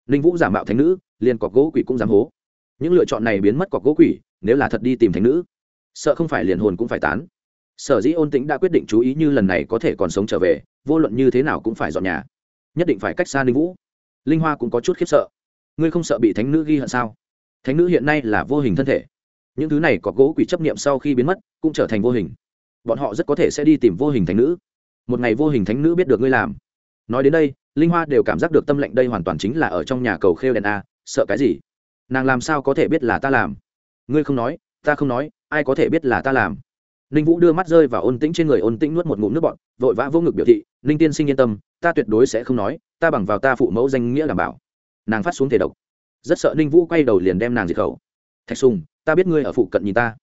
Ninh vũ giả mạo thánh nữ, liền cọc gỗ quỷ cũng dám hố. Những lựa chọn này biến mất cọc gỗ quỷ, nếu là thật đi tìm thánh nữ, sợ không phải liền hồn cũng phải tán. Sở dĩ ôn tĩnh đã quyết định chú ý như lần này có thể còn sống trở về, vô luận như thế nào cũng phải dọn nhà. Nhất định phải cách xa ninh vũ. Linh hoa cũng có chút khiếp sợ. Ngươi không sợ bị thánh nữ ghi hận sao? Thánh nữ hiện nay là vô hình thân thể những thứ này có gỗ quỷ chấp niệm sau khi biến mất, cũng trở thành vô hình. Bọn họ rất có thể sẽ đi tìm vô hình thánh nữ. Một ngày vô hình thánh nữ biết được ngươi làm. Nói đến đây, linh hoa đều cảm giác được tâm lệnh đây hoàn toàn chính là ở trong nhà cầu khêu đèn a, sợ cái gì? Nàng làm sao có thể biết là ta làm? Ngươi không nói, ta không nói, ai có thể biết là ta làm? Ninh vũ đưa mắt rơi vào ôn tĩnh trên người ôn tĩnh nuốt một ngụm nước bọn vội vã vô ngực biểu thị, ninh tiên sinh yên tâm, ta tuyệt đối sẽ không nói, ta bằng vào ta phụ mẫu danh nghĩa đảm bảo. Nàng phát xuống thể độc. Rất sợ ninh vũ quay đầu liền đem nàng diệt khẩu. Thạch sùng ta biết ngươi ở phụ cận nhìn ta.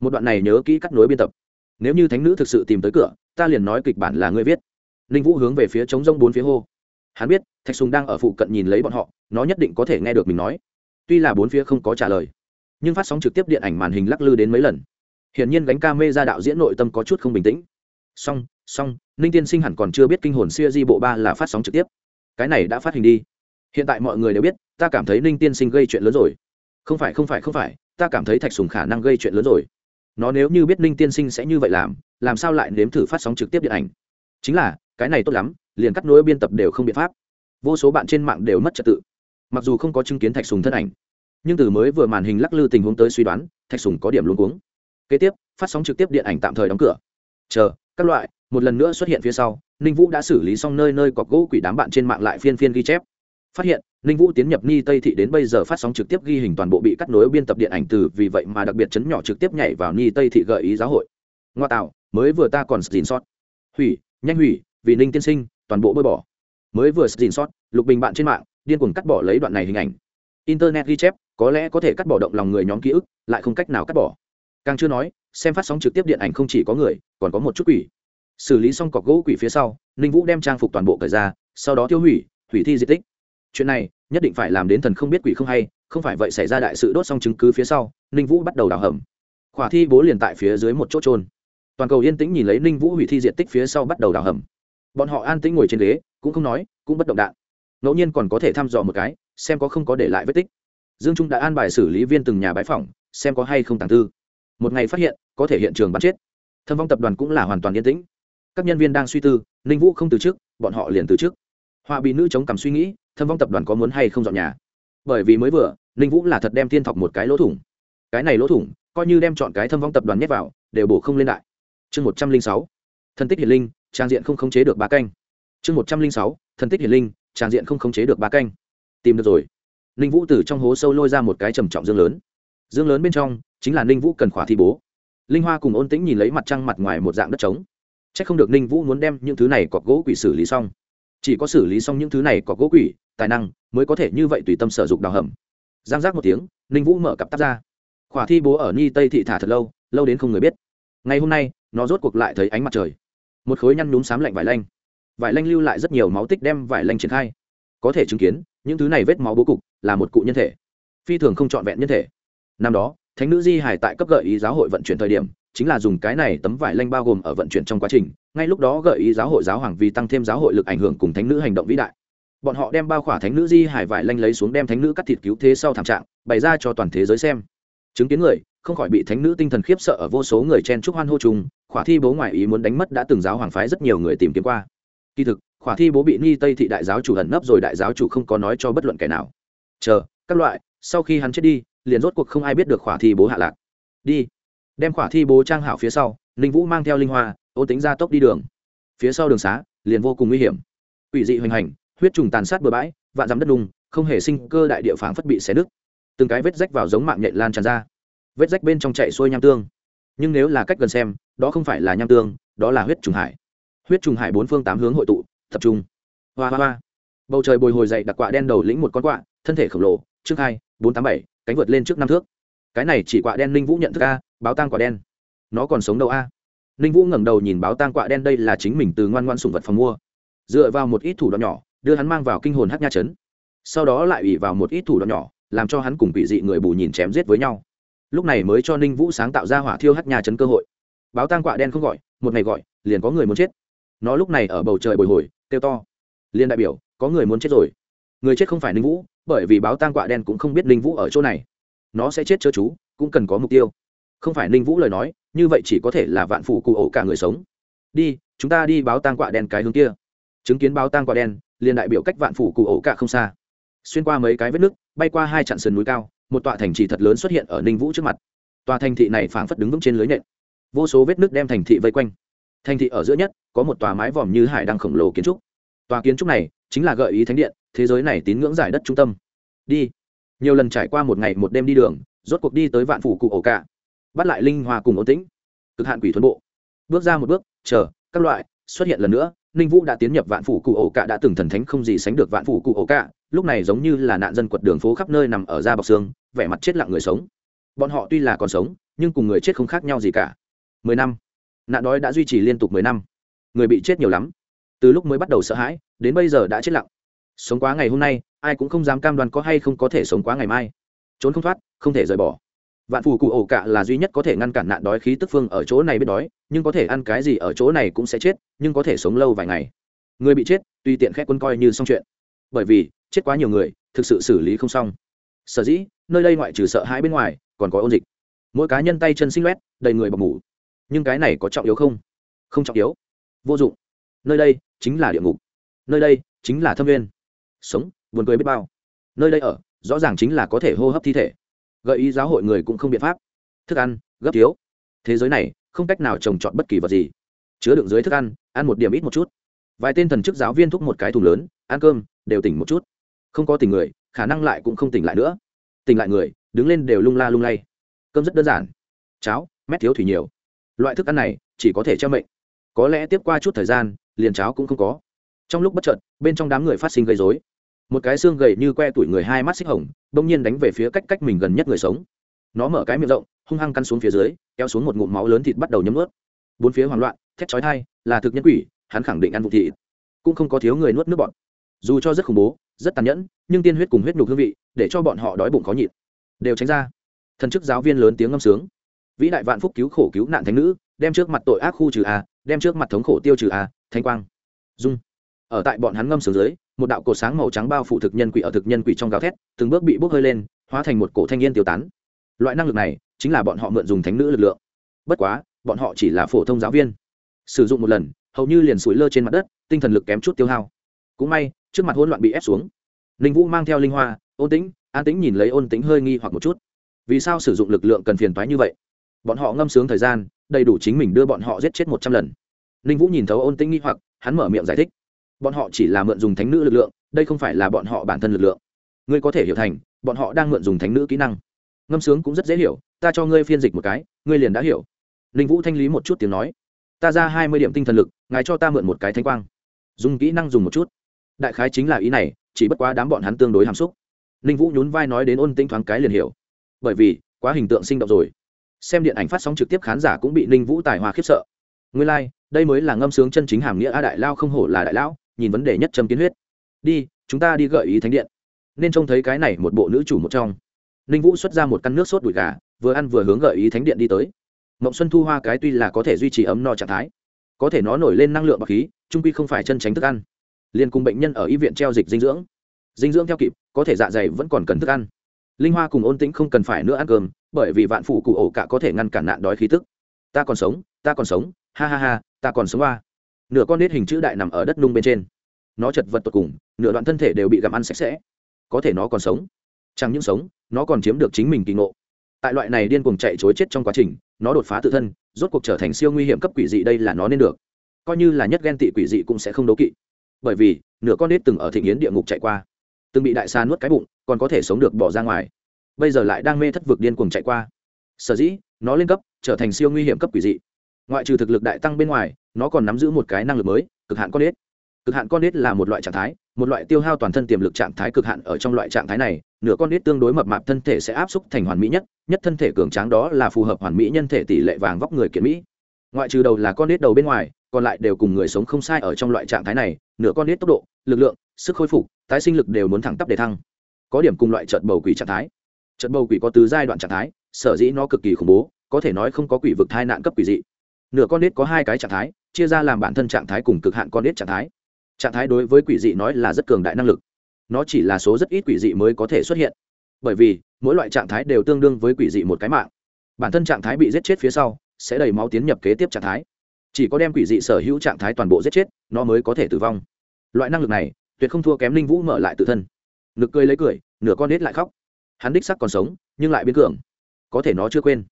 Một đoạn này nhớ kỹ cắt nối biên tập. Nếu như thánh nữ thực sự tìm tới cửa, ta liền nói kịch bản là ngươi viết. Ninh vũ hướng về phía trống rông bốn phía hô. Hắn biết, thạch sùng đang ở phụ cận nhìn lấy bọn họ, nó nhất định có thể nghe được mình nói. Tuy là bốn phía không có trả lời, nhưng phát sóng trực tiếp điện ảnh màn hình lắc lư đến mấy lần. Hiển nhiên gánh ca mê ra đạo diễn nội tâm có chút không bình tĩnh. Song song ninh tiên sinh hẳn còn chưa biết kinh hồn siêu di bộ ba là phát sóng trực tiếp. Cái này đã phát hình đi. Hiện tại mọi người đều biết, ta cảm thấy ninh tiên sinh gây chuyện lớn rồi. Không phải không phải không phải ta cảm thấy thạch sùng khả năng gây chuyện lớn rồi. Nó nếu như biết ninh tiên sinh sẽ như vậy làm làm sao lại nếm thử phát sóng trực tiếp điện ảnh? Chính là, cái này tốt lắm, liền cắt nối biên tập đều không biện pháp. Vô số bạn trên mạng đều mất trật tự. Mặc dù không có chứng kiến thạch sùng thân ảnh, nhưng từ mới vừa màn hình lắc lư tình huống tới suy đoán, thạch sùng có điểm luôn cuống. Kế tiếp, phát sóng trực tiếp điện ảnh tạm thời đóng cửa. Chờ, các loại, một lần nữa xuất hiện phía sau, ninh vũ đã xử lý xong nơi nơi cọc gỗ quỷ đám bạn trên mạng lại phiên phiên ghi chép phát hiện, ninh vũ tiến nhập ni tây thị đến bây giờ phát sóng trực tiếp ghi hình toàn bộ bị cắt nối biên tập điện ảnh từ, vì vậy mà đặc biệt chấn nhỏ trực tiếp nhảy vào ni tây thị gợi ý giáo hội. Ngoa tạo, mới vừa ta còn xin sót. Hủy, nhanh hủy, vì ninh tiên sinh, toàn bộ bôi bỏ. Mới vừa xin sót, lục bình bạn trên mạng, điên cuồng cắt bỏ lấy đoạn này hình ảnh. Internet ghi chép, có lẽ có thể cắt bỏ động lòng người nhóm ký ức, lại không cách nào cắt bỏ. Càng chưa nói, xem phát sóng trực tiếp điện ảnh không chỉ có người, còn có một chút quỷ. Xử lý xong cọc gỗ quỷ phía sau, ninh vũ đem trang phục toàn bộ cởi ra, sau đó tiêu hủy hủy thi di tích chuyện này, nhất định phải làm đến thần không biết quỷ không hay, không phải vậy xảy ra đại sự đốt xong chứng cứ phía sau, ninh vũ bắt đầu đào hầm. Khỏa thi bố liền tại phía dưới một chỗ trôn. Toàn cầu yên tĩnh nhìn lấy ninh vũ hủy thi diện tích phía sau bắt đầu đào hầm. Bọn họ an tĩnh ngồi trên ghế, cũng không nói, cũng bất động đạn. Ngẫu nhiên còn có thể thăm dò một cái, xem có không có để lại vết tích. Dương trung đã an bài xử lý viên từng nhà bãi phòng, xem có hay không tàng tư một ngày phát hiện, có thể hiện trường bắn chết. Thâm vong tập đoàn cũng là hoàn toàn yên tĩnh. Các nhân viên đang suy tư, ninh vũ không từ chức, bọn họ liền từ chức họa bị nữ chống cằm suy nghĩ, thâm vong tập đoàn có muốn hay không dọn nhà? Bởi vì mới vừa, ninh vũ là thật đem tiên thọc một cái lỗ thủng. Cái này lỗ thủng, coi như đem chọn cái thâm vong tập đoàn nhét vào, đều bổ không lên lại. Chương một trăm linh sáu thân tích hiển linh, trang diện không khống chế được ba canh. Chương một trăm linh sáu thân tích hiển linh, trang diện không khống chế được ba canh. Tìm được rồi. Ninh vũ từ trong hố sâu lôi ra một cái trầm trọng dương lớn. Dương lớn bên trong, chính là ninh vũ cần khỏa thi bố. Linh hoa cùng ôn tĩnh nhìn lấy mặt trăng mặt ngoài một dạng đất trống. C h ắ c không được ninh vũ muốn đem những thứ này cọc gỗ quỷ xử lý xong chỉ có xử lý xong những thứ này có gỗ quỷ, tài năng mới có thể như vậy tùy tâm sở dục đào hầm. Giang giác một tiếng, ninh vũ mở cặp tắt ra. Khỏa thi bố ở ni tây thị thả thật lâu lâu đến không người biết. Ngày hôm nay, nó rốt cuộc lại thấy ánh mặt trời. Một khối nhăn nhúm xám lạnh vải lanh. Vải lanh lưu lại rất nhiều máu tích đem vải lanh triển khai. Có thể chứng kiến, những thứ này vết máu bố cục là một cụ nhân thể. Phi thường không trọn vẹn nhân thể. Năm đó, thánh nữ di hải tại cấp gợi ý giáo hội vận chuyển thời điểm, chính là dùng cái này tấm vải lanh bao gồm ở vận chuyển trong quá trình ngay lúc đó gợi ý giáo hội giáo hoàng vì tăng thêm giáo hội lực ảnh hưởng cùng thánh nữ hành động vĩ đại. Bọn họ đem bao khỏa thánh nữ di hải vải lanh lấy xuống đem thánh nữ cắt thịt cứu thế sau thảm trạng, bày ra cho toàn thế giới xem. Chứng kiến người, không khỏi bị thánh nữ tinh thần khiếp sợ ở vô số người chen chúc hoan hô chung. khỏa thi bố ngoại ý muốn đánh mất đã từng giáo hoàng phái rất nhiều người tìm kiếm qua. Kỳ thực, khỏa thi bố bị nghi tây thị đại giáo chủ hận nấp rồi đại giáo chủ không có nói cho bất luận kẻ nào. Chờ, các loại, sau khi hắn chết đi, liền rốt cuộc không ai biết được khỏa thi bố hạ lạc. Đi. Đem khỏa thi bố trang hảo phía sau, ninh vũ mang theo linh hoa ô tính ra tốc đi đường. Phía sau đường xá, liền vô cùng nguy hiểm. Ủy dị hoành hành, huyết trùng tàn sát bừa bãi, vạn dắm đất đùng không hề sinh cơ đại địa phản phất bị xé nứt. Từng cái vết rách vào giống mạng nhện lan tràn ra. Vết rách bên trong chạy xuôi nham tương. Nhưng nếu là cách gần xem, đó không phải là nham tương, đó là huyết trùng hải. Huyết trùng hải bốn phương tám hướng hội tụ, tập trung. Hoa hoa hoa. Bầu trời bồi hồi dậy đặc quạ đen đầu lĩnh một con quạ, thân thể khổng lồ trước hai, bốn tám bảy, cánh vượt lên trước năm thước. Cái này chỉ quạ đen linh vũ nhận thức a, báo tang quả đen. Nó còn sống đâu a? Ninh vũ ngẩng đầu nhìn báo tang quạ đen, đây là chính mình từ ngoan ngoan sùng vật phòng mua. Dựa vào một ít thủ đoạn nhỏ, đưa hắn mang vào kinh hồn hát nha chấn sau đó lại ủy vào một ít thủ đoạn nhỏ, làm cho hắn cùng bị dị người bù nhìn chém giết với nhau. Lúc này mới cho ninh vũ sáng tạo ra hỏa thiêu hát nha chấn cơ hội. Báo tang quạ đen không gọi, một ngày gọi, liền có người muốn chết. Nó lúc này ở bầu trời bồi hồi, kêu to. Liên đại biểu, có người muốn chết rồi. Người chết không phải ninh vũ, bởi vì báo tang quạ đen cũng không biết ninh vũ ở chỗ này. Nó sẽ chết chớ chú, cũng cần có mục tiêu không phải ninh vũ lời nói, như vậy chỉ có thể là vạn phủ cụ ổ cả người sống. Đi, chúng ta đi báo tang quạ đen cái hướng kia. Chứng kiến báo tang quạ đen, liền đại biểu cách vạn phủ cụ ổ cả không xa. Xuyên qua mấy cái vết nước, bay qua hai chặn sườn núi cao, một tọa thành trì thật lớn xuất hiện ở ninh vũ trước mặt. Tòa thành thị này phảng phất đứng vững trên lưới nện. Vô số vết nước đem thành thị vây quanh. Thành thị ở giữa nhất, có một tòa mái vòm như hải đăng khổng lồ kiến trúc. Tòa kiến trúc này chính là gợi ý thánh điện, thế giới này tín ngưỡng giải đất trung tâm. Đi. Nhiều lần trải qua một ngày một đêm đi đường, rốt cuộc đi tới vạn phủ cụ ổ cả bắt lại linh hoa cùng ổn tĩnh. Cực hạn quỷ thuần bộ. Bước ra một bước, chờ, các loại, xuất hiện lần nữa, ninh vũ đã tiến nhập vạn phủ cụ ổ cả đã từng thần thánh không gì sánh được vạn phủ cụ ổ cả, lúc này giống như là nạn dân quật đường phố khắp nơi nằm ở da bọc xương, vẻ mặt chết lặng người sống. Bọn họ tuy là còn sống, nhưng cùng người chết không khác nhau gì cả. Mười năm. Nạn đói đã duy trì liên tục mười năm. Người bị chết nhiều lắm. Từ lúc mới bắt đầu sợ hãi, đến bây giờ đã chết lặng. Sống quá ngày hôm nay, ai cũng không dám cam đoan có hay không có thể sống quá ngày mai. Trốn không thoát, không thể rời bỏ vạn phù cụ ổ cạ là duy nhất có thể ngăn cản nạn đói khí tức phương ở chỗ này biết đói, nhưng có thể ăn cái gì ở chỗ này cũng sẽ chết, nhưng có thể sống lâu vài ngày. Người bị chết tuy tiện khét quân coi như xong chuyện. Bởi vì, chết quá nhiều người, thực sự xử lý không xong. Sở dĩ, nơi đây ngoại trừ sợ hãi bên ngoài, còn có ôn dịch. Mỗi cá nhân tay chân xinh loét đầy người bọc mủ. Nhưng cái này có trọng yếu không? Không trọng yếu. Vô dụng. Nơi đây chính là địa ngục. Nơi đây chính là thâm viên sống, buồn cười biết bao. Nơi đây ở, rõ ràng chính là có thể hô hấp thi thể gợi ý giáo hội người cũng không biện pháp. Thức ăn, gấp thiếu. Thế giới này, không cách nào trồng trọt bất kỳ vật gì. Chứa đựng dưới thức ăn ăn một điểm ít một chút. Vài tên thần chức giáo viên thúc một cái thùng lớn, ăn cơm, đều tỉnh một chút. Không có tỉnh người, khả năng lại cũng không tỉnh lại nữa. Tỉnh lại người, đứng lên đều lung la lung lay. Cơm rất đơn giản. Cháo, mét thiếu thủy nhiều. Loại thức ăn này, chỉ có thể cho mệnh. Có lẽ tiếp qua chút thời gian, liền cháo cũng không có. Trong lúc bất chợt, bên trong đám người phát sinh gây dối một cái xương gầy như que tuổi người hai mắt xích hồng bỗng nhiên đánh về phía cách cách mình gần nhất người sống. Nó mở cái miệng rộng, hung hăng căn xuống phía dưới, kéo xuống một ngụm máu lớn thịt bắt đầu nhấm ướt bốn phía hoảng loạn, thét chói thai là thực nhân quỷ, hắn khẳng định ăn vụ thịt. Cũng không có thiếu người nuốt nước bọn. Dù cho rất khủng bố, rất tàn nhẫn, nhưng tiên huyết cùng huyết nhục hương vị, để cho bọn họ đói bụng khó nhịn. Đều tránh ra. Thần chức giáo viên lớn tiếng ngâm sướng. Vĩ đại vạn phúc cứu khổ cứu nạn thánh nữ, đem trước mặt tội ác khu trừ a, đem trước mặt thống khổ tiêu trừ a thanh quang. Dung. Ở tại bọn hắn ngâm sướng dưới một đạo cổ sáng màu trắng bao phủ thực nhân quỷ ở thực nhân quỷ trong gào thét, từng bước bị bốc hơi lên, hóa thành một cổ thanh niên tiêu tán. Loại năng lực này chính là bọn họ mượn dùng thánh nữ lực lượng. Bất quá, bọn họ chỉ là phổ thông giáo viên. Sử dụng một lần, hầu như liền sủi lơ trên mặt đất, tinh thần lực kém chút tiêu hao. Cũng may, trước mặt hỗn loạn bị ép xuống. Ninh vũ mang theo linh hoa, ôn tĩnh, an tĩnh nhìn lấy ôn tĩnh hơi nghi hoặc một chút. Vì sao sử dụng lực lượng cần phiền toái như vậy? Bọn họ ngâm sướng thời gian, đầy đủ chính mình đưa bọn họ giết chết một trăm lần. Ninh vũ nhìn thấu ôn tĩnh nghi hoặc, hắn mở miệng giải thích bọn họ chỉ là mượn dùng thánh nữ lực lượng đây không phải là bọn họ bản thân lực lượng. Ngươi có thể hiểu thành bọn họ đang mượn dùng thánh nữ kỹ năng. Ngâm sướng cũng rất dễ hiểu ta cho ngươi phiên dịch một cái ngươi liền đã hiểu. Ninh vũ thanh lý một chút tiếng nói. Ta ra hai mươi điểm tinh thần lực ngài cho ta mượn một cái thanh quang. Dùng kỹ năng dùng một chút. Đại khái chính là ý này chỉ bất quá đám bọn hắn tương đối hàm xúc. Ninh vũ nhún vai nói đến ôn tinh thoáng cái liền hiểu. Bởi vì quá hình tượng sinh động rồi. Xem điện ảnh phát sóng trực tiếp khán giả cũng bị ninh vũ tài hòa khiếp sợ. Nguyên lai、like, đây mới là ngâm sướng chân chính hàm nghĩa a đại lao không hổ là đại lão nhìn vấn đề nhất châm kiến huyết. Đi, chúng ta đi gợi ý thánh điện. Nên trông thấy cái này một bộ nữ chủ một trong. Ninh vũ xuất ra một căn nước sốt đùi gà, vừa ăn vừa hướng gợi ý thánh điện đi tới. Mộng xuân thu hoa cái tuy là có thể duy trì ấm no trạng thái, có thể nó nổi lên năng lượng bậc khí, trung quy không phải chân tránh thức ăn. Liền cùng bệnh nhân ở y viện treo dịch dinh dưỡng. Dinh dưỡng theo kịp, có thể dạ dày vẫn còn cần thức ăn. Linh hoa cùng ôn tĩnh không cần phải nữa ăn cơm, bởi vì vạn phủ cụ ổ cả có thể ngăn cản nạn đói khí tức. Ta còn sống, ta còn sống, ha ha ha, ta còn sống ba nửa con nết hình chữ đại nằm ở đất nung bên trên. Nó chật vật tột cùng, nửa đoạn thân thể đều bị gặm ăn sạch sẽ. Có thể nó còn sống. Chẳng những sống, nó còn chiếm được chính mình kỳ ngộ. Tại loại này điên cuồng chạy chối chết trong quá trình, nó đột phá tự thân, rốt cuộc trở thành siêu nguy hiểm cấp quỷ dị đây là nó nên được. Coi như là nhất ghen tị quỷ dị cũng sẽ không đấu kỵ. Bởi vì, nửa con nết từng ở thị nghiến địa ngục chạy qua. Từng bị đại xa nuốt cái bụng, còn có thể sống được bỏ ra ngoài. Bây giờ lại đang mê thất vực điên cuồng chạy qua. Sở dĩ, nó lên cấp, trở thành siêu nguy hiểm cấp quỷ dị ngoại trừ thực lực đại tăng bên ngoài, nó còn nắm giữ một cái năng lực mới, cực hạn con nết cực hạn con nết là một loại trạng thái, một loại tiêu hao toàn thân tiềm lực trạng thái cực hạn ở trong loại trạng thái này, nửa con nết tương đối mập mạp thân thể sẽ áp xúc thành hoàn mỹ nhất nhất thân thể cường tráng đó là phù hợp hoàn mỹ nhân thể tỷ lệ vàng vóc người kiện mỹ. Ngoại trừ đầu là con nết đầu bên ngoài, còn lại đều cùng người sống không sai ở trong loại trạng thái này, nửa con nết tốc độ, lực lượng, sức khôi phục, tái sinh lực đều muốn thẳng tắp để thăng. Có điểm cùng loại trận bầu quỷ trạng thái. Trận bầu quỷ có từ giai đoạn trạng thái, sở dĩ nó cực kỳ khủng bố, có thể nói không có quỷ vực thai nạn cấp quỷ dị nửa con nết có hai cái trạng thái, chia ra làm bản thân trạng thái cùng cực hạn con nết trạng thái. Trạng thái đối với quỷ dị nói là rất cường đại năng lực. Nó chỉ là số rất ít quỷ dị mới có thể xuất hiện. Bởi vì, mỗi loại trạng thái đều tương đương với quỷ dị một cái mạng. Bản thân trạng thái bị giết chết phía sau, sẽ đầy máu tiến nhập kế tiếp trạng thái. Chỉ có đem quỷ dị sở hữu trạng thái toàn bộ giết chết, nó mới có thể tử vong. Loại năng lực này, tuyệt không thua kém linh vũ mở lại tự thân. Nực cười lấy cười, nửa con nết lại khóc. Hắn đích sắc còn sống, nhưng lại biến cường. Có thể nó chưa quên.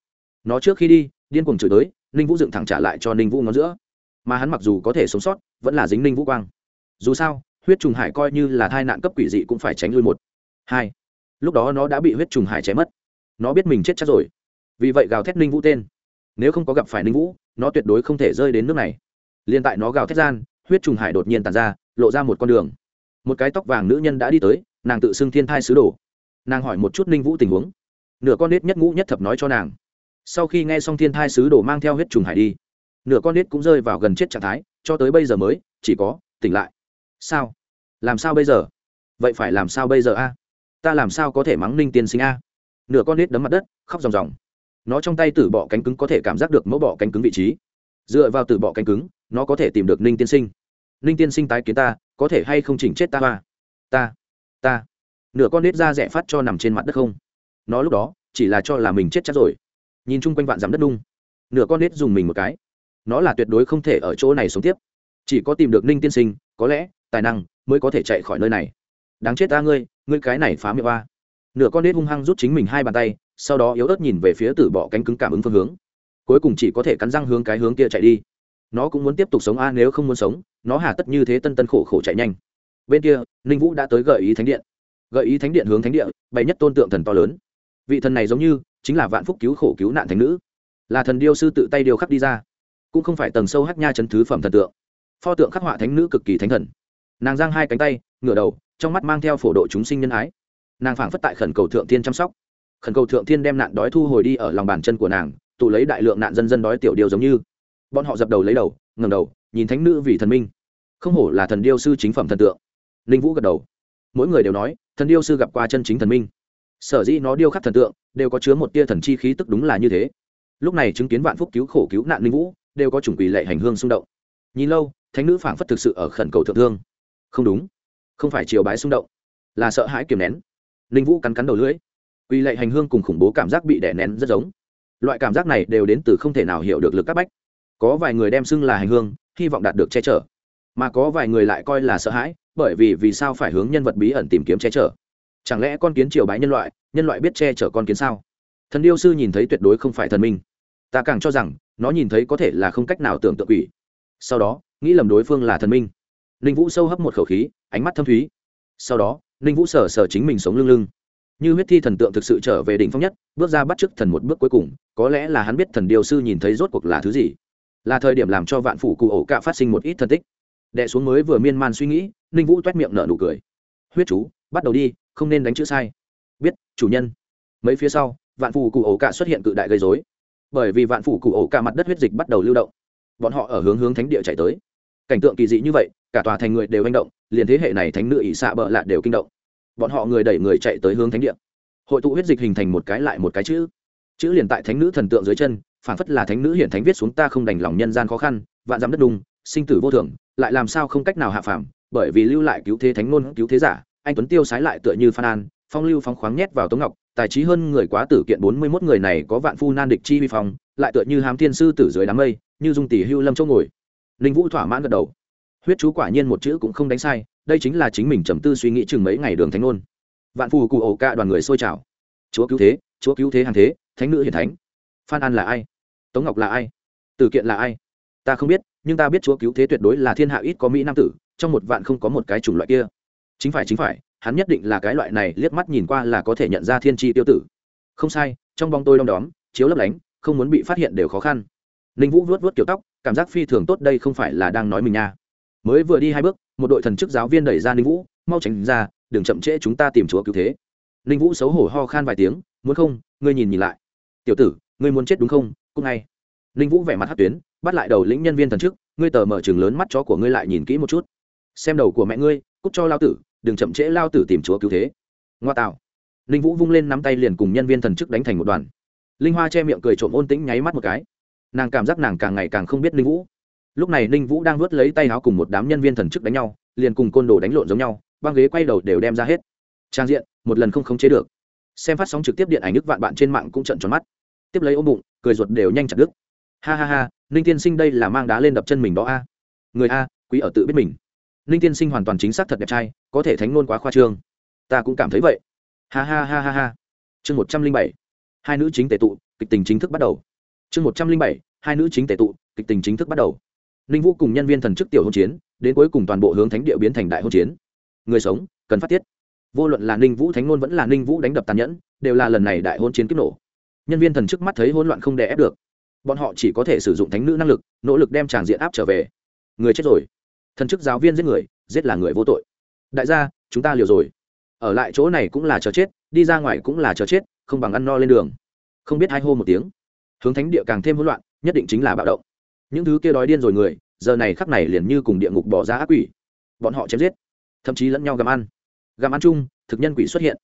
Nó trước khi đi điên cuồng chửi tới, ninh vũ dựng thẳng trả lại cho ninh vũ ngón giữa. Mà hắn mặc dù có thể sống sót, vẫn là dính ninh vũ quang. Dù sao, huyết trùng hải coi như là thai nạn cấp quỷ dị cũng phải tránh lui một. Hai. Lúc đó nó đã bị huyết trùng hải chém mất. Nó biết mình chết chắc rồi. Vì vậy gào thét ninh vũ tên. Nếu không có gặp phải ninh vũ, nó tuyệt đối không thể rơi đến nước này. Liên tại nó gào thét gian, huyết trùng hải đột nhiên tàn ra, lộ ra một con đường. Một cái tóc vàng nữ nhân đã đi tới, nàng tự xưng thiên thai sứ đồ. Nàng hỏi một chút ninh vũ tình huống. Nửa con nết nhất ngũ nhất thập nói cho nàng sau khi nghe xong thiên thai sứ đồ mang theo huyết trùng hải đi, nửa con nết cũng rơi vào gần chết trạng thái, cho tới bây giờ mới, chỉ có, tỉnh lại. Sao? Làm sao bây giờ? Vậy phải làm sao bây giờ a? Ta làm sao có thể mắng ninh tiên sinh a? Nửa con nết đấm mặt đất, khóc ròng ròng. Nó trong tay tử bọ cánh cứng có thể cảm giác được mẫu bọ cánh cứng vị trí. Dựa vào tử bọ cánh cứng, nó có thể tìm được ninh tiên sinh. Ninh tiên sinh tái kiến ta, có thể hay không chỉnh chết ta hoa? Ta ta. Nửa con nết ra rẻ phát cho nằm trên mặt đất không? Nó lúc đó, chỉ là cho là mình chết chắc rồi nhìn chung quanh vạn dắm đất đung. Nửa con nết dùng mình một cái. Nó là tuyệt đối không thể ở chỗ này sống tiếp. Chỉ có tìm được ninh tiên sinh, có lẽ, tài năng, mới có thể chạy khỏi nơi này. Đáng chết ta ngươi ngươi cái này phá miệng ba nửa con nết hung hăng rút chính mình hai bàn tay, sau đó yếu ớt nhìn về phía tử bỏ cánh cứng cảm ứng phương hướng. Cuối cùng chỉ có thể cắn răng hướng cái hướng kia chạy đi. Nó cũng muốn tiếp tục sống a, nếu không muốn sống, nó hà tất như thế tân tân khổ khổ chạy nhanh. Bên kia, ninh vũ đã tới gợi ý thánh điện. Gợi ý thánh điện hướng thánh điện bày nhất tôn tượng thần to lớn. Vị thần này giống như chính là vạn phúc cứu khổ cứu nạn thánh nữ. Là thần điêu sư tự tay điêu khắc đi ra. Cũng không phải tầng sâu hát nha chấn thứ phẩm thần tượng. Pho tượng khắc họa thánh nữ cực kỳ thánh thần. Nàng giang hai cánh tay, ngửa đầu, trong mắt mang theo phổ độ chúng sinh nhân ái. Nàng phảng phất tại khẩn cầu thượng thiên chăm sóc. Khẩn cầu thượng thiên đem nạn đói thu hồi đi ở lòng bàn chân của nàng, tụ lấy đại lượng nạn dân dân đói tiểu điều giống như. Bọn họ dập đầu lấy đầu ngầm đầu, nhìn thánh nữ vì thần minh. Không hổ là thần điêu sư chính phẩm thần tượng. Ninh vũ gật đầu. Mỗi người đều nói, thần điêu sư gặp qua chân chính thần minh sở dĩ nó điêu khắc thần tượng, đều có chứa một tia thần chi khí tức đúng là như thế. Lúc này chứng kiến vạn phúc cứu khổ cứu nạn linh vũ, đều có chủng quỷ lệ hành hương xung động. Nhìn lâu, thánh nữ phảng phất thực sự ở khẩn cầu thượng thương. Không đúng, không phải chiều bái xung động, là sợ hãi kiềm nén. Linh vũ cắn cắn đầu lưỡi. Quỷ lệ hành hương cùng khủng bố cảm giác bị đè nén rất giống. Loại cảm giác này đều đến từ không thể nào hiểu được lực các bách. Có vài người đem xưng là hành hương, hy vọng đạt được che chở. Mà có vài người lại coi là sợ hãi, bởi vì vì sao phải hướng nhân vật bí ẩn tìm kiếm che chở? Chẳng lẽ con kiến triều bái nhân loại nhân loại biết che chở con kiến sao? Thần điêu sư nhìn thấy tuyệt đối không phải thần minh. Ta càng cho rằng, nó nhìn thấy có thể là không cách nào tưởng tượng ủy sau đó, nghĩ lầm đối phương là thần minh. Ninh vũ sâu hấp một khẩu khí, ánh mắt thâm thúy. Sau đó, ninh vũ sở sờ chính mình sống lưng lưng. Như huyết thi thần tượng thực sự trở về đỉnh phong nhất, bước ra bắt chước thần một bước cuối cùng, có lẽ là hắn biết thần điều sư nhìn thấy rốt cuộc là thứ gì. Là thời điểm làm cho vạn phủ cụ ổ cạ phát sinh một ít thân tích. Đệ xuống mới vừa miên man suy nghĩ, ninh vũ t u é t miệng nở nụ cười. Huyết chú, bắt đầu đi không nên đánh chữ sai. Biết, chủ nhân. Mấy phía sau, vạn phủ cụ ổ cả xuất hiện cự đại gây dối bởi vì vạn phủ cụ ổ cả mặt đất huyết dịch bắt đầu lưu động. Bọn họ ở hướng hướng thánh địa chạy tới. Cảnh tượng kỳ dị như vậy, cả tòa thành người đều manh động, liền thế hệ này thánh nữ ỷ xạ bợ lạ đều kinh động. Bọn họ người đẩy người chạy tới hướng thánh địa. Hội tụ huyết dịch hình thành một cái lại một cái chữ. Chữ liền tại thánh nữ thần tượng dưới chân phản phất là thánh nữ hiển thánh viết xuống ta không đành lòng nhân gian khó khăn, vạn dám đất đùng, sinh tử vô thường, lại làm sao không cách nào hạ phàm, bởi vì lưu lại cứu thế thánh ngôn, cứu thế giả anh tuấn tiêu sái lại tựa như phan an, phong lưu phóng khoáng nhét vào tống ngọc, tài trí hơn người quá tử kiện bốn mươi mốt người này có vạn phu nan địch chi vi phong, lại tựa như hám thiên sư tử dưới đám mây, như dung tỷ hưu lâm châu ngồi. Linh vũ thỏa mãn gật đầu. Huyết chú quả nhiên một chữ cũng không đánh sai, đây chính là chính mình trầm tư suy nghĩ chừng mấy ngày đường thánh ngôn. Vạn phù cụ ổ cả đoàn người xôi trào. Chúa cứu thế, chúa cứu thế hàng thế, thánh nữ hiển thánh. Phan an là ai? Tống ngọc là ai? Tử kiện là ai? Ta không biết, nhưng ta biết chúa cứu thế tuyệt đối là thiên hạ ít có mỹ nam tử, trong một vạn không có một cái chủng loại kia chính phải chính phải, hắn nhất định là cái loại này liếc mắt nhìn qua là có thể nhận ra thiên tri tiêu tử. Không sai, trong bóng tôi đom đóm, chiếu lấp lánh, không muốn bị phát hiện đều khó khăn. Ninh vũ vuốt vuốt kiểu tóc, cảm giác phi thường tốt đây không phải là đang nói mình nha. Mới vừa đi hai bước, một đội thần chức giáo viên đẩy ra ninh vũ, mau tránh ra, đừng chậm trễ chúng ta tìm chúa cứu thế. Ninh vũ xấu hổ ho khan vài tiếng, muốn không, ngươi nhìn nhìn lại. Tiểu tử, ngươi muốn chết đúng không? Cúc ngay. Ninh vũ vẻ mặt hát tuyến, bắt lại đầu lĩnh nhân viên thần chức, ngươi tờ mở trường lớn mắt chó của ngươi lại nhìn kỹ một chút. Xem đầu của mẹ ngươi cúc cho lao tử đừng chậm trễ lao tử tìm chúa cứu thế. Ngoa tạo. Ninh vũ vung lên nắm tay liền cùng nhân viên thần chức đánh thành một đoàn. Linh hoa che miệng cười trộm ôn tĩnh nháy mắt một cái. Nàng cảm giác nàng càng ngày càng không biết ninh vũ. Lúc này ninh vũ đang vớt lấy tay áo cùng một đám nhân viên thần chức đánh nhau, liền cùng côn đồ đánh lộn giống nhau, băng ghế quay đầu đều đem ra hết. Trang diện, một lần không khống chế được. Xem phát sóng trực tiếp điện ảnh nước vạn bạn trên mạng cũng trận tròn mắt. Tiếp lấy ôm bụng, cười ruột đều nhanh chặt đứt. Ha ha ha, ninh tiên sinh đây là mang đá lên đập chân mình đó a. Người a, quý ở tự biết mình ninh tiên sinh hoàn toàn chính xác thật đẹp trai, có thể thánh nôn quá khoa trương. Ta cũng cảm thấy vậy. Ha ha ha ha ha. Chương một trăm linh bảy. Hai nữ chính tệ tụ, kịch tình chính thức bắt đầu. Chương một trăm linh bảy. Hai nữ chính tệ tụ, kịch tình chính thức bắt đầu. Ninh vũ cùng nhân viên thần chức tiểu hôn chiến, đến cuối cùng toàn bộ hướng thánh địa biến thành đại hôn chiến. Người sống, cần phát tiết. Vô luận là ninh vũ thánh nôn vẫn là ninh vũ đánh đập tàn nhẫn, đều là lần này đại hôn chiến kích nổ. Nhân viên thần chức mắt thấy hỗn loạn không đè ép được. Bọn họ chỉ có thể sử dụng thánh nữ năng lực, nỗ lực đem tràng diện áp trở về. Người chết rồi thần chức giáo viên giết người, giết là người vô tội. Đại gia, chúng ta liều rồi. Ở lại chỗ này cũng là chờ chết, đi ra ngoài cũng là chờ chết, không bằng ăn no lên đường. Không biết hai hô một tiếng. Hướng thánh địa càng thêm hỗn loạn, nhất định chính là bạo động. Những thứ kia đói điên rồi người, giờ này khắc này liền như cùng địa ngục bỏ ra ác quỷ. Bọn họ chém giết, thậm chí lẫn nhau gặm ăn. Gặm ăn chung, thực nhân quỷ xuất hiện.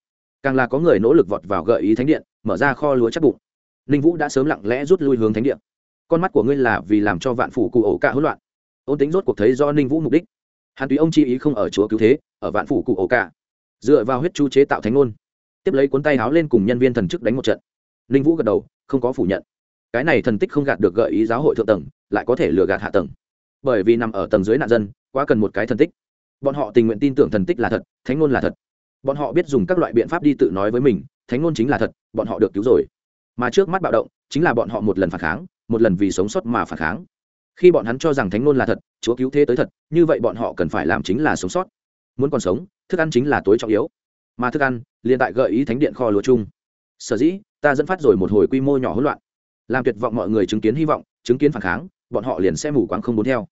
Càng là có người nỗ lực vọt vào gợi ý thánh điện, mở ra kho lúa chắc bụng. Ninh vũ đã sớm lặng lẽ rút lui hướng thánh điện con mắt của ngươi là vì làm cho vạn phủ cụ ổ cả hỗn loạn ôn tính rốt cuộc thấy do ninh vũ mục đích hàn tùy ông chi ý không ở chúa cứu thế ở vạn phủ cụ ổ cả dựa vào huyết chu chế tạo thánh ngôn tiếp lấy cuốn tay háo lên cùng nhân viên thần chức đánh một trận ninh vũ gật đầu không có phủ nhận cái này thần tích không gạt được gợi ý giáo hội thượng tầng lại có thể lừa gạt hạ tầng bởi vì nằm ở tầng dưới nạn dân quá cần một cái thần tích bọn họ tình nguyện tin tưởng thần tích là thật thánh ngôn là thật bọn họ biết dùng các loại biện pháp đi tự nói với mình thánh ngôn chính là thật bọn họ được cứu rồi mà trước mắt bạo động chính là bọn họ một lần phản kháng một lần vì sống sót mà phản kháng khi bọn hắn cho rằng thánh ngôn là thật, chúa cứu thế tới thật, như vậy bọn họ cần phải làm chính là sống sót. Muốn còn sống, thức ăn chính là tối trọng yếu. Mà thức ăn, liền tại gợi ý thánh điện kho lúa chung. Sở dĩ, ta dẫn phát rồi một hồi quy mô nhỏ hỗn loạn. Làm tuyệt vọng mọi người chứng kiến hy vọng, chứng kiến phản kháng, bọn họ liền sẽ mù quáng không muốn theo.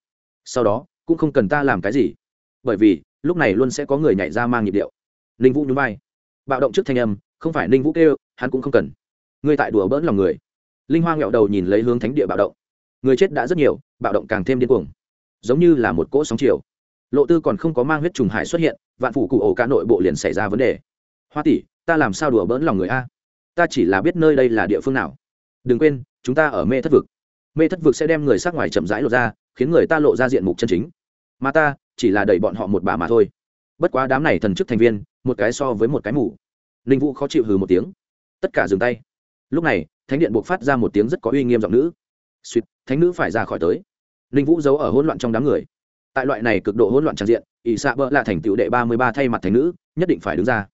Sau đó, cũng không cần ta làm cái gì. Bởi vì, lúc này luôn sẽ có người nhảy ra mang nhịp điệu. Ninh vũ nhún vai. Bạo động trước thanh âm, không phải ninh vũ kêu, hắn cũng không cần. Ngươi tại đùa bỡn lòng người. Linh hoa nghẹo đầu nhìn lấy hướng thánh địa bạo động. Người chết đã rất nhiều bạo động càng thêm điên cuồng. Giống như là một cỗ sóng chiều. Lộ tư còn không có mang huyết trùng hải xuất hiện, vạn phủ cụ ổ cả nội bộ liền xảy ra vấn đề. Hoa tỷ, ta làm sao đùa bỡn lòng người a? Ta chỉ là biết nơi đây là địa phương nào. Đừng quên, chúng ta ở mê thất vực. Mê thất vực sẽ đem người sát ngoài chậm rãi lộ ra, khiến người ta lộ ra diện mục chân chính. Mà ta, chỉ là đẩy bọn họ một bà mà thôi. Bất quá đám này thần chức thành viên, một cái so với một cái mù. Ninh vũ khó chịu hừ một tiếng. Tất cả dừng tay. Lúc này, thánh điện buộc phát ra một tiếng rất có uy nghiêm giọng nữ suýt, thánh nữ phải ra khỏi tới. Ninh vũ giấu ở hỗn loạn trong đám người. Tại loại này cực độ hỗn loạn tràn diện, ỷ xạ bỡ là thành tựu đệ ba mươi ba thay mặt thánh nữ, nhất định phải đứng ra.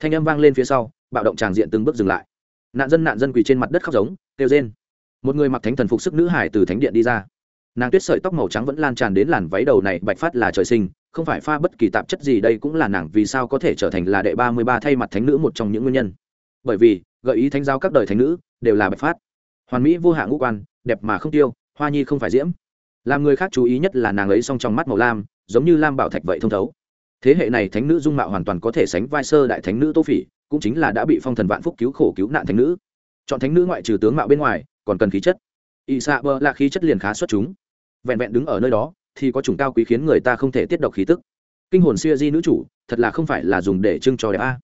Thanh âm vang lên phía sau, bạo động tràn diện từng bước dừng lại. Nạn dân nạn dân quỳ trên mặt đất khóc giống, kêu rên. Một người mặc thánh thần phục sức nữ hải từ thánh điện đi ra. Nàng tuyết sợi tóc màu trắng vẫn lan tràn đến làn váy đầu này, bạch phát là trời sinh, không phải pha bất kỳ tạp chất gì đây cũng là nàng vì sao có thể trở thành là đệ ba mươi ba thay mặt thánh nữ một trong những nguyên nhân. Bởi vì, gợi ý thánh giáo các đời thánh nữ đều là bạch phát. Hoàn mỹ vô hạ ngũ quan đẹp mà không tiêu, hoa nhi không phải diễm. Làm người khác chú ý nhất là nàng ấy song trong mắt màu lam, giống như lam bảo thạch vậy thông thấu. Thế hệ này thánh nữ dung mạo hoàn toàn có thể sánh vai sơ đại thánh nữ tô phỉ, cũng chính là đã bị phong thần vạn phúc cứu khổ cứu nạn thánh nữ. Chọn thánh nữ ngoại trừ tướng mạo bên ngoài, còn cần khí chất. Y xạ bơ là khí chất liền khá xuất chúng. Vẹn vẹn đứng ở nơi đó, thì có chủng cao quý khiến người ta không thể tiết độc khí tức. Kinh hồn xuya di nữ chủ, thật là không phải là dùng để trưng cho đẹp a.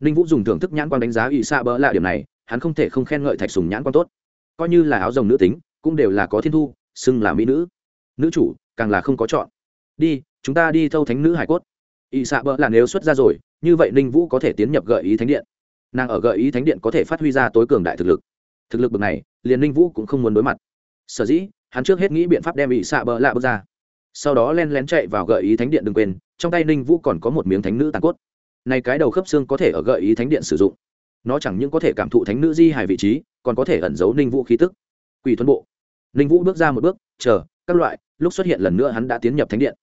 Ninh vũ dùng thưởng thức nhãn quan đánh giá y xạ bơ là điểm này, hắn không thể không khen ngợi thạch sùng nhãn quan tốt coi như là áo rồng nữ tính, cũng đều là có thiên thu, xưng là mỹ nữ. Nữ chủ, càng là không có chọn. Đi, chúng ta đi thâu thánh nữ hải cốt. Ỵ xạ bỡ là nếu xuất ra rồi, như vậy ninh vũ có thể tiến nhập gợi ý thánh điện. Nàng ở gợi ý thánh điện có thể phát huy ra tối cường đại thực lực. Thực lực bậc này, liền ninh vũ cũng không muốn đối mặt. Sở dĩ, hắn trước hết nghĩ biện pháp đem ỵ xạ bỡ lạ bước ra. Sau đó len lén chạy vào gợi ý thánh điện đừng quên, trong tay ninh vũ còn có một miếng thánh nữ tàn cốt. Này cái đầu khớp xương có thể ở gợi ý thánh điện sử dụng nó chẳng những có thể cảm thụ thánh nữ di hài vị trí, còn có thể ẩn giấu ninh vũ khí tức. Quỷ thuấn bộ. Ninh vũ bước ra một bước, chờ, các loại, lúc xuất hiện lần nữa hắn đã tiến nhập thánh điện.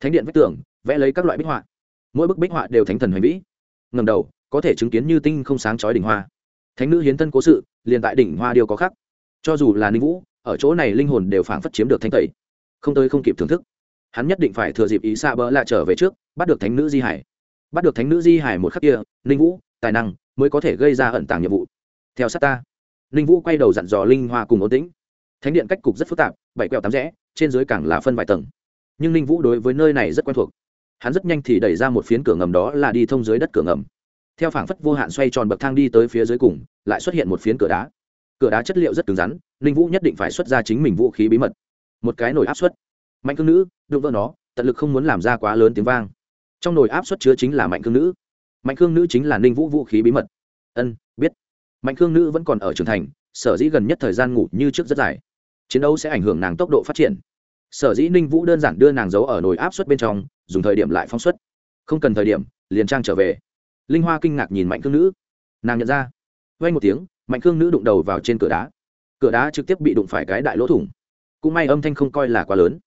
Thánh điện vách tường, vẽ lấy các loại bích họa. Mỗi bức bích họa đều thánh thần hoành vĩ. Ngầm đầu, có thể chứng kiến như tinh không sáng chói đỉnh hoa. Thánh nữ hiến thân cố sự, liền tại đỉnh hoa đều có khác cho dù là ninh vũ, ở chỗ này linh hồn đều phảng phất chiếm được thanh tẩy. Không tới không kịp thưởng thức. Hắn nhất định phải thừa dịp ý xa bỡ lại trở về trước, bắt được thánh nữ di hải bắt được thánh nữ di hải một khắc kia, ninh vũ tài năng mới có thể gây ra ẩn tàng nhiệm vụ. Theo sát ta. Ninh vũ quay đầu dặn dò linh hoa cùng ổn tĩnh. Thánh điện cách cục rất phức tạp, bảy quẹo tám rẽ, trên dưới càng là phân vài tầng. Nhưng ninh vũ đối với nơi này rất quen thuộc. Hắn rất nhanh thì đẩy ra một phiến cửa ngầm đó là đi thông dưới đất cửa ngầm. Theo phảng phất vô hạn xoay tròn bậc thang đi tới phía dưới cùng, lại xuất hiện một phiến cửa đá. Cửa đá chất liệu rất cứng rắn, ninh vũ nhất định phải xuất ra chính mình vũ khí bí mật. Một cái nồi áp suất. Mạnh cương nữ, đụng vỡ nó, tận lực không muốn làm ra quá lớn tiếng vang. Trong nồi áp suất chứa chính là mạnh cương nữ mạnh cương nữ chính là ninh vũ vũ khí bí mật. Ân, biết. Mạnh cương nữ vẫn còn ở trưởng thành, sở dĩ gần nhất thời gian ngủ như trước rất dài. Chiến đấu sẽ ảnh hưởng nàng tốc độ phát triển. Sở dĩ ninh vũ đơn giản đưa nàng giấu ở nồi áp suất bên trong, dùng thời điểm lại phóng suất. không cần thời điểm, liền trang trở về. Linh hoa kinh ngạc nhìn mạnh cương nữ. Nàng nhận ra. Vay một tiếng, mạnh cương nữ đụng đầu vào trên cửa đá. Cửa đá trực tiếp bị đụng phải cái đại lỗ thủng. Cũng may âm thanh không coi là quá lớn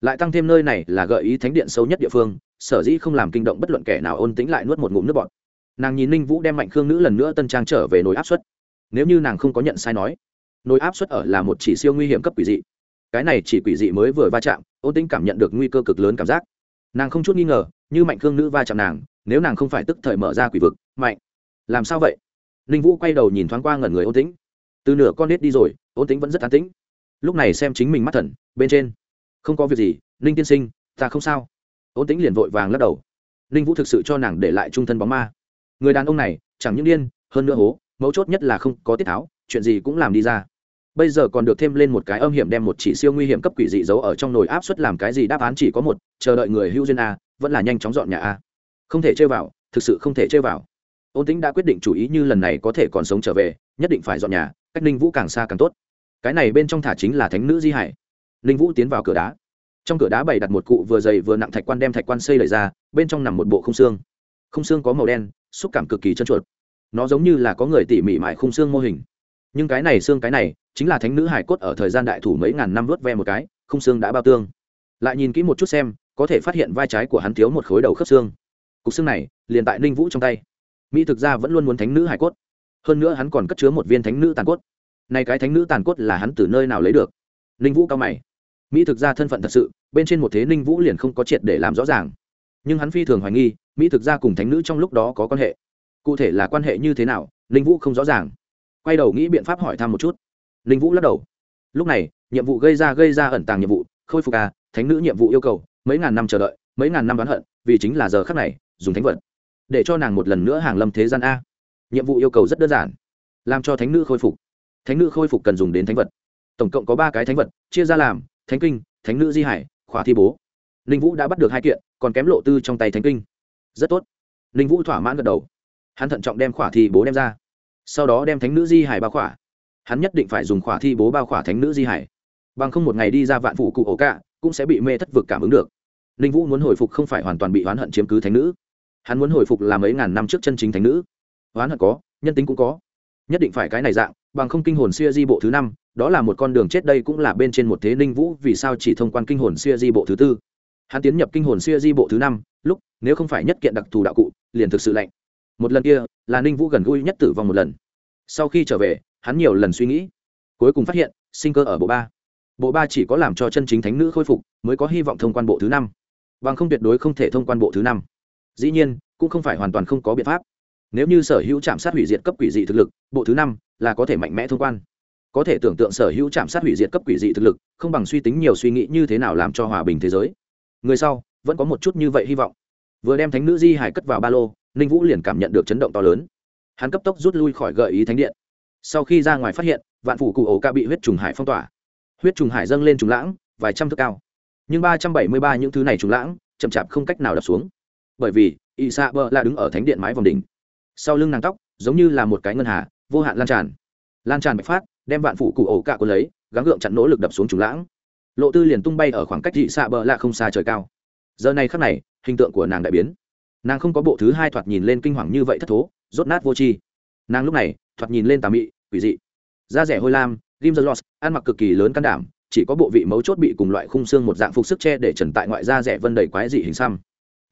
lại tăng thêm nơi này là gợi ý thánh điện sâu nhất địa phương, sở dĩ không làm kinh động bất luận kẻ nào ôn tính lại nuốt một ngụm nước bọt. Nàng nhìn ninh vũ đem mạnh khương nữ lần nữa tân trang trở về nồi áp suất. Nếu như nàng không có nhận sai nói, nồi áp suất ở là một chỉ siêu nguy hiểm cấp quỷ dị. Cái này chỉ quỷ dị mới vừa va chạm, ôn tính cảm nhận được nguy cơ cực lớn cảm giác. Nàng không chút nghi ngờ, như mạnh khương nữ va chạm nàng, nếu nàng không phải tức thời mở ra quỷ vực, mạnh. Làm sao vậy? Ninh vũ quay đầu nhìn thoáng qua ngẩn người ôn tĩnh. Từ nửa con nết đi rồi, ôn tĩnh vẫn rất an tĩnh. Lúc này xem chính mình mắt thần, bên trên không có việc gì, ninh tiên sinh, ta không sao. Ôn tĩnh liền vội vàng lắc đầu. Ninh vũ thực sự cho nàng để lại trung thân bóng ma. Người đàn ông này, chẳng những điên, hơn nữa hố, mấu chốt nhất là không có tiết tháo, chuyện gì cũng làm đi ra. Bây giờ còn được thêm lên một cái âm hiểm đem một chỉ siêu nguy hiểm cấp quỷ dị giấu ở trong nồi áp suất làm cái gì đáp án chỉ có một, chờ đợi người hưu duyên a, vẫn là nhanh chóng dọn nhà a. Không thể chơi vào, thực sự không thể chơi vào. Ôn tính đã quyết định chủ ý như lần này có thể còn sống trở về, nhất định phải dọn nhà, cách ninh vũ càng xa càng tốt. Cái này bên trong thả chính là thánh nữ di hải ninh vũ tiến vào cửa đá. Trong cửa đá bày đặt một cụ vừa dày vừa nặng thạch quan đem thạch quan xây đẩy ra, bên trong nằm một bộ không xương. Không xương có màu đen, xúc cảm cực kỳ chân chuột nó giống như là có người tỉ mỉ mại khung xương mô hình. Nhưng cái này xương cái này chính là thánh nữ hải cốt ở thời gian đại thủ mấy ngàn năm vớt ve một cái, khung xương đã bao tương. Lại nhìn kỹ một chút xem, có thể phát hiện vai trái của hắn thiếu một khối đầu khớp xương. Cục xương này liền tại ninh vũ trong tay. Mỹ thực ra vẫn luôn muốn thánh nữ hải cốt. Hơn nữa hắn còn cất chứa một viên thánh nữ tàn cốt. Nay cái thánh nữ tàn cốt là hắn từ nơi nào lấy được? Ninh vũ cao mày mỹ thực ra thân phận thật sự, bên trên một thế ninh vũ liền không có triệt để làm rõ ràng. Nhưng hắn phi thường hoài nghi, mỹ thực ra cùng thánh nữ trong lúc đó có quan hệ. Cụ thể là quan hệ như thế nào, ninh vũ không rõ ràng. Quay đầu nghĩ biện pháp hỏi thăm một chút. Ninh vũ lắc đầu. Lúc này, nhiệm vụ gây ra gây ra ẩn tàng nhiệm vụ, khôi phục à thánh nữ nhiệm vụ yêu cầu, mấy ngàn năm chờ đợi, mấy ngàn năm đoán hận, vì chính là giờ khắc này, dùng thánh vật. Để cho nàng một lần nữa hàng lâm thế gian a. Nhiệm vụ yêu cầu rất đơn giản. Làm cho thánh nữ khôi phục. Thánh nữ khôi phục cần dùng đến thánh vật. Tổng cộng có ba cái thánh vật, chia ra làm thánh kinh, thánh nữ di hải, khỏa thi bố. Ninh vũ đã bắt được hai kiện, còn kém lộ tư trong tay thánh kinh. Rất tốt. Ninh vũ thỏa mãn gật đầu. Hắn thận trọng đem khỏa thi bố đem ra. Sau đó đem thánh nữ di hải bao khỏa. Hắn nhất định phải dùng khỏa thi bố bao khỏa thánh nữ di hải. Bằng không một ngày đi ra vạn phủ cụ ổ cả cũng sẽ bị mê thất vực cảm ứng được. Ninh vũ muốn hồi phục không phải hoàn toàn bị oán hận chiếm cứ thánh nữ. Hắn muốn hồi phục là mấy ngàn năm trước chân chính thánh nữ. Oán hận có, nhân tính cũng có. Nhất định phải cái này dạng, bằng không kinh hồn xuya di bộ thứ năm đó là một con đường chết đây cũng là bên trên một thế ninh vũ vì sao chỉ thông quan kinh hồn xuya di bộ thứ tư. Hắn tiến nhập kinh hồn xuya di bộ thứ năm, lúc, nếu không phải nhất kiện đặc thù đạo cụ, liền thực sự lạnh. Một lần kia, là ninh vũ gần gũi nhất tử vong một lần. Sau khi trở về, hắn nhiều lần suy nghĩ, cuối cùng phát hiện, sinh cơ ở bộ ba. Bộ ba chỉ có làm cho chân chính thánh nữ khôi phục, mới có hy vọng thông quan bộ thứ năm. Bằng không tuyệt đối không thể thông quan bộ thứ năm. Dĩ nhiên, cũng không phải hoàn toàn không có biện pháp. Nếu như sở hữu chạm sát hủy diệt cấp quỷ dị thực lực, bộ thứ năm là có thể mạnh mẽ thông quan có thể tưởng tượng sở hữu chạm sát hủy diệt cấp quỷ dị thực lực, không bằng suy tính nhiều suy nghĩ như thế nào làm cho hòa bình thế giới. Người sau, vẫn có một chút như vậy hy vọng. Vừa đem thánh nữ di hải cất vào ba lô, ninh vũ liền cảm nhận được chấn động to lớn. Hắn cấp tốc rút lui khỏi gợi ý thánh điện. Sau khi ra ngoài phát hiện, vạn phủ cụ ổ ca bị huyết trùng hải phong tỏa. Huyết trùng hải dâng lên trùng lãng, vài trăm thước cao. Nhưng ba trăm bảy mươi ba những thứ này trùng lãng, chậm chạp không cách nào đập xuống. Bởi vì y sa bơ là đứng ở thánh điện mái vòng đỉnh. Sau lưng nàng tóc, giống như là một cái ngân hà, vô hạn lan tràn. Lan tràn bạch phát đem vạn phủ cụ ổ cạ cuốn lấy, gắng gượng chặn nỗ lực đập xuống trùng lãng. Lộ tư liền tung bay ở khoảng cách thị xạ bờ lạ không xa trời cao. Giờ này khắc này, hình tượng của nàng đại biến. Nàng không có bộ thứ hai thoạt nhìn lên kinh hoàng như vậy thất thố, rốt nát vô tri. Nàng lúc này, thoạt nhìn lên tà mị, quỷ dị. Da rẻ hôi lam, rim the loss, ăn mặc cực kỳ lớn can đảm, chỉ có bộ vị mấu chốt bị cùng loại khung xương một dạng phục sức che để trần tại ngoại da rẻ vân đầy quái dị hình xăm.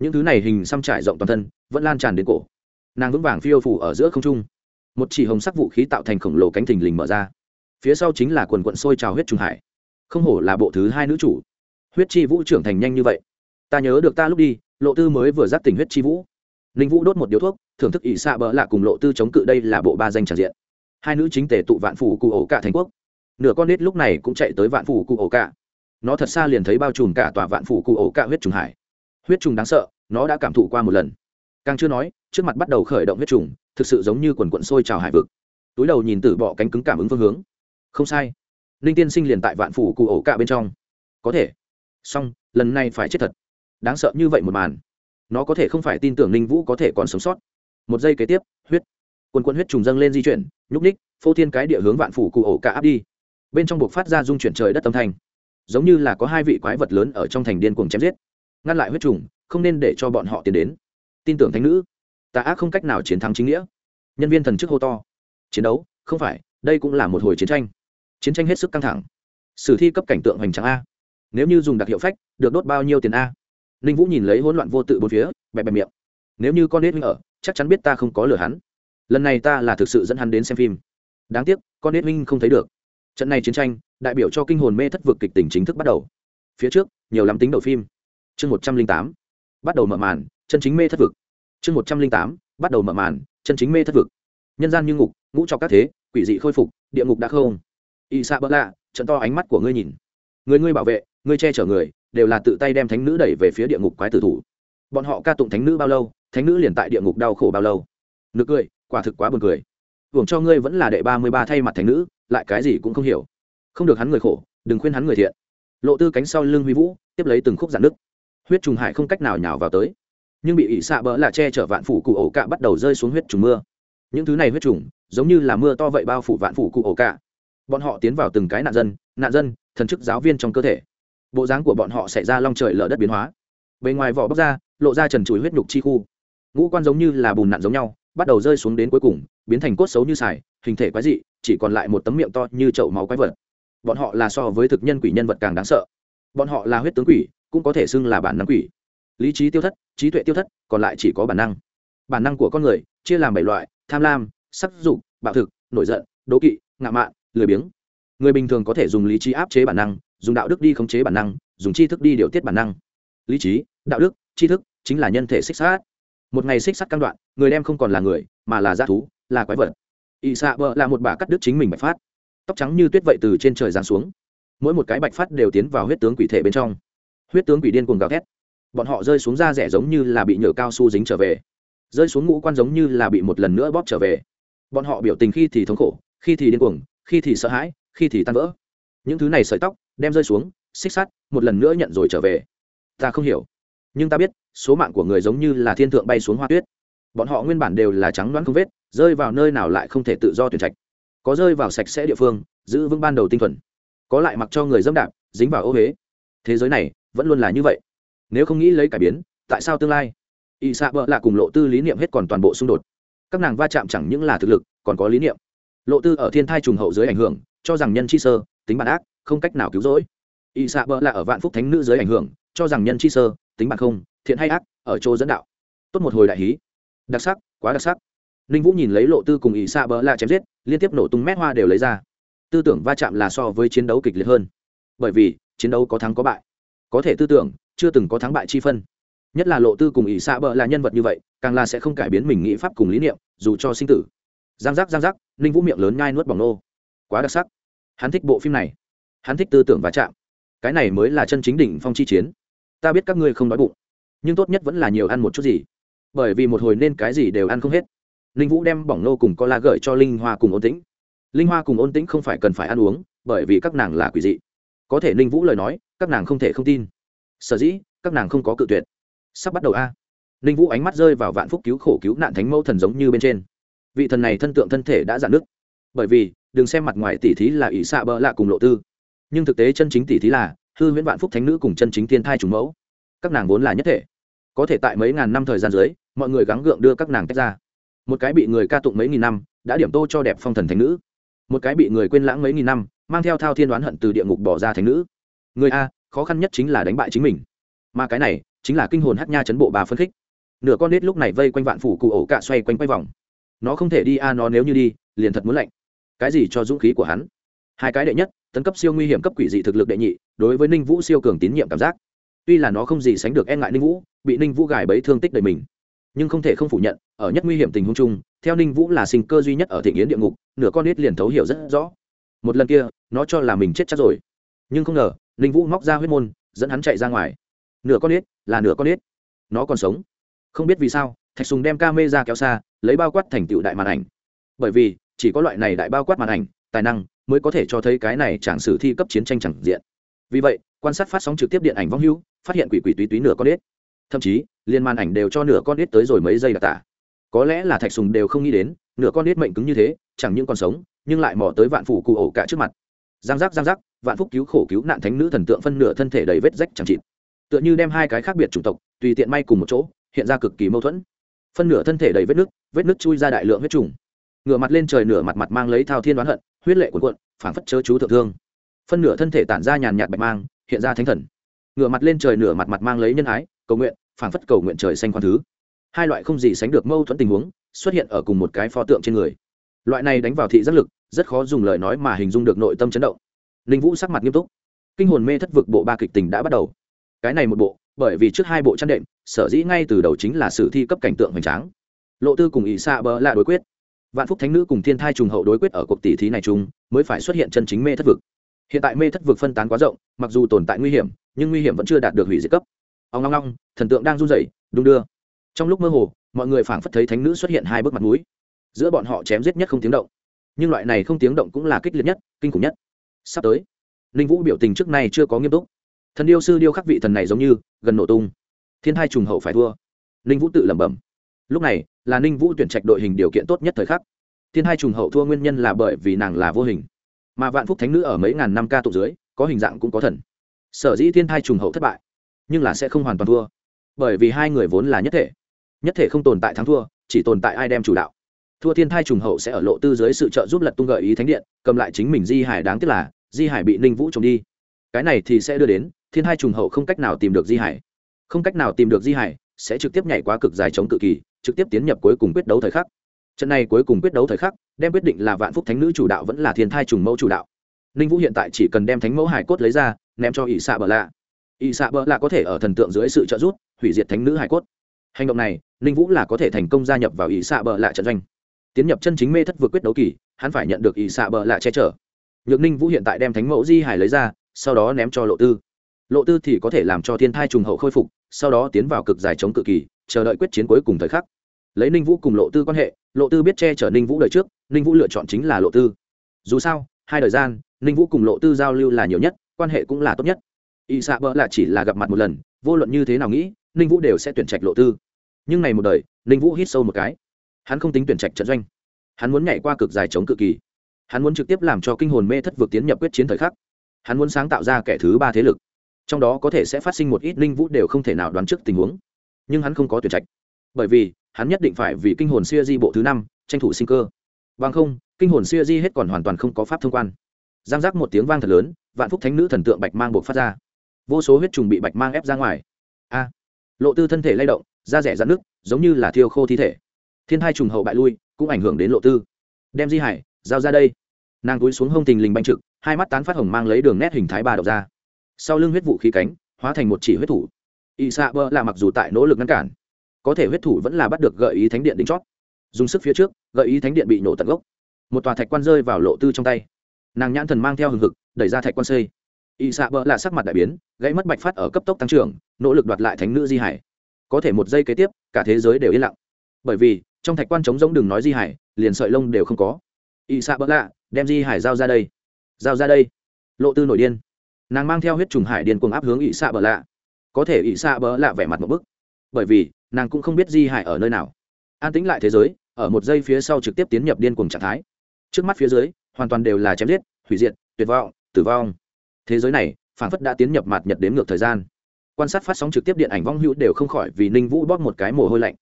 Những thứ này hình xăm trải rộng toàn thân, vẫn lan tràn đến cổ. Nàng vững vàng phiêu phủ ở giữa không trung. Một chỉ hồng sắc vũ khí tạo thành khổng lồ cánh thình lình mở ra phía sau chính là quần quận sôi trào huyết trùng hải. Không hổ là bộ thứ hai nữ chủ. Huyết chi vũ trưởng thành nhanh như vậy. Ta nhớ được ta lúc đi, lộ tư mới vừa giáp tỉnh huyết chi vũ. Ninh vũ đốt một điếu thuốc, thưởng thức ỷ xạ bỡ lạ cùng lộ tư chống cự đây là bộ ba danh tràn diện. Hai nữ chính tề tụ vạn phủ cụ ổ cả thành quốc. Nửa con nít lúc này cũng chạy tới vạn phủ cụ ổ cả. Nó thật xa liền thấy bao trùm cả tòa vạn phủ cụ ổ cả huyết trùng hải. Huyết trùng đáng sợ, nó đã cảm thụ qua một lần. Càng chưa nói, trước mặt bắt đầu khởi động huyết trùng, thực sự giống như quần quận sôi trào hải vực. Túi đầu nhìn từ bỏ cánh cứng cảm ứng phương hướng không sai. Ninh tiên sinh liền tại vạn phủ cụ ổ cả bên trong. Có thể. Song lần này phải chết thật. Đáng sợ như vậy một màn. Nó có thể không phải tin tưởng ninh vũ có thể còn sống sót. Một giây kế tiếp, huyết. Quần quân huyết trùng dâng lên di chuyển, nhúc ních phô thiên cái địa hướng vạn phủ cụ ổ cả áp đi. Bên trong buộc phát ra dung chuyển trời đất tâm thành giống như là có hai vị quái vật lớn ở trong thành điên cuồng chém giết. Ngăn lại huyết trùng, không nên để cho bọn họ tiến đến. Tin tưởng thánh nữ. Tà ác không cách nào chiến thắng chính nghĩa. Nhân viên thần chức hô to. Chiến đấu, không phải, đây cũng là một hồi chiến tranh chiến tranh hết sức căng thẳng. Sử thi cấp cảnh tượng hoành tráng a. Nếu như dùng đặc hiệu phách, được đốt bao nhiêu tiền a? Ninh vũ nhìn lấy hỗn loạn vô tự bốn phía, bẹp bẹp miệng. Nếu như con nết huynh ở, chắc chắn biết ta không có lừa hắn. Lần này ta là thực sự dẫn hắn đến xem phim. Đáng tiếc, con nết huynh không thấy được. Trận này chiến tranh, đại biểu cho kinh hồn mê thất vực kịch tình chính thức bắt đầu. Phía trước, nhiều lắm tính đầu phim. Chương một trăm linh tám, bắt đầu mở màn, chân chính mê thất vực. Chương một trăm linh tám, bắt đầu mở màn, chân chính mê thất vực. Nhân gian như ngục, ngũ cho các thế, quỷ dị khôi phục, địa ngục đã không y sa bỡ lạ trận to ánh mắt của ngươi nhìn. Người ngươi bảo vệ, ngươi che chở người, đều là tự tay đem thánh nữ đẩy về phía địa ngục quái tử thủ. Bọn họ ca tụng thánh nữ bao lâu, thánh nữ liền tại địa ngục đau khổ bao lâu. Nực cười, quả thực quá buồn cười. Hưởng cho ngươi vẫn là đệ ba mươi ba thay mặt thánh nữ, lại cái gì cũng không hiểu. Không được hắn người khổ, đừng khuyên hắn người thiện. Lộ tư cánh sau lưng huy vũ, tiếp lấy từng khúc giản nứt. Huyết trùng hải không cách nào nhào vào tới. Nhưng bị ỉ xạ bỡ là che chở vạn phủ cụ ổ cạ bắt đầu rơi xuống huyết trùng mưa. Những thứ này huyết trùng, giống như là mưa to vậy bao phủ vạn phủ cụ ổ cạ bọn họ tiến vào từng cái nạn dân nạn dân, thần chức giáo viên trong cơ thể. Bộ dáng của bọn họ xảy ra long trời lở đất biến hóa. Bề ngoài vỏ bóc ra, lộ ra trần trụi huyết nhục chi khu. Ngũ quan giống như là bùn nạn giống nhau, bắt đầu rơi xuống đến cuối cùng, biến thành cốt xấu như xài hình thể quái dị, chỉ còn lại một tấm miệng to như chậu máu quái vật. Bọn họ là so với thực nhân quỷ nhân vật càng đáng sợ. Bọn họ là huyết tướng quỷ, cũng có thể xưng là bản năng quỷ. Lý trí tiêu thất, trí tuệ tiêu thất, còn lại chỉ có bản năng. Bản năng của con người, chia làm bảy loại, tham lam, sắc dục, bạo thực, nổi giận, đố kỵ, ngạo mạn lười biếng. Người bình thường có thể dùng lý trí áp chế bản năng, dùng đạo đức đi khống chế bản năng, dùng tri thức đi điều tiết bản năng. Lý trí, đạo đức, tri thức chính là nhân thể xích sát một ngày xích sắt căn đoạn, người đem không còn là người, mà là g thú, là quái vật. Ỵ xạ vợ là một bà cắt đứt chính mình bạch phát. Tóc trắng như tuyết vậy từ trên trời giáng xuống. Mỗi một cái bạch phát đều tiến vào huyết tướng quỷ thể bên trong. Huyết tướng quỷ điên cuồng gào thét. Bọn họ rơi xuống da rẻ giống như là bị nhựa cao su dính trở về. Rơi xuống ngũ quan giống như là bị một lần nữa bóp trở về. Bọn họ biểu tình khi thì thống khổ, khi thì điên cuồng khi thì sợ hãi, khi thì tan vỡ. Những thứ này sợi tóc, đem rơi xuống, xích sắt, một lần nữa nhận rồi trở về. Ta không hiểu. Nhưng ta biết, số mạng của người giống như là thiên thượng bay xuống hoa tuyết. Bọn họ nguyên bản đều là trắng đoán không vết, rơi vào nơi nào lại không thể tự do tuyển trạch. Có rơi vào sạch sẽ địa phương, giữ vững ban đầu tinh thuần. Có lại mặc cho người dâm đạp, dính vào ô huế thế giới này, vẫn luôn là như vậy. Nếu không nghĩ lấy cải biến, tại sao tương lai? Y xạ vợ là cùng lộ tư lý niệm hết còn toàn bộ xung đột. Các nàng va chạm chẳng những là thực lực, còn có lý niệm lộ tư ở thiên thai trùng hậu dưới ảnh hưởng, cho rằng nhân chi sơ, tính bản ác, không cách nào cứu rỗi. Y xạ bỡ là ở vạn phúc thánh nữ dưới ảnh hưởng, cho rằng nhân chi sơ, tính bản không, thiện hay ác, ở chỗ dẫn đạo. Tốt một hồi đại hí. Đặc sắc, quá đặc sắc. Ninh vũ nhìn lấy lộ tư cùng y xạ bỡ là chém giết, liên tiếp nổ tung mét hoa đều lấy ra. Tư tưởng va chạm là so với chiến đấu kịch liệt hơn. Bởi vì, chiến đấu có thắng có bại. Có thể tư tưởng, chưa từng có thắng bại chi phân. Nhất là lộ tư cùng ỷ xạ bỡ là nhân vật như vậy, càng là sẽ không cải biến mình nghĩ pháp cùng lý niệm, dù cho sinh tử. Giang giác giang giác ninh vũ miệng lớn nhai nuốt bỏng nô. Quá đặc sắc. Hắn thích bộ phim này. Hắn thích tư tưởng và chạm cái này mới là chân chính đỉnh phong chi chiến. Ta biết các ngươi không đói bụng, nhưng tốt nhất vẫn là nhiều ăn một chút gì. Bởi vì một hồi nên cái gì đều ăn không hết. Linh vũ đem bỏng nô cùng co la gợi cho linh hoa cùng ôn tĩnh. Linh hoa cùng ôn tĩnh không phải cần phải ăn uống, bởi vì các nàng là quỷ dị. Có thể linh vũ lời nói, các nàng không thể không tin. Sở dĩ, các nàng không có cự tuyệt. Sắp bắt đầu a. Linh vũ ánh mắt rơi vào vạn phúc cứu khổ cứu nạn thánh mẫu thần giống như bên trên vị thần này thân tượng thân thể đã giãn nứt. Bởi vì, đừng xem mặt ngoài tỷ thí là ỷ xạ bỡ lạ cùng lộ tư. Nhưng thực tế chân chính tỷ thí là, hư huyễn vạn phúc thánh nữ cùng chân chính thiên thai trùng mẫu. Các nàng vốn là nhất thể. Có thể tại mấy ngàn năm thời gian dưới, mọi người gắng gượng đưa các nàng tách ra. Một cái bị người ca tụng mấy nghìn năm, đã điểm tô cho đẹp phong thần thánh nữ. Một cái bị người quên lãng mấy nghìn năm, mang theo thao thiên đoán hận từ địa ngục bỏ ra thánh nữ. Người a, khó khăn nhất chính là đánh bại chính mình. Mà cái này, chính là kinh hồn hát nha chấn bộ bà phân khích. Nửa con nết lúc này vây quanh vạn phủ cụ ổ cạ xoay quanh quay vòng nó không thể đi a, nó nếu như đi, liền thật muốn lạnh. Cái gì cho dũng khí của hắn? Hai cái đệ nhất, tấn cấp siêu nguy hiểm cấp quỷ dị thực lực đệ nhị, đối với ninh vũ siêu cường tín nhiệm cảm giác. Tuy là nó không gì sánh được e ngại ninh vũ, bị ninh vũ gài bẫy thương tích đầy mình. Nhưng không thể không phủ nhận, ở nhất nguy hiểm tình huống chung, theo ninh vũ là sinh cơ duy nhất ở thị nghiến địa ngục, nửa con nít liền thấu hiểu rất rõ. Một lần kia, nó cho là mình chết chắc rồi. Nhưng không ngờ, ninh vũ móc ra huyết môn, dẫn hắn chạy ra ngoài. Nửa con nít là nửa con nít. Nó còn sống. Không biết vì sao thạch sùng đem ca mê ra kéo xa, lấy bao quát thành tựu đại màn ảnh. Bởi vì, chỉ có loại này đại bao quát màn ảnh, tài năng, mới có thể cho thấy cái này chẳng sử thi cấp chiến tranh chẳng diện. Vì vậy, quan sát phát sóng trực tiếp điện ảnh vong hưu phát hiện quỷ quỷ túy túy nửa con ếch. Thậm chí, liên màn ảnh đều cho nửa con ếch tới rồi mấy giây đặc tả. Có lẽ là thạch sùng đều không nghĩ đến, nửa con ếch mệnh cứng như thế, chẳng những còn sống, nhưng lại mò tới vạn phủ cụ ổ cả trước mặt. Giang giác giang giác, vạn phúc cứu khổ cứu nạn thánh nữ thần tượng phân nửa thân thể đầy vết rách chẳng chịt. Tựa như đem hai cái khác biệt chủng tộc, tùy tiện may cùng một chỗ, hiện ra cực kỳ mâu thuẫn phân nửa thân thể đầy vết nứt, vết nứt chui ra đại lượng huyết trùng. Ngửa mặt lên trời nửa mặt mặt mang lấy thao thiên đoán hận huyết lệ cuộn cuộn phảng phất chớ chú thượng thương. Phân nửa thân thể tản ra nhàn nhạt bạch mang hiện ra thánh thần. Ngửa mặt lên trời nửa mặt mặt mang lấy nhân ái cầu nguyện phảng phất cầu nguyện trời xanh khoan thứ. Hai loại không gì sánh được mâu thuẫn tình huống xuất hiện ở cùng một cái pho tượng trên người. Loại này đánh vào thị giác lực rất khó dùng lời nói mà hình dung được nội tâm chấn động. Linh vũ sắc mặt nghiêm túc. Kinh hồn mê thất vực bộ ba kịch tình đã bắt đầu. Cái này một bộ bởi vì trước hai bộ chăn đệm sở dĩ ngay từ đầu chính là sử thi cấp cảnh tượng hoành tráng. Lộ tư cùng ỷ xạ bờ là đối quyết. Vạn phúc thánh nữ cùng thiên thai trùng hậu đối quyết ở cuộc tỷ thí này chung mới phải xuất hiện chân chính mê thất vực. Hiện tại mê thất vực phân tán quá rộng mặc dù tồn tại nguy hiểm nhưng nguy hiểm vẫn chưa đạt được hủy diệt cấp. Ông long long, thần tượng đang run rẩy đung đưa. Trong lúc mơ hồ mọi người phảng phất thấy thánh nữ xuất hiện hai bước mặt mũi. Giữa bọn họ chém giết nhất không tiếng động. Nhưng loại này không tiếng động cũng là kích liệt nhất kinh khủng nhất. Sắp tới ninh vũ biểu tình trước nay chưa có nghiêm túc thần điêu sư điêu khắc vị thần này giống như, gần nổ tung. Thiên hai trùng hậu phải thua. Ninh vũ tự lẩm bẩm. Lúc này, là ninh vũ tuyển trạch đội hình điều kiện tốt nhất thời khắc. Thiên hai trùng hậu thua nguyên nhân là bởi vì nàng là vô hình. Mà vạn phúc thánh nữ ở mấy ngàn năm ca tụ dưới, có hình dạng cũng có thần. Sở dĩ thiên hai trùng hậu thất bại, nhưng là sẽ không hoàn toàn thua. Bởi vì hai người vốn là nhất thể. Nhất thể không tồn tại thắng thua, chỉ tồn tại ai đem chủ đạo. Thua thiên thai trùng hậu sẽ ở lộ tư dưới sự trợ giúp lật tung gợi ý thánh điện, cầm lại chính mình di hải đáng tiếc là, di hải bị ninh vũ trộm đi cái này thì sẽ đưa đến, thiên hai trùng hậu không cách nào tìm được di hải. Không cách nào tìm được di hải, sẽ trực tiếp nhảy qua cực dài chống cự kỳ, trực tiếp tiến nhập cuối cùng quyết đấu thời khắc. Trận này cuối cùng quyết đấu thời khắc, đem quyết định là vạn phúc thánh nữ chủ đạo vẫn là thiên thai trùng mẫu chủ đạo. Ninh vũ hiện tại chỉ cần đem thánh mẫu hải cốt lấy ra, ném cho ỷ xạ bờ lạ. Ỷ xạ bờ lạ có thể ở thần tượng dưới sự trợ giúp, hủy diệt thánh nữ hải cốt. Hành động này, ninh vũ là có thể thành công gia nhập vào ỷ xạ bờ lạ trận doanh. Tiến nhập chân chính mê thất vượt quyết đấu kỳ, hắn phải nhận được ỷ xạ bờ lạ che chở. Nhược ninh vũ hiện tại đem thánh mẫu di hải lấy ra sau đó ném cho lộ tư. Lộ tư thì có thể làm cho thiên thai trùng hậu khôi phục, sau đó tiến vào cực dài chống cự kỳ, chờ đợi quyết chiến cuối cùng thời khắc. Lấy ninh vũ cùng lộ tư quan hệ, lộ tư biết che chở ninh vũ đời trước, ninh vũ lựa chọn chính là lộ tư. Dù sao, hai thời gian, ninh vũ cùng lộ tư giao lưu là nhiều nhất, quan hệ cũng là tốt nhất. Y xạ bỡ là chỉ là gặp mặt một lần, vô luận như thế nào nghĩ, ninh vũ đều sẽ tuyển trạch lộ tư. Nhưng này một đời, ninh vũ hít sâu một cái. Hắn không tính tuyển trạch trận doanh. Hắn muốn nhảy qua cực dài chống cự kỳ. Hắn muốn trực tiếp làm cho kinh hồn mê thất vượt tiến nhập quyết chiến thời khắc hắn muốn sáng tạo ra kẻ thứ ba thế lực. Trong đó có thể sẽ phát sinh một ít linh vũ đều không thể nào đoán trước tình huống. Nhưng hắn không có tuyển trạch. Bởi vì, hắn nhất định phải vì kinh hồn siêu di bộ thứ năm tranh thủ sinh cơ. Bằng không, kinh hồn siêu di hết còn hoàn toàn không có pháp thông quan. Giang giác một tiếng vang thật lớn, vạn phúc thánh nữ thần tượng bạch mang buộc phát ra. Vô số huyết trùng bị bạch mang ép ra ngoài. A! Lộ tư thân thể lay động, da rẻ dạn nước giống như là thiêu khô thi thể. Thiên hai trùng hậu bại lui, cũng ảnh hưởng đến lộ tư. Đem di hải, giao ra đây. Nàng túi xuống hông tình lình banh trực hai mắt tán phát hồng mang lấy đường nét hình thái ba độc ra. Sau lưng huyết vụ khí cánh, hóa thành một chỉ huyết thủ. Y sa bơ là mặc dù tại nỗ lực ngăn cản, có thể huyết thủ vẫn là bắt được gợi ý thánh điện đính chót. Dùng sức phía trước, gợi ý thánh điện bị nổ tận gốc. Một tòa thạch quan rơi vào lộ tư trong tay. Nàng nhãn thần mang theo hừng hực, đẩy ra thạch quan xây. Y sa bơ là sắc mặt đại biến, gãy mất bạch phát ở cấp tốc tăng trưởng, nỗ lực đoạt lại thánh nữ di hải. Có thể một giây kế tiếp, cả thế giới đều yên lặng. Bởi vì, trong thạch quan trống rỗng đừng nói di hải, liền sợi lông đều không có. Y sa bỡ lạ đem di hải giao ra đây giao ra đây. Lộ tư nổi điên. Nàng mang theo huyết trùng hải điên cuồng áp hướng ỵ xạ bỡ lạ. Có thể ỵ xạ bỡ lạ vẻ mặt một bức. Bởi vì, nàng cũng không biết di hải ở nơi nào. An tĩnh lại thế giới, ở một giây phía sau trực tiếp tiến nhập điên cuồng trạng thái. Trước mắt phía dưới, hoàn toàn đều là chém giết, hủy diệt, tuyệt vọng, tử vong. Thế giới này, phản phất đã tiến nhập mặt nhật đếm ngược thời gian. Quan sát phát sóng trực tiếp điện ảnh vong hữu đều không khỏi vì ninh vũ bóp một cái mồ hôi lạnh.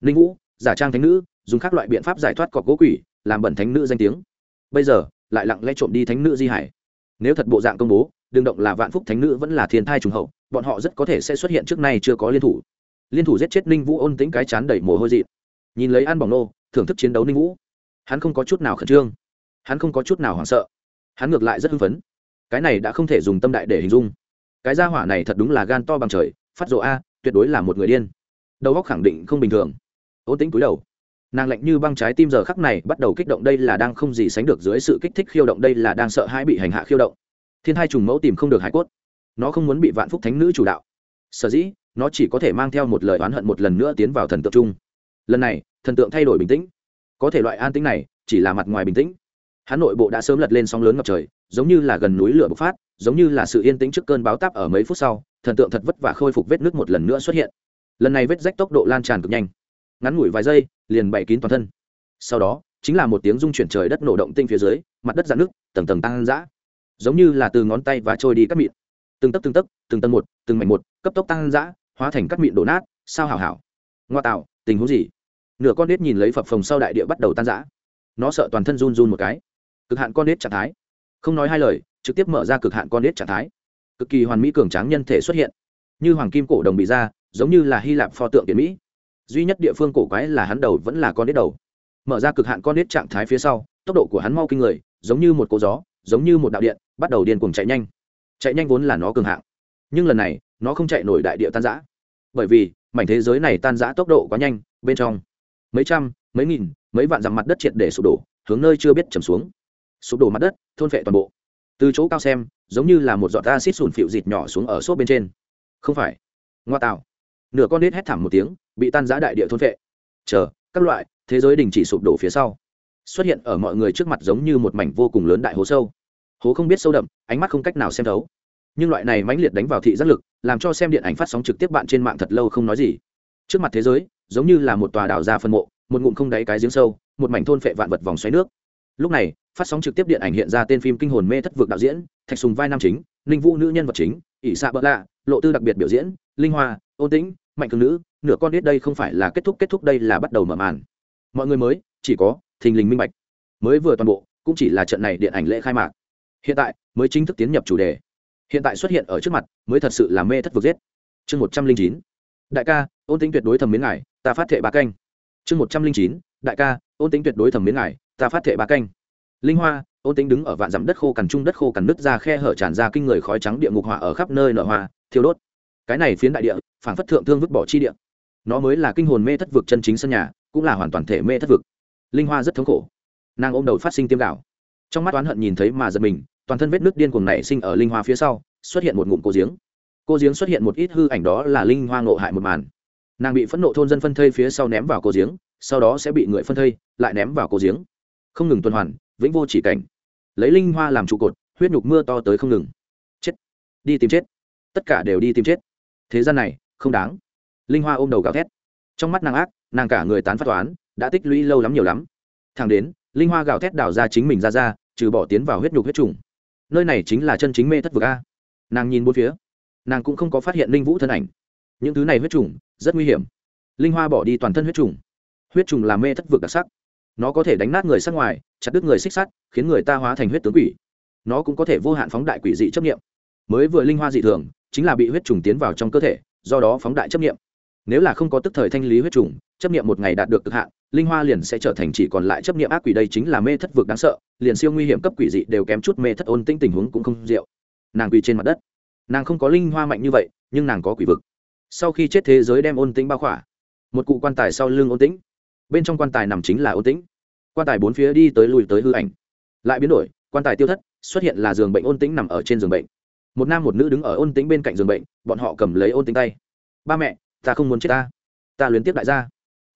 Ninh vũ, giả trang thánh nữ, dùng các loại biện pháp giải thoát cọc gỗ quỷ, làm bẩn thánh nữ danh tiếng. Bây giờ lại lặng lẽ trộm đi thánh nữ di hải. Nếu thật bộ dạng công bố, đương động là vạn phúc thánh nữ vẫn là thiên thai trùng hậu, bọn họ rất có thể sẽ xuất hiện trước nay chưa có liên thủ. Liên thủ giết chết ninh vũ ôn tính cái chán đẩy mồ hôi dị nhìn lấy an bỏng nô, thưởng thức chiến đấu ninh vũ. Hắn không có chút nào khẩn trương. Hắn không có chút nào hoảng sợ. Hắn ngược lại rất hưng phấn. Cái này đã không thể dùng tâm đại để hình dung. Cái gia hỏa này thật đúng là gan to bằng trời, phát rộ a, tuyệt đối là một người điên. Đầu óc khẳng định không bình thường. Ôn tính cúi đầu nàng lạnh như băng trái tim giờ khắc này bắt đầu kích động đây là đang không gì sánh được dưới sự kích thích khiêu động đây là đang sợ hãi bị hành hạ khiêu động. Thiên hai trùng mẫu tìm không được hải cốt. Nó không muốn bị vạn phúc thánh nữ chủ đạo. Sở dĩ, nó chỉ có thể mang theo một lời oán hận một lần nữa tiến vào thần tượng chung. Lần này, thần tượng thay đổi bình tĩnh. Có thể loại an tĩnh này, chỉ là mặt ngoài bình tĩnh. Hắn nội bộ đã sớm lật lên sóng lớn ngập trời, giống như là gần núi lửa bộc phát, giống như là sự yên tĩnh trước cơn báo táp ở mấy phút sau, thần tượng thật vất vả khôi phục vết nước một lần nữa xuất hiện. Lần này vết rách tốc độ lan tràn cực nhanh ngắn ngủi vài giây, liền bày kín toàn thân. Sau đó, chính là một tiếng rung chuyển trời đất nổ động tinh phía dưới, mặt đất dạn nước tầng tầng tăng dã giống như là từ ngón tay và trôi đi cắt mịn. Từng tấc từng tấc, từng tầng một, từng mảnh một, cấp tốc tăng dã hóa thành cắt mịn đổ nát, sao hảo hảo. Ngoa tạo, tình huống gì? Nửa con nết nhìn lấy phập phồng sau đại địa bắt đầu tan dã nó sợ toàn thân run run một cái. Cực hạn con nết trạng thái. Không nói hai lời, trực tiếp mở ra cực hạn con nết trạng thái. Cực kỳ hoàn mỹ cường tráng nhân thể xuất hiện. Như hoàng kim cổ đồng bị ra, giống như là hy lạp pho tượng tiền mỹ duy nhất địa phương cổ quái là hắn đầu vẫn là con nết đầu. Mở ra cực hạn con nết trạng thái phía sau, tốc độ của hắn mau kinh người, giống như một cỗ gió, giống như một đạo điện, bắt đầu điên cuồng chạy nhanh. Chạy nhanh vốn là nó cường hạng. Nhưng lần này, nó không chạy nổi đại địa tan giã bởi vì, mảnh thế giới này tan giã tốc độ quá nhanh, bên trong, mấy trăm, mấy nghìn, mấy vạn dặm mặt đất triệt để sụp đổ, hướng nơi chưa biết chầm xuống. Sụp đổ mặt đất, thôn phệ toàn bộ. Từ chỗ cao xem, giống như là một giọt acid sùn phịu dịt nhỏ xuống ở xốp bên trên. Không phải. Ngoa tạo nửa con nết hét thảm một tiếng, bị tan giã đại địa thôn phệ. Chờ, các loại, thế giới đình chỉ sụp đổ phía sau. Xuất hiện ở mọi người trước mặt giống như một mảnh vô cùng lớn đại hố sâu. Hố không biết sâu đậm, ánh mắt không cách nào xem thấu. Nhưng loại này mãnh liệt đánh vào thị giác lực, làm cho xem điện ảnh phát sóng trực tiếp bạn trên mạng thật lâu không nói gì. Trước mặt thế giới, giống như là một tòa đảo ra phân mộ, một ngụm không đáy cái giếng sâu, một mảnh thôn phệ vạn vật vòng xoáy nước. Lúc này, phát sóng trực tiếp điện ảnh hiện ra tên phim kinh hồn mê thất vực đạo diễn, thạch sùng vai nam chính, ninh vũ nữ nhân vật chính, ỷ xạ bỡ lạ, lộ tư đặc biệt biểu diễn, linh hoa, ôn tĩnh mạnh cường nữ, nửa con biết đây không phải là kết thúc kết thúc đây là bắt đầu mở màn. Mọi người mới, chỉ có thình lình minh bạch. Mới vừa toàn bộ, cũng chỉ là trận này điện ảnh lễ khai mạc. Hiện tại, mới chính thức tiến nhập chủ đề. Hiện tại xuất hiện ở trước mặt, mới thật sự là mê thất vực giết. Chương một trăm linh chín. Đại ca, ôn tính tuyệt đối thầm miến ngài, ta phát thệ ba canh. Chương một trăm linh chín. Đại ca, ôn tính tuyệt đối thầm miến ngài, ta phát thệ ba canh. Linh hoa, ôn tính đứng ở vạn dặm đất khô cằn trung đất khô cằn nứt ra khe hở tràn ra kinh người khói trắng địa ngục hỏa ở khắp nơi nở hoa, thiêu đốt cái này phiến đại địa phản phất thượng thương vứt bỏ chi địa. Nó mới là kinh hồn mê thất vực chân chính sân nhà, cũng là hoàn toàn thể mê thất vực. Linh hoa rất thống khổ. Nàng ôm đầu phát sinh tiêm đảo trong mắt oán hận nhìn thấy mà giật mình, toàn thân vết nước điên cuồng nảy sinh ở linh hoa phía sau, xuất hiện một ngụm cô giếng. Cô giếng xuất hiện một ít hư ảnh đó là linh hoa ngộ hại một màn. Nàng bị phẫn nộ thôn dân phân thây phía sau ném vào cô giếng, sau đó sẽ bị người phân thây, lại ném vào cô giếng. Không ngừng tuần hoàn, vĩnh vô chỉ cảnh. Lấy linh hoa làm trụ cột, huyết nhục mưa to tới không ngừng. Chết. Đi tìm chết. Tất cả đều đi tìm chết thế gian này không đáng. Linh hoa ôm đầu gào thét. Trong mắt nàng ác, nàng cả người tán phát toán, đã tích lũy lâu lắm nhiều lắm. Thằng đến, linh hoa gào thét đảo ra chính mình ra ra, trừ bỏ tiến vào huyết nhục huyết trùng. Nơi này chính là chân chính mê thất vực a. Nàng nhìn bốn phía. Nàng cũng không có phát hiện linh vũ thân ảnh. Những thứ này huyết trùng, rất nguy hiểm. Linh hoa bỏ đi toàn thân huyết trùng. Huyết trùng là mê thất vực đặc sắc. Nó có thể đánh nát người sát ngoài, chặt đứt người xích sắt, khiến người ta hóa thành huyết tướng quỷ. Nó cũng có thể vô hạn phóng đại quỷ dị chấp nghiệm mới vừa linh hoa dị thường chính là bị huyết trùng tiến vào trong cơ thể, do đó phóng đại chấp nghiệm nếu là không có tức thời thanh lý huyết trùng, chấp nghiệm một ngày đạt được cực hạn, linh hoa liền sẽ trở thành chỉ còn lại chấp nghiệm ác quỷ đây chính là mê thất vực đáng sợ, liền siêu nguy hiểm cấp quỷ dị đều kém chút mê thất ôn tĩnh tình huống cũng không rượu. Nàng quỳ trên mặt đất. Nàng không có linh hoa mạnh như vậy, nhưng nàng có quỷ vực. Sau khi chết thế giới đem ôn tĩnh bao khỏa, một cụ quan tài sau lưng ôn tĩnh. Bên trong quan tài nằm chính là ôn tĩnh. Quan tài bốn phía đi tới lùi tới hư ảnh. Lại biến đổi, quan tài tiêu thất, xuất hiện là giường bệnh ôn tĩnh nằm ở trên giường bệnh một nam một nữ đứng ở ôn tĩnh bên cạnh giường bệnh bọn họ cầm lấy ôn tĩnh tay. Ba mẹ ta không muốn chết ta. Ta luyến tiếp đại gia.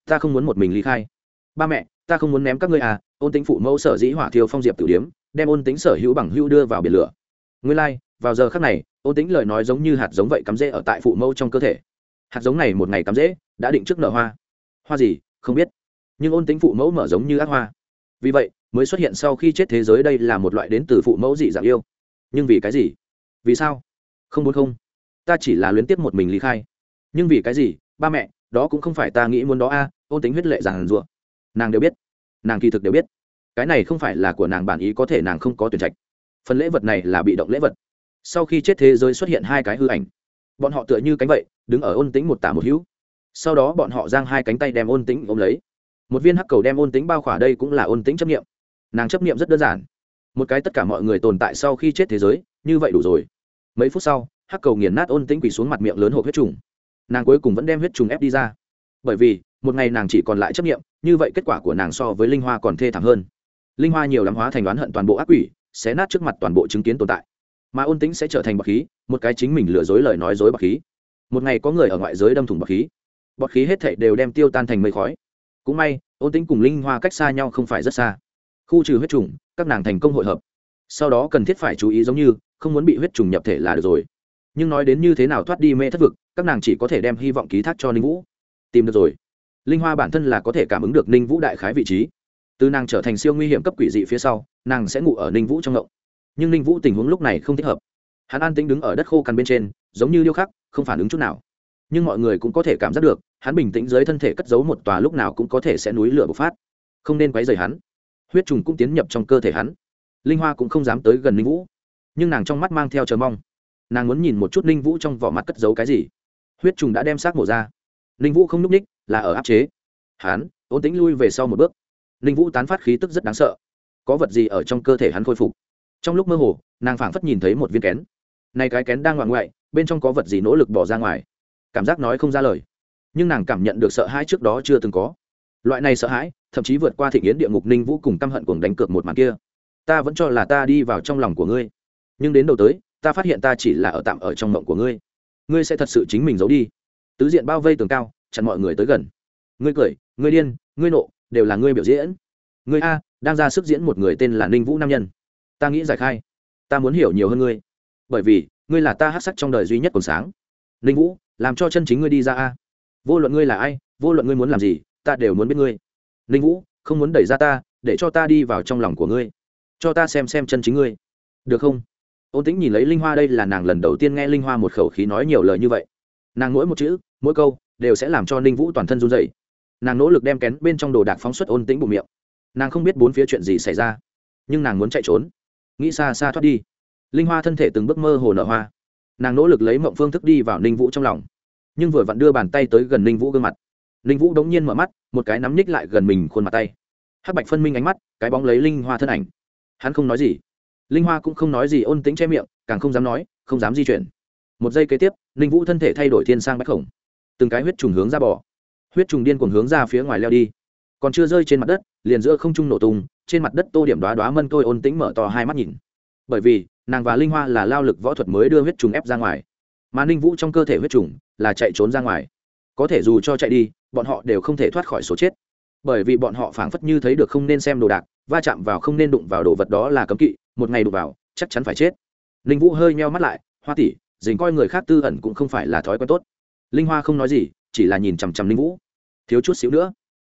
Ta không muốn một mình ly khai. Ba mẹ ta không muốn ném các ngươi à. Ôn tính phụ mẫu sở dĩ hỏa thiêu phong diệp tử điếm đem ôn tính sở hữu bằng hữu đưa vào biển lửa. Ngươi lai、like, vào giờ khắc này ôn tính lời nói giống như hạt giống vậy cắm rễ ở tại phụ mẫu trong cơ thể. Hạt giống này một ngày cắm rễ đã định trước nở hoa. Hoa gì không biết. Nhưng ôn tính phụ mẫu mở giống như ác hoa. Vì vậy mới xuất hiện sau khi chết thế giới đây là một loại đến từ phụ mẫu dị dạng yêu. Nhưng vì cái gì? Vì sao? Không muốn không. Ta chỉ là luyến tiếp một mình lý khai. Nhưng vì cái gì? Ba mẹ, đó cũng không phải ta nghĩ muốn đó a, ôn tính huyết lệ giàn rụa nàng đều biết. Nàng kỳ thực đều biết. Cái này không phải là của nàng bản ý, có thể nàng không có tuyển trạch. Phần lễ vật này là bị động lễ vật. Sau khi chết thế giới xuất hiện hai cái hư ảnh. Bọn họ tựa như cánh vậy, đứng ở ôn tính một tả một hữu. Sau đó bọn họ giang hai cánh tay đem ôn tính ôm lấy. Một viên hắc cầu đem ôn tính bao khỏa đây cũng là ôn tính chấp nghiệm nàng chấp nghiệm rất đơn giản. Một cái tất cả mọi người tồn tại sau khi chết thế giới như vậy đủ rồi. Mấy phút sau, hắc cầu nghiền nát ôn tĩnh quỳ xuống mặt miệng lớn hộp huyết trùng. Nàng cuối cùng vẫn đem huyết trùng ép đi ra. Bởi vì, một ngày nàng chỉ còn lại chấp nghiệm như vậy kết quả của nàng so với linh hoa còn thê thảm hơn. Linh hoa nhiều lắm hóa thành đoán hận toàn bộ ác quỷ, xé nát trước mặt toàn bộ chứng kiến tồn tại. Mà ôn tính sẽ trở thành bậc khí, một cái chính mình lừa dối lời nói dối bậc khí. Một ngày có người ở ngoại giới đâm thủng bậc khí. Bậc khí hết thảy đều đem tiêu tan thành mây khói. Cũng may, ôn tính cùng linh hoa cách xa nhau không phải rất xa. Khu trừ huyết trùng, các nàng thành công hội hợp. Sau đó cần thiết phải chú ý giống như không muốn bị huyết trùng nhập thể là được rồi. Nhưng nói đến như thế nào thoát đi mê thất vực, các nàng chỉ có thể đem hy vọng ký thác cho ninh vũ. Tìm được rồi. Linh hoa bản thân là có thể cảm ứng được ninh vũ đại khái vị trí. Từ nàng trở thành siêu nguy hiểm cấp quỷ dị phía sau, nàng sẽ ngủ ở ninh vũ trong ngộng. Nhưng ninh vũ tình huống lúc này không thích hợp. Hắn an tĩnh đứng ở đất khô cằn bên trên, giống như điêu khắc, không phản ứng chút nào. Nhưng mọi người cũng có thể cảm giác được, hắn bình tĩnh dưới thân thể cất giấu một tòa lúc nào cũng có thể sẽ núi lửa bộc phát. Không nên quấy rầy hắn. Huyết trùng cũng tiến nhập trong cơ thể hắn. Linh hoa cũng không dám tới gần ninh vũ nhưng nàng trong mắt mang theo chờ mong. Nàng muốn nhìn một chút ninh vũ trong vỏ mặt cất giấu cái gì. Huyết trùng đã đem xác mổ ra. Ninh vũ không n ú c ních, là ở áp chế. Hắn, ôn tính lui về sau một bước. Ninh vũ tán phát khí tức rất đáng sợ. Có vật gì ở trong cơ thể hắn khôi phục? Trong lúc mơ hồ, nàng phảng phất nhìn thấy một viên kén. Nay cái kén đang ngoạn ngoại, bên trong có vật gì nỗ lực bỏ ra ngoài? Cảm giác nói không ra lời. Nhưng nàng cảm nhận được sợ hãi trước đó chưa từng có. Loại này sợ hãi, thậm chí vượt qua thị nghiến địa ngục ninh vũ cùng căm hận cuồng đánh cược một màn kia. Ta vẫn cho là ta đi vào trong lòng của ngươi nhưng đến đầu tới, ta phát hiện ta chỉ là ở tạm ở trong mộng của ngươi. Ngươi sẽ thật sự chính mình giấu đi. Tứ diện bao vây tường cao, chặn mọi người tới gần. Ngươi cười, ngươi điên, ngươi nộ, đều là ngươi biểu diễn. Ngươi a, đang ra sức diễn một người tên là ninh vũ nam nhân. Ta nghĩ giải khai. Ta muốn hiểu nhiều hơn ngươi. Bởi vì, ngươi là ta hát sắc trong đời duy nhất còn sáng. Ninh vũ, làm cho chân chính ngươi đi ra a. Vô luận ngươi là ai, vô luận ngươi muốn làm gì, ta đều muốn biết ngươi. Ninh vũ, không muốn đẩy ra ta, để cho ta đi vào trong lòng của ngươi. Cho ta xem xem chân chính ngươi. Được không? Ôn tĩnh nhìn lấy linh hoa, đây là nàng lần đầu tiên nghe linh hoa một khẩu khí nói nhiều lời như vậy. Nàng mỗi một chữ, mỗi câu, đều sẽ làm cho ninh vũ toàn thân run dày nàng nỗ lực đem kén bên trong đồ đạc phóng xuất ôn tĩnh bụng miệng. Nàng không biết bốn phía chuyện gì xảy ra, nhưng nàng muốn chạy trốn. Nghĩ xa xa thoát đi. Linh hoa thân thể từng bước mơ hồ nở hoa. Nàng nỗ lực lấy mộng phương thức đi vào ninh vũ trong lòng, nhưng vừa vặn đưa bàn tay tới gần ninh vũ gương mặt. Ninh vũ đống nhiên mở mắt, một cái nắm ních lại gần mình khuôn mặt tay. Hắc bạch phân minh ánh mắt, cái bóng lấy linh hoa thân ảnh. Hắn không nói gì linh hoa cũng không nói gì, ôn tính che miệng, càng không dám nói, không dám di chuyển. Một giây kế tiếp, ninh vũ thân thể thay đổi thiên sang bách khổng từng cái huyết trùng hướng ra bỏ huyết trùng điên cuồng hướng ra phía ngoài leo đi. Còn chưa rơi trên mặt đất, liền giữa không trung nổ tung, trên mặt đất tô điểm đoá đoá mân tôi ôn tĩnh mở to hai mắt nhìn. Bởi vì, nàng và linh hoa là lao lực võ thuật mới đưa huyết trùng ép ra ngoài. Mà ninh vũ trong cơ thể huyết trùng là chạy trốn ra ngoài. Có thể dù cho chạy đi, bọn họ đều không thể thoát khỏi số chết. Bởi vì bọn họ phảng phất như thấy được không nên xem đồ đạc, va chạm vào không nên đụng vào đồ vật đó là cấm kỵ một ngày đụng vào, chắc chắn phải chết. Ninh vũ hơi meo mắt lại, hoa tỷ dính coi người khác tư ẩn cũng không phải là thói quen tốt. Linh hoa không nói gì, chỉ là nhìn chằm chằm ninh vũ. Thiếu chút xíu nữa.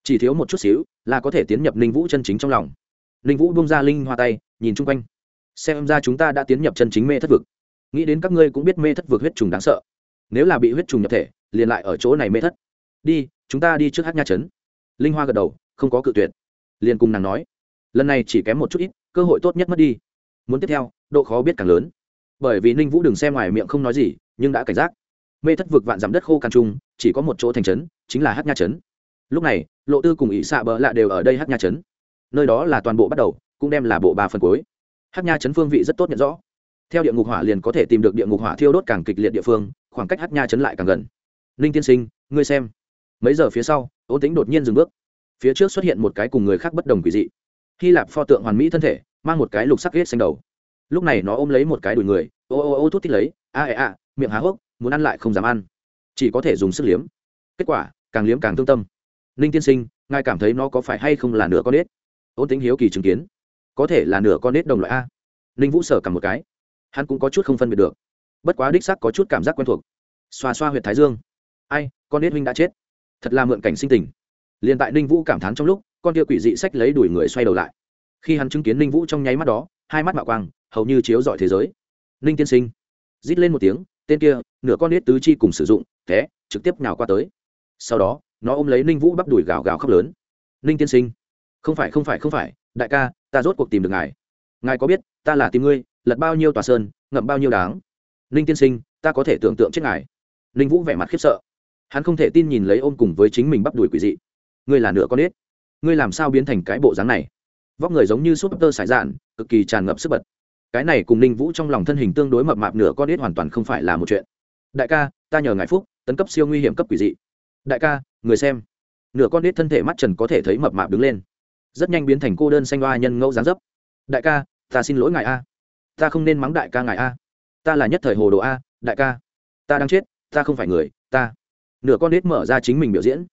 Chỉ thiếu một chút xíu là có thể tiến nhập ninh vũ chân chính trong lòng. Ninh vũ bung ra linh hoa tay, nhìn chung quanh. Xem ra chúng ta đã tiến nhập chân chính mê thất vực. Nghĩ đến các ngươi cũng biết mê thất vực huyết trùng đáng sợ. Nếu là bị huyết trùng nhập thể, liền lại ở chỗ này mê thất. Đi, chúng ta đi trước hát nha trấn. Linh hoa gật đầu, không có cự tuyệt. Liền cùng nàng nói, lần này chỉ kém một chút ít, cơ hội tốt nhất mất đi muốn tiếp theo, độ khó biết càng lớn. Bởi vì ninh vũ đừng xem ngoài miệng không nói gì, nhưng đã cảnh giác. Mê thất vực vạn dặm đất khô càn trung chỉ có một chỗ thành trấn, chính là hát nha trấn. Lúc này, lộ tư cùng ỷ xạ bờ lạ đều ở đây hát nha trấn. Nơi đó là toàn bộ bắt đầu, cũng đem là bộ ba phần cuối. Hát nha trấn phương vị rất tốt nhận rõ. Theo địa ngục hỏa liền có thể tìm được địa ngục hỏa thiêu đốt càng kịch liệt địa phương, khoảng cách hát nha trấn lại càng gần. Ninh tiên sinh, ngươi xem. Mấy giờ phía sau, ôn tính đột nhiên dừng bước. Phía trước xuất hiện một cái cùng người khác bất đồng quỷ dị. Hy lạp pho tượng hoàn mỹ thân thể mang một cái lục sắc ghét xanh đầu. Lúc này nó ôm lấy một cái đùi người, ô ô ô thút thích lấy, a ê a, miệng há hốc, muốn ăn lại không dám ăn. Chỉ có thể dùng sức liếm. Kết quả, càng liếm càng thương tâm. Ninh tiên sinh, ngài cảm thấy nó có phải hay không là nửa con nết? Ôn tính hiếu kỳ chứng kiến. Có thể là nửa con nết đồng loại a. Ninh vũ sở cầm một cái. Hắn cũng có chút không phân biệt được. Bất quá đích sắc có chút cảm giác quen thuộc. Xoa xoa h u y ệ t thái dương. Ai, con nết huynh đã chết. Thật là mượn cảnh sinh tình. Liền tại ninh vũ cảm thán trong lúc, con kia quỷ dị sách lấy đuổi người xoay đầu lại khi hắn chứng kiến ninh vũ trong nháy mắt đó, hai mắt mạo quang, hầu như chiếu dọi thế giới. Ninh tiên sinh, rít lên một tiếng, tên kia, nửa con nết tứ chi cùng sử dụng, té, trực tiếp nhào qua tới. Sau đó, nó ôm lấy ninh vũ bắp đùi gào gào khóc lớn. Ninh tiên sinh, không phải không phải không phải, đại ca, ta rốt cuộc tìm được ngài. Ngài có biết, ta là tìm ngươi, lật bao nhiêu tòa sơn, ngậm bao nhiêu đáng. Ninh tiên sinh, ta có thể tưởng tượng chết ngài. Ninh vũ vẻ mặt khiếp sợ. Hắn không thể tin nhìn lấy ôm cùng với chính mình bắp đùi quỷ dị. Ngươi là nửa con nết. Ngươi làm sao biến thành cái bộ dáng này? Vóc người giống như súp tơ sải dạn, cực kỳ tràn ngập sức bật. Cái này cùng ninh vũ trong lòng thân hình tương đối mập mạp nửa con ít hoàn toàn không phải là một chuyện. Đại ca, ta nhờ ngài phúc, tấn cấp siêu nguy hiểm cấp quỷ dị. Đại ca, người xem. Nửa con ít thân thể mắt trần có thể thấy mập mạp đứng lên. Rất nhanh biến thành cô đơn xanh oa nhân ngẫu dáng dấp. Đại ca, ta xin lỗi ngài a. Ta không nên mắng đại ca ngài a. Ta là nhất thời hồ đồ a, đại ca. Ta đang chết, ta không phải người, ta. Nửa con nết mở ra chính mình biểu diễn.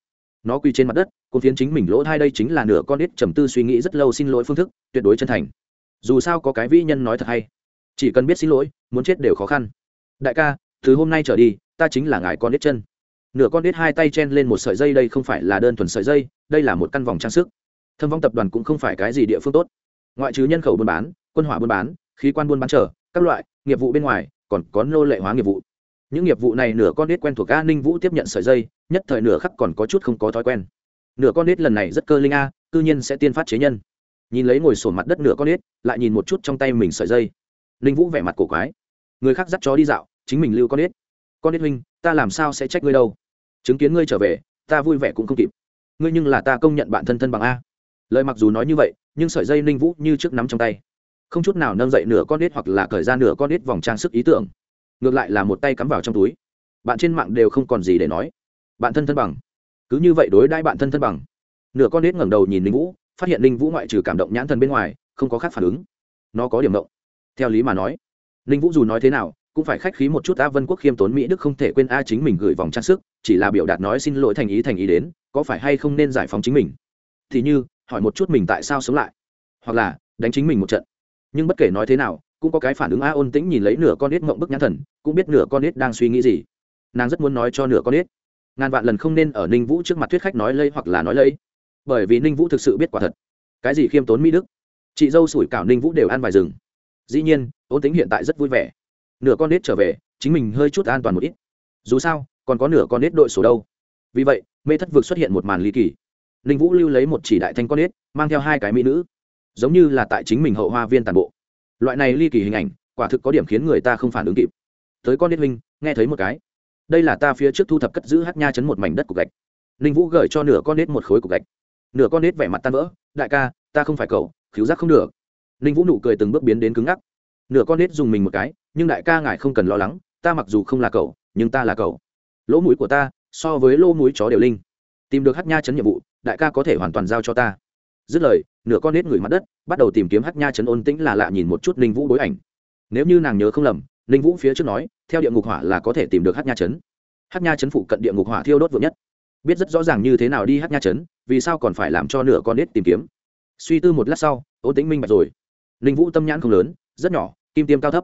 Nó quy trên mặt đất cùng phiến chính mình lỗ hai đây chính là nửa con ít trầm tư suy nghĩ rất lâu xin lỗi phương thức, tuyệt đối chân thành. Dù sao có cái vĩ nhân nói thật hay. Chỉ cần biết xin lỗi, muốn chết đều khó khăn. Đại ca, từ hôm nay trở đi, ta chính là ngài con ít chân. Nửa con ít hai tay chen lên một sợi dây đây không phải là đơn thuần sợi dây, đây là một căn vòng trang sức. Thâm vong tập đoàn cũng không phải cái gì địa phương tốt. Ngoại trừ nhân khẩu buôn bán, quân hỏa buôn bán, khí quan buôn bán trở các loại, nghiệp vụ bên ngoài, còn có nô lệ hóa nghiệp vụ. Những nghiệp vụ này nửa con ít quen thuộc a ninh vũ tiếp nhận sợi dây, nhất thời nửa khắc còn có chút không có thói quen nửa con nết lần này rất cơ linh a, cư nhiên sẽ tiên phát chế nhân. Nhìn lấy ngồi sổ mặt đất nửa con nết, lại nhìn một chút trong tay mình sợi dây. Ninh vũ vẻ mặt cổ quái. Người khác dắt chó đi dạo, chính mình lưu con nết. Con nết huynh, ta làm sao sẽ trách ngươi đâu? Chứng kiến ngươi trở về, ta vui vẻ cũng không kịp. Ngươi nhưng là ta công nhận bạn thân thân bằng a. Lời mặc dù nói như vậy, nhưng sợi dây ninh vũ như trước nắm trong tay. Không chút nào nâng dậy nửa con nít hoặc là cởi ra nửa con nít vòng trang sức ý tưởng. Ngược lại là một tay cắm vào trong túi. Bạn trên mạng đều không còn gì để nói. Bạn thân thân bằng cứ như vậy đối đãi bạn thân thân bằng. Nửa con nít ngẩng đầu nhìn ninh vũ, phát hiện ninh vũ ngoại trừ cảm động nhãn thần bên ngoài, không có khác phản ứng. Nó có điểm động. Theo lý mà nói, ninh vũ dù nói thế nào, cũng phải khách khí một chút a vân quốc khiêm tốn mỹ đức không thể quên a chính mình gửi vòng trang sức, chỉ là biểu đạt nói xin lỗi thành ý thành ý đến, có phải hay không nên giải phóng chính mình? Thì như, hỏi một chút mình tại sao sống lại, hoặc là đánh chính mình một trận. Nhưng bất kể nói thế nào, cũng có cái phản ứng a ôn tĩnh nhìn lấy nửa con nết mộng bức nhãn thần, cũng biết nửa con nết đang suy nghĩ gì. Nàng rất muốn nói cho nửa con nết ngàn vạn lần không nên ở ninh vũ trước mặt thuyết khách nói lây hoặc là nói lây. Bởi vì ninh vũ thực sự biết quả thật. Cái gì khiêm tốn mỹ đức? Chị dâu sủi cảo ninh vũ đều ăn vài rừng. Dĩ nhiên, ôn tính hiện tại rất vui vẻ. Nửa con nết trở về, chính mình hơi chút an toàn một ít. Dù sao, còn có nửa con nết đội sổ đâu. Vì vậy, mê thất vực xuất hiện một màn ly kỳ. Ninh vũ lưu lấy một chỉ đại thanh con nết, mang theo hai cái mỹ nữ. Giống như là tại chính mình hậu hoa viên tàn bộ. Loại này ly kỳ hình ảnh, quả thực có điểm khiến người ta không phản ứng kịp. Tới con nết minh nghe thấy một cái đây là ta phía trước thu thập cất giữ hát nha chấn một mảnh đất cục gạch. Ninh vũ gửi cho nửa con nết một khối cục gạch. Nửa con nết vẻ mặt tan vỡ. Đại ca, ta không phải cậu, cứu giác không được. Ninh vũ nụ cười từng bước biến đến cứng ngắc. Nửa con nết dùng mình một cái, nhưng đại ca ngài không cần lo lắng, ta mặc dù không là cậu, nhưng ta là cậu. Lỗ mũi của ta, so với lỗ mũi chó đều linh. Tìm được hát nha chấn nhiệm vụ, đại ca có thể hoàn toàn giao cho ta. Dứt lời, nửa con nết ngửi mặt đất, bắt đầu tìm kiếm hát nha chấn ôn tĩnh là lạ nhìn một chút ninh vũ đối ảnh. Nếu như nàng nhớ không lầm ninh vũ phía trước nói, theo địa ngục hỏa là có thể tìm được hát nha chấn hát nha chấn phụ cận địa ngục hỏa thiêu đốt vượng nhất. Biết rất rõ ràng như thế nào đi hát nha chấn vì sao còn phải làm cho nửa con nết tìm kiếm. Suy tư một lát sau, ôn tĩnh minh bạch rồi. Ninh vũ tâm nhãn không lớn, rất nhỏ, kim tiêm cao thấp.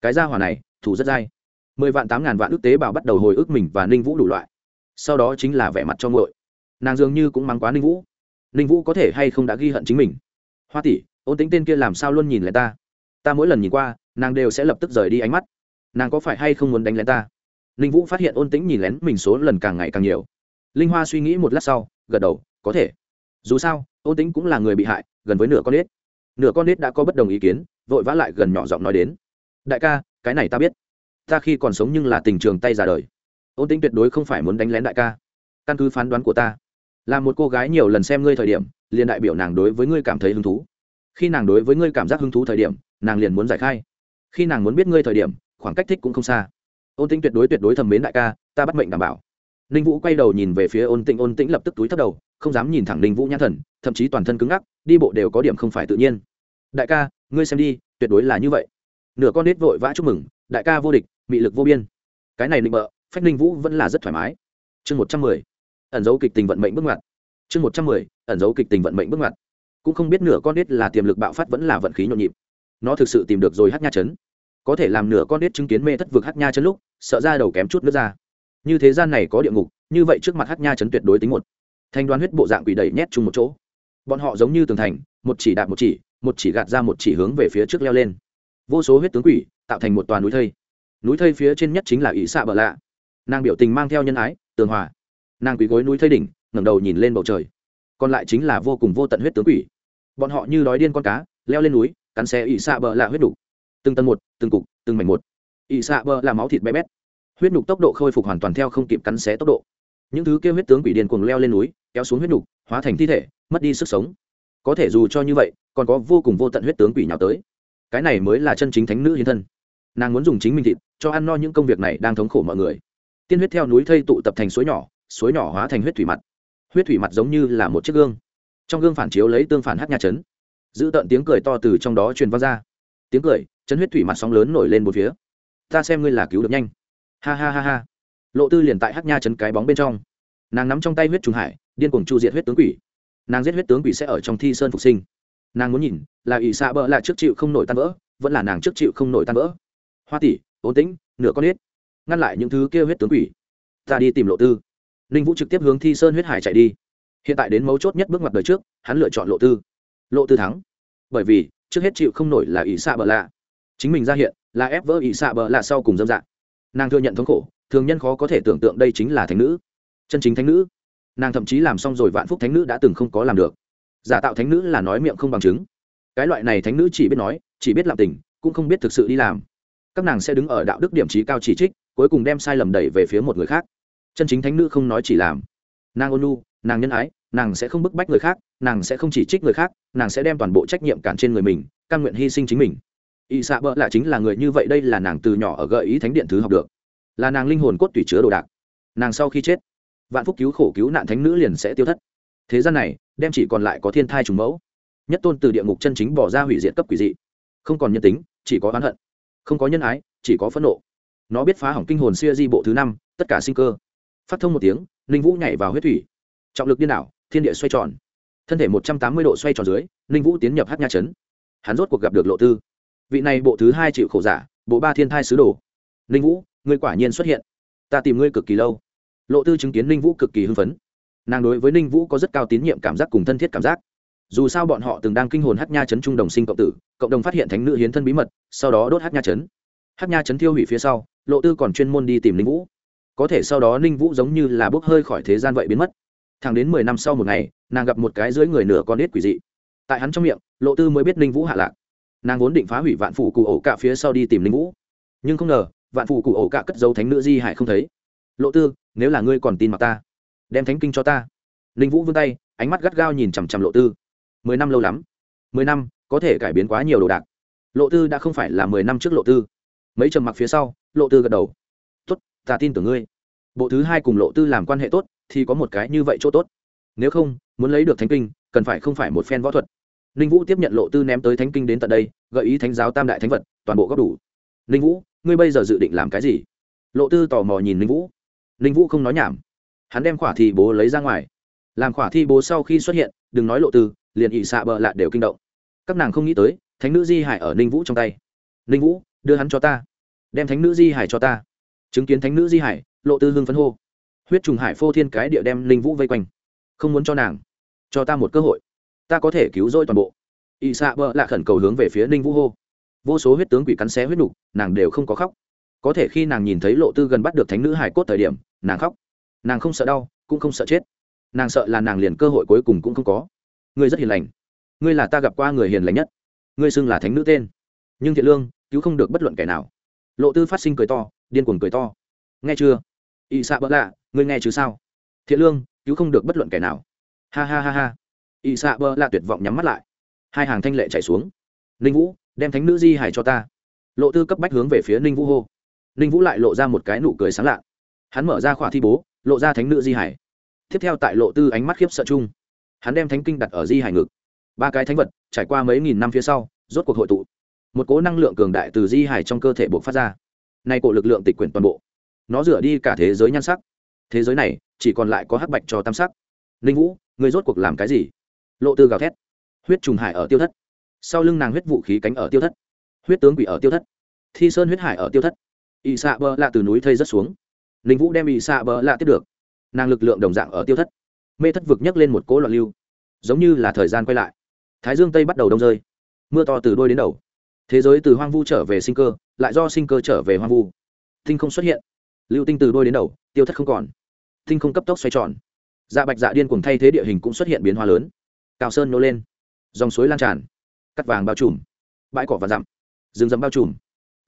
Cái gia hỏa này, thủ rất dai. Mười vạn tám ngàn vạn ước tế bào bắt đầu hồi ức mình và ninh vũ đủ loại. Sau đó chính là vẻ mặt cho ngội nàng dường như cũng mắng quá ninh vũ. Ninh vũ có thể hay không đã ghi hận chính mình? Hoa tỷ, ôn tính tên kia làm sao luôn nhìn lại ta? Ta mỗi lần nhìn qua nàng đều sẽ lập tức rời đi ánh mắt. Nàng có phải hay không muốn đánh lén ta? Ninh vũ phát hiện ôn tính nhìn lén mình số lần càng ngày càng nhiều. Linh hoa suy nghĩ một lát sau, gật đầu, có thể. Dù sao, ôn tính cũng là người bị hại, gần với nửa con nết. Nửa con nết đã có bất đồng ý kiến, vội vã lại gần nhỏ giọng nói đến. Đại ca, cái này ta biết. Ta khi còn sống nhưng là tình trường tay ra đời. Ôn tính tuyệt đối không phải muốn đánh lén đại ca. Căn cứ phán đoán của ta, là một cô gái nhiều lần xem ngươi thời điểm, liền đại biểu nàng đối với ngươi cảm thấy hứng thú. Khi nàng đối với ngươi cảm giác hứng thú thời điểm, nàng liền muốn giải khai khi nàng muốn biết ngươi thời điểm, khoảng cách thích cũng không xa. Ôn tĩnh tuyệt đối tuyệt đối thầm mến đại ca, ta bắt mệnh đảm bảo. Ninh vũ quay đầu nhìn về phía ôn tĩnh ôn tĩnh lập tức túi thấp đầu, không dám nhìn thẳng ninh vũ nhãn thần, thậm chí toàn thân cứng ngắc, đi bộ đều có điểm không phải tự nhiên. Đại ca, ngươi xem đi, tuyệt đối là như vậy. Nửa con nết vội vã chúc mừng, đại ca vô địch, mị lực vô biên. Cái này định bợ, phách ninh vũ vẫn là rất thoải mái. Chương một trăm mười, ẩn dấu kịch tình vận mệnh bước ngoặt. Chương một trăm mười, ẩn dấu kịch tình vận mệnh bước ngoặt. Cũng không biết nửa con nết là tiềm lực bạo phát vẫn là vận khí nhộn nhịp. Nó thực sự tìm được rồi hát nha chấn có thể làm nửa con đít chứng kiến mê thất vực hát nha chấn lúc, sợ ra đầu kém chút nước ra. Như thế gian này có địa ngục, như vậy trước mặt hát nha chấn tuyệt đối tính một. Thanh đoán huyết bộ dạng quỷ đẩy nhét chung một chỗ. Bọn họ giống như tường thành, một chỉ đạp một chỉ một chỉ gạt ra một chỉ hướng về phía trước leo lên. Vô số huyết tướng quỷ, tạo thành một toàn núi thây. Núi thây phía trên nhất chính là ỷ xạ bờ lạ. Nàng biểu tình mang theo nhân ái, tường hòa. Nàng quỳ gối núi thây đỉnh, ngẩng đầu nhìn lên bầu trời. Còn lại chính là vô cùng vô tận huyết tướng quỷ. Bọn họ như đói điên con cá, leo lên núi, cắn xe ỵ xạ bờ lạ huyết đục từng tầng một, từng cục, từng mảnh một. Ỵ xạ bờ là máu thịt bé bét. Huyết đục tốc độ khôi phục hoàn toàn theo không kịp cắn xé tốc độ. Những thứ kêu huyết tướng quỷ điên cuồng leo lên núi, kéo xuống huyết đục hóa thành thi thể, mất đi sức sống. Có thể dù cho như vậy, còn có vô cùng vô tận huyết tướng quỷ nhào tới. Cái này mới là chân chính thánh nữ hiến thân. Nàng muốn dùng chính mình thịt, cho ăn no những công việc này đang thống khổ mọi người. Tiên huyết theo núi thây tụ tập thành suối nhỏ suối nhỏ hóa thành huyết thủy mặt. Huyết thủy mặt giống như là một chiếc gương. Trong gương phản chiếu lấy tương phản hát nhà chấn. Giữ tận tiếng cười to từ trong đó truyền vang ra tiếng cười chấn huyết thủy mặt sóng lớn nổi lên một phía. Ta xem ngươi là cứu được nhanh. Ha ha ha ha. Lộ tư liền tại hát nha chấn cái bóng bên trong. Nàng nắm trong tay huyết trùng hải, điên cuồng chu diệt huyết tướng quỷ. Nàng giết huyết tướng quỷ sẽ ở trong thi sơn phục sinh. Nàng muốn nhìn, là ỷ xạ bỡ là trước chịu không nổi tan vỡ, vẫn là nàng trước chịu không nổi tan vỡ. Hoa tỷ ổn tĩnh, nửa con huyết ngăn lại những thứ kêu huyết tướng quỷ. Ta đi tìm lộ tư. Ninh vũ trực tiếp hướng thi sơn huyết hải chạy đi. Hiện tại đến mấu chốt nhất bước ngoặt đời trước, hắn lựa chọn lộ tư. Lộ tư thắng. Bởi vì trước hết chịu không nổi là ỷ xạ bờ lạ. Chính mình ra hiện, là ép vỡ ỷ xạ bờ lạ sau cùng dâm dạng nàng thừa nhận thống khổ, thường nhân khó có thể tưởng tượng đây chính là thánh nữ. Chân chính thánh nữ. Nàng thậm chí làm xong rồi vạn phúc thánh nữ đã từng không có làm được. Giả tạo thánh nữ là nói miệng không bằng chứng. Cái loại này thánh nữ chỉ biết nói, chỉ biết làm tình, cũng không biết thực sự đi làm. Các nàng sẽ đứng ở đạo đức điểm trí cao chỉ trích, cuối cùng đem sai lầm đẩy về phía một người khác. Chân chính thánh nữ không nói chỉ làm. Nàng ôn nu nàng nhân ái nàng sẽ không bức bách người khác, nàng sẽ không chỉ trích người khác, nàng sẽ đem toàn bộ trách nhiệm cản trên người mình căn nguyện hy sinh chính mình. Y xạ bỡ là chính là người như vậy, đây là nàng từ nhỏ ở gợi ý thánh điện thứ học được. Là nàng linh hồn cốt tủy chứa đồ đạc. Nàng sau khi chết, vạn phúc cứu khổ cứu nạn thánh nữ liền sẽ tiêu thất. Thế gian này, đem chỉ còn lại có thiên thai trùng mẫu. Nhất tôn từ địa ngục chân chính bỏ ra hủy diệt cấp quỷ dị. Không còn nhân tính, chỉ có oán hận. Không có nhân ái, chỉ có phẫn nộ. Nó biết phá hỏng kinh hồn xuya di bộ thứ năm, tất cả sinh cơ. Phát thông một tiếng, ninh vũ nhảy vào huyết thủy. Trọng lực điên đảo thiên địa xoay tròn. Thân thể một trăm tám mươi độ xoay tròn dưới, ninh vũ tiến nhập hát nha trấn. Hắn rốt cuộc gặp được lộ tư. Vị này bộ thứ hai chịu khổ giả, bộ ba thiên thai sứ đồ. Ninh vũ, ngươi quả nhiên xuất hiện. Ta tìm ngươi cực kỳ lâu. Lộ tư chứng kiến ninh vũ cực kỳ hưng phấn. Nàng đối với ninh vũ có rất cao tín nhiệm cảm giác cùng thân thiết cảm giác. Dù sao bọn họ từng đang kinh hồn hát nha chấn trung đồng sinh cộng tử, cộng đồng phát hiện thánh nữ hiến thân bí mật, sau đó đốt hát nha chấn hát nha chấn thiêu hủy phía sau, lộ tư còn chuyên môn đi tìm ninh vũ. Có thể sau đó ninh vũ giống như là bốc hơi khỏi thế gian vậy biến mất thẳng đến mười năm sau một ngày, nàng gặp một cái dưới người nửa con nết quỷ dị. Tại hắn trong miệng, lộ tư mới biết ninh vũ hạ lạc. Nàng vốn định phá hủy vạn phủ cụ ổ cả phía sau đi tìm ninh vũ. Nhưng không ngờ, vạn phủ cụ ổ cả cất dấu thánh nữ di hải không thấy. Lộ tư, nếu là ngươi còn tin mặc ta, đem thánh kinh cho ta. Ninh vũ vươn tay, ánh mắt gắt gao nhìn chằm chằm lộ tư. Mười năm lâu lắm. Mười năm, có thể cải biến quá nhiều đồ đạc. Lộ tư đã không phải là mười năm trước lộ tư. Mấy trầm mặc phía sau, lộ tư gật đầu. Tốt, ta tin tưởng ngươi. Bộ thứ hai cùng lộ tư làm quan hệ tốt thì có một cái như vậy chỗ tốt. Nếu không, muốn lấy được thánh kinh, cần phải không phải một phen võ thuật. Ninh vũ tiếp nhận lộ tư ném tới thánh kinh đến tận đây, gợi ý thánh giáo tam đại thánh vật, toàn bộ góp đủ. Ninh vũ, ngươi bây giờ dự định làm cái gì? Lộ tư tò mò nhìn ninh vũ. Ninh vũ không nói nhảm. Hắn đem khỏa thi bố lấy ra ngoài. Làm khỏa thi bố sau khi xuất hiện, đừng nói lộ tư, liền ỵ xạ bờ lạ đều kinh động. Các nàng không nghĩ tới, thánh nữ di hải ở ninh vũ trong tay. Ninh vũ, đưa hắn cho ta. Đem thánh nữ di hải cho ta. Chứng kiến thánh nữ di hải, lộ tư hưng phấn hô huyết trùng hải phô thiên cái địa đem linh vũ vây quanh. Không muốn cho nàng, cho ta một cơ hội. Ta có thể cứu rỗi toàn bộ. Y xạ bờ lạ khẩn cầu hướng về phía ninh vũ hô. Vô số huyết tướng quỷ cắn xé huyết nục, nàng đều không có khóc. Có thể khi nàng nhìn thấy lộ tư gần bắt được thánh nữ hải cốt thời điểm, nàng khóc. Nàng không sợ đau, cũng không sợ chết. Nàng sợ là nàng liền cơ hội cuối cùng cũng không có. Ngươi rất hiền lành. Ngươi là ta gặp qua người hiền lành nhất. Ngươi xưng là thánh nữ tên. Nhưng thiện lương, cứu không được bất luận kẻ nào. Lộ tư phát sinh cười to, điên cuồng cười to. Nghe chưa? Y xạ bỡ lạ ngươi nghe chứ sao? Thiện lương, cứu không được bất luận kẻ nào. Ha ha ha ha. Y xạ bơ lạ tuyệt vọng nhắm mắt lại. Hai hàng thanh lệ chạy xuống. Ninh vũ, đem thánh nữ di hải cho ta. Lộ tư cấp bách hướng về phía ninh vũ hô. Ninh vũ lại lộ ra một cái nụ cười sáng lạ. Hắn mở ra khỏa thi bố, lộ ra thánh nữ di hải. Tiếp theo tại lộ tư ánh mắt khiếp sợ chung, hắn đem thánh kinh đặt ở di hải ngực. Ba cái thánh vật, trải qua mấy nghìn năm phía sau, rốt cuộc hội tụ. Một cố năng lượng cường đại từ di hải trong cơ thể buộc phát ra. Nay cổ lực lượng tịch quyển toàn bộ. Nó rửa đi cả thế giới nhan sắc thế giới này chỉ còn lại có hắc bạch cho tam sắc. Ninh vũ người rốt cuộc làm cái gì? Lộ tư gào thét. Huyết trùng hải ở tiêu thất. Sau lưng nàng huyết vũ khí cánh ở tiêu thất. Huyết tướng quỷ ở tiêu thất. Thi sơn huyết hải ở tiêu thất. Ỵ xạ bờ lạ từ núi thây rất xuống. Ninh vũ đem ỵ xạ bờ lạ tiếp được. Nàng lực lượng đồng dạng ở tiêu thất. Mê thất vực nhấc lên một cỗ loạn lưu. Giống như là thời gian quay lại. Thái dương tây bắt đầu đông rơi. Mưa to từ đôi đến đầu. Thế giới từ hoang vu trở về sinh cơ, lại do sinh cơ trở về hoang vu. Tinh không xuất hiện lưu tinh từ đôi đến đầu, tiêu thất không còn. Tinh không cấp tốc xoay tròn. Dạ bạch dạ điên cùng thay thế địa hình cũng xuất hiện biến hóa lớn. Cao sơn nô lên. Dòng suối lan tràn. Cắt vàng bao trùm. Bãi cỏ và dặm. Rừng rậm bao trùm.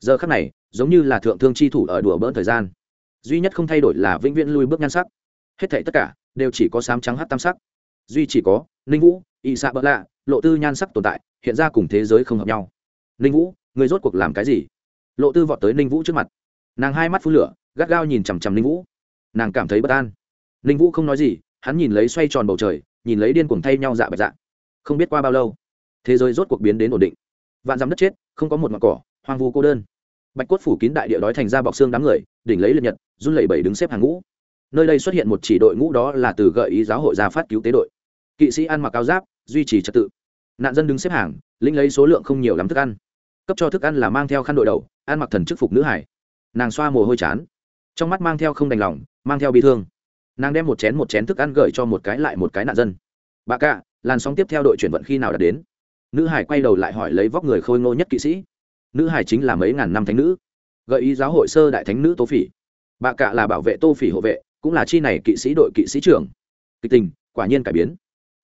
Giờ khắc này, giống như là thượng thương chi thủ ở đùa bỡn thời gian. Duy nhất không thay đổi là vĩnh viễn lui bước nhan sắc. Hết thảy tất cả đều chỉ có sám trắng hát tam sắc. Duy chỉ có ninh vũ ị xạ bỡ lạ, lộ tư nhan sắc tồn tại, hiện ra cùng thế giới không hợp nhau. Ninh vũ, người rốt cuộc làm cái gì? Lộ tư vọt tới ninh vũ trước mặt. Nàng hai mắt phun lửa gắt gao nhìn chằm chằm ninh vũ. Nàng cảm thấy bất an. Ninh vũ không nói gì, hắn nhìn lấy xoay tròn bầu trời, nhìn lấy điên cuồng thay nhau dạ bạch dạ. Không biết qua bao lâu, thế giới rốt cuộc biến đến ổn định. Vạn dắm đất chết, không có một mặt cỏ, hoang vu cô đơn. Bạch cốt phủ kín đại địa đói thành ra bọc xương đám người, đỉnh lấy liệt nhật, run lẩy bẩy đứng xếp hàng ngũ. Nơi đây xuất hiện một chỉ đội ngũ đó là từ gợi ý giáo hội ra phát cứu tế đội. Kỵ sĩ ăn mặc áo giáp, duy trì trật tự. Nạn dân đứng xếp hàng, lĩnh lấy số lượng không nhiều lắm thức ăn. Cấp cho thức ăn là mang theo khăn đội đầu, ăn mặc thần chức phục nữ hải. Nàng xoa mồ hôi chán trong mắt mang theo không đành lòng, mang theo bị thương. Nàng đem một chén một chén thức ăn gửi cho một cái lại một cái nạn dân. Bà cạ, làn sóng tiếp theo đội chuyển vận khi nào đã đến? Nữ hải quay đầu lại hỏi lấy vóc người khôi ngô nhất kỵ sĩ. Nữ hải chính là mấy ngàn năm thánh nữ. Gợi ý giáo hội sơ đại thánh nữ tô phỉ. Bà cạ là bảo vệ tô phỉ hộ vệ, cũng là chi này kỵ sĩ đội kỵ sĩ trưởng. Kịch tình, quả nhiên cải biến.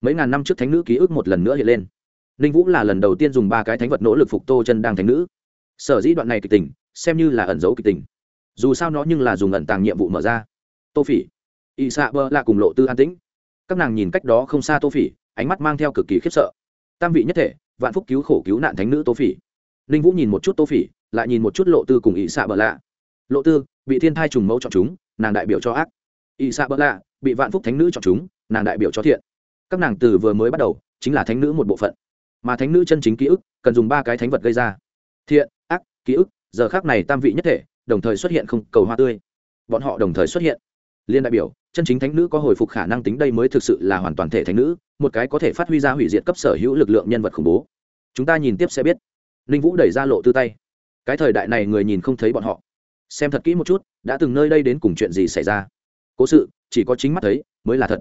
Mấy ngàn năm trước thánh nữ ký ức một lần nữa hiện lên. Ninh vũ là lần đầu tiên dùng ba cái thánh vật nỗ lực phục tô chân đang thánh nữ. Sở dĩ đoạn này kịch tình, xem như là ẩn dấu kịch tình dù sao nó nhưng là dùng ẩn tàng nhiệm vụ mở ra. Tô phỉ. Ỵ xạ bơ là cùng lộ tư an tĩnh. Các nàng nhìn cách đó không xa tô phỉ, ánh mắt mang theo cực kỳ khiếp sợ. Tam vị nhất thể, vạn phúc cứu khổ cứu nạn thánh nữ tô phỉ. Ninh vũ nhìn một chút tô phỉ, lại nhìn một chút lộ tư cùng ỵ xạ bờ lạ. Lộ tư, bị thiên thai trùng mẫu chọn chúng, nàng đại biểu cho ác. Ỵ xạ bờ lạ, bị vạn phúc thánh nữ chọn chúng, nàng đại biểu cho thiện. Các nàng từ vừa mới bắt đầu, chính là thánh nữ một bộ phận. Mà thánh nữ chân chính ký ức, cần dùng ba cái thánh vật gây ra. Thiện, ác, ký ức, giờ khác này tam vị nhất thể đồng thời xuất hiện không, cầu hoa tươi. Bọn họ đồng thời xuất hiện. Liên đại biểu, chân chính thánh nữ có hồi phục khả năng tính đây mới thực sự là hoàn toàn thể thánh nữ, một cái có thể phát huy ra hủy diệt cấp sở hữu lực lượng nhân vật khủng bố. Chúng ta nhìn tiếp sẽ biết. Ninh vũ đẩy ra lộ tư tay. Cái thời đại này người nhìn không thấy bọn họ. Xem thật kỹ một chút, đã từng nơi đây đến cùng chuyện gì xảy ra. Cố sự, chỉ có chính mắt thấy, mới là thật.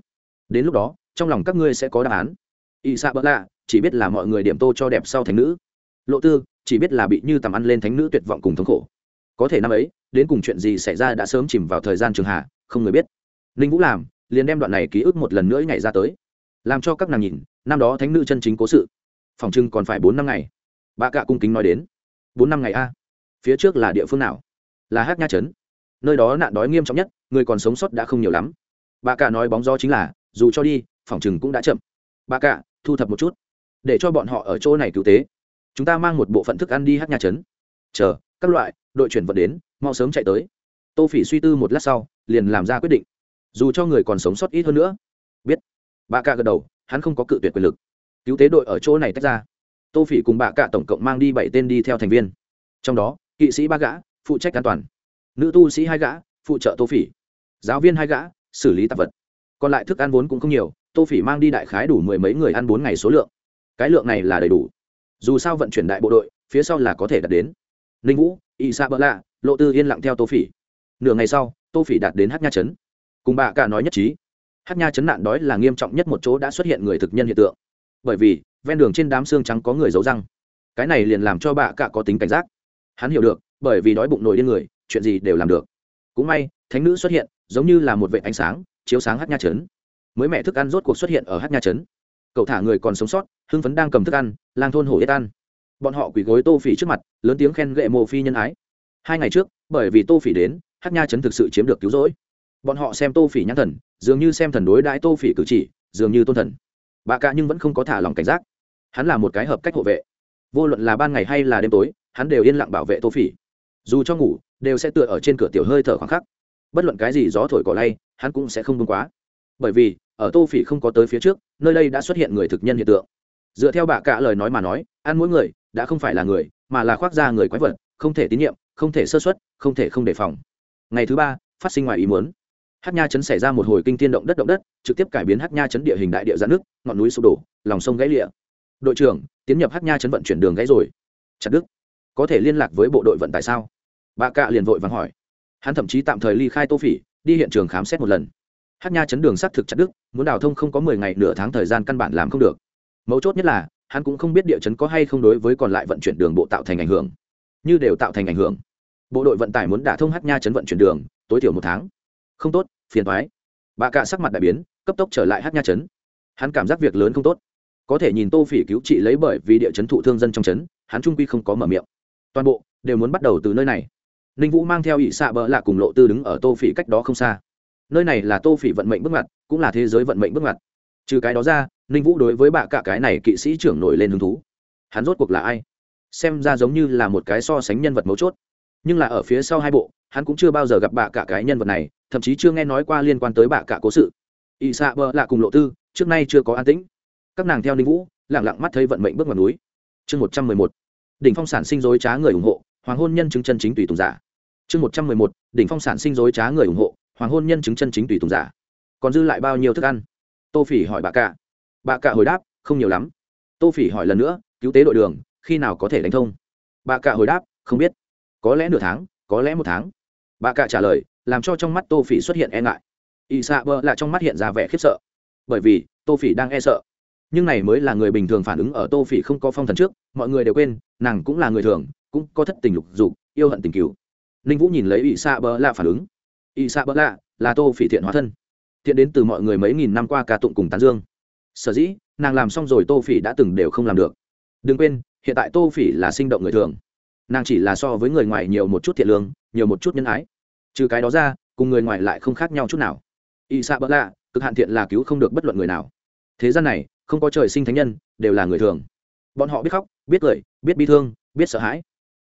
Đến lúc đó, trong lòng các ngươi sẽ có đáp án. Y sa bỡ lạ chỉ biết là mọi người điểm tô cho đẹp sau thánh nữ. Lộ tư, chỉ biết là bị như tầm ăn lên thánh nữ tuyệt vọng cùng thống khổ có thể năm ấy, đến cùng chuyện gì xảy ra đã sớm chìm vào thời gian trường hạ, không người biết. Ninh vũ làm, liền đem đoạn này ký ức một lần nữa nhảy ra tới. Làm cho các nàng nhìn, năm đó thánh nữ chân chính cố sự. Phòng trưng còn phải bốn năm ngày. Bà cạ cung kính nói đến. Bốn năm ngày a? Phía trước là địa phương nào? Là hát nha trấn. Nơi đó nạn đói nghiêm trọng nhất, người còn sống sót đã không nhiều lắm. Bà cạ nói bóng gió chính là, dù cho đi, phòng chừng cũng đã chậm. Bà cạ thu thập một chút. Để cho bọn họ ở chỗ này cứu tế. Chúng ta mang một bộ phận thức ăn đi hát nha trấn. Chờ, các loại đội chuyển vận đến, mau sớm chạy tới. Tô phỉ suy tư một lát sau, liền làm ra quyết định. Dù cho người còn sống sót ít hơn nữa. Biết. Bà cạ gật đầu, hắn không có cự tuyệt quyền lực. Cứu tế đội ở chỗ này tách ra. Tô phỉ cùng bà cạ tổng cộng mang đi bảy tên đi theo thành viên. Trong đó, kỵ sĩ ba gã, phụ trách an toàn. Nữ tu sĩ hai gã, phụ trợ tô phỉ. Giáo viên hai gã, xử lý tạp vật. Còn lại thức ăn vốn cũng không nhiều, tô phỉ mang đi đại khái đủ mười mấy người ăn bốn ngày số lượng. Cái lượng này là đầy đủ. Dù sao vận chuyển đại bộ đội, phía sau là có thể đạt đến. Ninh vũ y sa bỡ lạ, lộ tư yên lặng theo tô phỉ. Nửa ngày sau, tô phỉ đạt đến hát nha trấn. Cùng bà cả nói nhất trí. Hát nha chấn nạn đói là nghiêm trọng nhất một chỗ đã xuất hiện người thực nhân hiện tượng. Bởi vì, ven đường trên đám xương trắng có người giấu răng. Cái này liền làm cho bà cả có tính cảnh giác. Hắn hiểu được, bởi vì đói bụng nổi điên người, chuyện gì đều làm được. Cũng may, thánh nữ xuất hiện, giống như là một vệ ánh sáng, chiếu sáng hát nha chấn mới mẹ thức ăn rốt cuộc xuất hiện ở hát nha chấn cậu thả người còn sống sót, hưng phấn đang cầm thức ăn, lang thôn hổ yết ăn bọn họ quỳ gối tô phỉ trước mặt, lớn tiếng khen gệ mộ phi nhân ái. Hai ngày trước, bởi vì tô phỉ đến hát nha trấn thực sự chiếm được cứu rỗi. Bọn họ xem tô phỉ nhãn thần, dường như xem thần đối đãi tô phỉ cử chỉ, dường như tôn thần. Bà cả nhưng vẫn không có thả lòng cảnh giác. Hắn là một cái hợp cách hộ vệ. Vô luận là ban ngày hay là đêm tối, hắn đều yên lặng bảo vệ tô phỉ. Dù cho ngủ, đều sẽ tựa ở trên cửa tiểu hơi thở khoảng khắc. Bất luận cái gì gió thổi cỏ lay, hắn cũng sẽ không bưng quá. Bởi vì, ở tô phỉ không có tới phía trước, nơi đây đã xuất hiện người thực nhân hiện tượng. Dựa theo bà cả lời nói mà nói, ăn mỗi người đã không phải là người, mà là khoác ra người quái vật, không thể tín nhiệm, không thể sơ xuất không thể không đề phòng. Ngày thứ ba, phát sinh ngoài ý muốn. Hát nha chấn xảy ra một hồi kinh tiên động đất động đất, trực tiếp cải biến hát nha chấn địa hình đại địa giãn nước, ngọn núi sụp đổ, lòng sông gãy lịa. Đội trưởng, tiến nhập hát nha chấn vận chuyển đường gãy rồi. Chặt đức có thể liên lạc với bộ đội vận tải sao? Bà cạ liền vội vàng hỏi. Hắn thậm chí tạm thời ly khai tô phỉ, đi hiện trường khám xét một lần. Hát nha chấn đường xác thực chặt đức muốn đào thông không có mười ngày, nửa tháng thời gian căn bản làm không được. Mấu chốt nhất là hắn cũng không biết địa chấn có hay không đối với còn lại vận chuyển đường bộ tạo thành ảnh hưởng. Như đều tạo thành ảnh hưởng. Bộ đội vận tải muốn đả thông hát nha chấn vận chuyển đường tối thiểu một tháng. Không tốt phiền thoái bà cạ sắc mặt đại biến cấp tốc trở lại hát nha trấn hắn cảm giác việc lớn không tốt. Có thể nhìn tô phỉ cứu trị lấy bởi vì địa chấn thụ thương dân trong chấn, hắn trung quy không có mở miệng. Toàn bộ đều muốn bắt đầu từ nơi này. Ninh vũ mang theo ỵ xạ bỡ lạ cùng lộ tư đứng ở tô phỉ cách đó không xa. Nơi này là tô phỉ vận mệnh bước ngoặt cũng là thế giới vận mệnh bước ngoặt trừ cái đó ra, ninh vũ đối với bạ cả cái này kỵ sĩ trưởng nổi lên hứng thú. Hắn rốt cuộc là ai? Xem ra giống như là một cái so sánh nhân vật mấu chốt. Nhưng là ở phía sau hai bộ, hắn cũng chưa bao giờ gặp bạ cả cái nhân vật này, thậm chí chưa nghe nói qua liên quan tới bạ cả cố sự. Ỵ xạ bờ lạ cùng lộ tư, trước nay chưa có an tĩnh. Các nàng theo ninh vũ lẳng lặng mắt thấy vận mệnh bước vào núi. Chương một trăm mười một. Đỉnh phong sản sinh dối trá người ủng hộ, hoàng hôn nhân chứng chân chính tùy tùng giả. Chương một trăm mười một. Đỉnh phong sản sinh dối trá người ủng hộ, hoàng hôn nhân chứng chân chính tùy tùng giả. Còn dư lại bao nhiêu thức ăn? Tô phỉ hỏi bà cạ, bà cạ hồi đáp không nhiều lắm. Tô phỉ hỏi lần nữa cứu tế đội đường khi nào có thể đánh thông? Bà cạ hồi đáp không biết. Có lẽ nửa tháng có lẽ một tháng. Bà cạ trả lời làm cho trong mắt tô phỉ xuất hiện e ngại. Y xạ bơ là trong mắt hiện ra vẻ khiếp sợ. Bởi vì tô phỉ đang e sợ. Nhưng này mới là người bình thường phản ứng ở tô phỉ không có phong thần trước mọi người đều quên nàng cũng là người thường cũng có thất tình lục dục yêu hận tình cứu ninh vũ nhìn lấy y xạ bơ là phản ứng. Y xạ bơ lạ là tô phỉ thiện hóa thân thiện đến từ mọi người mấy nghìn năm qua ca tụng cùng tán dương. Sở dĩ, nàng làm xong rồi tô phỉ đã từng đều không làm được. Đừng quên, hiện tại tô phỉ là sinh động người thường. Nàng chỉ là so với người ngoài nhiều một chút thiện lương, nhiều một chút nhân ái. Trừ cái đó ra, cùng người ngoài lại không khác nhau chút nào. Y xạ bỡ lạ, cực hạn thiện là cứu không được bất luận người nào. Thế gian này, không có trời sinh thánh nhân, đều là người thường. Bọn họ biết khóc, biết cười, biết bi thương, biết sợ hãi.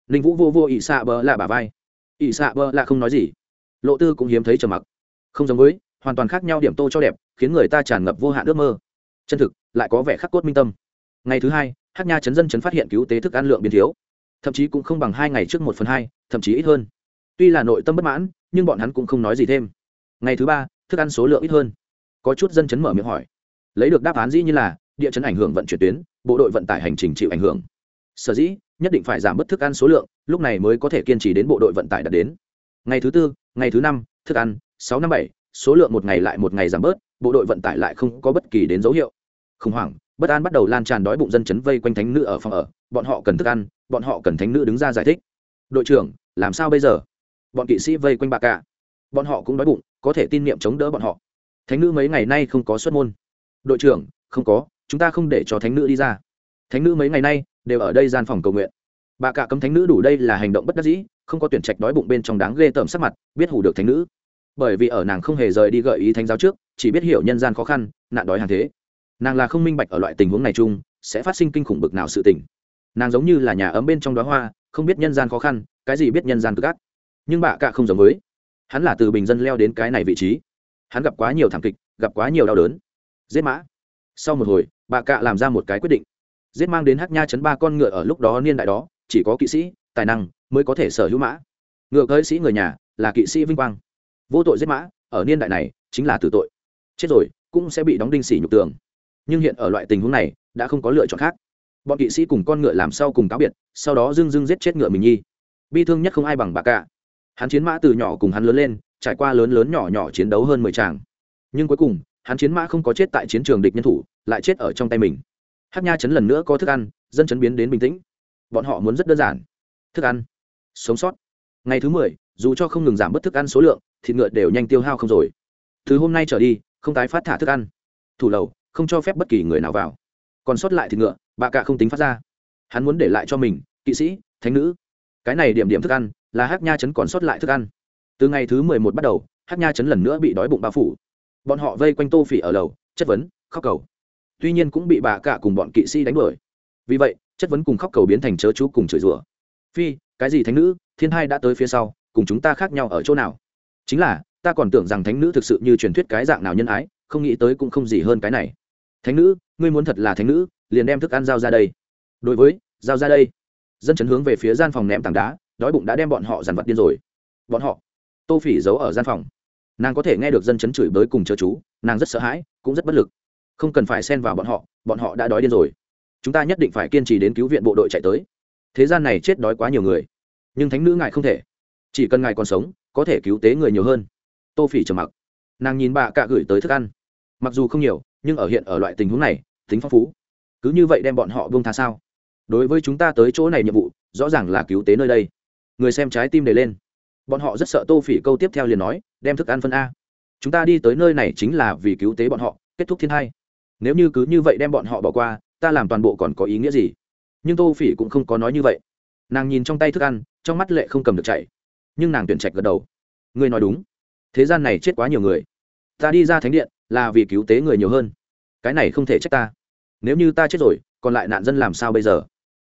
Ninh vũ vô vô ỵ xạ bỡ lạ bà vai. Ỵ xạ bỡ lạ không nói gì. Lộ tư cũng hiếm thấy trầm mặc. Không giống với hoàn toàn khác nhau điểm tô cho đẹp, khiến người ta tràn ngập vô hạn ước mơ. Chân thực, lại có vẻ khắc cốt minh tâm. Ngày thứ hai hát nha chấn dân chấn phát hiện cứu tế thức ăn lượng biến thiếu. Thậm chí cũng không bằng hai ngày trước một phần hai, thậm chí ít hơn. Tuy là nội tâm bất mãn, nhưng bọn hắn cũng không nói gì thêm. Ngày thứ ba, thức ăn số lượng ít hơn. Có chút dân chấn mở miệng hỏi. Lấy được đáp án dĩ như là, địa chấn ảnh hưởng vận chuyển tuyến, bộ đội vận tải hành trình chịu ảnh hưởng. Sở dĩ, nhất định phải giảm bớt thức ăn số lượng, lúc này mới có thể kiên trì đến bộ đội vận tải đạt đến. Ngày thứ tư, ngày thứ năm, thức ăn, sáu năm bảy số lượng một ngày lại một ngày giảm bớt, bộ đội vận tải lại không có bất kỳ đến dấu hiệu. Khủng hoảng, bất an bắt đầu lan tràn đói bụng dân chấn vây quanh thánh nữ ở phòng ở. Bọn họ cần thức ăn, bọn họ cần thánh nữ đứng ra giải thích. Đội trưởng, làm sao bây giờ? Bọn kỵ sĩ vây quanh bà cả. Bọn họ cũng đói bụng, có thể tin niệm chống đỡ bọn họ. Thánh nữ mấy ngày nay không có xuất môn. Đội trưởng, không có, chúng ta không để cho thánh nữ đi ra. Thánh nữ mấy ngày nay đều ở đây gian phòng cầu nguyện. Bà cả cấm thánh nữ đủ đây là hành động bất đắc dĩ, không có tuyển trạch đói bụng bên trong đáng ghê tởm sắc mặt, biết hủ được thánh nữ bởi vì ở nàng không hề rời đi gợi ý thánh giáo trước, chỉ biết hiểu nhân gian khó khăn, nạn đói hàng thế. Nàng là không minh bạch ở loại tình huống này chung, sẽ phát sinh kinh khủng bực nào sự tình. Nàng giống như là nhà ấm bên trong đó hoa, không biết nhân gian khó khăn, cái gì biết nhân gian cực ác. Nhưng bạ cạ không giống với. Hắn là từ bình dân leo đến cái này vị trí. Hắn gặp quá nhiều thảm kịch, gặp quá nhiều đau đớn. Giết mã. Sau một hồi bạ cạ làm ra một cái quyết định. Giết mang đến hát nha chấn ba con ngựa ở lúc đó niên đại đó, chỉ có kỵ sĩ, tài năng mới có thể sở hữu mã. Ngựa cơi sĩ người nhà là kỵ sĩ vinh quang vô tội giết mã, ở niên đại này, chính là tử tội. Chết rồi, cũng sẽ bị đóng đinh xỉ nhục tường. Nhưng hiện ở loại tình huống này, đã không có lựa chọn khác. Bọn kỵ sĩ cùng con ngựa làm sau cùng cáo biệt, sau đó dưng dưng giết chết ngựa mình nhi. Bi thương nhất không ai bằng bà cạ hắn chiến mã từ nhỏ cùng hắn lớn lên, trải qua lớn lớn nhỏ nhỏ chiến đấu hơn mười tràng nhưng cuối cùng, hắn chiến mã không có chết tại chiến trường địch nhân thủ, lại chết ở trong tay mình. Hát nha chấn lần nữa có thức ăn, dân chấn biến đến bình tĩnh. Bọn họ muốn rất đơn giản. Thức ăn. Sống sót. Ngày thứ mười, dù cho không ngừng giảm bớt thức ăn số lượng thịt ngựa đều nhanh tiêu hao không rồi. Từ hôm nay trở đi, không tái phát thả thức ăn. Thủ lầu, không cho phép bất kỳ người nào vào. Còn sót lại thịt ngựa, bà cạ không tính phát ra. Hắn muốn để lại cho mình, kỵ sĩ, thánh nữ. Cái này điểm điểm thức ăn, là hát nha chấn còn sót lại thức ăn. Từ ngày thứ mười một bắt đầu hát nha chấn lần nữa bị đói bụng bao phủ. Bọn họ vây quanh tô phỉ ở lầu, chất vấn, khóc cầu. Tuy nhiên cũng bị bà cả cùng bọn kỵ sĩ đánh đuổi. Vì vậy, chất vấn cùng khóc cầu biến thành chớ chú cùng chửi rủa. Phi, cái gì thánh nữ? Thiên hai đã tới phía sau, cùng chúng ta khác nhau ở chỗ nào? Chính là, ta còn tưởng rằng thánh nữ thực sự như truyền thuyết cái dạng nào nhân ái, không nghĩ tới cũng không gì hơn cái này. Thánh nữ, ngươi muốn thật là thánh nữ, liền đem thức ăn giao ra đây. Đối với, giao ra đây. Dân chấn hướng về phía gian phòng ném tảng đá, đói bụng đã đem bọn họ dàn vật điên rồi. Bọn họ, tô phỉ giấu ở gian phòng. Nàng có thể nghe được dân chấn chửi bới cùng chớ chú, nàng rất sợ hãi, cũng rất bất lực. Không cần phải xen vào bọn họ bọn họ đã đói điên rồi. Chúng ta nhất định phải kiên trì đến cứu viện bộ đội chạy tới. Thế gian này chết đói quá nhiều người, nhưng thánh nữ ngài không thể. Chỉ cần ngài còn sống có thể cứu tế người nhiều hơn. Tô phỉ trầm mặc. Nàng nhìn bà cạ gửi tới thức ăn. Mặc dù không nhiều, nhưng ở hiện ở loại tình huống này, tính phong phú. Cứ như vậy đem bọn họ buông tha sao? Đối với chúng ta tới chỗ này nhiệm vụ, rõ ràng là cứu tế nơi đây. Người xem trái tim đầy lên. Bọn họ rất sợ tô phỉ câu tiếp theo liền nói, đem thức ăn phân a. Chúng ta đi tới nơi này chính là vì cứu tế bọn họ, kết thúc thiên hai. Nếu như cứ như vậy đem bọn họ bỏ qua, ta làm toàn bộ còn có ý nghĩa gì? Nhưng tô phỉ cũng không có nói như vậy. Nàng nhìn trong tay thức ăn, trong mắt lệ không cầm được chạy nhưng nàng tuyển trạch gật đầu. Ngươi nói đúng. Thế gian này chết quá nhiều người. Ta đi ra thánh điện là vì cứu tế người nhiều hơn. Cái này không thể trách ta. Nếu như ta chết rồi, còn lại nạn dân làm sao bây giờ?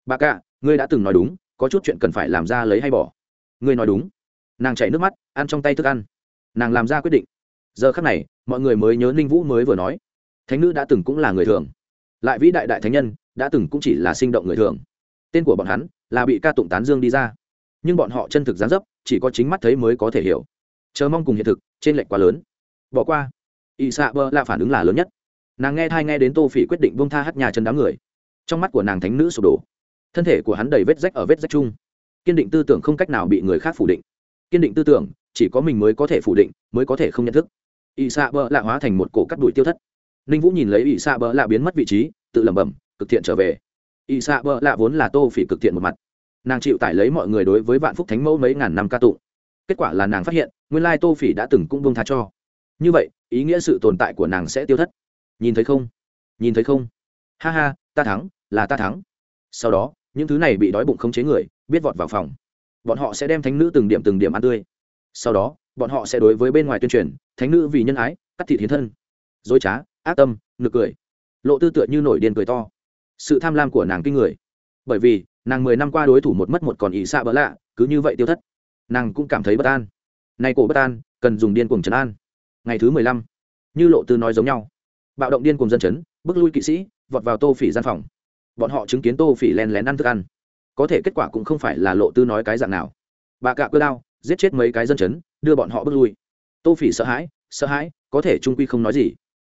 Bà cạ ngươi đã từng nói đúng, có chút chuyện cần phải làm ra lấy hay bỏ. Ngươi nói đúng. Nàng chạy nước mắt, ăn trong tay thức ăn. Nàng làm ra quyết định. Giờ khắc này, mọi người mới nhớ ninh vũ mới vừa nói. Thánh nữ đã từng cũng là người thường. Lại vĩ đại đại thánh nhân, đã từng cũng chỉ là sinh động người thường. Tên của bọn hắn là bị ca tụng tán dương đi ra. Nhưng bọn họ chân thực gián dấp chỉ có chính mắt thấy mới có thể hiểu. Chờ mong cùng hiện thực, trên lệnh quá lớn. Bỏ qua. Ỵ xạ bơ là phản ứng là lớn nhất. Nàng nghe thai nghe đến tô phỉ quyết định bông tha hát nhà chân đám người. Trong mắt của nàng thánh nữ sụp đổ. Thân thể của hắn đầy vết rách ở vết rách chung. Kiên định tư tưởng không cách nào bị người khác phủ định. Kiên định tư tưởng, chỉ có mình mới có thể phủ định, mới có thể không nhận thức. Ỵ xạ bơ lạ hóa thành một cổ cắt đuổi tiêu thất. Ninh vũ nhìn lấy ỵ xạ bơ lạ biến mất vị trí, tự lẩm bẩm, cực thiện trở về. Ỵ xạ bơ lạ vốn là tô phỉ cực thiện một mặt nàng chịu tải lấy mọi người đối với vạn phúc thánh mẫu mấy ngàn năm ca tụng. Kết quả là nàng phát hiện, nguyên lai tô phỉ đã từng cũng bông tha cho. Như vậy, ý nghĩa sự tồn tại của nàng sẽ tiêu thất. Nhìn thấy không? Nhìn thấy không? Ha ha, ta thắng, là ta thắng. Sau đó, những thứ này bị đói bụng khống chế người, biết vọt vào phòng. Bọn họ sẽ đem thánh nữ từng điểm từng điểm ăn tươi. Sau đó, bọn họ sẽ đối với bên ngoài tuyên truyền, thánh nữ vì nhân ái, cắt thịt hiến thân. Dối trá, ác tâm, nực cười. Lộ tư tựa như nổi điên cười to. Sự tham lam của nàng kinh người. Bởi vì nàng mười năm qua đối thủ một mất một còn ỷ xạ bỡ lạ, cứ như vậy tiêu thất. Nàng cũng cảm thấy bất an. Nay cổ bất an, cần dùng điên cuồng trấn an. Ngày thứ mười lăm, như lộ tư nói giống nhau. Bạo động điên cuồng dân chấn, bước lui kỵ sĩ, vọt vào tô phỉ gian phòng. Bọn họ chứng kiến tô phỉ len lén ăn thức ăn. Có thể kết quả cũng không phải là lộ tư nói cái dạng nào. Bà cạ cơ đao, giết chết mấy cái dân chấn, đưa bọn họ bước lui. Tô phỉ sợ hãi sợ hãi, có thể trung quy không nói gì.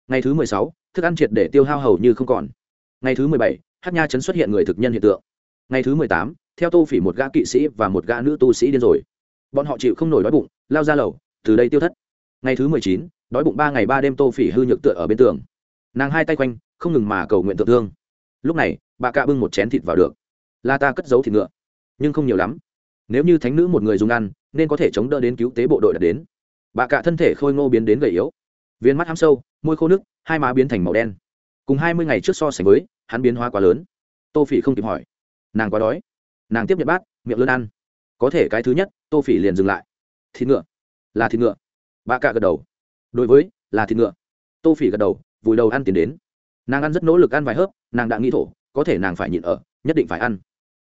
Ngày thứ mười sáu, thức ăn triệt để tiêu hao hầu như không còn. Ngày thứ mười bảy, hát nha chấn xuất hiện người thực nhân hiện tượng ngày thứ mười tám, theo tô phỉ một gã kỵ sĩ và một gã nữ tu sĩ điên rồi. Bọn họ chịu không nổi đói bụng, lao ra lầu, từ đây tiêu thất. Ngày thứ mười chín, đói bụng ba ngày ba đêm tô phỉ hư nhược tựa ở bên tường. Nàng hai tay quanh, không ngừng mà cầu nguyện tự thương. Lúc này, bà cạ bưng một chén thịt vào được. Là ta cất giấu thịt ngựa, nhưng không nhiều lắm. Nếu như thánh nữ một người dùng ăn, nên có thể chống đỡ đến cứu tế bộ đội đã đến. Bà cạ thân thể khôi ngô biến đến gầy yếu. Viên mắt hăm sâu, môi khô nước hai má biến thành màu đen. Cùng hai mươi ngày trước so sánh với, hắn biến hóa quá lớn. Tô phỉ không kịp hỏi nàng quá đói. Nàng tiếp nhận bát miệng lớn ăn. Có thể cái thứ nhất tô phỉ liền dừng lại. Thịt ngựa. Là thịt ngựa. Bà cạ gật đầu. Đối với là thịt ngựa. Tô phỉ gật đầu vùi đầu ăn tiền đến. Nàng ăn rất nỗ lực ăn vài hớp nàng đã nghĩ thổ có thể nàng phải nhịn ở nhất định phải ăn.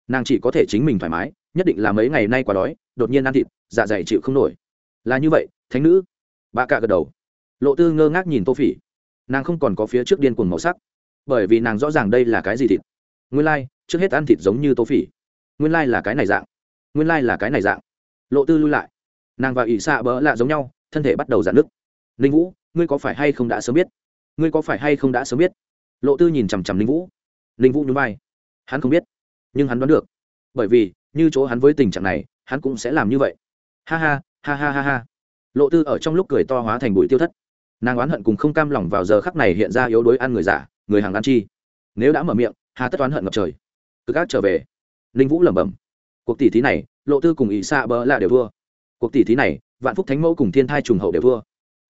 Nàng chỉ có thể chính mình thoải mái nhất định là mấy ngày nay quá đói đột nhiên ăn thịt dạ dày chịu không nổi. Là như vậy thánh nữ. Bà cạ gật đầu. Lộ tư ngơ ngác nhìn tô phỉ. Nàng không còn có phía trước điên cuồng màu sắc bởi vì nàng rõ ràng đây là cái gì thịt. Nguyên lai、like, trước hết ăn thịt giống như tô phỉ. Nguyên lai、like、là cái này dạng. Nguyên lai、like、là cái này dạng. Lộ tư lui lại. Nàng và ỷ xạ bỡ lạ giống nhau, thân thể bắt đầu giãn nứt. Ninh vũ, ngươi có phải hay không đã sớm biết? Ngươi có phải hay không đã sớm biết? Lộ tư nhìn chằm chằm ninh vũ. Ninh vũ nhún vai. Hắn không biết, nhưng hắn đoán được. Bởi vì, như chỗ hắn với tình trạng này, hắn cũng sẽ làm như vậy. Ha ha ha ha ha ha. Lộ tư ở trong lúc cười to hóa thành bụi tiêu thất. Nàng oán hận cùng không cam lòng vào giờ khắc này hiện ra yếu đuối ăn người giả, người hàng ăn chi. Nếu đã mở miệng, hà tất oán hận ngập trời cực ác trở về. Ninh vũ lẩm bẩm. Cuộc tỷ thí này, lộ tư cùng ỷ xạ bỡ là đều thua. Cuộc tỷ thí này, vạn phúc thánh mẫu cùng thiên thai trùng hậu đều thua.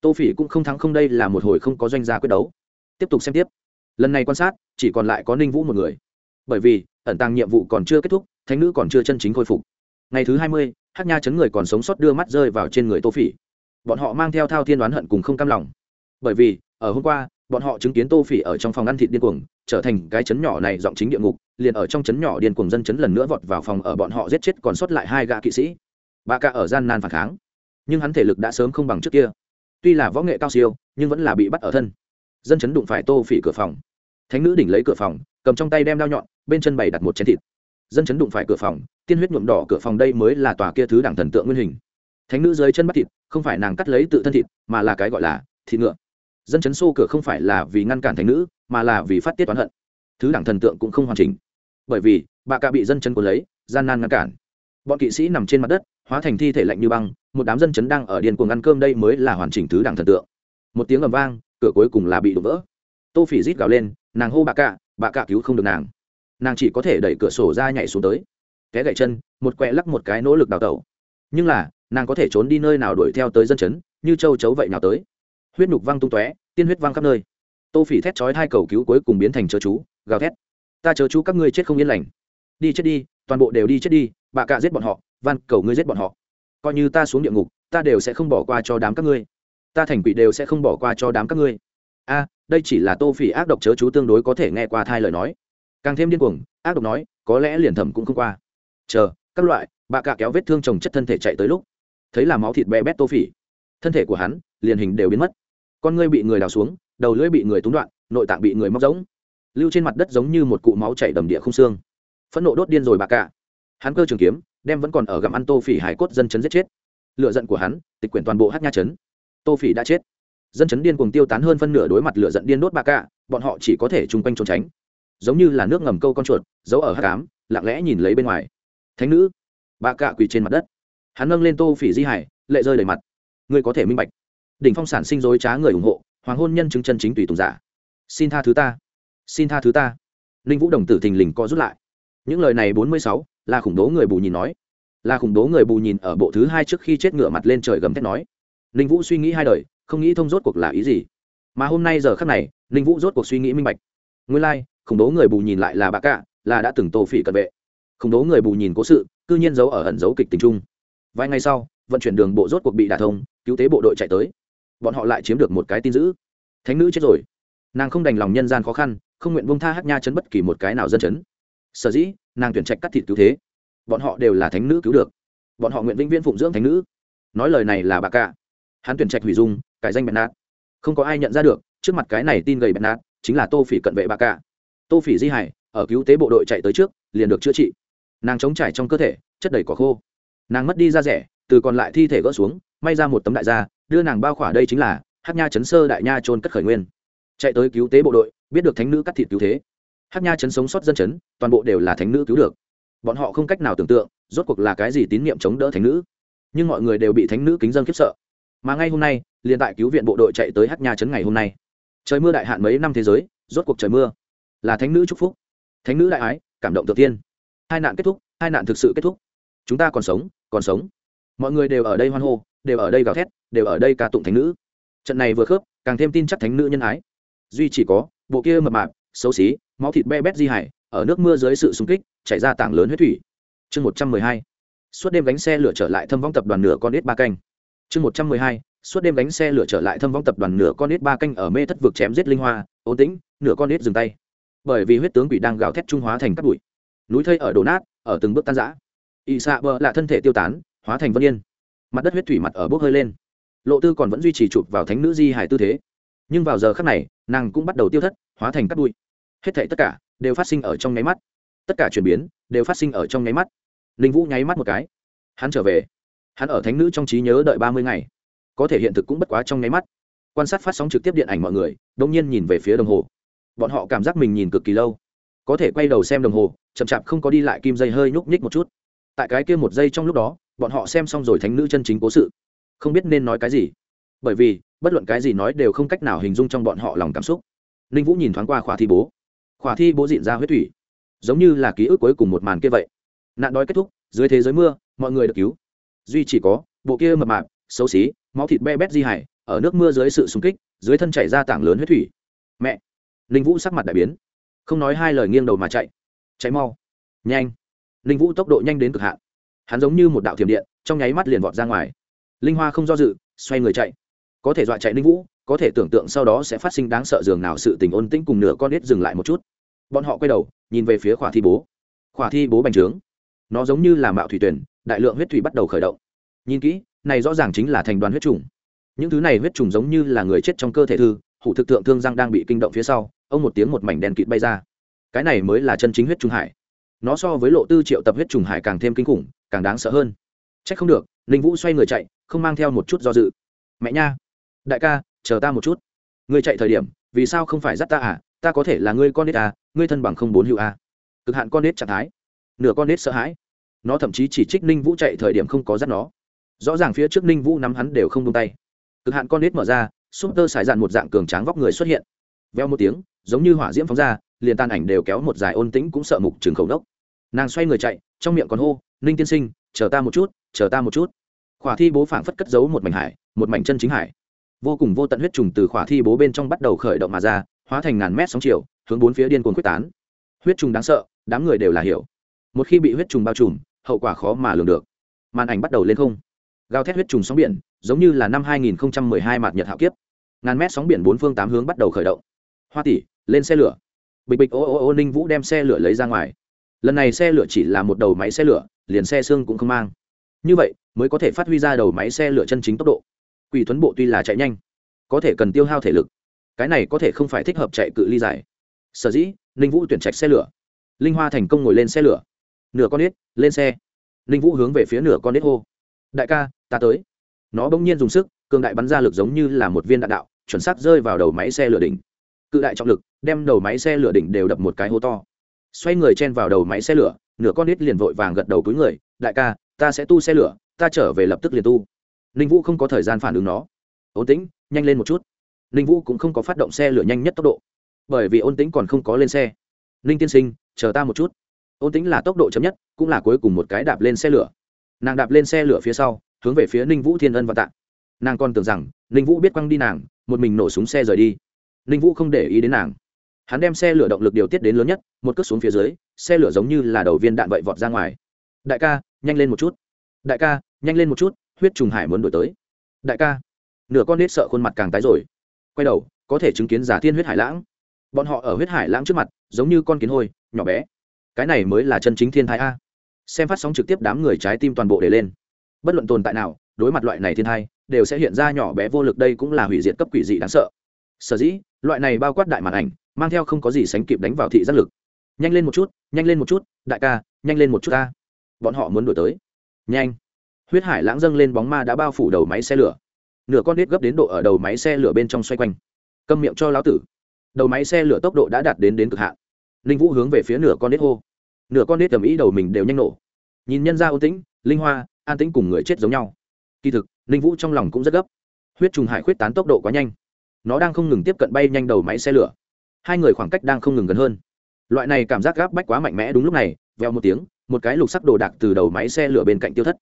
Tô phỉ cũng không thắng không đây là một hồi không có doanh gia quyết đấu. Tiếp tục xem tiếp. Lần này quan sát, chỉ còn lại có ninh vũ một người. Bởi vì, ẩn tàng nhiệm vụ còn chưa kết thúc, thánh nữ còn chưa chân chính khôi phục. Ngày thứ hai mươi hát nha chấn người còn sống sót đưa mắt rơi vào trên người tô phỉ. Bọn họ mang theo thao thiên đoán hận cùng không cam lòng. Bởi vì, ở hôm qua, bọn họ chứng kiến tô phỉ ở trong phòng ăn thịt điên cuồng trở thành cái chấn nhỏ này giọng chính địa ngục, liền ở trong chấn nhỏ điên cuồng dân chấn lần nữa vọt vào phòng ở bọn họ giết chết còn sót lại hai gã kỵ sĩ. Ba ca ở gian nan phản kháng. Nhưng hắn thể lực đã sớm không bằng trước kia. Tuy là võ nghệ cao siêu, nhưng vẫn là bị bắt ở thân. Dân chấn đụng phải tô phỉ cửa phòng. Thánh nữ đỉnh lấy cửa phòng, cầm trong tay đem đao nhọn, bên chân bày đặt một chén thịt. Dân chấn đụng phải cửa phòng, tiên huyết nhuộm đỏ cửa phòng đây mới là tòa kia thứ đảng thần tượng nguyên hình. Thánh nữ dưới chân bắt thịt, không phải nàng cắt lấy tự thân thịt, mà là cái gọi là thịt ngựa. Dân chấn xô cửa không phải là vì ngăn cản thánh nữ mà là vì phát tiết toán hận. Thứ đảng thần tượng cũng không hoàn chỉnh. Bởi vì, bà cả bị dân chân cuốn lấy, gian nan ngăn cản. Bọn kỵ sĩ nằm trên mặt đất, hóa thành thi thể lạnh như băng, một đám dân chấn đang ở điền cuồng ăn cơm đây mới là hoàn chỉnh thứ đảng thần tượng. Một tiếng ầm vang, cửa cuối cùng là bị đổ vỡ. Tô phỉ rít gào lên, nàng hô bà cạ bà cạ cứu không được nàng. Nàng chỉ có thể đẩy cửa sổ ra nhảy xuống tới. Té gậy chân, một quẹ lắc một cái nỗ lực đào tẩu. Nhưng là, nàng có thể trốn đi nơi nào đuổi theo tới dân chấn, như châu chấu vậy nào tới. Huyết nhục văng tung tóe, tiên huyết văng khắp nơi tô phỉ thét chói hai cầu cứu cuối cùng biến thành chớ chú, gào thét. Ta chớ chú các ngươi chết không yên lành. Đi chết đi, toàn bộ đều đi chết đi, bà cạ giết bọn họ, van, cầu ngươi giết bọn họ. Coi như ta xuống địa ngục, ta đều sẽ không bỏ qua cho đám các ngươi. Ta thành quỷ đều sẽ không bỏ qua cho đám các ngươi. A, đây chỉ là tô phỉ ác độc chớ chú tương đối có thể nghe qua thai lời nói. Càng thêm điên cuồng, ác độc nói, có lẽ liền thẩm cũng không qua. Chờ, các loại, bà cạ kéo vết thương chồng chất thân thể chạy tới lúc. Thấy là máu thịt bé bét tô phỉ. Thân thể của hắn, liền hình đều biến mất. Con ngươi bị người đào xuống đầu lưỡi bị người túng đoạn, nội tạng bị người móc giống lưu trên mặt đất giống như một cụ máu chảy đầm địa không xương. Phẫn nộ đốt điên rồi bà cạ hắn cơ trường kiếm, đem vẫn còn ở gặm ăn tô phỉ hải cốt dân chấn giết chết. Lựa giận của hắn, tịch quyển toàn bộ hát nha chấn. Tô phỉ đã chết. Dân chấn điên cùng tiêu tán hơn phân nửa đối mặt lựa giận điên đốt bà cạ bọn họ chỉ có thể chung quanh trốn tránh. Giống như là nước ngầm câu con chuột, giấu ở hát cám lặng lẽ nhìn lấy bên ngoài. Thánh nữ, bà cạ quỳ trên mặt đất. Hắn nâng lên tô phỉ di hải, lệ rơi đầy mặt. Ngươi có thể minh bạch. Đỉnh phong sản sinh dối trá người ủng hộ hoàng hôn nhân chứng chân chính tùy tùng giả. Xin tha thứ ta. Xin tha thứ ta. Ninh vũ đồng tử thình lình co rút lại. Những lời này bốn mươi sáu là khủng bố người bù nhìn nói. Là khủng bố người bù nhìn ở bộ thứ hai trước khi chết ngựa mặt lên trời gầm thét nói. Ninh vũ suy nghĩ hai đời không nghĩ thông rốt cuộc là ý gì. Mà hôm nay giờ khắc này ninh vũ rốt cuộc suy nghĩ minh bạch. Nguyên lai、like, khủng bố người bù nhìn lại là bà cạ là đã từng tô phỉ cận vệ. Khủng bố người bù nhìn cố sự cư nhiên giấu ở ẩn giấu kịch tình trung vài ngày sau vận chuyển đường bộ rốt cuộc bị đả thông cứu tế bộ đội chạy tới bọn họ lại chiếm được một cái tin dữ. Thánh nữ chết rồi. Nàng không đành lòng nhân gian khó khăn, không nguyện bông tha hát nha chấn bất kỳ một cái nào dân chấn. Sở dĩ, nàng tuyển trạch cắt thịt cứu thế. Bọn họ đều là thánh nữ cứu được. Bọn họ nguyện vĩnh viễn phụng dưỡng thánh nữ. Nói lời này là bà cả. Hắn tuyển trạch hủy dung, cải danh bẹn nát không có ai nhận ra được, trước mặt cái này tin gầy bẹn nát chính là tô phỉ cận vệ bà cả. Tô phỉ di hải, ở cứu tế bộ đội chạy tới trước, liền được chữa trị. Nàng chống trải trong cơ thể, chất đầy cỏ khô. Nàng mất đi da rẻ, từ còn lại thi thể gỡ xuống, may ra một tấm đại da đưa nàng bao khỏa đây chính là hát nha chấn sơ đại nha trôn cất khởi nguyên chạy tới cứu tế bộ đội biết được thánh nữ cắt thịt cứu thế hát nha chấn sống sót dân chấn toàn bộ đều là thánh nữ cứu được bọn họ không cách nào tưởng tượng rốt cuộc là cái gì tín nhiệm chống đỡ thánh nữ nhưng mọi người đều bị thánh nữ kính dân khiếp sợ mà ngay hôm nay liền tại cứu viện bộ đội chạy tới hát nha chấn ngày hôm nay trời mưa đại hạn mấy năm thế giới rốt cuộc trời mưa là thánh nữ chúc phúc thánh nữ đại ái cảm động tự tiên hai nạn kết thúc hai nạn thực sự kết thúc chúng ta còn sống còn sống mọi người đều ở đây hoan hô đều ở đây gào thét đều ở đây ca tụng thánh nữ. Trận này vừa khớp, càng thêm tin chắc thánh nữ nhân ái. Duy chỉ có, bộ kia mập mạp, xấu xí, máu thịt be bét di hải, ở nước mưa dưới sự xung kích, chảy ra tảng lớn huyết thủy. Chương một trăm mười hai, suốt đêm gánh xe lửa trở lại thâm vong tập đoàn nửa con ít ba canh. Chương một trăm mười hai, suốt đêm gánh xe lửa trở lại thâm vong tập đoàn nửa con ít ba canh ở mê thất vực chém giết linh hoa ổn tĩnh, nửa con ít dừng tay. Bởi vì huyết tướng quỷ đang gào thét trung hóa thành cát bụi. Núi thây ở đổ nát, ở từng bước tan rã. Ỵ xạ bờ là thân thể tiêu tán, hóa thành vân yên. Mặt đất huyết thủy mặt ở bốc hơi lên lộ tư còn vẫn duy trì chụp vào thánh nữ di hải tư thế. Nhưng vào giờ khắc này, nàng cũng bắt đầu tiêu thất, hóa thành cắt bụi. Hết thảy tất cả đều phát sinh ở trong nháy mắt. Tất cả chuyển biến đều phát sinh ở trong nháy mắt. Linh vũ nháy mắt một cái. Hắn trở về. Hắn ở thánh nữ trong trí nhớ đợi ba mươi ngày. Có thể hiện thực cũng bất quá trong nháy mắt. Quan sát phát sóng trực tiếp điện ảnh mọi người đông nhiên nhìn về phía đồng hồ. Bọn họ cảm giác mình nhìn cực kỳ lâu. Có thể quay đầu xem đồng hồ, chậm chạp không có đi lại kim dây hơi nhúc nhích một chút. Tại cái kia một giây trong lúc đó, bọn họ xem xong rồi thánh nữ chân chính cố sự không biết nên nói cái gì. Bởi vì, bất luận cái gì nói đều không cách nào hình dung trong bọn họ lòng cảm xúc. Ninh vũ nhìn thoáng qua khóa thi bố. Khóa thi bố diện ra huyết thủy. Giống như là ký ức cuối cùng một màn kia vậy. Nạn đói kết thúc, dưới thế giới mưa, mọi người được cứu. Duy chỉ có, bộ kia mập mạp, xấu xí, máu thịt be bét di hải, ở nước mưa dưới sự súng kích, dưới thân chảy ra tảng lớn huyết thủy. Mẹ! Ninh vũ sắc mặt đại biến. Không nói hai lời nghiêng đầu mà chạy. Chạy mau. Nhanh. Ninh vũ tốc độ nhanh đến cực hạn. Hắn giống như một đạo thiểm điện, trong nháy mắt liền vọt ra ngoài linh hoa không do dự, xoay người chạy. Có thể dọa chạy Linh vũ, có thể tưởng tượng sau đó sẽ phát sinh đáng sợ dường nào sự tình ôn tĩnh cùng nửa con nết dừng lại một chút. Bọn họ quay đầu, nhìn về phía khỏa thi bố. Khỏa thi bố bành trướng. Nó giống như là mạo thủy tuyển, đại lượng huyết thủy bắt đầu khởi động. Nhìn kỹ, này rõ ràng chính là thành đoàn huyết trùng. Những thứ này huyết trùng giống như là người chết trong cơ thể thư, hủ thực tượng thương răng đang bị kinh động phía sau, ông một tiếng một mảnh đèn kịt bay ra. Cái này mới là chân chính huyết trùng hải. Nó so với lộ tư triệu tập huyết trùng hải càng thêm kinh khủng, càng đáng sợ hơn. C h ắ c không được linh vũ xoay người chạy không mang theo một chút do dự. Mẹ nha, đại ca, chờ ta một chút. Ngươi chạy thời điểm, vì sao không phải dắt ta à? Ta có thể là ngươi con nết à ngươi thân bằng không bốn hữu à. Cực hạn con nết trạng thái. Nửa con nết sợ hãi. Nó thậm chí chỉ trích ninh vũ chạy thời điểm không có dắt nó. Rõ ràng phía trước ninh vũ nắm hắn đều không tung tay. Cực hạn con nết mở ra, súp tơ xài dạn một dạng cường tráng vóc người xuất hiện. Veo một tiếng, giống như hỏa diễm phóng ra, liền tan ảnh đều kéo một dài ôn tĩnh cũng sợ mục trường khẩu đốc. Nàng xoay người chạy, trong miệng còn hô, ninh tiên sinh, chờ ta một chút, chờ ta một chút khỏa thi bố phảng phất cất giấu một mảnh hải, một mảnh chân chính hải. Vô cùng vô tận huyết trùng từ khỏa thi bố bên trong bắt đầu khởi động mà ra, hóa thành ngàn mét sóng chiều, hướng bốn phía điên cuồng quyết tán. Huyết trùng đáng sợ, đám người đều là hiểu. Một khi bị huyết trùng bao trùm, hậu quả khó mà lường được. Màn ảnh bắt đầu lên không. Gào thét huyết trùng sóng biển, giống như là năm 2012 mạt nhật hạo kiếp. Ngàn mét sóng biển bốn phương tám hướng bắt đầu khởi động. Hoa tỷ, lên xe lửa. Bịch bịch ô ô ô, ninh vũ đem xe lửa lấy ra ngoài. Lần này xe lửa chỉ là một đầu máy xe lửa, liền xe xương cũng không mang. Như vậy mới có thể phát huy ra đầu máy xe lửa chân chính tốc độ. Quỷ tuấn bộ tuy là chạy nhanh, có thể cần tiêu hao thể lực, cái này có thể không phải thích hợp chạy cự ly dài. Sở dĩ, ninh vũ tuyển trạch xe lửa. Linh hoa thành công ngồi lên xe lửa. Nửa con nết lên xe. Ninh vũ hướng về phía nửa con nết hô. Đại ca, ta tới. Nó bỗng nhiên dùng sức, cường đại bắn ra lực giống như là một viên đạn đạo, chuẩn xác rơi vào đầu máy xe lửa đỉnh. Cự đại trọng lực, đem đầu máy xe lửa đỉnh đều đập một cái hố to. Xoay người chen vào đầu máy xe lửa, nửa con nít liền vội vàng gật đầu cúi người. Đại ca, ta sẽ tu xe lửa ta trở về lập tức liền tu. Ninh vũ không có thời gian phản ứng nó. Ổn tĩnh, nhanh lên một chút. Ninh vũ cũng không có phát động xe lửa nhanh nhất tốc độ, bởi vì ôn tĩnh còn không có lên xe. Ninh tiên sinh, chờ ta một chút. Ôn tĩnh là tốc độ chấm nhất, cũng là cuối cùng một cái đạp lên xe lửa. Nàng đạp lên xe lửa phía sau, hướng về phía ninh vũ thiên ân và tạ. Nàng còn tưởng rằng, ninh vũ biết quăng đi nàng, một mình nổ súng xe rời đi. Ninh vũ không để ý đến nàng. Hắn đem xe lửa động lực điều tiết đến lớn nhất, một cước xuống phía dưới, xe lửa giống như là đầu viên đạn vậy vọt ra ngoài. Đại ca, nhanh lên một chút. Đại ca nhanh lên một chút, huyết trùng hải muốn đổi tới. Đại ca, nửa con nết sợ khuôn mặt càng tái rồi. Quay đầu, có thể chứng kiến giả thiên huyết hải lãng. Bọn họ ở huyết hải lãng trước mặt, giống như con kiến hôi, nhỏ bé. Cái này mới là chân chính thiên thái a. Xem phát sóng trực tiếp đám người trái tim toàn bộ để lên. Bất luận tồn tại nào, đối mặt loại này thiên thai, đều sẽ hiện ra nhỏ bé vô lực đây cũng là hủy diệt cấp quỷ dị đáng sợ. Sở dĩ, loại này bao quát đại màn ảnh, mang theo không có gì sánh kịp đánh vào thị giác lực. Nhanh lên một chút, nhanh lên một chút, đại ca, nhanh lên một chút ta. Bọn họ muốn đổi tới. Nhanh huyết hải lãng dâng lên bóng ma đã bao phủ đầu máy xe lửa. Nửa con nết gấp đến độ ở đầu máy xe lửa bên trong xoay quanh. Câm miệng cho lão tử. Đầu máy xe lửa tốc độ đã đạt đến đến cực hạn. Linh vũ hướng về phía nửa con nết hô. Nửa con nết tầm ý đầu mình đều nhanh nổ. Nhìn nhân ra ôn tĩnh, linh hoa, an tĩnh cùng người chết giống nhau. Kỳ thực linh vũ trong lòng cũng rất gấp. Huyết trùng hải khuyết tán tốc độ quá nhanh. Nó đang không ngừng tiếp cận bay nhanh đầu máy xe lửa. Hai người khoảng cách đang không ngừng gần hơn. Loại này cảm giác gáp bách quá mạnh mẽ đúng lúc này veo một tiếng, một cái lục sắc đồ đạc từ đầu máy xe lửa bên cạnh tiêu thất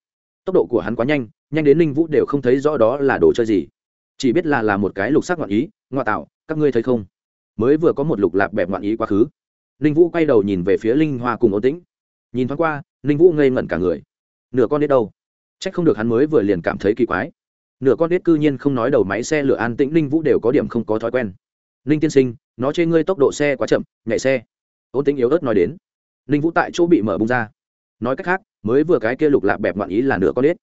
tốc độ của hắn quá nhanh nhanh đến ninh vũ đều không thấy rõ đó là đồ chơi gì. Chỉ biết là là một cái lục sắc ngoạn ý ngoại tạo, các ngươi thấy không? Mới vừa có một lục lạp bẹp ngoạn ý quá khứ. Ninh vũ quay đầu nhìn về phía linh hoa cùng ôn tĩnh. Nhìn thoáng qua, ninh vũ ngây ngẩn cả người. Nửa con nết đâu? C h ắ c không được hắn mới vừa liền cảm thấy kỳ quái. Nửa con nết cư nhiên không nói đầu máy xe lửa an tĩnh, ninh vũ đều có điểm không có thói quen. Ninh tiên sinh, nó chê ngươi tốc độ xe quá chậm, nhảy xe. Ôn tĩnh yếu ớt nói đến. Ninh vũ tại chỗ bị mở bung ra. Nói cách khác mới vừa cái kia lục lạp bẹp ngoạn ý là nửa con nết.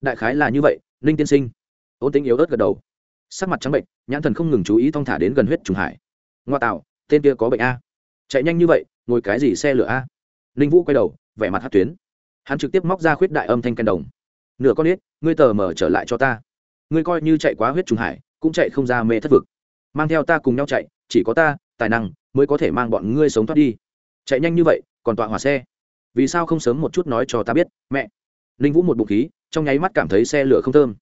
Đại khái là như vậy, ninh tiên sinh. Ôn tĩnh yếu ớt gật đầu. Sắc mặt trắng bệnh, nhãn thần không ngừng chú ý thong thả đến gần huyết trùng hải. Ngoa tạo, tên kia có bệnh a. Chạy nhanh như vậy, ngồi cái gì xe lửa a? Ninh vũ quay đầu, vẻ mặt hát tuyến. Hắn trực tiếp móc ra khuyết đại âm thanh canh đồng. Nửa con ít ngươi tờ mở trở lại cho ta. Ngươi coi như chạy quá huyết trùng hải, cũng chạy không ra mê thất vực. Mang theo ta cùng nhau chạy, chỉ có ta, tài năng, mới có thể mang bọn ngươi sống thoát đi. Chạy nhanh như vậy, còn tọa hỏa xe vì sao không sớm một chút nói cho ta biết, mẹ? Ninh vũ một bụng khí, trong nháy mắt cảm thấy xe lửa không thơm.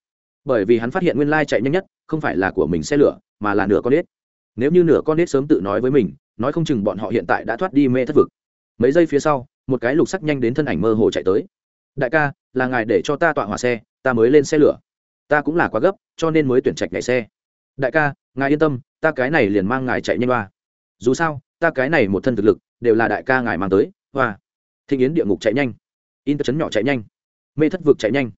Bởi vì hắn phát hiện nguyên lai chạy nhanh nhất không phải là của mình xe lửa, mà là nửa con nết nếu như nửa con nết sớm tự nói với mình, nói không chừng bọn họ hiện tại đã thoát đi mê thất vực. Mấy giây phía sau, một cái lục sắc nhanh đến thân ảnh mơ hồ chạy tới. Đại ca, là ngài để cho ta tọa hỏa xe, ta mới lên xe lửa. Ta cũng là quá gấp, cho nên mới tuyển trạch ngày xe. Đại ca, ngài yên tâm, ta cái này liền mang ngài chạy nhanh hoa. Dù sao, ta cái này một thân thực lực, đều là đại ca ngài mang tới, hoa thịnh yến địa ngục chạy nhanh. In chấn nhỏ chạy nhanh. Mê thất vực chạy nhanh.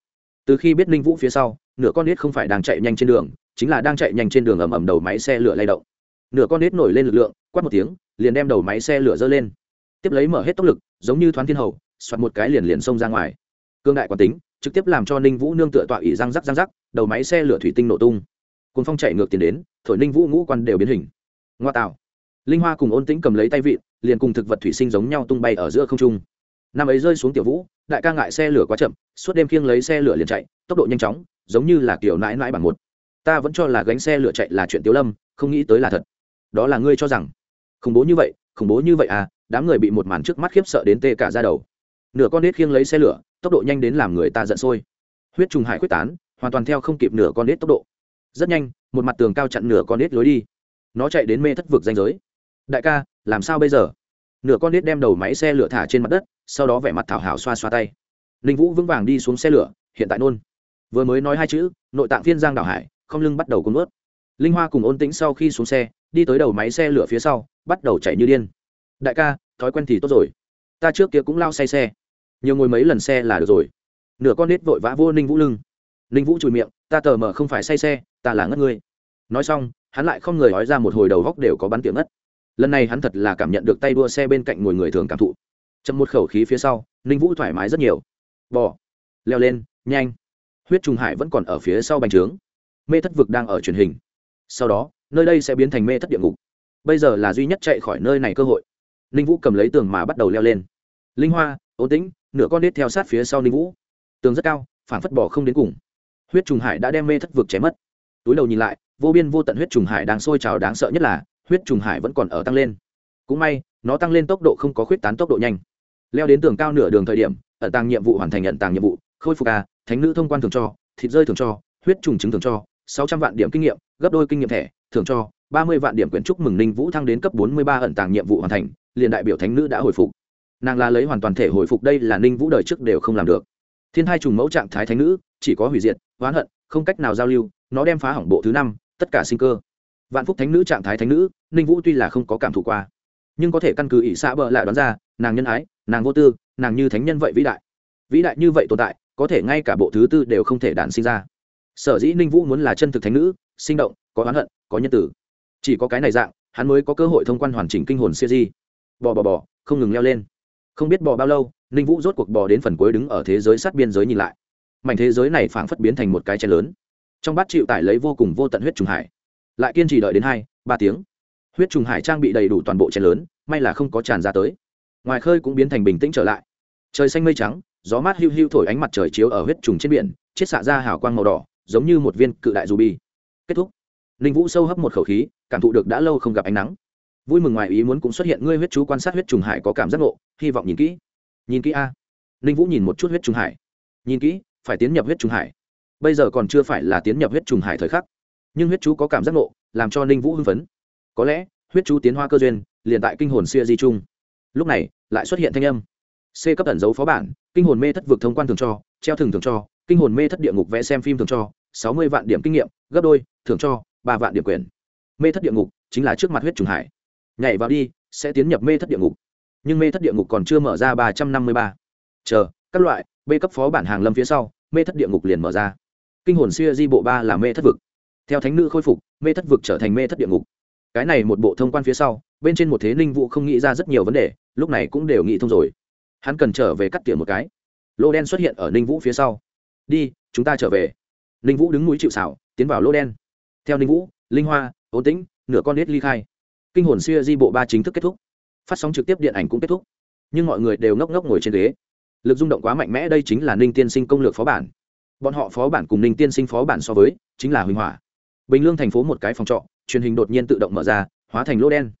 Từ khi biết ninh vũ phía sau, nửa con nết không phải đang chạy nhanh trên đường, chính là đang chạy nhanh trên đường ầm ầm đầu máy xe lửa lay động. Nửa con nết nổi lên lực lượng, quát một tiếng, liền đem đầu máy xe lửa dơ lên. Tiếp lấy mở hết tốc lực, giống như thoáng thiên hầu xoặt một cái liền liền xông ra ngoài. Cương đại quán tính, trực tiếp làm cho ninh vũ nương tựa tọa ỉ răng rắc răng rắc, đầu máy xe lửa thủy tinh nổ tung. Cùng phong chạy ngược tiền đến, thổi ninh vũ ngũ quan đều biến hình. Ngoa tạo. Linh hoa cùng ôn tĩnh cầm lấy tay vịn, liền cùng thực vật thủy sinh giống nhau tung bay ở giữa không trung năm ấy rơi xuống tiểu vũ, đại ca ngại xe lửa quá chậm, suốt đêm khiêng lấy xe lửa liền chạy, tốc độ nhanh chóng, giống như là kiểu nãi nãi bằng một. Ta vẫn cho là gánh xe lửa chạy là chuyện tiểu lâm, không nghĩ tới là thật. Đó là ngươi cho rằng. Khủng bố như vậy, khủng bố như vậy à đám người bị một màn trước mắt khiếp sợ đến tê cả ra đầu. Nửa con nết khiêng lấy xe lửa, tốc độ nhanh đến làm người ta giận sôi. Huyết trùng hải quyết tán, hoàn toàn theo không kịp nửa con nết tốc độ. Rất nhanh, một mặt tường cao chặn nửa con nết lối đi. Nó chạy đến mê thất vực danh giới. Đại ca, làm sao bây giờ? Nửa con nết đem đầu máy xe lửa thả trên mặt đất sau đó vẻ mặt thảo hảo xoa xoa tay. Ninh vũ vững vàng đi xuống xe lửa, hiện tại nôn. Vừa mới nói hai chữ, nội tạng phiên giang đảo hải, không lưng bắt đầu cuốn ướt linh hoa cùng ôn tĩnh sau khi xuống xe, đi tới đầu máy xe lửa phía sau, bắt đầu chạy như điên. Đại ca, thói quen thì tốt rồi. Ta trước kia cũng lao say xe. Nhiều ngồi mấy lần xe là được rồi. Nửa con nết vội vã vô ninh vũ lưng. Ninh vũ chùi miệng, ta tờ mờ không phải say xe, ta là ngất ngươi nói xong, hắn lại không người nói ra một hồi đầu góc đều có bắn tiếng ngất. Lần này hắn thật là cảm nhận được tay đua xe bên cạnh ngồi người thường cảm thụ chậm một khẩu khí phía sau, ninh vũ thoải mái rất nhiều. Bỏ leo lên, nhanh. Huyết trùng hải vẫn còn ở phía sau bành trướng. Mê thất vực đang ở truyền hình. Sau đó, nơi đây sẽ biến thành mê thất địa ngục. Bây giờ là duy nhất chạy khỏi nơi này cơ hội. Ninh vũ cầm lấy tường mà bắt đầu leo lên. Linh hoa ố tĩnh, nửa con nết theo sát phía sau ninh vũ. Tường rất cao phản phất bỏ không đến cùng. Huyết trùng hải đã đem mê thất vực chém mất. Túi đầu nhìn lại, vô biên vô tận huyết trùng hải đang sôi trào đáng sợ nhất là, huyết trùng hải vẫn còn ở tăng lên. Cũng may, nó tăng lên tốc độ không có khuyết tán tốc độ nhanh leo đến tường cao nửa đường thời điểm, ẩn tàng nhiệm vụ hoàn thành nhận tàng nhiệm vụ, khôi phục a thánh nữ thông quan thường cho, thịt rơi thường cho, huyết trùng trứng thường cho, sáu trăm vạn điểm kinh nghiệm, gấp đôi kinh nghiệm thẻ thường cho, ba mươi vạn điểm quyển trúc mừng ninh vũ thăng đến cấp bốn mươi ba ẩn tàng nhiệm vụ hoàn thành, liền đại biểu thánh nữ đã hồi phục. Nàng là lấy hoàn toàn thể hồi phục đây là ninh vũ đời trước đều không làm được. Thiên hai trùng mẫu trạng thái thánh nữ, chỉ có hủy diệt, oán hận, không cách nào giao lưu, nó đem phá hỏng bộ thứ năm, tất cả sinh cơ. Vạn phúc thánh nữ trạng thái thánh nữ, ninh vũ tuy là không có cảm thụ qua, nhưng có thể căn cứ ỷ xã bợ lại đoán ra nàng nhân ái, nàng vô tư, nàng như thánh nhân vậy vĩ đại. Vĩ đại như vậy tồn tại, có thể ngay cả bộ thứ tư đều không thể đản sinh ra. Sở dĩ ninh vũ muốn là chân thực thánh nữ, sinh động, có oán hận, có nhân tử. Chỉ có cái này dạng, hắn mới có cơ hội thông quan hoàn chỉnh kinh hồn siêu di. Bò bò bò, không ngừng leo lên. Không biết bò bao lâu, ninh vũ rốt cuộc bò đến phần cuối đứng ở thế giới sát biên giới nhìn lại. Mảnh thế giới này phảng phất biến thành một cái chén lớn. Trong bát chịu tải lấy vô cùng vô tận huyết trùng hải. Lại kiên trì đợi đến hai, ba tiếng. Huyết trùng hải trang bị đầy đủ toàn bộ chén lớn, may là không có tràn ra tới ngoài khơi cũng biến thành bình tĩnh trở lại. Trời xanh mây trắng, gió mát hiu hiu thổi ánh mặt trời chiếu ở huyết trùng trên biển, chiết xạ ra hào quang màu đỏ, giống như một viên cự đại dù bi kết thúc. Ninh vũ sâu hấp một khẩu khí, cảm thụ được đã lâu không gặp ánh nắng. Vui mừng ngoài ý muốn cũng xuất hiện, ngươi huyết chú quan sát huyết trùng hải có cảm giác ngộ, hy vọng nhìn kỹ. Nhìn kỹ a. Ninh vũ nhìn một chút huyết trùng hải. Nhìn kỹ, phải tiến nhập huyết trùng hải. Bây giờ còn chưa phải là tiến nhập huyết trùng hải thời khắc. Nhưng huyết chú có cảm giác ngộ, làm cho ninh vũ hưng phấn. Có lẽ, huyết chú tiến hoa cơ duyên, liền tại kinh hồn xưa di trung lúc này, lại xuất hiện thanh âm. C cấp ẩn dấu phó bản, kinh hồn mê thất vực thông quan thường cho, treo thường thường cho, kinh hồn mê thất địa ngục vẽ xem phim thường cho, sáu mươi vạn điểm kinh nghiệm, gấp đôi, thường cho, ba vạn điểm quyền. Mê thất địa ngục chính là trước mặt huyết trùng hải. Nhảy vào đi, sẽ tiến nhập mê thất địa ngục. Nhưng mê thất địa ngục còn chưa mở ra ba trăm năm mươi ba. Chờ, các loại, b cấp phó bản hàng lâm phía sau, mê thất địa ngục liền mở ra. Kinh hồn xuya di bộ ba là mê thất vực. Theo thánh nữ khôi phục, mê thất vực trở thành mê thất địa ngục. Cái này một bộ thông quan phía sau, bên trên một thế ninh vũ không nghĩ ra rất nhiều vấn đề lúc này cũng đều nghĩ thông rồi. Hắn cần trở về cắt tỉa một cái. Lô đen xuất hiện ở ninh vũ phía sau. Đi, chúng ta trở về. Ninh vũ đứng núi chịu xảo tiến vào lô đen. Theo ninh vũ, linh hoa ố tĩnh, nửa con nết ly khai. Kinh hồn xuya di bộ ba chính thức kết thúc. Phát sóng trực tiếp điện ảnh cũng kết thúc. Nhưng mọi người đều ngốc ngốc ngồi trên ghế. Lực rung động quá mạnh mẽ, đây chính là ninh tiên sinh công lược phó bản. Bọn họ phó bản cùng ninh tiên sinh phó bản so với, chính là huỳnh hỏa. Bình lương thành phố một cái phòng trọ, truyền hình đột nhiên tự động mở ra, hóa thành lô đen.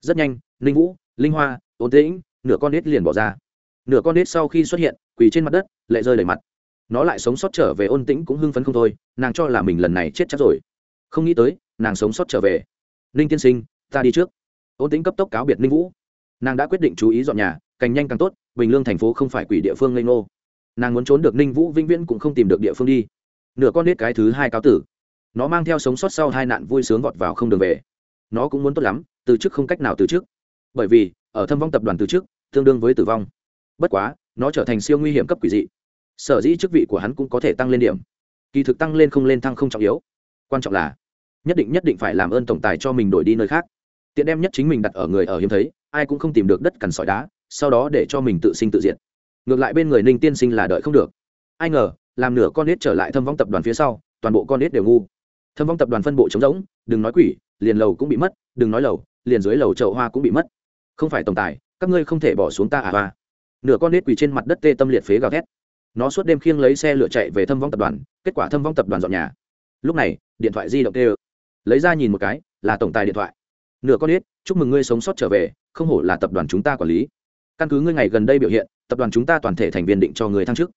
Rất nhanh, ninh vũ, linh hoa ổn tĩnh, nửa con nết liền bỏ ra. Nửa con nết sau khi xuất hiện, quỳ trên mặt đất, lệ rơi đầy mặt. Nó lại sống sót trở về, ôn tĩnh cũng hưng phấn không thôi, nàng cho là mình lần này chết chắc rồi. Không nghĩ tới, nàng sống sót trở về. Ninh tiên sinh, ta đi trước. Ôn tĩnh cấp tốc cáo biệt ninh vũ. Nàng đã quyết định chú ý dọn nhà, càng nhanh càng tốt, bình lương thành phố không phải quỷ địa phương lây ngô. Nàng muốn trốn được ninh vũ vĩnh viễn cũng không tìm được địa phương đi. Nửa con nết cái thứ hai cáo tử. Nó mang theo sống sót sau hai nạn vui sướng vọt vào không đường về. Nó cũng muốn tốt lắm, từ chức không cách nào từ chức bởi vì ở thâm vong tập đoàn từ trước, tương đương với tử vong. Bất quá, nó trở thành siêu nguy hiểm cấp quỷ dị. Sở dĩ chức vị của hắn cũng có thể tăng lên điểm. Kỳ thực tăng lên không lên thăng không trọng yếu. Quan trọng là, nhất định nhất định phải làm ơn tổng tài cho mình đổi đi nơi khác. Tiện đem nhất chính mình đặt ở người ở hiếm thấy, ai cũng không tìm được đất cằn sỏi đá, sau đó để cho mình tự sinh tự diệt. Ngược lại bên người ninh tiên sinh là đợi không được. Ai ngờ, làm nửa con nết trở lại thâm vong tập đoàn phía sau, toàn bộ con nết đều ngu. Thâm vong tập đoàn phân bộ trống rỗng, đừng nói quỷ, liền lầu cũng bị mất, đừng nói lầu, liền dưới lầu chậu hoa cũng bị mất không phải tổng tài, các ngươi không thể bỏ xuống ta à hoa nửa con nết quỳ trên mặt đất tê tâm liệt phế gào thét. Nó suốt đêm khiêng lấy xe lựa chạy về thâm vong tập đoàn, kết quả thâm vong tập đoàn dọn nhà. Lúc này, điện thoại di động tê lấy ra nhìn một cái, là tổng tài điện thoại. Nửa con nết, chúc mừng ngươi sống sót trở về, không hổ là tập đoàn chúng ta quản lý. Căn cứ ngươi ngày gần đây biểu hiện, tập đoàn chúng ta toàn thể thành viên định cho người thăng chức.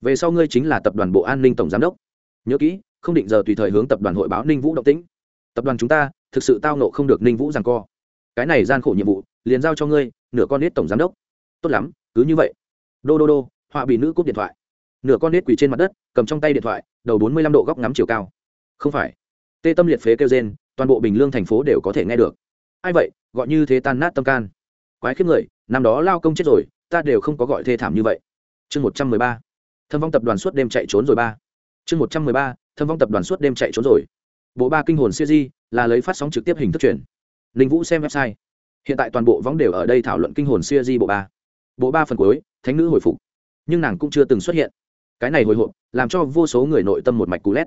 Về sau ngươi chính là tập đoàn bộ an ninh tổng giám đốc. Nhớ kỹ, không định giờ tùy thời hướng tập đoàn hội báo ninh vũ động tĩnh. Tập đoàn chúng ta, thực sự tao nộ không được ninh vũ rằng co. Cái này gian khổ nhiệm vụ liền giao cho ngươi, nửa con nết tổng giám đốc. Tốt lắm, cứ như vậy. Đô đô đô, họa bị nữ cúp điện thoại. Nửa con nết quỳ trên mặt đất, cầm trong tay điện thoại, đầu bốn mươi lăm độ góc ngắm chiều cao. Không phải. Tê tâm liệt phế kêu trên toàn bộ bình lương thành phố đều có thể nghe được. Ai vậy, gọi như thế tan nát tâm can. Quái khiếp người, năm đó lao công chết rồi, ta đều không có gọi thê thảm như vậy. Chương một trăm mười ba. Thâm vong tập đoàn suốt đêm chạy trốn rồi ba. Chương một trăm mười ba. Thâm vong tập đoàn suốt đêm chạy trốn rồi. Bộ ba kinh hồn siêu di là lấy phát sóng trực tiếp hình thức truyền. Ninh vũ xem website hiện tại toàn bộ võng đều ở đây thảo luận kinh hồn siêu di bộ ba. Bộ ba phần cuối, thánh nữ hồi phục. Nhưng nàng cũng chưa từng xuất hiện. Cái này hồi hộp, làm cho vô số người nội tâm một mạch cú lét.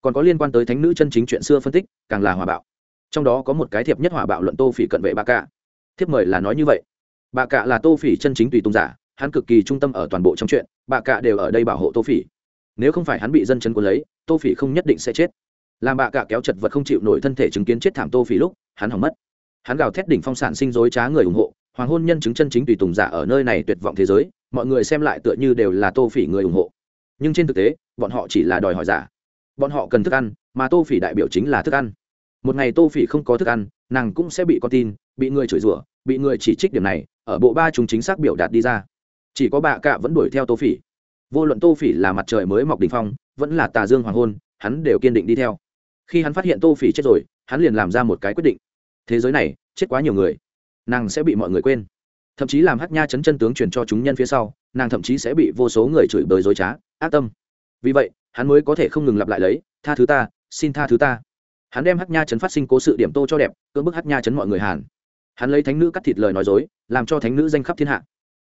Còn có liên quan tới thánh nữ chân chính chuyện xưa phân tích, càng là hòa bạo. Trong đó có một cái thiệp nhất hòa bạo luận tô phỉ cận vệ bà cạ. Thiếp mời là nói như vậy. Bà cạ là tô phỉ chân chính tùy tung giả, hắn cực kỳ trung tâm ở toàn bộ trong chuyện bà cạ đều ở đây bảo hộ tô phỉ. Nếu không phải hắn bị dân chấn cuốn lấy, tô phỉ không nhất định sẽ chết. Làm bà cạ kéo chật vật không chịu nổi thân thể chứng kiến chết thảm tô phỉ lúc, hắn hỏng mất hắn gào thét đỉnh phong sản sinh dối trá người ủng hộ, hoàng hôn nhân chứng chân chính tùy tùng giả ở nơi này tuyệt vọng thế giới, mọi người xem lại tựa như đều là tô phỉ người ủng hộ. Nhưng trên thực tế, bọn họ chỉ là đòi hỏi giả. Bọn họ cần thức ăn, mà tô phỉ đại biểu chính là thức ăn. Một ngày tô phỉ không có thức ăn, nàng cũng sẽ bị con tin, bị người chửi rủa, bị người chỉ trích điểm này, ở bộ ba chúng chính xác biểu đạt đi ra. Chỉ có bà cạ vẫn đuổi theo tô phỉ. Vô luận tô phỉ là mặt trời mới mọc đ ỉ n h phong, vẫn là tà dương hoàng hôn, hắn đều kiên định đi theo. Khi hắn phát hiện tô phỉ chết rồi, hắn liền làm ra một cái quyết định thế giới này, chết quá nhiều người. Nàng sẽ bị mọi người quên. Thậm chí làm hát nha chấn chân tướng truyền cho chúng nhân phía sau, nàng thậm chí sẽ bị vô số người chửi bới dối trá, ác tâm. Vì vậy, hắn mới có thể không ngừng lặp lại lấy, tha thứ ta, xin tha thứ ta. Hắn đem hát nha chấn phát sinh cố sự điểm tô cho đẹp, cưỡng bức hát nha chấn mọi người hàn. Hắn lấy thánh nữ cắt thịt lời nói dối, làm cho thánh nữ danh khắp thiên hạ.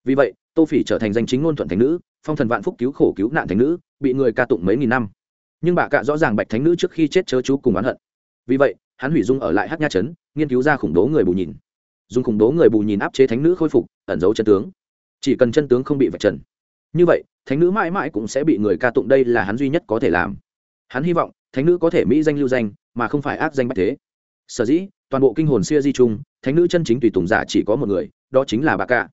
Vì vậy, tô phỉ trở thành danh chính ngôn thuận thánh nữ, phong thần vạn phúc cứu khổ cứu nạn thánh nữ, bị người ca tụng mấy nghìn năm. Nhưng bà cạ rõ ràng bạch thánh nữ trước khi chết chớ chú cùng oán hận. Vì vậy hắn hủy dung ở lại hát nha trấn, nghiên cứu ra khủng bố người bù nhìn. Dùng khủng bố người bù nhìn áp chế thánh nữ khôi phục, ẩn giấu chân tướng. Chỉ cần chân tướng không bị vạch trần. Như vậy, thánh nữ mãi mãi cũng sẽ bị người ca tụng đây là hắn duy nhất có thể làm. Hắn hy vọng, thánh nữ có thể mỹ danh lưu danh, mà không phải ác danh bạch thế. Sở dĩ, toàn bộ kinh hồn xưa di trung thánh nữ chân chính tùy tùng giả chỉ có một người, đó chính là bà cạ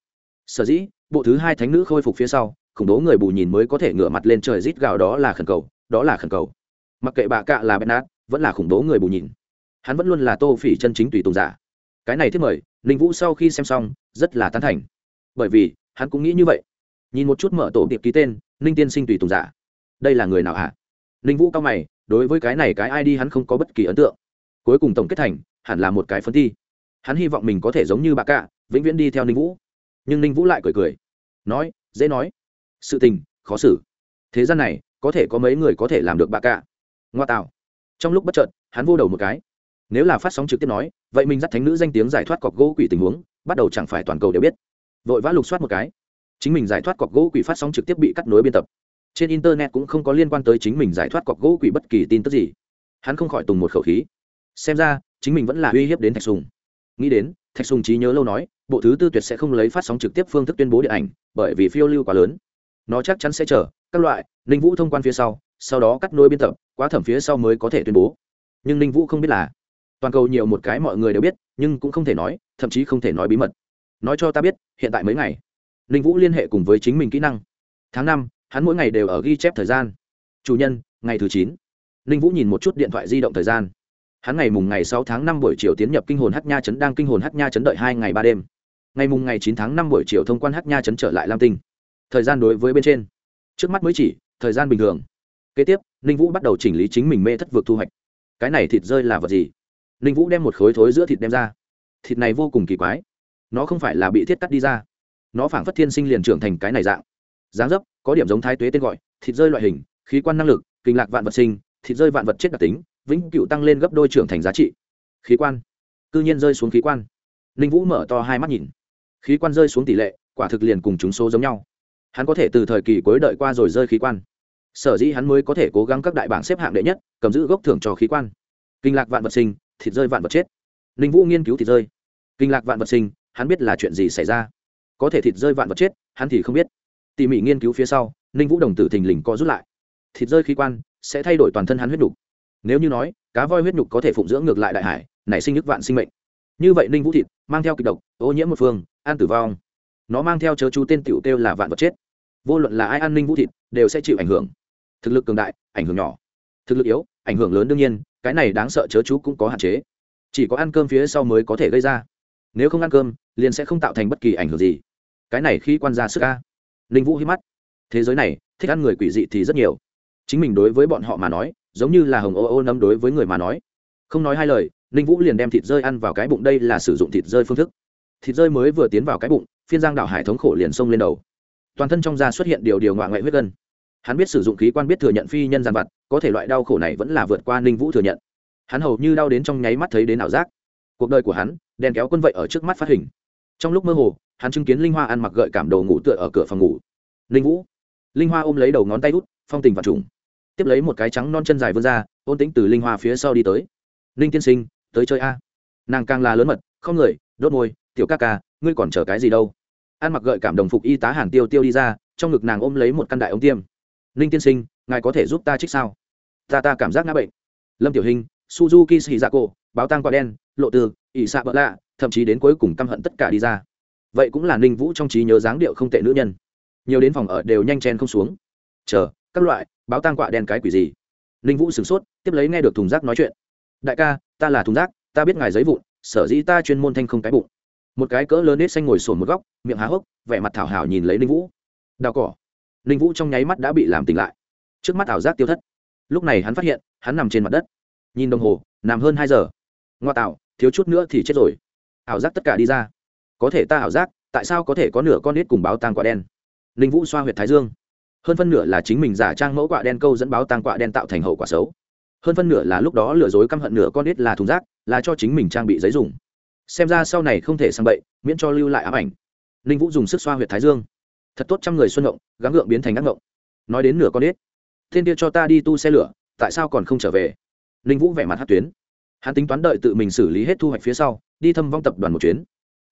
sở dĩ, bộ thứ hai thánh nữ khôi phục phía sau, khủng bố người bù nhìn mới có thể ngửa mặt lên trời rít gào đó là khẩn cầu, đó là khẩn cầu. Mặc kệ bà cạ là bét nát, vẫn là khủng bố người bù nhìn hắn vẫn luôn là tô phỉ chân chính tùy tùng giả. Cái này thiết mời linh vũ sau khi xem xong, rất là tán thành. Bởi vì, hắn cũng nghĩ như vậy. Nhìn một chút mở tổ điệp ký tên, ninh tiên sinh tùy tùng giả. Đây là người nào hả? Ninh vũ cao mày, đối với cái này cái id hắn không có bất kỳ ấn tượng. Cuối cùng tổng kết thành, hẳn là một cái phân thi. Hắn hy vọng mình có thể giống như bà cạ vĩnh viễn đi theo ninh vũ. Nhưng ninh vũ lại cười cười. Nói, dễ nói. Sự tình, khó xử. Thế gian này, có thể có mấy người có thể làm được bà cạ ngoa tạo. Trong lúc bất chợt, hắn vô đầu một cái nếu là phát sóng trực tiếp nói, vậy mình dắt thánh nữ danh tiếng giải thoát cọc gỗ quỷ tình huống, bắt đầu chẳng phải toàn cầu đều biết. Vội vã lục soát một cái. Chính mình giải thoát cọc gỗ quỷ phát sóng trực tiếp bị cắt nối biên tập. Trên internet cũng không có liên quan tới chính mình giải thoát cọc gỗ quỷ bất kỳ tin tức gì. Hắn không khỏi tùng một khẩu khí. Xem ra, chính mình vẫn là uy hiếp đến thạch sùng. Nghĩ đến, thạch sùng trí nhớ lâu nói, bộ thứ tư tuyệt sẽ không lấy phát sóng trực tiếp phương thức tuyên bố điện ảnh, bởi vì phiêu lưu quá lớn. Nó chắc chắn sẽ chờ, các loại, ninh vũ thông quan phía sau sau đó cắt nối biên tập, quá thẩm phía sau mới có thể tuyên bố. Nhưng ninh vũ không biết là toàn cầu nhiều một cái mọi người đều biết, nhưng cũng không thể nói, thậm chí không thể nói bí mật. Nói cho ta biết, hiện tại mấy ngày? Ninh vũ liên hệ cùng với chính mình kỹ năng. Tháng năm, hắn mỗi ngày đều ở ghi chép thời gian. Chủ nhân, ngày thứ chín. Ninh vũ nhìn một chút điện thoại di động thời gian. Hắn ngày mùng ngày sáu tháng năm buổi chiều tiến nhập kinh hồn hát nha chấn đang kinh hồn hát nha chấn đợi hai ngày ba đêm. Ngày mùng ngày chín tháng năm buổi chiều thông quan hát nha chấn trở lại lam tinh. Thời gian đối với bên trên. Trước mắt mới chỉ, thời gian bình thường. Kế tiếp, ninh vũ bắt đầu chỉnh lý chính mình mê thất vượt thu hoạch. Cái này thịt rơi là vật gì? Ninh vũ đem một khối thối giữa thịt đem ra. Thịt này vô cùng kỳ quái. Nó không phải là bị thiết cắt đi ra. Nó phảng phất thiên sinh liền trưởng thành cái này dạng. Dáng dấp, có điểm giống thái tuế tên gọi, thịt rơi loại hình, khí quan năng lực, kinh lạc vạn vật sinh, thịt rơi vạn vật chết đặc tính, vĩnh cựu tăng lên gấp đôi trưởng thành giá trị. Khí quan. Cư nhiên rơi xuống khí quan. Ninh vũ mở to hai mắt nhìn. Khí quan rơi xuống tỷ lệ, quả thực liền cùng chúng số giống nhau. Hắn có thể từ thời kỳ cuối đợi qua rồi rơi khí quan. Sở dĩ hắn mới có thể cố gắng các đại bảng xếp hạng đệ nhất, cầm giữ gốc thưởng cho khí quan. Kinh lạc vạn vật sinh thịt rơi vạn vật chết. Ninh vũ nghiên cứu thịt rơi. Kinh lạc vạn vật sinh, hắn biết là chuyện gì xảy ra. Có thể thịt rơi vạn vật chết, hắn thì không biết. Tỉ mỉ nghiên cứu phía sau, ninh vũ đồng tử thình lình co rút lại. Thịt rơi khí quan, sẽ thay đổi toàn thân hắn huyết nhục. Nếu như nói, cá voi huyết nhục có thể phụng dưỡng ngược lại đại hải, nảy sinh nhức vạn sinh mệnh. Như vậy ninh vũ thịt mang theo kịch độc, ô nhiễm một phương, an tử vong. Nó mang theo chớ chú tên tiểu kêu là vạn vật chết. Vô luận là ai ăn ninh vũ thịt, đều sẽ chịu ảnh hưởng. Thực lực cường đại, ảnh hưởng nhỏ. Thực lực yếu, ảnh hưởng lớn đương nhiên cái này đáng sợ chớ chú cũng có hạn chế. Chỉ có ăn cơm phía sau mới có thể gây ra. Nếu không ăn cơm, liền sẽ không tạo thành bất kỳ ảnh hưởng gì. Cái này khi quan ra sức ca ninh vũ hít mắt. Thế giới này, thích ăn người quỷ dị thì rất nhiều. Chính mình đối với bọn họ mà nói, giống như là hồng ô ô nấm đối với người mà nói. Không nói hai lời, ninh vũ liền đem thịt rơi ăn vào cái bụng đây là sử dụng thịt rơi phương thức. Thịt rơi mới vừa tiến vào cái bụng, phiên giang đảo hải thống khổ liền xông lên đầu. Toàn thân trong da xuất hiện điều điều ngoại ngoại huyết gân hắn biết sử dụng khí quan biết thừa nhận phi nhân gian vật, có thể loại đau khổ này vẫn là vượt qua ninh vũ thừa nhận. Hắn hầu như đau đến trong nháy mắt thấy đến ảo giác. Cuộc đời của hắn, đèn kéo quân vậy ở trước mắt phát hình. Trong lúc mơ hồ, hắn chứng kiến linh hoa ăn mặc gợi cảm đầu ngủ tựa ở cửa phòng ngủ. Ninh vũ. Linh hoa ôm lấy đầu ngón tay út, phong tình và trùng. Tiếp lấy một cái trắng non chân dài vươn ra, ôn tĩnh từ linh hoa phía sau đi tới. Ninh tiên sinh, tới chơi a. Nàng càng là lớn mật, không người, đốt môi, tiểu ca ca, ngươi còn chờ cái gì đâu? Ăn mặc gợi cảm đồng phục y tá hàn tiêu tiêu đi ra, trong ngực nàng ôm lấy một căn đại ống tiêm ninh tiên sinh ngài có thể giúp ta trích sao? Ta ta cảm giác ngã bệnh. Lâm tiểu hình suzuki xì dạ cổ báo tang quả đen lộ từ, ỷ xạ bỡ lạ thậm chí đến cuối cùng căm hận tất cả đi ra. Vậy cũng là ninh vũ trong trí nhớ dáng điệu không tệ nữ nhân. Nhiều đến phòng ở đều nhanh chen không xuống. Chờ các loại báo tang quạ đen cái quỷ gì? Ninh vũ sửng sốt tiếp lấy nghe được thùng rác nói chuyện. Đại ca ta là thùng rác ta biết ngài giấy vụn sở dĩ ta chuyên môn thanh không cái bụng. Một cái cỡ lớn nết xanh ngồi sồn một góc miệng há hốc vẻ mặt thảo hảo nhìn lấy ninh vũ. Đào cỏ ninh vũ trong nháy mắt đã bị làm tỉnh lại. Trước mắt ảo giác tiêu thất. Lúc này hắn phát hiện, hắn nằm trên mặt đất. Nhìn đồng hồ, nằm hơn hai giờ. Ngoa tạo, thiếu chút nữa thì chết rồi. Ảo giác tất cả đi ra. Có thể ta ảo giác, tại sao có thể có nửa con nít cùng báo tang quả đen? Ninh vũ xoa h u y ệ t thái dương. Hơn phân nửa là chính mình giả trang mẫu quả đen câu dẫn báo tang quả đen tạo thành hậu quả xấu. Hơn phân nửa là lúc đó lừa dối căm hận nửa con nít là thùng rác, là cho chính mình trang bị giấy dùng. Xem ra sau này không thể sang bậy, miễn cho lưu lại ám ảnh. Ninh vũ dùng sức xoa h u y ệ t thái dương thật tốt trăm người xuân ngộng, gắng gượng biến thành ác ngộng. Nói đến nửa con ít thiên kia cho ta đi tu xe lửa, tại sao còn không trở về? Ninh vũ vẻ mặt hát tuyến. Hắn tính toán đợi tự mình xử lý hết thu hoạch phía sau, đi thăm vong tập đoàn một chuyến.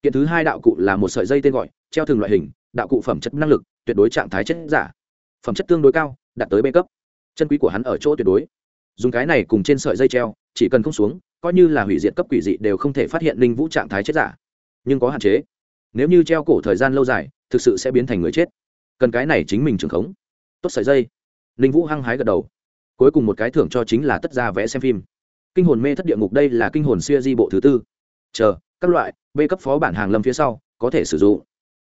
Kiện thứ hai đạo cụ là một sợi dây tên gọi, treo thường loại hình, đạo cụ phẩm chất năng lực, tuyệt đối trạng thái chất giả. Phẩm chất tương đối cao, đạt tới b cấp. Chân quý của hắn ở chỗ tuyệt đối. Dùng cái này cùng trên sợi dây treo, chỉ cần không xuống, coi như là hủy diệt cấp quỷ dị đều không thể phát hiện linh vũ trạng thái chết giả. Nhưng có hạn chế nếu như treo cổ thời gian lâu dài thực sự sẽ biến thành người chết. Cần cái này chính mình trưởng khống. Tốt sợi dây. Ninh vũ hăng hái gật đầu. Cuối cùng một cái thưởng cho chính là tất ra vẽ xem phim. Kinh hồn mê thất địa ngục đây là kinh hồn xuya di bộ thứ tư. Chờ các loại b cấp phó bản hàng lâm phía sau có thể sử dụng.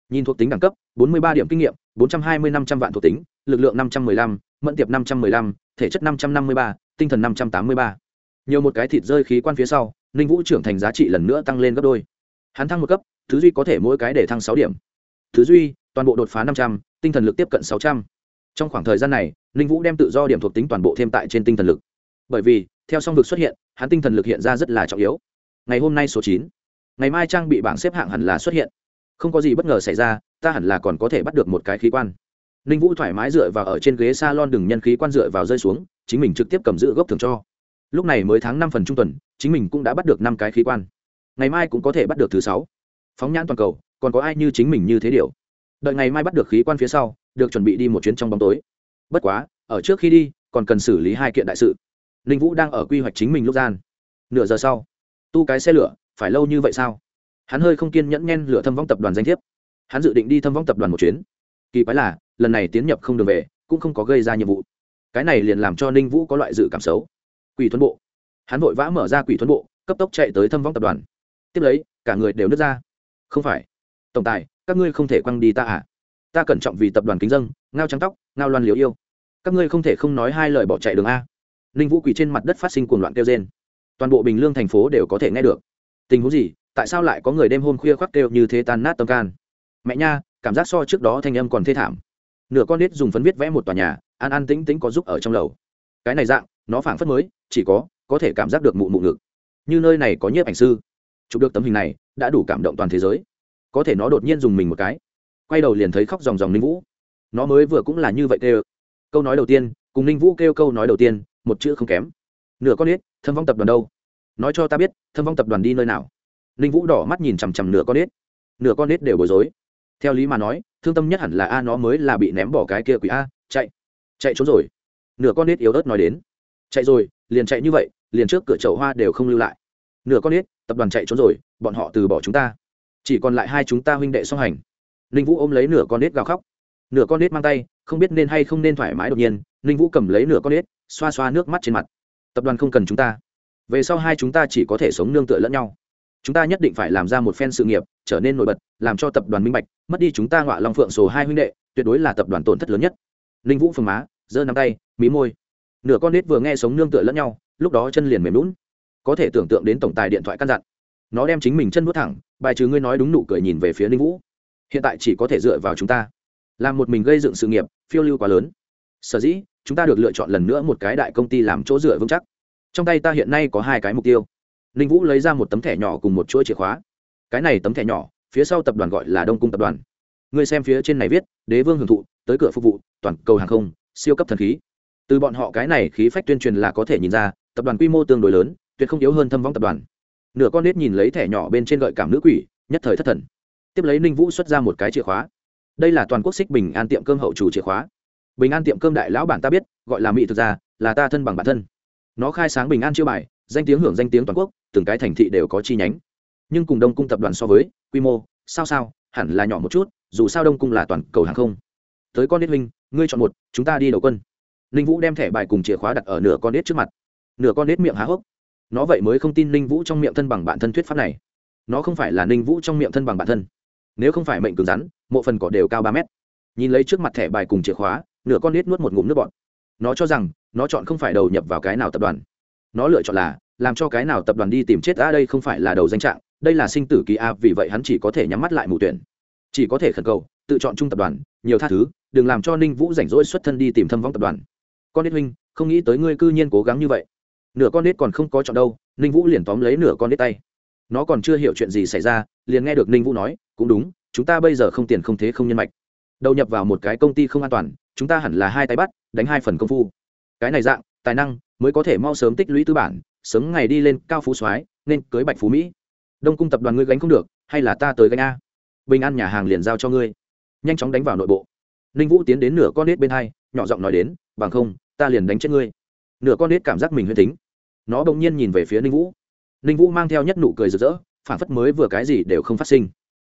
Nhìn thuộc tính đẳng cấp 43 điểm kinh nghiệm 420 500 vạn thuộc tính lực lượng 515, mẫn tiệp 515, thể chất 553, tinh thần 583. nhiều một cái thịt rơi khí quan phía sau ninh vũ trưởng thành giá trị lần nữa tăng lên gấp đôi. Hắn thăng một cấp thứ duy có thể mỗi cái để thăng sáu điểm. Thứ duy, toàn bộ đột phá năm trăm, tinh thần lực tiếp cận sáu trăm. Trong khoảng thời gian này, ninh vũ đem tự do điểm thuộc tính toàn bộ thêm tại trên tinh thần lực. Bởi vì, theo song vực xuất hiện, hắn tinh thần lực hiện ra rất là trọng yếu. Ngày hôm nay số chín, ngày mai trang bị bảng xếp hạng hẳn là xuất hiện. Không có gì bất ngờ xảy ra, ta hẳn là còn có thể bắt được một cái khí quan. Ninh vũ thoải mái dựa vào ở trên ghế s a lon đừng nhân khí quan dựa vào rơi xuống, chính mình trực tiếp cầm giữ gốc thường cho. Lúc này mới tháng năm phần trung tuần, chính mình cũng đã bắt được năm cái khí quan. Ngày mai cũng có thể bắt được thứ sáu phóng nhãn toàn cầu, còn có ai như chính mình như thế điều? Đợi ngày mai bắt được khí quan phía sau, được chuẩn bị đi một chuyến trong bóng tối. Bất quá, ở trước khi đi, còn cần xử lý hai kiện đại sự. Ninh vũ đang ở quy hoạch chính mình lúc gian. Nửa giờ sau, tu cái xe lửa, phải lâu như vậy sao? Hắn hơi không kiên nhẫn nhen lửa thâm vong tập đoàn danh thiếp. Hắn dự định đi thâm vong tập đoàn một chuyến. Kỳ quái là, lần này tiến nhập không đường về, cũng không có gây ra nhiệm vụ. Cái này liền làm cho ninh vũ có loại dự cảm xấu. Quỷ thuấn bộ. Hắn vội vã mở ra quỷ thuấn bộ, cấp tốc chạy tới thâm vong tập đoàn. Tiếp lấy, cả người đều nứt ra không phải. Tổng tài, các ngươi không thể quăng đi ta à? Ta cẩn trọng vì tập đoàn kính dân, ngao trắng tóc, ngao loan liều yêu. Các ngươi không thể không nói hai lời bỏ chạy đường a. Ninh vũ quỳ trên mặt đất phát sinh cuồng loạn kêu trên toàn bộ bình lương thành phố đều có thể nghe được. Tình huống gì? Tại sao lại có người đêm hôm khuya khoác kêu như thế tan nát tâm can? Mẹ nha, cảm giác so trước đó thanh âm còn thê thảm. Nửa con nết dùng phấn viết vẽ một tòa nhà, an an tĩnh tĩnh có giúp ở trong lầu. Cái này dạng, nó phảng phất mới, chỉ có có thể cảm giác được mụ mụ ngực. Như nơi này có nhiếp ảnh sư chụp được tấm hình này, đã đủ cảm động toàn thế giới. Có thể nó đột nhiên dùng mình một cái. Quay đầu liền thấy khóc dòng dòng ninh vũ. Nó mới vừa cũng là như vậy kêu. Câu nói đầu tiên, cùng ninh vũ kêu câu nói đầu tiên, một chữ không kém. Nửa con nết thâm vong tập đoàn đâu? Nói cho ta biết, thâm vong tập đoàn đi nơi nào? Ninh vũ đỏ mắt nhìn chằm chằm nửa con nết nửa con nết đều bối rối. Theo lý mà nói, thương tâm nhất hẳn là a, nó mới là bị ném bỏ cái kia quỷ a. Chạy. Chạy trốn rồi. Nửa con nết yếu ớt nói đến. Chạy rồi, liền chạy như vậy, liền trước cửa chậu hoa đều không lưu lại. Nửa con nết tập đoàn chạy trốn rồi, bọn họ từ bỏ chúng ta. Chỉ còn lại hai chúng ta huynh đệ song hành. Ninh vũ ôm lấy nửa con nết gào khóc. Nửa con nết mang tay, không biết nên hay không nên thoải mái đột nhiên, ninh vũ cầm lấy nửa con nết, xoa xoa nước mắt trên mặt. Tập đoàn không cần chúng ta. Về sau hai chúng ta chỉ có thể sống nương tựa lẫn nhau. Chúng ta nhất định phải làm ra một phen sự nghiệp, trở nên nổi bật, làm cho tập đoàn minh bạch, mất đi chúng ta ngọa long phượng sổ hai huynh đệ, tuyệt đối là tập đoàn tổn thất lớn nhất. Ninh vũ phường má, giơ nắm tay, mí môi. Nửa con nết vừa nghe sống nương tựa lẫn nhau, lúc đó chân liền mềm lún có thể tưởng tượng đến tổng tài điện thoại căn dặn. Nó đem chính mình chân nuốt thẳng, bài trừ ngươi nói đúng nụ cười nhìn về phía ninh vũ. Hiện tại chỉ có thể dựa vào chúng ta. Làm một mình gây dựng sự nghiệp, phiêu lưu quá lớn. Sở dĩ, chúng ta được lựa chọn lần nữa một cái đại công ty làm chỗ dựa vững chắc. Trong tay ta hiện nay có hai cái mục tiêu. Ninh vũ lấy ra một tấm thẻ nhỏ cùng một chuỗi chìa khóa. Cái này tấm thẻ nhỏ, phía sau tập đoàn gọi là đông cung tập đoàn. Người xem phía trên này viết, đế vương hưởng thụ, tới cửa phục vụ, toàn cầu hàng không, siêu cấp thần khí. Từ bọn họ cái này khí phách tuyên truyền là có thể nhìn ra, tập đoàn quy mô tương đối lớn tuyệt không yếu hơn thâm vong tập đoàn. Nửa con nết nhìn lấy thẻ nhỏ bên trên gợi cảm nữ quỷ, nhất thời thất thần. Tiếp lấy ninh vũ xuất ra một cái chìa khóa. Đây là toàn quốc xích bình an tiệm cơm hậu chủ chìa khóa. Bình an tiệm cơm đại lão bản ta biết, gọi là mỹ thực ra là ta thân bằng bản thân. Nó khai sáng bình an chiêu bài, danh tiếng hưởng danh tiếng toàn quốc, từng cái thành thị đều có chi nhánh. Nhưng cùng đông cung tập đoàn so với, quy mô, sao sao, hẳn là nhỏ một chút, dù sao đông cung là toàn cầu hàng không. Tới con nết minh ngươi chọn một, chúng ta đi đầu quân. Ninh vũ đem thẻ bài cùng chìa khóa đặt ở nửa con nết trước mặt. Nửa con nết miệng há hốc nó vậy mới không tin ninh vũ trong miệng thân bằng bản thân thuyết pháp này. Nó không phải là ninh vũ trong miệng thân bằng bản thân. Nếu không phải mệnh cứng rắn, mộ phần cỏ đều cao ba mét. Nhìn lấy trước mặt thẻ bài cùng chìa khóa, nửa con nít nuốt một ngụm nước bọt. Nó cho rằng, nó chọn không phải đầu nhập vào cái nào tập đoàn. Nó lựa chọn là, làm cho cái nào tập đoàn đi tìm chết a đây không phải là đầu danh trạng, đây là sinh tử kỳ a, vì vậy hắn chỉ có thể nhắm mắt lại mù tuyển. Chỉ có thể khẩn cầu, tự chọn chung tập đoàn, nhiều tha thứ, đừng làm cho ninh vũ rảnh rỗi xuất thân đi tìm thâm vong tập đoàn. Con nít huynh, không nghĩ tới ngươi cư nhiên cố gắng như vậy nửa con nít còn không có chọn đâu, ninh vũ liền tóm lấy nửa con nít tay. Nó còn chưa hiểu chuyện gì xảy ra, liền nghe được ninh vũ nói, cũng đúng, chúng ta bây giờ không tiền không thế không nhân mạch. Đầu nhập vào một cái công ty không an toàn, chúng ta hẳn là hai tay bắt, đánh hai phần công phu. Cái này dạng, tài năng, mới có thể mau sớm tích lũy tư bản, sớm ngày đi lên cao phú soái, nên cưới bạch phú mỹ. Đông cung tập đoàn ngươi gánh không được, hay là ta tới gánh a? Bình an nhà hàng liền giao cho ngươi. Nhanh chóng đánh vào nội bộ. Ninh vũ tiến đến nửa con nết bên hai, nhỏ giọng nói đến, bằng không, ta liền đánh chết ngươi. Nửa con nết cảm giác mình huyên tính nó bỗng nhiên nhìn về phía ninh vũ. Ninh vũ mang theo nhất nụ cười rực rỡ, phản phất mới vừa cái gì đều không phát sinh.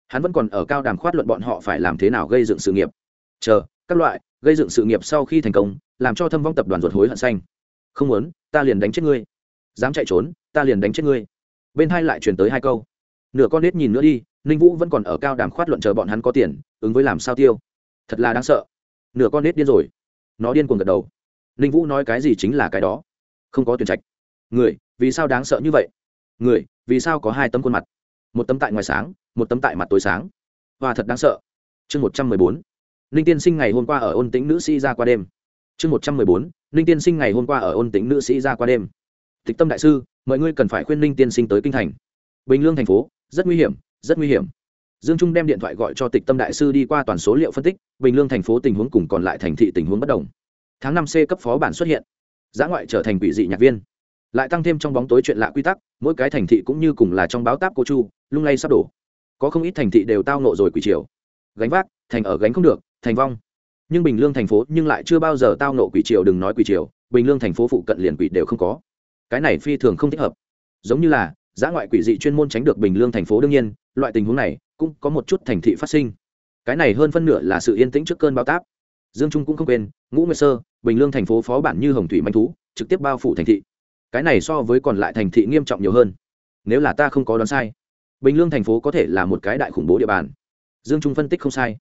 Hắn vẫn còn ở cao đàm khoát luận bọn họ phải làm thế nào gây dựng sự nghiệp. Chờ, các loại, gây dựng sự nghiệp sau khi thành công, làm cho thâm vong tập đoàn ruột hối hận xanh. Không muốn, ta liền đánh chết ngươi. Dám chạy trốn, ta liền đánh chết ngươi. Bên hai lại truyền tới hai câu. Nửa con nết nhìn nữa đi, ninh vũ vẫn còn ở cao đàm khoát luận chờ bọn hắn có tiền, ứng với làm sao tiêu. Thật là đáng sợ. Nửa con nết điên rồi. Nó điên cuồng gật đầu. Ninh vũ nói cái gì chính là cái đó. Không có tuyển trạch người, vì sao đáng sợ như vậy? Người, vì sao có hai tấm khuôn mặt? Một tấm tại ngoài sáng, một tấm tại mặt tối sáng. Và thật đáng sợ. Chương một trăm mười bốn. Ninh tiên sinh ngày hôm qua ở ôn tĩnh nữ sĩ ra qua đêm. Chương một trăm mười bốn. Ninh tiên sinh ngày hôm qua ở ôn tĩnh nữ sĩ ra qua đêm. Tịch tâm đại sư, mọi ngươi cần phải khuyên ninh tiên sinh tới kinh thành. Bình lương thành phố, rất nguy hiểm, rất nguy hiểm. Dương trung đem điện thoại gọi cho tịch tâm đại sư đi qua toàn số liệu phân tích, bình lương thành phố tình huống cùng còn lại thành thị tình huống bất đồng. Tháng năm c cấp phó bản xuất hiện. Giã ngoại trở thành quỷ dị nhạc viên lại tăng thêm trong bóng tối chuyện lạ quy tắc, mỗi cái thành thị cũng như cùng là trong báo táp cô chu, lung lay sắp đổ. Có không ít thành thị đều tao nộ rồi quỷ triều. Gánh vác, thành ở gánh không được, thành vong. Nhưng bình lương thành phố nhưng lại chưa bao giờ tao nộ quỷ triều, đừng nói quỷ triều, bình lương thành phố phụ cận liền quỷ đều không có. Cái này phi thường không thích hợp. Giống như là, giã ngoại quỷ dị chuyên môn tránh được bình lương thành phố đương nhiên, loại tình huống này cũng có một chút thành thị phát sinh. Cái này hơn phân nửa là sự yên tĩnh trước cơn bão táp. Dương trung cũng không quên, ngũ nguyệt sơ, bình lương thành phố phó bản như hồng thủy manh thú, trực tiếp bao phủ thành thị cái này so với còn lại thành thị nghiêm trọng nhiều hơn. Nếu là ta không có đoán sai, bình lương thành phố có thể là một cái đại khủng bố địa bàn. Dương trung phân tích không sai.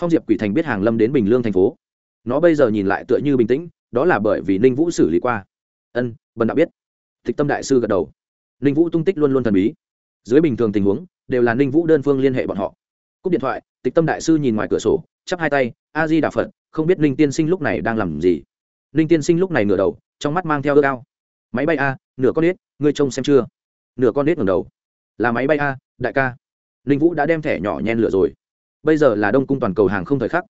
Phong diệp quỷ thành biết hàng lâm đến bình lương thành phố. Nó bây giờ nhìn lại tựa như bình tĩnh, đó là bởi vì ninh vũ xử lý qua. Ân, bần đã biết. Tịch tâm đại sư gật đầu. Ninh vũ tung tích luôn luôn thần bí. Dưới bình thường tình huống, đều là ninh vũ đơn phương liên hệ bọn họ. Cúp điện thoại tịch tâm đại sư nhìn ngoài cửa sổ, chắp hai tay, a di đà phật, không biết ninh tiên sinh lúc này đang làm gì? Ninh tiên sinh lúc này ngửa đầu, trong mắt mang theo ước ao máy bay a, nửa con nết, ngươi trông xem chưa? Nửa con nết ngầm đầu. Là máy bay a, đại ca. Ninh vũ đã đem thẻ nhỏ nhen lửa rồi. Bây giờ là đông cung toàn cầu hàng không thời khắc.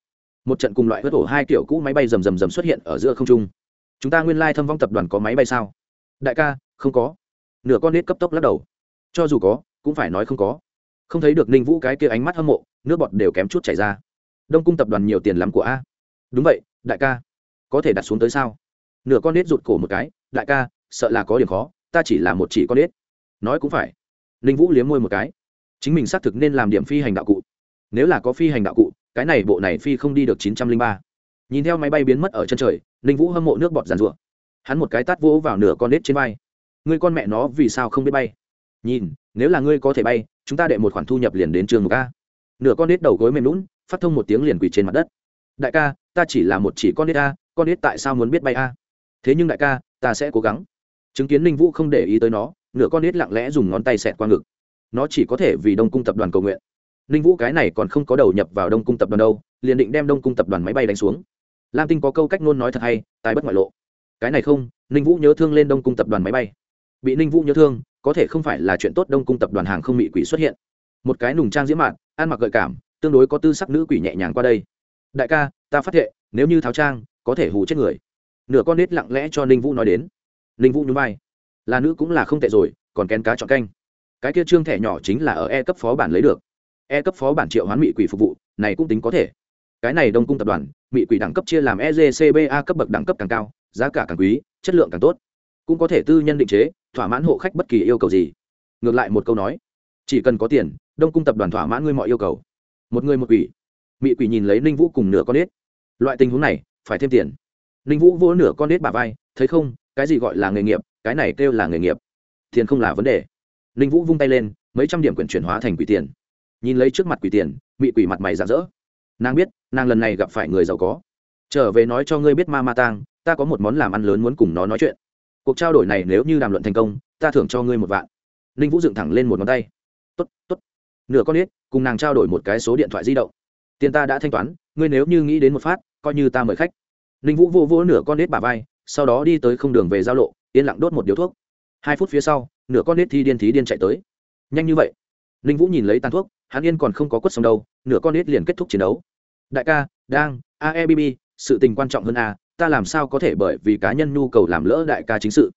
Một trận cùng loại vớt ổ hai kiểu cũ máy bay rầm rầm rầm xuất hiện ở giữa không trung. Chúng ta nguyên lai thâm vong tập đoàn có máy bay sao? Đại ca, không có. Nửa con nết cấp tốc lắc đầu. Cho dù có, cũng phải nói không có. Không thấy được ninh vũ cái kia ánh mắt hâm mộ, nước bọt đều kém chút chảy ra. Đông cung tập đoàn nhiều tiền lắm của a. Đúng vậy, đại ca. Có thể đặt xuống tới sao? Nửa con nết rụt cổ một cái, đại ca sợ là có điểm khó, ta chỉ là một chỉ con ếch. Nói cũng phải. Ninh vũ liếm môi một cái. Chính mình xác thực nên làm điểm phi hành đạo cụ. Nếu là có phi hành đạo cụ, cái này bộ này phi không đi được chín trăm linh ba. Nhìn theo máy bay biến mất ở chân trời, ninh vũ hâm mộ nước bọt giàn rụa hắn một cái tát vỗ vào nửa con nết trên vai. Ngươi con mẹ nó vì sao không biết bay? Nhìn, nếu là ngươi có thể bay, chúng ta đệ một khoản thu nhập liền đến trường một ca nửa con nết đầu gối mềm lún, phát thông một tiếng liền quỳ trên mặt đất. Đại ca, ta chỉ là một chỉ con nết a, con nết tại sao muốn biết bay a? Thế nhưng đại ca, ta sẽ cố gắng chứng kiến ninh vũ không để ý tới nó, nửa con nít lặng lẽ dùng ngón tay xẹt qua ngực. Nó chỉ có thể vì đông cung tập đoàn cầu nguyện. Ninh vũ cái này còn không có đầu nhập vào đông cung tập đoàn đâu, liền định đem đông cung tập đoàn máy bay đánh xuống. Lam tinh có câu cách ngôn nói thật hay tài bất ngoại lộ. Cái này không, ninh vũ nhớ thương lên đông cung tập đoàn máy bay. Bị ninh vũ nhớ thương, có thể không phải là chuyện tốt đông cung tập đoàn hàng không mỹ quỷ xuất hiện. Một cái nùng trang diễm mạn, ăn mặc gợi cảm, tương đối có tư sắc nữ quỷ nhẹ nhàng qua đây. Đại ca, ta phát hiện, nếu như tháo trang, có thể hù chết người. Nửa con nết lặng lẽ cho ninh vũ nói đến ninh vũ nhún vai. Là nữ cũng là không tệ rồi, còn kén cá chọn canh. Cái kia trương thẻ nhỏ chính là ở e cấp phó bản lấy được. E cấp phó bản triệu hoán mỹ quỷ phục vụ, này cũng tính có thể. Cái này đông cung tập đoàn mỹ quỷ đẳng cấp chia làm egcba cấp bậc đẳng cấp càng cao, giá cả càng quý, chất lượng càng tốt. Cũng có thể tư nhân định chế, thỏa mãn hộ khách bất kỳ yêu cầu gì. Ngược lại một câu nói, chỉ cần có tiền, đông cung tập đoàn thỏa mãn ngươi mọi yêu cầu. Một người một quỷ. Mỹ quỷ nhìn lấy ninh vũ cùng nửa con nết loại tình huống này, phải thêm tiền. Ninh vũ vỗ nửa con nết bà vai, thấy không cái gì gọi là nghề nghiệp, cái này kêu là nghề nghiệp. Tiền không là vấn đề. Ninh vũ vung tay lên, mấy trăm điểm quyển chuyển hóa thành quỷ tiền. Nhìn lấy trước mặt quỷ tiền mỹ quỷ mặt mày rạng rỡ. Nàng biết, nàng lần này gặp phải người giàu có. Trở về nói cho ngươi biết ma ma tang, ta có một món làm ăn lớn muốn cùng nó nói chuyện. Cuộc trao đổi này nếu như đàm luận thành công, ta thưởng cho ngươi một vạn. Ninh vũ dựng thẳng lên một ngón tay. Tốt tốt. Nửa con ít cùng nàng trao đổi một cái số điện thoại di động. Tiền ta đã thanh toán, ngươi nếu như nghĩ đến một phát, coi như ta mời khách. Ninh vũ vô vô nửa con ít bà vai sau đó đi tới không đường về giao lộ, yên lặng đốt một điếu thuốc. Hai phút phía sau, nửa con nết thi điên thí điên chạy tới. Nhanh như vậy? Ninh vũ nhìn lấy tàn thuốc, hắn yên còn không có quất xong đâu, nửa con nết liền kết thúc chiến đấu. Đại ca, đang aebb sự tình quan trọng hơn a ta làm sao có thể bởi vì cá nhân nhu cầu làm lỡ đại ca chính sự?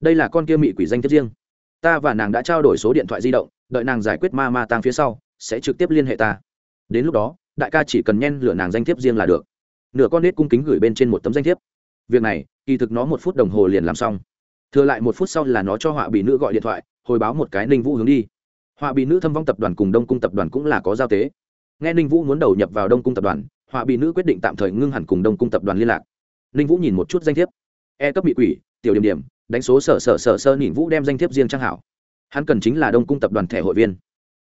Đây là con kia mị quỷ danh thiếp riêng. Ta và nàng đã trao đổi số điện thoại di động, đợi nàng giải quyết ma ma tang phía sau, sẽ trực tiếp liên hệ ta. Đến lúc đó, đại ca chỉ cần nhen lửa nàng danh thiếp riêng là được. Nửa con nết cung kính gửi bên trên một tấm danh thiếp việc này, kỳ thực nó một phút đồng hồ liền làm xong. Thừa lại một phút sau là nó cho họa bị nữ gọi điện thoại, hồi báo một cái ninh vũ hướng đi. Họa bị nữ thâm vong tập đoàn cùng đông cung tập đoàn cũng là có giao tế. Nghe ninh vũ muốn đầu nhập vào đông cung tập đoàn, họa bị nữ quyết định tạm thời ngưng hẳn cùng đông cung tập đoàn liên lạc. Ninh vũ nhìn một chút danh thiếp. E cấp bị quỷ, tiểu điểm điểm, đánh số sở sở sở sơ nhìn vũ đem danh thiếp riêng trang hảo. Hắn cần chính là đông cung tập đoàn thẻ hội viên.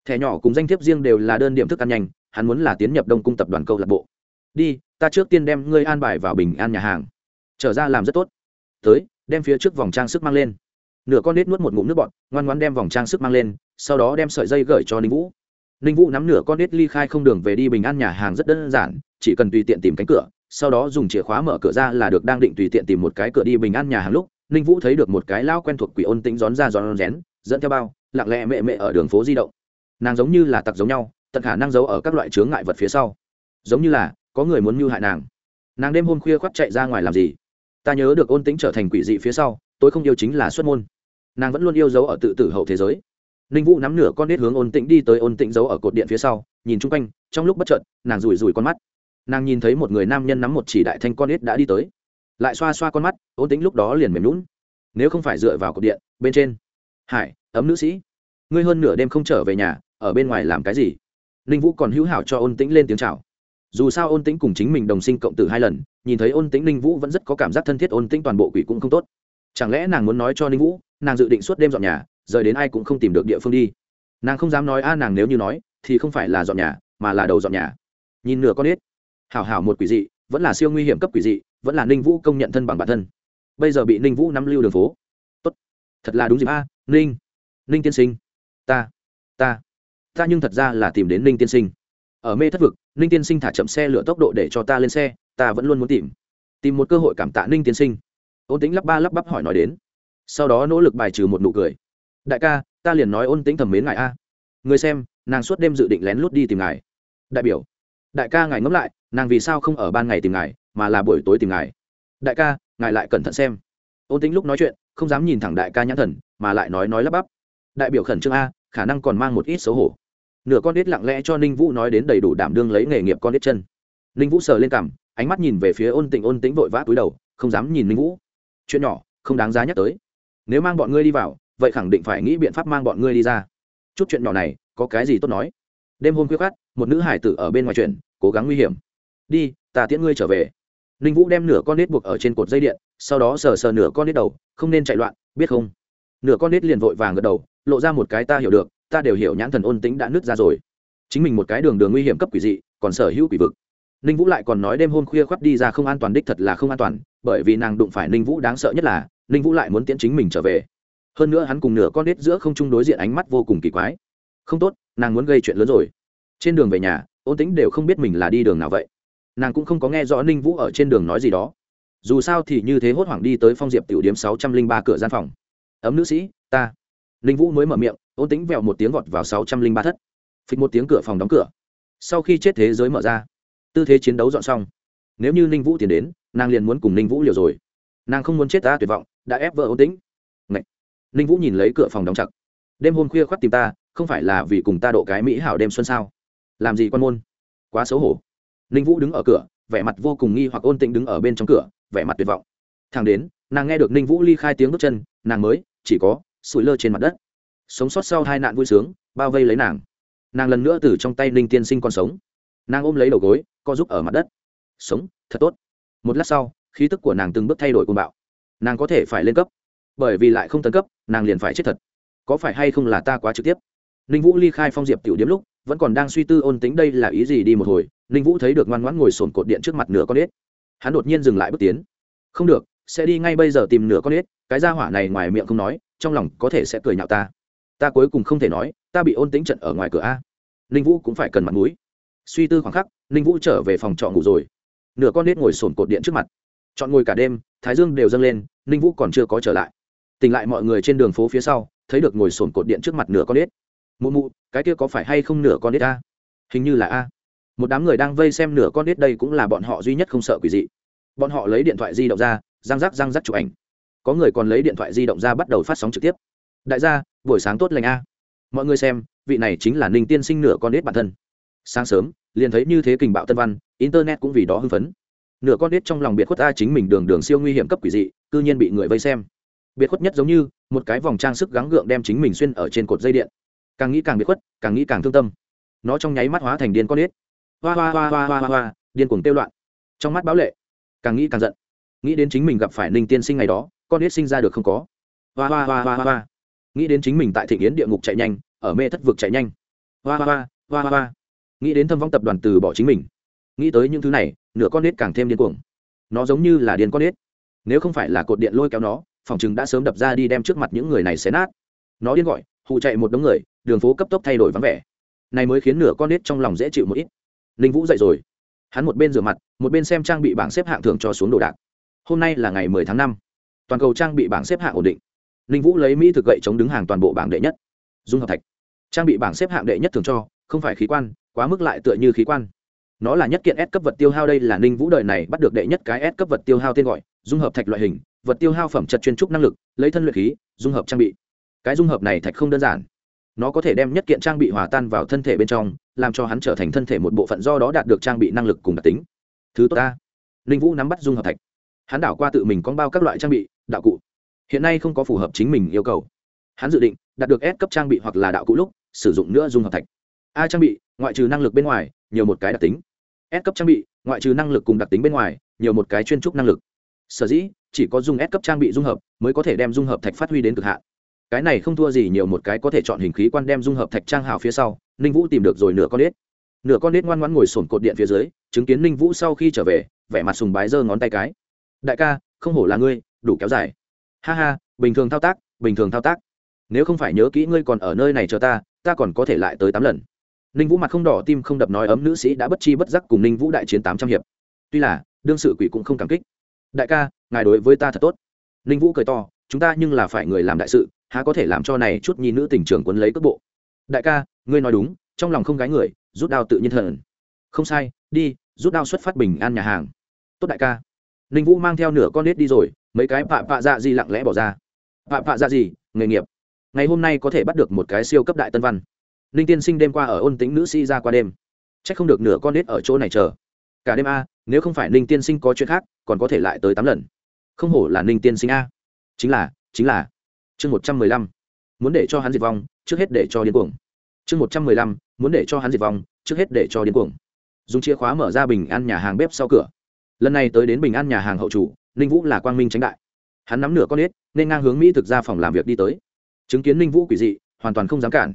Thẻ nhỏ cùng danh thiếp riêng đều là đơn điểm thức ăn nhanh, hắn muốn là tiến nhập đông cung tập đoàn câu lạc bộ. Đi, ta trước tiên đem ngươi an bài vào bình an nhà hàng trở ra làm rất tốt. Tới, đem phía trước vòng trang sức mang lên. Nửa con nết nuốt một ngụm nước bọt, ngoan ngoan đem vòng trang sức mang lên, sau đó đem sợi dây gửi cho ninh vũ. Ninh vũ nắm nửa con nết ly khai không đường về đi bình an nhà hàng rất đơn giản, chỉ cần tùy tiện tìm cánh cửa, sau đó dùng chìa khóa mở cửa ra là được đang định tùy tiện tìm một cái cửa đi bình an nhà hàng lúc, ninh vũ thấy được một cái lão quen thuộc quỷ ôn tĩnh rón ra rón rén, dẫn theo bao, lặng lẽ mẹ mẹ ở đường phố di động. Nàng giống như là tặc giống nhau, tận khả năng giấu ở các loại chướng ngại vật phía sau. Giống như là, có người muốn mưu hại nàng. Nàng đêm hôm khuya khoác chạy ra ngoài làm gì? Ta nhớ được ôn tính trở thành quỷ dị phía sau, tôi không yêu chính là xuất môn. Nàng vẫn luôn yêu dấu ở tự tử hậu thế giới. Ninh vũ nắm nửa con nết hướng ôn tĩnh đi tới ôn tĩnh giấu ở cột điện phía sau, nhìn chung quanh, trong lúc bất chợt, nàng rủi rủi con mắt. Nàng nhìn thấy một người nam nhân nắm một chỉ đại thanh con nết đã đi tới. Lại xoa xoa con mắt, ôn tĩnh lúc đó liền mềm lún nếu không phải dựa vào cột điện, bên trên. Hải, ấm nữ sĩ. Ngươi hơn nửa đêm không trở về nhà, ở bên ngoài làm cái gì? Ninh vũ còn hữu hảo cho ôn tĩnh lên tiếng chào dù sao ôn tĩnh cùng chính mình đồng sinh cộng tử hai lần, nhìn thấy ôn tĩnh ninh vũ vẫn rất có cảm giác thân thiết, ôn tĩnh toàn bộ quỷ cũng không tốt. Chẳng lẽ nàng muốn nói cho ninh vũ, nàng dự định suốt đêm dọn nhà, rời đến ai cũng không tìm được địa phương đi. Nàng không dám nói, a, nàng nếu như nói, thì không phải là dọn nhà, mà là đầu dọn nhà. Nhìn nửa con ít hảo hảo một quỷ dị, vẫn là siêu nguy hiểm cấp quỷ dị, vẫn là ninh vũ công nhận thân bằng bản thân. Bây giờ bị ninh vũ nắm lưu đường phố. Tốt. Thật là đúng dịp, a, ninh ninh tiên sinh, ta ta ta nhưng thật ra là tìm đến ninh tiên sinh ở mê thất vực, ninh tiên sinh thả chậm xe lửa tốc độ để cho ta lên xe, ta vẫn luôn muốn tìm. Tìm một cơ hội cảm tạ ninh tiên sinh. Ôn tính lắp ba lắp bắp hỏi nói đến. Sau đó nỗ lực bài trừ một nụ cười. Đại ca, ta liền nói ôn tính thầm mến ngài a. Người xem, nàng suốt đêm dự định lén lút đi tìm ngài. Đại biểu, đại ca ngài ngẫm lại, nàng vì sao không ở ban ngày tìm ngài, mà là buổi tối tìm ngài. Đại ca, ngài lại cẩn thận xem. Ôn tính lúc nói chuyện, không dám nhìn thẳng đại ca nhãn thần, mà lại nói nói lắp bắp. Đại biểu khẩn trương a, khả năng còn mang một ít xấu hổ nửa con đít lặng lẽ cho ninh vũ nói đến đầy đủ đảm đương lấy nghề nghiệp con đít chân. Ninh vũ sờ lên cằm, ánh mắt nhìn về phía ôn tịnh ôn tĩnh vội vã túi đầu, không dám nhìn ninh vũ. Chuyện nhỏ, không đáng giá nhắc tới. Nếu mang bọn ngươi đi vào, vậy khẳng định phải nghĩ biện pháp mang bọn ngươi đi ra. Chút chuyện nhỏ này, có cái gì tốt nói? Đêm hôm khuya khát một nữ hải tử ở bên ngoài chuyện, cố gắng nguy hiểm. Đi, ta tiễn ngươi trở về. Ninh vũ đem nửa con nết buộc ở trên cột dây điện, sau đó sờ sờ nửa con nết đầu, không nên chạy loạn, biết không? Nửa con nết liền vội vàng gật đầu, lộ ra một cái ta hiểu được ta đều hiểu nhãn thần ôn tính đã nứt ra rồi. Chính mình một cái đường đường nguy hiểm cấp quỷ dị, còn sở hữu quỷ vực. Ninh vũ lại còn nói đêm hôm khuya khoắt đi ra không an toàn đích thật là không an toàn, bởi vì nàng đụng phải ninh vũ đáng sợ nhất là, ninh vũ lại muốn tiễn chính mình trở về. Hơn nữa hắn cùng nửa con nết giữa không chung đối diện ánh mắt vô cùng kỳ quái. Không tốt, nàng muốn gây chuyện lớn rồi. Trên đường về nhà, ôn tính đều không biết mình là đi đường nào vậy. Nàng cũng không có nghe rõ ninh vũ ở trên đường nói gì đó. Dù sao thì như thế hốt hoảng đi tới phong diệp tiểu điếm sáu trăm linh ba cửa gian phòng. Ấm nữ sĩ, ta ninh vũ mới mở miệng, ôn tính vẹo một tiếng vọt vào sáu trăm linh ba thất. Phịch một tiếng cửa phòng đóng cửa. Sau khi chết thế giới mở ra, tư thế chiến đấu dọn xong. Nếu như ninh vũ tiến đến, nàng liền muốn cùng ninh vũ liều rồi. Nàng không muốn chết ta tuyệt vọng, đã ép vợ ôn tính Ngậy. ninh vũ nhìn lấy cửa phòng đóng chặt. Đêm hôm khuya khoác tìm ta, không phải là vì cùng ta độ cái mỹ hảo đêm xuân sao? Làm gì quan môn? Quá xấu hổ. Ninh vũ đứng ở cửa, vẻ mặt vô cùng nghi hoặc ôn tĩnh đứng ở bên trong cửa, vẻ mặt tuyệt vọng. Thằng đến, nàng nghe được ninh vũ ly khai tiếng bước chân, nàng mới, chỉ có sủi lơ trên mặt đất. Sống sót sau hai nạn vui sướng, bao vây lấy nàng. Nàng lần nữa từ trong tay ninh tiên sinh còn sống. Nàng ôm lấy đầu gối, co giúp ở mặt đất. Sống, thật tốt. Một lát sau, khí tức của nàng từng bước thay đổi côn bạo. Nàng có thể phải lên cấp. Bởi vì lại không tấn cấp, nàng liền phải chết thật. Có phải hay không là ta quá trực tiếp? Ninh vũ ly khai phong diệp tiểu điếm lúc, vẫn còn đang suy tư ôn tính đây là ý gì đi một hồi. Ninh vũ thấy được ngoan ngoãn ngồi sồn cột điện trước mặt nửa con ếch. Hắn đột nhiên dừng lại bước tiến. Không được sẽ đi ngay bây giờ tìm nửa con ếch, cái gia hỏa này ngoài miệng không nói, trong lòng có thể sẽ cười nhạo ta. Ta cuối cùng không thể nói, ta bị ôn tính trận ở ngoài cửa a. Ninh vũ cũng phải cần mặt mũi. Suy tư khoảng khắc, ninh vũ trở về phòng trọ ngủ rồi. Nửa con nết ngồi sồn cột điện trước mặt. Chọn ngồi cả đêm, thái dương đều dâng lên, ninh vũ còn chưa có trở lại. Tỉnh lại mọi người trên đường phố phía sau, thấy được ngồi sồn cột điện trước mặt nửa con nết mụ mụ, cái kia có phải hay không nửa con nết a? Hình như là a. Một đám người đang vây xem nửa con nết đây cũng là bọn họ duy nhất không sợ quỷ dị. Bọn họ lấy điện thoại di động ra răng rắc răng rắc chụp ảnh. Có người còn lấy điện thoại di động ra bắt đầu phát sóng trực tiếp. Đại gia, buổi sáng tốt lành a. Mọi người xem, vị này chính là ninh tiên sinh nửa con nết bản thân. Sáng sớm, liền thấy như thế kình bạo tân văn, internet cũng vì đó hưng phấn. Nửa con nết trong lòng biệt khuất ta chính mình đường đường siêu nguy hiểm cấp quỷ dị, cư nhiên bị người vây xem. Biệt khuất nhất giống như, một cái vòng trang sức gắng gượng đem chính mình xuyên ở trên cột dây điện. Càng nghĩ càng biệt khuất, càng nghĩ càng thương tâm. Nó trong nháy mắt hóa thành điên con nết. Hoa hoa hoa hoa hoa hoa hoa, điên cuồng tiêu loạn. Trong mắt báo lệ, càng nghĩ càng giận nghĩ đến chính mình gặp phải ninh tiên sinh ngày đó, con nết sinh ra được không có. Hoa hoa hoa hoa hoa nghĩ đến chính mình tại thị yến địa ngục chạy nhanh, ở mê thất vực chạy nhanh. Hoa hoa hoa hoa hoa nghĩ đến thâm vong tập đoàn từ bỏ chính mình. Nghĩ tới những thứ này, nửa con nết càng thêm điên cuồng. Nó giống như là điên con nết nếu không phải là cột điện lôi kéo nó, phòng chừng đã sớm đập ra đi đem trước mặt những người này xé nát. Nó điên gọi hụ chạy một đống người, đường phố cấp tốc thay đổi vắng vẻ. Này mới khiến nửa con nết trong lòng dễ chịu một ít. Ninh vũ dậy rồi. Hắn một bên rửa mặt, một bên xem trang bị bảng xếp hạng thưởng cho xuống đồ đạc hôm nay là ngày 10 tháng 5. toàn cầu trang bị bảng xếp hạng ổn định ninh vũ lấy mỹ thực gậy chống đứng hàng toàn bộ bảng đệ nhất dung hợp thạch trang bị bảng xếp hạng đệ nhất thường cho không phải khí quan quá mức lại tựa như khí quan nó là nhất kiện S cấp vật tiêu hao đây là Ninh Vũ đời này bắt được đệ nhất cái S cấp vật tiêu hao tên gọi, dung hợp thạch loại hình, vật tiêu hao phẩm chất chuyên trúc năng lực, lấy thân luyện khí, dung hợp trang bị. Cái dung hợp này thạch không đơn giản. Nó có thể đem nhất kiện trang bị hòa tan vào thân thể bên trong, làm cho hắn trở thành thân thể một bộ phận do đó đạt được trang bị năng lực cùng đặc tính. Thứ tốt ta. Ninh Vũ nắm bắt dung hợp thạch. Hắn đảo qua tự mình con bao các loại trang bị, đạo cụ. Hiện nay không có phù hợp chính mình yêu cầu. Hắn dự định đạt được S cấp trang bị hoặc là đạo cụ lúc, sử dụng nữa dung hợp thạch. A trang bị, ngoại trừ năng lực bên ngoài, nhiều một cái đặc tính S cấp trang bị, ngoại trừ năng lực cùng đặc tính bên ngoài, nhiều một cái chuyên trúc năng lực. Sở dĩ, chỉ có dùng S cấp trang bị dung hợp, mới có thể đem dung hợp thạch phát huy đến cực hạn. Cái này không thua gì nhiều một cái có thể chọn hình khí quan đem dung hợp thạch trang hào phía sau, Ninh Vũ tìm được rồi nửa con đít. Nửa con đít ngoan ngoãn ngồi sổn cột điện phía dưới, chứng kiến Ninh Vũ sau khi trở về, vẻ mặt sùng bái giơ ngón tay cái. "Đại ca, không hổ là ngươi, đủ kéo dài." "Ha ha, bình thường thao tác, bình thường thao tác. Nếu không phải nhớ kỹ ngươi còn ở nơi này chờ ta, ta còn có thể lại tới tám lần." ninh vũ mặt không đỏ tim không đập nói ấm nữ sĩ đã bất chi bất giác cùng ninh vũ đại chiến tám trăm hiệp. Tuy là đương sự quỷ cũng không cảm kích. Đại ca ngài đối với ta thật tốt. Ninh vũ cười to chúng ta nhưng là phải người làm đại sự há có thể làm cho này chút nhi nữ tình trường quấn lấy cước bộ. Đại ca ngươi nói đúng trong lòng không gái người rút đao tự nhiên thần. Không sai đi rút đao xuất phát bình an nhà hàng. Tốt đại ca ninh vũ mang theo nửa con nết đi rồi, mấy cái pạ pạ dạ gì lặng lẽ bỏ ra. Pạ pạ dạ gì, nghề nghiệp. Ngày hôm nay có thể bắt được một cái siêu cấp đại tân văn. Ninh tiên sinh đêm qua ở ôn tính nữ sĩ ra qua đêm. C h ắ c không được nửa con nết ở chỗ này chờ. Cả đêm a, nếu không phải ninh tiên sinh có chuyện khác, còn có thể lại tới tám lần. Không hổ là ninh tiên sinh a. Chính là chính là. Chương một trăm mười lăm. Muốn để cho hắn diệt vong, trước hết để cho điên cuồng. Chương một trăm mười lăm. Muốn để cho hắn diệt vong, trước hết để cho điên cuồng. Dùng chìa khóa mở ra bình ăn nhà hàng bếp sau cửa lần này tới đến bình an nhà hàng hậu chủ, ninh vũ là quang minh tránh đại. Hắn nắm nửa con ếch nên ngang hướng mỹ thực ra phòng làm việc đi tới. Chứng kiến ninh vũ quỷ dị, hoàn toàn không dám cản.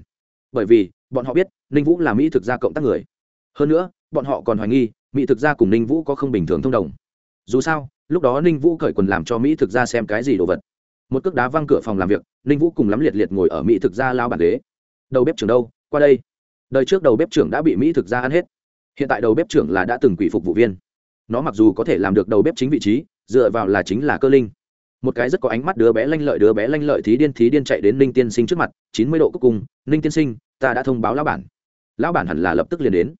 Bởi vì, bọn họ biết, ninh vũ là mỹ thực gia cộng tác người. Hơn nữa, bọn họ còn hoài nghi, mỹ thực gia cùng ninh vũ có không bình thường thông đồng. Dù sao, lúc đó ninh vũ cởi quần làm cho mỹ thực gia xem cái gì đồ vật. Một cước đá văng cửa phòng làm việc, ninh vũ cùng lắm liệt liệt ngồi ở mỹ thực gia lao bàn ghế. Đầu bếp trưởng đâu? Qua đây. Đời trước đầu bếp trưởng đã bị mỹ thực gia ăn hết. Hiện tại đầu bếp trưởng là đã từng quỷ phục vụ viên nó mặc dù có thể làm được đầu bếp chính vị trí, dựa vào là chính là cơ linh. Một cái rất có ánh mắt đứa bé lanh lợi, đứa bé lanh lợi thí điên thí điên chạy đến ninh tiên sinh trước mặt, chín mươi độ cuối cùng, ninh tiên sinh, ta đã thông báo lão bản. Lão bản hẳn là lập tức liền đến.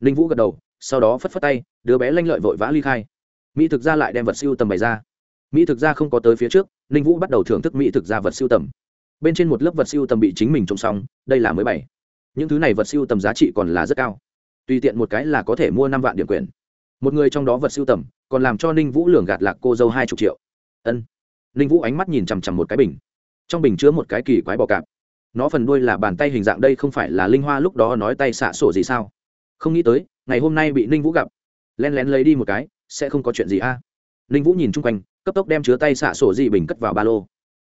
Ninh vũ gật đầu, sau đó phất phất tay, đứa bé lanh lợi vội vã ly khai. Mỹ thực ra lại đem vật siêu tầm bày ra. Mỹ thực ra không có tới phía trước, ninh vũ bắt đầu thưởng thức mỹ thực ra vật siêu tầm. Bên trên một lớp vật siêu tầm bị chính mình trồng xong, đây là mới bảy. Những thứ này vật siêu tầm giá trị còn là rất cao. Tùy tiện một cái là có thể mua năm vạn điểm quyền một người trong đó vật siêu tầm, còn làm cho ninh vũ lường gạt lạc cô dâu hai chục triệu. Ân. Ninh vũ ánh mắt nhìn chằm chằm một cái bình. Trong bình chứa một cái kỳ quái bò cạp. Nó phần đuôi là bàn tay hình dạng đây không phải là linh hoa lúc đó nói tay xạ sổ gì sao? Không nghĩ tới, ngày hôm nay bị ninh vũ gặp. Len lén lấy đi một cái, sẽ không có chuyện gì a. À? ninh vũ nhìn chung quanh, cấp tốc đem chứa tay xạ sổ gì bình cất vào ba lô.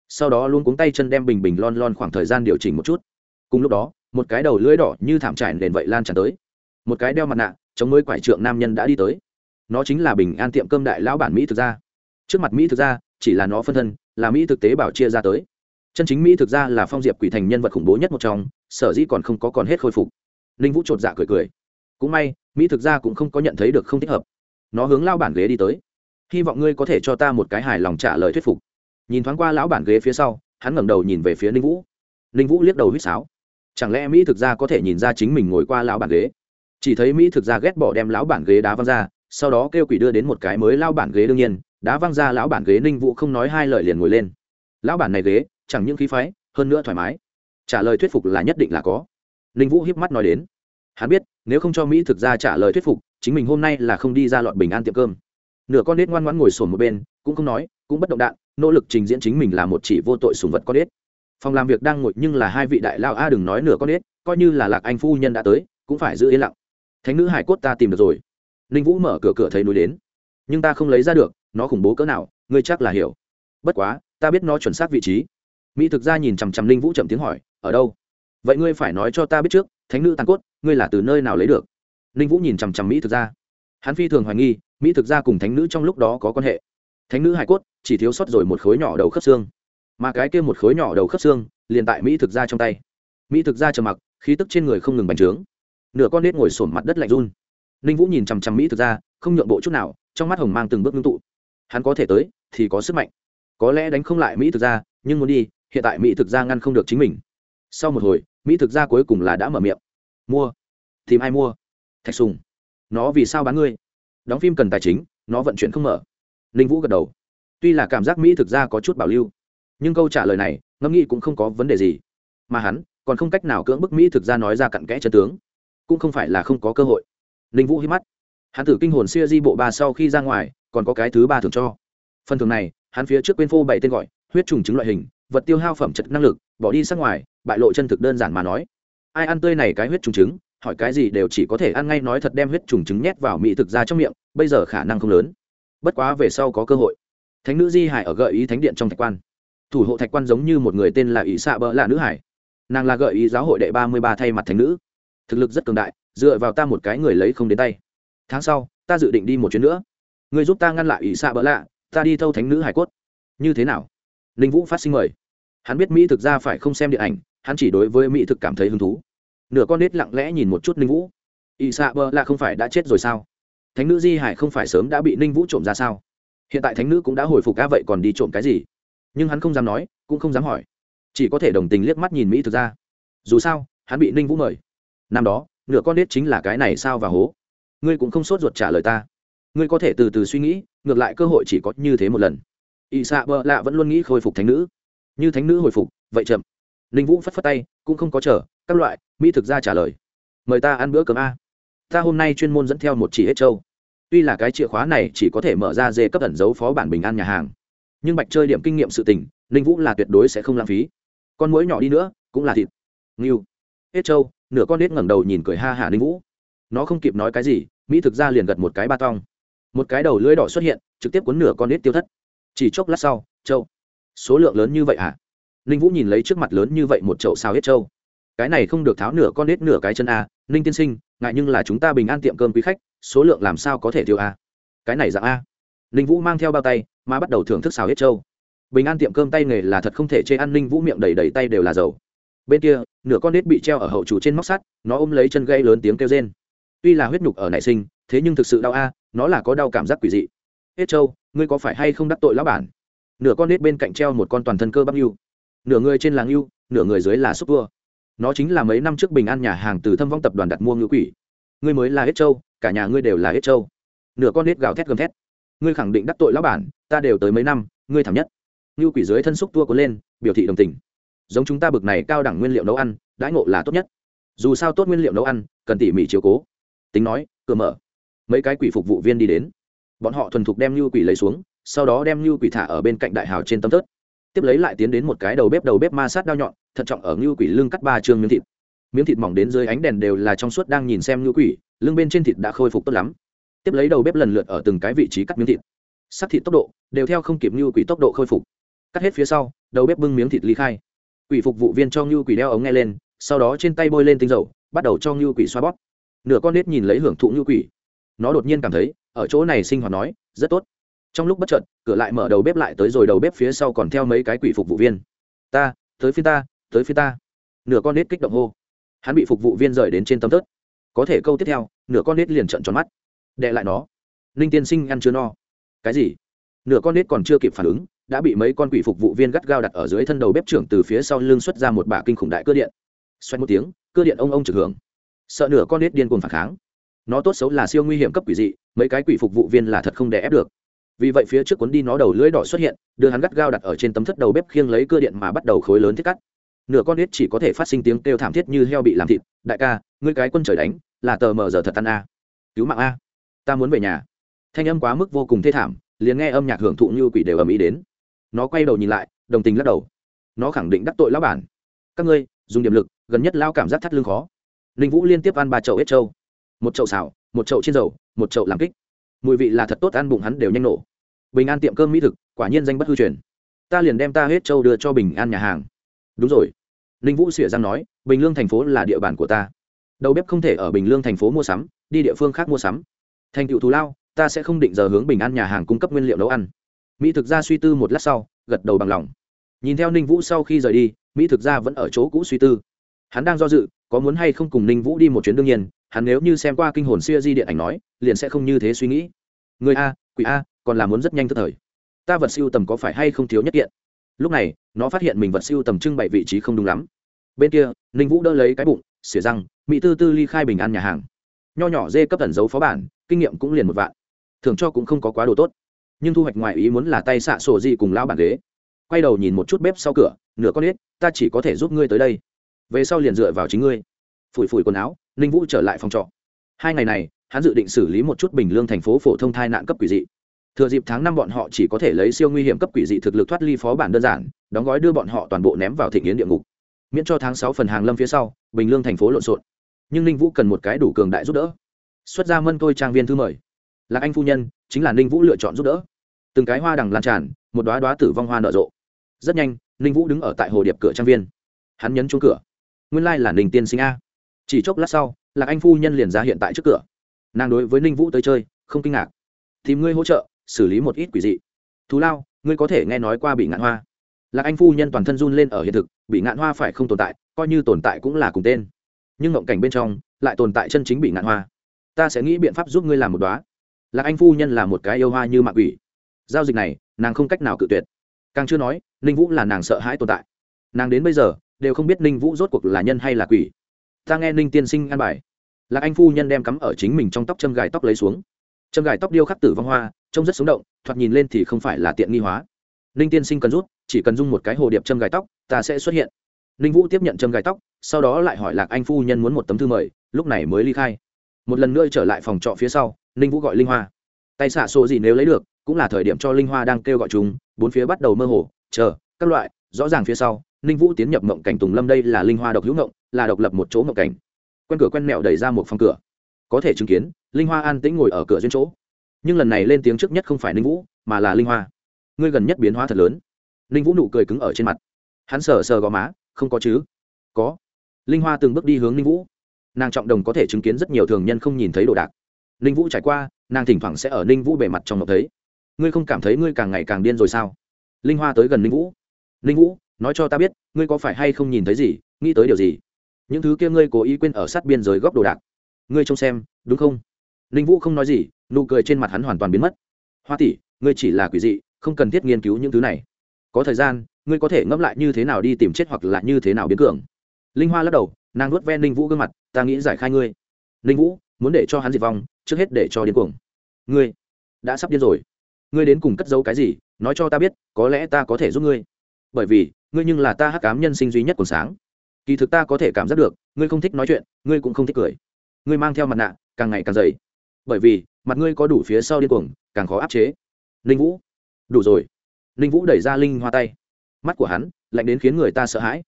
Sau đó luôn cuống tay chân đem bình bình lon lon khoảng thời gian điều chỉnh một chút. Cùng lúc đó, một cái đầu lưỡi đỏ như thảm trải nền vậy lan tràn tới. Một cái đeo mặt nạ, chống mới quải trượng nam nhân đã đi tới nó chính là bình an tiệm cơm đại lão bản mỹ thực ra trước mặt mỹ thực ra chỉ là nó phân thân, là mỹ thực tế bảo chia ra tới. Chân chính mỹ thực ra là phong diệp quỷ thành nhân vật khủng bố nhất một trong, sở dĩ còn không có còn hết khôi phục. Ninh vũ chột dạ cười cười. Cũng may, mỹ thực ra cũng không có nhận thấy được không thích hợp. Nó hướng lao bản ghế đi tới. Hy vọng ngươi có thể cho ta một cái hài lòng trả lời thuyết phục. Nhìn thoáng qua lão bản ghế phía sau, hắn ngẩng đầu nhìn về phía ninh vũ. Ninh vũ liếc đầu huýt sáo. Chẳng lẽ mỹ thực ra có thể nhìn ra chính mình ngồi qua lão bản ghế? Chỉ thấy mỹ thực ra ghét bỏ đem lão bản ghế đá văng ra sau đó kêu quỷ đưa đến một cái mới lao bản ghế đương nhiên, đã văng ra lão bản ghế ninh vũ không nói hai lời liền ngồi lên. Lão bản này ghế, chẳng những khí phái, hơn nữa thoải mái. Trả lời thuyết phục là nhất định là có. Ninh vũ hiếp mắt nói đến. Hắn biết, nếu không cho mỹ thực ra trả lời thuyết phục, chính mình hôm nay là không đi ra lọt bình an tiệm cơm. Nửa con nết ngoan ngoãn ngồi sổn một bên, cũng không nói, cũng bất động đạn, nỗ lực trình diễn chính mình là một chỉ vô tội sùng vật con nết. Phòng làm việc đang ngồi nhưng là hai vị đại lao a, đừng nói nửa con nết, coi như là lạc anh phu nhân đã tới, cũng phải giữ yên lặng. Thánh nữ hải cốt ta tìm được rồi ninh vũ mở cửa cửa thấy núi đến. Nhưng ta không lấy ra được, nó khủng bố cỡ nào, ngươi chắc là hiểu. Bất quá, ta biết nó chuẩn xác vị trí. Mỹ thực ra nhìn chằm chằm ninh vũ chậm tiếng hỏi, ở đâu? Vậy ngươi phải nói cho ta biết trước, thánh nữ tàn cốt, ngươi là từ nơi nào lấy được? Ninh vũ nhìn chằm chằm mỹ thực ra hắn phi thường hoài nghi, mỹ thực ra cùng thánh nữ trong lúc đó có quan hệ. Thánh nữ hải cốt, chỉ thiếu sót rồi một khối nhỏ đầu khớp xương. Mà cái kia một khối nhỏ đầu khớp xương, liền tại mỹ thực ra trong tay. Mỹ thực ra trầm mặc, khí tức trên người không ngừng bành trướng. Nửa con nết ngồi sổm mặt đất lạnh run ninh vũ nhìn chằm chằm mỹ thực ra, không nhượng bộ chút nào, trong mắt hồng mang từng bước ngưng tụ. Hắn có thể tới thì có sức mạnh. Có lẽ đánh không lại mỹ thực ra, nhưng muốn đi, hiện tại mỹ thực ra ngăn không được chính mình. Sau một hồi, mỹ thực ra cuối cùng là đã mở miệng. Mua. Tìm ai mua? Thạch sùng. Nó vì sao bán ngươi? Đóng phim cần tài chính, nó vận chuyển không mở. Ninh vũ gật đầu. Tuy là cảm giác mỹ thực ra có chút bảo lưu, nhưng câu trả lời này, ngẫm nghĩ cũng không có vấn đề gì. Mà hắn còn không cách nào cưỡng bức mỹ thực ra nói ra cặn kẽ chân tướng, cũng không phải là không có cơ hội ninh vũ hít mắt. Hắn thử kinh hồn xia di bộ ba sau khi ra ngoài, còn có cái thứ ba thường cho. Phần thường này, hắn phía trước quên phô bảy tên gọi, huyết trùng chứng loại hình, vật tiêu hao phẩm chất năng lực, bỏ đi sát ngoài, bại lộ chân thực đơn giản mà nói. Ai ăn tươi này cái huyết trùng trứng, hỏi cái gì đều chỉ có thể ăn ngay nói thật đem huyết trùng trứng nhét vào mỹ thực ra trong miệng, bây giờ khả năng không lớn. Bất quá về sau có cơ hội. Thánh nữ di hải ở gợi ý thánh điện trong thạch quan. Thủ hộ thạch quan giống như một người tên là ỷ xạ bỡ là nữ hải. Nàng là gợi ý giáo hội đệ ba mươi ba thay mặt thánh nữ. Thực lực rất cường đại dựa vào ta một cái người lấy không đến tay. Tháng sau, ta dự định đi một chuyến nữa. Người giúp ta ngăn lại ỷ xạ bỡ lạ, ta đi thâu thánh nữ hải cốt. Như thế nào? Ninh vũ phát sinh mời. Hắn biết mỹ thực ra phải không xem điện ảnh, hắn chỉ đối với mỹ thực cảm thấy hứng thú. Nửa con nết lặng lẽ nhìn một chút ninh vũ. Ỷ xạ bỡ lạ không phải đã chết rồi sao? Thánh nữ di hải không phải sớm đã bị ninh vũ trộm ra sao? Hiện tại thánh nữ cũng đã hồi phục cá vậy còn đi trộm cái gì? Nhưng hắn không dám nói, cũng không dám hỏi. Chỉ có thể đồng tình liếc mắt nhìn mỹ thực ra. Dù sao, hắn bị ninh vũ mời. Năm đó nửa con nết chính là cái này sao và hố. Ngươi cũng không sốt ruột trả lời ta. Ngươi có thể từ từ suy nghĩ, ngược lại cơ hội chỉ có như thế một lần. Ỵ xạ bợ lạ vẫn luôn nghĩ khôi phục thánh nữ. Như thánh nữ hồi phục, vậy chậm. Ninh vũ phất phất tay, cũng không có chờ, các loại, mỹ thực ra trả lời. Mời ta ăn bữa cơm a. Ta hôm nay chuyên môn dẫn theo một chỉ hết trâu. Tuy là cái chìa khóa này chỉ có thể mở ra dê cấp ẩn dấu phó bản bình an nhà hàng. Nhưng bạch chơi điểm kinh nghiệm sự tình, ninh vũ là tuyệt đối sẽ không lãng phí. Con mũi nhỏ đi nữa, cũng là thịt. Nghiêu hết trâu nửa con nết ngẩng đầu nhìn cười ha hả ninh vũ. Nó không kịp nói cái gì, mỹ thực ra liền gật một cái ba tong. Một cái đầu lưỡi đỏ xuất hiện, trực tiếp cuốn nửa con nết tiêu thất. Chỉ chốc lát sau châu số lượng lớn như vậy hả? Ninh vũ nhìn lấy trước mặt lớn như vậy một chậu sao hết châu cái này không được tháo nửa con nết nửa cái chân a, ninh tiên sinh, ngại nhưng là chúng ta bình an tiệm cơm quý khách, số lượng làm sao có thể tiêu a? Cái này dạng a. Ninh vũ mang theo bao tay, mà bắt đầu thưởng thức xào hết châu bình an tiệm cơm tay nghề là thật không thể chê ăn, ninh vũ miệng đầy đầy tay đều là dầu bên kia, nửa con nết bị treo ở hậu chủ trên móc sắt, nó ôm lấy chân gây lớn tiếng kêu rên. Tuy là huyết nhục ở nảy sinh, thế nhưng thực sự đau a, nó là có đau cảm giác quỷ dị. Hết trâu ngươi có phải hay không đắc tội lão bản? Nửa con nết bên cạnh treo một con toàn thân cơ bắp yêu nửa người trên là ngưu nửa người dưới là xúc vua. Nó chính là mấy năm trước bình an nhà hàng từ thâm vong tập đoàn đặt mua ngưu quỷ. Ngươi mới là hết trâu cả nhà ngươi đều là hết trâu nửa con nết gào thét gầm thét. Ngươi khẳng định đắc tội lão bản, ta đều tới mấy năm, ngươi thảm nhất. Ngưu quỷ dưới thân xúc tua có lên, biểu thị đồng tình giống chúng ta bực này cao đẳng nguyên liệu nấu ăn, đãi ngộ là tốt nhất. Dù sao tốt nguyên liệu nấu ăn, cần tỉ mỉ chiếu cố. Tính nói, cửa mở. Mấy cái quỷ phục vụ viên đi đến. Bọn họ thuần thục đem như quỷ lấy xuống, sau đó đem như quỷ thả ở bên cạnh đại hào trên tấm tớt tiếp lấy lại tiến đến một cái đầu bếp đầu bếp ma sát đao nhọn, thận trọng ở như quỷ lưng cắt ba chương miếng thịt. Miếng thịt mỏng đến dưới ánh đèn đều là trong suốt đang nhìn xem như quỷ, lưng bên trên thịt đã khôi phục tốt lắm. Tiếp lấy đầu bếp lần lượt ở từng cái vị trí cắt miếng thịt. Sắc thịt tốc độ đều theo không kịp như quỷ tốc độ khôi phục. Cắt hết phía sau, đầu bếp bưng miếng thịt ly khai quỷ phục vụ viên cho ngưu quỷ đeo ống nghe lên, sau đó trên tay bôi lên tinh dầu, bắt đầu cho ngưu quỷ xoa bóp. Nửa con nết nhìn lấy hưởng thụ ngưu quỷ. Nó đột nhiên cảm thấy, ở chỗ này sinh hoạt nói, rất tốt. Trong lúc bất chợt, cửa lại mở đầu bếp lại tới rồi đầu bếp phía sau còn theo mấy cái quỷ phục vụ viên. Ta, tới phía ta, tới phía ta. Nửa con nết kích động hô. Hắn bị phục vụ viên rời đến trên tấm tớt có thể câu tiếp theo, nửa con nết liền trận tròn mắt. Đệ lại nó. Ninh tiên sinh ăn chưa no. Cái gì? Nửa con nết còn chưa kịp phản ứng đã bị mấy con quỷ phục vụ viên gắt gao đặt ở dưới thân đầu bếp trưởng từ phía sau lưng xuất ra một bả kinh khủng đại cơ điện. Xoay một tiếng, cơ điện ông ông trực hưởng. Sợ nửa con nết điên cuồng phản kháng. Nó tốt xấu là siêu nguy hiểm cấp quỷ dị, mấy cái quỷ phục vụ viên là thật không đè ép được. Vì vậy phía trước cuốn đi nó đầu lưỡi đỏ xuất hiện, đưa hắn gắt gao đặt ở trên tấm thất đầu bếp khiêng lấy cơ điện mà bắt đầu khối lớn thiết cắt. Nửa con nết chỉ có thể phát sinh tiếng kêu thảm thiết như heo bị làm thịt. Đại ca, ngươi cái quân trời đánh, là tờ mờ giờ thật tan a. Cứu mạng a. Ta muốn về nhà. Thanh âm quá mức vô cùng thê thảm, liền nghe âm nhạc hưởng thụ như quỷ đều ầm ĩ đến nó quay đầu nhìn lại, đồng tình lắc đầu. Nó khẳng định đắc tội lão bản. Các ngươi, dùng điểm lực, gần nhất lao cảm giác thắt lưng khó. Linh vũ liên tiếp ăn ba chậu hết trâu. Một chậu xào, một chậu trên dầu, một chậu làm kích. Mùi vị là thật tốt, ăn bụng hắn đều nhanh nổ. Bình an tiệm cơm mỹ thực, quả nhiên danh bất hư truyền. Ta liền đem ta hết trâu đưa cho bình an nhà hàng. Đúng rồi. Ninh vũ xỉa răng nói, bình lương thành phố là địa bàn của ta. Đầu bếp không thể ở bình lương thành phố mua sắm, đi địa phương khác mua sắm. Thành tựu thù lao, ta sẽ không định giờ hướng bình an nhà hàng cung cấp nguyên liệu nấu ăn mỹ thực ra suy tư một lát sau, gật đầu bằng lòng. Nhìn theo ninh vũ sau khi rời đi, mỹ thực ra vẫn ở chỗ cũ suy tư. Hắn đang do dự, có muốn hay không cùng ninh vũ đi một chuyến đương nhiên, hắn nếu như xem qua kinh hồn siêu di điện ảnh nói, liền sẽ không như thế suy nghĩ. Người a, quỷ a, còn là muốn rất nhanh tức thời. Ta vật siêu tầm có phải hay không thiếu nhất kiện? Lúc này, nó phát hiện mình vật siêu tầm trưng bày vị trí không đúng lắm. Bên kia, ninh vũ đỡ lấy cái bụng, xỉa răng, mỹ tư tư ly khai bình an nhà hàng. Nho nhỏ dê cấp tẩn dấu phó bản, kinh nghiệm cũng liền một vạn. Thường cho cũng không có quá đồ tốt nhưng thu hoạch ngoài ý muốn là tay xạ sổ gì cùng lao bản ghế. Quay đầu nhìn một chút bếp sau cửa, nửa con ếch, ta chỉ có thể giúp ngươi tới đây. Về sau liền dựa vào chính ngươi. Phủi phủi quần áo, ninh vũ trở lại phòng trọ. Hai ngày này, hắn dự định xử lý một chút bình lương thành phố phổ thông thai nạn cấp quỷ dị. Thừa dịp tháng năm bọn họ chỉ có thể lấy siêu nguy hiểm cấp quỷ dị thực lực thoát ly phó bản đơn giản, đóng gói đưa bọn họ toàn bộ ném vào thị nghiến địa ngục. Miễn cho tháng sáu phần hàng lâm phía sau, bình lương thành phố lộn xộn. Nhưng ninh vũ cần một cái đủ cường đại giúp đỡ. Xuất ra mân tôi trang viên thư mời. Lạc anh phu nhân chính là ninh vũ lựa chọn giúp đỡ. Từng cái hoa đằng lan tràn, một đoá đoá tử vong hoa nở rộ. Rất nhanh, ninh vũ đứng ở tại hồ điệp cửa trang viên. Hắn nhấn chuông cửa. Nguyên lai là ninh tiên sinh a. Chỉ chốc lát sau, lạc anh phu nhân liền ra hiện tại trước cửa. Nàng đối với ninh vũ tới chơi, không kinh ngạc. Tìm ngươi hỗ trợ, xử lý một ít quỷ dị. Thú lao, ngươi có thể nghe nói qua bị ngạn hoa. Lạc anh phu nhân toàn thân run lên ở hiện thực, bị ngạn hoa phải không tồn tại, coi như tồn tại cũng là cùng tên. Nhưng ngộng cảnh bên trong, lại tồn tại chân chính bị ngạn hoa. Ta sẽ nghĩ biện pháp giúp ngươi làm một đoá lạc anh phu nhân là một cái yêu hoa như mạng quỷ. Giao dịch này, nàng không cách nào cự tuyệt. Càng chưa nói, ninh vũ là nàng sợ hãi tồn tại. Nàng đến bây giờ, đều không biết ninh vũ rốt cuộc là nhân hay là quỷ. Ta nghe ninh tiên sinh ăn bài. Lạc anh phu nhân đem cắm ở chính mình trong tóc châm gài tóc lấy xuống. Châm gài tóc điêu khắc tử vong hoa, trông rất sống động, thoạt nhìn lên thì không phải là tiện nghi hóa. Ninh tiên sinh cần rút, chỉ cần dùng một cái hồ điệp châm gài tóc, ta sẽ xuất hiện. Ninh vũ tiếp nhận châm gài tóc, sau đó lại hỏi lạc anh phu nhân muốn một tấm thư mời, lúc này mới ly khai một lần nữa trở lại phòng trọ phía sau, ninh vũ gọi linh hoa. Tay xạ số gì nếu lấy được, cũng là thời điểm cho linh hoa đang kêu gọi chúng, bốn phía bắt đầu mơ hồ, chờ, các loại, rõ ràng phía sau, ninh vũ tiến nhập mộng cảnh tùng lâm đây là linh hoa độc hữu mộng, là độc lập một chỗ mộng cảnh. Quen cửa quen mẹo đẩy ra một phòng cửa. Có thể chứng kiến, linh hoa an tĩnh ngồi ở cửa duyên chỗ. Nhưng lần này lên tiếng trước nhất không phải ninh vũ, mà là linh hoa. Ngươi gần nhất biến hóa thật lớn. Ninh vũ nụ cười cứng ở trên mặt. Hắn sờ sờ gò má, không có chứ? Có. Linh hoa từng bước đi hướng ninh vũ nàng trọng đồng có thể chứng kiến rất nhiều thường nhân không nhìn thấy đồ đạc. Ninh vũ trải qua, nàng thỉnh thoảng sẽ ở ninh vũ bề mặt trong ngọc thấy. Ngươi không cảm thấy ngươi càng ngày càng điên rồi sao? Linh hoa tới gần ninh vũ. Ninh vũ, nói cho ta biết, ngươi có phải hay không nhìn thấy gì, nghĩ tới điều gì? Những thứ kia ngươi cố ý quên ở sát biên giới góc đồ đạc. Ngươi trông xem, đúng không? Ninh vũ không nói gì, nụ cười trên mặt hắn hoàn toàn biến mất. Hoa tỷ, ngươi chỉ là quỷ dị, không cần thiết nghiên cứu những thứ này. Có thời gian, ngươi có thể ngẫm lại như thế nào đi tìm chết hoặc là như thế nào biến cường. Linh hoa lắc đầu nàng nuốt ven ninh vũ gương mặt, ta nghĩ giải khai ngươi. Ninh vũ, muốn để cho hắn diệt vong, trước hết để cho điên cuồng. Ngươi đã sắp điên rồi. Ngươi đến cùng cất giấu cái gì? Nói cho ta biết, có lẽ ta có thể giúp ngươi. Bởi vì, ngươi nhưng là ta hắc cám nhân sinh duy nhất còn sáng. Kỳ thực ta có thể cảm giác được, ngươi không thích nói chuyện, ngươi cũng không thích cười. Ngươi mang theo mặt nạ, càng ngày càng dày. Bởi vì, mặt ngươi có đủ phía sau điên cuồng, càng khó áp chế. Ninh vũ. Đủ rồi. Ninh vũ đẩy ra linh hoa tay. Mắt của hắn lạnh đến khiến người ta sợ hãi.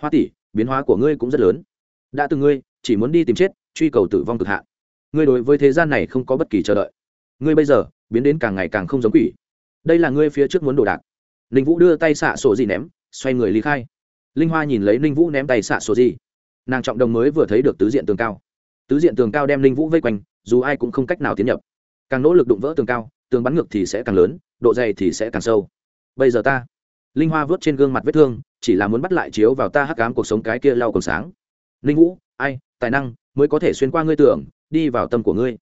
Hoa tỷ, biến hóa của ngươi cũng rất lớn đã từng ngươi, chỉ muốn đi tìm chết, truy cầu tử vong cực hạn. Ngươi đối với thế gian này không có bất kỳ chờ đợi. Ngươi bây giờ, biến đến càng ngày càng không giống quỷ. Đây là ngươi phía trước muốn đồ đạc. Ninh vũ đưa tay xạ sổ gì ném, xoay người lý khai. Linh hoa nhìn lấy ninh vũ ném tay xạ sổ gì. Nàng trọng đồng mới vừa thấy được tứ diện tường cao. Tứ diện tường cao đem ninh vũ vây quanh, dù ai cũng không cách nào tiến nhập. Càng nỗ lực đụng vỡ tường cao, tường bắn ngược thì sẽ càng lớn, độ dày thì sẽ càng sâu. Bây giờ ta, linh hoa vớt trên gương mặt vết thương, chỉ là muốn bắt lại chiếu vào ta hắc cám cuộc sống cái kia lau còn sáng ninh vũ, ai, tài năng mới có thể xuyên qua ngươi tưởng, đi vào tâm của ngươi.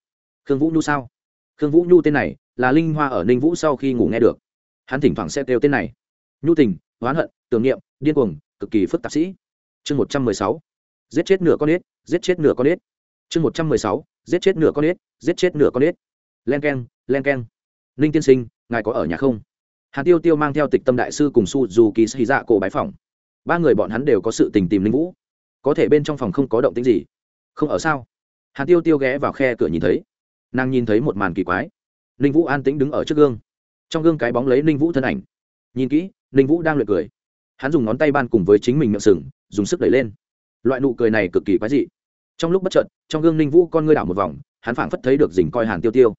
Khương vũ nhu sao? Khương vũ nhu tên này là linh hoa ở ninh vũ sau khi ngủ nghe được. Hắn thỉnh thoảng sẽ kêu tên này. Nhu tình, oán hận, tưởng niệm, điên cuồng, cực kỳ phức tạp sĩ. Chương một trăm mười sáu. Giết chết nửa con ếch, giết chết nửa con ếch. Chương một trăm mười sáu. Giết chết nửa con ếch, giết chết nửa con ếch. Len k e n len k e n ninh tiên sinh, ngài có ở nhà không? Hạt tiêu tiêu mang theo tịch tâm đại sư cùng su dù kỳ xì dạ cổ bái phòng. Ba người bọn hắn đều có sự tình tìm linh vũ có thể bên trong phòng không có động tính gì. Không ở sao? Hàn tiêu tiêu ghé vào khe cửa nhìn thấy. Nàng nhìn thấy một màn kỳ quái. Ninh vũ an tĩnh đứng ở trước gương. Trong gương cái bóng lấy ninh vũ thân ảnh. Nhìn kỹ, ninh vũ đang luyện cười. Hắn dùng ngón tay ban cùng với chính mình miệng sừng, dùng sức đẩy lên. Loại nụ cười này cực kỳ quái dị. Trong lúc bất chợt, trong gương ninh vũ con ngươi đảo một vòng, hắn phảng phất thấy được dình coi hàn tiêu tiêu.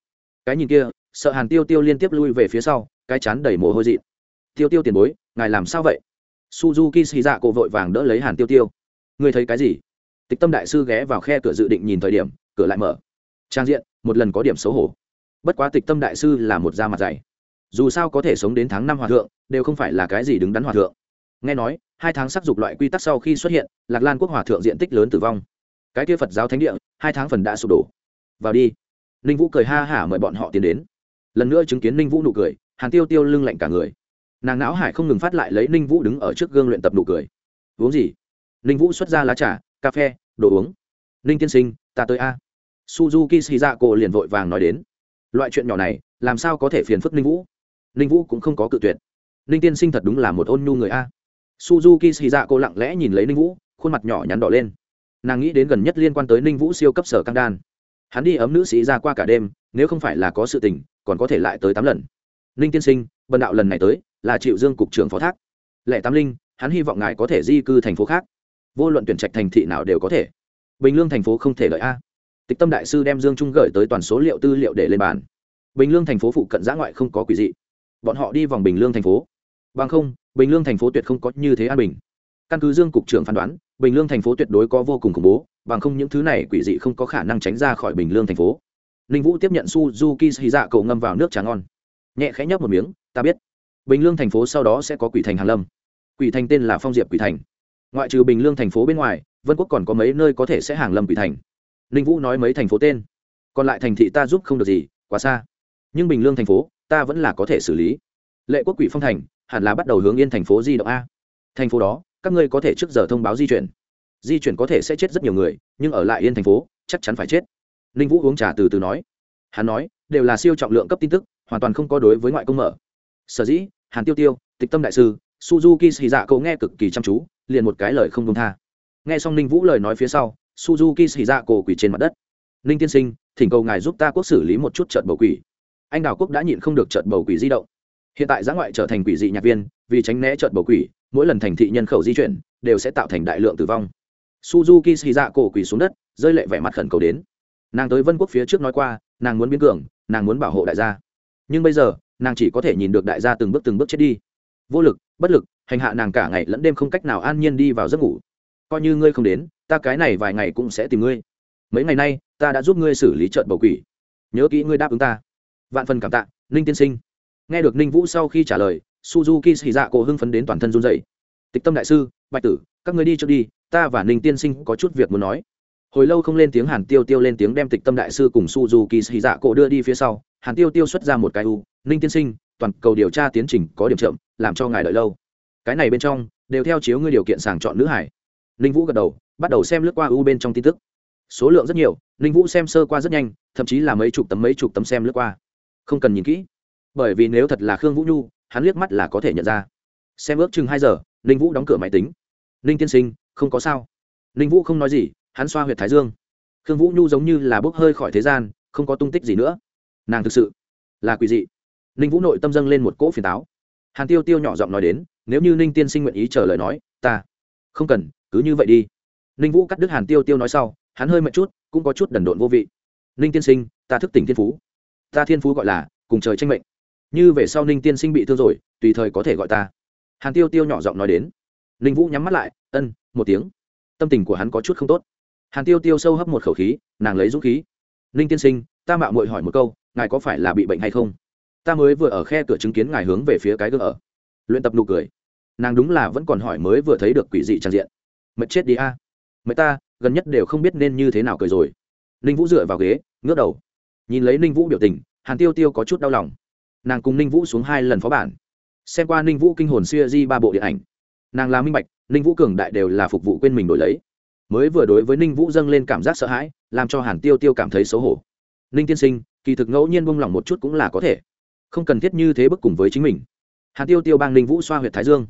Cái nhìn kia, sợ hàn tiêu tiêu liên tiếp lui về phía sau, cái chán đầy mồ hôi dị tiêu tiêu tiền bối, ngài làm sao vậy? Suzuki xì dạ cổ vội vàng đỡ lấy hàn tiêu tiêu ngươi thấy cái gì? Tịch tâm đại sư ghé vào khe cửa dự định nhìn thời điểm, cửa lại mở. Trang diện, một lần có điểm xấu hổ. Bất quá tịch tâm đại sư là một da mặt dày. Dù sao có thể sống đến tháng năm hòa thượng, đều không phải là cái gì đứng đắn hòa thượng. Nghe nói, hai tháng sắc dục loại quy tắc sau khi xuất hiện, lạc lan quốc hòa thượng diện tích lớn tử vong. Cái kia phật giáo thánh địa, hai tháng phần đã sụp đổ. Vào đi. Ninh vũ cười ha hả mời bọn họ tiến đến. Lần nữa chứng kiến ninh vũ nụ cười, hàn tiêu tiêu lưng lạnh cả người. Nàng não hải không ngừng phát lại lấy ninh vũ đứng ở trước gương luyện tập nụ cười. Uống gì? Ninh vũ xuất ra lá trà, cà phê, đồ uống. Ninh tiên sinh, ta tới a. Suzuki shizako liền vội vàng nói đến. Loại chuyện nhỏ này, làm sao có thể phiền phức ninh vũ? Ninh vũ cũng không có cự tuyệt. Ninh tiên sinh thật đúng là một ôn nhu người a. Suzuki shizako lặng lẽ nhìn lấy ninh vũ, khuôn mặt nhỏ nhắn đỏ lên. Nàng nghĩ đến gần nhất liên quan tới ninh vũ siêu cấp sở căng đan. Hắn đi ấm nữ sĩ ra qua cả đêm, nếu không phải là có sự tình, còn có thể lại tới tám lần. Ninh tiên sinh, bần đạo lần này tới, là triệu dương cục trưởng phó thác. Lệ tám linh, hắn hy vọng ngài có thể di cư thành phố khác vô luận tuyển trạch thành thị nào đều có thể. Bình lương thành phố không thể lợi a. Tịch tâm đại sư đem dương trung gửi tới toàn số liệu tư liệu để lên bàn. Bình lương thành phố phụ cận giã ngoại không có quỷ dị. Bọn họ đi vòng bình lương thành phố. Bằng không, bình lương thành phố tuyệt không có như thế an bình. Căn cứ dương cục trưởng phán đoán, bình lương thành phố tuyệt đối có vô cùng khủng bố, bằng không những thứ này quỷ dị không có khả năng tránh ra khỏi bình lương thành phố. Ninh vũ tiếp nhận suzuki hy dạ cầu ngâm vào nước trà ngon. Nhẹ khẽ nhấp một miếng, ta biết. Bình lương thành phố sau đó sẽ có quỷ thành hàn lâm. Quỷ thành tên là phong diệp quỷ thành ngoại trừ bình lương thành phố bên ngoài, vân quốc còn có mấy nơi có thể sẽ hàng lâm quỷ thành. Ninh vũ nói mấy thành phố tên. Còn lại thành thị ta giúp không được gì, quá xa. Nhưng bình lương thành phố, ta vẫn là có thể xử lý. Lệ quốc quỷ phong thành, hẳn là bắt đầu hướng yên thành phố di động a. Thành phố đó, các ngươi có thể trước giờ thông báo di chuyển. Di chuyển có thể sẽ chết rất nhiều người, nhưng ở lại yên thành phố, chắc chắn phải chết. Ninh vũ uống trà từ từ nói. Hắn nói, đều là siêu trọng lượng cấp tin tức, hoàn toàn không có đối với ngoại công mở. Sở dĩ, hàn tiêu tiêu, tịch tâm đại sư, suzuki xì dạ cậu nghe cực kỳ chăm chú liền một cái lời không công tha. Nghe xong ninh vũ lời nói phía sau, suzuki xì ra cổ quỷ trên mặt đất. Ninh tiên sinh, thỉnh cầu ngài giúp ta quốc xử lý một chút trận bầu quỷ. Anh đào quốc đã nhịn không được trận bầu quỷ di động. Hiện tại giã ngoại trở thành quỷ dị nhạc viên, vì tránh né trận bầu quỷ, mỗi lần thành thị nhân khẩu di chuyển, đều sẽ tạo thành đại lượng tử vong. Suzuki xì ra cổ quỷ xuống đất, rơi lệ vẻ mặt khẩn cầu đến. Nàng tới vân quốc phía trước nói qua, nàng muốn biến cường, nàng muốn bảo hộ đại gia. Nhưng bây giờ, nàng chỉ có thể nhìn được đại gia từng bước từng bước chết đi. Vô lực, bất lực hành hạ nàng cả ngày lẫn đêm không cách nào an nhiên đi vào giấc ngủ. Coi như ngươi không đến, ta cái này vài ngày cũng sẽ tìm ngươi. Mấy ngày nay, ta đã giúp ngươi xử lý trận bầu quỷ. Nhớ kỹ ngươi đáp ứng ta. Vạn phần cảm tạ, ninh tiên sinh. Nghe được ninh vũ sau khi trả lời, suzuki xì dạ cổ hưng phấn đến toàn thân run dậy tịch tâm đại sư, bạch tử, các người đi trước đi, ta và ninh tiên sinh có chút việc muốn nói. Hồi lâu không lên tiếng hàn tiêu tiêu lên tiếng đem tịch tâm đại sư cùng suzuki xì dạ cổ đưa đi phía sau. Hàn tiêu tiêu xuất ra một cái u, ninh tiên sinh, toàn cầu điều tra tiến trình có điểm chậm, làm cho ngài đợi lâu cái này bên trong đều theo chiếu ngươi điều kiện sàng chọn nữ hải. Ninh vũ gật đầu, bắt đầu xem lướt qua u bên trong tin tức. Số lượng rất nhiều, ninh vũ xem sơ qua rất nhanh, thậm chí là mấy chục tấm mấy chục tấm xem lướt qua. Không cần nhìn kỹ, bởi vì nếu thật là khương vũ nhu, hắn liếc mắt là có thể nhận ra. Xem ước chừng hai giờ, ninh vũ đóng cửa máy tính. Ninh tiên sinh, không có sao. Ninh vũ không nói gì, hắn xoa h u y ệ t thái dương. Khương vũ nhu giống như là bốc hơi khỏi thế gian, không có tung tích gì nữa. Nàng thực sự là quỷ dị. Ninh vũ nội tâm dâng lên một cỗ phiền táo. Hàn tiêu tiêu nhỏ giọng nói đến nếu như ninh tiên sinh nguyện ý chờ lời nói, ta không cần, cứ như vậy đi. Ninh vũ cắt đứt hàn tiêu tiêu nói sau, hắn hơi mệt chút, cũng có chút đần độn vô vị. Ninh tiên sinh, ta thức tỉnh thiên phú. Ta thiên phú gọi là cùng trời tranh mệnh. Như về sau ninh tiên sinh bị thương rồi, tùy thời có thể gọi ta. Hàn tiêu tiêu nhỏ giọng nói đến. Ninh vũ nhắm mắt lại, ân, một tiếng. Tâm tình của hắn có chút không tốt. Hàn tiêu tiêu sâu hấp một khẩu khí, nàng lấy dũng khí. Ninh tiên sinh, ta mạo mội hỏi một câu, ngài có phải là bị bệnh hay không? Ta mới vừa ở khe cửa chứng kiến ngài hướng về phía cái gương ở. Luyện tập nụ cười nàng đúng là vẫn còn hỏi mới vừa thấy được quỷ dị trang diện. Mệt chết đi a. À. mệt ta, gần nhất đều không biết nên như thế nào cười rồi. Ninh vũ dựa vào ghế, ngước đầu. Nhìn lấy ninh vũ biểu tình, hàn tiêu tiêu có chút đau lòng. Nàng cùng ninh vũ xuống hai lần phó bản. Xem qua ninh vũ kinh hồn xuya di ba bộ điện ảnh. Nàng là minh bạch, ninh vũ cường đại đều là phục vụ quên mình đổi lấy. Mới vừa đối với ninh vũ dâng lên cảm giác sợ hãi, làm cho hàn tiêu tiêu cảm thấy xấu hổ. Ninh tiên sinh, kỳ thực ngẫu nhiên buông lỏng một chút cũng là có thể. Không cần thiết như thế bức cùng với chính mình. Hàn tiêu tiêu bang ninh vũ xoa h u y ệ t thái dương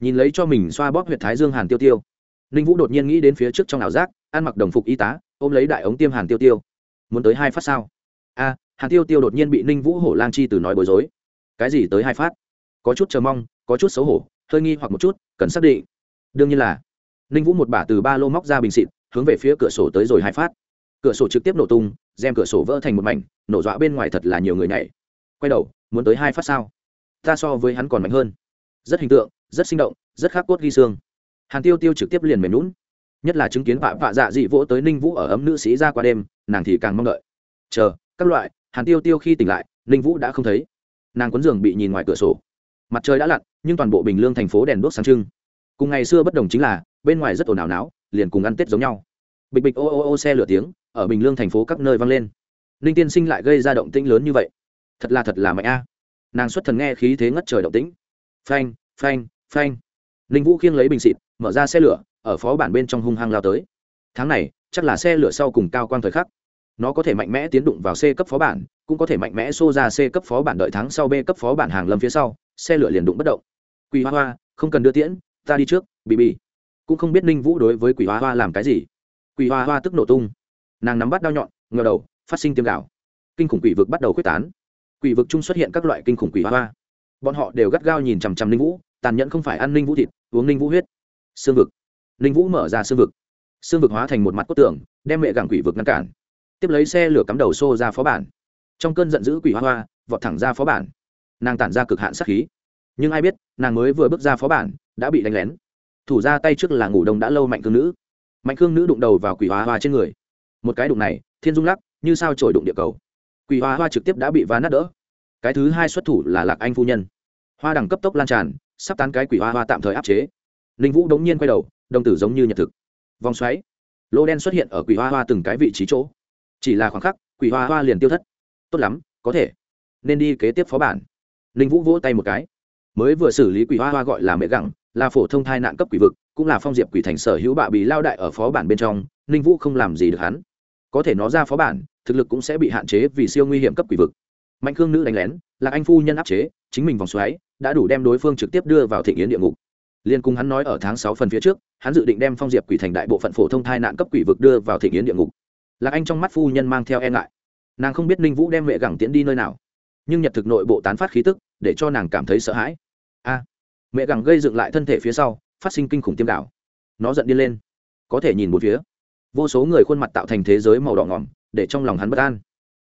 nhìn lấy cho mình xoa bóp huyệt thái dương hàn tiêu tiêu. Ninh vũ đột nhiên nghĩ đến phía trước trong ảo giác, ăn mặc đồng phục y tá, ôm lấy đại ống tiêm hàn tiêu tiêu. Muốn tới hai phát sao? A, hàn tiêu tiêu đột nhiên bị ninh vũ hổ lang chi từ nói bối rối. Cái gì tới hai phát? Có chút chờ mong, có chút xấu hổ, hơi nghi hoặc một chút, cần xác định. Đương nhiên là, ninh vũ một bả từ ba lô móc ra bình xịt, hướng về phía cửa sổ tới rồi hai phát. Cửa sổ trực tiếp nổ tung, rèm cửa sổ vỡ thành một mảnh, nổ dọa bên ngoài thật là nhiều người nhảy. Quay đầu, muốn tới hai phát sao? Ta so với hắn còn mạnh hơn. Rất hình tượng rất sinh động, rất khắc cốt ghi xương. Hàn tiêu tiêu trực tiếp liền mềm lún nhất là chứng kiến vạ vạ dạ dị vỗ tới ninh vũ ở ấm nữ sĩ ra qua đêm, nàng thì càng mong đợi. Chờ, các loại, hàn tiêu tiêu khi tỉnh lại, ninh vũ đã không thấy. Nàng quấn giường bị nhìn ngoài cửa sổ. Mặt trời đã lặn, nhưng toàn bộ bình lương thành phố đèn đuốc sáng trưng. Cùng ngày xưa bất đồng chính là, bên ngoài rất ồn ào náo, liền cùng ăn tết giống nhau. Bịch bịch ô ô ô xe lửa tiếng, ở bình lương thành phố các nơi vang lên. Ninh tiên sinh lại gây ra động tĩnh lớn như vậy. Thật là thật là mạnh a. Nàng xuất thần nghe khí thế ngất trời động tĩnh. Phanh phanh phanh. Ninh vũ khiêng lấy bình xịt, mở ra xe lửa, ở phó bản bên trong hung hăng lao tới. Tháng này, chắc là xe lửa sau cùng cao quang thời khắc. Nó có thể mạnh mẽ tiến đụng vào c cấp phó bản, cũng có thể mạnh mẽ xô ra c cấp phó bản đợi tháng sau b cấp phó bản hàng lâm phía sau, xe lửa liền đụng bất động. Quỳ hoa hoa, không cần đưa tiễn, ta đi trước bị bị cũng không biết ninh vũ đối với quỷ hoa hoa làm cái gì. Quỷ hoa hoa tức nổ tung. Nàng nắm bắt đao nhọn ngờ đầu, phát sinh tiêm gạo kinh khủng quỷ vực bắt đầu quyết tán. Quỷ vực chung xuất hiện các loại kinh khủng quỷ hoa hoa. Bọn họ đều gắt gao nhìn chằm chằm ninh vũ tàn nhẫn không phải ăn ninh vũ thịt, uống ninh vũ huyết. Xương vực. Ninh vũ mở ra xương vực. Xương vực hóa thành một mặt cốt tường, đem mẹ gàng quỷ vực ngăn cản. Tiếp lấy xe lửa cắm đầu xô ra phó bản. Trong cơn giận dữ quỷ hoa hoa, vọt thẳng ra phó bản. Nàng tản ra cực hạn sát khí. Nhưng ai biết, nàng mới vừa bước ra phó bản, đã bị đánh lén. Thủ ra tay trước là ngủ đông đã lâu mạnh cương nữ. Mạnh cương nữ đụng đầu vào quỷ hoa hoa trên người. Một cái đụng này, thiên dung lắc, như sao trổi đụng địa cầu. Quỷ hoa hoa trực tiếp đã bị vá nát đỡ. Cái thứ hai xuất thủ là lạc anh phu nhân. Hoa đẳng cấp tốc lan tràn sắp tán cái quỷ hoa hoa tạm thời áp chế. Ninh vũ đống nhiên quay đầu, đồng tử giống như nhật thực. Vòng xoáy. Lô đen xuất hiện ở quỷ hoa hoa từng cái vị trí chỗ. Chỉ là khoảng khắc, quỷ hoa hoa liền tiêu thất. Tốt lắm, có thể. Nên đi kế tiếp phó bản. Ninh vũ vỗ tay một cái. Mới vừa xử lý quỷ hoa hoa gọi là mẹ gẳng, là phổ thông thai nạn cấp quỷ vực, cũng là phong diệp quỷ thành sở hữu bạ bị lao đại ở phó bản bên trong, ninh vũ không làm gì được hắn. Có thể nó ra phó bản, thực lực cũng sẽ bị hạn chế vì siêu nguy hiểm cấp quỷ vực. Mạnh khương nữ đánh lén là anh phu nhân áp chế, chính mình vòng xoáy đã đủ đem đối phương trực tiếp đưa vào thịnh yến địa ngục. Liên cùng hắn nói ở tháng sáu phần phía trước, hắn dự định đem phong diệp quỷ thành đại bộ phận phổ thông thai nạn cấp quỷ vực đưa vào thịnh yến địa ngục. Lạc anh trong mắt phu nhân mang theo e ngại. Nàng không biết ninh vũ đem mẹ gẳng tiễn đi nơi nào, nhưng nhật thực nội bộ tán phát khí tức, để cho nàng cảm thấy sợ hãi. A mẹ gẳng gây dựng lại thân thể phía sau, phát sinh kinh khủng tiêm đảo nó giận điên lên. Có thể nhìn bốn phía. Vô số người khuôn mặt tạo thành thế giới màu đỏ ngỏm, để trong lòng hắn bất an.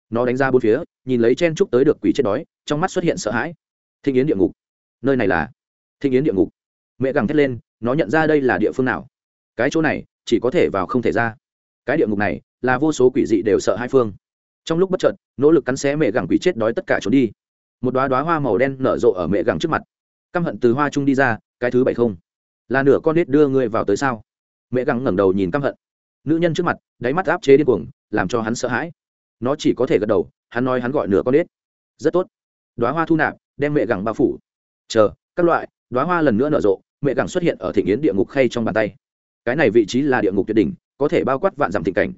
Nó đánh ra bốn phía, nhìn lấy chen trúc tới được quỷ chết đói, trong mắt xuất hiện sợ hãi. Thinh yến địa ngục nơi này là thịnh yến địa ngục. Mẹ gẳng thét lên, nó nhận ra đây là địa phương nào? Cái chỗ này, chỉ có thể vào không thể ra. Cái địa ngục này, là vô số quỷ dị đều sợ hai phương. Trong lúc bất chợt, nỗ lực cắn xé mẹ gẳng quỷ chết đói tất cả trốn đi. Một đoá đoá hoa màu đen nở rộ ở mẹ gẳng trước mặt. Căm hận từ hoa trung đi ra, cái thứ bảy không. Là nửa con nết đưa ngươi vào tới sao? Mẹ gẳng ngẩng đầu nhìn căm hận. Nữ nhân trước mặt, đáy mắt áp chế điên cuồng, làm cho hắn sợ hãi. Nó chỉ có thể gật đầu, hắn nói hắn gọi nửa con nết. Rất tốt. Đoá hoa thu nạp, đem mẹ gẳng bao phủ chờ, các loại đoá hoa lần nữa nở rộ, mẹ gẳng xuất hiện ở thị nghiến địa ngục khay trong bàn tay. Cái này vị trí là địa ngục tuyệt đỉnh, có thể bao quát vạn dặm thịnh cảnh.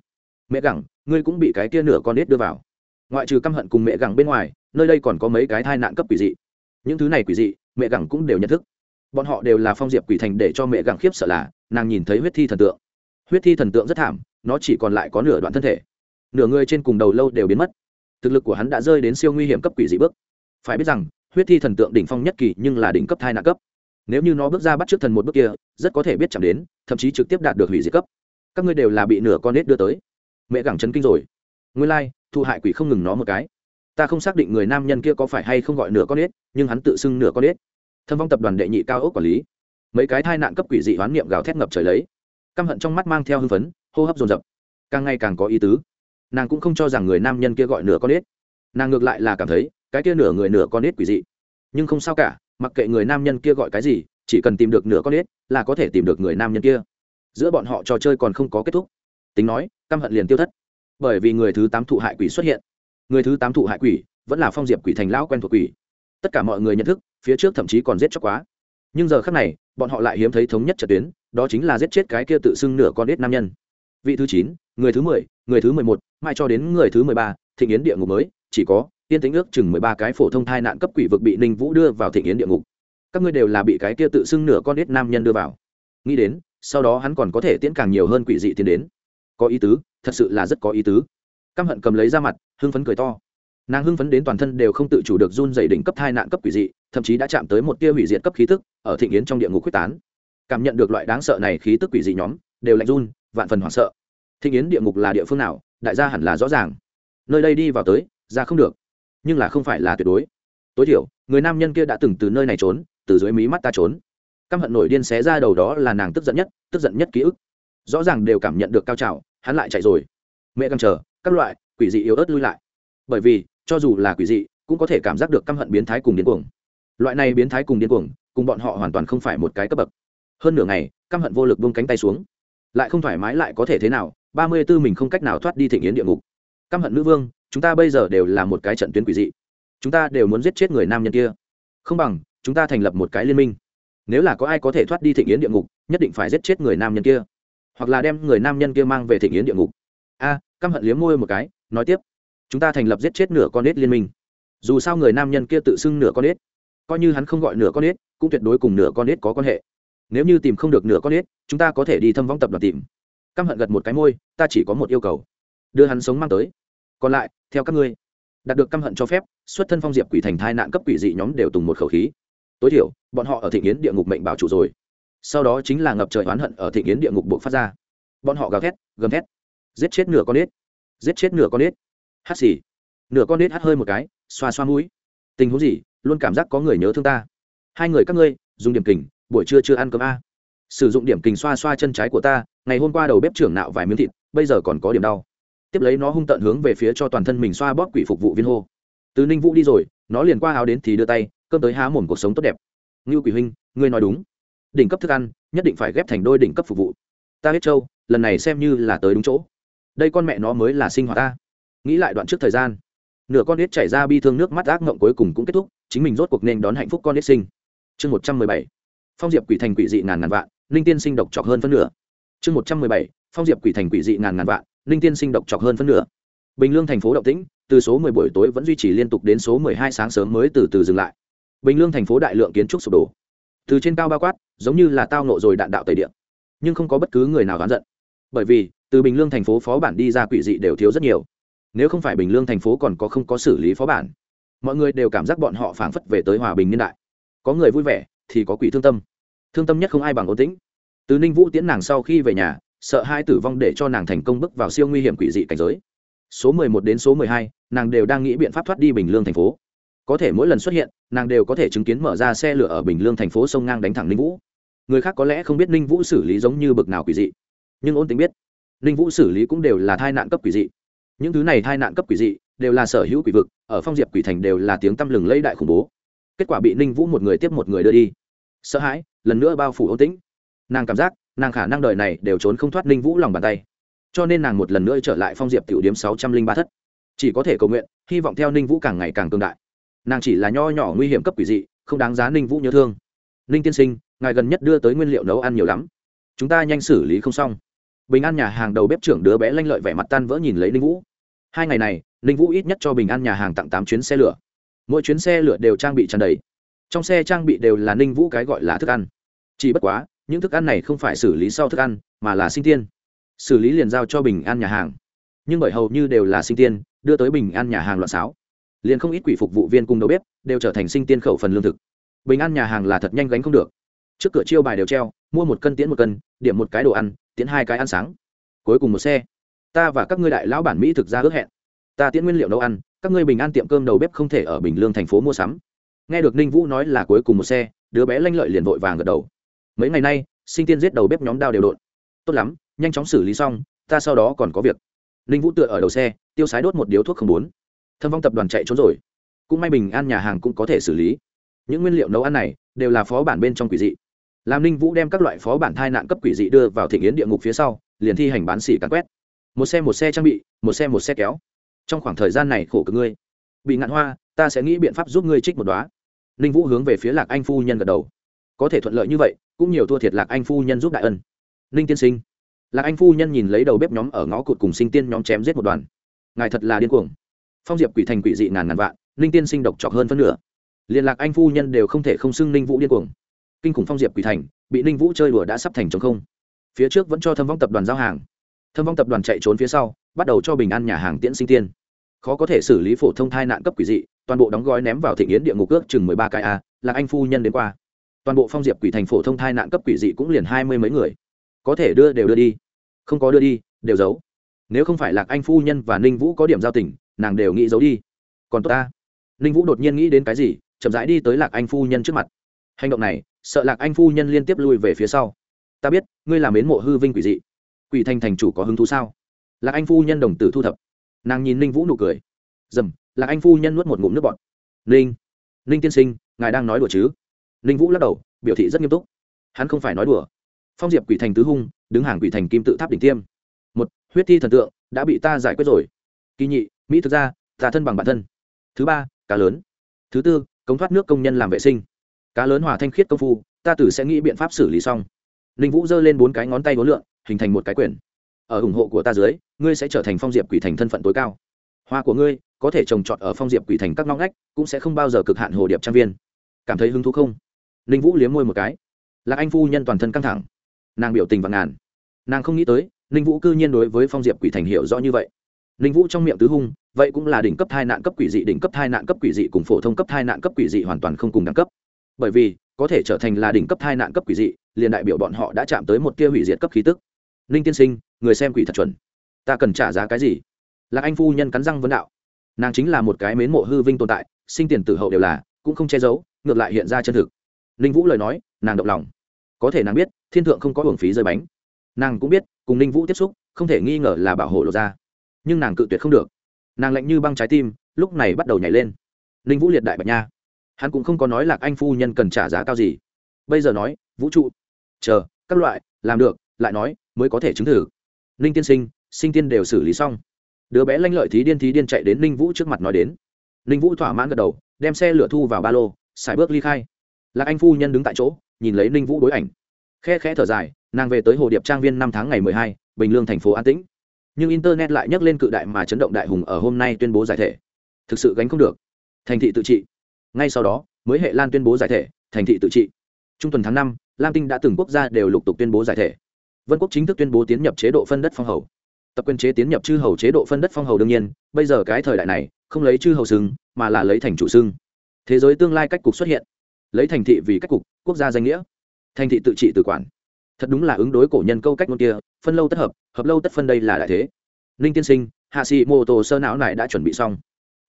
Mẹ gẳng, ngươi cũng bị cái kia nửa con nết đưa vào. Ngoại trừ căm hận cùng mẹ gẳng bên ngoài, nơi đây còn có mấy cái thai nạn cấp quỷ dị. Những thứ này quỷ dị, mẹ gẳng cũng đều nhận thức. Bọn họ đều là phong diệp quỷ thành để cho mẹ gẳng khiếp sợ là, nàng nhìn thấy huyết thi thần tượng. Huyết thi thần tượng rất thảm, nó chỉ còn lại có nửa đoạn thân thể. Nửa người trên cùng đầu lâu đều biến mất. Thực lực của hắn đã rơi đến siêu nguy hiểm cấp quỷ dị bước. Phải biết rằng huyết thi thần tượng đỉnh phong nhất kỳ nhưng là đỉnh cấp thai nạn cấp. Nếu như nó bước ra bắt trước thần một bước kia rất có thể biết chạm đến thậm chí trực tiếp đạt được hủy diệt cấp. Các ngươi đều là bị nửa con nết đưa tới. Mẹ gẳng chấn kinh rồi. Nguyên lai、like, thụ hại quỷ không ngừng nó một cái. Ta không xác định người nam nhân kia có phải hay không gọi nửa con nết nhưng hắn tự xưng nửa con nết. Thâm vong tập đoàn đệ nhị cao ốc quản lý. Mấy cái thai nạn cấp quỷ dị hoán niệm gào thét ngập trời lấy. Căm hận trong mắt mang theo hưng phấn hô hấp dồn dập. Càng ngày càng có ý tứ. Nàng cũng không cho rằng người nam nhân kia gọi nửa con nết. Nàng ngược lại là cảm thấy cái kia nửa người nửa con ếch quỷ dị. Nhưng không sao cả, mặc kệ người nam nhân kia gọi cái gì, chỉ cần tìm được nửa con ếch là có thể tìm được người nam nhân kia. Giữa bọn họ trò chơi còn không có kết thúc. Tính nói, căm hận liền tiêu thất. Bởi vì người thứ tám thụ hại quỷ xuất hiện. Người thứ tám thụ hại quỷ vẫn là phong diệp quỷ thành lão quen thuộc quỷ. Tất cả mọi người nhận thức, phía trước thậm chí còn giết chóc quá. Nhưng giờ khác này, bọn họ lại hiếm thấy thống nhất trật tuyến, đó chính là giết chết cái kia tự xưng nửa con ếch nam nhân. Vị thứ chín, người thứ mười, người thứ mười một, mai cho đến người thứ mười ba, thịnh yến địa ngục mới, chỉ có tiên tính ước chừng mười ba cái phổ thông thai nạn cấp quỷ vực bị ninh vũ đưa vào thị nghiến địa ngục. Các ngươi đều là bị cái kia tự xưng nửa con đết nam nhân đưa vào. Nghĩ đến, sau đó hắn còn có thể tiễn càng nhiều hơn quỷ dị tiến đến. Có ý tứ, thật sự là rất có ý tứ. Căm hận cầm lấy ra mặt, hưng phấn cười to. Nàng hưng phấn đến toàn thân đều không tự chủ được run dày đỉnh cấp thai nạn cấp quỷ dị, thậm chí đã chạm tới một tia hủy diệt cấp khí tức, ở thị nghiến trong địa ngục quyết tán. Cảm nhận được loại đáng sợ này khí tức quỷ dị nhóm, đều lạnh run, vạn phần hoảng sợ. Thị nghiến địa ngục là địa phương nào? Đại gia hẳn là rõ ràng. Nơi đây đi vào tới, ra không được nhưng là không phải là tuyệt đối. Tối thiểu, người nam nhân kia đã từng từ nơi này trốn, từ dưới mí mắt ta trốn. Căm hận nổi điên xé ra đầu đó là nàng tức giận nhất, tức giận nhất ký ức. Rõ ràng đều cảm nhận được cao trào, hắn lại chạy rồi. Mẹ căng chờ, các loại, quỷ dị yếu ớt lui lại. Bởi vì, cho dù là quỷ dị, cũng có thể cảm giác được căm hận biến thái cùng điên cuồng. Loại này biến thái cùng điên cuồng, cùng bọn họ hoàn toàn không phải một cái cấp bậc. Hơn nửa ngày, căm hận vô lực buông cánh tay xuống. Lại không thoải mái lại có thể thế nào, ba mươi tư mình không cách nào thoát đi thịnh yến địa ngục. Căm hận nữ vương chúng ta bây giờ đều là một cái trận tuyến quỷ dị. Chúng ta đều muốn giết chết người nam nhân kia. Không bằng, chúng ta thành lập một cái liên minh. Nếu là có ai có thể thoát đi thịnh yến địa ngục, nhất định phải giết chết người nam nhân kia. Hoặc là đem người nam nhân kia mang về thịnh yến địa ngục. A, căm hận liếm môi một cái, nói tiếp. Chúng ta thành lập giết chết nửa con nết liên minh. Dù sao người nam nhân kia tự xưng nửa con nết coi như hắn không gọi nửa con nết cũng tuyệt đối cùng nửa con nết có quan hệ. Nếu như tìm không được nửa con nết chúng ta có thể đi thâm vong tập đoàn tìm. Căm hận gật một cái môi, ta chỉ có một yêu cầu. Đưa hắn sống mang tới còn lại, theo các ngươi. Đạt được căm hận cho phép, xuất thân phong diệp quỷ thành thai nạn cấp quỷ dị nhóm đều tùng một khẩu khí. Tối thiểu, bọn họ ở thị nghiến địa ngục mệnh bảo chủ rồi. Sau đó chính là ngập trời oán hận ở thị nghiến địa ngục buộc phát ra. Bọn họ gào thét, gầm thét. Giết chết nửa con nết. Giết chết nửa con nết. Hát xì. Nửa con nết hát hơi một cái, xoa xoa mũi. Tình huống gì, luôn cảm giác có người nhớ thương ta. Hai người các ngươi, dùng điểm kình, buổi trưa chưa ăn cơm a. Sử dụng điểm kình xoa xoa chân trái của ta, ngày hôm qua đầu bếp trưởng nạo vài miếng thịt, bây giờ còn có điểm đau tiếp lấy nó hung tận hướng về phía cho toàn thân mình xoa bóp quỷ phục vụ viên hô. Từ ninh vũ đi rồi, nó liền qua áo đến thì đưa tay, cơm tới há mồm cuộc sống tốt đẹp. Ngưu quỷ huynh, ngươi nói đúng. Đỉnh cấp thức ăn, nhất định phải ghép thành đôi đỉnh cấp phục vụ. Ta biết châu, lần này xem như là tới đúng chỗ. Đây con mẹ nó mới là sinh hoạt ta. Nghĩ lại đoạn trước thời gian, nửa con nết chảy ra bi thương nước mắt ác ngộng cuối cùng cũng kết thúc, chính mình rốt cuộc nên đón hạnh phúc con nết sinh. Chương một trăm mười bảy, phong diệp quỷ thành quỷ dị ngàn ngàn vạn linh tiên sinh độc chọc hơn phân nửa. Chương một trăm mười bảy, phong diệp quỷ thành quỷ dị ngàn ngàn vạn Ninh tiên sinh độc chọc hơn phân nửa. Bình lương thành phố động tĩnh, từ số 10 buổi tối vẫn duy trì liên tục đến số 12 sáng sớm mới từ từ dừng lại. Bình lương thành phố đại lượng kiến trúc sụp đổ. Từ trên cao bao quát, giống như là tao nộ rồi đạn đạo tẩy điện nhưng không có bất cứ người nào oán giận. Bởi vì, từ bình lương thành phố phó bản đi ra quỷ dị đều thiếu rất nhiều. Nếu không phải bình lương thành phố còn có không có xử lý phó bản, mọi người đều cảm giác bọn họ phảng phất về tới hòa bình niên đại. Có người vui vẻ, thì có quỷ thương tâm. Thương tâm nhất không ai bằng ổn tĩnh. Từ ninh vũ tiễn nàng sau khi về nhà sợ hai tử vong để cho nàng thành công bước vào siêu nguy hiểm quỷ dị cảnh giới. Số mười một đến số mười hai, nàng đều đang nghĩ biện pháp thoát đi bình lương thành phố. Có thể mỗi lần xuất hiện, nàng đều có thể chứng kiến mở ra xe lửa ở bình lương thành phố sông ngang đánh thẳng ninh vũ. Người khác có lẽ không biết ninh vũ xử lý giống như bực nào quỷ dị. Nhưng ôn tính biết, ninh vũ xử lý cũng đều là thai nạn cấp quỷ dị. Những thứ này thai nạn cấp quỷ dị đều là sở hữu quỷ vực, ở phong diệp quỷ thành đều là tiếng tăm lừng lẫy đại khủng bố. Kết quả bị ninh vũ một người tiếp một người đưa đi. Sợ hãi, lần nữa bao phủ ôn tĩnh. Nàng cảm giác nàng khả năng đời này đều trốn không thoát ninh vũ lòng bàn tay. Cho nên nàng một lần nữa trở lại phong diệp tiểu điếm sáu trăm linh ba thất. Chỉ có thể cầu nguyện, hy vọng theo ninh vũ càng ngày càng cường đại. Nàng chỉ là nho nhỏ nguy hiểm cấp quỷ dị, không đáng giá ninh vũ nhớ thương. Ninh tiên sinh, ngài gần nhất đưa tới nguyên liệu nấu ăn nhiều lắm. Chúng ta nhanh xử lý không xong. Bình an nhà hàng đầu bếp trưởng đứa bé lanh lợi vẻ mặt tan vỡ nhìn lấy ninh vũ. Hai ngày này, ninh vũ ít nhất cho bình an nhà hàng tặng tám chuyến xe lửa. Mỗi chuyến xe lửa đều trang bị tràn đầy. Trong xe trang bị đều là ninh vũ cái gọi là thức ăn. Chỉ bất quá những thức ăn này không phải xử lý sau thức ăn, mà là sinh tiên. Xử lý liền giao cho bình an nhà hàng. Nhưng bởi hầu như đều là sinh tiên, đưa tới bình an nhà hàng loạn xáo. Liền không ít quỷ phục vụ viên cùng đầu bếp đều trở thành sinh tiên khẩu phần lương thực. Bình an nhà hàng là thật nhanh gánh không được. Trước cửa chiêu bài đều treo, mua một cân tiễn một cân, điểm một cái đồ ăn, tiễn hai cái ăn sáng. Cuối cùng một xe. Ta và các ngươi đại lão bản mỹ thực ra ước hẹn. Ta tiễn nguyên liệu nấu ăn, các ngươi bình an tiệm cơm đầu bếp không thể ở bình lương thành phố mua sắm. Nghe được ninh vũ nói là cuối cùng một xe, đứa bé lanh lợi liền vội vàng gật đầu mấy ngày nay, sinh tiên giết đầu bếp nhóm đao đều đột tốt lắm, nhanh chóng xử lý xong, ta sau đó còn có việc. Ninh vũ tựa ở đầu xe, tiêu sái đốt một điếu thuốc không bốn. Thâm vong tập đoàn chạy trốn rồi. Cũng may bình an nhà hàng cũng có thể xử lý. Những nguyên liệu nấu ăn này đều là phó bản bên trong quỷ dị. Làm ninh vũ đem các loại phó bản thai nạn cấp quỷ dị đưa vào thị nghiến địa ngục phía sau, liền thi hành bán xỉ cắn quét. Một xe một xe trang bị, một xe một xe kéo. Trong khoảng thời gian này khổ cực ngươi. Bị ngạn hoa, ta sẽ nghĩ biện pháp giúp ngươi trích một đoá ninh vũ hướng về phía lạc anh phu nhân gật đầu có thể thuận lợi như vậy, cũng nhiều thua thiệt lạc anh phu nhân giúp đại ân. Ninh tiên sinh. Lạc anh phu nhân nhìn lấy đầu bếp nhóm ở ngõ cụt cùng sinh tiên nhóm chém giết một đoàn. Ngài thật là điên cuồng. Phong diệp quỷ thành quỷ dị ngàn ngàn vạn, ninh tiên sinh độc trọc hơn phân nửa. Liên lạc anh phu nhân đều không thể không xưng ninh vũ điên cuồng. Kinh khủng phong diệp quỷ thành, bị ninh vũ chơi đùa đã sắp thành chống không. Phía trước vẫn cho thâm vong tập đoàn giao hàng. Thâm vong tập đoàn chạy trốn phía sau, bắt đầu cho bình an nhà hàng tiễn sinh tiên. Khó có thể xử lý phổ thông thai nạn cấp quỷ dị, toàn bộ đóng gói ném vào thị nghiến địa ngục ước chừng mười ba cái a, lạc anh phu nhân đến qua toàn bộ phong diệp quỷ thành phổ thông thai nạn cấp quỷ dị cũng liền hai mươi mấy người. Có thể đưa đều đưa đi. Không có đưa đi, đều giấu. Nếu không phải lạc anh phu nhân và ninh vũ có điểm giao tình, nàng đều nghĩ giấu đi. Còn tốt ta. Ninh vũ đột nhiên nghĩ đến cái gì, chậm rãi đi tới lạc anh phu nhân trước mặt. Hành động này, sợ lạc anh phu nhân liên tiếp lui về phía sau. Ta biết, ngươi làm mến mộ hư vinh quỷ dị. Quỷ thành thành chủ có hứng thú sao? Lạc anh phu nhân đồng tử thu thập. Nàng nhìn ninh vũ nụ cười. Dầm, lạc anh phu nhân nuốt một ngụm nước bọt. Ninh ninh tiên sinh, ngài đang nói đùa chứ? Ninh vũ lắc đầu, biểu thị rất nghiêm túc. Hắn không phải nói đùa. Phong diệp quỷ thành tứ hung, đứng hàng quỷ thành kim tự tháp đỉnh tiêm. Một, huyết thi thần tượng đã bị ta giải quyết rồi. Kỳ nhị, mỹ thực ra ta thân bằng bản thân. Thứ ba, cá lớn. Thứ tư, cống thoát nước công nhân làm vệ sinh. Cá lớn hòa thanh khiết công phu, ta tử sẽ nghĩ biện pháp xử lý xong. Ninh vũ giơ lên bốn cái ngón tay vốn lượn, hình thành một cái quyển. Ở ủng hộ của ta dưới, ngươi sẽ trở thành phong diệp quỷ thành thân phận tối cao. Hoa của ngươi, có thể trồng trọt ở phong diệp quỷ thành các ngõ ngách, cũng sẽ không bao giờ cực hạn hồ điệp trang viên. Cảm thấy hứng thú không? Ninh vũ liếm môi một cái. Lạc anh phu nhân toàn thân căng thẳng. Nàng biểu tình và ngàn. Nàng không nghĩ tới, ninh vũ cư nhiên đối với phong diệp quỷ thành hiểu rõ như vậy. Ninh vũ trong miệng tứ hung, vậy cũng là đỉnh cấp thai nạn cấp quỷ dị, đỉnh cấp thai nạn cấp quỷ dị cùng phổ thông cấp thai nạn cấp quỷ dị hoàn toàn không cùng đẳng cấp. Bởi vì, có thể trở thành là đỉnh cấp thai nạn cấp quỷ dị, liền đại biểu bọn họ đã chạm tới một tia hủy diệt cấp khí tức. Ninh tiên sinh, người xem quỷ thật chuẩn. Ta cần trả giá cái gì? Lạc anh phu nhân cắn răng vấn đạo. Nàng chính là một cái mến mộ hư vinh tồn tại, sinh tiền tử hậu đều là, cũng không che giấu, ngược lại hiện ra chân thực ninh vũ lời nói, nàng động lòng. Có thể nàng biết, thiên thượng không có hưởng phí rơi bánh. Nàng cũng biết, cùng ninh vũ tiếp xúc, không thể nghi ngờ là bảo hộ lột ra. Nhưng nàng cự tuyệt không được. Nàng lạnh như băng trái tim, lúc này bắt đầu nhảy lên. Ninh vũ liệt đại bạch nha. Hắn cũng không có nói là anh phu nhân cần trả giá cao gì. Bây giờ nói, vũ trụ, chờ, các loại, làm được, lại nói, mới có thể chứng thử. Ninh tiên sinh sinh tiên đều xử lý xong. Đứa bé lanh lợi thí điên thí điên chạy đến ninh vũ trước mặt nói đến. Ninh vũ thỏa mãn gật đầu, đem xe lửa thu vào ba lô, xài bước ly khai lạc anh phu nhân đứng tại chỗ, nhìn lấy ninh vũ đối ảnh. Khe khẽ thở dài, nàng về tới hồ điệp trang viên năm tháng ngày mười hai, bình lương thành phố an tĩnh. Nhưng internet lại nhắc lên cự đại mà chấn động đại hùng ở hôm nay tuyên bố giải thể. Thực sự gánh không được. Thành thị tự trị. Ngay sau đó, mới hệ lan tuyên bố giải thể, thành thị tự trị. Trung tuần tháng năm, lam tinh đã từng quốc gia đều lục tục tuyên bố giải thể. Vân quốc chính thức tuyên bố tiến nhập chế độ phân đất phong hầu. Tập quyền chế tiến nhập chư hầu chế độ phân đất phong hầu đương nhiên, bây giờ cái thời đại này, không lấy chư hầu xưng, mà là lấy thành chủ xưng. Thế giới tương lai cách cục xuất hiện lấy thành thị vì cách cục, quốc gia danh nghĩa. Thành thị tự trị tự quản. Thật đúng là ứng đối cổ nhân câu cách ngôn kia, phân lâu tất hợp hợp lâu tất phân đây là đại thế. Ninh tiên sinh hạ sĩ mô tô sơ não này đã chuẩn bị xong.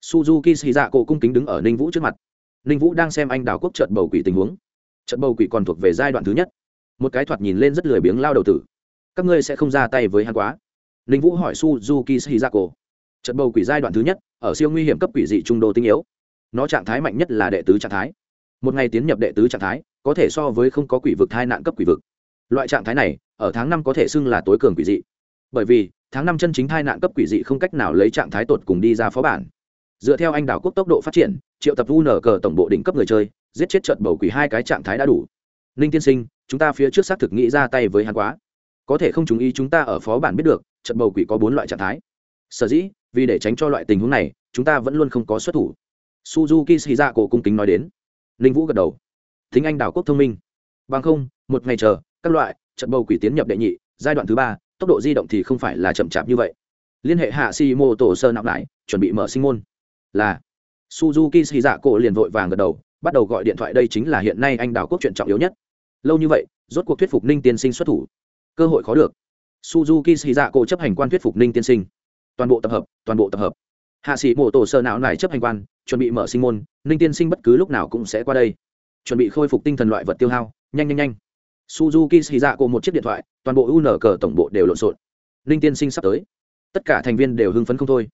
Suzuki xì dạ cổ cung kính đứng ở ninh vũ trước mặt. Ninh vũ đang xem anh đào quốc trận bầu quỷ tình huống. Trận bầu quỷ còn thuộc về giai đoạn thứ nhất. Một cái thoạt nhìn lên rất lười biếng lao đầu tử. Các ngươi sẽ không ra tay với hắn quá. Ninh vũ hỏi suzuki xì dạ cổ trận bầu quỷ giai đoạn thứ nhất, ở siêu nguy hiểm cấp quỷ dị trung đô tinh yếu. Nó trạng thái mạnh nhất là đệ tứ trạng thái một ngày tiến nhập đệ tứ trạng thái, có thể so với không có quỷ vực thai nạn cấp quỷ vực. Loại trạng thái này, ở tháng năm có thể xưng là tối cường quỷ dị. Bởi vì, tháng năm chân chính thai nạn cấp quỷ dị không cách nào lấy trạng thái tột cùng đi ra phó bản. Dựa theo anh đảo quốc tốc độ phát triển, triệu tập u nở cờ tổng bộ đỉnh cấp người chơi, giết chết trận bầu quỷ hai cái trạng thái đã đủ. Ninh tiên sinh, chúng ta phía trước xác thực nghĩ ra tay với hắn quá. Có thể không chú ý chúng ta ở phó bản biết được, trận bầu quỷ có bốn loại trạng thái. Sở dĩ, vì để tránh cho loại tình huống này, chúng ta vẫn luôn không có xuất thủ. Suzuki shiza cổ cung kính nói đến ninh vũ gật đầu. Thính anh đảo quốc thông minh. Bằng không, một ngày chờ, các loại, trận bầu quỷ tiến nhập đệ nhị, giai đoạn thứ ba, tốc độ di động thì không phải là chậm chạp như vậy. Liên hệ hạ si mô tổ sơ nặng lại, chuẩn bị mở sinh môn. Là. Suzuki xì dạ cổ liền vội vàng gật đầu, bắt đầu gọi điện thoại đây chính là hiện nay anh đảo quốc chuyện trọng yếu nhất. Lâu như vậy, rốt cuộc thuyết phục ninh tiên sinh xuất thủ. Cơ hội khó được. Suzuki xì dạ cổ chấp hành quan thuyết phục ninh tiên sinh. Toàn bộ tập hợp, toàn bộ tập hợp. Hạ sĩ mô tổ sơ não này chấp hành quan chuẩn bị mở sinh môn, ninh tiên sinh bất cứ lúc nào cũng sẽ qua đây. Chuẩn bị khôi phục tinh thần loại vật tiêu hao, nhanh nhanh nhanh. Suzuki xì dạ cổ một chiếc điện thoại, toàn bộ un cờ tổng bộ đều lộn xộn. Ninh tiên sinh sắp tới. Tất cả thành viên đều hưng phấn không thôi.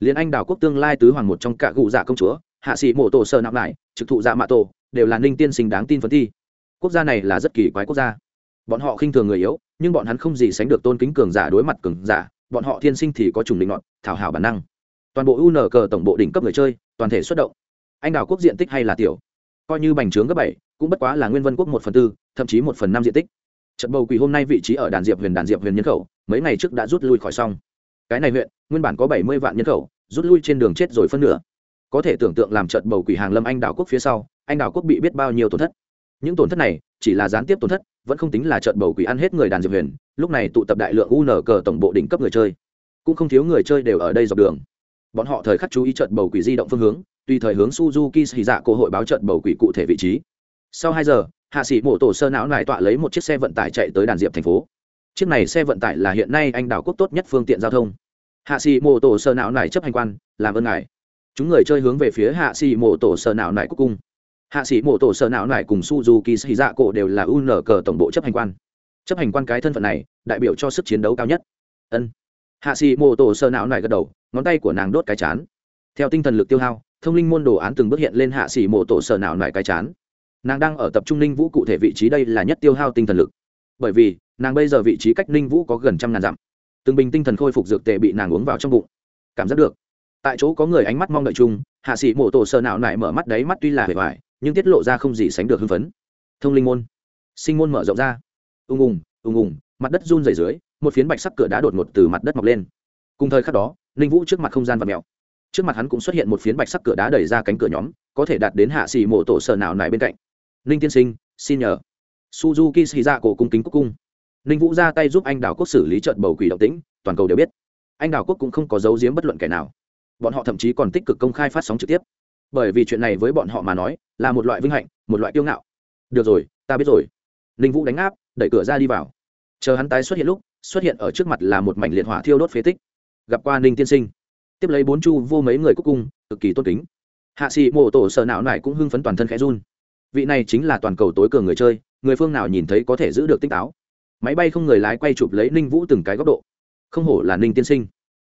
Liên anh đảo quốc tương lai tứ hoàng một trong cả cụ dạ công chúa, hạ sĩ mổ tổ sơ nặng lại, trực thụ dạ mạ tổ, đều là ninh tiên sinh đáng tin phấn thi. Quốc gia này là rất kỳ quái quốc gia. Bọn họ khinh thường người yếu, nhưng bọn hắn không gì sánh được tôn kính cường giả đối mặt cường giả, bọn họ thiên sinh thì có trùng định ngọn, thảo hảo bản năng. Toàn bộ un cờ tổng bộ đỉnh cấp người chơi toàn thể xuất động. Anh Đào quốc diện tích hay là tiểu? Coi như bành trướng gấp bảy, cũng bất quá là nguyên vân quốc một phần tư, thậm chí một phần năm diện tích. Trận bầu quỷ hôm nay vị trí ở đàn diệp huyền, đàn diệp huyền nhân khẩu, mấy ngày trước đã rút lui khỏi xong. Cái này huyện, nguyên bản có bảy mươi vạn nhân khẩu, rút lui trên đường chết rồi phân nửa. Có thể tưởng tượng làm trận bầu quỷ hàng lâm anh đảo quốc phía sau, anh đảo quốc bị biết bao nhiêu tổn thất. Những tổn thất này, chỉ là gián tiếp tổn thất, vẫn không tính là trận bầu quỷ ăn hết người đàn diệp huyền, lúc này tụ tập đại lượng u n cờ tổng bộ đỉnh cấp người chơi. Cũng không thiếu người chơi đều ở đây dọc đường bọn họ thời khắc chú ý trận bầu quỷ di động phương hướng, tùy thời hướng suzuki xì dạ cơ hội báo trận bầu quỷ cụ thể vị trí. Sau hai giờ, hạ sĩ mổ tổ sơ não lại tọa lấy một chiếc xe vận tải chạy tới đàn diệp thành phố. Chiếc này xe vận tải là hiện nay anh đảo quốc tốt nhất phương tiện giao thông. Hạ sĩ mổ tổ sơ não này chấp hành quan, làm ơn ngài. Chúng người chơi hướng về phía hạ sĩ mổ tổ sơ não này quốc cung hạ sĩ mổ tổ sơ não nải cùng suzuki xì dạ cổ đều là un cờ tổng bộ chấp hành quan. Chấp hành quan cái thân phận này, đại biểu cho sức chiến đấu cao nhất. Ân. Hạ sĩ mổ tổ sơ não nải gật đầu ngón tay của nàng đốt cái chán. Theo tinh thần lực tiêu hao, thông linh môn đồ án từng bước hiện lên hạ xỉ mộ tổ sở não nải cái chán. Nàng đang ở tập trung ninh vũ cụ thể vị trí đây là nhất tiêu hao tinh thần lực. Bởi vì, nàng bây giờ vị trí cách ninh vũ có gần trăm ngàn dặm. Từng bình tinh thần khôi phục dược tệ bị nàng uống vào trong bụng. Cảm giác được. Tại chỗ có người ánh mắt mong đợi chung, hạ sĩ mộ tổ sơ nào nại mở mắt đấy mắt tuy là hề hoài, nhưng tiết lộ ra không gì sánh được hưng phấn. Thông linh môn. Sinh môn mở rộng ra. Ùng ùng ùng ùng mặt đất run rẩy dưới, một phiến bạch sắc cửa đá đột ngột từ mặt đất mọc lên. Cùng thời khắc đó ninh vũ trước mặt không gian và mèo. Trước mặt hắn cũng xuất hiện một phiến bạch sắc cửa đá đẩy ra cánh cửa nhóm, có thể đạt đến hạ xì mộ tổ sở nào này bên cạnh. Ninh tiên sinh, xin nhờ. Suzuki xì ra cổ cung kính quốc cung. Ninh vũ ra tay giúp anh đào quốc xử lý trận bầu quỷ động tĩnh, toàn cầu đều biết. Anh đào quốc cũng không có dấu giếm bất luận kẻ nào. Bọn họ thậm chí còn tích cực công khai phát sóng trực tiếp. Bởi vì chuyện này với bọn họ mà nói, là một loại vinh hạnh, một loại kiêu ngạo. Được rồi, ta biết rồi. Ninh vũ đánh áp, đẩy cửa ra đi vào. Chờ hắn tái xuất hiện lúc, xuất hiện ở trước mặt là một mảnh liệt hỏa thiêu đốt phế tích gặp qua ninh tiên sinh. Tiếp lấy bốn chu vô mấy người cúc cung cực kỳ tôn kính. Hạ sĩ mộ tổ sợ não này cũng hưng phấn toàn thân khẽ run. Vị này chính là toàn cầu tối cường người chơi, người phương nào nhìn thấy có thể giữ được tinh táo. Máy bay không người lái quay chụp lấy ninh vũ từng cái góc độ. Không hổ là ninh tiên sinh.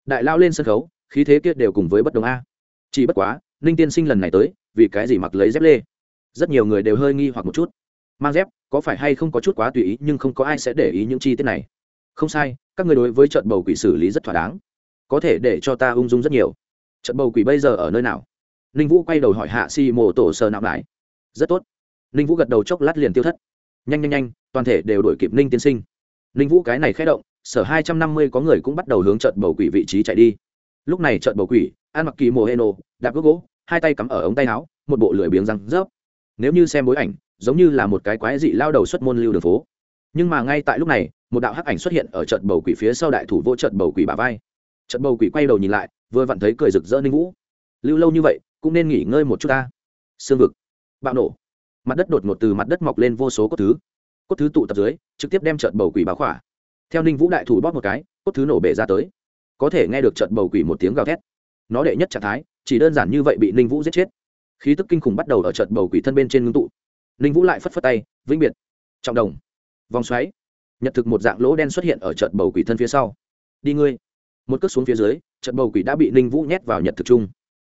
Đại lao lên sân khấu, khí thế kia đều cùng với bất đồng a. Chỉ bất quá, ninh tiên sinh lần này tới, vì cái gì mặc lấy dép lê? Rất nhiều người đều hơi nghi hoặc một chút. Mang dép, có phải hay không có chút quá tùy ý, nhưng không có ai sẽ để ý những chi tiết này. Không sai, các người đối với trận bầu quỷ xử lý rất thỏa đáng có thể để cho ta ung dung rất nhiều. Trận bầu quỷ bây giờ ở nơi nào? Ninh vũ quay đầu hỏi hạ si mô tổ sơ nạo lại. Rất tốt. Ninh vũ gật đầu chốc lát liền tiêu thất. Nhanh nhanh nhanh, toàn thể đều đổi kịp ninh tiên sinh. Ninh vũ cái này khé động, sở hai trăm năm mươi có người cũng bắt đầu hướng trận bầu quỷ vị trí chạy đi. Lúc này trận bầu quỷ ăn mặc kỳ mồ hê nô đạp gốc gỗ, hai tay cắm ở ống tay áo, một bộ lưỡi biếng răng rớp. Nếu như xem bối ảnh, giống như là một cái quái dị lao đầu xuất môn lưu đường phố. Nhưng mà ngay tại lúc này, một đạo hắc ảnh xuất hiện ở trận bầu quỷ phía sau đại thủ vô trận bầu quỷ bà vai trận bầu quỷ quay đầu nhìn lại, vừa vặn thấy cười rực rỡ ninh vũ. Lưu lâu như vậy, cũng nên nghỉ ngơi một chút ta. Xương vực. Bạo nổ. Mặt đất đột ngột từ mặt đất mọc lên vô số cốt thứ. Cốt thứ tụ tập dưới, trực tiếp đem trận bầu quỷ báo khỏa. Theo ninh vũ đại thủ bóp một cái, cốt thứ nổ bể ra tới. Có thể nghe được trận bầu quỷ một tiếng gào thét. Nó đệ nhất trạng thái, chỉ đơn giản như vậy bị ninh vũ giết chết. Khí tức kinh khủng bắt đầu ở trận bầu quỷ thân bên trên ngưng tụ. Ninh vũ lại phất phất tay, vĩnh biệt. Trọng đồng. Vòng xoáy. Nhật thực một dạng lỗ đen xuất hiện ở trận bầu quỷ thân phía sau. Đi ngươi một cước xuống phía dưới, trận bầu quỷ đã bị ninh vũ nhét vào nhật thực chung.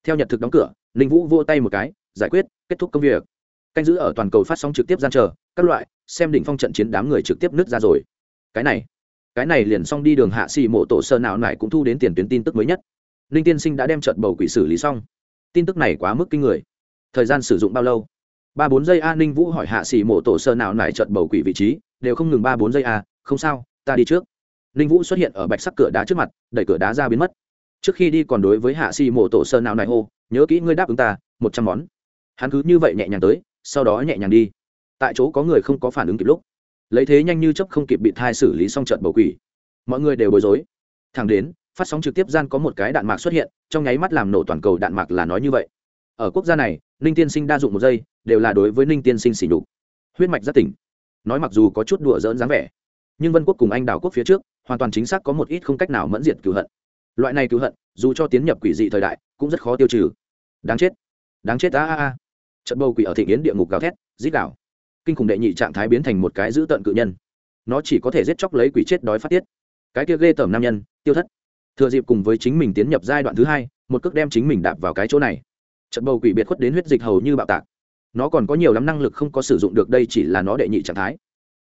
Theo nhật thực đóng cửa, ninh vũ vô tay một cái, giải quyết, kết thúc công việc. Canh giữ ở toàn cầu phát sóng trực tiếp gian chờ, các loại, xem đỉnh phong trận chiến đám người trực tiếp nứt ra rồi. Cái này cái này liền xong đi đường hạ xì mộ tổ sơ nào này cũng thu đến tiền tuyến tin tức mới nhất. Ninh tiên sinh đã đem trận bầu quỷ xử lý xong. Tin tức này quá mức kinh người. Thời gian sử dụng bao lâu? Ba bốn giây a, ninh vũ hỏi hạ xì mộ tổ sơ nào này trận bầu quỷ vị trí, đều không ngừng ba bốn giây a, không sao, ta đi trước ninh vũ xuất hiện ở bạch sắc cửa đá trước mặt, đẩy cửa đá ra biến mất. Trước khi đi còn đối với hạ xì mộ tổ sơ nào này hô, nhớ kỹ ngươi đáp ứng ta, một trăm món. Hắn cứ như vậy nhẹ nhàng tới, sau đó nhẹ nhàng đi. Tại chỗ có người không có phản ứng kịp lúc, lấy thế nhanh như chấp không kịp bị thai xử lý xong trận bầu quỷ. Mọi người đều bối rối. Thẳng đến, phát sóng trực tiếp gian có một cái đạn mạc xuất hiện, trong nháy mắt làm nổ toàn cầu đạn mạc là nói như vậy. Ở quốc gia này, ninh tiên sinh đa dụng một giây, đều là đối với ninh tiên sinh xỉ đục huyết mạch rất tỉnh. Nói mặc dù có chút đùa dỡn dáng vẻ, nhưng vân quốc cùng anh đảo quốc phía trước hoàn toàn chính xác có một ít không cách nào mẫn diệt cửu hận. Loại này cửu hận, dù cho tiến nhập quỷ dị thời đại, cũng rất khó tiêu trừ. Đáng chết đáng chết, a a a. Trận bầu quỷ ở thị nghiến địa ngục gào thét dít đảo kinh khủng đệ nhị trạng thái biến thành một cái dữ tợn cự nhân. Nó chỉ có thể giết chóc lấy quỷ chết đói phát tiết. Cái kia ghê tởm nam nhân, tiêu thất. Thừa dịp cùng với chính mình tiến nhập giai đoạn thứ hai, một cước đem chính mình đạp vào cái chỗ này. Trận bầu quỷ biệt khuất đến huyết dịch hầu như bạo tạc. Nó còn có nhiều lắm năng lực không có sử dụng được, đây chỉ là nó đệ nhị trạng thái.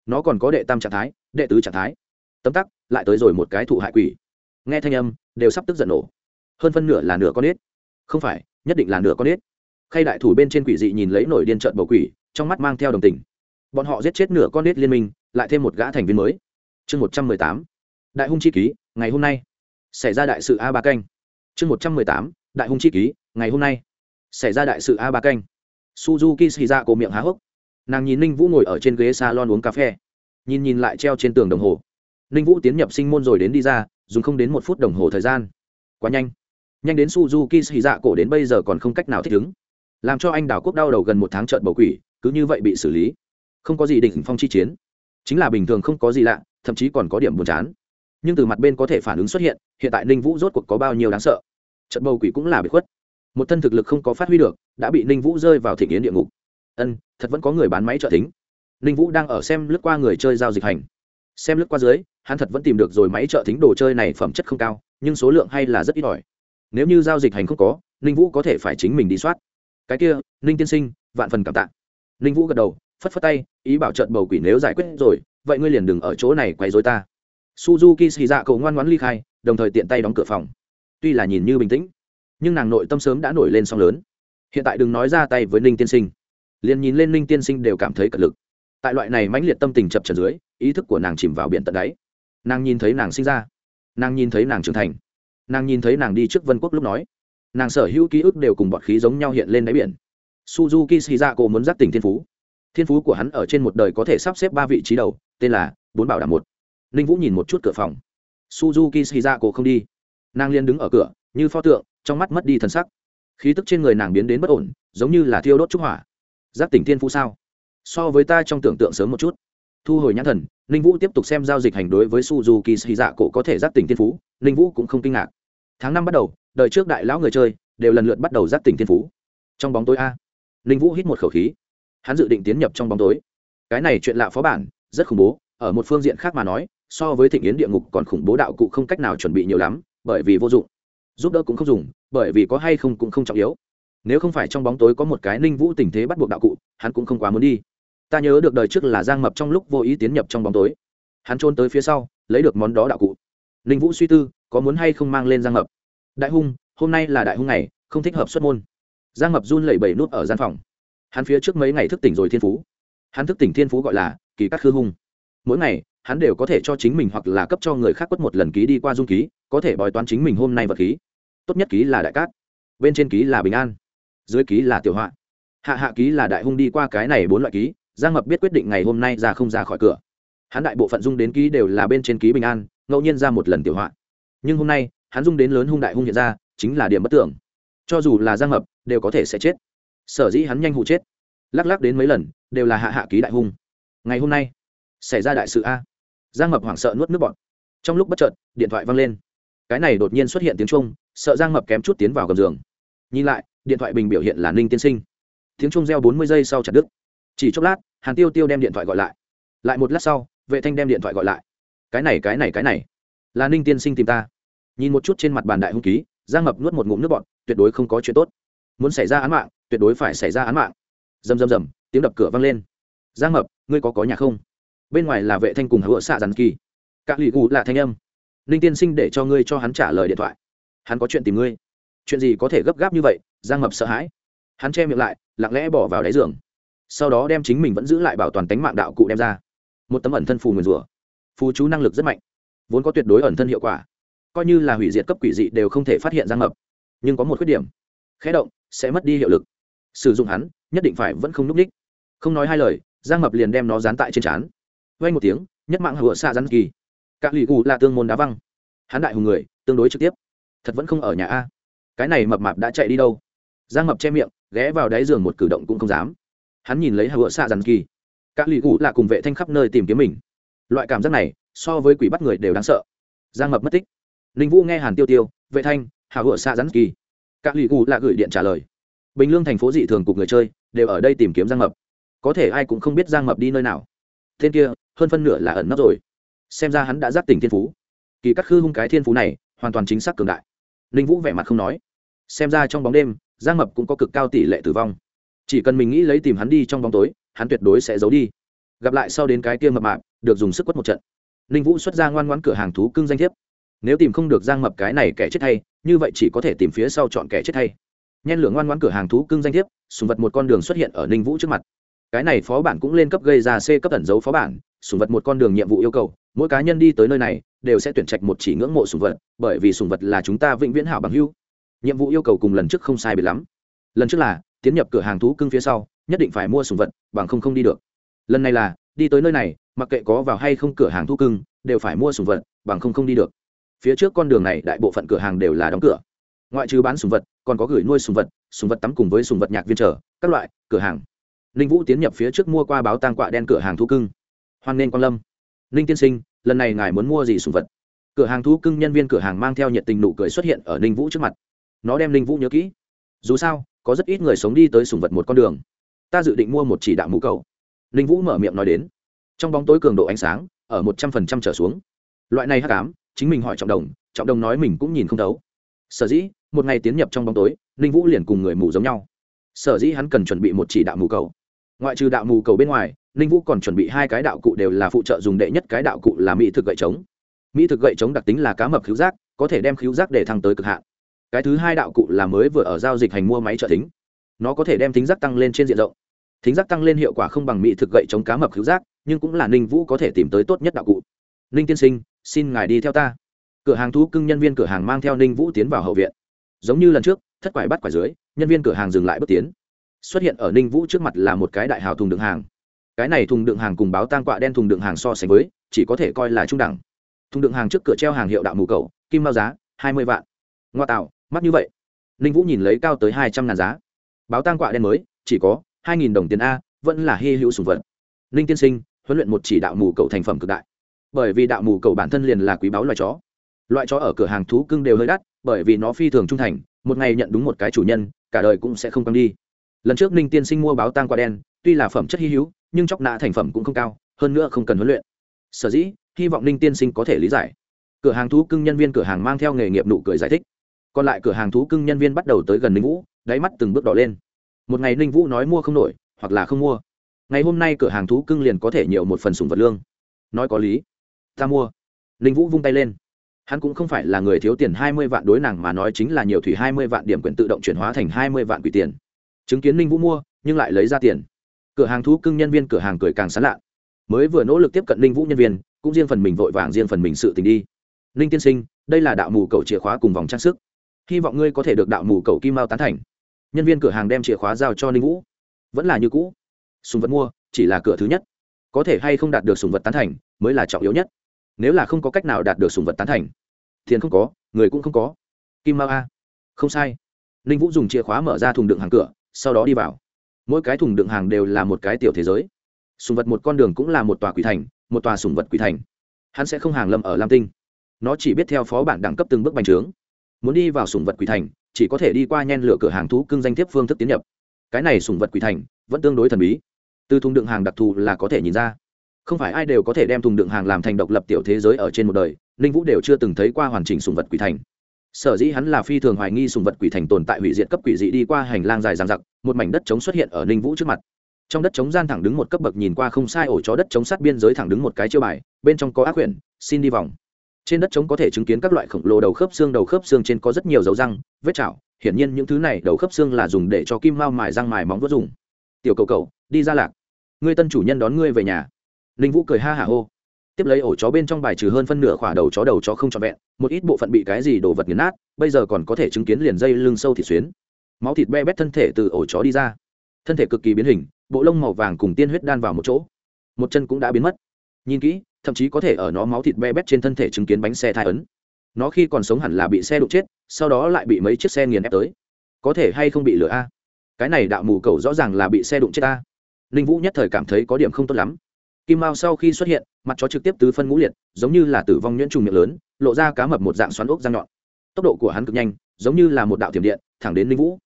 Nó còn có đệ tam trạng thái, đệ tứ trạng thái tấm tắc lại tới rồi một cái thụ hại quỷ. Nghe thanh âm, đều sắp tức giận nổ. Hơn phân nửa là nửa con ếch. Không phải, nhất định là nửa con ếch. Khay đại thủ bên trên quỷ dị nhìn lấy nổi điên trợn bầu quỷ, trong mắt mang theo đồng tình. Bọn họ giết chết nửa con ếch liên minh, lại thêm một gã thành viên mới. Chương một trăm mười tám. Đại hung chi ký, ngày hôm nay. Xảy ra đại sự a ba canh. Chương một trăm mười tám. Đại hung chi ký, ngày hôm nay. Xảy ra đại sự a ba canh. Suzuki xì ra cổ miệng há hốc. Nàng nhìn ninh vũ ngồi ở trên ghế s a lon uống cà phê. Nhìn nhìn lại treo trên tường đồng hồ ninh vũ tiến nhập sinh môn rồi đến đi ra, dùng không đến một phút đồng hồ thời gian. Quá nhanh. Nhanh đến suzuki xì dạ cổ đến bây giờ còn không cách nào thích ứng. Làm cho anh đảo quốc đau đầu gần một tháng trợn bầu quỷ, cứ như vậy bị xử lý. Không có gì đỉnh phong chi chiến. Chính là bình thường không có gì lạ, thậm chí còn có điểm buồn chán. Nhưng từ mặt bên có thể phản ứng xuất hiện hiện tại ninh vũ rốt cuộc có bao nhiêu đáng sợ. Trận bầu quỷ cũng là bị khuất. Một thân thực lực không có phát huy được, đã bị ninh vũ rơi vào thị kiến địa ngục. Ân, thật vẫn có người bán máy trợ thính. Ninh vũ đang ở xem lướt qua người chơi giao dịch hành xem lướt qua dưới, hắn thật vẫn tìm được rồi máy trợ thính đồ chơi này phẩm chất không cao, nhưng số lượng hay là rất ít ỏi. Nếu như giao dịch hành không có, ninh vũ có thể phải chính mình đi soát. Cái kia, ninh tiên sinh, vạn phần cảm tạ. Ninh vũ gật đầu, phất phất tay, ý bảo trận bầu quỷ nếu giải quyết rồi, vậy ngươi liền đừng ở chỗ này quay dối ta. Suzuki xì dạ cầu ngoan ngoãn ly khai, đồng thời tiện tay đóng cửa phòng. Tuy là nhìn như bình tĩnh, nhưng nàng nội tâm sớm đã nổi lên song lớn. Hiện tại đừng nói ra tay với ninh tiên sinh. Liền nhìn lên ninh tiên sinh đều cảm thấy cật lực. Tại loại này mãnh liệt tâm tình chập trần dưới ý thức của nàng chìm vào biển tận đáy. Nàng nhìn thấy nàng sinh ra. Nàng nhìn thấy nàng trưởng thành. Nàng nhìn thấy nàng đi trước vân quốc lúc nói. Nàng sở hữu ký ức đều cùng bọt khí giống nhau hiện lên đáy biển. Suzuki shizako muốn giác tỉnh thiên phú. Thiên phú của hắn ở trên một đời có thể sắp xếp ba vị trí đầu, tên là bốn bảo đảm một. Ninh vũ nhìn một chút cửa phòng. Suzuki shizako không đi. Nàng liên đứng ở cửa, như pho tượng, trong mắt mất đi thần sắc. Khí tức trên người nàng biến đến bất ổn, giống như là thiêu đốt trúc hỏa. Giác tỉnh thiên phú sao? So với ta trong tưởng tượng sớm một chút thu hồi nhãn thần, ninh vũ tiếp tục xem giao dịch hành đối với suzuki xì dạ cổ có thể giác tỉnh thiên phú, ninh vũ cũng không kinh ngạc. Tháng năm bắt đầu đợi trước đại lão người chơi đều lần lượt bắt đầu giác tỉnh thiên phú. Trong bóng tối a, ninh vũ hít một khẩu khí. Hắn dự định tiến nhập trong bóng tối. Cái này chuyện lạ phó bản, rất khủng bố, ở một phương diện khác mà nói, so với thịnh yến địa ngục còn khủng bố đạo cụ không cách nào chuẩn bị nhiều lắm, bởi vì vô dụng. Giúp đỡ cũng không dùng, bởi vì có hay không cũng không trọng yếu. Nếu không phải trong bóng tối có một cái ninh vũ tình thế bắt buộc đạo cụ, hắn cũng không quá muốn đi ta nhớ được đời trước là giang mập trong lúc vô ý tiến nhập trong bóng tối. Hắn trôn tới phía sau, lấy được món đó đạo cụ. Ninh vũ suy tư, có muốn hay không mang lên giang mập? Đại hung, hôm nay là đại hung này không thích hợp xuất môn. Giang mập run lẩy bẩy nút ở gian phòng. Hắn phía trước mấy ngày thức tỉnh rồi thiên phú. Hắn thức tỉnh thiên phú gọi là kỳ các khư hung. Mỗi ngày, hắn đều có thể cho chính mình hoặc là cấp cho người khác quất một lần ký đi qua dung ký, có thể bòi toán chính mình hôm nay vật ký. Tốt nhất ký là đại cát, bên trên ký là bình an, dưới ký là tiểu họa. Hạ hạ ký là đại hung đi qua cái này bốn loại ký giang mập biết quyết định ngày hôm nay ra không ra khỏi cửa. Hắn đại bộ phận dung đến ký đều là bên trên ký bình an, ngẫu nhiên ra một lần tiểu họa. Nhưng hôm nay, hắn dung đến lớn hung đại hung hiện ra, chính là điểm bất tưởng. Cho dù là giang mập, đều có thể sẽ chết. Sở dĩ hắn nhanh hụ chết. Lắc lắc đến mấy lần, đều là hạ hạ ký đại hung. Ngày hôm nay, xảy ra đại sự a. Giang mập hoảng sợ nuốt nước bọt. Trong lúc bất chợt, điện thoại văng lên. Cái này đột nhiên xuất hiện tiếng trung sợ giang mập kém chút tiến vào gầm giường. Nhìn lại, điện thoại bình biểu hiện là ninh tiên sinh. Tiếng trung reo bốn mươi giây sau chặt đứt chỉ chốc lát hàn tiêu tiêu đem điện thoại gọi lại. Lại một lát sau vệ thanh đem điện thoại gọi lại. Cái này cái này cái này. Là ninh tiên sinh tìm ta. Nhìn một chút trên mặt bàn đại hung ký giang mập nuốt một ngụm nước bọt, tuyệt đối không có chuyện tốt. Muốn xảy ra án mạng tuyệt đối phải xảy ra án mạng. Rầm rầm rầm tiếng đập cửa vang lên. Giang mập ngươi có có nhà không? Bên ngoài là vệ thanh cùng hứa xạ dàn kỳ. Các lì gù là thanh âm. Ninh tiên sinh để cho ngươi cho hắn trả lời điện thoại. Hắn có chuyện tìm ngươi. Chuyện gì có thể gấp gáp như vậy? Giang mập sợ hãi. Hắn che miệng lại lặng lẽ bỏ vào đáy giường sau đó đem chính mình vẫn giữ lại bảo toàn tánh mạng đạo cụ đem ra. Một tấm ẩn thân phù nguyền rủa phù chú năng lực rất mạnh, vốn có tuyệt đối ẩn thân hiệu quả, coi như là hủy diệt cấp quỷ dị đều không thể phát hiện giang mập nhưng có một khuyết điểm khé động sẽ mất đi hiệu lực. Sử dụng hắn, nhất định phải vẫn không núp ních không nói hai lời, giang mập liền đem nó dán tại trên trán. Vây một tiếng, nhất mạng hựa xa rắn kỳ. Các lì cụ là tương môn đá văng. Hắn đại hùng người, tương đối trực tiếp. Thật vẫn không ở nhà a. Cái này mập mạp đã chạy đi đâu? Giang mập che miệng, ghé vào đáy giường một cử động cũng không dám hắn nhìn lấy hựa xạ rắn kỳ. Các lì cụ là cùng vệ thanh khắp nơi tìm kiếm mình. Loại cảm giác này, so với quỷ bắt người đều đáng sợ. Giang mập mất tích. Ninh vũ nghe hàn tiêu tiêu, vệ thanh hà hựa xạ rắn kỳ. Các lì cụ là gửi điện trả lời. Bình lương thành phố dị thường cục người chơi, đều ở đây tìm kiếm giang mập. Có thể ai cũng không biết giang mập đi nơi nào. Tên kia, hơn phân nửa là ẩn nấp rồi. Xem ra hắn đã giác tỉnh thiên phú. Kỳ cắt khư hung cái thiên phú này, hoàn toàn chính xác cường đại. Ninh vũ vẻ mặt không nói. Xem ra trong bóng đêm, giang mập cũng có cực cao tỷ lệ tử vong chỉ cần mình nghĩ lấy tìm hắn đi trong bóng tối, hắn tuyệt đối sẽ giấu đi. Gặp lại sau đến cái kia mập mạp, được dùng sức quất một trận. Ninh vũ xuất ra ngoan ngoãn cửa hàng thú cưng danh thiếp. Nếu tìm không được giang mập cái này kẻ chết hay, như vậy chỉ có thể tìm phía sau chọn kẻ chết hay. Nhen lửa ngoan ngoãn cửa hàng thú cưng danh thiếp, sùng vật một con đường xuất hiện ở ninh vũ trước mặt. Cái này phó bản cũng lên cấp gây ra c cấp tẩn dấu phó bản, sùng vật một con đường nhiệm vụ yêu cầu, mỗi cá nhân đi tới nơi này, đều sẽ tuyển trạch một chỉ ngưỡng mộ sùng vật, bởi vì sùng vật là chúng ta vĩnh viễn hảo bằng hưu nhiệm vụ yêu cầu cùng lần trước không sai biệt lắm. Lần trước là tiến nhập cửa hàng thú cưng phía sau, nhất định phải mua sùng vật, bằng không không đi được. Lần này là, đi tới nơi này, mặc kệ có vào hay không cửa hàng thú cưng, đều phải mua sùng vật, bằng không không đi được. Phía trước con đường này, đại bộ phận cửa hàng đều là đóng cửa. Ngoại trừ bán sùng vật, còn có gửi nuôi sùng vật sùng vật tắm cùng với sùng vật nhạc viên trở các loại, cửa hàng. Ninh vũ tiến nhập phía trước mua qua báo tang quạ đen cửa hàng thú cưng. Hoan nên quan lâm. Ninh tiên sinh, lần này ngài muốn mua gì sùng vật? Cửa hàng thú cưng nhân viên cửa hàng mang theo nhiệt tình nụ cười xuất hiện ở ninh vũ trước mặt. Nó đem ninh vũ nhớ kỹ. Dù sao có rất ít người sống đi tới sùng vật một con đường. Ta dự định mua một chỉ đạo mù cầu. Linh vũ mở miệng nói đến. Trong bóng tối cường độ ánh sáng, ở một trăm phần trăm trở xuống. Loại này hắc ám, chính mình hỏi trọng đồng trọng đồng nói mình cũng nhìn không thấu. Sở dĩ, một ngày tiến nhập trong bóng tối linh vũ liền cùng người mù giống nhau. Sở dĩ hắn cần chuẩn bị một chỉ đạo mù cầu. Ngoại trừ đạo mù cầu bên ngoài linh vũ còn chuẩn bị hai cái đạo cụ đều là phụ trợ dùng đệ nhất cái đạo cụ là mỹ thực gậy trống. Mỹ thực gậy trống đặc tính là cá mập khiếu giác, có thể đem khiếu giác để thăng tới cực hạn cái thứ hai đạo cụ là mới vừa ở giao dịch hành mua máy trợ thính. Nó có thể đem thính giác tăng lên trên diện rộng. Thính giác tăng lên hiệu quả không bằng mỹ thực gậy chống cá mập cứu giác, nhưng cũng là ninh vũ có thể tìm tới tốt nhất đạo cụ. Ninh tiên sinh, xin ngài đi theo ta. Cửa hàng thú cưng nhân viên cửa hàng mang theo ninh vũ tiến vào hậu viện. Giống như lần trước, thất quải bắt quải dưới, nhân viên cửa hàng dừng lại bước tiến. Xuất hiện ở ninh vũ trước mặt là một cái đại hào thùng đựng hàng. Cái này thùng đựng hàng cùng báo tang quạ đen thùng đựng hàng so sánh với, chỉ có thể coi là trung đẳng. Thùng đựng hàng trước cửa treo hàng hiệu đạo mù cầu, kim mao giá, hai mươi vạn. Ngoa tạo mắt như vậy, ninh vũ nhìn lấy cao tới hai trăm ngàn giá. Báo tang quạ đen mới, chỉ có hai nghìn đồng tiền a, vẫn là hy hữu sùng vật. Ninh tiên sinh, huấn luyện một chỉ đạo mù cầu thành phẩm cực đại. Bởi vì đạo mù cầu bản thân liền là quý báu loài chó. Loại chó ở cửa hàng thú cưng đều hơi đắt, bởi vì nó phi thường trung thành, một ngày nhận đúng một cái chủ nhân, cả đời cũng sẽ không căng đi. Lần trước ninh tiên sinh mua báo tang quạ đen, tuy là phẩm chất hy hữu, nhưng chóc nạ thành phẩm cũng không cao, hơn nữa không cần huấn luyện. Sở dĩ, hy vọng ninh tiên sinh có thể lý giải. Cửa hàng thú cưng nhân viên cửa hàng mang theo nghề nghiệp nụ cười giải thích còn lại cửa hàng thú cưng nhân viên bắt đầu tới gần ninh vũ, đáy mắt từng bước đỏ lên. Một ngày ninh vũ nói mua không nổi, hoặc là không mua. Ngày hôm nay cửa hàng thú cưng liền có thể nhiều một phần sùng vật lương. Nói có lý, ta mua. Ninh vũ vung tay lên. Hắn cũng không phải là người thiếu tiền hai mươi vạn đối nàng mà nói chính là nhiều thủy hai mươi vạn điểm quyền tự động chuyển hóa thành hai mươi vạn quỷ tiền. Chứng kiến ninh vũ mua, nhưng lại lấy ra tiền. Cửa hàng thú cưng nhân viên cửa hàng cười càng sán lạ. Mới vừa nỗ lực tiếp cận ninh vũ nhân viên, cũng riêng phần mình vội vàng riêng phần mình sự tình đi. Ninh tiên sinh, đây là đạo mù cầu chìa khóa cùng vòng trang sức hy vọng ngươi có thể được đạo mù cầu kim mao tán thành. Nhân viên cửa hàng đem chìa khóa giao cho ninh vũ. Vẫn là như cũ. Sùng vật mua, chỉ là cửa thứ nhất. Có thể hay không đạt được sùng vật tán thành, mới là trọng yếu nhất. Nếu là không có cách nào đạt được sùng vật tán thành, tiền không có, người cũng không có. Kim mao a. Không sai. Ninh vũ dùng chìa khóa mở ra thùng đựng hàng cửa, sau đó đi vào. Mỗi cái thùng đựng hàng đều là một cái tiểu thế giới. Sùng vật một con đường cũng là một tòa quỷ thành, một tòa sùng vật quỷ thành. Hắn sẽ không hàng lâm ở lam tinh. Nó chỉ biết theo phó bản đẳng cấp từng bước bành trướng muốn đi vào sùng vật quỷ thành, chỉ có thể đi qua nhen lửa cửa hàng thú cưng danh thiếp phương thức tiến nhập. Cái này sùng vật quỷ thành vẫn tương đối thần bí. Từ thùng đựng hàng đặc thù là có thể nhìn ra. Không phải ai đều có thể đem thùng đựng hàng làm thành độc lập tiểu thế giới ở trên một đời, ninh vũ đều chưa từng thấy qua hoàn chỉnh sùng vật quỷ thành. Sở dĩ hắn là phi thường hoài nghi sùng vật quỷ thành tồn tại hủy diệt cấp quỷ dị đi qua hành lang dài dằng dặc, một mảnh đất trống xuất hiện ở ninh vũ trước mặt. Trong đất trống gian thẳng đứng một cấp bậc nhìn qua không sai ổ chó đất trống sát biên giới thẳng đứng một cái chiêu bài, bên trong có ác quyển, xin đi vòng trên đất trống có thể chứng kiến các loại khổng lồ đầu khớp xương, đầu khớp xương trên có rất nhiều dấu răng, vết chảo. Hiển nhiên những thứ này đầu khớp xương là dùng để cho kim mao mài răng mài móng vớt dùng. Tiểu cầu cầu, đi ra lạc. Ngươi tân chủ nhân đón ngươi về nhà. Ninh vũ cười ha hả hô. Tiếp lấy ổ chó bên trong bài trừ hơn phân nửa khỏa đầu chó đầu chó không trọn vẹn, một ít bộ phận bị cái gì đồ vật nghiền nát, bây giờ còn có thể chứng kiến liền dây lưng sâu thịt xuyến. Máu thịt be bét thân thể từ ổ chó đi ra. Thân thể cực kỳ biến hình, bộ lông màu vàng cùng tiên huyết đan vào một chỗ. Một chân cũng đã biến mất. Nhìn kỹ thậm chí có thể ở nó máu thịt be bét trên thân thể chứng kiến bánh xe thai ấn. Nó khi còn sống hẳn là bị xe đụng chết, sau đó lại bị mấy chiếc xe nghiền ép tới. Có thể hay không bị lửa a? Cái này đạo mù cầu rõ ràng là bị xe đụng chết a ninh vũ nhất thời cảm thấy có điểm không tốt lắm. Kim mao sau khi xuất hiện, mặt chó trực tiếp tứ phân ngũ liệt, giống như là tử vong nhuyễn trùng miệng lớn, lộ ra cá mập một dạng xoắn ốc răng nhọn. Tốc độ của hắn cực nhanh, giống như là một đạo thiểm điện, thẳng đến ninh vũ.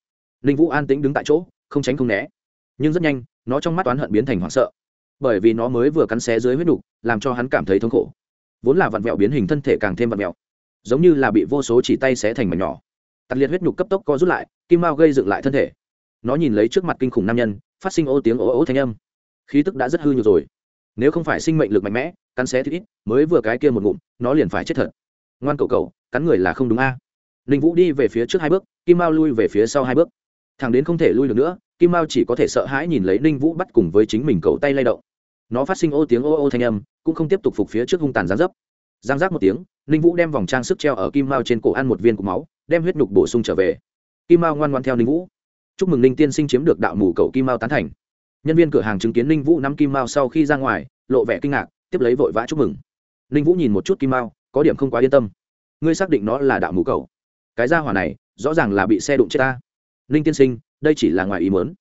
Ninh vũ an tĩnh đứng tại chỗ, không tránh không né. Nhưng rất nhanh, nó trong mắt toán hận biến thành hoảng sợ bởi vì nó mới vừa cắn xé dưới huyết đục làm cho hắn cảm thấy thống khổ. Vốn là vặn vẹo biến hình thân thể càng thêm vặn vẹo. Giống như là bị vô số chỉ tay xé thành mảnh nhỏ. Tặc liệt huyết nhục cấp tốc co rút lại, kim mao gây dựng lại thân thể. Nó nhìn lấy trước mặt kinh khủng nam nhân, phát sinh ô tiếng ố ố thanh âm. Khí tức đã rất hư nhiều rồi. Nếu không phải sinh mệnh lực mạnh mẽ, cắn xé thì ít, mới vừa cái kia một ngụm, nó liền phải chết thật. Ngoan cậu cậu, cắn người là không đúng a. À. ninh vũ đi về phía trước hai bước, kim mao lui về phía sau hai bước. Thằng đến không thể lui được nữa, kim mao chỉ có thể sợ hãi nhìn lấy ninh vũ bắt cùng với chính mình cầu tay lay động nó phát sinh ô tiếng ô ô thanh âm, cũng không tiếp tục phục phía trước hung tàn gián dấp. Giang giác một tiếng, ninh vũ đem vòng trang sức treo ở kim mao trên cổ ăn một viên cục máu, đem huyết nhục bổ sung trở về. Kim mao ngoan ngoan theo ninh vũ. Chúc mừng ninh tiên sinh chiếm được đạo mù cầu kim mao tán thành. Nhân viên cửa hàng chứng kiến ninh vũ nắm kim mao sau khi ra ngoài, lộ vẻ kinh ngạc, tiếp lấy vội vã chúc mừng. Ninh vũ nhìn một chút kim mao, có điểm không quá yên tâm. Ngươi xác định nó là đạo mù cầu. Cái ra hỏa này, rõ ràng là bị xe đụng chết ta. Ninh tiên sinh, đây chỉ là ngoài ý mớn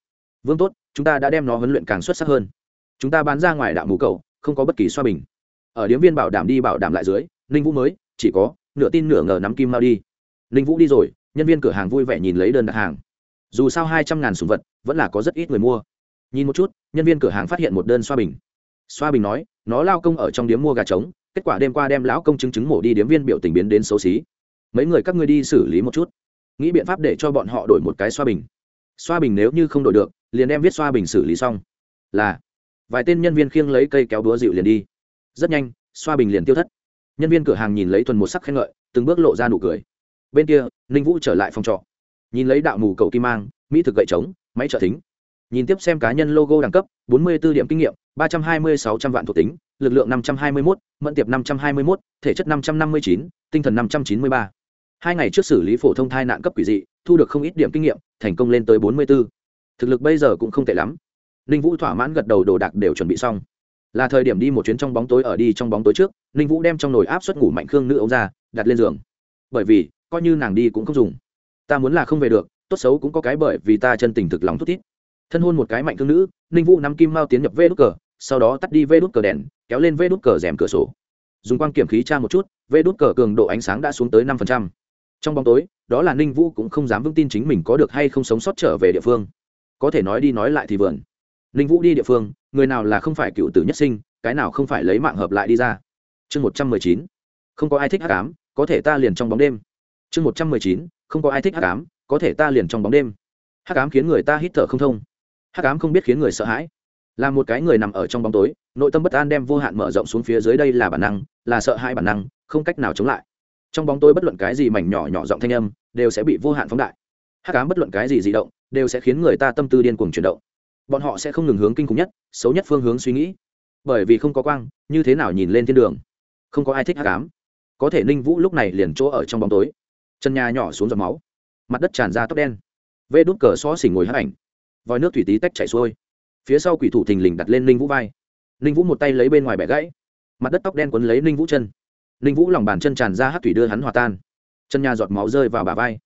vương tốt, chúng ta đã đem nó huấn luyện càng xuất sắc hơn chúng ta bán ra ngoài đạo mù cầu, không có bất kỳ xoa bình. Ở điếm viên bảo đảm đi bảo đảm lại dưới, ninh vũ mới, chỉ có, nửa tin nửa ngờ nắm kim mao đi. Ninh vũ đi rồi, nhân viên cửa hàng vui vẻ nhìn lấy đơn đặt hàng. Dù sao hai trăm ngàn sùng vật, vẫn là có rất ít người mua. Nhìn một chút, nhân viên cửa hàng phát hiện một đơn xoa bình. Xoa bình nói, nó lao công ở trong điếm mua gà trống, kết quả đêm qua đem lão công chứng chứng mổ đi điếm viên biểu tình biến đến xấu xí. Mấy người các ngươi đi xử lý một chút. Nghĩ biện pháp để cho bọn họ đổi một cái xoa bình. Xoa bình nếu như không đổi được, liền đem viết xoa bình xử lý xong. Là vài tên nhân viên khiêng lấy cây kéo đúa dịu liền đi. Rất nhanh xoa bình liền tiêu thất. Nhân viên cửa hàng nhìn lấy thuần một sắc khen ngợi từng bước lộ ra nụ cười. Bên kia ninh vũ trở lại phòng trọ. Nhìn lấy đạo mù cầu kim mang mỹ thực gậy trống máy trợ thính. Nhìn tiếp xem cá nhân logo đẳng cấp 44 điểm kinh nghiệm 320 600 vạn thuộc tính lực lượng 521, mẫn tiệp 521, thể chất 559, tinh thần 593. hai ngày trước xử lý phổ thông thai nạn cấp quỷ dị thu được không ít điểm kinh nghiệm thành công lên tới 44. thực lực bây giờ cũng không tệ lắm ninh vũ thỏa mãn gật đầu, đồ đạc đều chuẩn bị xong. Là thời điểm đi một chuyến trong bóng tối ở đi trong bóng tối trước, ninh vũ đem trong nồi áp suất ngủ mạnh khương nữ ống ra, đặt lên giường. Bởi vì, coi như nàng đi cũng không dùng. Ta muốn là không về được, tốt xấu cũng có cái bởi vì ta chân tình thực lòng thút thít. Thân hôn một cái mạnh thương nữ, ninh vũ nắm kim mao tiến nhập vê đút cờ, sau đó tắt đi vê đút cờ đèn, kéo lên vê đút cờ rèm cửa sổ. Dùng quang kiểm khí tra một chút, vê đút cờ cường độ ánh sáng đã xuống tới năm phần trăm. trong bóng tối, đó là ninh vũ cũng không dám vững tin chính mình có được hay không sống sót trở về địa phương. Có thể nói đi nói lại thì vườn ninh vũ đi địa phương, người nào là không phải cựu tử nhất sinh, cái nào không phải lấy mạng hợp lại đi ra. Chương một trăm mười chín. Không có ai thích hát cám có thể ta liền trong bóng đêm. Chương một trăm mười chín. Không có ai thích hát cám có thể ta liền trong bóng đêm. Hát cám khiến người ta hít thở không thông. Hát cám không biết khiến người sợ hãi. Là một cái người nằm ở trong bóng tối, nội tâm bất an đem vô hạn mở rộng xuống phía dưới đây là bản năng, là sợ hãi bản năng, không cách nào chống lại. Trong bóng tối bất luận cái gì mảnh nhỏ nhỏ giọng thanh âm, đều sẽ bị vô hạn phóng đại. Hát cám bất luận cái gì di động, đều sẽ khiến người ta tâm tư điên cuồng chuyển động bọn họ sẽ không ngừng hướng kinh khủng nhất, xấu nhất phương hướng suy nghĩ. Bởi vì không có quang, như thế nào nhìn lên thiên đường? Không có ai thích hát cám có thể ninh vũ lúc này liền chỗ ở trong bóng tối. Chân nhà nhỏ xuống giọt máu. Mặt đất tràn ra tóc đen. Vê đút cờ xó xỉnh ngồi hát ảnh. Vòi nước thủy tí tách chảy xuôi. Phía sau quỷ thủ thình lình đặt lên ninh vũ vai. Ninh vũ một tay lấy bên ngoài bẻ gãy. Mặt đất tóc đen quấn lấy ninh vũ chân. Ninh vũ lòng bàn chân tràn ra hát thủy đưa hắn hòa tan. Chân nhà giọt máu rơi vào bà vai.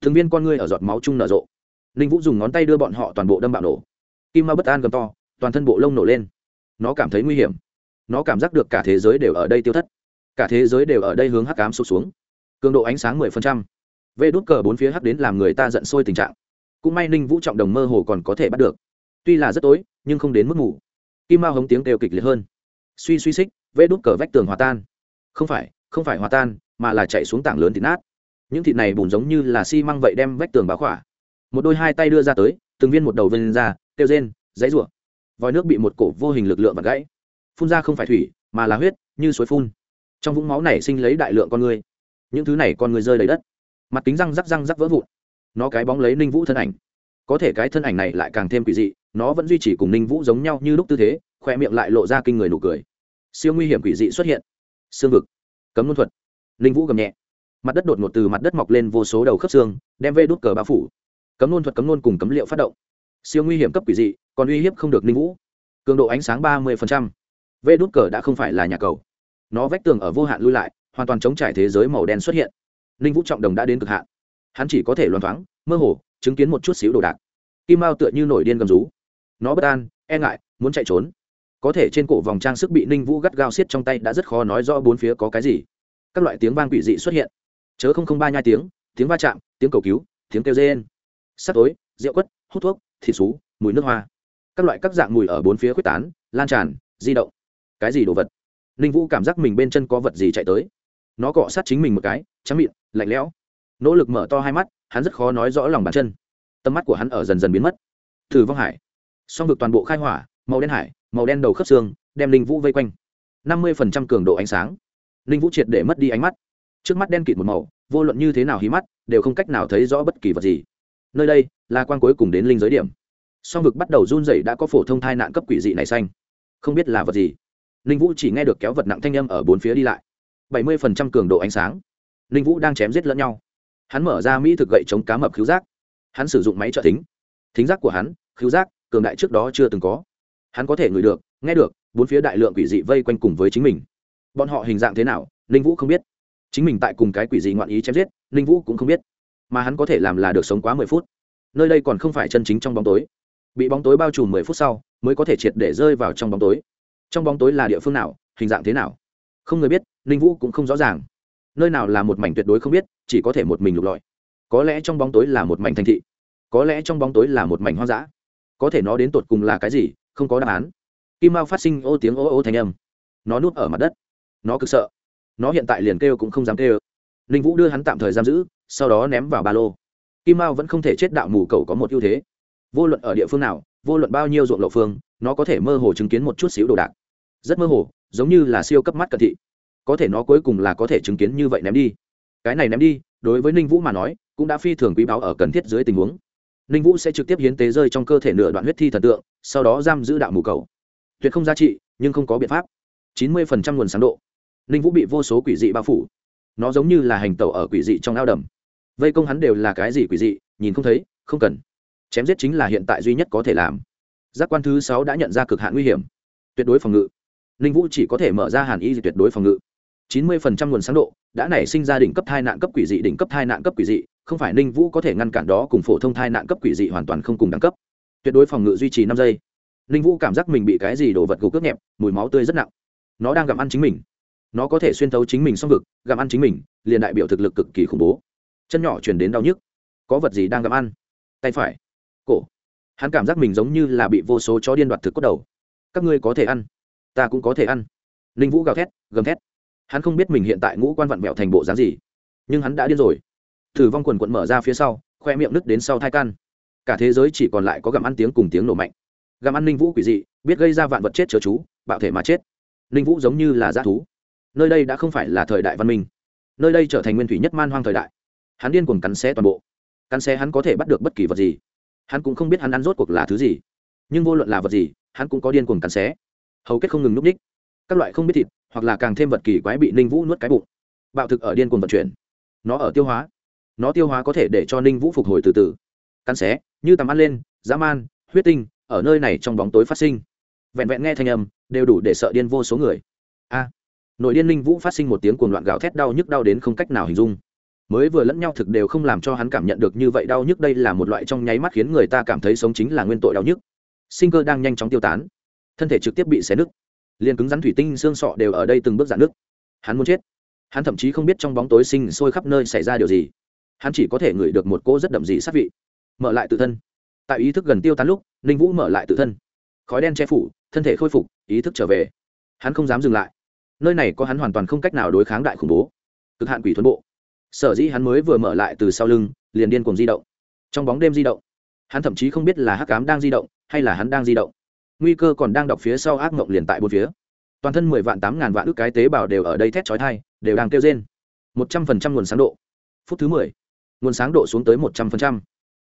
Thường viên con ngươi ở giọt máu chung nở rộ. Ninh vũ dùng ngón tay đưa bọn họ toàn bộ đâm bạo nổ kim ma bất an gầm to, toàn thân bộ lông nổ lên. Nó cảm thấy nguy hiểm. Nó cảm giác được cả thế giới đều ở đây tiêu thất. Cả thế giới đều ở đây hướng hắc cám sụt xuống. Cường độ ánh sáng mười phần trăm. Vê đốt cờ bốn phía hắc đến làm người ta giận sôi tình trạng. Cũng may ninh vũ trọng đồng mơ hồ còn có thể bắt được. Tuy là rất tối, nhưng không đến mức ngủ kim mao hống tiếng đều kịch liệt hơn. Suy suy xích vê đốt cờ vách tường hòa tan. Không phải không phải hòa tan, mà là chạy xuống tảng lớn thịt nát. Những thịt này bùn giống như là xi măng vậy đem vách tường báo khỏa. Một đôi hai tay đưa ra tới từng viên một đầu vân ra, kêu rên, dãy rủa. Vòi nước bị một cổ vô hình lực lượng vặt gãy. Phun ra không phải thủy, mà là huyết, như suối phun. Trong vũng máu này sinh lấy đại lượng con người. Những thứ này con người rơi đầy đất. Mặt kính răng rắc răng rắc vỡ vụn. Nó cái bóng lấy ninh vũ thân ảnh. Có thể cái thân ảnh này lại càng thêm quỷ dị, nó vẫn duy trì cùng ninh vũ giống nhau như lúc tư thế khoe miệng lại lộ ra kinh người nụ cười. Siêu nguy hiểm quỷ dị xuất hiện. Xương vực. Cấm luân thuật. Ninh vũ gầm nhẹ. Mặt đất đột ngột từ mặt đất mọc lên vô số đầu khớp xương, đem vê đốt cờ bao phủ cấm nôn thuật cấm nôn cùng cấm liệu phát động. Siêu nguy hiểm cấp quỷ dị, còn uy hiếp không được ninh vũ. Cường độ ánh sáng ba mươi vê đốt cờ đã không phải là nhà cầu. Nó vách tường ở vô hạn lui lại, hoàn toàn chống trải thế giới màu đen xuất hiện. Ninh vũ trọng đồng đã đến cực hạn. Hắn chỉ có thể loan thoáng, mơ hồ, chứng kiến một chút xíu đồ đạc. Kim mao tựa như nổi điên gầm rú. Nó bất an e ngại, muốn chạy trốn. Có thể trên cổ vòng trang sức bị ninh vũ gắt gao xiết trong tay đã rất khó nói rõ bốn phía có cái gì. Các loại tiếng vang quỷ dị xuất hiện. Chớ không không ba nhai tiếng tiếng va chạm, tiếng cầu cứu, tiếng kêu rên sắt tối, rượu quất, hút thuốc, thịt xú, mùi nước hoa. Các loại các dạng mùi ở bốn phía quyết tán, lan tràn, di động. Cái gì đồ vật? Ninh vũ cảm giác mình bên chân có vật gì chạy tới. Nó cọ sát chính mình một cái, trắng miệng lạnh lẽo. Nỗ lực mở to hai mắt, hắn rất khó nói rõ lòng bàn chân. Tầm mắt của hắn ở dần dần biến mất. Thử vong hải. Song vực toàn bộ khai hỏa, màu đen hải, màu đen đầu khớp xương, đem ninh vũ vây quanh. Năm mươi phần trăm cường độ ánh sáng. Ninh vũ triệt để mất đi ánh mắt. Trước mắt đen kịt một màu, vô luận như thế nào hí mắt, đều không cách nào thấy rõ bất kỳ vật gì nơi đây là quan cuối cùng đến linh giới điểm. Song vực bắt đầu run rẩy đã có phổ thông thai nạn cấp quỷ dị này xanh. Không biết là vật gì. Ninh vũ chỉ nghe được kéo vật nặng thanh â m ở bốn phía đi lại. Bảy mươi phần trăm cường độ ánh sáng. Ninh vũ đang chém giết lẫn nhau. Hắn mở ra mỹ thực gậy chống cá mập cứu giác. Hắn sử dụng máy trợ thính. Thính giác của hắn cứu giác, cường đại trước đó chưa từng có. Hắn có thể ngửi được, nghe được bốn phía đại lượng quỷ dị vây quanh cùng với chính mình. Bọn họ hình dạng thế nào, ninh vũ không biết. Chính mình tại cùng cái quỷ dị ngoạn ý chém giết, ninh vũ cũng không biết mà hắn có thể làm là được sống quá mười phút. Nơi đây còn không phải chân chính trong bóng tối. Bị bóng tối bao trùm mười phút sau, mới có thể triệt để rơi vào trong bóng tối. Trong bóng tối là địa phương nào, hình dạng thế nào? Không người biết, ninh vũ cũng không rõ ràng. Nơi nào là một mảnh tuyệt đối không biết, chỉ có thể một mình lục lọi. Có lẽ trong bóng tối là một mảnh thành thị. Có lẽ trong bóng tối là một mảnh hoang dã. Có thể nó đến tột cùng là cái gì, không có đáp án. Kim mao phát sinh ô tiếng ô ô thanh âm. Nó nuốt ở mặt đất. Nó cực sợ. Nó hiện tại liền kêu cũng không dám kêu. Ninh vũ đưa hắn tạm thời giam giữ sau đó ném vào ba lô. Kim mao vẫn không thể chết đạo mù cầu có một ưu thế. Vô luận ở địa phương nào, vô luận bao nhiêu ruộng lộ phương, nó có thể mơ hồ chứng kiến một chút xíu đồ đạc. Rất mơ hồ, giống như là siêu cấp mắt cận thị. Có thể nó cuối cùng là có thể chứng kiến như vậy ném đi. Cái này ném đi, đối với ninh vũ mà nói, cũng đã phi thường quý báo ở cần thiết dưới tình huống. Ninh vũ sẽ trực tiếp hiến tế rơi trong cơ thể nửa đoạn huyết thi thần tượng, sau đó giam giữ đạo mù cầu. Tuyệt không giá trị, nhưng không có biện pháp. Chín mươi phần trăm nguồn sáng độ. Ninh vũ bị vô số quỷ dị bao phủ. Nó giống như là hành tẩu ở quỷ dị trong ao đầm vây công hắn đều là cái gì quỷ dị, nhìn không thấy, không cần. Chém giết chính là hiện tại duy nhất có thể làm. Giác quan thứ sáu đã nhận ra cực hạn nguy hiểm. Tuyệt đối phòng ngự. Ninh vũ chỉ có thể mở ra hàn y tuyệt đối phòng ngự. Chín mươi phần trăm nguồn sáng độ đã nảy sinh ra đỉnh cấp thai nạn cấp quỷ dị, đỉnh cấp thai nạn cấp quỷ dị. Không phải ninh vũ có thể ngăn cản đó cùng phổ thông thai nạn cấp quỷ dị hoàn toàn không cùng đẳng cấp. Tuyệt đối phòng ngự duy trì năm giây. Ninh vũ cảm giác mình bị cái gì đồ vật gục cướp nhẹp, mùi máu tươi rất nặng. Nó đang gặm ăn chính mình. Nó có thể xuyên thấu chính mình xong vực, gặm ăn chính mình, liền đại biểu thực lực cực kỳ khủng bố chân nhỏ chuyển đến đau nhức. Có vật gì đang gặm ăn? Tay phải. Cổ. Hắn cảm giác mình giống như là bị vô số chó điên đoạt thực cốt đầu. Các ngươi có thể ăn. Ta cũng có thể ăn. Ninh vũ gào thét, gầm thét. Hắn không biết mình hiện tại ngũ quan vặn vẹo thành bộ dáng gì. Nhưng hắn đã điên rồi. Thử vong quần quận mở ra phía sau, khoe miệng nứt đến sau thai can. Cả thế giới chỉ còn lại có gặm ăn tiếng cùng tiếng nổ mạnh. Gặm ăn ninh vũ quỷ dị, biết gây ra vạn vật chết chớ chú, bạo thể mà chết. Ninh vũ giống như là g thú. Nơi đây đã không phải là thời đại văn minh. Nơi đây trở thành nguyên thủy nhất man hoang thời đại hắn điên cuồng cắn xé toàn bộ. Cắn xé hắn có thể bắt được bất kỳ vật gì. Hắn cũng không biết hắn ăn rốt cuộc là thứ gì. Nhưng vô luận là vật gì, hắn cũng có điên cuồng cắn xé. Hầu kết không ngừng núp ních các loại không biết thịt, hoặc là càng thêm vật kỳ quái bị ninh vũ nuốt cái bụng. Bạo thực ở điên cuồng vận chuyển. Nó ở tiêu hóa. Nó tiêu hóa có thể để cho ninh vũ phục hồi từ từ. Cắn xé, như tầm ăn lên, dã man, huyết tinh, ở nơi này trong bóng tối phát sinh. Vẹn vẹn nghe thanh âm, đều đủ để sợ điên vô số người. A. Nội điên ninh vũ phát sinh một tiếng cuồng loạn gào thét đau nhức đau đến không cách nào hình dung mới vừa lẫn nhau thực đều không làm cho hắn cảm nhận được như vậy đau nhức đây là một loại trong nháy mắt khiến người ta cảm thấy sống chính là nguyên tội đau nhức. Sinh cơ đang nhanh chóng tiêu tán, thân thể trực tiếp bị xé nứt, liền cứng rắn thủy tinh xương sọ đều ở đây từng bước dạn nứt. Hắn muốn chết. Hắn thậm chí không biết trong bóng tối sinh sôi khắp nơi xảy ra điều gì. Hắn chỉ có thể ngửi được một cô rất đậm dị sát vị. Mở lại tự thân. Tại ý thức gần tiêu tán lúc, ninh vũ mở lại tự thân. Khói đen che phủ, thân thể khôi phục, ý thức trở về. Hắn không dám dừng lại. Nơi này có hắn hoàn toàn không cách nào đối kháng đại khủng bố. Cực hạn quỷ thuần bộ sở dĩ hắn mới vừa mở lại từ sau lưng, liền điên cùng di động. Trong bóng đêm di động, hắn thậm chí không biết là hắc cám đang di động, hay là hắn đang di động. Nguy cơ còn đang đọc phía sau ác mộng liền tại bốn phía. Toàn thân mười vạn tám ngàn vạn ước cái tế bào đều ở đây thét chói thai đều đang kêu trên một trăm phần trăm nguồn sáng độ. Phút thứ mười, nguồn sáng độ xuống tới một trăm phần trăm.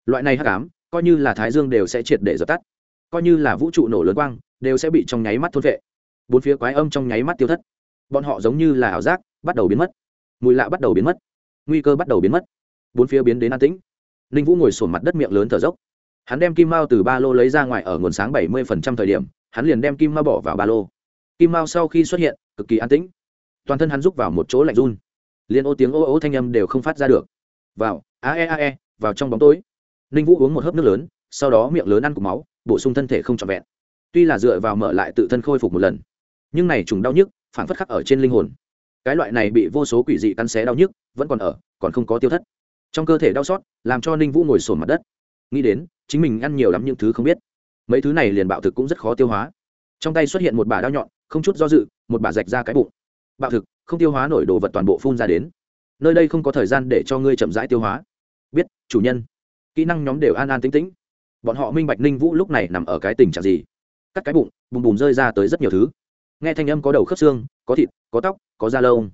Loại này hắc ám, coi như là thái dương đều sẽ triệt để dập tắt. Coi như là vũ trụ nổ lớn quang, đều sẽ bị trong nháy mắt thôn vệ bốn phía quái âm trong nháy mắt tiêu thất. Bọn họ giống như là ảo giác, bắt đầu biến mất. Mùi lạ bắt đầu biến mất nguy cơ bắt đầu biến mất. Bốn phía biến đến an tĩnh. Ninh vũ ngồi sổn mặt đất miệng lớn thở dốc. Hắn đem kim mao từ ba lô lấy ra ngoài ở nguồn sáng bảy mươi thời điểm, hắn liền đem kim mao bỏ vào ba lô. Kim mao sau khi xuất hiện, cực kỳ an tĩnh. Toàn thân hắn rúc vào một chỗ lạnh run. Liền ô tiếng ô ô thanh âm đều không phát ra được. Vào, a e a e vào trong bóng tối. Ninh vũ uống một hớp nước lớn, sau đó miệng lớn ăn cục máu, bổ sung thân thể không trọn vẹn. Tuy là dựa vào mở lại tự thân khôi phục một lần, nhưng này trùng đau nhức phản phất khắc ở trên linh hồn cái loại này bị vô số quỷ dị cắn xé đau nhức, vẫn còn ở, còn không có tiêu thất. Trong cơ thể đau xót, làm cho ninh vũ ngồi sồn mặt đất. Nghĩ đến, chính mình ăn nhiều lắm những thứ không biết. Mấy thứ này liền bạo thực cũng rất khó tiêu hóa. Trong tay xuất hiện một bà đao nhọn, không chút do dự, một bà rạch ra cái bụng. Bạo thực, không tiêu hóa nổi đồ vật toàn bộ phun ra đến. Nơi đây không có thời gian để cho ngươi chậm rãi tiêu hóa. Biết, chủ nhân. Kỹ năng nhóm đều an an tính tĩnh. Bọn họ minh bạch ninh vũ lúc này nằm ở cái tình trạng gì. Cắt cái bụng, bùm bùm rơi ra tới rất nhiều thứ nghe thanh âm có đầu khớp xương có thịt có tóc có da lông.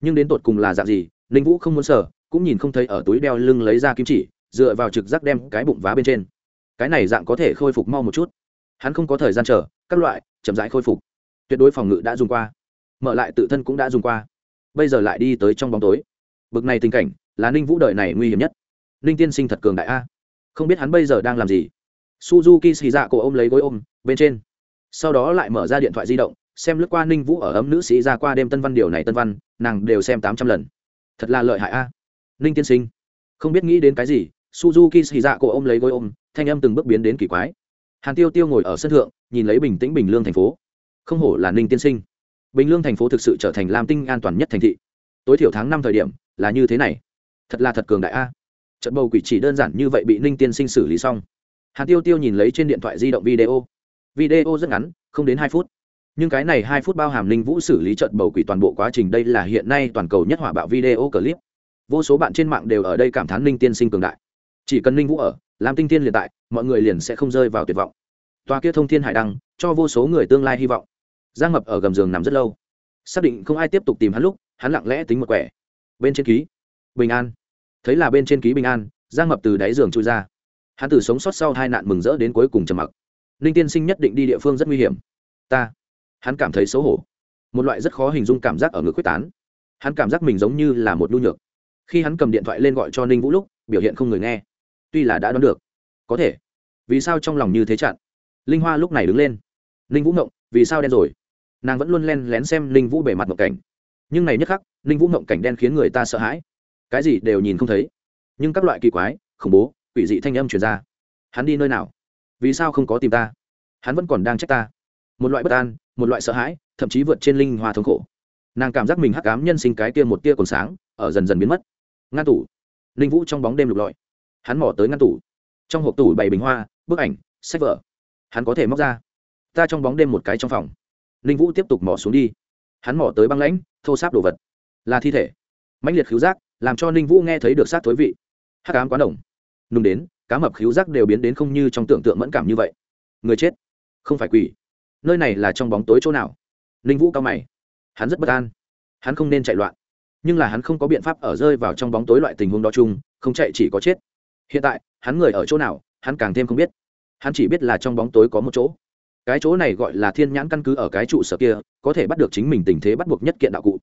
Nhưng đến tột cùng là dạng gì ninh vũ không muốn sở, cũng nhìn không thấy ở túi đeo lưng lấy ra kim chỉ dựa vào trực giác đem cái bụng vá bên trên. Cái này dạng có thể khôi phục mau một chút. Hắn không có thời gian chờ các loại chậm rãi khôi phục. Tuyệt đối phòng ngự đã dùng qua. Mở lại tự thân cũng đã dùng qua. Bây giờ lại đi tới trong bóng tối. Bực này tình cảnh là ninh vũ đời này nguy hiểm nhất. Ninh tiên sinh thật cường đại a. Không biết hắn bây giờ đang làm gì. Suzuki xì dạ cổ ôm lấy gối ôm bên trên. Sau đó lại mở ra điện thoại di động xem lướt qua ninh vũ ở ấm nữ sĩ ra qua đêm tân văn điều này tân văn, nàng đều xem tám trăm lần. Thật là lợi hại a. Ninh tiên sinh, không biết nghĩ đến cái gì, suzuki xì dạ cổ ôm lấy gối ôm, thanh âm từng bước biến đến kỳ quái. Hàn tiêu tiêu ngồi ở sân thượng, nhìn lấy bình tĩnh bình lương thành phố. Không hổ là ninh tiên sinh. Bình lương thành phố thực sự trở thành lam tinh an toàn nhất thành thị. Tối thiểu tháng năm thời điểm, là như thế này. Thật là thật cường đại a. Trận bầu quỷ chỉ đơn giản như vậy bị ninh tiên sinh xử lý xong. Hàn tiêu tiêu nhìn lấy trên điện thoại di động video. Video rất ngắn, không đến hai phút nhưng cái này hai phút bao hàm linh vũ xử lý trận bầu quỷ toàn bộ quá trình, đây là hiện nay toàn cầu nhất hỏa bạo video clip. Vô số bạn trên mạng đều ở đây cảm thán linh tiên sinh cường đại. Chỉ cần linh vũ ở làm tinh tiên liền tại, mọi người liền sẽ không rơi vào tuyệt vọng. Toa kia thông thiên hải đăng, cho vô số người tương lai hy vọng. Giang mập ở gầm giường nằm rất lâu. Xác định không ai tiếp tục tìm hắn lúc, hắn lặng lẽ tính một quẻ. Bên trên ký. Bình an. Thấy là bên trên ký bình an, giang mập từ đáy giường trôi ra. Hắn từ sống sót sau hai nạn mừng rỡ đến cuối cùng trầm mặc. Linh tiên sinh nhất định đi địa phương rất nguy hiểm. Ta hắn cảm thấy xấu hổ. Một loại rất khó hình dung cảm giác ở ngực quyết tán. Hắn cảm giác mình giống như là một nhu nhược. Khi hắn cầm điện thoại lên gọi cho ninh vũ lúc, biểu hiện không người nghe. Tuy là đã đoán được. Có thể. Vì sao trong lòng như thế chặn? Linh hoa lúc này đứng lên. Ninh vũ ngộng, vì sao đen rồi? Nàng vẫn luôn len lén xem ninh vũ bề mặt ngộng cảnh. Nhưng này nhất khắc, ninh vũ ngộng cảnh đen khiến người ta sợ hãi. Cái gì đều nhìn không thấy. Nhưng các loại kỳ quái, khủng bố, quỷ dị thanh âm truyền ra. Hắn đi nơi nào? Vì sao không có tìm ta? Hắn vẫn còn đang trách ta. Một loại bất an một loại sợ hãi, thậm chí vượt trên linh hoa thống khổ. Nàng cảm giác mình hắc cám nhân sinh cái kia một tia còn sáng, ở dần dần biến mất. Ngăn tủ. Linh vũ trong bóng đêm lục lọi. Hắn mỏ tới ngăn tủ. Trong hộp tủ bảy bình hoa, bức ảnh, sách vở. Hắn có thể móc ra. Ta trong bóng đêm một cái trong phòng. Linh vũ tiếp tục mỏ xuống đi. Hắn mỏ tới băng lãnh, thô sáp đồ vật. Là thi thể. Mãnh liệt khứu giác, làm cho ninh vũ nghe thấy được sát thối vị. Hắc ám quá nồng. Nung đến, cá mập khứu giác đều biến đến không như trong tưởng tượng mẫn cảm như vậy. Người chết. Không phải quỷ nơi này là trong bóng tối chỗ nào? Ninh vũ cao mày. Hắn rất bất an. Hắn không nên chạy loạn. Nhưng là hắn không có biện pháp ở rơi vào trong bóng tối loại tình huống đó chung, không chạy chỉ có chết. Hiện tại, hắn người ở chỗ nào, hắn càng thêm không biết. Hắn chỉ biết là trong bóng tối có một chỗ. Cái chỗ này gọi là thiên nhãn căn cứ ở cái trụ sở kia, có thể bắt được chính mình tình thế bắt buộc nhất kiện đạo cụ.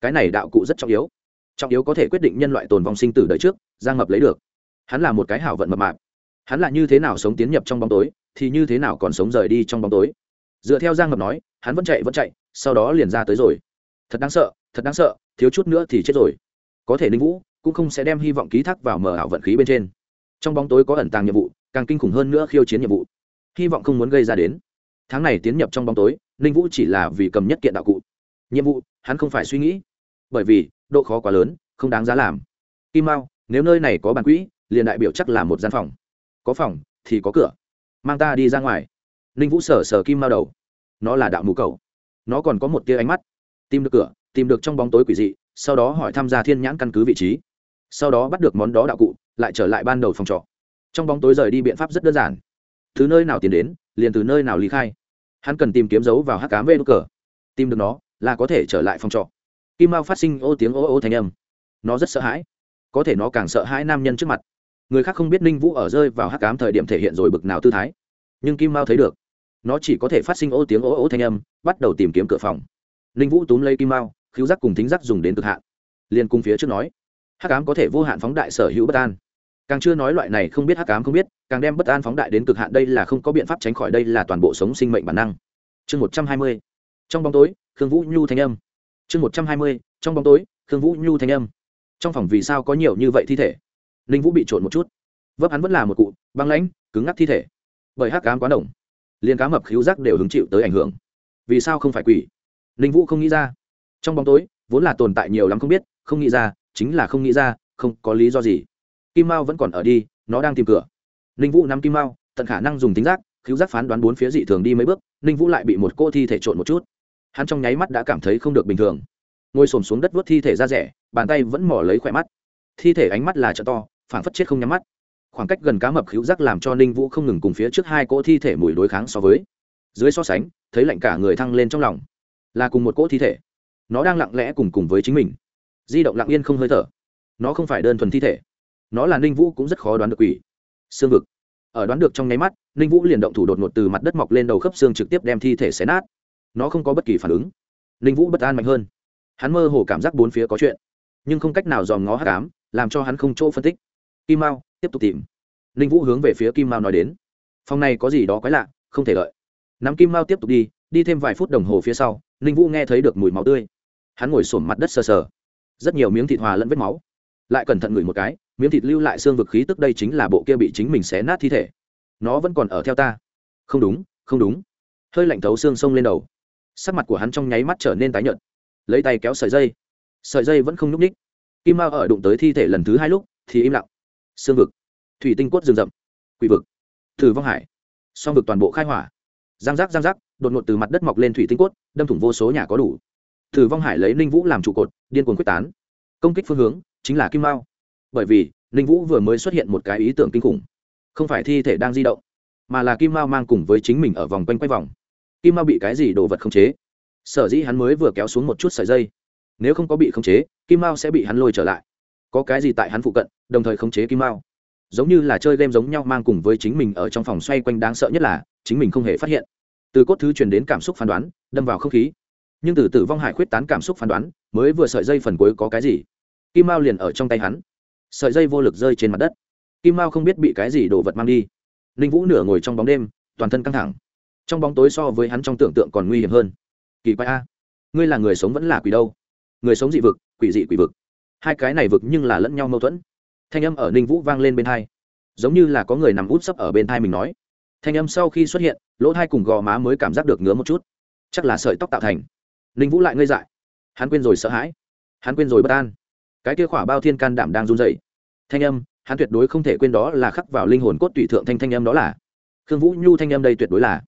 Cái này đạo cụ rất trọng yếu. Trọng yếu có thể quyết định nhân loại tồn vong sinh tử đời trước giang mập lấy được. Hắn là một cái hảo vận mập mạp. Hắn là như thế nào sống tiến nhập trong bóng tối, thì như thế nào còn sống rời đi trong bóng tối dựa theo giang ngập nói, hắn vẫn chạy vẫn chạy, sau đó liền ra tới rồi. Thật đáng sợ, thật đáng sợ, thiếu chút nữa thì chết rồi. Có thể linh vũ cũng không sẽ đem hy vọng ký thác vào mở ảo vận khí bên trên. Trong bóng tối có ẩn tàng nhiệm vụ, càng kinh khủng hơn nữa khiêu chiến nhiệm vụ. Hy vọng không muốn gây ra đến. Tháng này tiến nhập trong bóng tối, ninh vũ chỉ là vì cầm nhất kiện đạo cụ. Nhiệm vụ, hắn không phải suy nghĩ. Bởi vì, độ khó quá lớn, không đáng giá làm. Kim mao, nếu nơi này có bàn quỹ, liền đại biểu chắc là một gian phòng. Có phòng thì có cửa. Mang ta đi ra ngoài ninh vũ sờ sờ kim mao đầu. Nó là đạo mù cầu. Nó còn có một tia ánh mắt. Tìm được cửa, tìm được trong bóng tối quỷ dị, sau đó hỏi tham gia thiên nhãn căn cứ vị trí. Sau đó bắt được món đó đạo cụ, lại trở lại ban đầu phòng trọ. Trong bóng tối rời đi biện pháp rất đơn giản. Thứ nơi nào tiến đến, liền từ nơi nào lý khai. Hắn cần tìm kiếm dấu vào hắc cám vê đ cờ. Tìm được nó, là có thể trở lại phòng trọ. Kim mao phát sinh ô tiếng ô ô thành âm. Nó rất sợ hãi. Có thể nó càng sợ hãi nam nhân trước mặt. Người khác không biết ninh vũ ở rơi vào hắc cám thời điểm thể hiện rồi bực nào tư thái. Nhưng kim mao thấy được nó chỉ có thể phát sinh ô tiếng ô ô thanh âm, bắt đầu tìm kiếm cửa phòng. Ninh vũ túm lấy kim mao, khiếu giác cùng thính giác dùng đến cực hạn. Liền cung phía trước nói, hắc ám có thể vô hạn phóng đại sở hữu bất an. Càng chưa nói loại này không biết hắc ám không biết, càng đem bất an phóng đại đến cực hạn đây là không có biện pháp tránh khỏi, đây là toàn bộ sống sinh mệnh bản năng. Chương một trăm hai mươi, trong bóng tối, khương vũ nhu thanh âm. Chương một trăm hai mươi, trong bóng tối, khương vũ nhu thanh âm. Trong phòng vì sao có nhiều như vậy thi thể? Ninh vũ bị trộn một chút. Vấp hắn vẫn là một cụ, băng lãnh, cứng ngắc thi thể. Bởi hắc cám quá đồng liền cá mập khíu giác đều hứng chịu tới ảnh hưởng. Vì sao không phải quỷ? Ninh vũ không nghĩ ra. Trong bóng tối, vốn là tồn tại nhiều lắm không biết, không nghĩ ra, chính là không nghĩ ra, không có lý do gì. Kim mao vẫn còn ở đi, nó đang tìm cửa. Ninh vũ nắm kim mao, tận khả năng dùng tính giác khiếu giác phán đoán bốn phía dị thường đi mấy bước, ninh vũ lại bị một cô thi thể trộn một chút. Hắn trong nháy mắt đã cảm thấy không được bình thường. Ngồi xổm xuống đất vớt thi thể ra rẻ, bàn tay vẫn mỏ lấy khỏe mắt. Thi thể ánh mắt là trợ to, phảng phất chết không nhắm mắt khoảng cách gần cá mập khiếu giác làm cho ninh vũ không ngừng cùng phía trước hai cỗ thi thể mùi đối kháng so với. Dưới so sánh, thấy lạnh cả người thăng lên trong lòng, là cùng một cỗ thi thể. Nó đang lặng lẽ cùng cùng với chính mình. Di động lặng yên không hơi thở. Nó không phải đơn thuần thi thể. Nó là ninh vũ cũng rất khó đoán được quỷ. Xương vực. Ở đoán được trong nháy mắt, ninh vũ liền động thủ đột ngột từ mặt đất mọc lên đầu khớp xương trực tiếp đem thi thể xé nát. Nó không có bất kỳ phản ứng. Ninh vũ bất an mạnh hơn. Hắn mơ hồ cảm giác bốn phía có chuyện, nhưng không cách nào dòm ngó hát cám làm cho hắn không chỗ phân tích kim mao, tiếp tục tìm. Ninh vũ hướng về phía kim mao nói đến. Phòng này có gì đó quái lạ, không thể lợi nắm kim mao tiếp tục đi đi thêm vài phút đồng hồ phía sau, ninh vũ nghe thấy được mùi máu tươi. Hắn ngồi sổm mặt đất sờ sờ. Rất nhiều miếng thịt hòa lẫn vết máu. Lại cẩn thận ngửi một cái, miếng thịt lưu lại xương vực khí tức đây chính là bộ kia bị chính mình xé nát thi thể. Nó vẫn còn ở theo ta. Không đúng không đúng. Hơi lạnh thấu xương sông lên đầu. Sắc mặt của hắn trong nháy mắt trở nên tái nhợt. Lấy tay kéo sợi dây. Sợi dây vẫn không nhúc ních kim mao ở đụng tới thi thể lần thứ hai lúc, thì im lặng xương vực. Thủy tinh cốt rừng rậm. Quỷ vực. Thử vong hải. Song vực toàn bộ khai hỏa. Giang giác giang giác, đột ngột từ mặt đất mọc lên thủy tinh cốt, đâm thủng vô số nhà có đủ. Thử vong hải lấy ninh vũ làm trụ cột, điên cuồng quyết tán. Công kích phương hướng chính là kim mao. Bởi vì, ninh vũ vừa mới xuất hiện một cái ý tưởng kinh khủng. Không phải thi thể đang di động, mà là kim mao mang cùng với chính mình ở vòng quanh quay vòng. Kim mao bị cái gì đồ vật khống chế? Sở dĩ hắn mới vừa kéo xuống một chút sợi dây. Nếu không có bị khống chế, kim mao sẽ bị hắn lôi trở lại có cái gì tại hắn phụ cận, đồng thời khống chế kim mao. Giống như là chơi game giống nhau mang cùng với chính mình ở trong phòng xoay quanh đáng sợ nhất là, chính mình không hề phát hiện. Từ cốt thứ truyền đến cảm xúc phán đoán, đâm vào không khí. Nhưng từ tử vong hải khuyết tán cảm xúc phán đoán, mới vừa sợi dây phần cuối có cái gì? Kim mao liền ở trong tay hắn. Sợi dây vô lực rơi trên mặt đất. Kim mao không biết bị cái gì đồ vật mang đi. Ninh vũ nửa ngồi trong bóng đêm, toàn thân căng thẳng. Trong bóng tối so với hắn trong tưởng tượng còn nguy hiểm hơn. Kỳ quái a, ngươi là người sống vẫn là quỷ đâu? Người sống dị vực, quỷ dị quỷ vực hai cái này vực nhưng là lẫn nhau mâu thuẫn. Thanh âm ở ninh vũ vang lên bên hai. Giống như là có người nằm út sấp ở bên thai mình nói. Thanh âm sau khi xuất hiện, lỗ thai cùng gò má mới cảm giác được ngứa một chút. Chắc là sợi tóc tạo thành. Ninh vũ lại ngây dại. Hắn quên rồi sợ hãi. Hắn quên rồi bất an. Cái kia khỏa bao thiên can đảm đang run dậy thanh âm, hắn tuyệt đối không thể quên đó là khắc vào linh hồn cốt tùy thượng thanh thanh âm đó là. Khương vũ nhu thanh âm đây tuyệt đối là.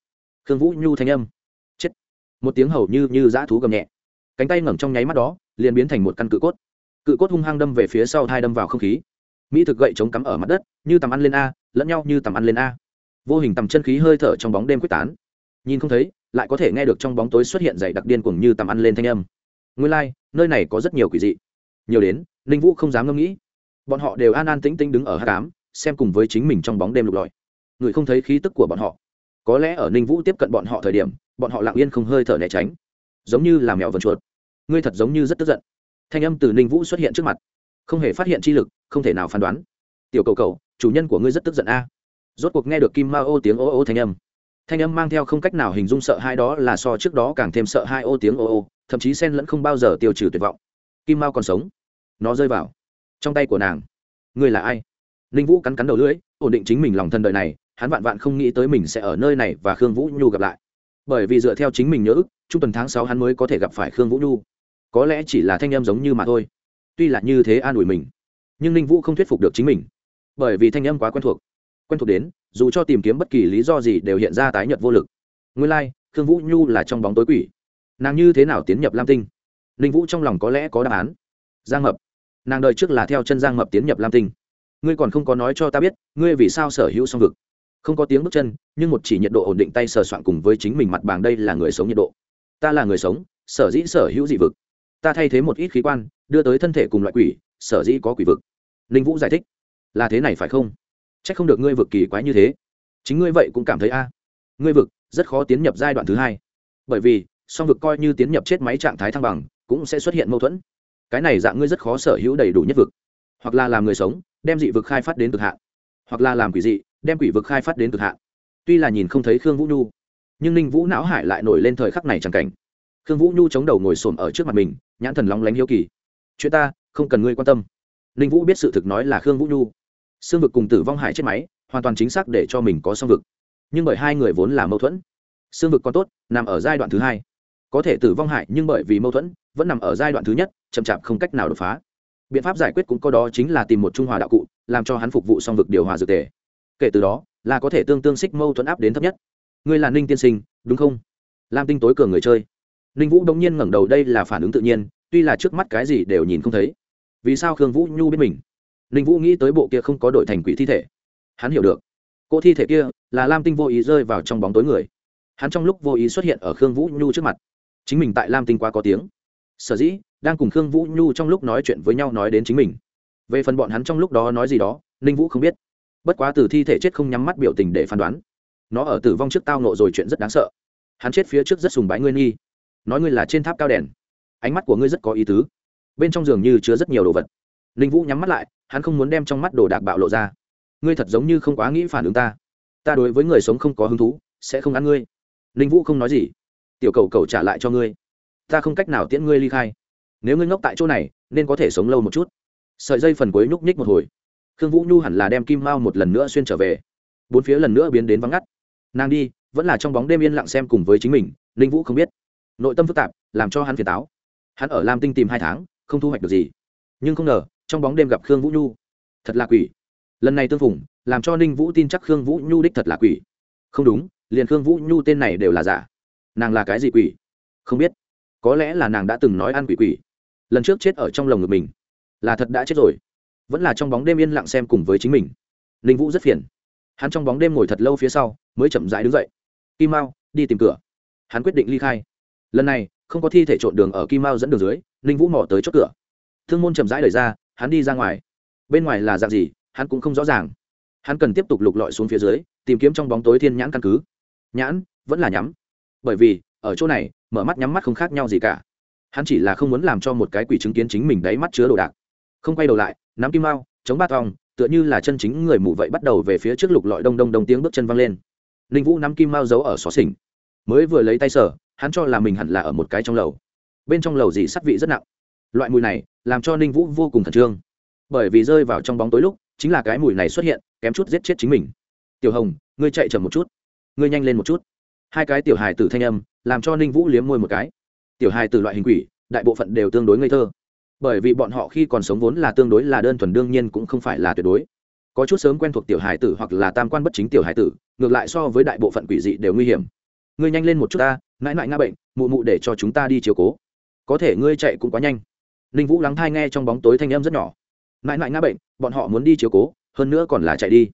Khương vũ nhu thanh âm. Chết. Một tiếng hầu như như dã thú gầm nhẹ. Cánh tay ngẩng trong nháy mắt đó, liền biến thành một căn cự cốt cự cốt hung hăng đâm về phía sau thai đâm vào không khí. Mỹ thực gậy chống cắm ở mặt đất như tầm ăn lên a lẫn nhau như tầm ăn lên a. Vô hình tầm chân khí hơi thở trong bóng đêm quyết tán. Nhìn không thấy lại có thể nghe được trong bóng tối xuất hiện dày đặc điên cuồng như tầm ăn lên thanh âm. Nguyên lai、like, nơi này có rất nhiều quỷ dị. Nhiều đến ninh vũ không dám ngẫm nghĩ. Bọn họ đều an an tĩnh tĩnh đứng ở hát cám xem cùng với chính mình trong bóng đêm lục lọi. Người không thấy khí tức của bọn họ. Có lẽ ở ninh vũ tiếp cận bọn họ thời điểm bọn họ lặng yên không hơi thở né tránh. Giống như là mèo vần chuột. Ngươi thật giống như rất tức giận thanh âm từ ninh vũ xuất hiện trước mặt. Không hề phát hiện chi lực, không thể nào phán đoán. Tiểu cầu cầu, chủ nhân của ngươi rất tức giận a. Rốt cuộc nghe được kim ma ô tiếng ô ô thanh âm. Thanh âm mang theo không cách nào hình dung sợ hai đó là so trước đó càng thêm sợ hai ô tiếng ô ô, thậm chí sen lẫn không bao giờ tiêu trừ tuyệt vọng. Kim mao còn sống. Nó rơi vào trong tay của nàng. Ngươi là ai? Ninh vũ cắn cắn đầu lưỡi, ổn định chính mình lòng thân đời này, hắn vạn vạn không nghĩ tới mình sẽ ở nơi này và khương vũ nhu gặp lại. Bởi vì dựa theo chính mình nhớ ức, trung tuần tháng sáu hắn mới có thể gặp phải khương vũ nhu có lẽ chỉ là thanh em giống như mà thôi. Tuy là như thế an ủi mình nhưng ninh vũ không thuyết phục được chính mình bởi vì thanh âm quá quen thuộc. Quen thuộc đến dù cho tìm kiếm bất kỳ lý do gì đều hiện ra tái nhợt vô lực. Nguyên lai、like, khương vũ nhu là trong bóng tối quỷ. Nàng như thế nào tiến nhập lam tinh? Ninh vũ trong lòng có lẽ có đáp án. Giang mập. Nàng đợi trước là theo chân giang mập tiến nhập lam tinh. Ngươi còn không có nói cho ta biết ngươi vì sao sở hữu song vực? Không có tiếng bước chân nhưng một chỉ nhiệt độ ổn định tay sờ soạn cùng với chính mình mặt bảng đây là người sống nhiệt độ. Ta là người sống sở dĩ sở hữu dị vực ta thay thế một ít khí quan, đưa tới thân thể cùng loại quỷ, sở dĩ có quỷ vực. Ninh vũ giải thích, là thế này phải không? C h ắ c không được ngươi vực kỳ quái như thế. Chính ngươi vậy cũng cảm thấy a. Ngươi vực, rất khó tiến nhập giai đoạn thứ hai. Bởi vì, song vực coi như tiến nhập chết máy trạng thái thăng bằng, cũng sẽ xuất hiện mâu thuẫn. Cái này dạng ngươi rất khó sở hữu đầy đủ nhất vực. Hoặc là làm người sống, đem dị vực khai phát đến cực hạn. Hoặc là làm quỷ dị, đem quỷ vực khai phát đến cực hạn. Tuy là nhìn không thấy khương vũ nhu, nhưng ninh vũ não hải lại nổi lên thời khắc này chẳng cảnh khương vũ nhu chống đầu ngồi xổm ở trước mặt mình, nhãn thần lóng lánh hiếu kỳ. Chuyện ta, không cần ngươi quan tâm. Ninh vũ biết sự thực nói là khương vũ nhu. Xương vực cùng tử vong hải chết máy, hoàn toàn chính xác để cho mình có song vực. Nhưng bởi hai người vốn là mâu thuẫn xương vực còn tốt, nằm ở giai đoạn thứ hai. Có thể tử vong hại nhưng bởi vì mâu thuẫn, vẫn nằm ở giai đoạn thứ nhất, chậm chạp không cách nào đột phá. Biện pháp giải quyết cũng có đó chính là tìm một trung hòa đạo cụ, làm cho hắn phục vụ song vực điều hòa dược tề. Kể từ đó, là có thể tương tương xích mâu thuẫn áp đến thấp nhất. Ngươi là ninh tiên sinh, đúng không? Lam tinh tối cường người chơi ninh vũ đông nhiên ngẩng đầu, đây là phản ứng tự nhiên, tuy là trước mắt cái gì đều nhìn không thấy. Vì sao khương vũ nhu biết mình? Ninh vũ nghĩ tới bộ kia không có đội thành quỷ thi thể. Hắn hiểu được. Cô thi thể kia là lam tinh vô ý rơi vào trong bóng tối người. Hắn trong lúc vô ý xuất hiện ở khương vũ nhu trước mặt. Chính mình tại lam tinh quá có tiếng. Sở dĩ, đang cùng khương vũ nhu trong lúc nói chuyện với nhau nói đến chính mình. Về phần bọn hắn trong lúc đó nói gì đó, ninh vũ không biết. Bất quá từ thi thể chết không nhắm mắt biểu tình để phán đoán. Nó ở tử vong trước tao nộ rồi chuyện rất đáng sợ. Hắn chết phía trước rất sùng bái ngươi nghi nói ngươi là trên tháp cao đèn. Ánh mắt của ngươi rất có ý tứ. Bên trong giường như chứa rất nhiều đồ vật. Ninh vũ nhắm mắt lại, hắn không muốn đem trong mắt đồ đạc bạo lộ ra. Ngươi thật giống như không quá nghĩ phản ứng ta. Ta đối với người sống không có hứng thú, sẽ không ăn ngươi. Ninh vũ không nói gì. Tiểu cầu cầu trả lại cho ngươi. Ta không cách nào tiễn ngươi ly khai. Nếu ngươi ngốc tại chỗ này, nên có thể sống lâu một chút. Sợi dây phần cuối nhúc nhích một hồi. Khương vũ nhu hẳn là đem kim mao một lần nữa xuyên trở về. Bốn phía lần nữa biến đến vắng ngắt. Nàng đi, vẫn là trong bóng đêm yên lặng xem cùng với chính mình, ninh vũ không biết nội tâm phức tạp, làm cho hắn phiền táo. Hắn ở lam tinh tìm hai tháng, không thu hoạch được gì. Nhưng không ngờ, trong bóng đêm gặp khương vũ nhu. Thật là quỷ. Lần này tương phùng, làm cho ninh vũ tin chắc khương vũ nhu đích thật là quỷ. Không đúng, liền khương vũ nhu tên này đều là giả. Nàng là cái gì quỷ? Không biết. Có lẽ là nàng đã từng nói ăn quỷ quỷ. Lần trước chết ở trong lồng ngực mình. Là thật đã chết rồi. Vẫn là trong bóng đêm yên lặng xem cùng với chính mình. Ninh vũ rất phiền. Hắn trong bóng đêm ngồi thật lâu phía sau, mới chậm rãi đứng dậy. Kim mao, đi tìm cửa. Hắn quyết định ly khai lần này, không có thi thể trộn đường ở kim mao dẫn đường dưới, ninh vũ mò tới chốt cửa. Thương môn chậm rãi đẩy ra, hắn đi ra ngoài. Bên ngoài là dạng gì, hắn cũng không rõ ràng. Hắn cần tiếp tục lục lọi xuống phía dưới, tìm kiếm trong bóng tối thiên nhãn căn cứ. Nhãn, vẫn là nhắm. Bởi vì, ở chỗ này, mở mắt nhắm mắt không khác nhau gì cả. Hắn chỉ là không muốn làm cho một cái quỷ chứng kiến chính mình đáy mắt chứa đồ đạc. Không quay đầu lại, nắm kim mao, chống ba thong tựa như là chân chính người mù vậy bắt đầu về phía trước lục lọi đông đông đông tiếng bước chân văng lên. Ninh vũ nắm kim mao giấu ở xó xỉnh. Mới vừa lấy tay sở hắn cho là mình hẳn là ở một cái trong lầu. Bên trong lầu dì sắt vị rất nặng. Loại mùi này làm cho ninh vũ vô cùng khẩn trương. Bởi vì rơi vào trong bóng tối lúc, chính là cái mùi này xuất hiện, kém chút giết chết chính mình. Tiểu hồng, ngươi chạy chậm một chút. Ngươi nhanh lên một chút. Hai cái tiểu hài tử thanh âm làm cho ninh vũ liếm môi một cái. Tiểu hài tử loại hình quỷ, đại bộ phận đều tương đối ngây thơ. Bởi vì bọn họ khi còn sống vốn là tương đối là đơn thuần đương nhiên cũng không phải là tuyệt đối. Có chút sớm quen thuộc tiểu hài tử hoặc là tam quan bất chính tiểu hài tử, ngược lại so với đại bộ phận quỷ dị đều nguy hiểm. Ngươi nhanh lên một chút ta nãi nãi nga bệnh, mụ mụ để cho chúng ta đi chiều cố. Có thể ngươi chạy cũng quá nhanh. Ninh vũ lắng thai nghe trong bóng tối thanh âm rất nhỏ. Nãi nãi nga bệnh, bọn họ muốn đi chiều cố, hơn nữa còn là chạy đi.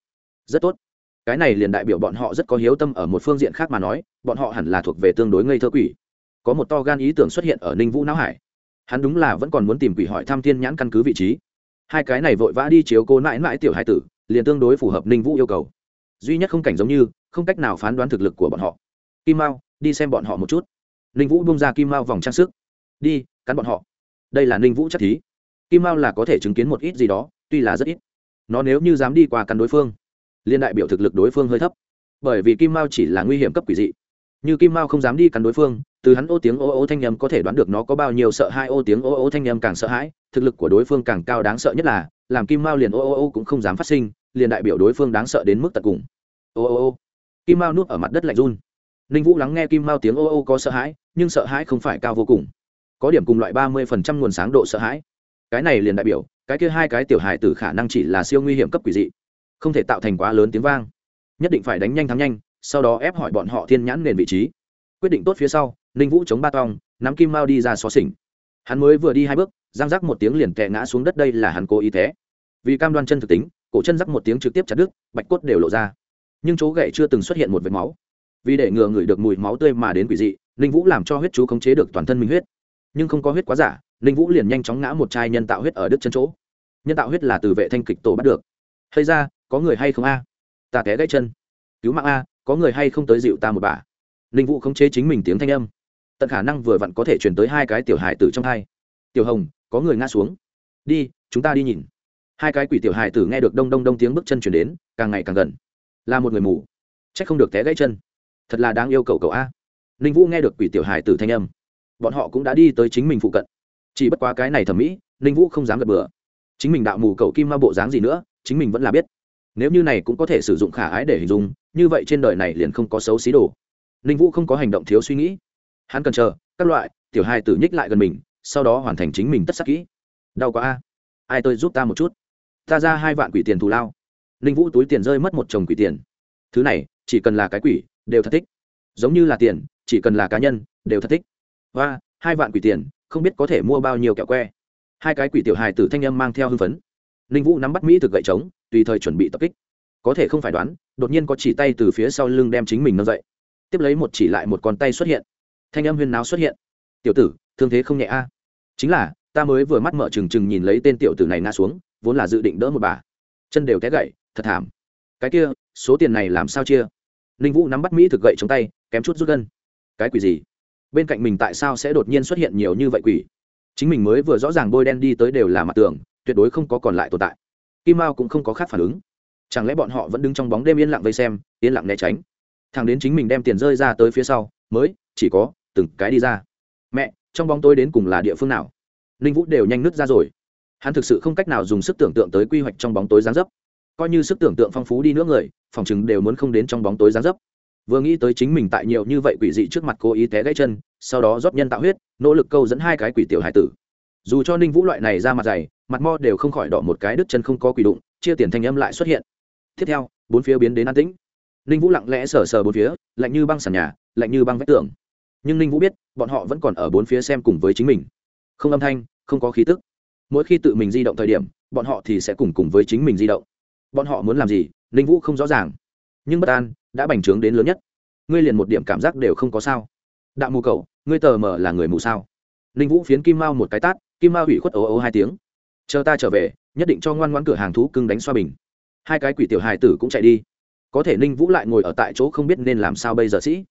Rất tốt. Cái này liền đại biểu bọn họ rất có hiếu tâm ở một phương diện khác mà nói, bọn họ hẳn là thuộc về tương đối ngây thơ quỷ. Có một to gan ý tưởng xuất hiện ở ninh vũ não hải. Hắn đúng là vẫn còn muốn tìm quỷ hỏi thăm thiên nhãn căn cứ vị trí. Hai cái này vội vã đi chiếu cô mãi mãi tiểu hai tử, liền tương đối phù hợp ninh vũ yêu cầu. Duy nhất không cảnh giống như, không cách nào phán đoán thực lực của bọn họ. Kim mao đi xem bọn họ một chút. Ninh vũ bung ra kim mao vòng trang sức. Đi, cắn bọn họ. Đây là ninh vũ chắc thí. Kim mao là có thể chứng kiến một ít gì đó, tuy là rất ít. Nó nếu như dám đi qua cắn đối phương, liên đại biểu thực lực đối phương hơi thấp. Bởi vì kim mao chỉ là nguy hiểm cấp quỷ dị. Như kim mao không dám đi cắn đối phương, từ hắn ô tiếng ô ô thanh nhầm có thể đoán được nó có bao nhiêu sợ hai ô tiếng ô ô thanh nhầm càng sợ hãi, thực lực của đối phương càng cao đáng sợ nhất là, làm kim mao liền ô ô ô cũng không dám phát sinh, liền đại biểu đối phương đáng sợ đến mức tận cùng. Ô ô ô. Kim mao nuốt ở mặt đất lạnh run ninh vũ lắng nghe kim mao tiếng ô ô có sợ hãi, nhưng sợ hãi không phải cao vô cùng. Có điểm cùng loại ba mươi phần trăm nguồn sáng độ sợ hãi. Cái này liền đại biểu, cái kia hai cái tiểu hài tử khả năng chỉ là siêu nguy hiểm cấp quỷ dị, không thể tạo thành quá lớn tiếng vang. Nhất định phải đánh nhanh thắng nhanh, sau đó ép hỏi bọn họ thiên nhãn nền vị trí. Quyết định tốt phía sau, ninh vũ chống ba tong, nắm kim mao đi ra xó xỉnh. Hắn mới vừa đi hai bước giang rắc một tiếng liền tệ ngã xuống đất đây là hắn cố ý thế vì cam đoan chân thực tính, cổ chân rắc một tiếng trực tiếp chặt đứt, bạch cốt đều lộ ra. Nhưng chỗ gậy chưa từng xuất hiện một vệt máu vì để ngừa ngửi được mùi máu tươi mà đến quỷ dị, ninh vũ làm cho huyết chú khống chế được toàn thân minh huyết. Nhưng không có huyết quá giả, ninh vũ liền nhanh chóng ngã một chai nhân tạo huyết ở đứt chân chỗ. Nhân tạo huyết là từ vệ thanh kịch tổ bắt được. Hay ra, có người hay không a? Ta té gãy chân. Cứu mạng a, có người hay không tới dịu ta một bà? Ninh vũ khống chế chính mình tiếng thanh âm. Tận khả năng vừa vặn có thể chuyển tới hai cái tiểu hài tử trong hai tiểu hồng, có người ngã xuống. Đi, chúng ta đi nhìn. Hai cái quỷ tiểu hài tử nghe được đông đông đông tiếng bước chân chuyển đến, càng ngày càng gần. Là một người mù. C h ắ c không được té gãy chân thật là đáng yêu cầu cậu a. Ninh vũ nghe được quỷ tiểu hài tử thanh âm. Bọn họ cũng đã đi tới chính mình phụ cận. Chỉ bất quá cái này thẩm mỹ, ninh vũ không dám gật bừa. Chính mình đạo mù cậu kim ma bộ dáng gì nữa, chính mình vẫn là biết. Nếu như này cũng có thể sử dụng khả ái để hình dung, như vậy trên đời này liền không có xấu xí đồ. Ninh vũ không có hành động thiếu suy nghĩ. Hắn cần chờ, các loại, tiểu hai tử nhích lại gần mình, sau đó hoàn thành chính mình tất sắc kỹ. Đau quá a. Ai tôi giúp ta một chút? Ta ra hai vạn quỷ tiền thù lao. Ninh vũ túi tiền rơi mất một chồng quỷ tiền. Thứ này, chỉ cần là cái quỷ đều thật thích. Giống như là tiền, chỉ cần là cá nhân, đều thật thích. Và, hai vạn quỷ tiền, không biết có thể mua bao nhiêu kẹo que. Hai cái quỷ tiểu hài tử thanh âm mang theo hưng phấn. Ninh vũ nắm bắt mỹ thực gậy trống, tùy thời chuẩn bị tập kích. Có thể không phải đoán, đột nhiên có chỉ tay từ phía sau lưng đem chính mình nâng dậy. Tiếp lấy một chỉ lại một con tay xuất hiện. Thanh âm huyên náo xuất hiện. Tiểu tử, thương thế không nhẹ a. Chính là, ta mới vừa mắt mở trừng trừng nhìn lấy tên tiểu tử này ngã xuống, vốn là dự định đỡ một bà. Chân đều té gậy, thật thảm. Cái kia, số tiền này làm sao chia? Ninh vũ nắm bắt mỹ thực gậy trong tay, kém chút rút gân. Cái quỷ gì? Bên cạnh mình tại sao sẽ đột nhiên xuất hiện nhiều như vậy quỷ? Chính mình mới vừa rõ ràng bôi đen đi tới đều là mặt tường, tuyệt đối không có còn lại tồn tại. Kim mao cũng không có khác phản ứng. Chẳng lẽ bọn họ vẫn đứng trong bóng đêm yên lặng vây xem, yên lặng né tránh? Thằng đến chính mình đem tiền rơi ra tới phía sau, mới chỉ có từng cái đi ra. Mẹ, trong bóng tối đến cùng là địa phương nào? Ninh vũ đều nhanh nứt ra rồi. Hắn thực sự không cách nào dùng sức tưởng tượng tới quy hoạch trong bóng tối gián dấp coi như sức tưởng tượng phong phú đi nữa người, phòng chừng đều muốn không đến trong bóng tối gián dấp. Vừa nghĩ tới chính mình tại nhiều như vậy quỷ dị trước mặt cô ý té gãy chân, sau đó rót nhân tạo huyết, nỗ lực câu dẫn hai cái quỷ tiểu hải tử. Dù cho ninh vũ loại này ra mặt dày, mặt mo đều không khỏi đỏ một cái đứt chân không có quỷ đụng, chia tiền thanh âm lại xuất hiện. Tiếp theo, bốn phía biến đến an tĩnh. Ninh vũ lặng lẽ sờ sờ bốn phía, lạnh như băng sàn nhà, lạnh như băng vách tường. Nhưng ninh vũ biết, bọn họ vẫn còn ở bốn phía xem cùng với chính mình. Không âm thanh, không có khí tức. Mỗi khi tự mình di động thời điểm, bọn họ thì sẽ cùng cùng với chính mình di động bọn họ muốn làm gì, ninh vũ không rõ ràng. Nhưng bất an đã bành trướng đến lớn nhất. Ngươi liền một điểm cảm giác đều không có sao. Đạo mù cầu ngươi tờ mờ là người mù sao? Ninh vũ phiến kim mao một cái tát, kim mao hủy khuất ố ố hai tiếng. Chờ ta trở về, nhất định cho ngoan ngoãn cửa hàng thú cưng đánh xoa bình. Hai cái quỷ tiểu hài tử cũng chạy đi. Có thể ninh vũ lại ngồi ở tại chỗ không biết nên làm sao bây giờ sĩ.